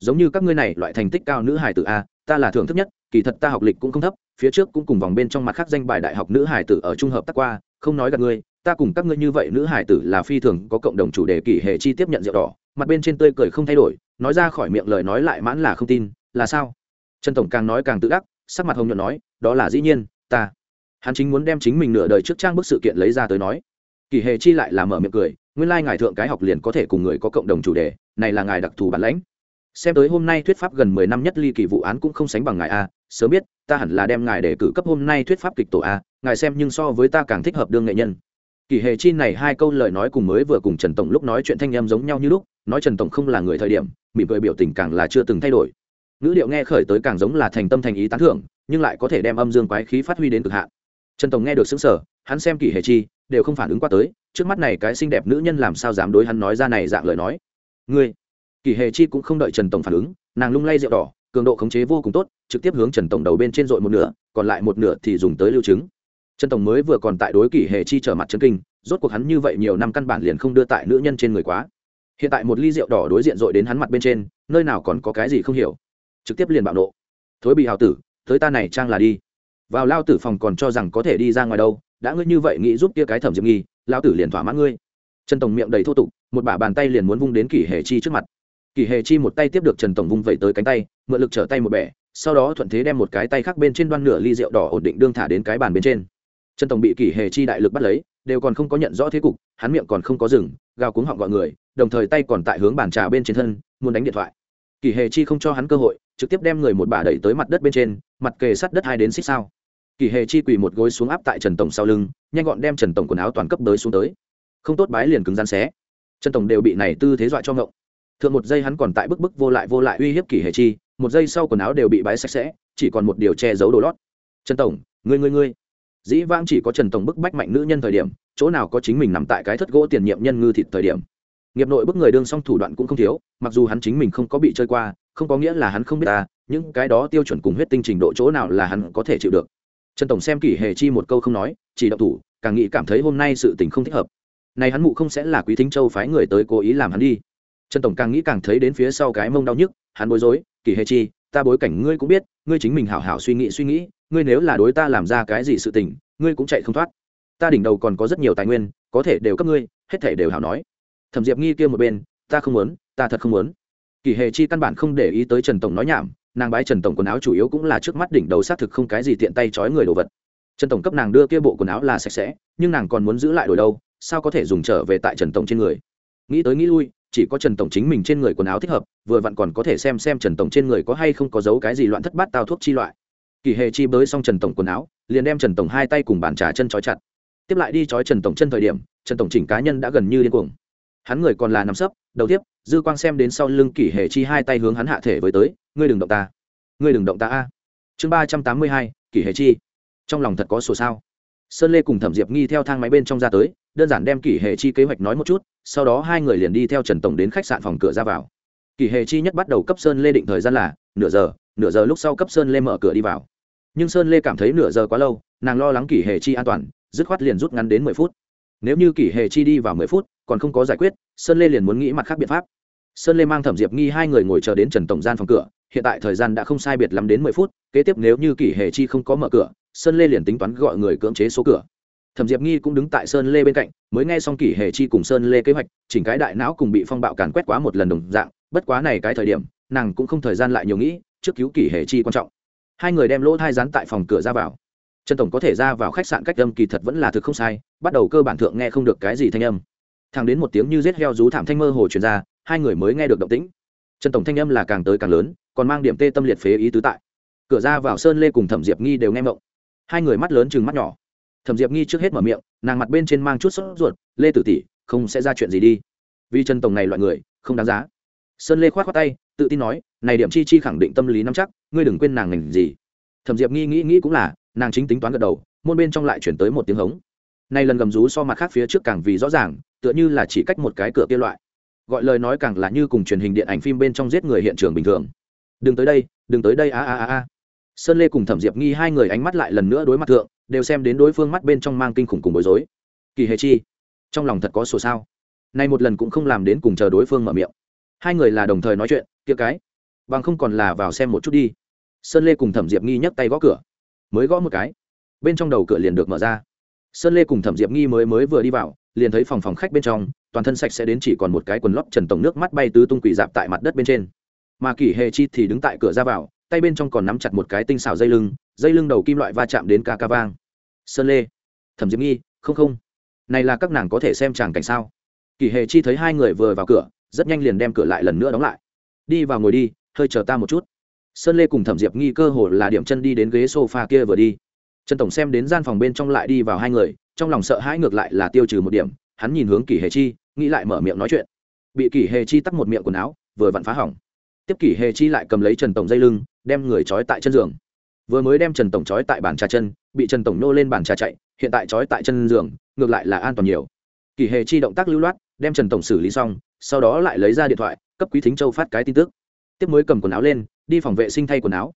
Giống như các ngươi này, loại thành tích cao nữ hải tử a ta là thưởng thức nhất, kỳ thật ta học lịch cũng không thấp, phía trước cũng cùng vòng bên trong mặt khác danh bài đại học nữ hải tử ở trung hợp tác qua, không nói gặp ngươi, ta cùng các ngươi như vậy nữ hải tử là phi thường có cộng đồng chủ đề kỷ hệ chi tiếp nhận rượu đỏ, mặt bên trên tươi cười không thay đổi, nói ra khỏi miệng lời nói lại mãn là không tin, là sao? Trần tổng càng nói càng tự đắc, sắc mặt hồng nhuận nói, đó là dĩ nhiên, ta. Hắn chính muốn đem chính mình nửa đời trước trang bức sự kiện lấy ra tới nói. Kỷ hệ chi lại là mở miệng cười, nguyên lai ngài thượng cái học liền có thể cùng người có cộng đồng chủ đề, này là ngài đặc thù bản lãnh xem tới hôm nay thuyết pháp gần mười năm nhất ly kỳ vụ án cũng không sánh bằng ngài a, sớm biết, ta hẳn là đem ngài để cử cấp hôm nay thuyết pháp kịch tổ a, ngài xem nhưng so với ta càng thích hợp đương nghệ nhân. Kỳ hề chi này hai câu lời nói cùng mới vừa cùng trần tổng lúc nói chuyện thanh em giống nhau như lúc, nói trần tổng không là người thời điểm, mỉm cười biểu tình càng là chưa từng thay đổi. Ngữ điệu nghe khởi tới càng giống là thành tâm thành ý tán thưởng, nhưng lại có thể đem âm dương quái khí phát huy đến cực hạn. Trần tổng nghe được xứng sở hắn xem kỳ hề chi, đều không phản ứng qua tới, trước mắt này cái xinh đẹp nữ nhân làm sao dám đối hắn nói ra này dạng lời nói. Ngươi kỳ hề chi cũng không đợi trần tổng phản ứng, nàng lung lay rượu đỏ, cường độ khống chế vô cùng tốt, trực tiếp hướng trần tổng đầu bên trên dội một nửa, còn lại một nửa thì dùng tới lưu chứng. trần tổng mới vừa còn tại đối kỳ hề chi trở mặt chân kinh, rốt cuộc hắn như vậy nhiều năm căn bản liền không đưa tại nữ nhân trên người quá. Hiện tại một ly rượu đỏ đối diện dội đến hắn mặt bên trên, nơi nào còn có cái gì không hiểu. Trực tiếp liền bạo nộ. Thối bị hào tử, tới ta này trang là đi. Vào lao tử phòng còn cho rằng có thể đi ra ngoài đâu, đã ngươi như vậy nghĩ giúp kia cái thẩm diệp nghi, lao tử liền thỏa mãn ngươi. Trần tổng miệng đầy thô tục, một bả bàn tay liền muốn vung đến kỷ hề chi trước mặt. Kỳ hề chi một tay tiếp được trần tổng vung vẩy tới cánh tay, mượn lực trở tay một bẻ, sau đó thuận thế đem một cái tay khác bên trên đoan nửa ly rượu đỏ ổn định đương thả đến cái bàn bên trên. Trần tổng bị Kỳ hề chi đại lực bắt lấy, đều còn không có nhận rõ thế cục, hắn miệng còn không có rừng gào cuống họng gọi người, đồng thời tay còn tại hướng bàn trà bên trên thân, muốn đánh điện thoại. Kỳ hề chi không cho hắn cơ hội, trực tiếp đem người một bà đẩy tới mặt đất bên trên, mặt kề sắt đất hai đến xích sao. Kỳ hề chi quỳ một gối xuống áp tại trần tổng sau lưng, nhanh gọn đem trần tổng quần áo toàn cấp tới xuống tới. Không tốt bái liền cứng gian xé. Trần tổng đều bị này tư thế dọa cho ngộng thượng một giây hắn còn tại bức bức vô lại vô lại uy hiếp kỷ hề chi, một giây sau quần áo đều bị bái sạch sẽ, chỉ còn một điều che giấu đồ lót. Trần tổng, ngươi ngươi ngươi. Dĩ vãng chỉ có trần tổng bức bách mạnh nữ nhân thời điểm, chỗ nào có chính mình nằm tại cái thất gỗ tiền nhiệm nhân ngư thịt thời điểm. Nghiệp nội bức người đương xong thủ đoạn cũng không thiếu, mặc dù hắn chính mình không có bị chơi qua, không có nghĩa là hắn không biết ta, những cái đó tiêu chuẩn cùng huyết tinh trình độ chỗ nào là hắn có thể chịu được. Trần tổng xem kỷ hề chi một câu không nói, chỉ đậu thủ, càng nghĩ cảm thấy hôm nay sự tình không thích hợp. Này hắn mụ không sẽ là quý thính châu phái người tới cố ý làm hắn đi trần tổng càng nghĩ càng thấy đến phía sau cái mông đau nhức, hắn bối rối, kỳ hề chi, ta bối cảnh ngươi cũng biết, ngươi chính mình hảo hảo suy nghĩ suy nghĩ, ngươi nếu là đối ta làm ra cái gì sự tình, ngươi cũng chạy không thoát. Ta đỉnh đầu còn có rất nhiều tài nguyên, có thể đều cấp ngươi, hết thể đều hảo nói. Thẩm diệp nghi kia một bên, ta không muốn, ta thật không muốn. Kỳ hề chi căn bản không để ý tới trần tổng nói nhảm, nàng bái trần tổng quần áo chủ yếu cũng là trước mắt đỉnh đầu xác thực không cái gì tiện tay trói người đồ vật. Trần tổng cấp nàng đưa kia bộ quần áo là sạch sẽ, nhưng nàng còn muốn giữ lại đổi đâu, sao có thể dùng trở về tại trần tổng trên người? Nghĩ tới nghĩ lui chỉ có trần tổng chính mình trên người quần áo thích hợp, vừa vặn còn có thể xem xem trần tổng trên người có hay không có dấu cái gì loạn thất bát tao thuốc chi loại. Kỳ hề chi bới xong trần tổng quần áo, liền đem trần tổng hai tay cùng bàn trà chân trói chặt. Tiếp lại đi trói trần tổng chân thời điểm, trần tổng chỉnh cá nhân đã gần như điên cuồng. Hắn người còn là nằm sấp, đầu tiếp, dư quang xem đến sau lưng kỷ hề chi hai tay hướng hắn hạ thể với tới, ngươi đừng động ta. Ngươi đừng động ta a. Chương ba trăm tám mươi hai kỷ hề chi. Trong lòng thật có sổ sao. Sơn lê cùng thẩm diệp nghi theo thang máy bên trong ra tới, đơn giản đem kỷ hề chi kế hoạch nói một chút sau đó hai người liền đi theo trần tổng đến khách sạn phòng cửa ra vào. Kỳ hề chi nhất bắt đầu cấp sơn lê định thời gian là nửa giờ nửa giờ lúc sau cấp sơn lê mở cửa đi vào. Nhưng sơn lê cảm thấy nửa giờ quá lâu, nàng lo lắng kỳ hề chi an toàn, dứt khoát liền rút ngắn đến mười phút. Nếu như kỳ hề chi đi vào mười phút, còn không có giải quyết, sơn lê liền muốn nghĩ mặt khác biện pháp. Sơn lê mang thẩm diệp nghi hai người ngồi chờ đến trần tổng gian phòng cửa, hiện tại thời gian đã không sai biệt lắm đến mười phút, kế tiếp nếu như kỳ hệ chi không có mở cửa, sơn lê liền tính toán gọi người cưỡng chế số cửa thẩm diệp nghi cũng đứng tại sơn lê bên cạnh, mới nghe xong kỷ Hề chi cùng sơn lê kế hoạch, chỉnh cái đại não cùng bị phong bạo càn quét quá một lần đồng dạng, bất quá này cái thời điểm, nàng cũng không thời gian lại nhiều nghĩ, trước cứu kỷ Hề chi quan trọng. Hai người đem lỗ thai rán tại phòng cửa ra vào. Trần tổng có thể ra vào khách sạn cách âm kỳ thật vẫn là thực không sai, bắt đầu cơ bản thượng nghe không được cái gì thanh âm. Thằng đến một tiếng như rết heo rú thảm thanh mơ hồ truyền ra, hai người mới nghe được động tĩnh. Trần tổng thanh âm là càng tới càng lớn, còn mang điểm tê tâm liệt phế ý tứ tại. Cửa ra vào sơn lê cùng thẩm diệp nghi đều nghe mộng. Hai người mắt lớn chừng mắt nhỏ thẩm diệp nghi trước hết mở miệng, nàng mặt bên trên mang chút sốt ruột, lê tử tỷ, không sẽ ra chuyện gì đi. Vì trần tổng này loại người, không đáng giá. Sơn lê khoát khoát tay, tự tin nói, này điểm chi chi khẳng định tâm lý nắm chắc, ngươi đừng quên nàng ngành gì. Thẩm diệp nghi nghĩ nghĩ cũng là, nàng chính tính toán gật đầu, môn bên trong lại chuyển tới một tiếng hống. Nay lần gầm rú so mặt khác phía trước càng vì rõ ràng, tựa như là chỉ cách một cái cửa kia loại. Gọi lời nói càng là như cùng truyền hình điện ảnh phim bên trong giết người hiện trường bình thường. Đừng tới đây, đừng tới đây, a a a a. Sơn lê cùng thẩm diệp nghi hai người ánh mắt lại lần nữa đối mặt thượng đều xem đến đối phương mắt bên trong mang kinh khủng cùng bối rối. Kỳ hề chi, trong lòng thật có sổ sao? Nay một lần cũng không làm đến cùng chờ đối phương mở miệng. Hai người là đồng thời nói chuyện, kia cái, bằng không còn là vào xem một chút đi. Sơn lê cùng thẩm diệp nghi nhấc tay gõ cửa. Mới gõ một cái, bên trong đầu cửa liền được mở ra. Sơn lê cùng thẩm diệp nghi mới mới vừa đi vào, liền thấy phòng phòng khách bên trong, toàn thân sạch sẽ đến chỉ còn một cái quần lót trần tổng nước mắt bay tứ tung quỷ dạp tại mặt đất bên trên. Mà kỷ hề chi thì đứng tại cửa ra vào tay bên trong còn nắm chặt một cái tinh xảo dây lưng dây lưng đầu kim loại va chạm đến ca ca vang. Sơn lê, thẩm diệp nghi, không không. Này là các nàng có thể xem chàng cảnh sao? Kỷ hề chi thấy hai người vừa vào cửa, rất nhanh liền đem cửa lại lần nữa đóng lại. Đi vào ngồi đi, hơi chờ ta một chút. Sơn lê cùng thẩm diệp nghi cơ hồ là điểm chân đi đến ghế s o f a kia vừa đi. Trần tổng xem đến gian phòng bên trong lại đi vào hai người, trong lòng sợ hãi ngược lại là tiêu trừ một điểm, hắn nhìn hướng kỷ hề chi, nghĩ lại mở miệng nói chuyện. Bị kỷ hề chi tắt một miệng quần áo, vừa vặn phá hỏng tiếp kỷ hề chi lại cầm lấy trần tổng dây lưng, đem người trói tại chân giường. Vừa mới đem trần tổng trói tại bàn trà chân, bị trần tổng nô lên bàn trà chạy, hiện tại trói tại chân giường, ngược lại là an toàn nhiều. Kỷ hề chi động tác lưu loát, đem trần tổng xử lý xong, sau đó lại lấy ra điện thoại, cấp quý thính châu phát cái tin tức. Tiếp mới cầm quần áo lên, đi phòng vệ sinh thay quần áo.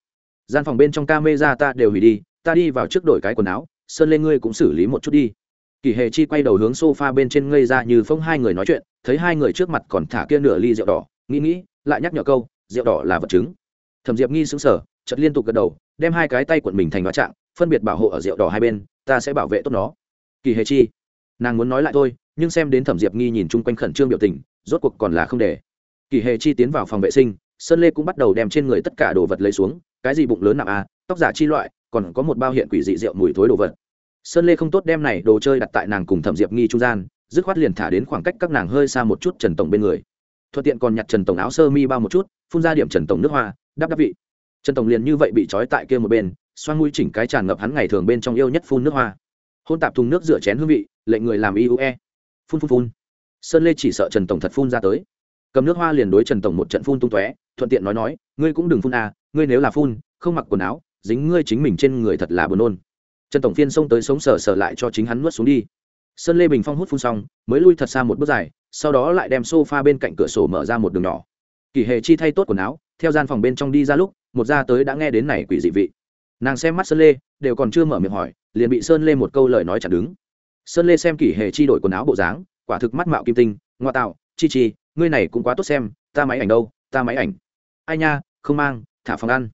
Gian phòng bên trong ca mê ra ta đều hủy đi, ta đi vào trước đổi cái quần áo, sơn lên ngươi cũng xử lý một chút đi. Kỳ hề chi quay đầu hướng s o f a bên trên ngây ra như phong hai người nói chuyện, thấy hai người trước mặt còn thả kia nửa ly rượu đỏ, nghĩ nghĩ, lại nhắc nhở câu rượu đỏ là vật chứng. Thẩm diệp nghi xứng sở chật liên tục gật đầu, đem hai cái tay quận mình thành hóa trạng, phân biệt bảo hộ ở rượu đỏ hai bên, ta sẽ bảo vệ tốt nó. Kỳ hề chi, nàng muốn nói lại thôi, nhưng xem đến thẩm diệp nghi nhìn chung quanh khẩn trương biểu tình, rốt cuộc còn là không để. Kỳ hề chi tiến vào phòng vệ sinh, sơn lê cũng bắt đầu đem trên người tất cả đồ vật lấy xuống, cái gì bụng lớn nặng a tóc giả chi loại, còn có một bao hiện quỷ dị rượu mùi thối đồ vật. Sơn lê không tốt đem này đồ chơi đặt tại nàng cùng thẩm diệp nghi trung gian, dứt khoát liền thả đến khoảng cách các nàng hơi xa một chút trần tổng bên người thuận tiện còn nhặt trần tổng áo sơ mi bao một chút, phun ra điểm trần tổng nước hoa, đắp đắp vị. Trần tổng liền như vậy bị trói tại kia một bên, xoan mũi chỉnh cái tràn ngập hắn ngày thường bên trong yêu nhất phun nước hoa. Hôn tạp thùng nước rửa chén hương vị, lệnh người làm iue phun phun phun. Sơn lê chỉ sợ trần tổng thật phun ra tới. Cầm nước hoa liền đối trần tổng một trận phun tung tóe, thuận tiện nói nói, ngươi cũng đừng phun à ngươi nếu là phun, không mặc quần áo, dính ngươi chính mình trên người thật là buồn nôn. Trần tổng phiên xông tới sống sờ sờ lại cho chính hắn nuốt xuống đi sơn lê bình phong hút phun xong, mới lui thật xa một bước dài, sau đó lại đem sofa bên cạnh cửa sổ mở ra một đường nhỏ. Kỳ hề chi thay tốt quần áo, theo gian phòng bên trong đi ra lúc, một ra tới đã nghe đến này quỷ dị vị. Nàng xem mắt sơn lê, đều còn chưa mở miệng hỏi, liền bị sơn lê một câu lời nói chặn đứng. Sơn lê xem kỷ hề chi đổi quần áo bộ dáng, quả thực mắt mạo kim tinh, ngoa tạo, chi chi, ngươi này cũng quá tốt xem, ta máy ảnh đâu, ta máy ảnh. Ai nha, không mang, thả phòng ăn.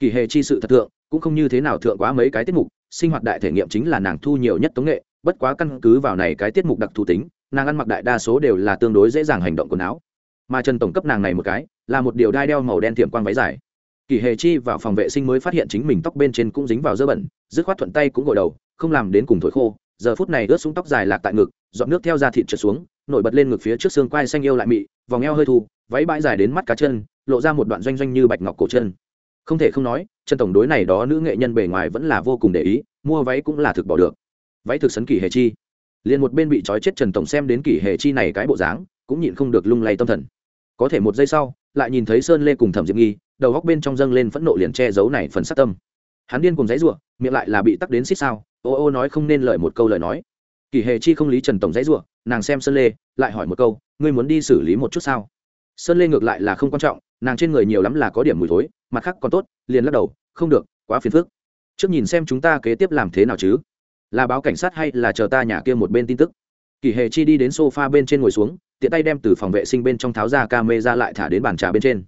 Kỷ hề chi sự thật thượng, cũng không như thế nào thượng quá mấy cái tiết mục, sinh hoạt đại thể nghiệm chính là nàng thu nhiều nhất tống nghệ bất quá căn cứ vào này cái tiết mục đặc thù tính, nàng ăn mặc đại đa số đều là tương đối dễ dàng hành động quần áo. Mà trần tổng cấp nàng này một cái, là một điều đai đeo màu đen tiệm quang váy dài. Kỳ hề chi vào phòng vệ sinh mới phát hiện chính mình tóc bên trên cũng dính vào dơ bẩn, dứt khoát thuận tay cũng gội đầu, không làm đến cùng thổi khô, giờ phút này ướt xuống tóc dài lạc tại ngực dọn nước theo da thịt trượt xuống, nổi bật lên ngực phía trước xương quai xanh yêu lại mị, vòng eo hơi thu, váy bãi dài đến mắt cá chân, lộ ra một đoạn doanh doanh như bạch ngọc cổ chân. Không thể không nói chân tổng đối này đó nữ nghệ nhân bề ngoài vẫn là vô cùng để ý, mua váy cũng là thực bỏ được váy thực sấn kỷ hề chi. Liền một bên bị trói chết trần tổng xem đến kỷ hề chi này cái bộ dáng, cũng nhịn không được lung lay tâm thần. Có thể một giây sau, lại nhìn thấy sơn lê cùng thẩm diệp nghi, đầu góc bên trong dâng lên phẫn nộ liền che giấu này phần sát tâm. Hắn điên cùng giấy ruộng miệng lại là bị tắc đến xích sao, ô ô, nói không nên lời một câu lời nói. Kỷ hề chi không lý trần tổng giấy ruộng nàng xem sơn lê, lại hỏi một câu, ngươi muốn đi xử lý một chút sao? Sơn lê ngược lại là không quan trọng, nàng trên người nhiều lắm là có điểm mùi thối, mặt khác còn tốt, liền lắc đầu, không được, quá phiền phức. Trước nhìn xem chúng ta kế tiếp làm thế nào chứ là báo cảnh sát hay là chờ ta nhà kia một bên tin tức? Kỳ hề chi đi đến sofa bên trên ngồi xuống, tiện tay đem từ phòng vệ sinh bên trong tháo ra ca mê ra lại thả đến bàn trà bên trên.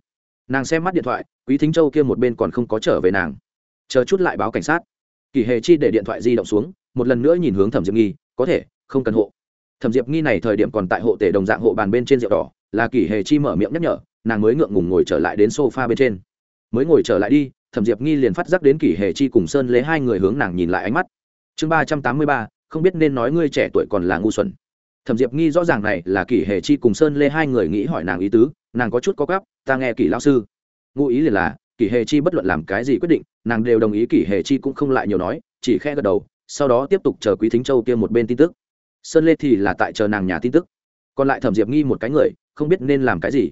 Nàng xem mắt điện thoại, quý thính châu kia một bên còn không có trở về nàng. Chờ chút lại báo cảnh sát. Kỳ hề chi để điện thoại di động xuống, một lần nữa nhìn hướng thẩm diệp nghi, có thể, không cần hộ. Thẩm diệp nghi này thời điểm còn tại hộ tể đồng dạng hộ bàn bên trên rượu đỏ, là kỳ hề chi mở miệng nhắc nhở, nàng mới ngượng ngùng ngồi trở lại đến sofa bên trên. Mới ngồi trở lại đi, thẩm diệp nghi liền phát giác đến kỷ hề chi cùng sơn lấy hai người hướng nàng nhìn lại ánh mắt chương ba trăm tám mươi ba, không biết nên nói ngươi trẻ tuổi còn là ngu xuẩn. Thẩm diệp nghi rõ ràng này là kỷ hề chi cùng sơn lê hai người nghĩ hỏi nàng ý tứ, nàng có chút có gấp, ta nghe kỷ lão sư. Ngụ ý liền là, kỷ hề chi bất luận làm cái gì quyết định, nàng đều đồng ý kỷ hề chi cũng không lại nhiều nói, chỉ khe gật đầu, sau đó tiếp tục chờ quý thính châu kia một bên tin tức. Sơn lê thì là tại chờ nàng nhà tin tức. Còn lại thẩm diệp nghi một cái người, không biết nên làm cái gì.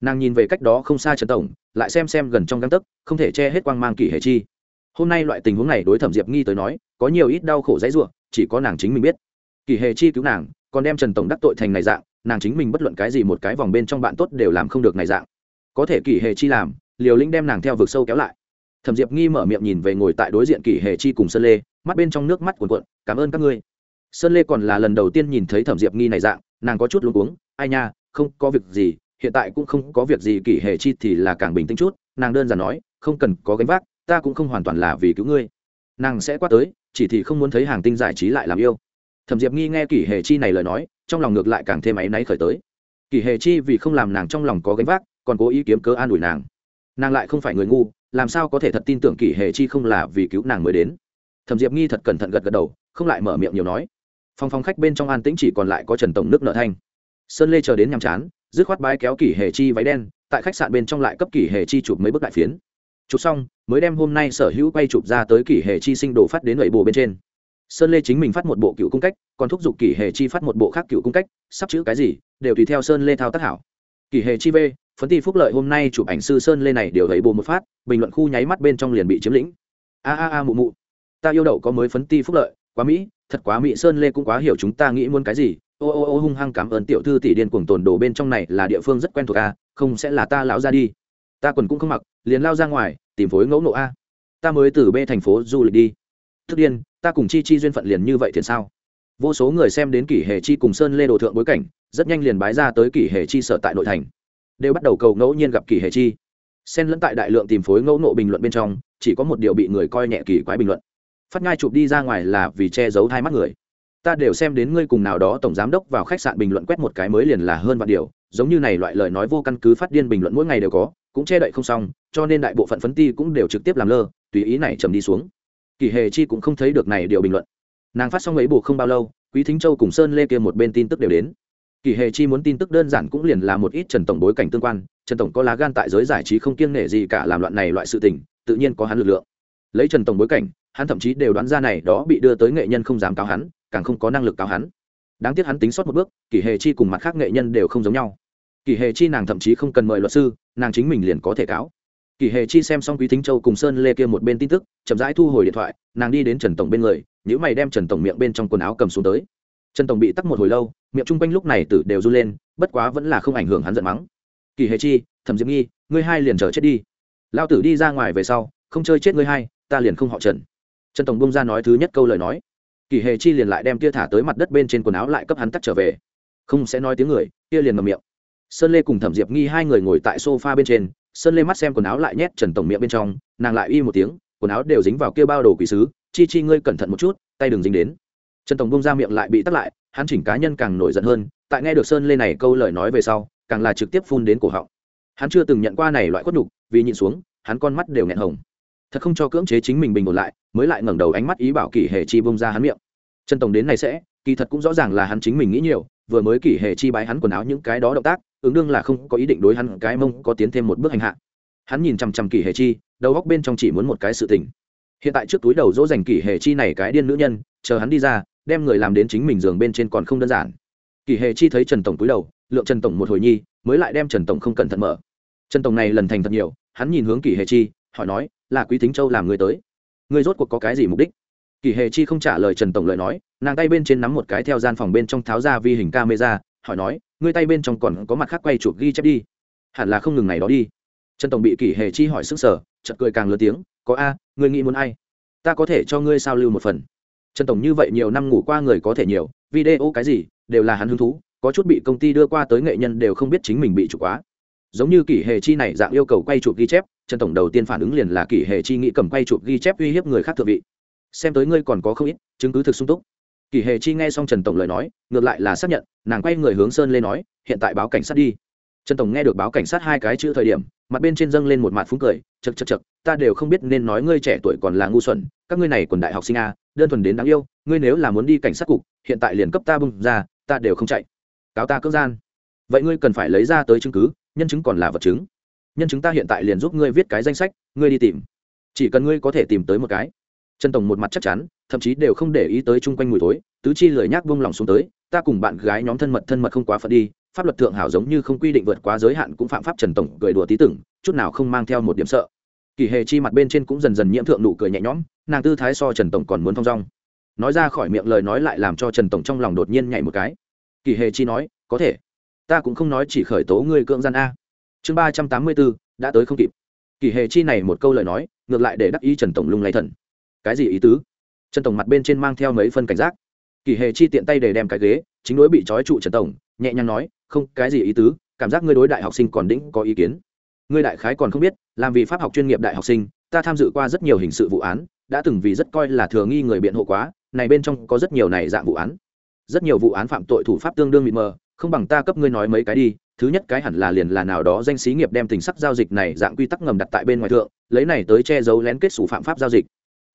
Nàng nhìn về cách đó không xa trần tổng, lại xem xem gần trong găng tấc, không thể che hết quang mang kỷ hệ chi hôm nay loại tình huống này đối thẩm diệp nghi tới nói, có nhiều ít đau khổ dãy ruộng chỉ có nàng chính mình biết. Kỳ hệ chi cứu nàng, còn đem trần tổng đắc tội thành này dạng, nàng chính mình bất luận cái gì một cái vòng bên trong bạn tốt đều làm không được này dạng. Có thể Kỳ hệ chi làm, liều lĩnh đem nàng theo vực sâu kéo lại. Thẩm diệp nghi mở miệng nhìn về ngồi tại đối diện Kỳ hệ chi cùng sơn lê, mắt bên trong nước mắt cuồn cuộn, cảm ơn các ngươi. Sơn lê còn là lần đầu tiên nhìn thấy thẩm diệp nghi này dạng, nàng có chút luống cuống, ai nha, không có việc gì, hiện tại cũng không có việc gì, Kỳ hệ chi thì là càng bình tĩnh chút. Nàng đơn giản nói, không cần có gánh vác ta cũng không hoàn toàn là vì cứu ngươi. Nàng sẽ quát tới, chỉ thì không muốn thấy hàng tinh giải trí lại làm yêu. Thẩm diệp nghi nghe kỷ Hề chi này lời nói, trong lòng ngược lại càng thêm áy náy khởi tới. Kỷ Hề chi vì không làm nàng trong lòng có gánh vác, còn cố ý kiếm cớ an ủi nàng. Nàng lại không phải người ngu, làm sao có thể thật tin tưởng kỷ Hề chi không là vì cứu nàng mới đến? Thẩm diệp nghi thật cẩn thận gật gật đầu, không lại mở miệng nhiều nói. Phòng phòng khách bên trong an tĩnh chỉ còn lại có trần tổng nước nợ thanh. Sơn lê chờ đến nhàm chán, dứt khoát bái kéo kỷ hề chi váy đen, tại khách sạn bên trong lại cấp kỷ hề chi chụp mấy bức đại phiến chụp xong, mới đem hôm nay sở hữu quay chụp ra tới kỷ hề chi sinh đồ phát đến nội bộ bên trên. Sơn lê chính mình phát một bộ cựu cung cách, còn thúc giục kỷ hề chi phát một bộ khác cựu cung cách, sắp chữ cái gì, đều tùy theo sơn lê thao tác hảo. Kỷ hề chi v, phấn ti phúc lợi hôm nay chụp ảnh sư sơn lê này đều thấy bộ một phát, bình luận khu nháy mắt bên trong liền bị chiếm lĩnh. A a a mụ mụ, ta yêu đậu có mới phấn ti phúc lợi, quá mỹ, thật quá mỹ, sơn lê cũng quá hiểu chúng ta nghĩ muốn cái gì. Ô ô ô hung hăng cảm ơn tiểu thư tỷ điên cuồng tồn đồ bên trong này là địa phương rất quen thuộc a không sẽ là ta lão ra đi ta quần cũng không mặc, liền lao ra ngoài, tìm phối ngẫu nộ a. Ta mới từ b thành phố du lịch đi. Thức điên, ta cùng chi chi duyên phận liền như vậy thì sao? Vô số người xem đến kỷ hệ chi cùng sơn lê đồ thượng bối cảnh, rất nhanh liền bái ra tới kỷ hệ chi sở tại nội thành. Đều bắt đầu cầu ngẫu nhiên gặp kỷ hệ chi. Xen lẫn tại đại lượng tìm phối ngẫu nộ bình luận bên trong, chỉ có một điều bị người coi nhẹ kỳ quái bình luận. Phát ngai chụp đi ra ngoài là vì che giấu hai mắt người. Ta đều xem đến ngươi cùng nào đó tổng giám đốc vào khách sạn bình luận quét một cái mới liền là hơn vạn điều, giống như này loại lời nói vô căn cứ phát điên bình luận mỗi ngày đều có cũng che đậy không xong, cho nên đại bộ phận phấn ti cũng đều trực tiếp làm lơ, tùy ý này trầm đi xuống. Kỳ hề chi cũng không thấy được này điều bình luận. Nàng phát xong ấy bộ không bao lâu, quý thính châu cùng sơn lê kia một bên tin tức đều đến. Kỳ hề chi muốn tin tức đơn giản cũng liền là một ít trần tổng bối cảnh tương quan, trần tổng có lá gan tại giới giải trí không kiêng nể gì cả làm loạn này loại sự tình, tự nhiên có hắn lực lượng. Lấy trần tổng bối cảnh, hắn thậm chí đều đoán ra này đó bị đưa tới nghệ nhân không dám cáo hắn, càng không có năng lực cáo hắn. Đáng tiếc hắn tính sót một bước kỷ hề chi cùng mặt khác nghệ nhân đều không giống nhau. Kỳ hề chi nàng thậm chí không cần mời luật sư, nàng chính mình liền có thể cáo. Kỳ hề chi xem xong quý thính châu cùng sơn lê kia một bên tin tức, chậm rãi thu hồi điện thoại, nàng đi đến trần tổng bên người nhữ mày đem trần tổng miệng bên trong quần áo cầm xuống tới. Trần tổng bị tắc một hồi lâu, miệng chung quanh lúc này tử đều run lên, bất quá vẫn là không ảnh hưởng hắn giận mắng. Kỳ hề chi, thẩm diễm nghi, ngươi hai liền chờ chết đi. Lao tử đi ra ngoài về sau, không chơi chết ngươi hai, ta liền không họ trần. Trần tổng bông ra nói thứ nhất câu lời nói. Kỳ hề chi liền lại đem kia thả tới mặt đất bên trên quần áo lại cấp hắn tắt trở về. Không sẽ nói tiếng người, kia liền ngầm miệng sơn lê cùng thẩm diệp nghi hai người ngồi tại sofa bên trên, sơn lê mắt xem quần áo lại nhét trần tổng miệng bên trong, nàng lại y một tiếng, quần áo đều dính vào kia bao đồ quỷ sứ, chi chi ngươi cẩn thận một chút, tay đừng dính đến. Trần tổng bông ra miệng lại bị tắt lại, hắn chỉnh cá nhân càng nổi giận hơn, tại nghe được sơn lê này câu lời nói về sau, càng là trực tiếp phun đến cổ họng. Hắn chưa từng nhận qua này loại khuất đục vì nhịn xuống, hắn con mắt đều nghẹn hồng. Thật không cho cưỡng chế chính mình bình ổn lại, mới lại ngẩng đầu ánh mắt ý bảo kỷ hệ chi bông ra hắn miệng. Trần tổng đến này sẽ, kỳ thật cũng rõ ràng là hắn chính mình nghĩ nhiều, vừa mới kỷ hệ chi bái hắn quần áo những cái đó động tác ứng đương là không có ý định đối hắn cái mông có tiến thêm một bước hành hạ. Hắn nhìn chằm chằm kỷ hệ chi, đầu góc bên trong chỉ muốn một cái sự tình. Hiện tại trước túi đầu dỗ dành kỷ hệ chi này cái điên nữ nhân, chờ hắn đi ra, đem người làm đến chính mình giường bên trên còn không đơn giản. Kỷ hệ chi thấy trần tổng túi đầu, lượng trần tổng một hồi nhi, mới lại đem trần tổng không cẩn thận mở. Trần tổng này lần thành thật nhiều, hắn nhìn hướng kỷ hệ chi, hỏi nói, là quý thính châu làm người tới? Người rốt cuộc có cái gì mục đích? Kỷ hề chi không trả lời trần tổng lời nói, nàng tay bên trên nắm một cái theo gian phòng bên trong tháo ra vi hình camera hỏi nói, ngươi tay bên trong còn có mặt khác quay chụp ghi chép đi. Hẳn là không ngừng ngày đó đi. Trần tổng bị kỷ hề chi hỏi sức sở chật cười càng lớn tiếng, có a, ngươi nghĩ muốn ai? Ta có thể cho ngươi sao lưu một phần. Trần tổng như vậy nhiều năm ngủ qua người có thể nhiều, video cái gì, đều là hắn hứng thú, có chút bị công ty đưa qua tới nghệ nhân đều không biết chính mình bị chụp quá. Giống như kỷ hệ chi này dạng yêu cầu quay chụp ghi chép, trần tổng đầu tiên phản ứng liền là kỷ hệ chi nghĩ cầm quay chụp ghi chép uy hiếp người khác thượng vị. Xem tới ngươi còn có không ít, chứng cứ thực sung túc kỳ hệ chi nghe xong trần tổng lời nói, ngược lại là xác nhận, nàng quay người hướng sơn lên nói, hiện tại báo cảnh sát đi. Trần tổng nghe được báo cảnh sát hai cái chữ thời điểm, mặt bên trên dâng lên một mặt phúng cười chật chật chật ta đều không biết nên nói ngươi trẻ tuổi còn là ngu xuẩn, các ngươi này quần đại học sinh a, đơn thuần đến đáng yêu, ngươi nếu là muốn đi cảnh sát cục, hiện tại liền cấp ta bung ra, ta đều không chạy. Cáo ta cưỡng gian. Vậy ngươi cần phải lấy ra tới chứng cứ, nhân chứng còn là vật chứng. Nhân chứng ta hiện tại liền giúp ngươi viết cái danh sách, ngươi đi tìm. Chỉ cần ngươi có thể tìm tới một cái. Trần tổng một mặt chắc chắn thậm chí đều không để ý tới chung quanh mùi tối tứ chi lười nhác buông lỏng xuống tới, ta cùng bạn gái nhóm thân mật thân mật không quá phận đi, pháp luật thượng hảo giống như không quy định vượt quá giới hạn cũng phạm pháp trần tổng cười đùa tí tưởng, chút nào không mang theo một điểm sợ. Kỳ hề chi mặt bên trên cũng dần dần nhiễm thượng nụ cười nhẹ nhõm, nàng tư thái so trần tổng còn muốn thong dong. Nói ra khỏi miệng lời nói lại làm cho trần tổng trong lòng đột nhiên nhảy một cái. Kỳ hề chi nói, có thể. Ta cũng không nói chỉ khởi tố ngươi cưỡng gian a. Chương ba trăm tám mươi bốn đã tới không kịp. Kỳ hề chi này một câu lời nói, ngược lại để đắc ý trần tổng lung lay thần. Cái gì ý tứ? Trần tổng mặt bên trên mang theo mấy phân cảnh giác. Kỳ hề chi tiện tay để đem cái ghế, chính đối bị trói trụ trần tổng, nhẹ nhàng nói, không, cái gì ý tứ, cảm giác ngươi đối đại học sinh còn đĩnh có ý kiến. Ngươi đại khái còn không biết, làm vì pháp học chuyên nghiệp đại học sinh, ta tham dự qua rất nhiều hình sự vụ án, đã từng vì rất coi là thừa nghi người biện hộ quá, này bên trong có rất nhiều này dạng vụ án. Rất nhiều vụ án phạm tội thủ pháp tương đương mịt mờ, không bằng ta cấp ngươi nói mấy cái đi, thứ nhất cái hẳn là liền là nào đó danh xí nghiệp đem tình sắc giao dịch này dạng quy tắc ngầm đặt tại bên ngoài thượng, lấy này tới che giấu lén kết xù phạm pháp giao dịch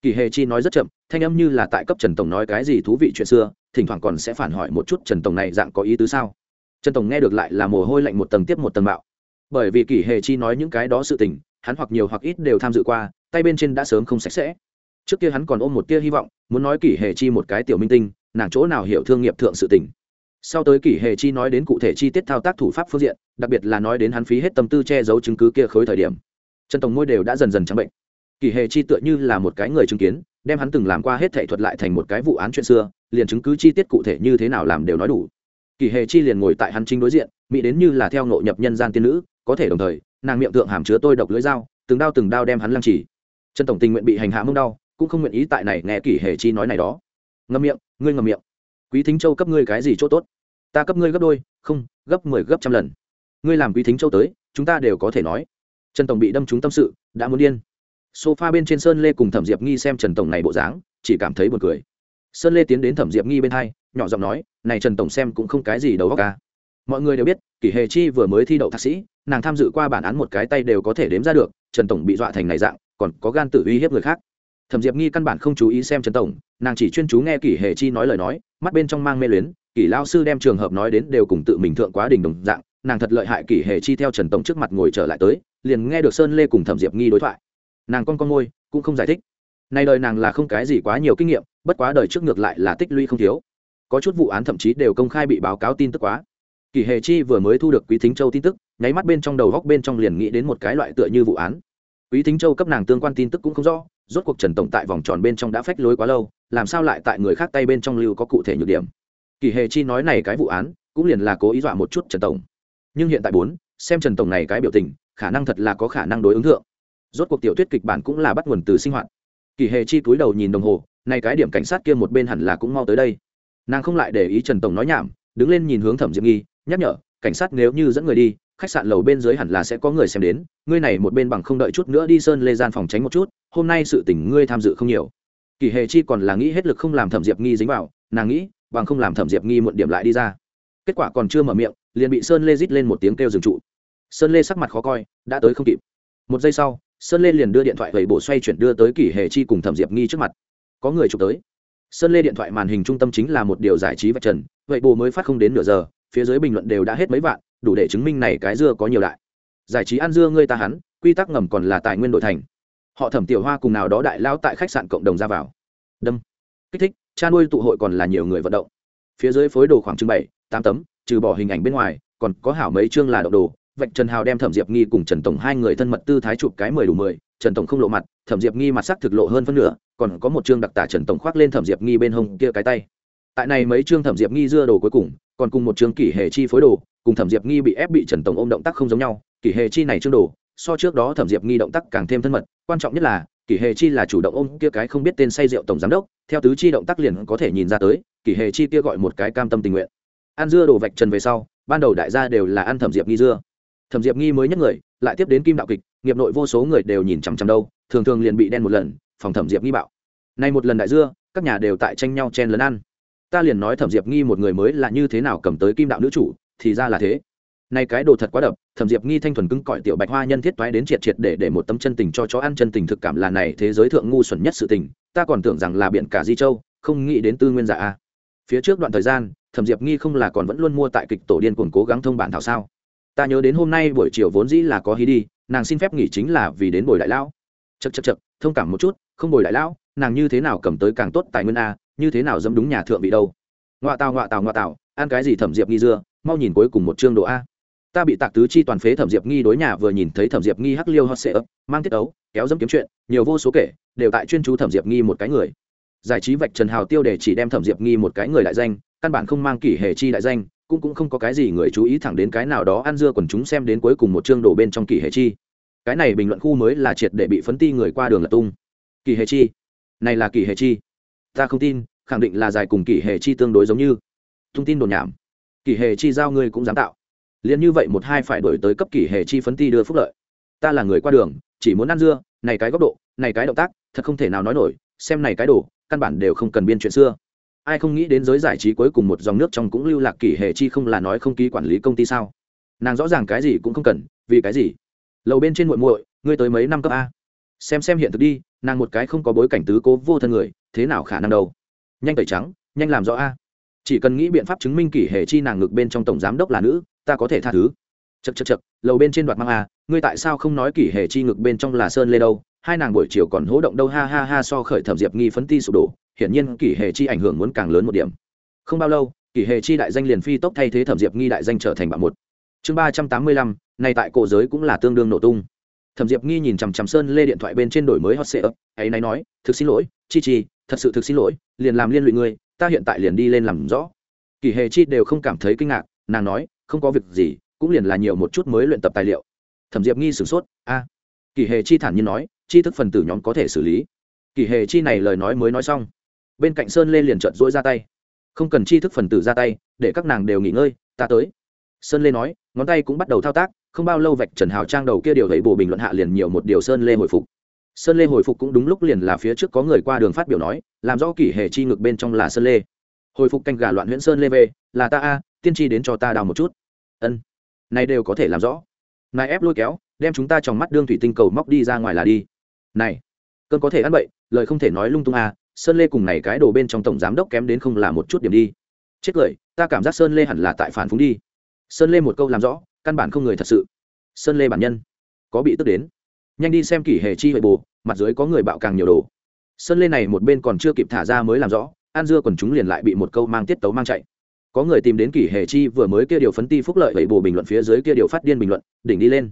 kỳ hề chi nói rất chậm, thanh âm như là tại cấp trần tổng nói cái gì thú vị chuyện xưa, thỉnh thoảng còn sẽ phản hỏi một chút trần tổng này dạng có ý tứ sao. Trần tổng nghe được lại là mồ hôi lạnh một tầng tiếp một tầng bạo. Bởi vì kỳ hề chi nói những cái đó sự tình, hắn hoặc nhiều hoặc ít đều tham dự qua, tay bên trên đã sớm không sạch sẽ. Trước kia hắn còn ôm một tia hy vọng, muốn nói Kỳ hề chi một cái tiểu minh tinh, nàng chỗ nào hiểu thương nghiệp thượng sự tình. Sau tới kỷ hề chi nói đến cụ thể chi tiết thao tác thủ pháp phương diện, đặc biệt là nói đến hắn phí hết tâm tư che giấu chứng cứ kia khối thời điểm. Trần tổng môi đều đã dần dần trắng bệnh. Kỳ hề chi tựa như là một cái người chứng kiến, đem hắn từng làm qua hết thể thuật lại thành một cái vụ án chuyện xưa, liền chứng cứ chi tiết cụ thể như thế nào làm đều nói đủ. Kỳ hề chi liền ngồi tại hắn chính đối diện, mỹ đến như là theo ngộ nhập nhân gian tiên nữ, có thể đồng thời, nàng miệng tượng hàm chứa tôi độc lưỡi dao, từng đao từng đao đem hắn lăng trì. Trần tổng tình nguyện bị hành hạ mông đau, cũng không nguyện ý tại này nghe kỳ hề chi nói này đó. Ngâm miệng, ngươi ngâm miệng. Quý thính châu cấp ngươi cái gì chỗ tốt? Ta cấp ngươi gấp đôi, không, gấp mười 10 gấp trăm lần. Ngươi làm quý thính châu tới, chúng ta đều có thể nói. Trần tổng bị đâm trúng tâm sự, đã muốn điên sofa bên trên sơn lê cùng thẩm diệp nghi xem trần tổng này bộ dáng, chỉ cảm thấy buồn cười. Sơn lê tiến đến thẩm diệp nghi bên hai, nhỏ giọng nói, này trần tổng xem cũng không cái gì đầu óc ca mọi người đều biết, kỷ hề chi vừa mới thi đậu thạc sĩ, nàng tham dự qua bản án một cái tay đều có thể đếm ra được, trần tổng bị dọa thành này dạng, còn có gan tự uy hiếp người khác. Thẩm diệp nghi căn bản không chú ý xem trần tổng, nàng chỉ chuyên chú nghe kỷ hề chi nói lời nói, mắt bên trong mang mê luyến, kỷ lao sư đem trường hợp nói đến đều cùng tự mình thượng quá đình đồng dạng, nàng thật lợi hại kỷ hề chi theo trần tổng trước mặt ngồi trở lại tới, liền nghe được sơn lê cùng thẩm diệp nghi đối thoại nàng con con môi cũng không giải thích. Nay đời nàng là không cái gì quá nhiều kinh nghiệm, bất quá đời trước ngược lại là tích lũy không thiếu. Có chút vụ án thậm chí đều công khai bị báo cáo tin tức quá. Kỳ hề chi vừa mới thu được quý thính châu tin tức, nháy mắt bên trong đầu góc bên trong liền nghĩ đến một cái loại tựa như vụ án. Quý thính châu cấp nàng tương quan tin tức cũng không rõ, rốt cuộc trần tổng tại vòng tròn bên trong đã phách lối quá lâu, làm sao lại tại người khác tay bên trong lưu có cụ thể nhược điểm? Kỳ hề chi nói này cái vụ án, cũng liền là cố ý dọa một chút trần tổng. Nhưng hiện tại bốn, xem trần tổng này cái biểu tình, khả năng thật là có khả năng đối ứng thượng rốt cuộc tiểu thuyết kịch bản cũng là bắt nguồn từ sinh hoạt. Kỳ hề chi cúi đầu nhìn đồng hồ, nay cái điểm cảnh sát kia một bên hẳn là cũng mau tới đây. Nàng không lại để ý trần tổng nói nhảm, đứng lên nhìn hướng thẩm diệp nghi, nhắc nhở, cảnh sát nếu như dẫn người đi, khách sạn lầu bên dưới hẳn là sẽ có người xem đến, ngươi này một bên bằng không đợi chút nữa đi sơn lê gian phòng tránh một chút, hôm nay sự tình ngươi tham dự không nhiều. Kỳ hề chi còn là nghĩ hết lực không làm thẩm diệp nghi dính vào, nàng nghĩ, bằng không làm thẩm diệp nghi muộn điểm lại đi ra. Kết quả còn chưa mở miệng, liền bị sơn lê rít lên một tiếng kêu dừng trụ. Sơn lê sắc mặt khó coi, đã tới không kịp. Một giây sau sơn lê liền đưa điện thoại gầy bổ xoay chuyển đưa tới kỷ hề chi cùng thẩm diệp nghi trước mặt. Có người chụp tới. Sơn lê điện thoại màn hình trung tâm chính là một điều giải trí vạch trần, vậy bồ mới phát không đến nửa giờ, phía dưới bình luận đều đã hết mấy vạn, đủ để chứng minh này cái dưa có nhiều đại. Giải trí ăn dưa ngươi ta hắn, quy tắc ngầm còn là tài nguyên đội thành. Họ thẩm tiểu hoa cùng nào đó đại lao tại khách sạn cộng đồng ra vào. Đâm. Kích thích, cha nuôi tụ hội còn là nhiều người vận động. Phía dưới phối đồ khoảng trưng bảy, tám tấm, trừ bỏ hình ảnh bên ngoài, còn có hảo mấy chương là động đồ vạch trần hào đem thẩm diệp nghi cùng trần tổng hai người thân mật tư thái chụp cái mười đủ mười, trần tổng không lộ mặt, thẩm diệp nghi mặt sắc thực lộ hơn phân nửa, còn có một chương đặc tả trần tổng khoác lên thẩm diệp nghi bên hông kia cái tay. Tại này mấy chương thẩm diệp nghi dưa đồ cuối cùng, còn cùng một chương kỷ hệ chi phối đồ, cùng thẩm diệp nghi bị ép bị trần tổng ôm động tác không giống nhau, kỷ hệ chi này chương đồ, so trước đó thẩm diệp nghi động tác càng thêm thân mật, quan trọng nhất là, kỷ hệ chi là chủ động ôm kia cái không biết tên say rượu tổng giám đốc, theo tứ chi động tác liền có thể nhìn ra tới, kỷ hệ chi kia gọi một cái cam tâm tình nguyện. Ăn dưa đồ vạch trần về sau, ban đầu đại gia đều là ăn thẩm diệp nghi dưa thẩm diệp nghi mới nhất người, lại tiếp đến kim đạo kịch, nghiệp nội vô số người đều nhìn chằm chằm đâu, thường thường liền bị đen một lần, phòng thẩm diệp nghi bạo. Nay một lần đại dưa, các nhà đều tại tranh nhau chen lấn ăn. Ta liền nói thẩm diệp nghi một người mới là như thế nào cầm tới kim đạo nữ chủ, thì ra là thế. Nay cái đồ thật quá đập thẩm diệp nghi thanh thuần cứng cỏi tiểu bạch hoa nhân thiết toái đến triệt triệt để để một tấm chân tình cho chó ăn chân tình thực cảm là này thế giới thượng ngu xuẩn nhất sự tình, ta còn tưởng rằng là biển cả di châu, không nghĩ đến tư nguyên giả a. Phía trước đoạn thời gian, thẩm diệp nghi không là còn vẫn luôn mua tại kịch tổ điên cuồng cố gắng thông bản thảo sao? Ta nhớ đến hôm nay buổi chiều vốn dĩ là có hí đi, nàng xin phép nghỉ chính là vì đến bồi đại lão. Chật chật chật thông cảm một chút, không bồi đại lão, nàng như thế nào cầm tới càng tốt tài nguyên a, như thế nào dẫm đúng nhà thượng vị đâu. Ngoạ tào ngoạ tào ngoạ tào, ăn cái gì thẩm diệp nghi dưa, mau nhìn cuối cùng một chương độ a. Ta bị tạc tứ chi toàn phế thẩm diệp nghi đối nhà vừa nhìn thấy thẩm diệp nghi hắc liêu hot sệ ấp mang tiết ấu, kéo dẫm kiếm chuyện, nhiều vô số kể, đều tại chuyên chú thẩm diệp nghi một cái người. Giải trí vạch trần hào tiêu để chỉ đem thẩm diệp nghi một cái người đại danh, căn bản không mang kỷ hệ chi đại danh cũng cũng không có cái gì người chú ý thẳng đến cái nào đó ăn dưa quần chúng xem đến cuối cùng một chương đổ bên trong kỳ hệ chi. Cái này bình luận khu mới là triệt để bị phấn ti người qua đường là tung. Kỳ hệ chi? Này là kỳ hệ chi? Ta không tin, khẳng định là dài cùng kỳ hệ chi tương đối giống như. Thông tin đồn nhảm. Kỳ hệ chi giao ngươi cũng dám tạo. Liền như vậy một hai phải đổi tới cấp kỳ hệ chi phấn ti đưa phúc lợi. Ta là người qua đường, chỉ muốn ăn dưa, này cái góc độ, này cái động tác, thật không thể nào nói nổi, xem này cái đồ, căn bản đều không cần biên chuyện xưa ai không nghĩ đến giới giải trí cuối cùng một dòng nước trong cũng lưu lạc kỷ hệ chi không là nói không ký quản lý công ty sao? Nàng rõ ràng cái gì cũng không cần, vì cái gì? Lầu bên trên muội muội, ngươi tới mấy năm cấp a? Xem xem hiện thực đi, nàng một cái không có bối cảnh tứ cố vô thân người, thế nào khả năng đâu? Nhanh tẩy trắng, nhanh làm rõ a. Chỉ cần nghĩ biện pháp chứng minh kỷ hệ chi nàng ngực bên trong tổng giám đốc là nữ, ta có thể tha thứ. Chật chật chật lầu bên trên đoạt mang a, ngươi tại sao không nói kỷ hệ chi ngực bên trong là sơn lê đâu? Hai nàng buổi chiều còn hỗ động đâu, ha ha ha, so khởi thẩm diệp nghi phấn ti sụp đổ hiển nhiên kỷ hệ chi ảnh hưởng muốn càng lớn một điểm. Không bao lâu, kỷ hệ chi đại danh liền phi tốc thay thế thẩm diệp nghi đại danh trở thành bạn một. Chương ba trăm tám mươi lăm này tại cổ giới cũng là tương đương nổ tung. Thẩm diệp nghi nhìn chằm chằm sơn lê điện thoại bên trên đổi mới hot sệ ấp, ấy nay nói, thực xin lỗi, chi chi, thật sự thực xin lỗi, liền làm liên lụy ngươi, ta hiện tại liền đi lên làm rõ. Kỷ hệ chi đều không cảm thấy kinh ngạc, nàng nói, không có việc gì, cũng liền là nhiều một chút mới luyện tập tài liệu. Thẩm diệp nghi sửng sốt, a. À. kỷ hệ chi thản nhiên nói, chi thức phần tử nhóm có thể xử lý. Kỷ hệ chi này lời nói mới nói xong bên cạnh sơn lê liền trợn rỗi ra tay. Không cần chi thức phần tử ra tay, để các nàng đều nghỉ ngơi, ta tới. Sơn lê nói, ngón tay cũng bắt đầu thao tác, không bao lâu vạch trần hào trang đầu kia điều thấy bồ bình luận hạ liền nhiều một điều sơn lê hồi phục. Sơn lê hồi phục cũng đúng lúc liền là phía trước có người qua đường phát biểu nói, làm rõ kỷ hệ chi ngực bên trong là sơn lê. Hồi phục canh gà loạn huyện sơn lê về, là ta a, tiên tri đến cho ta đào một chút. Ân, này đều có thể làm rõ. Này ép lôi kéo, đem chúng ta trong mắt đương thủy tinh cầu móc đi ra ngoài là đi. Này, cơn có thể ăn bậy, lời không thể nói lung tung a sơn lê cùng này cái đồ bên trong tổng giám đốc kém đến không là một chút điểm đi. Chết cười, ta cảm giác sơn lê hẳn là tại phản phúng đi. Sơn lê một câu làm rõ, căn bản không người thật sự. Sơn lê bản nhân, có bị tức đến. Nhanh đi xem kỷ hề chi hệ bồ mặt dưới có người bạo càng nhiều đồ. Sơn lê này một bên còn chưa kịp thả ra mới làm rõ an dưa quần chúng liền lại bị một câu mang tiết tấu mang chạy. Có người tìm đến kỷ hề chi vừa mới kia điều phấn ti phúc lợi vậy bồ bình luận phía dưới kia điều phát điên bình luận, đỉnh đi lên.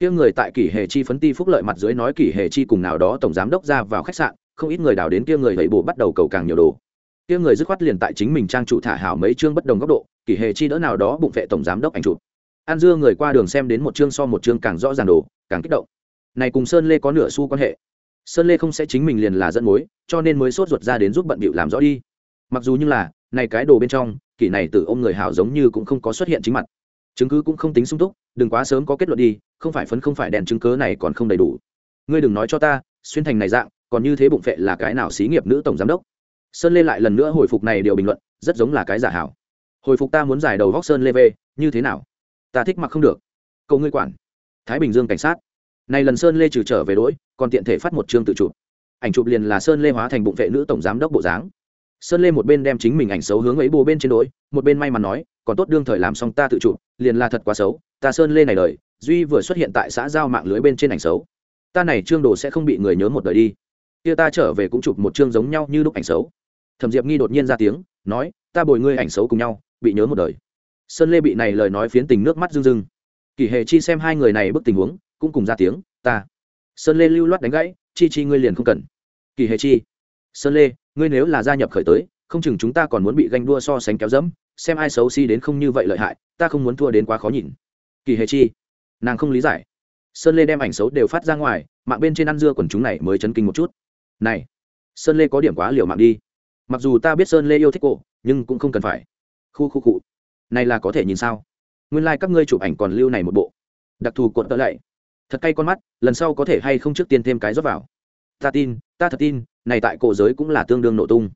Kia người tại kỷ hề chi phấn ti phúc lợi mặt dưới nói kỷ hề chi cùng nào đó tổng giám đốc ra vào khách sạn không ít người đào đến kia người vậy bồ bắt đầu cầu càng nhiều đồ. Kia người dứt khoát liền tại chính mình trang chủ thả hảo mấy chương bất đồng góc độ, kỷ hề chi đỡ nào đó bụng vệ tổng giám đốc ảnh chụp. An dưa người qua đường xem đến một chương so một chương càng rõ ràng đồ, càng kích động. Này cùng sơn lê có nửa xu quan hệ. Sơn lê không sẽ chính mình liền là dẫn mối, cho nên mới sốt ruột ra đến giúp bận bịu làm rõ đi. Mặc dù như là, này cái đồ bên trong, kỷ này từ ôm người hảo giống như cũng không có xuất hiện chính mặt. Chứng cứ cũng không tính sung túc, đừng quá sớm có kết luận đi, không phải phấn không phải đèn chứng cớ này còn không đầy đủ. Ngươi đừng nói cho ta, xuyên thành này dạng còn như thế bụng phệ là cái nào xí nghiệp nữ tổng giám đốc? Sơn lê lại lần nữa hồi phục này điều bình luận, rất giống là cái giả hảo. Hồi phục ta muốn giải đầu vóc sơn lê về như thế nào? Ta thích mặc không được. Cầu ngươi quản. Thái bình dương cảnh sát. Này lần sơn lê trừ trở về đỗi, còn tiện thể phát một chương tự chụp. Ảnh chụp liền là sơn lê hóa thành bụng vệ nữ tổng giám đốc bộ dáng. Sơn lê một bên đem chính mình ảnh xấu hướng ấy bồ bên trên đỗi, một bên may mắn nói, còn tốt đương thời làm xong ta tự chụp, liền là thật quá xấu, ta sơn lê này đời, duy vừa xuất hiện tại xã giao mạng lưới bên trên ảnh xấu. Ta này trương đồ sẽ không bị người nhớ một đời đi kia ta trở về cũng chụp một chương giống nhau như lúc ảnh xấu. Thẩm diệp nghi đột nhiên ra tiếng, nói, ta bồi ngươi ảnh xấu cùng nhau, bị nhớ một đời. Sơn lê bị này lời nói phiến tình nước mắt rưng rưng. Kỷ hệ chi xem hai người này bức tình huống, cũng cùng ra tiếng, ta. Sơn lê lưu loát đánh gãy, chi chi ngươi liền không cần. Kỳ hệ chi, sơn lê, ngươi nếu là gia nhập khởi tới, không chừng chúng ta còn muốn bị ganh đua so sánh kéo dẫm, xem ai xấu xí đến không như vậy lợi hại, ta không muốn thua đến quá khó nhìn. Kỳ hệ chi, nàng không lý giải. Sơn lê đem ảnh xấu đều phát ra ngoài, mạng bên trên ăn dưa quần chúng này mới chấn kinh một chút này, sơn lê có điểm quá liều mạng đi. Mặc dù ta biết sơn lê yêu thích cổ nhưng cũng không cần phải. Khu khu cụ này là có thể nhìn sao? Nguyên lai、like、các ngươi chụp ảnh còn lưu này một bộ. Đặc thù cuộn tợ lạy. Thật cay con mắt, lần sau có thể hay không trước tiên thêm cái rót vào. Ta tin, ta thật tin, này tại cổ giới cũng là tương đương nổ tung.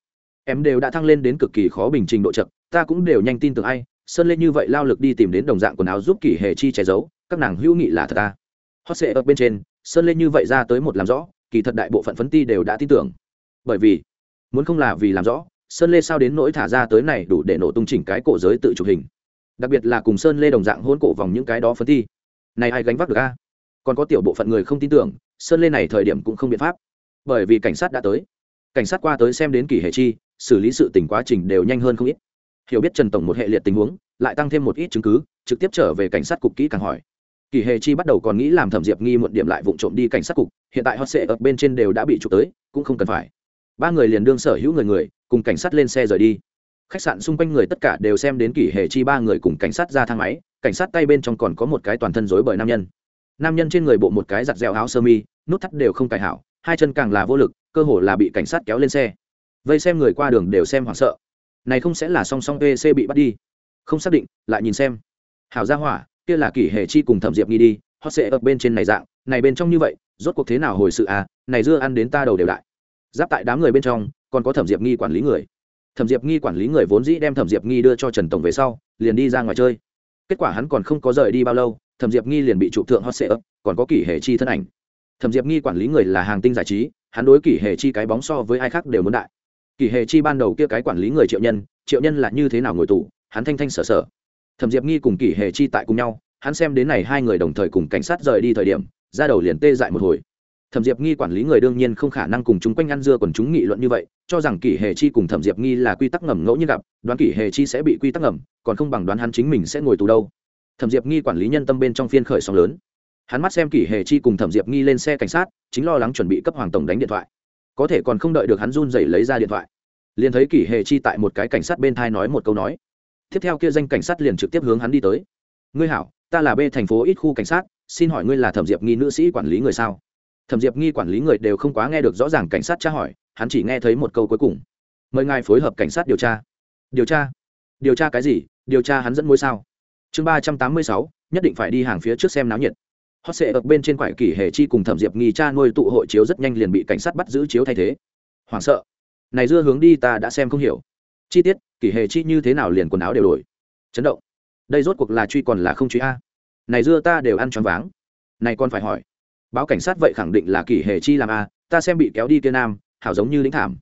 Em đều đã thăng lên đến cực kỳ khó bình trình độ chậm, ta cũng đều nhanh tin tưởng ai. Sơn lên như vậy lao lực đi tìm đến đồng dạng quần áo giúp kỷ hề chi che giấu, các nàng hữu nghị là thật ta. Hot sệ ở bên trên, sơn lên như vậy ra tới một làm rõ kỳ thật đại bộ phận phấn ti đều đã tin tưởng. Bởi vì, muốn không là vì làm rõ, sơn lê sao đến nỗi thả ra tới này đủ để nổ tung chỉnh cái cổ giới tự chụp hình. Đặc biệt là cùng sơn lê đồng dạng hôn cổ vòng những cái đó phấn ti. Này ai gánh vác được a? Còn có tiểu bộ phận người không tin tưởng, sơn lê này thời điểm cũng không biện pháp. Bởi vì cảnh sát đã tới. Cảnh sát qua tới xem đến kỷ hệ chi, xử lý sự tình quá trình đều nhanh hơn không ít. Hiểu biết trần tổng một hệ liệt tình huống, lại tăng thêm một ít chứng cứ, trực tiếp trở về cảnh sát cục kỹ càng hỏi. Kỳ hề chi bắt đầu còn nghĩ làm thẩm diệp nghi muộn điểm lại vụ trộm đi cảnh sát cục hiện tại hot sệ ở bên trên đều đã bị trục tới, cũng không cần phải. Ba người liền đương sở hữu người người, cùng cảnh sát lên xe rời đi. Khách sạn xung quanh người tất cả đều xem đến kỷ hệ chi ba người cùng cảnh sát ra thang máy, cảnh sát tay bên trong còn có một cái toàn thân rối bởi nam nhân. Nam nhân trên người bộ một cái giặt dẻo áo sơ mi, nút thắt đều không cài hảo, hai chân càng là vô lực, cơ hồ là bị cảnh sát kéo lên xe. Vây xem người qua đường đều xem hoảng sợ. Này không sẽ là song song pc bị bắt đi. Không xác định, lại nhìn xem. Hảo gia hỏa, kia là kỷ hệ chi cùng thẩm diệp nghi đi họ sẽ ở bên trên này dạng, này bên trong như vậy rốt cuộc thế nào hồi sự à này dưa ăn đến ta đầu đều đại. Giáp tại đám người bên trong, còn có thẩm diệp nghi quản lý người. Thẩm diệp nghi quản lý người vốn dĩ đem thẩm diệp nghi đưa cho trần tổng về sau, liền đi ra ngoài chơi. Kết quả hắn còn không có rời đi bao lâu, thẩm diệp nghi liền bị trụ thượng hot sệ ấp còn có kỷ hệ chi thân ảnh. Thẩm diệp nghi quản lý người là hàng tinh giải trí, hắn đối kỷ hệ chi cái bóng so với ai khác đều muốn đại. Kỷ hệ chi ban đầu kia cái quản lý người triệu nhân triệu nhân là như thế nào ngồi tù, hắn thanh thanh sở sở. Thẩm diệp nghi cùng kỷ hệ chi tại cùng nhau, hắn xem đến này hai người đồng thời cùng cảnh sát rời đi thời điểm ra đầu liền tê dại một hồi. Thẩm diệp nghi quản lý người đương nhiên không khả năng cùng chúng quanh ăn dưa còn chúng nghị luận như vậy, cho rằng kỷ hề chi cùng thẩm diệp nghi là quy tắc ngầm ngẫu nhiên gặp, đoán kỷ hề chi sẽ bị quy tắc ngầm, còn không bằng đoán hắn chính mình sẽ ngồi tù đâu. Thẩm diệp nghi quản lý nhân tâm bên trong phiên khởi sóng lớn. Hắn mắt xem kỷ hề chi cùng thẩm diệp nghi lên xe cảnh sát, chính lo lắng chuẩn bị cấp hoàng tổng đánh điện thoại. Có thể còn không đợi được hắn run dậy lấy ra điện thoại, liền thấy kỷ hề chi tại một cái cảnh sát bên thai nói một câu nói. Tiếp theo kia danh cảnh sát liền trực tiếp hướng hắn đi tới. Ngươi hảo, ta là b thành phố ít khu cảnh sát xin hỏi ngươi là thẩm diệp nghi nữ sĩ quản lý người sao? Thẩm diệp nghi quản lý người đều không quá nghe được rõ ràng cảnh sát tra hỏi, hắn chỉ nghe thấy một câu cuối cùng. Mời ngài phối hợp cảnh sát điều tra. Điều tra? Điều tra cái gì? Điều tra hắn dẫn mối sao? Chương ba trăm tám mươi sáu, nhất định phải đi hàng phía trước xem náo nhiệt. Hot sệ ập bên trên quải kỷ hề chi cùng thẩm diệp nghi cha nuôi tụ hội chiếu rất nhanh liền bị cảnh sát bắt giữ chiếu thay thế. Hoảng sợ. Này dưa hướng đi ta đã xem không hiểu. Chi tiết kỷ hề chi như thế nào liền quần áo đều đổi. Chấn động. Đây rốt cuộc là truy còn là không truy a? Này dưa ta đều ăn choáng váng. Này còn phải hỏi. Báo cảnh sát vậy khẳng định là kỷ hề chi làm a ta xem bị kéo đi kia nam, hảo giống như lính thảm.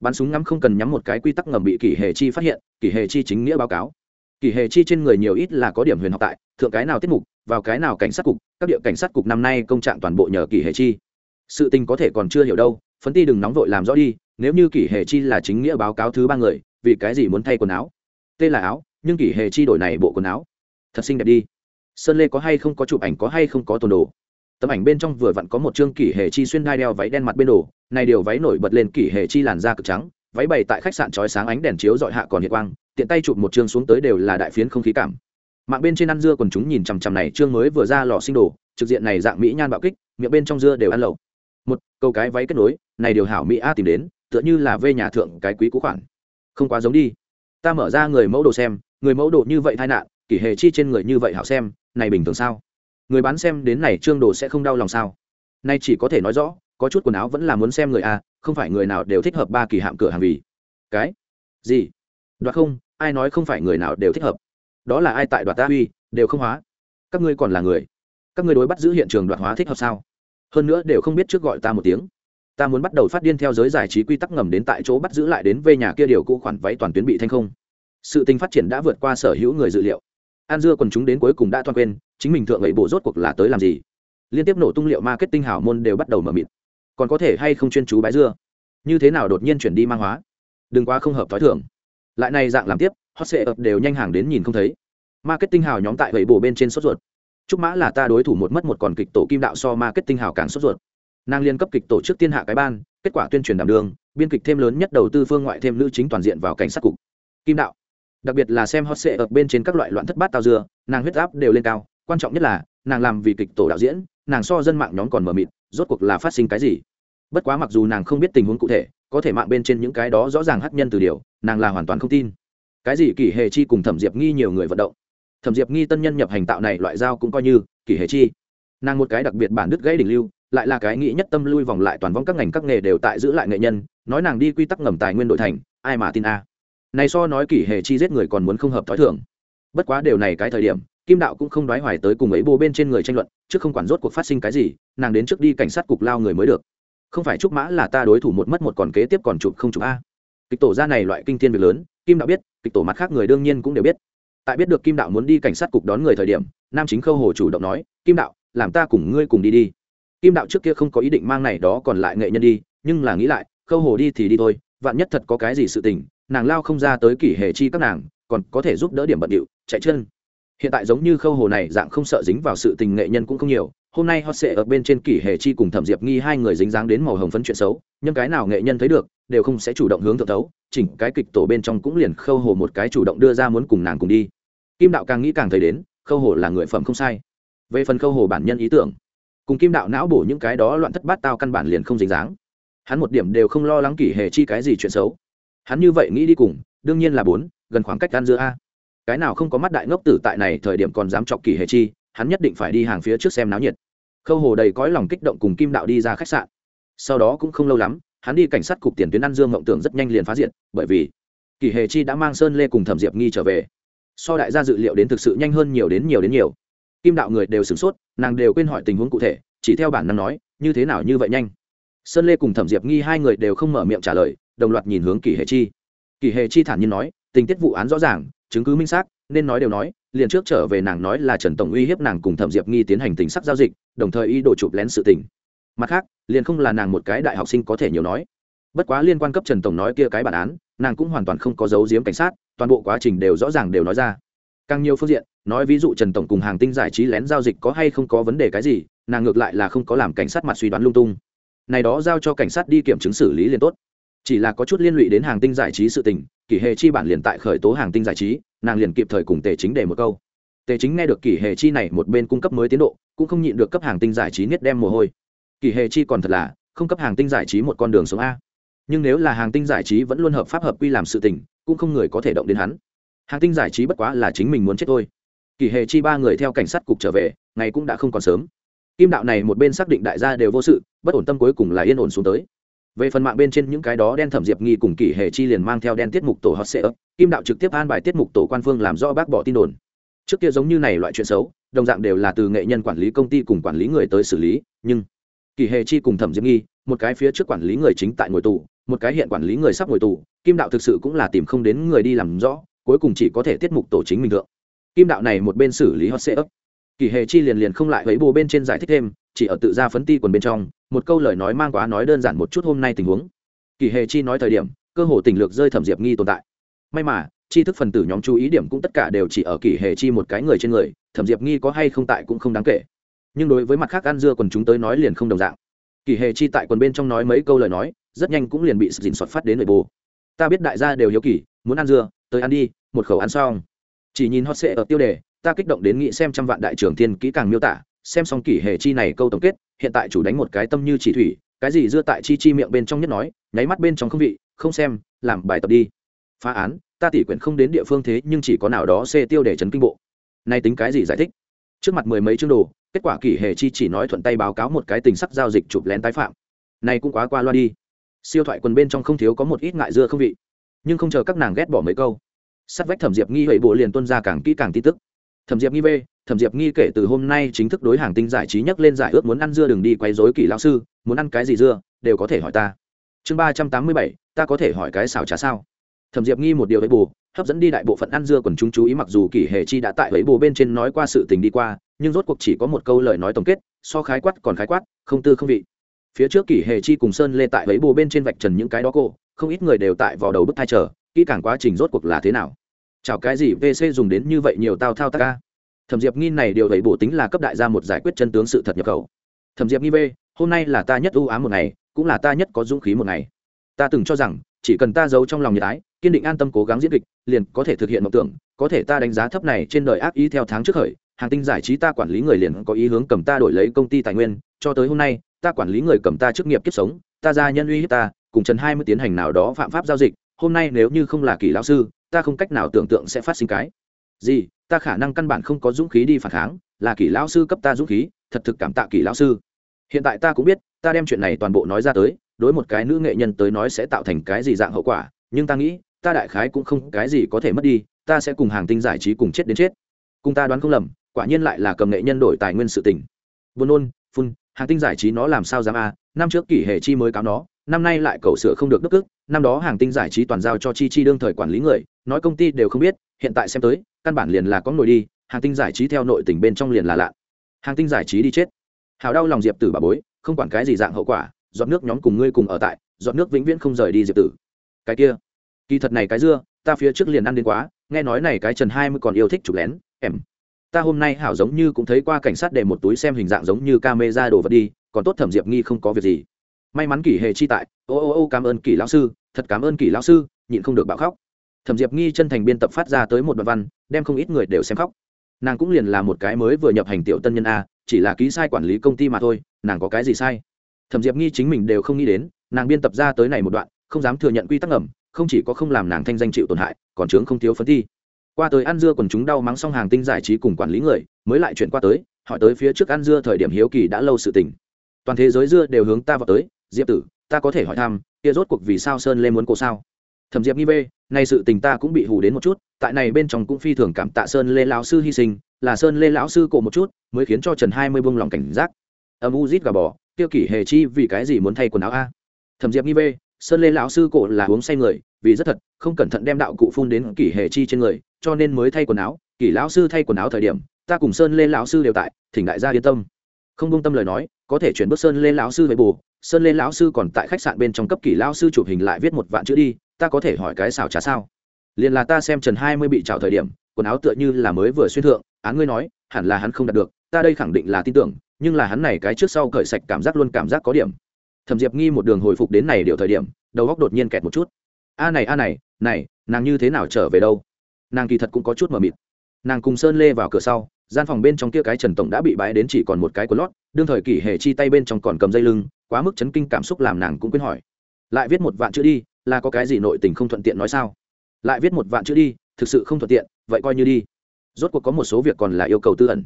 Bắn súng ngắm không cần nhắm một cái quy tắc ngầm bị kỷ hề chi phát hiện, kỷ hề chi chính nghĩa báo cáo. Kỷ hề chi trên người nhiều ít là có điểm huyền học tại, thượng cái nào tiết mục, vào cái nào cảnh sát cục, các địa cảnh sát cục năm nay công trạng toàn bộ nhờ kỷ hề chi. Sự tình có thể còn chưa hiểu đâu, phấn ti đừng nóng vội làm rõ đi, nếu như kỷ hề chi là chính nghĩa báo cáo thứ ba người, vì cái gì muốn thay quần áo? Tên là áo, nhưng kỷ hề chi đổi này bộ quần áo. Thật xinh đẹp đi sơn lê có hay không có chụp ảnh, có hay không có tồn đồ. Tấm ảnh bên trong vừa vặn có một chương kỷ hề chi xuyên đai đeo váy đen mặt bên đồ. Này điều váy nổi bật lên kỷ hề chi làn da cực trắng, váy bày tại khách sạn chói sáng ánh đèn chiếu dọi hạ còn hiện quang, tiện tay chụp một chương xuống tới đều là đại phiến không khí cảm. Mạng bên trên ăn dưa còn chúng nhìn chằm chằm này chương mới vừa ra lò sinh đồ, trực diện này dạng mỹ nhan bạo kích, miệng bên trong dưa đều ăn lẩu. Một, câu cái váy kết nối, này điều hảo mỹ a tìm đến, tựa như là về nhà thượng cái quý cũ khoản. Không quá giống đi. Ta mở ra người mẫu đồ xem, người mẫu đồ như vậy tai nạn kỷ hề chi trên người như vậy hảo xem, này bình thường sao? Người bán xem đến này trương đồ sẽ không đau lòng sao? Nay chỉ có thể nói rõ, có chút quần áo vẫn là muốn xem người a, không phải người nào đều thích hợp ba kỳ hạm cửa hàng vì. Cái? Gì? Đoạt không, ai nói không phải người nào đều thích hợp? Đó là ai tại đoạt ta uy, đều không hóa. Các ngươi còn là người. Các ngươi đối bắt giữ hiện trường đoạt hóa thích hợp sao? Hơn nữa đều không biết trước gọi ta một tiếng. Ta muốn bắt đầu phát điên theo giới giải trí quy tắc ngầm đến tại chỗ bắt giữ lại đến về nhà kia điều cũ khoản váy toàn tuyến bị thanh không. Sự tình phát triển đã vượt qua sở hữu người dự liệu an dưa còn chúng đến cuối cùng đã toan quên, chính mình thượng ấy bộ rốt cuộc là tới làm gì? Liên tiếp nổ tung liệu marketing hảo môn đều bắt đầu mở mịt. Còn có thể hay không chuyên chú bái dưa? Như thế nào đột nhiên chuyển đi mang hóa? Đừng quá không hợp t h ó i thưởng lại này dạng làm tiếp, hot sệ ập đều nhanh hàng đến nhìn không thấy. Marketing hào nhóm tại gậy bổ bên trên sốt ruột. Chúc mã là ta đối thủ một mất một còn kịch tổ kim đạo so marketing hào càng sốt ruột. Nàng liên cấp kịch tổ chức tiên hạ cái ban, kết quả tuyên truyền đảm đường, biên kịch thêm lớn nhất đầu tư phương ngoại thêm nữ chính toàn diện vào cảnh sát cục. Kim đạo đặc biệt là xem hot sệ ở bên trên các loại loạn thất bát tao dưa nàng huyết áp đều lên cao. Quan trọng nhất là, nàng làm vì kịch tổ đạo diễn, nàng so dân mạng nhóm còn mờ mịt, rốt cuộc là phát sinh cái gì? Bất quá mặc dù nàng không biết tình huống cụ thể, có thể mạng bên trên những cái đó rõ ràng hắc nhân từ điều, nàng là hoàn toàn không tin. Cái gì kỷ hề chi cùng thẩm diệp nghi nhiều người vận động? Thẩm diệp nghi tân nhân nhập hành tạo này loại dao cũng coi như kỷ hề chi. Nàng một cái đặc biệt bản đứt gãy đỉnh lưu, lại là cái nghĩ nhất tâm lui vòng lại toàn vong các ngành các nghề đều tại giữ lại nghệ nhân, nói nàng đi quy tắc ngầm tài nguyên đội thành, ai mà tin a? Này so nói kỷ hề chi giết người còn muốn không hợp thói thường. Bất quá điều này cái thời điểm, kim đạo cũng không đoái hoài tới cùng ấy bô bên trên người tranh luận, chứ không quản rốt cuộc phát sinh cái gì, nàng đến trước đi cảnh sát cục lao người mới được. Không phải trúc mã là ta đối thủ một mất một còn kế tiếp còn chụp không chụp a. Kịch tổ ra này loại kinh thiên việc lớn, kim đạo biết, kịch tổ mặt khác người đương nhiên cũng đều biết. Tại biết được kim đạo muốn đi cảnh sát cục đón người thời điểm, nam chính khâu hồ chủ động nói, kim đạo, làm ta cùng ngươi cùng đi đi. Kim đạo trước kia không có ý định mang này đó còn lại nghệ nhân đi, nhưng là nghĩ lại, khâu hồ đi thì đi thôi, vạn nhất thật có cái gì sự tình nàng lao không ra tới kỷ hệ chi các nàng, còn có thể giúp đỡ điểm bận điệu, chạy chân. Hiện tại giống như khâu hồ này, dạng không sợ dính vào sự tình nghệ nhân cũng không nhiều. Hôm nay hot sẽ ở bên trên kỷ hệ chi cùng thẩm diệp nghi hai người dính dáng đến màu hồng phấn chuyện xấu, nhưng cái nào nghệ nhân thấy được, đều không sẽ chủ động hướng thượng tấu chỉnh cái kịch tổ bên trong cũng liền khâu hồ một cái chủ động đưa ra muốn cùng nàng cùng đi. Kim đạo càng nghĩ càng thấy đến, khâu hồ là người phẩm không sai. Về phần khâu hồ bản nhân ý tưởng, cùng kim đạo não bổ những cái đó loạn thất bát tao căn bản liền không dính dáng. Hắn một điểm đều không lo lắng kỷ hệ chi cái gì chuyện xấu hắn như vậy nghĩ đi cùng, đương nhiên là bốn, gần khoảng cách gan giữa a. Cái nào không có mắt đại ngốc tử tại này thời điểm còn dám chọc kỷ Hề chi, hắn nhất định phải đi hàng phía trước xem náo nhiệt. Khâu hồ đầy cõi lòng kích động cùng kim đạo đi ra khách sạn. Sau đó cũng không lâu lắm, hắn đi cảnh sát cục tiền tuyến ăn dương mộng tưởng rất nhanh liền phá diện bởi vì kỷ Hề chi đã mang sơn lê cùng thẩm diệp nghi trở về. So đại gia dự liệu đến thực sự nhanh hơn nhiều đến nhiều đến nhiều. Kim đạo người đều sửng sốt, nàng đều quên hỏi tình huống cụ thể, chỉ theo bản năng nói, như thế nào như vậy nhanh? Sơn lê cùng thẩm diệp nghi hai người đều không mở miệng trả lời đồng loạt nhìn hướng kỷ hệ chi. Kỷ hệ chi thản nhiên nói, tình tiết vụ án rõ ràng, chứng cứ minh xác, nên nói đều nói, liền trước trở về nàng nói là trần tổng uy hiếp nàng cùng thẩm diệp nghi tiến hành tình sắc giao dịch, đồng thời ý đồ chụp lén sự tình. Mặt khác, liền không là nàng một cái đại học sinh có thể nhiều nói. Bất quá liên quan cấp trần tổng nói kia cái bản án, nàng cũng hoàn toàn không có giấu giếm cảnh sát, toàn bộ quá trình đều rõ ràng đều nói ra. Càng nhiều phương diện, nói ví dụ trần tổng cùng hàng tinh giải trí lén giao dịch có hay không có vấn đề cái gì, nàng ngược lại là không có làm cảnh sát mặt suy đoán lung tung. Này đó giao cho cảnh sát đi kiểm chứng xử lý liền tốt chỉ là có chút liên lụy đến hàng tinh giải trí sự tình, kỷ hệ chi bản liền tại khởi tố hàng tinh giải trí, nàng liền kịp thời cùng tề chính để một câu. Tề chính nghe được kỷ hệ chi này một bên cung cấp mới tiến độ, cũng không nhịn được cấp hàng tinh giải trí niết đem mồ hôi. Kỷ hệ chi còn thật là, không cấp hàng tinh giải trí một con đường sống a. Nhưng nếu là hàng tinh giải trí vẫn luôn hợp pháp hợp quy làm sự tình, cũng không người có thể động đến hắn. Hàng tinh giải trí bất quá là chính mình muốn chết thôi. Kỷ hệ chi ba người theo cảnh sát cục trở về, ngày cũng đã không còn sớm. Kim đạo này một bên xác định đại gia đều vô sự, bất ổn tâm cuối cùng là yên ổn xuống tới về phần mạng bên trên những cái đó đen thẩm diệp nghi cùng kỷ hệ chi liền mang theo đen tiết mục tổ hot sệ ấp kim đạo trực tiếp an bài tiết mục tổ quan phương làm rõ bác bỏ tin đồn. Trước kia giống như này loại chuyện xấu, đồng dạng đều là từ nghệ nhân quản lý công ty cùng quản lý người tới xử lý, nhưng kỷ hệ chi cùng thẩm diệp nghi, một cái phía trước quản lý người chính tại ngồi tù, một cái hiện quản lý người sắp ngồi tù, kim đạo thực sự cũng là tìm không đến người đi làm rõ, cuối cùng chỉ có thể tiết mục tổ chính mình thượng. Kim đạo này một bên xử lý hot sệ ấp kỳ hề chi liền liền không lại lấy bồ bên trên giải thích thêm, chỉ ở tự ra phấn ti quần bên trong, một câu lời nói mang quá nói đơn giản một chút hôm nay tình huống. Kỳ hề chi nói thời điểm, cơ hồ tình lược rơi thẩm diệp nghi tồn tại. May mà chi thức phần tử nhóm chú ý điểm cũng tất cả đều chỉ ở kỳ hề chi một cái người trên người, thẩm diệp nghi có hay không tại cũng không đáng kể. Nhưng đối với mặt khác ăn dưa quần chúng tới nói liền không đồng dạng. Kỳ hề chi tại quần bên trong nói mấy câu lời nói, rất nhanh cũng liền bị dình soạt phát đến nội bồ ta biết đại gia đều hiếu kỳ, muốn ăn dưa, tới ăn đi, một khẩu ăn xong chỉ nhìn hot sệ ở tiêu đề, ta kích động đến nghĩ xem trăm vạn đại trưởng thiên kỹ càng miêu tả, xem xong kỷ hệ chi này câu tổng kết, hiện tại chủ đánh một cái tâm như chỉ thủy, cái gì dưa tại chi chi miệng bên trong nhất nói, nháy mắt bên trong không vị, không xem, làm bài tập đi. Phá án, ta tỷ quyển không đến địa phương thế nhưng chỉ có nào đó xê tiêu để chấn kinh bộ. Nay tính cái gì giải thích? Trước mặt mười mấy chương đồ, kết quả kỷ hệ chi chỉ nói thuận tay báo cáo một cái tình sắc giao dịch chụp lén tái phạm. Này cũng quá qua loa đi. Siêu thoại quần bên trong không thiếu có một ít ngại dưa không vị. Nhưng không chờ các nàng ghét bỏ mấy câu sát vách thẩm diệp nghi hệ bộ liền tuân ra càng kỹ càng tin tức. Thẩm diệp nghi v, thẩm diệp nghi kể từ hôm nay chính thức đối hàng tinh giải trí nhắc lên giải ước muốn ăn dưa đừng đi quay dối kỷ lão sư, muốn ăn cái gì dưa, đều có thể hỏi ta. Chương ba trăm tám mươi bảy, ta có thể hỏi cái xào trá sao? Thẩm diệp nghi một điều với bù, hấp dẫn đi đại bộ phận ăn dưa còn chúng chú ý mặc dù kỷ hệ chi đã tại với bù bên trên nói qua sự tình đi qua, nhưng rốt cuộc chỉ có một câu lời nói tổng kết, so khái quát còn khái quát, không tư không vị. Phía trước kỷ hệ chi cùng sơn lê tại với bù bên trên vạch trần những cái đó cô, không ít người đều tại vào đầu bức thai chờ kỹ càng quá trình rốt cuộc là thế nào? Chào cái gì vc dùng đến như vậy nhiều tao thao tác ca thẩm diệp nghi này điều đẩy bổ tính là cấp đại gia một giải quyết chân tướng sự thật nhập khẩu. Thẩm diệp nghi v, hôm nay là ta nhất ưu ám một ngày, cũng là ta nhất có dũng khí một ngày. Ta từng cho rằng, chỉ cần ta giấu trong lòng nhiệt ái, kiên định an tâm cố gắng diễn kịch, liền có thể thực hiện mộng tưởng, có thể ta đánh giá thấp này trên đời ác ý theo tháng trước khởi, hàng tinh giải trí ta quản lý người liền có ý hướng cầm ta đổi lấy công ty tài nguyên, cho tới hôm nay, ta quản lý người cầm ta chức nghiệp kiếp sống, ta ra nhân uy hiếp ta, cùng trần hai mươi tiến hành nào đó phạm pháp giao dịch hôm nay nếu như không là kỳ lão sư, ta không cách nào tưởng tượng sẽ phát sinh cái. Gì? Ta khả năng căn bản không có dũng khí đi phản kháng, là kỳ lão sư cấp ta dũng khí, thật thực cảm tạ kỳ lão sư. Hiện tại ta cũng biết, ta đem chuyện này toàn bộ nói ra tới, đối một cái nữ nghệ nhân tới nói sẽ tạo thành cái gì dạng hậu quả, nhưng ta nghĩ, ta đại khái cũng không cái gì có thể mất đi, ta sẽ cùng hàng tinh giải trí cùng chết đến chết. Cùng ta đoán không lầm, quả nhiên lại là cầm nghệ nhân đổi tài nguyên sự tình. Buồn nôn, phun, hàng tinh giải trí nó làm sao dám a năm trước kỷ hệ chi mới cáo nó năm nay lại cầu sửa không được đức ức năm đó hàng tinh giải trí toàn giao cho chi chi đương thời quản lý người, nói công ty đều không biết, hiện tại xem tới, căn bản liền là có nổi đi, hàng tinh giải trí theo nội tỉnh bên trong liền là lạ. Hàng tinh giải trí đi chết. Hào đau lòng diệp tử bà bối, không quản cái gì dạng hậu quả dọn nước nhóm cùng ngươi cùng ở tại dọn nước vĩnh viễn không rời đi diệp tử. Cái kia, kỳ thật này cái dưa, ta phía trước liền ăn đến quá, nghe nói này cái trần hai mươi còn yêu thích chụp lén, em. Ta hôm nay hảo giống như cũng thấy qua cảnh sát để một túi xem hình dạng giống như ca mê ra đồ vật đi, còn tốt thẩm diệp nghi không có việc gì may mắn kỷ hề chi tại. Ô ô ô, cảm ơn kỷ lão sư, thật cảm ơn kỷ lão sư, nhịn không được bạo khóc. Thẩm diệp nghi chân thành biên tập phát ra tới một đoạn văn, đem không ít người đều xem khóc. Nàng cũng liền là một cái mới vừa nhập hành tiểu tân nhân a, chỉ là ký sai quản lý công ty mà thôi, nàng có cái gì sai? Thẩm diệp nghi chính mình đều không nghĩ đến, nàng biên tập ra tới này một đoạn, không dám thừa nhận quy tắc ẩm không chỉ có không làm nàng thanh danh chịu tổn hại, còn chướng không thiếu phấn thi. Qua tới ăn dưa còn chúng đau mắng xong hàng tinh giải trí cùng quản lý người, mới lại chuyển qua tới, hỏi tới phía trước ăn dưa thời điểm hiếu kỳ đã lâu sự tình. Toàn thế giới dưa đều hướng ta vào tới diệp tử ta có thể hỏi thăm kia rốt cuộc vì sao sơn lê muốn cô sao thẩm diệp nghi bê nay sự tình ta cũng bị hù đến một chút tại này bên trong cũng phi thường cảm tạ sơn lê lão sư hy sinh là sơn lê lão sư cổ một chút mới khiến cho trần hai mươi bông lòng cảnh giác âm u rít gà bò, tiêu kỷ hề chi vì cái gì muốn thay quần áo a thẩm diệp nghi bê sơn lê lão sư cổ là uống say người vì rất thật không cẩn thận đem đạo cụ phun đến kỷ hề chi trên người cho nên mới thay quần áo kỷ lão sư thay quần áo thời điểm ta cùng sơn lê lão sư đều tại thỉnh đại gia yên tâm không công tâm lời nói, có thể chuyển bước sơn lên lão sư về bù. Sơn Lên lão sư còn tại khách sạn bên trong cấp kỷ lão sư chụp hình lại viết một vạn chữ đi, ta có thể hỏi cái xào trả sao? Liền là ta xem trần hai mươi bị trào thời điểm, quần áo tựa như là mới vừa xuyên thượng, án ngươi nói, hẳn là hắn không đạt được, ta đây khẳng định là tin tưởng, nhưng là hắn này cái trước sau cởi sạch cảm giác luôn cảm giác có điểm. Thẩm diệp nghi một đường hồi phục đến này điều thời điểm, đầu góc đột nhiên kẹt một chút. A này a này này, nàng như thế nào trở về đâu? Nàng kỳ thật cũng có chút mờ mịt. Nàng cùng sơn lê vào cửa sau gian phòng bên trong kia cái trần tổng đã bị bãi đến chỉ còn một cái của lót đương thời kỷ hệ chi tay bên trong còn cầm dây lưng quá mức chấn kinh cảm xúc làm nàng cũng quên hỏi. Lại viết một vạn chữ đi là có cái gì nội tình không thuận tiện nói sao? Lại viết một vạn chữ đi thực sự không thuận tiện vậy coi như đi. Rốt cuộc có một số việc còn là yêu cầu tư ẩn.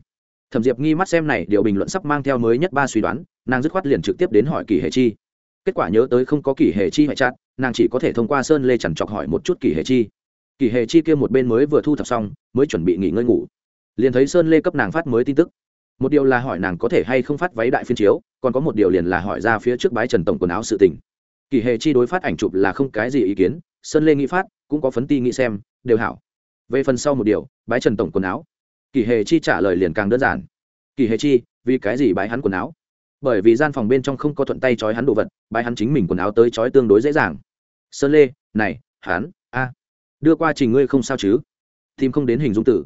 Thẩm diệp nghi mắt xem này điều bình luận sắp mang theo mới nhất ba suy đoán nàng dứt khoát liền trực tiếp đến hỏi kỷ hệ chi. Kết quả nhớ tới không có kỷ hệ chi hệ chặn, nàng chỉ có thể thông qua sơn lê chẳng chọc hỏi một chút kỷ hệ chi. Kỷ hệ chi kia một bên mới vừa thu thập xong mới chuẩn bị nghỉ ngơi ngủ liền thấy sơn lê cấp nàng phát mới tin tức. Một điều là hỏi nàng có thể hay không phát váy đại phiên chiếu, còn có một điều liền là hỏi ra phía trước bái trần tổng quần áo sự tình. Kỳ hệ chi đối phát ảnh chụp là không cái gì ý kiến, sơn lê nghĩ phát, cũng có phấn ti nghĩ xem, đều hảo. Về phần sau một điều, bái trần tổng quần áo. Kỳ hệ chi trả lời liền càng đơn giản. Kỳ hệ chi, vì cái gì bái hắn quần áo? Bởi vì gian phòng bên trong không có thuận tay trói hắn đồ vật, bái hắn chính mình quần áo tới trói tương đối dễ dàng. Sơn lê, này, hắn, a, đưa qua trình ngươi không sao chứ? Tìm không đến hình dung tử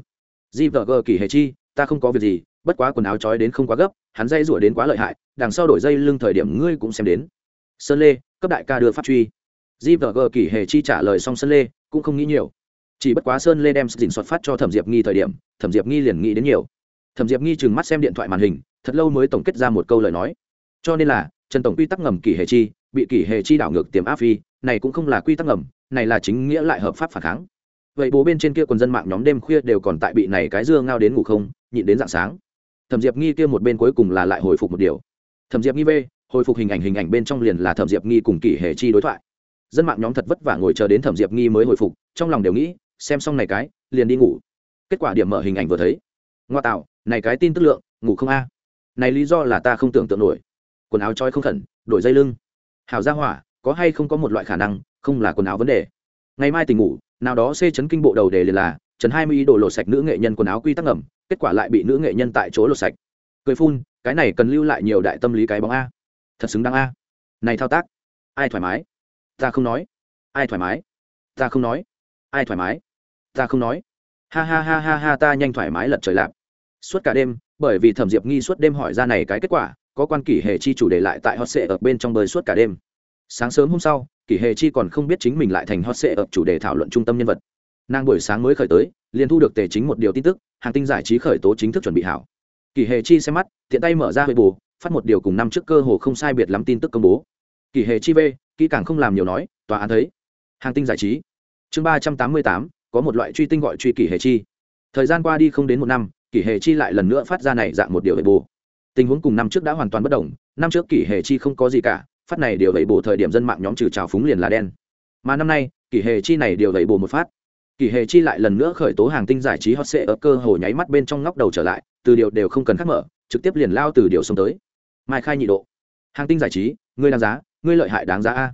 di vợ gờ kỳ hệ chi, ta không có việc gì, bất quá quần áo trói đến không quá gấp, hắn dây rủa đến quá lợi hại, đằng sau đổi dây lưng thời điểm ngươi cũng xem đến. Sơn lê, cấp đại ca đưa phát truy. Di vợ gờ kỳ hệ chi trả lời xong sơn lê, cũng không nghĩ nhiều. Chỉ bất quá sơn lê đem dình xuất phát cho thẩm diệp nghi thời điểm, thẩm diệp nghi liền nghĩ đến nhiều. Thẩm diệp nghi chừng mắt xem điện thoại màn hình, thật lâu mới tổng kết ra một câu lời nói. Cho nên là, trần tổng quy tắc ngầm kỳ hệ chi, bị kỳ hệ chi đảo ngược tiềm áp phi, này cũng không là quy tắc ngầm, này là chính nghĩa lại hợp pháp phản kháng vậy bố bên trên kia quần dân mạng nhóm đêm khuya đều còn tại bị này cái dưa ngao đến ngủ không, nhịn đến dạng sáng. Thẩm diệp nghi kia một bên cuối cùng là lại hồi phục một điều. Thẩm diệp nghi v hồi phục hình ảnh hình ảnh bên trong liền là thẩm diệp nghi cùng kỷ hệ chi đối thoại. Dân mạng nhóm thật vất vả ngồi chờ đến thẩm diệp nghi mới hồi phục, trong lòng đều nghĩ, xem xong này cái, liền đi ngủ. Kết quả điểm mở hình ảnh vừa thấy. Ngoa tạo, này cái tin tức lượng, ngủ không a? Này lý do là ta không tưởng tượng nổi. Quần áo trói không khẩn, đổi dây lưng. Hảo ra hỏa, có hay không có một loại khả năng, không là quần áo vấn đề. Ngày mai tỉnh ngủ nào đó xê chấn kinh bộ đầu đề liền là, trần hai mươi ý đồ lột sạch nữ nghệ nhân quần áo quy tắc ngầm, kết quả lại bị nữ nghệ nhân tại chỗ lột sạch. Cười phun, cái này cần lưu lại nhiều đại tâm lý cái bóng a. Thật xứng đáng a. Này thao tác, ai thoải mái? Ta không nói. Ai thoải mái? Ta không nói. Ai thoải mái? Ta không nói. Ha ha ha ha ha, ta nhanh thoải mái lật trời lạp. Suốt cả đêm, bởi vì thẩm diệp nghi suốt đêm hỏi ra này cái kết quả, có quan kỷ hệ chi chủ đề lại tại hot sệ ở bên trong bơi suốt cả đêm. Sáng sớm hôm sau kỷ hệ chi còn không biết chính mình lại thành hot sệ ở chủ đề thảo luận trung tâm nhân vật. Nàng buổi sáng mới khởi tới, liền thu được tề chính một điều tin tức, hàng tinh giải trí khởi tố chính thức chuẩn bị hảo. Kỷ hệ chi xem mắt, tiện tay mở ra hơi bù phát một điều cùng năm trước cơ hồ không sai biệt lắm tin tức công bố. Kỷ hệ chi v, kỹ càng không làm nhiều nói, tòa án thấy. Hàng tinh giải trí. Chương ba trăm tám mươi tám, có một loại truy tinh gọi truy kỷ hệ chi. Thời gian qua đi không đến một năm, kỷ hệ chi lại lần nữa phát ra này dạng một điều hệ bù tình huống cùng năm trước đã hoàn toàn bất đồng, năm trước kỷ hệ chi không có gì cả phát này điều đẩy bù thời điểm dân mạng nhóm trừ trào phúng liền là đen. Mà năm nay, kỷ hệ chi này điều đẩy bù một phát. Kỷ hệ chi lại lần nữa khởi tố hàng tinh giải trí hot sệ ở cơ hồ nháy mắt bên trong ngóc đầu trở lại, từ điều đều không cần khắc mở, trực tiếp liền lao từ điều xông tới. Mai khai nhị độ. Hàng tinh giải trí, ngươi đáng giá, ngươi lợi hại đáng giá a.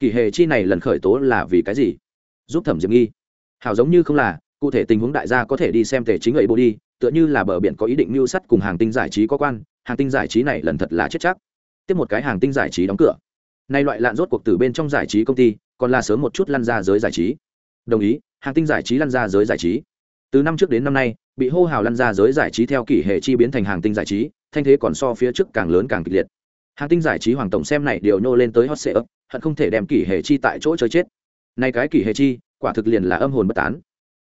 Kỷ hệ chi này lần khởi tố là vì cái gì? Giúp thẩm diệp nghi. Hảo giống như không là, cụ thể tình huống đại gia có thể đi xem thể chính ấy bộ đi, tựa như là bờ biển có ý định mưu sắt cùng hàng tinh giải trí có quan, hàng tinh giải trí này lần thật là chết chắc tiếp một cái hàng tinh giải trí đóng cửa. Nay loại lạn rốt cuộc từ bên trong giải trí công ty, còn là sớm một chút lăn ra giới giải trí. Đồng ý, hàng tinh giải trí lăn ra giới giải trí. Từ năm trước đến năm nay, bị hô hào lăn ra giới giải trí theo kỷ hệ chi biến thành hàng tinh giải trí, thanh thế còn so phía trước càng lớn càng kịch liệt. Hàng tinh giải trí hoàng tổng xem này đều nhô lên tới hot sệ ấp hận không thể đem kỷ hệ chi tại chỗ chơi chết. Nay cái kỷ hệ chi, quả thực liền là âm hồn bất tán.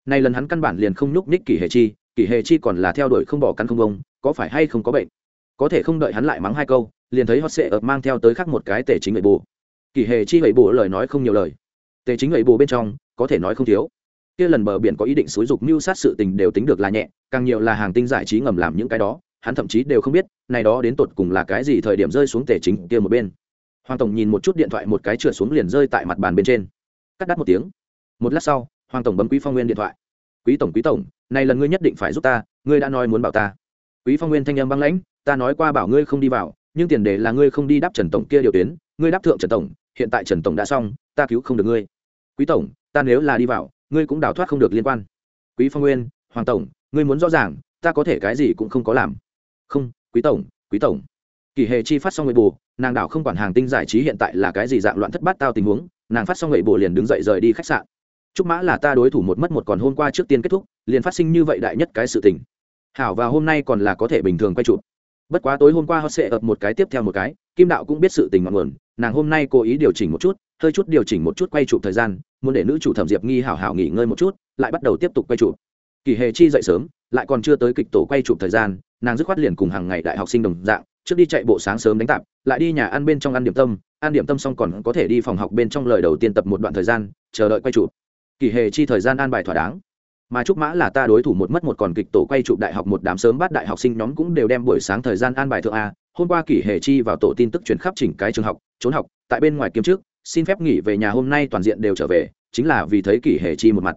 Nay lần hắn căn bản liền không nhúc nhích kỷ hệ chi, kỷ hệ chi còn là theo đuổi không bỏ căn không bông, có phải hay không có bệnh? Có thể không đợi hắn lại mắng hai câu liền thấy hot sệ ập mang theo tới khác một cái tể chính người bù. Kỳ hề chi vậy bù lời nói không nhiều lời. Tề chính người bù bên trong, có thể nói không thiếu. Kia lần bờ biển có ý định xúi dục mưu sát sự tình đều tính được là nhẹ, càng nhiều là hàng tinh giải trí ngầm làm những cái đó, hắn thậm chí đều không biết, này đó đến tột cùng là cái gì thời điểm rơi xuống tề chính kia một bên. Hoàng tổng nhìn một chút điện thoại một cái trượt xuống liền rơi tại mặt bàn bên trên. Cắt đắt một tiếng. Một lát sau, hoàng tổng bấm quý phong nguyên điện thoại. Quý tổng quý tổng, này lần ngươi nhất định phải giúp ta, ngươi đã nói muốn bảo ta. Quý phong nguyên thanh âm băng lãnh, ta nói qua bảo ngươi không đi vào nhưng tiền đề là ngươi không đi đáp trần tổng kia điều tuyến ngươi đáp thượng trần tổng hiện tại trần tổng đã xong ta cứu không được ngươi. Quý tổng ta nếu là đi vào ngươi cũng đào thoát không được liên quan. Quý phong nguyên hoàng tổng ngươi muốn rõ ràng ta có thể cái gì cũng không có làm. Không quý tổng quý tổng. Kỳ hề chi phát xong người bù nàng đảo không quản hàng tinh giải trí hiện tại là cái gì dạng loạn thất bát tao tình huống nàng phát xong người bù liền đứng dậy rời đi khách sạn. Trúc Mã là ta đối thủ một mất một còn hôm qua trước tiên kết thúc, liền phát sinh như vậy đại nhất cái sự tình. Hảo và hôm nay còn là có thể bình thường quay chụp. Bất quá tối hôm qua họ sẽ ập một cái tiếp theo một cái, Kim Đạo cũng biết sự tình ngọn nguồn, nàng hôm nay cố ý điều chỉnh một chút, hơi chút điều chỉnh một chút quay chụp thời gian, muốn để nữ chủ Thẩm Diệp Nghi hảo hảo nghỉ ngơi một chút, lại bắt đầu tiếp tục quay chụp. Kỳ Hề Chi dậy sớm, lại còn chưa tới kịch tổ quay chụp thời gian, nàng dứt khoát liền cùng hàng ngày đại học sinh đồng dạng, trước đi chạy bộ sáng sớm đánh tạp, lại đi nhà ăn bên trong ăn điểm tâm, ăn điểm tâm xong còn có thể đi phòng học bên trong lời đầu tiên tập một đoạn thời gian, chờ đợi quay chụp kỳ hề chi thời gian an bài thỏa đáng mà trúc mã là ta đối thủ một mất một còn kịch tổ quay chụp đại học một đám sớm bắt đại học sinh nhóm cũng đều đem buổi sáng thời gian an bài thượng a. Hôm qua kỷ hề chi vào tổ tin tức chuyển khắp chỉnh cái trường học, trốn học, tại bên ngoài kiếm trước, xin phép nghỉ về nhà hôm nay toàn diện đều trở về, chính là vì thấy kỷ hề chi một mặt.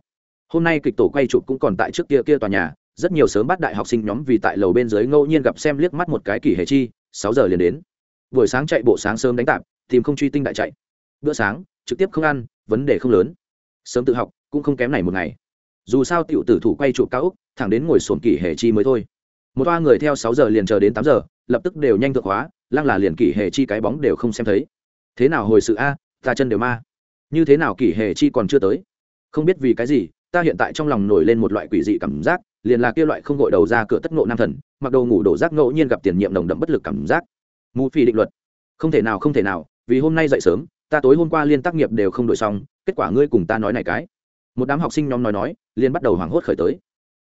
Hôm nay kịch tổ quay chụp cũng còn tại trước kia kia tòa nhà, rất nhiều sớm bắt đại học sinh nhóm vì tại lầu bên dưới ngẫu nhiên gặp xem liếc mắt một cái kỷ hề chi, sáu giờ liền đến. Buổi sáng chạy bộ sáng sớm đánh tạp, tìm không truy tinh đại chạy. Bữa sáng, trực tiếp không ăn, vấn đề không lớn. Sớm tự học, cũng không kém này một ngày dù sao tiểu tử thủ quay trụ cao úc, thẳng đến ngồi sồn kỷ hệ chi mới thôi. Một toa người theo sáu giờ liền chờ đến tám giờ, lập tức đều nhanh thượng hóa lăng là liền kỷ hệ chi cái bóng đều không xem thấy. Thế nào hồi sự a, ta chân đều ma. Như thế nào kỷ hệ chi còn chưa tới? Không biết vì cái gì, ta hiện tại trong lòng nổi lên một loại quỷ dị cảm giác, liền là kia loại không gội đầu ra cửa tất ngộ nam thần, mặc đầu ngủ đổ rác ngẫu nhiên gặp tiền nhiệm đồng đậm bất lực cảm giác. Mù phi định luật. Không thể nào, không thể nào, vì hôm nay dậy sớm, ta tối hôm qua liên tác nghiệp đều không đổi xong, kết quả ngươi cùng ta nói này cái. Một đám học sinh nhóm nói nói liên bắt đầu hoảng hốt khởi tới.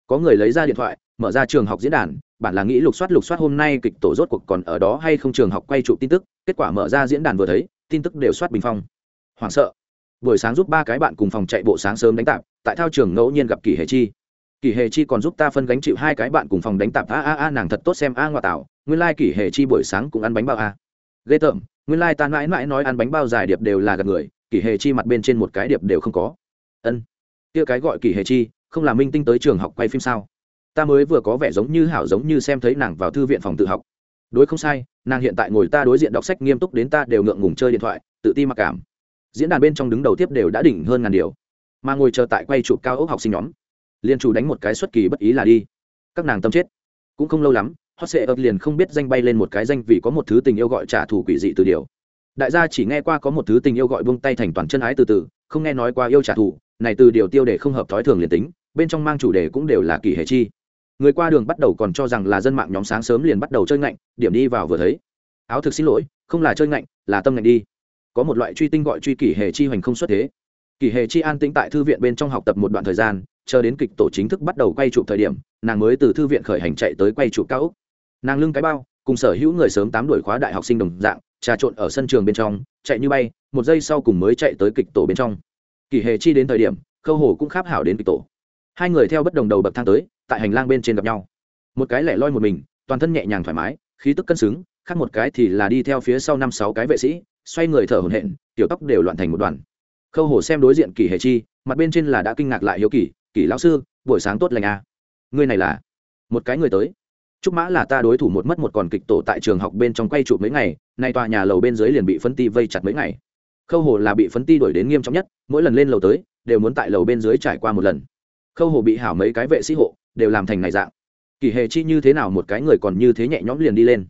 Có người lấy ra điện thoại, mở ra trường học diễn đàn, bản là nghĩ lục soát lục soát hôm nay kịch tổ rốt cuộc còn ở đó hay không trường học quay trụ tin tức, kết quả mở ra diễn đàn vừa thấy, tin tức đều soát bình phong. Hoảng sợ. Buổi sáng giúp ba cái bạn cùng phòng chạy bộ sáng sớm đánh tạp, tại thao trường ngẫu nhiên gặp kỳ hề chi. Kỳ hề chi còn giúp ta phân gánh chịu hai cái bạn cùng phòng đánh tạp. A a a, nàng thật tốt xem a ngoại tạo nguyên lai kỳ hề chi buổi sáng cũng ăn bánh bao a. Ghê tởm, nguyên lai ta mãi mãi nói ăn bánh bao dài điệp đều là gặp người, kỳ hề chi mặt bên trên một cái điệp đều không có. Ân kia cái gọi kỳ hề chi, không là minh tinh tới trường học quay phim sao? Ta mới vừa có vẻ giống như hảo giống như xem thấy nàng vào thư viện phòng tự học. Đối không sai, nàng hiện tại ngồi ta đối diện đọc sách nghiêm túc đến ta đều ngượng ngùng chơi điện thoại, tự ti mặc cảm. Diễn đàn bên trong đứng đầu tiếp đều đã đỉnh hơn ngàn điều. Mà ngồi chờ tại quay chụp cao ốc học sinh nhóm. Liên chủ đánh một cái xuất kỳ bất ý là đi. Các nàng tâm chết. Cũng không lâu lắm, hot sệ ập liền không biết danh bay lên một cái danh vì có một thứ tình yêu gọi trả thù quỷ dị từ điều. Đại gia chỉ nghe qua có một thứ tình yêu gọi buông tay thành toàn chân ái từ từ, không nghe nói qua yêu trả thù này từ điều tiêu đề không hợp thói thường liền tính, bên trong mang chủ đề cũng đều là kỳ hệ chi. Người qua đường bắt đầu còn cho rằng là dân mạng nhóm sáng sớm liền bắt đầu chơi ngạnh, điểm đi vào vừa thấy. Áo thực xin lỗi, không là chơi ngạnh, là tâm ngạnh đi. Có một loại truy tinh gọi truy kỷ hệ chi hoành không xuất thế. Kỷ hệ chi an tĩnh tại thư viện bên trong học tập một đoạn thời gian, chờ đến kịch tổ chính thức bắt đầu quay chụp thời điểm, nàng mới từ thư viện khởi hành chạy tới quay chụp cao úc nàng lưng cái bao, cùng sở hữu người sớm tám đuổi khóa đại học sinh đồng dạng, trà trộn ở sân trường bên trong, chạy như bay, một giây sau cùng mới chạy tới kịch tổ bên trong kỳ hề chi đến thời điểm, khâu hồ cũng kháp hảo đến kịch tổ. Hai người theo bất đồng đầu bậc thang tới, tại hành lang bên trên gặp nhau. Một cái lẻ loi một mình, toàn thân nhẹ nhàng thoải mái, khí tức cân xứng, khác một cái thì là đi theo phía sau năm sáu cái vệ sĩ, xoay người thở hổn hển, tiểu tóc đều loạn thành một đoàn. Khâu hổ xem đối diện kỷ hệ chi, mặt bên trên là đã kinh ngạc lại hiếu kỷ kỷ lão sư, buổi sáng tốt lành à. ngươi này là? Một cái người tới. Trúc mã là ta đối thủ một mất một còn kịch tổ tại trường học bên trong quay trụ mấy ngày, nay tòa nhà lầu bên dưới liền bị phân ti vây chặt mấy ngày khâu hồ là bị phấn ti đuổi đến nghiêm trọng nhất, mỗi lần lên lầu tới, đều muốn tại lầu bên dưới trải qua một lần. Khâu hồ bị hảo mấy cái vệ sĩ hộ, đều làm thành này dạng. Kỳ hề chi như thế nào một cái người còn như thế nhẹ nhõm liền đi lên.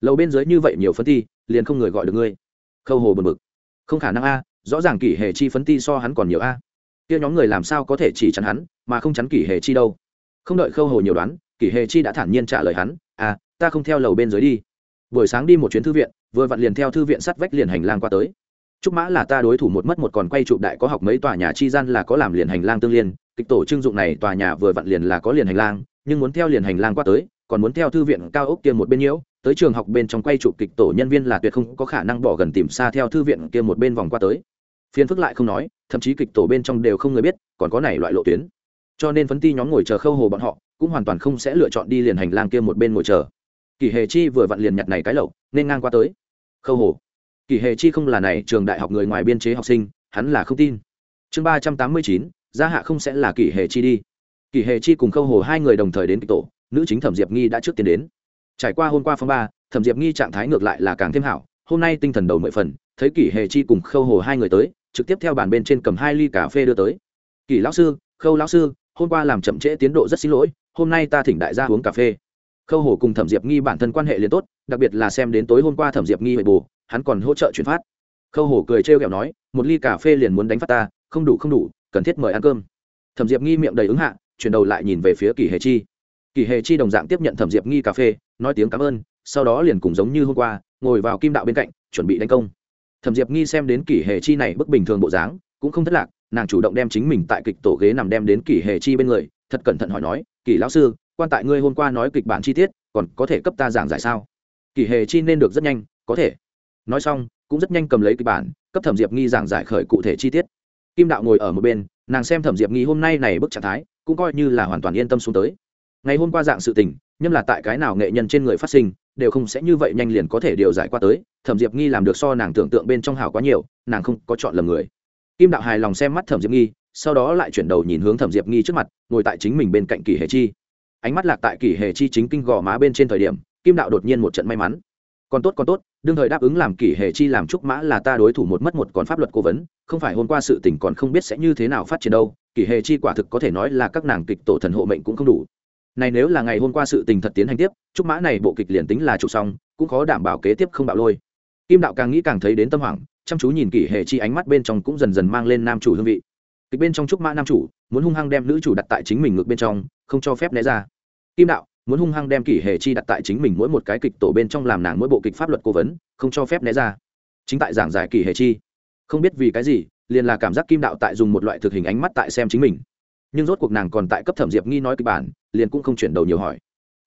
Lầu bên dưới như vậy nhiều phấn ti, liền không người gọi được ngươi. Khâu hồ bật mực không khả năng a, rõ ràng kỷ hề chi phấn ti so hắn còn nhiều a. Kia nhóm người làm sao có thể chỉ chắn hắn, mà không chắn kỷ hề chi đâu. Không đợi khâu hồ nhiều đoán kỷ hề chi đã thản nhiên trả lời hắn à ta không theo lầu bên dưới đi. Buổi sáng đi một chuyến thư viện, vừa vặn liền theo thư viện sắt vách liền hành lang qua tới trúc mã là ta đối thủ một mất một còn quay trụ đại có học mấy tòa nhà chi gian là có làm liền hành lang tương liên, kịch tổ trưng dụng này tòa nhà vừa vặn liền là có liền hành lang, nhưng muốn theo liền hành lang qua tới, còn muốn theo thư viện cao ốc kia một bên nhiễu, tới trường học bên trong quay trụ kịch tổ nhân viên là tuyệt không có khả năng bỏ gần tìm xa theo thư viện kia một bên vòng qua tới. Phiền phức lại không nói, thậm chí kịch tổ bên trong đều không người biết, còn có này loại lộ tuyến. Cho nên phấn ti nhóm ngồi chờ khâu hồ bọn họ, cũng hoàn toàn không sẽ lựa chọn đi liền hành lang kia một bên ngồi chờ. Kỳ hề chi vừa vặn liền nhặt này cái lẩu, nên ngang qua tới. Khâu hồ kỳ hề chi không là này trường đại học người ngoài biên chế học sinh, hắn là không tin. Chương ba trăm tám mươi chín, gia hạ không sẽ là kỳ hề chi đi. Kỳ hề chi cùng khâu hồ hai người đồng thời đến kịch tổ, nữ chính thẩm diệp nghi đã trước tiên đến. Trải qua hôm qua phong ba, thẩm diệp nghi trạng thái ngược lại là càng thêm hảo, hôm nay tinh thần đầu mười phần, thấy kỷ hề chi cùng khâu hồ hai người tới, trực tiếp theo bàn bên trên cầm hai ly cà phê đưa tới. Kỷ lão sư, khâu lão sư, hôm qua làm chậm trễ tiến độ rất xin lỗi, hôm nay ta thỉnh đại gia uống cà phê. Khâu hồ cùng thẩm diệp nghi bản thân quan hệ liền tốt, đặc biệt là xem đến tối hôm qua thẩm diệp nghi bệ bù hắn còn hỗ trợ chuyển phát. Khâu hổ cười trêu ghẹo nói, một ly cà phê liền muốn đánh phát ta, không đủ không đủ, cần thiết mời ăn cơm. Thẩm diệp nghi miệng đầy ứng hạ, chuyển đầu lại nhìn về phía kỷ hề chi. Kỷ hề chi đồng dạng tiếp nhận thẩm diệp nghi cà phê, nói tiếng cảm ơn, sau đó liền cùng giống như hôm qua, ngồi vào kim đạo bên cạnh, chuẩn bị đánh công. Thẩm diệp nghi xem đến kỷ hề chi này bức bình thường bộ dáng, cũng không thất lạc, nàng chủ động đem chính mình tại kịch tổ ghế nằm đem đến kỷ hề chi bên người, thật cẩn thận hỏi nói kỷ lão sư, quan tại ngươi hôm qua nói kịch bản chi tiết, còn có thể cấp ta giảng giải sao? Kỷ hề chi nên được rất nhanh, có thể nói xong, cũng rất nhanh cầm lấy kịch bản, cấp thẩm diệp nghi giảng giải khởi cụ thể chi tiết. Kim đạo ngồi ở một bên, nàng xem thẩm diệp nghi hôm nay này bức trạng thái, cũng coi như là hoàn toàn yên tâm xuống tới. Ngày hôm qua dạng sự tình nhưng là tại cái nào nghệ nhân trên người phát sinh, đều không sẽ như vậy nhanh liền có thể điều giải qua tới, thẩm diệp nghi làm được so nàng tưởng tượng bên trong hào quá nhiều, nàng không có chọn lầm người. Kim đạo hài lòng xem mắt thẩm diệp nghi, sau đó lại chuyển đầu nhìn hướng thẩm diệp nghi trước mặt, ngồi tại chính mình bên cạnh kỷ hề chi. Ánh mắt lạc tại kỷ hề chi chính kinh gò má bên trên thời điểm, kim đạo đột nhiên một trận may mắn. Còn tốt còn tốt đương thời đáp ứng làm kỷ hề chi làm trúc mã là ta đối thủ một mất một còn pháp luật cố vấn, không phải hôm qua sự tình còn không biết sẽ như thế nào phát triển đâu, kỷ hề chi quả thực có thể nói là các nàng kịch tổ thần hộ mệnh cũng không đủ. Này nếu là ngày hôm qua sự tình thật tiến hành tiếp, trúc mã này bộ kịch liền tính là trụ xong, cũng khó đảm bảo kế tiếp không bạo lôi. Kim đạo càng nghĩ càng thấy đến tâm hoảng, chăm chú nhìn kỷ hệ chi ánh mắt bên trong cũng dần dần mang lên nam chủ hương vị. Kịch bên trong trúc mã nam chủ, muốn hung hăng đem nữ chủ đặt tại chính mình ngược bên trong, không cho phép né ra. Kim đạo muốn hung hăng đem kỷ hệ chi đặt tại chính mình mỗi một cái kịch tổ bên trong làm nàng mỗi bộ kịch pháp luật cố vấn, không cho phép né ra. Chính tại giảng giải kỷ hệ chi, không biết vì cái gì, liền là cảm giác kim đạo tại dùng một loại thực hình ánh mắt tại xem chính mình. Nhưng rốt cuộc nàng còn tại cấp thẩm diệp nghi nói kịch bản, liền cũng không chuyển đầu nhiều hỏi.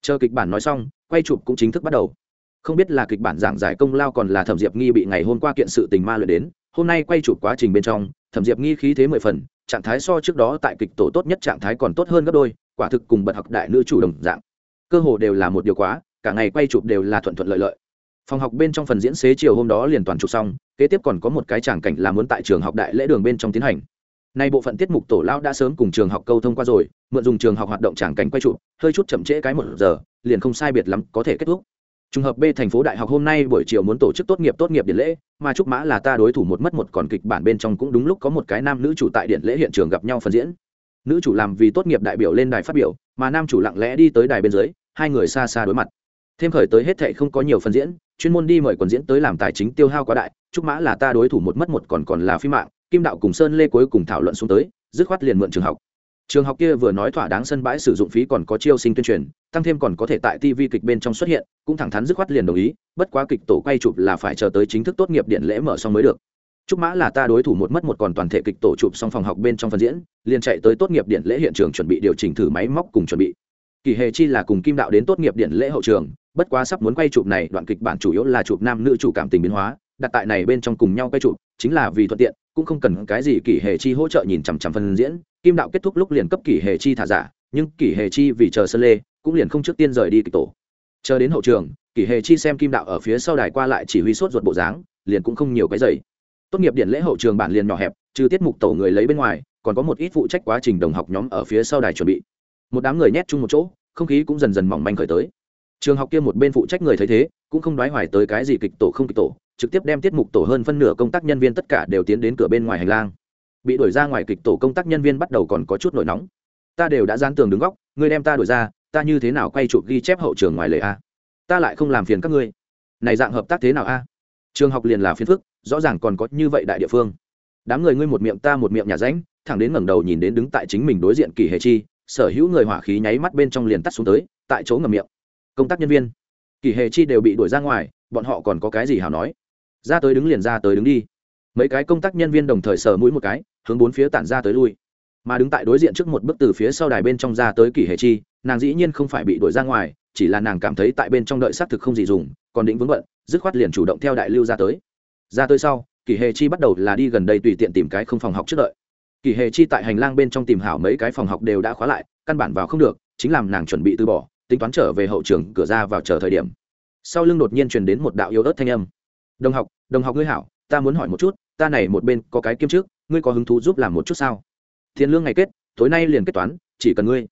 Chờ kịch bản nói xong, quay chụp cũng chính thức bắt đầu. Không biết là kịch bản giảng giải công lao còn là thẩm diệp nghi bị ngày hôm qua kiện sự tình ma luyện đến, hôm nay quay chụp quá trình bên trong, thẩm diệp nghi khí thế mười phần, trạng thái so trước đó tại kịch tổ tốt nhất trạng thái còn tốt hơn gấp đôi, quả thực cùng bật học đại nữ chủ đồng dạng cơ hồ đều là một điều quá cả ngày quay chụp đều là thuận thuận lợi lợi phòng học bên trong phần diễn xế chiều hôm đó liền toàn chụp xong kế tiếp còn có một cái tràng cảnh là muốn tại trường học đại lễ đường bên trong tiến hành Nay bộ phận tiết mục tổ lão đã sớm cùng trường học câu thông qua rồi, mượn dùng trường học hoạt động tràng cảnh quay chụp, hơi chút chậm trễ cái một giờ, liền không sai biệt lắm có thể kết thúc. Trung hợp B thành phố đại học hôm nay buổi chiều muốn tổ chức tốt nghiệp tốt nghiệp điện lễ, mà trúc mã là ta đối thủ một mất một còn kịch bản bên trong cũng đúng lúc có một cái nam nữ chủ tại điện lễ hiện trường gặp nhau phần diễn. Nữ chủ làm vì tốt nghiệp đại biểu lên đài phát biểu, mà nam chủ lặng lẽ đi tới đài bên dưới, hai người xa xa đối mặt. Thêm khởi tới hết thảy không có nhiều phần diễn, chuyên môn đi mời quần diễn tới làm tài chính tiêu hao quá đại, trúc mã là ta đối thủ một mất một còn còn là phi mạng, kim đạo cùng sơn lê cuối cùng thảo luận xuống tới dứt khoát liền mượn trường học trường học kia vừa nói thỏa đáng sân bãi sử dụng phí còn có chiêu sinh tuyên truyền tăng thêm còn có thể tại tv kịch bên trong xuất hiện cũng thẳng thắn dứt khoát liền đồng ý bất quá kịch tổ quay chụp là phải chờ tới chính thức tốt nghiệp điện lễ mở xong mới được Trúc Mã là ta đối thủ một mất một còn toàn thể kịch tổ chụp xong phòng học bên trong phần diễn, liền chạy tới tốt nghiệp điện lễ hiện trường chuẩn bị điều chỉnh thử máy móc cùng chuẩn bị. Kỳ Hề Chi là cùng Kim Đạo đến tốt nghiệp điện lễ hậu trường, bất quá sắp muốn quay chụp này, đoạn kịch bản chủ yếu là chụp nam nữ chủ cảm tình biến hóa, đặt tại này bên trong cùng nhau quay chụp chính là vì thuận tiện cũng không cần cái gì kỷ Hề chi hỗ trợ nhìn chằm chằm phần diễn. Kim đạo kết thúc lúc liền cấp kỷ Hề chi thả giả nhưng kỷ Hề chi vì chờ Sơn lê cũng liền không trước tiên rời đi kịch tổ. Chờ đến hậu trường kỷ Hề chi xem kim đạo ở phía sau đài qua lại chỉ huy sốt ruột bộ dáng liền cũng không nhiều cái giày tốt nghiệp điện lễ hậu trường bản liền nhỏ hẹp, trừ tiết mục tổ người lấy bên ngoài, còn có một ít phụ trách quá trình đồng học nhóm ở phía sau đài chuẩn bị. Một đám người nhét chung một chỗ, không khí cũng dần dần mỏng manh khởi tới. Trường học kia một bên phụ trách người thấy thế, cũng không đoái hoài tới cái gì kịch tổ không kịch tổ, trực tiếp đem tiết mục tổ hơn phân nửa công tác nhân viên tất cả đều tiến đến cửa bên ngoài hành lang. Bị đuổi ra ngoài kịch tổ công tác nhân viên bắt đầu còn có chút nổi nóng. Ta đều đã gian tường đứng góc, ngươi đem ta đuổi ra, ta như thế nào quay chụp ghi chép hậu trường ngoài lệ a? Ta lại không làm phiền các ngươi. Này dạng hợp tác thế nào a? Trường học liền là phiền phức rõ ràng còn có như vậy đại địa phương. Đám người ngươi một miệng ta một miệng nhà ránh thẳng đến ngẩng đầu nhìn đến đứng tại chính mình đối diện kỳ hề chi, sở hữu người hỏa khí nháy mắt bên trong liền tắt xuống tới, tại chỗ ngầm miệng. Công tác nhân viên. Kỳ hề chi đều bị đuổi ra ngoài, bọn họ còn có cái gì hảo nói? Ra tới đứng liền ra tới đứng đi. Mấy cái công tác nhân viên đồng thời sờ mũi một cái, hướng bốn phía tản ra tới lui. Mà đứng tại đối diện trước một bức từ phía sau đài bên trong ra tới kỳ hề chi, nàng dĩ nhiên không phải bị đuổi ra ngoài, chỉ là nàng cảm thấy tại bên trong đợi xác thực không gì dùng, còn định vướng bận, dứt khoát liền chủ động theo đại lưu ra tới ra tới sau, kỳ hề chi bắt đầu là đi gần đây tùy tiện tìm cái không phòng học trước đợi. Kỳ hề chi tại hành lang bên trong tìm hảo mấy cái phòng học đều đã khóa lại, căn bản vào không được, chính làm nàng chuẩn bị từ bỏ, tính toán trở về hậu trường, cửa ra vào chờ thời điểm. Sau lưng đột nhiên truyền đến một đạo yếu ớt thanh âm. Đồng học đồng học ngươi hảo, ta muốn hỏi một chút, ta này một bên có cái kiêm trước ngươi có hứng thú giúp làm một chút sao? Thiền lương ngày kết, tối nay liền kết toán, chỉ cần ngươi.